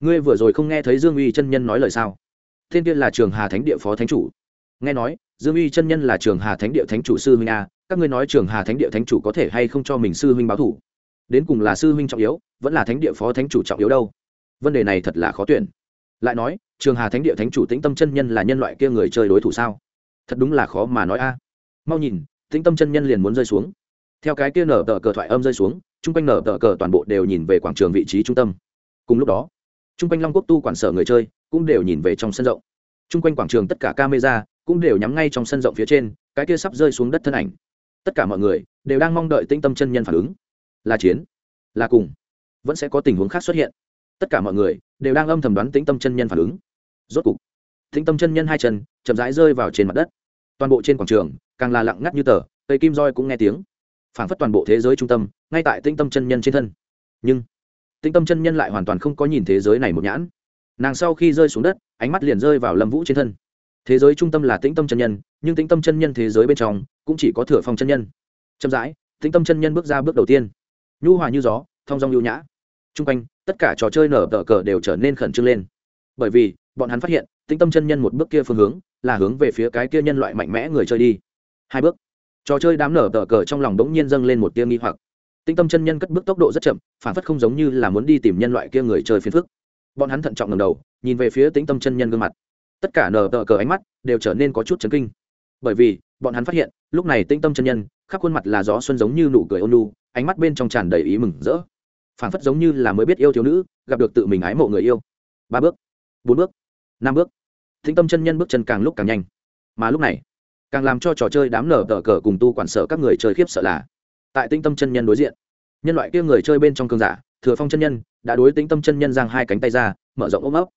Ngươi vừa rồi không nghe thấy dương uy chân nhân nói lời sao? Thiên tiên là trường hà thánh địa phó thánh chủ. Nghe nói, dương uy chân nhân là trường hà thánh địa thánh chủ sư huynh a, các ngươi nói trường hà thánh địa thánh chủ có thể hay không cho mình sư huynh báo thủ? Đến cùng là sư huynh trọng yếu, vẫn là thánh địa phó thánh chủ trọng yếu đâu? Vấn đề này thật là khó tuyển lại nói, trường hà thánh địa thánh chủ tĩnh tâm chân nhân là nhân loại kia người chơi đối thủ sao? Thật đúng là khó mà nói a. Mau nhìn, tĩnh tâm chân nhân liền muốn rơi xuống. Theo cái kia nở tờ cờ thoại âm rơi xuống, chung quanh nở tờ cờ toàn bộ đều nhìn về quảng trường vị trí trung tâm. Cùng lúc đó, chung quanh long quốc tu quản sở người chơi cũng đều nhìn về trong sân rộng. Chung quanh quảng trường tất cả camera cũng đều nhắm ngay trong sân rộng phía trên, cái kia sắp rơi xuống đất thân ảnh. Tất cả mọi người đều đang mong đợi tĩnh tâm chân nhân phản ứng. Là chiến, là cùng, vẫn sẽ có tình huống khác xuất hiện tất cả mọi người đều đang âm thầm đoán tĩnh tâm chân nhân phản ứng. Rốt cục, tĩnh tâm chân nhân hai chân chậm rãi rơi vào trên mặt đất. Toàn bộ trên quảng trường càng là lặng ngắt như tờ, cây kim roi cũng nghe tiếng. Phảng phất toàn bộ thế giới trung tâm, ngay tại tĩnh tâm chân nhân trên thân. Nhưng, tĩnh tâm chân nhân lại hoàn toàn không có nhìn thế giới này một nhãn. Nàng sau khi rơi xuống đất, ánh mắt liền rơi vào lâm vũ trên thân. Thế giới trung tâm là tĩnh tâm chân nhân, nhưng tĩnh tâm chân nhân thế giới bên trong cũng chỉ có thửa phong chân nhân. Chậm rãi, tĩnh tâm chân nhân bước ra bước đầu tiên. Nhu hòa như gió, thong dong lưu nhã. T r u n g quanh tất cả trò chơi nở tờ cờ đều trở nên khẩn trương lên. Bởi vì, bọn hắn phát hiện, tĩnh tâm chân nhân một bước kia phương hướng, là hướng về phía cái kia nhân loại mạnh mẽ người chơi đi. Hai bước. Trò chơi đám nở tờ cờ trong lòng đống nhiên dâng lên một tia nghi hoặc. Tĩnh tâm chân nhân cất bước tốc độ rất chậm, phản phất không giống như là muốn đi tìm nhân loại kia người chơi phiền phức. Bọn hắn thận trọng ngầm đầu, nhìn về phía tĩnh tâm chân nhân gương mặt. Tất cả nở tờ cờ ánh mắt đều trở nên có chút chấn kinh. Bởi vì, bọn hắn phát hiện, lúc này tĩnh tâm chân nhân, khắp khuôn mặt là gió xuân giống như nụ cười ôn lu ánh mắt bên trong tràn đầy ý mừng rỡ phảng phất giống như là mới biết yêu thiếu nữ, gặp được tự mình ái mộ người yêu. Ba bước, bốn bước, năm bước. Tĩnh tâm chân nhân bước chân càng lúc càng nhanh. Mà lúc này, càng làm cho trò chơi đám nở tờ cờ cùng tu quản sợ các người chơi khiếp sợ là, tại tĩnh tâm chân nhân đối diện, nhân loại kia người chơi bên trong cơn giả, thừa phong chân nhân, đã đối tĩnh tâm chân nhân giang hai cánh tay ra, mở rộng ôm ấp.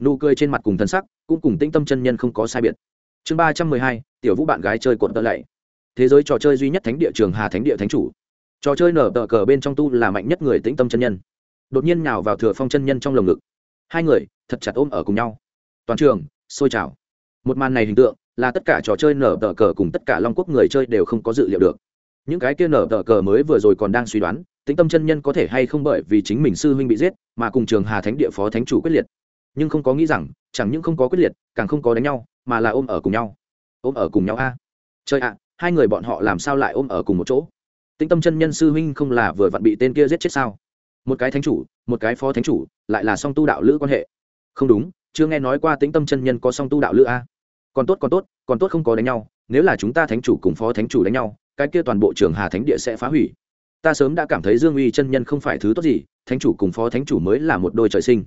Nụ cười trên mặt cùng thân sắc, cũng cùng tĩnh tâm chân nhân không có sai biệt. Chương ba trăm mười hai, tiểu vũ bạn gái chơi cuộn tơ lạy. Thế giới trò chơi duy nhất thánh địa trường hà thánh địa thánh chủ trò chơi nở tờ cờ bên trong tu là mạnh nhất người tĩnh tâm chân nhân. Đột nhiên nào vào thừa phong chân nhân trong lồng ngực. Hai người, thật chặt ôm ở cùng nhau. Toàn trường sôi trào. Một màn này hình tượng, là tất cả trò chơi nở tờ cờ cùng tất cả long quốc người chơi đều không có dự liệu được. Những cái kia nở tờ cờ mới vừa rồi còn đang suy đoán, tĩnh tâm chân nhân có thể hay không bởi vì chính mình sư huynh bị giết, mà cùng trường hà thánh địa phó thánh chủ quyết liệt. Nhưng không có nghĩ rằng, chẳng những không có quyết liệt, càng không có đánh nhau, mà là ôm ở cùng nhau. Ôm ở cùng nhau a. Chơi ạ, hai người bọn họ làm sao lại ôm ở cùng một chỗ? Tĩnh tâm chân nhân sư huynh không là vừa vặn bị tên kia giết chết sao? Một cái thánh chủ, một cái phó thánh chủ, lại là song tu đạo lữ quan hệ. Không đúng, chưa nghe nói qua tĩnh tâm chân nhân có song tu đạo lữ a. Còn tốt còn tốt còn tốt không có đánh nhau. Nếu là chúng ta thánh chủ cùng phó thánh chủ đánh nhau, cái kia toàn bộ trường hà thánh địa sẽ phá hủy. Ta sớm đã cảm thấy dương uy chân nhân không phải thứ tốt gì, thánh chủ cùng phó thánh chủ mới là một đôi trời sinh.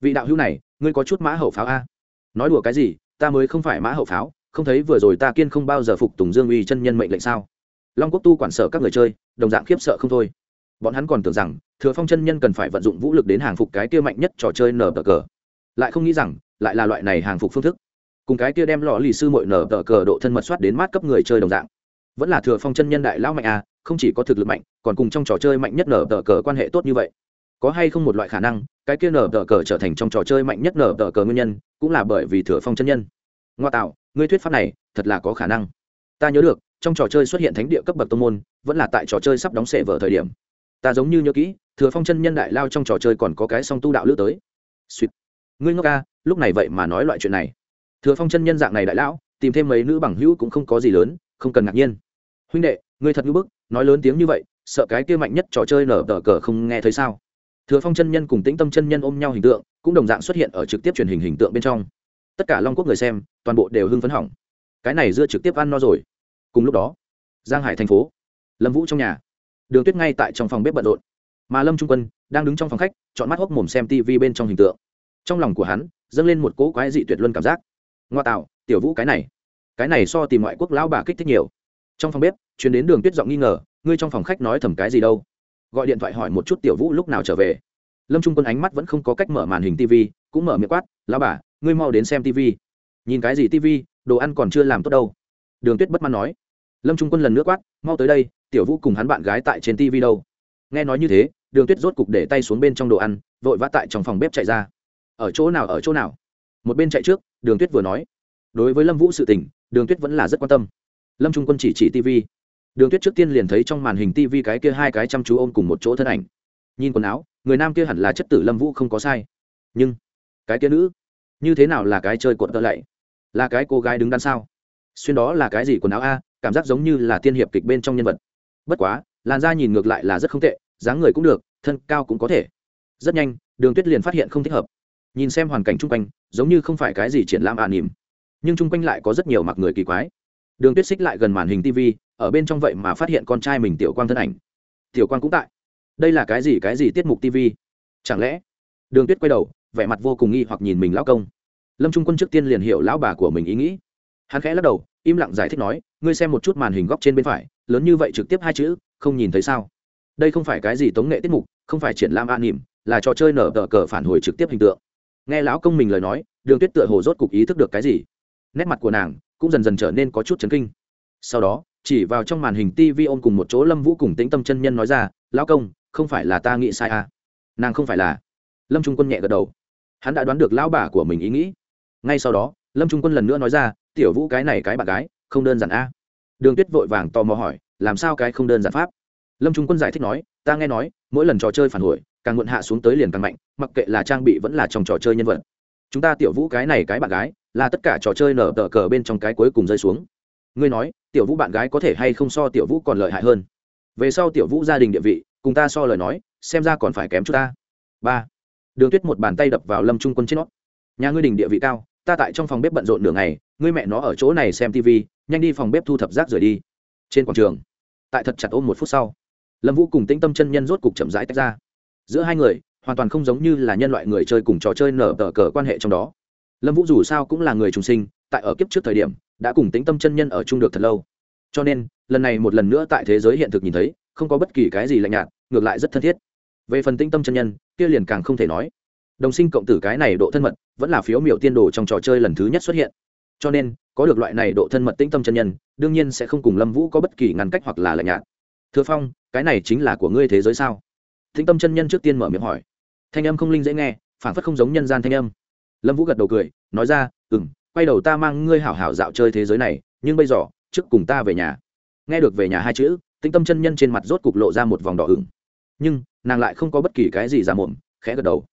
Vị đạo hữu này, ngươi có chút mã hậu pháo a. Nói đùa cái gì, ta mới không phải mã hậu pháo, không thấy vừa rồi ta kiên không bao giờ phục tùng dương uy chân nhân mệnh lệnh sao? Long quốc tu quản sở các người chơi, đồng dạng khiếp sợ không thôi. Bọn hắn còn tưởng rằng, thừa phong chân nhân cần phải vận dụng vũ lực đến hàng phục cái kia mạnh nhất trò chơi nở tờ cờ. Lại không nghĩ rằng, lại là loại này hàng phục phương thức. Cùng cái kia đem lọ lì sư mội nở tờ cờ độ thân mật soát đến mát cấp người chơi đồng dạng. Vẫn là thừa phong chân nhân đại lão mạnh à không chỉ có thực lực mạnh, còn cùng trong trò chơi mạnh nhất nở tờ cờ quan hệ tốt như vậy. Có hay không một loại khả năng, cái kia nở tờ cờ trở thành trong trò chơi mạnh nhất nở tờ cờ nguyên nhân, cũng là bởi vì thừa phong chân nhân. Ngoa tạo, ngươi thuyết pháp này, thật là có khả năng. Ta nhớ được trong trò chơi xuất hiện thánh địa cấp bậc tông môn, vẫn là tại trò chơi sắp đóng sệ vở thời điểm. Ta giống như nhớ kỹ, thừa phong chân nhân đại lao trong trò chơi còn có cái song tu đạo lữ tới. Suýt ngươi ngốc ca lúc này vậy mà nói loại chuyện này. Thừa phong chân nhân dạng này đại lão, tìm thêm mấy nữ bằng hữu cũng không có gì lớn, không cần ngạc nhiên. Huynh đệ, ngươi thật ngữ bức, nói lớn tiếng như vậy, sợ cái kia mạnh nhất trò chơi nở tờ cờ không nghe thấy sao? Thừa phong chân nhân cùng tĩnh tâm chân nhân ôm nhau hình tượng, cũng đồng dạng xuất hiện ở trực tiếp truyền hình hình tượng bên trong. Tất cả long quốc người xem, toàn bộ đều hưng phấn hỏng. Cái này dưa trực tiếp ăn no rồi cùng lúc đó, giang hải thành phố, lâm vũ trong nhà. Đường tuyết ngay tại trong phòng bếp bận rộn. Mà lâm trung quân đang đứng trong phòng khách, chọn mắt hốc mồm xem tv bên trong hình tượng. Trong lòng của hắn, dâng lên một cỗ quái dị tuyệt luân cảm giác. Ngoa tạo, tiểu vũ cái này. Cái này so tìm ngoại quốc lão bà kích thích nhiều. Trong phòng bếp chuyến đến đường tuyết giọng nghi ngờ, ngươi trong phòng khách nói thầm cái gì đâu? Gọi điện thoại hỏi một chút tiểu vũ lúc nào trở về. Lâm trung quân ánh mắt vẫn không có cách mở màn hình tv cũng mở miệng quát, lão bà, ngươi mau đến xem tv nhìn cái gì tv đồ ăn còn chưa làm tốt đâu đường tuyết bất mãn nói. Lâm trung quân lần nữa quát, mau tới đây, tiểu vũ cùng hắn bạn gái tại trên tv đâu? Nghe nói như thế, đường tuyết rốt cục để tay xuống bên trong đồ ăn, vội vã tại trong phòng bếp chạy ra. Ở chỗ nào, ở chỗ nào? Một bên chạy trước, đường tuyết vừa nói. Đối với lâm vũ sự tình, đường tuyết vẫn là rất quan tâm. Lâm trung quân chỉ chỉ tv đường tuyết trước tiên liền thấy trong màn hình tv cái kia hai cái chăm chú ôm cùng một chỗ thân ảnh. Nhìn quần áo, người nam kia hẳn là chất tử lâm vũ không có sai. Nhưng, cái kia nữ, như thế nào là cái chơi cuộn tợ lạy? Là cái cô gái đứng đắn sao? Xuyên đó là cái gì quần áo a? Cảm giác giống như là tiên hiệp kịch bên trong nhân vật. Bất quá, làn da nhìn ngược lại là rất không tệ, dáng người cũng được, thân cao cũng có thể. Rất nhanh, đường tuyết liền phát hiện không thích hợp. Nhìn xem hoàn cảnh chung quanh, giống như không phải cái gì triển lãm ạ à nỉm. Nhưng chung quanh lại có rất nhiều mặc người kỳ quái. Đường tuyết xích lại gần màn hình tv ở bên trong vậy mà phát hiện con trai mình tiểu quang thân ảnh. Tiểu quang cũng tại. Đây là cái gì cái gì tiết mục tv chẳng lẽ? Đường tuyết quay đầu, vẻ mặt vô cùng nghi hoặc nhìn mình lão công. Lâm trung quân trước tiên liền hiểu lão bà của mình ý nghĩ hắn khẽ lắc đầu, im lặng giải thích nói, ngươi xem một chút màn hình góc trên bên phải, lớn như vậy trực tiếp hai chữ, không nhìn thấy sao? Đây không phải cái gì tống nghệ tiết mục, không phải triển lãm an nỉm, là trò chơi nở tờ cờ phản hồi trực tiếp hình tượng. Nghe lão công mình lời nói, đường tuyết tựa hồ rốt cục ý thức được cái gì. Nét mặt của nàng cũng dần dần trở nên có chút chấn kinh. Sau đó, chỉ vào trong màn hình tv ôm cùng một chỗ lâm vũ cùng tĩnh tâm chân nhân nói ra, lão công, không phải là ta nghĩ sai à? Nàng không phải là lâm trung quân nhẹ gật đầu. Hắn đã đoán được lão bà của mình ý nghĩ. Ngay sau đó lâm trung quân lần nữa nói ra, tiểu vũ cái này cái bạn gái, không đơn giản a. Đường tuyết vội vàng tò mò hỏi, làm sao cái không đơn giản pháp? Lâm trung quân giải thích nói, ta nghe nói, mỗi lần trò chơi phản hồi, càng muộn hạ xuống tới liền càng mạnh, mặc kệ là trang bị vẫn là trong trò chơi nhân vật. Chúng ta tiểu vũ cái này cái bạn gái, là tất cả trò chơi nở tờ cờ bên trong cái cuối cùng rơi xuống. Ngươi nói, tiểu vũ bạn gái có thể hay không so tiểu vũ còn lợi hại hơn? Về sau tiểu vũ gia đình địa vị, cùng ta so lời nói, xem ra còn phải kém chúng ta. Ba. Đường tuyết một bàn tay đập vào lâm trung quân trên nó. Nhà ngươi đình địa vị cao ta tại trong phòng bếp bận rộn nửa ngày, ngươi mẹ nó ở chỗ này xem tv nhanh đi phòng bếp thu thập rác rời đi. Trên quảng trường, tại thật chặt ôm một phút sau, lâm vũ cùng tĩnh tâm chân nhân rốt cục chậm rãi tách ra. Giữa hai người, hoàn toàn không giống như là nhân loại người chơi cùng trò chơi nở tờ cờ quan hệ trong đó. Lâm vũ dù sao cũng là người trùng sinh, tại ở kiếp trước thời điểm, đã cùng tĩnh tâm chân nhân ở chung được thật lâu. Cho nên, lần này một lần nữa tại thế giới hiện thực nhìn thấy, không có bất kỳ cái gì lạnh nhạt, ngược lại rất thân thiết. Về phần tĩnh tâm chân nhân, kia liền càng không thể nói đồng sinh cộng tử cái này độ thân mật vẫn là phiếu miểu tiên đồ trong trò chơi lần thứ nhất xuất hiện. Cho nên, có được loại này độ thân mật tĩnh tâm chân nhân, đương nhiên sẽ không cùng lâm vũ có bất kỳ ngăn cách hoặc là lạnh nhạt. Thừa phong, cái này chính là của ngươi thế giới sao? Tĩnh tâm chân nhân trước tiên mở miệng hỏi. Thanh âm không linh dễ nghe, phản phất không giống nhân gian thanh âm. Lâm vũ gật đầu cười, nói ra ừ m quay đầu ta mang ngươi hảo hảo dạo chơi thế giới này, nhưng bây giờ, trước cùng ta về nhà. Nghe được về nhà hai chữ, tĩnh tâm chân nhân trên mặt rốt cục lộ ra một vòng đỏ ửng. Nhưng, nàng lại không có bất kỳ cái gì ra mồm, khẽ gật đầu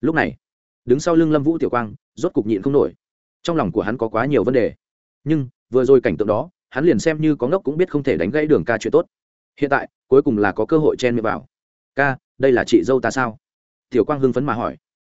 lúc này, đứng sau lưng lâm vũ tiểu quang, rốt cục nhịn không nổi. Trong lòng của hắn có quá nhiều vấn đề. Nhưng, vừa rồi cảnh tượng đó, hắn liền xem như có ngốc cũng biết không thể đánh gãy đường ca chuyện tốt. Hiện tại, cuối cùng là có cơ hội chen miệng vào. Ca, đây là chị dâu ta sao? Tiểu quang hưng phấn mà hỏi.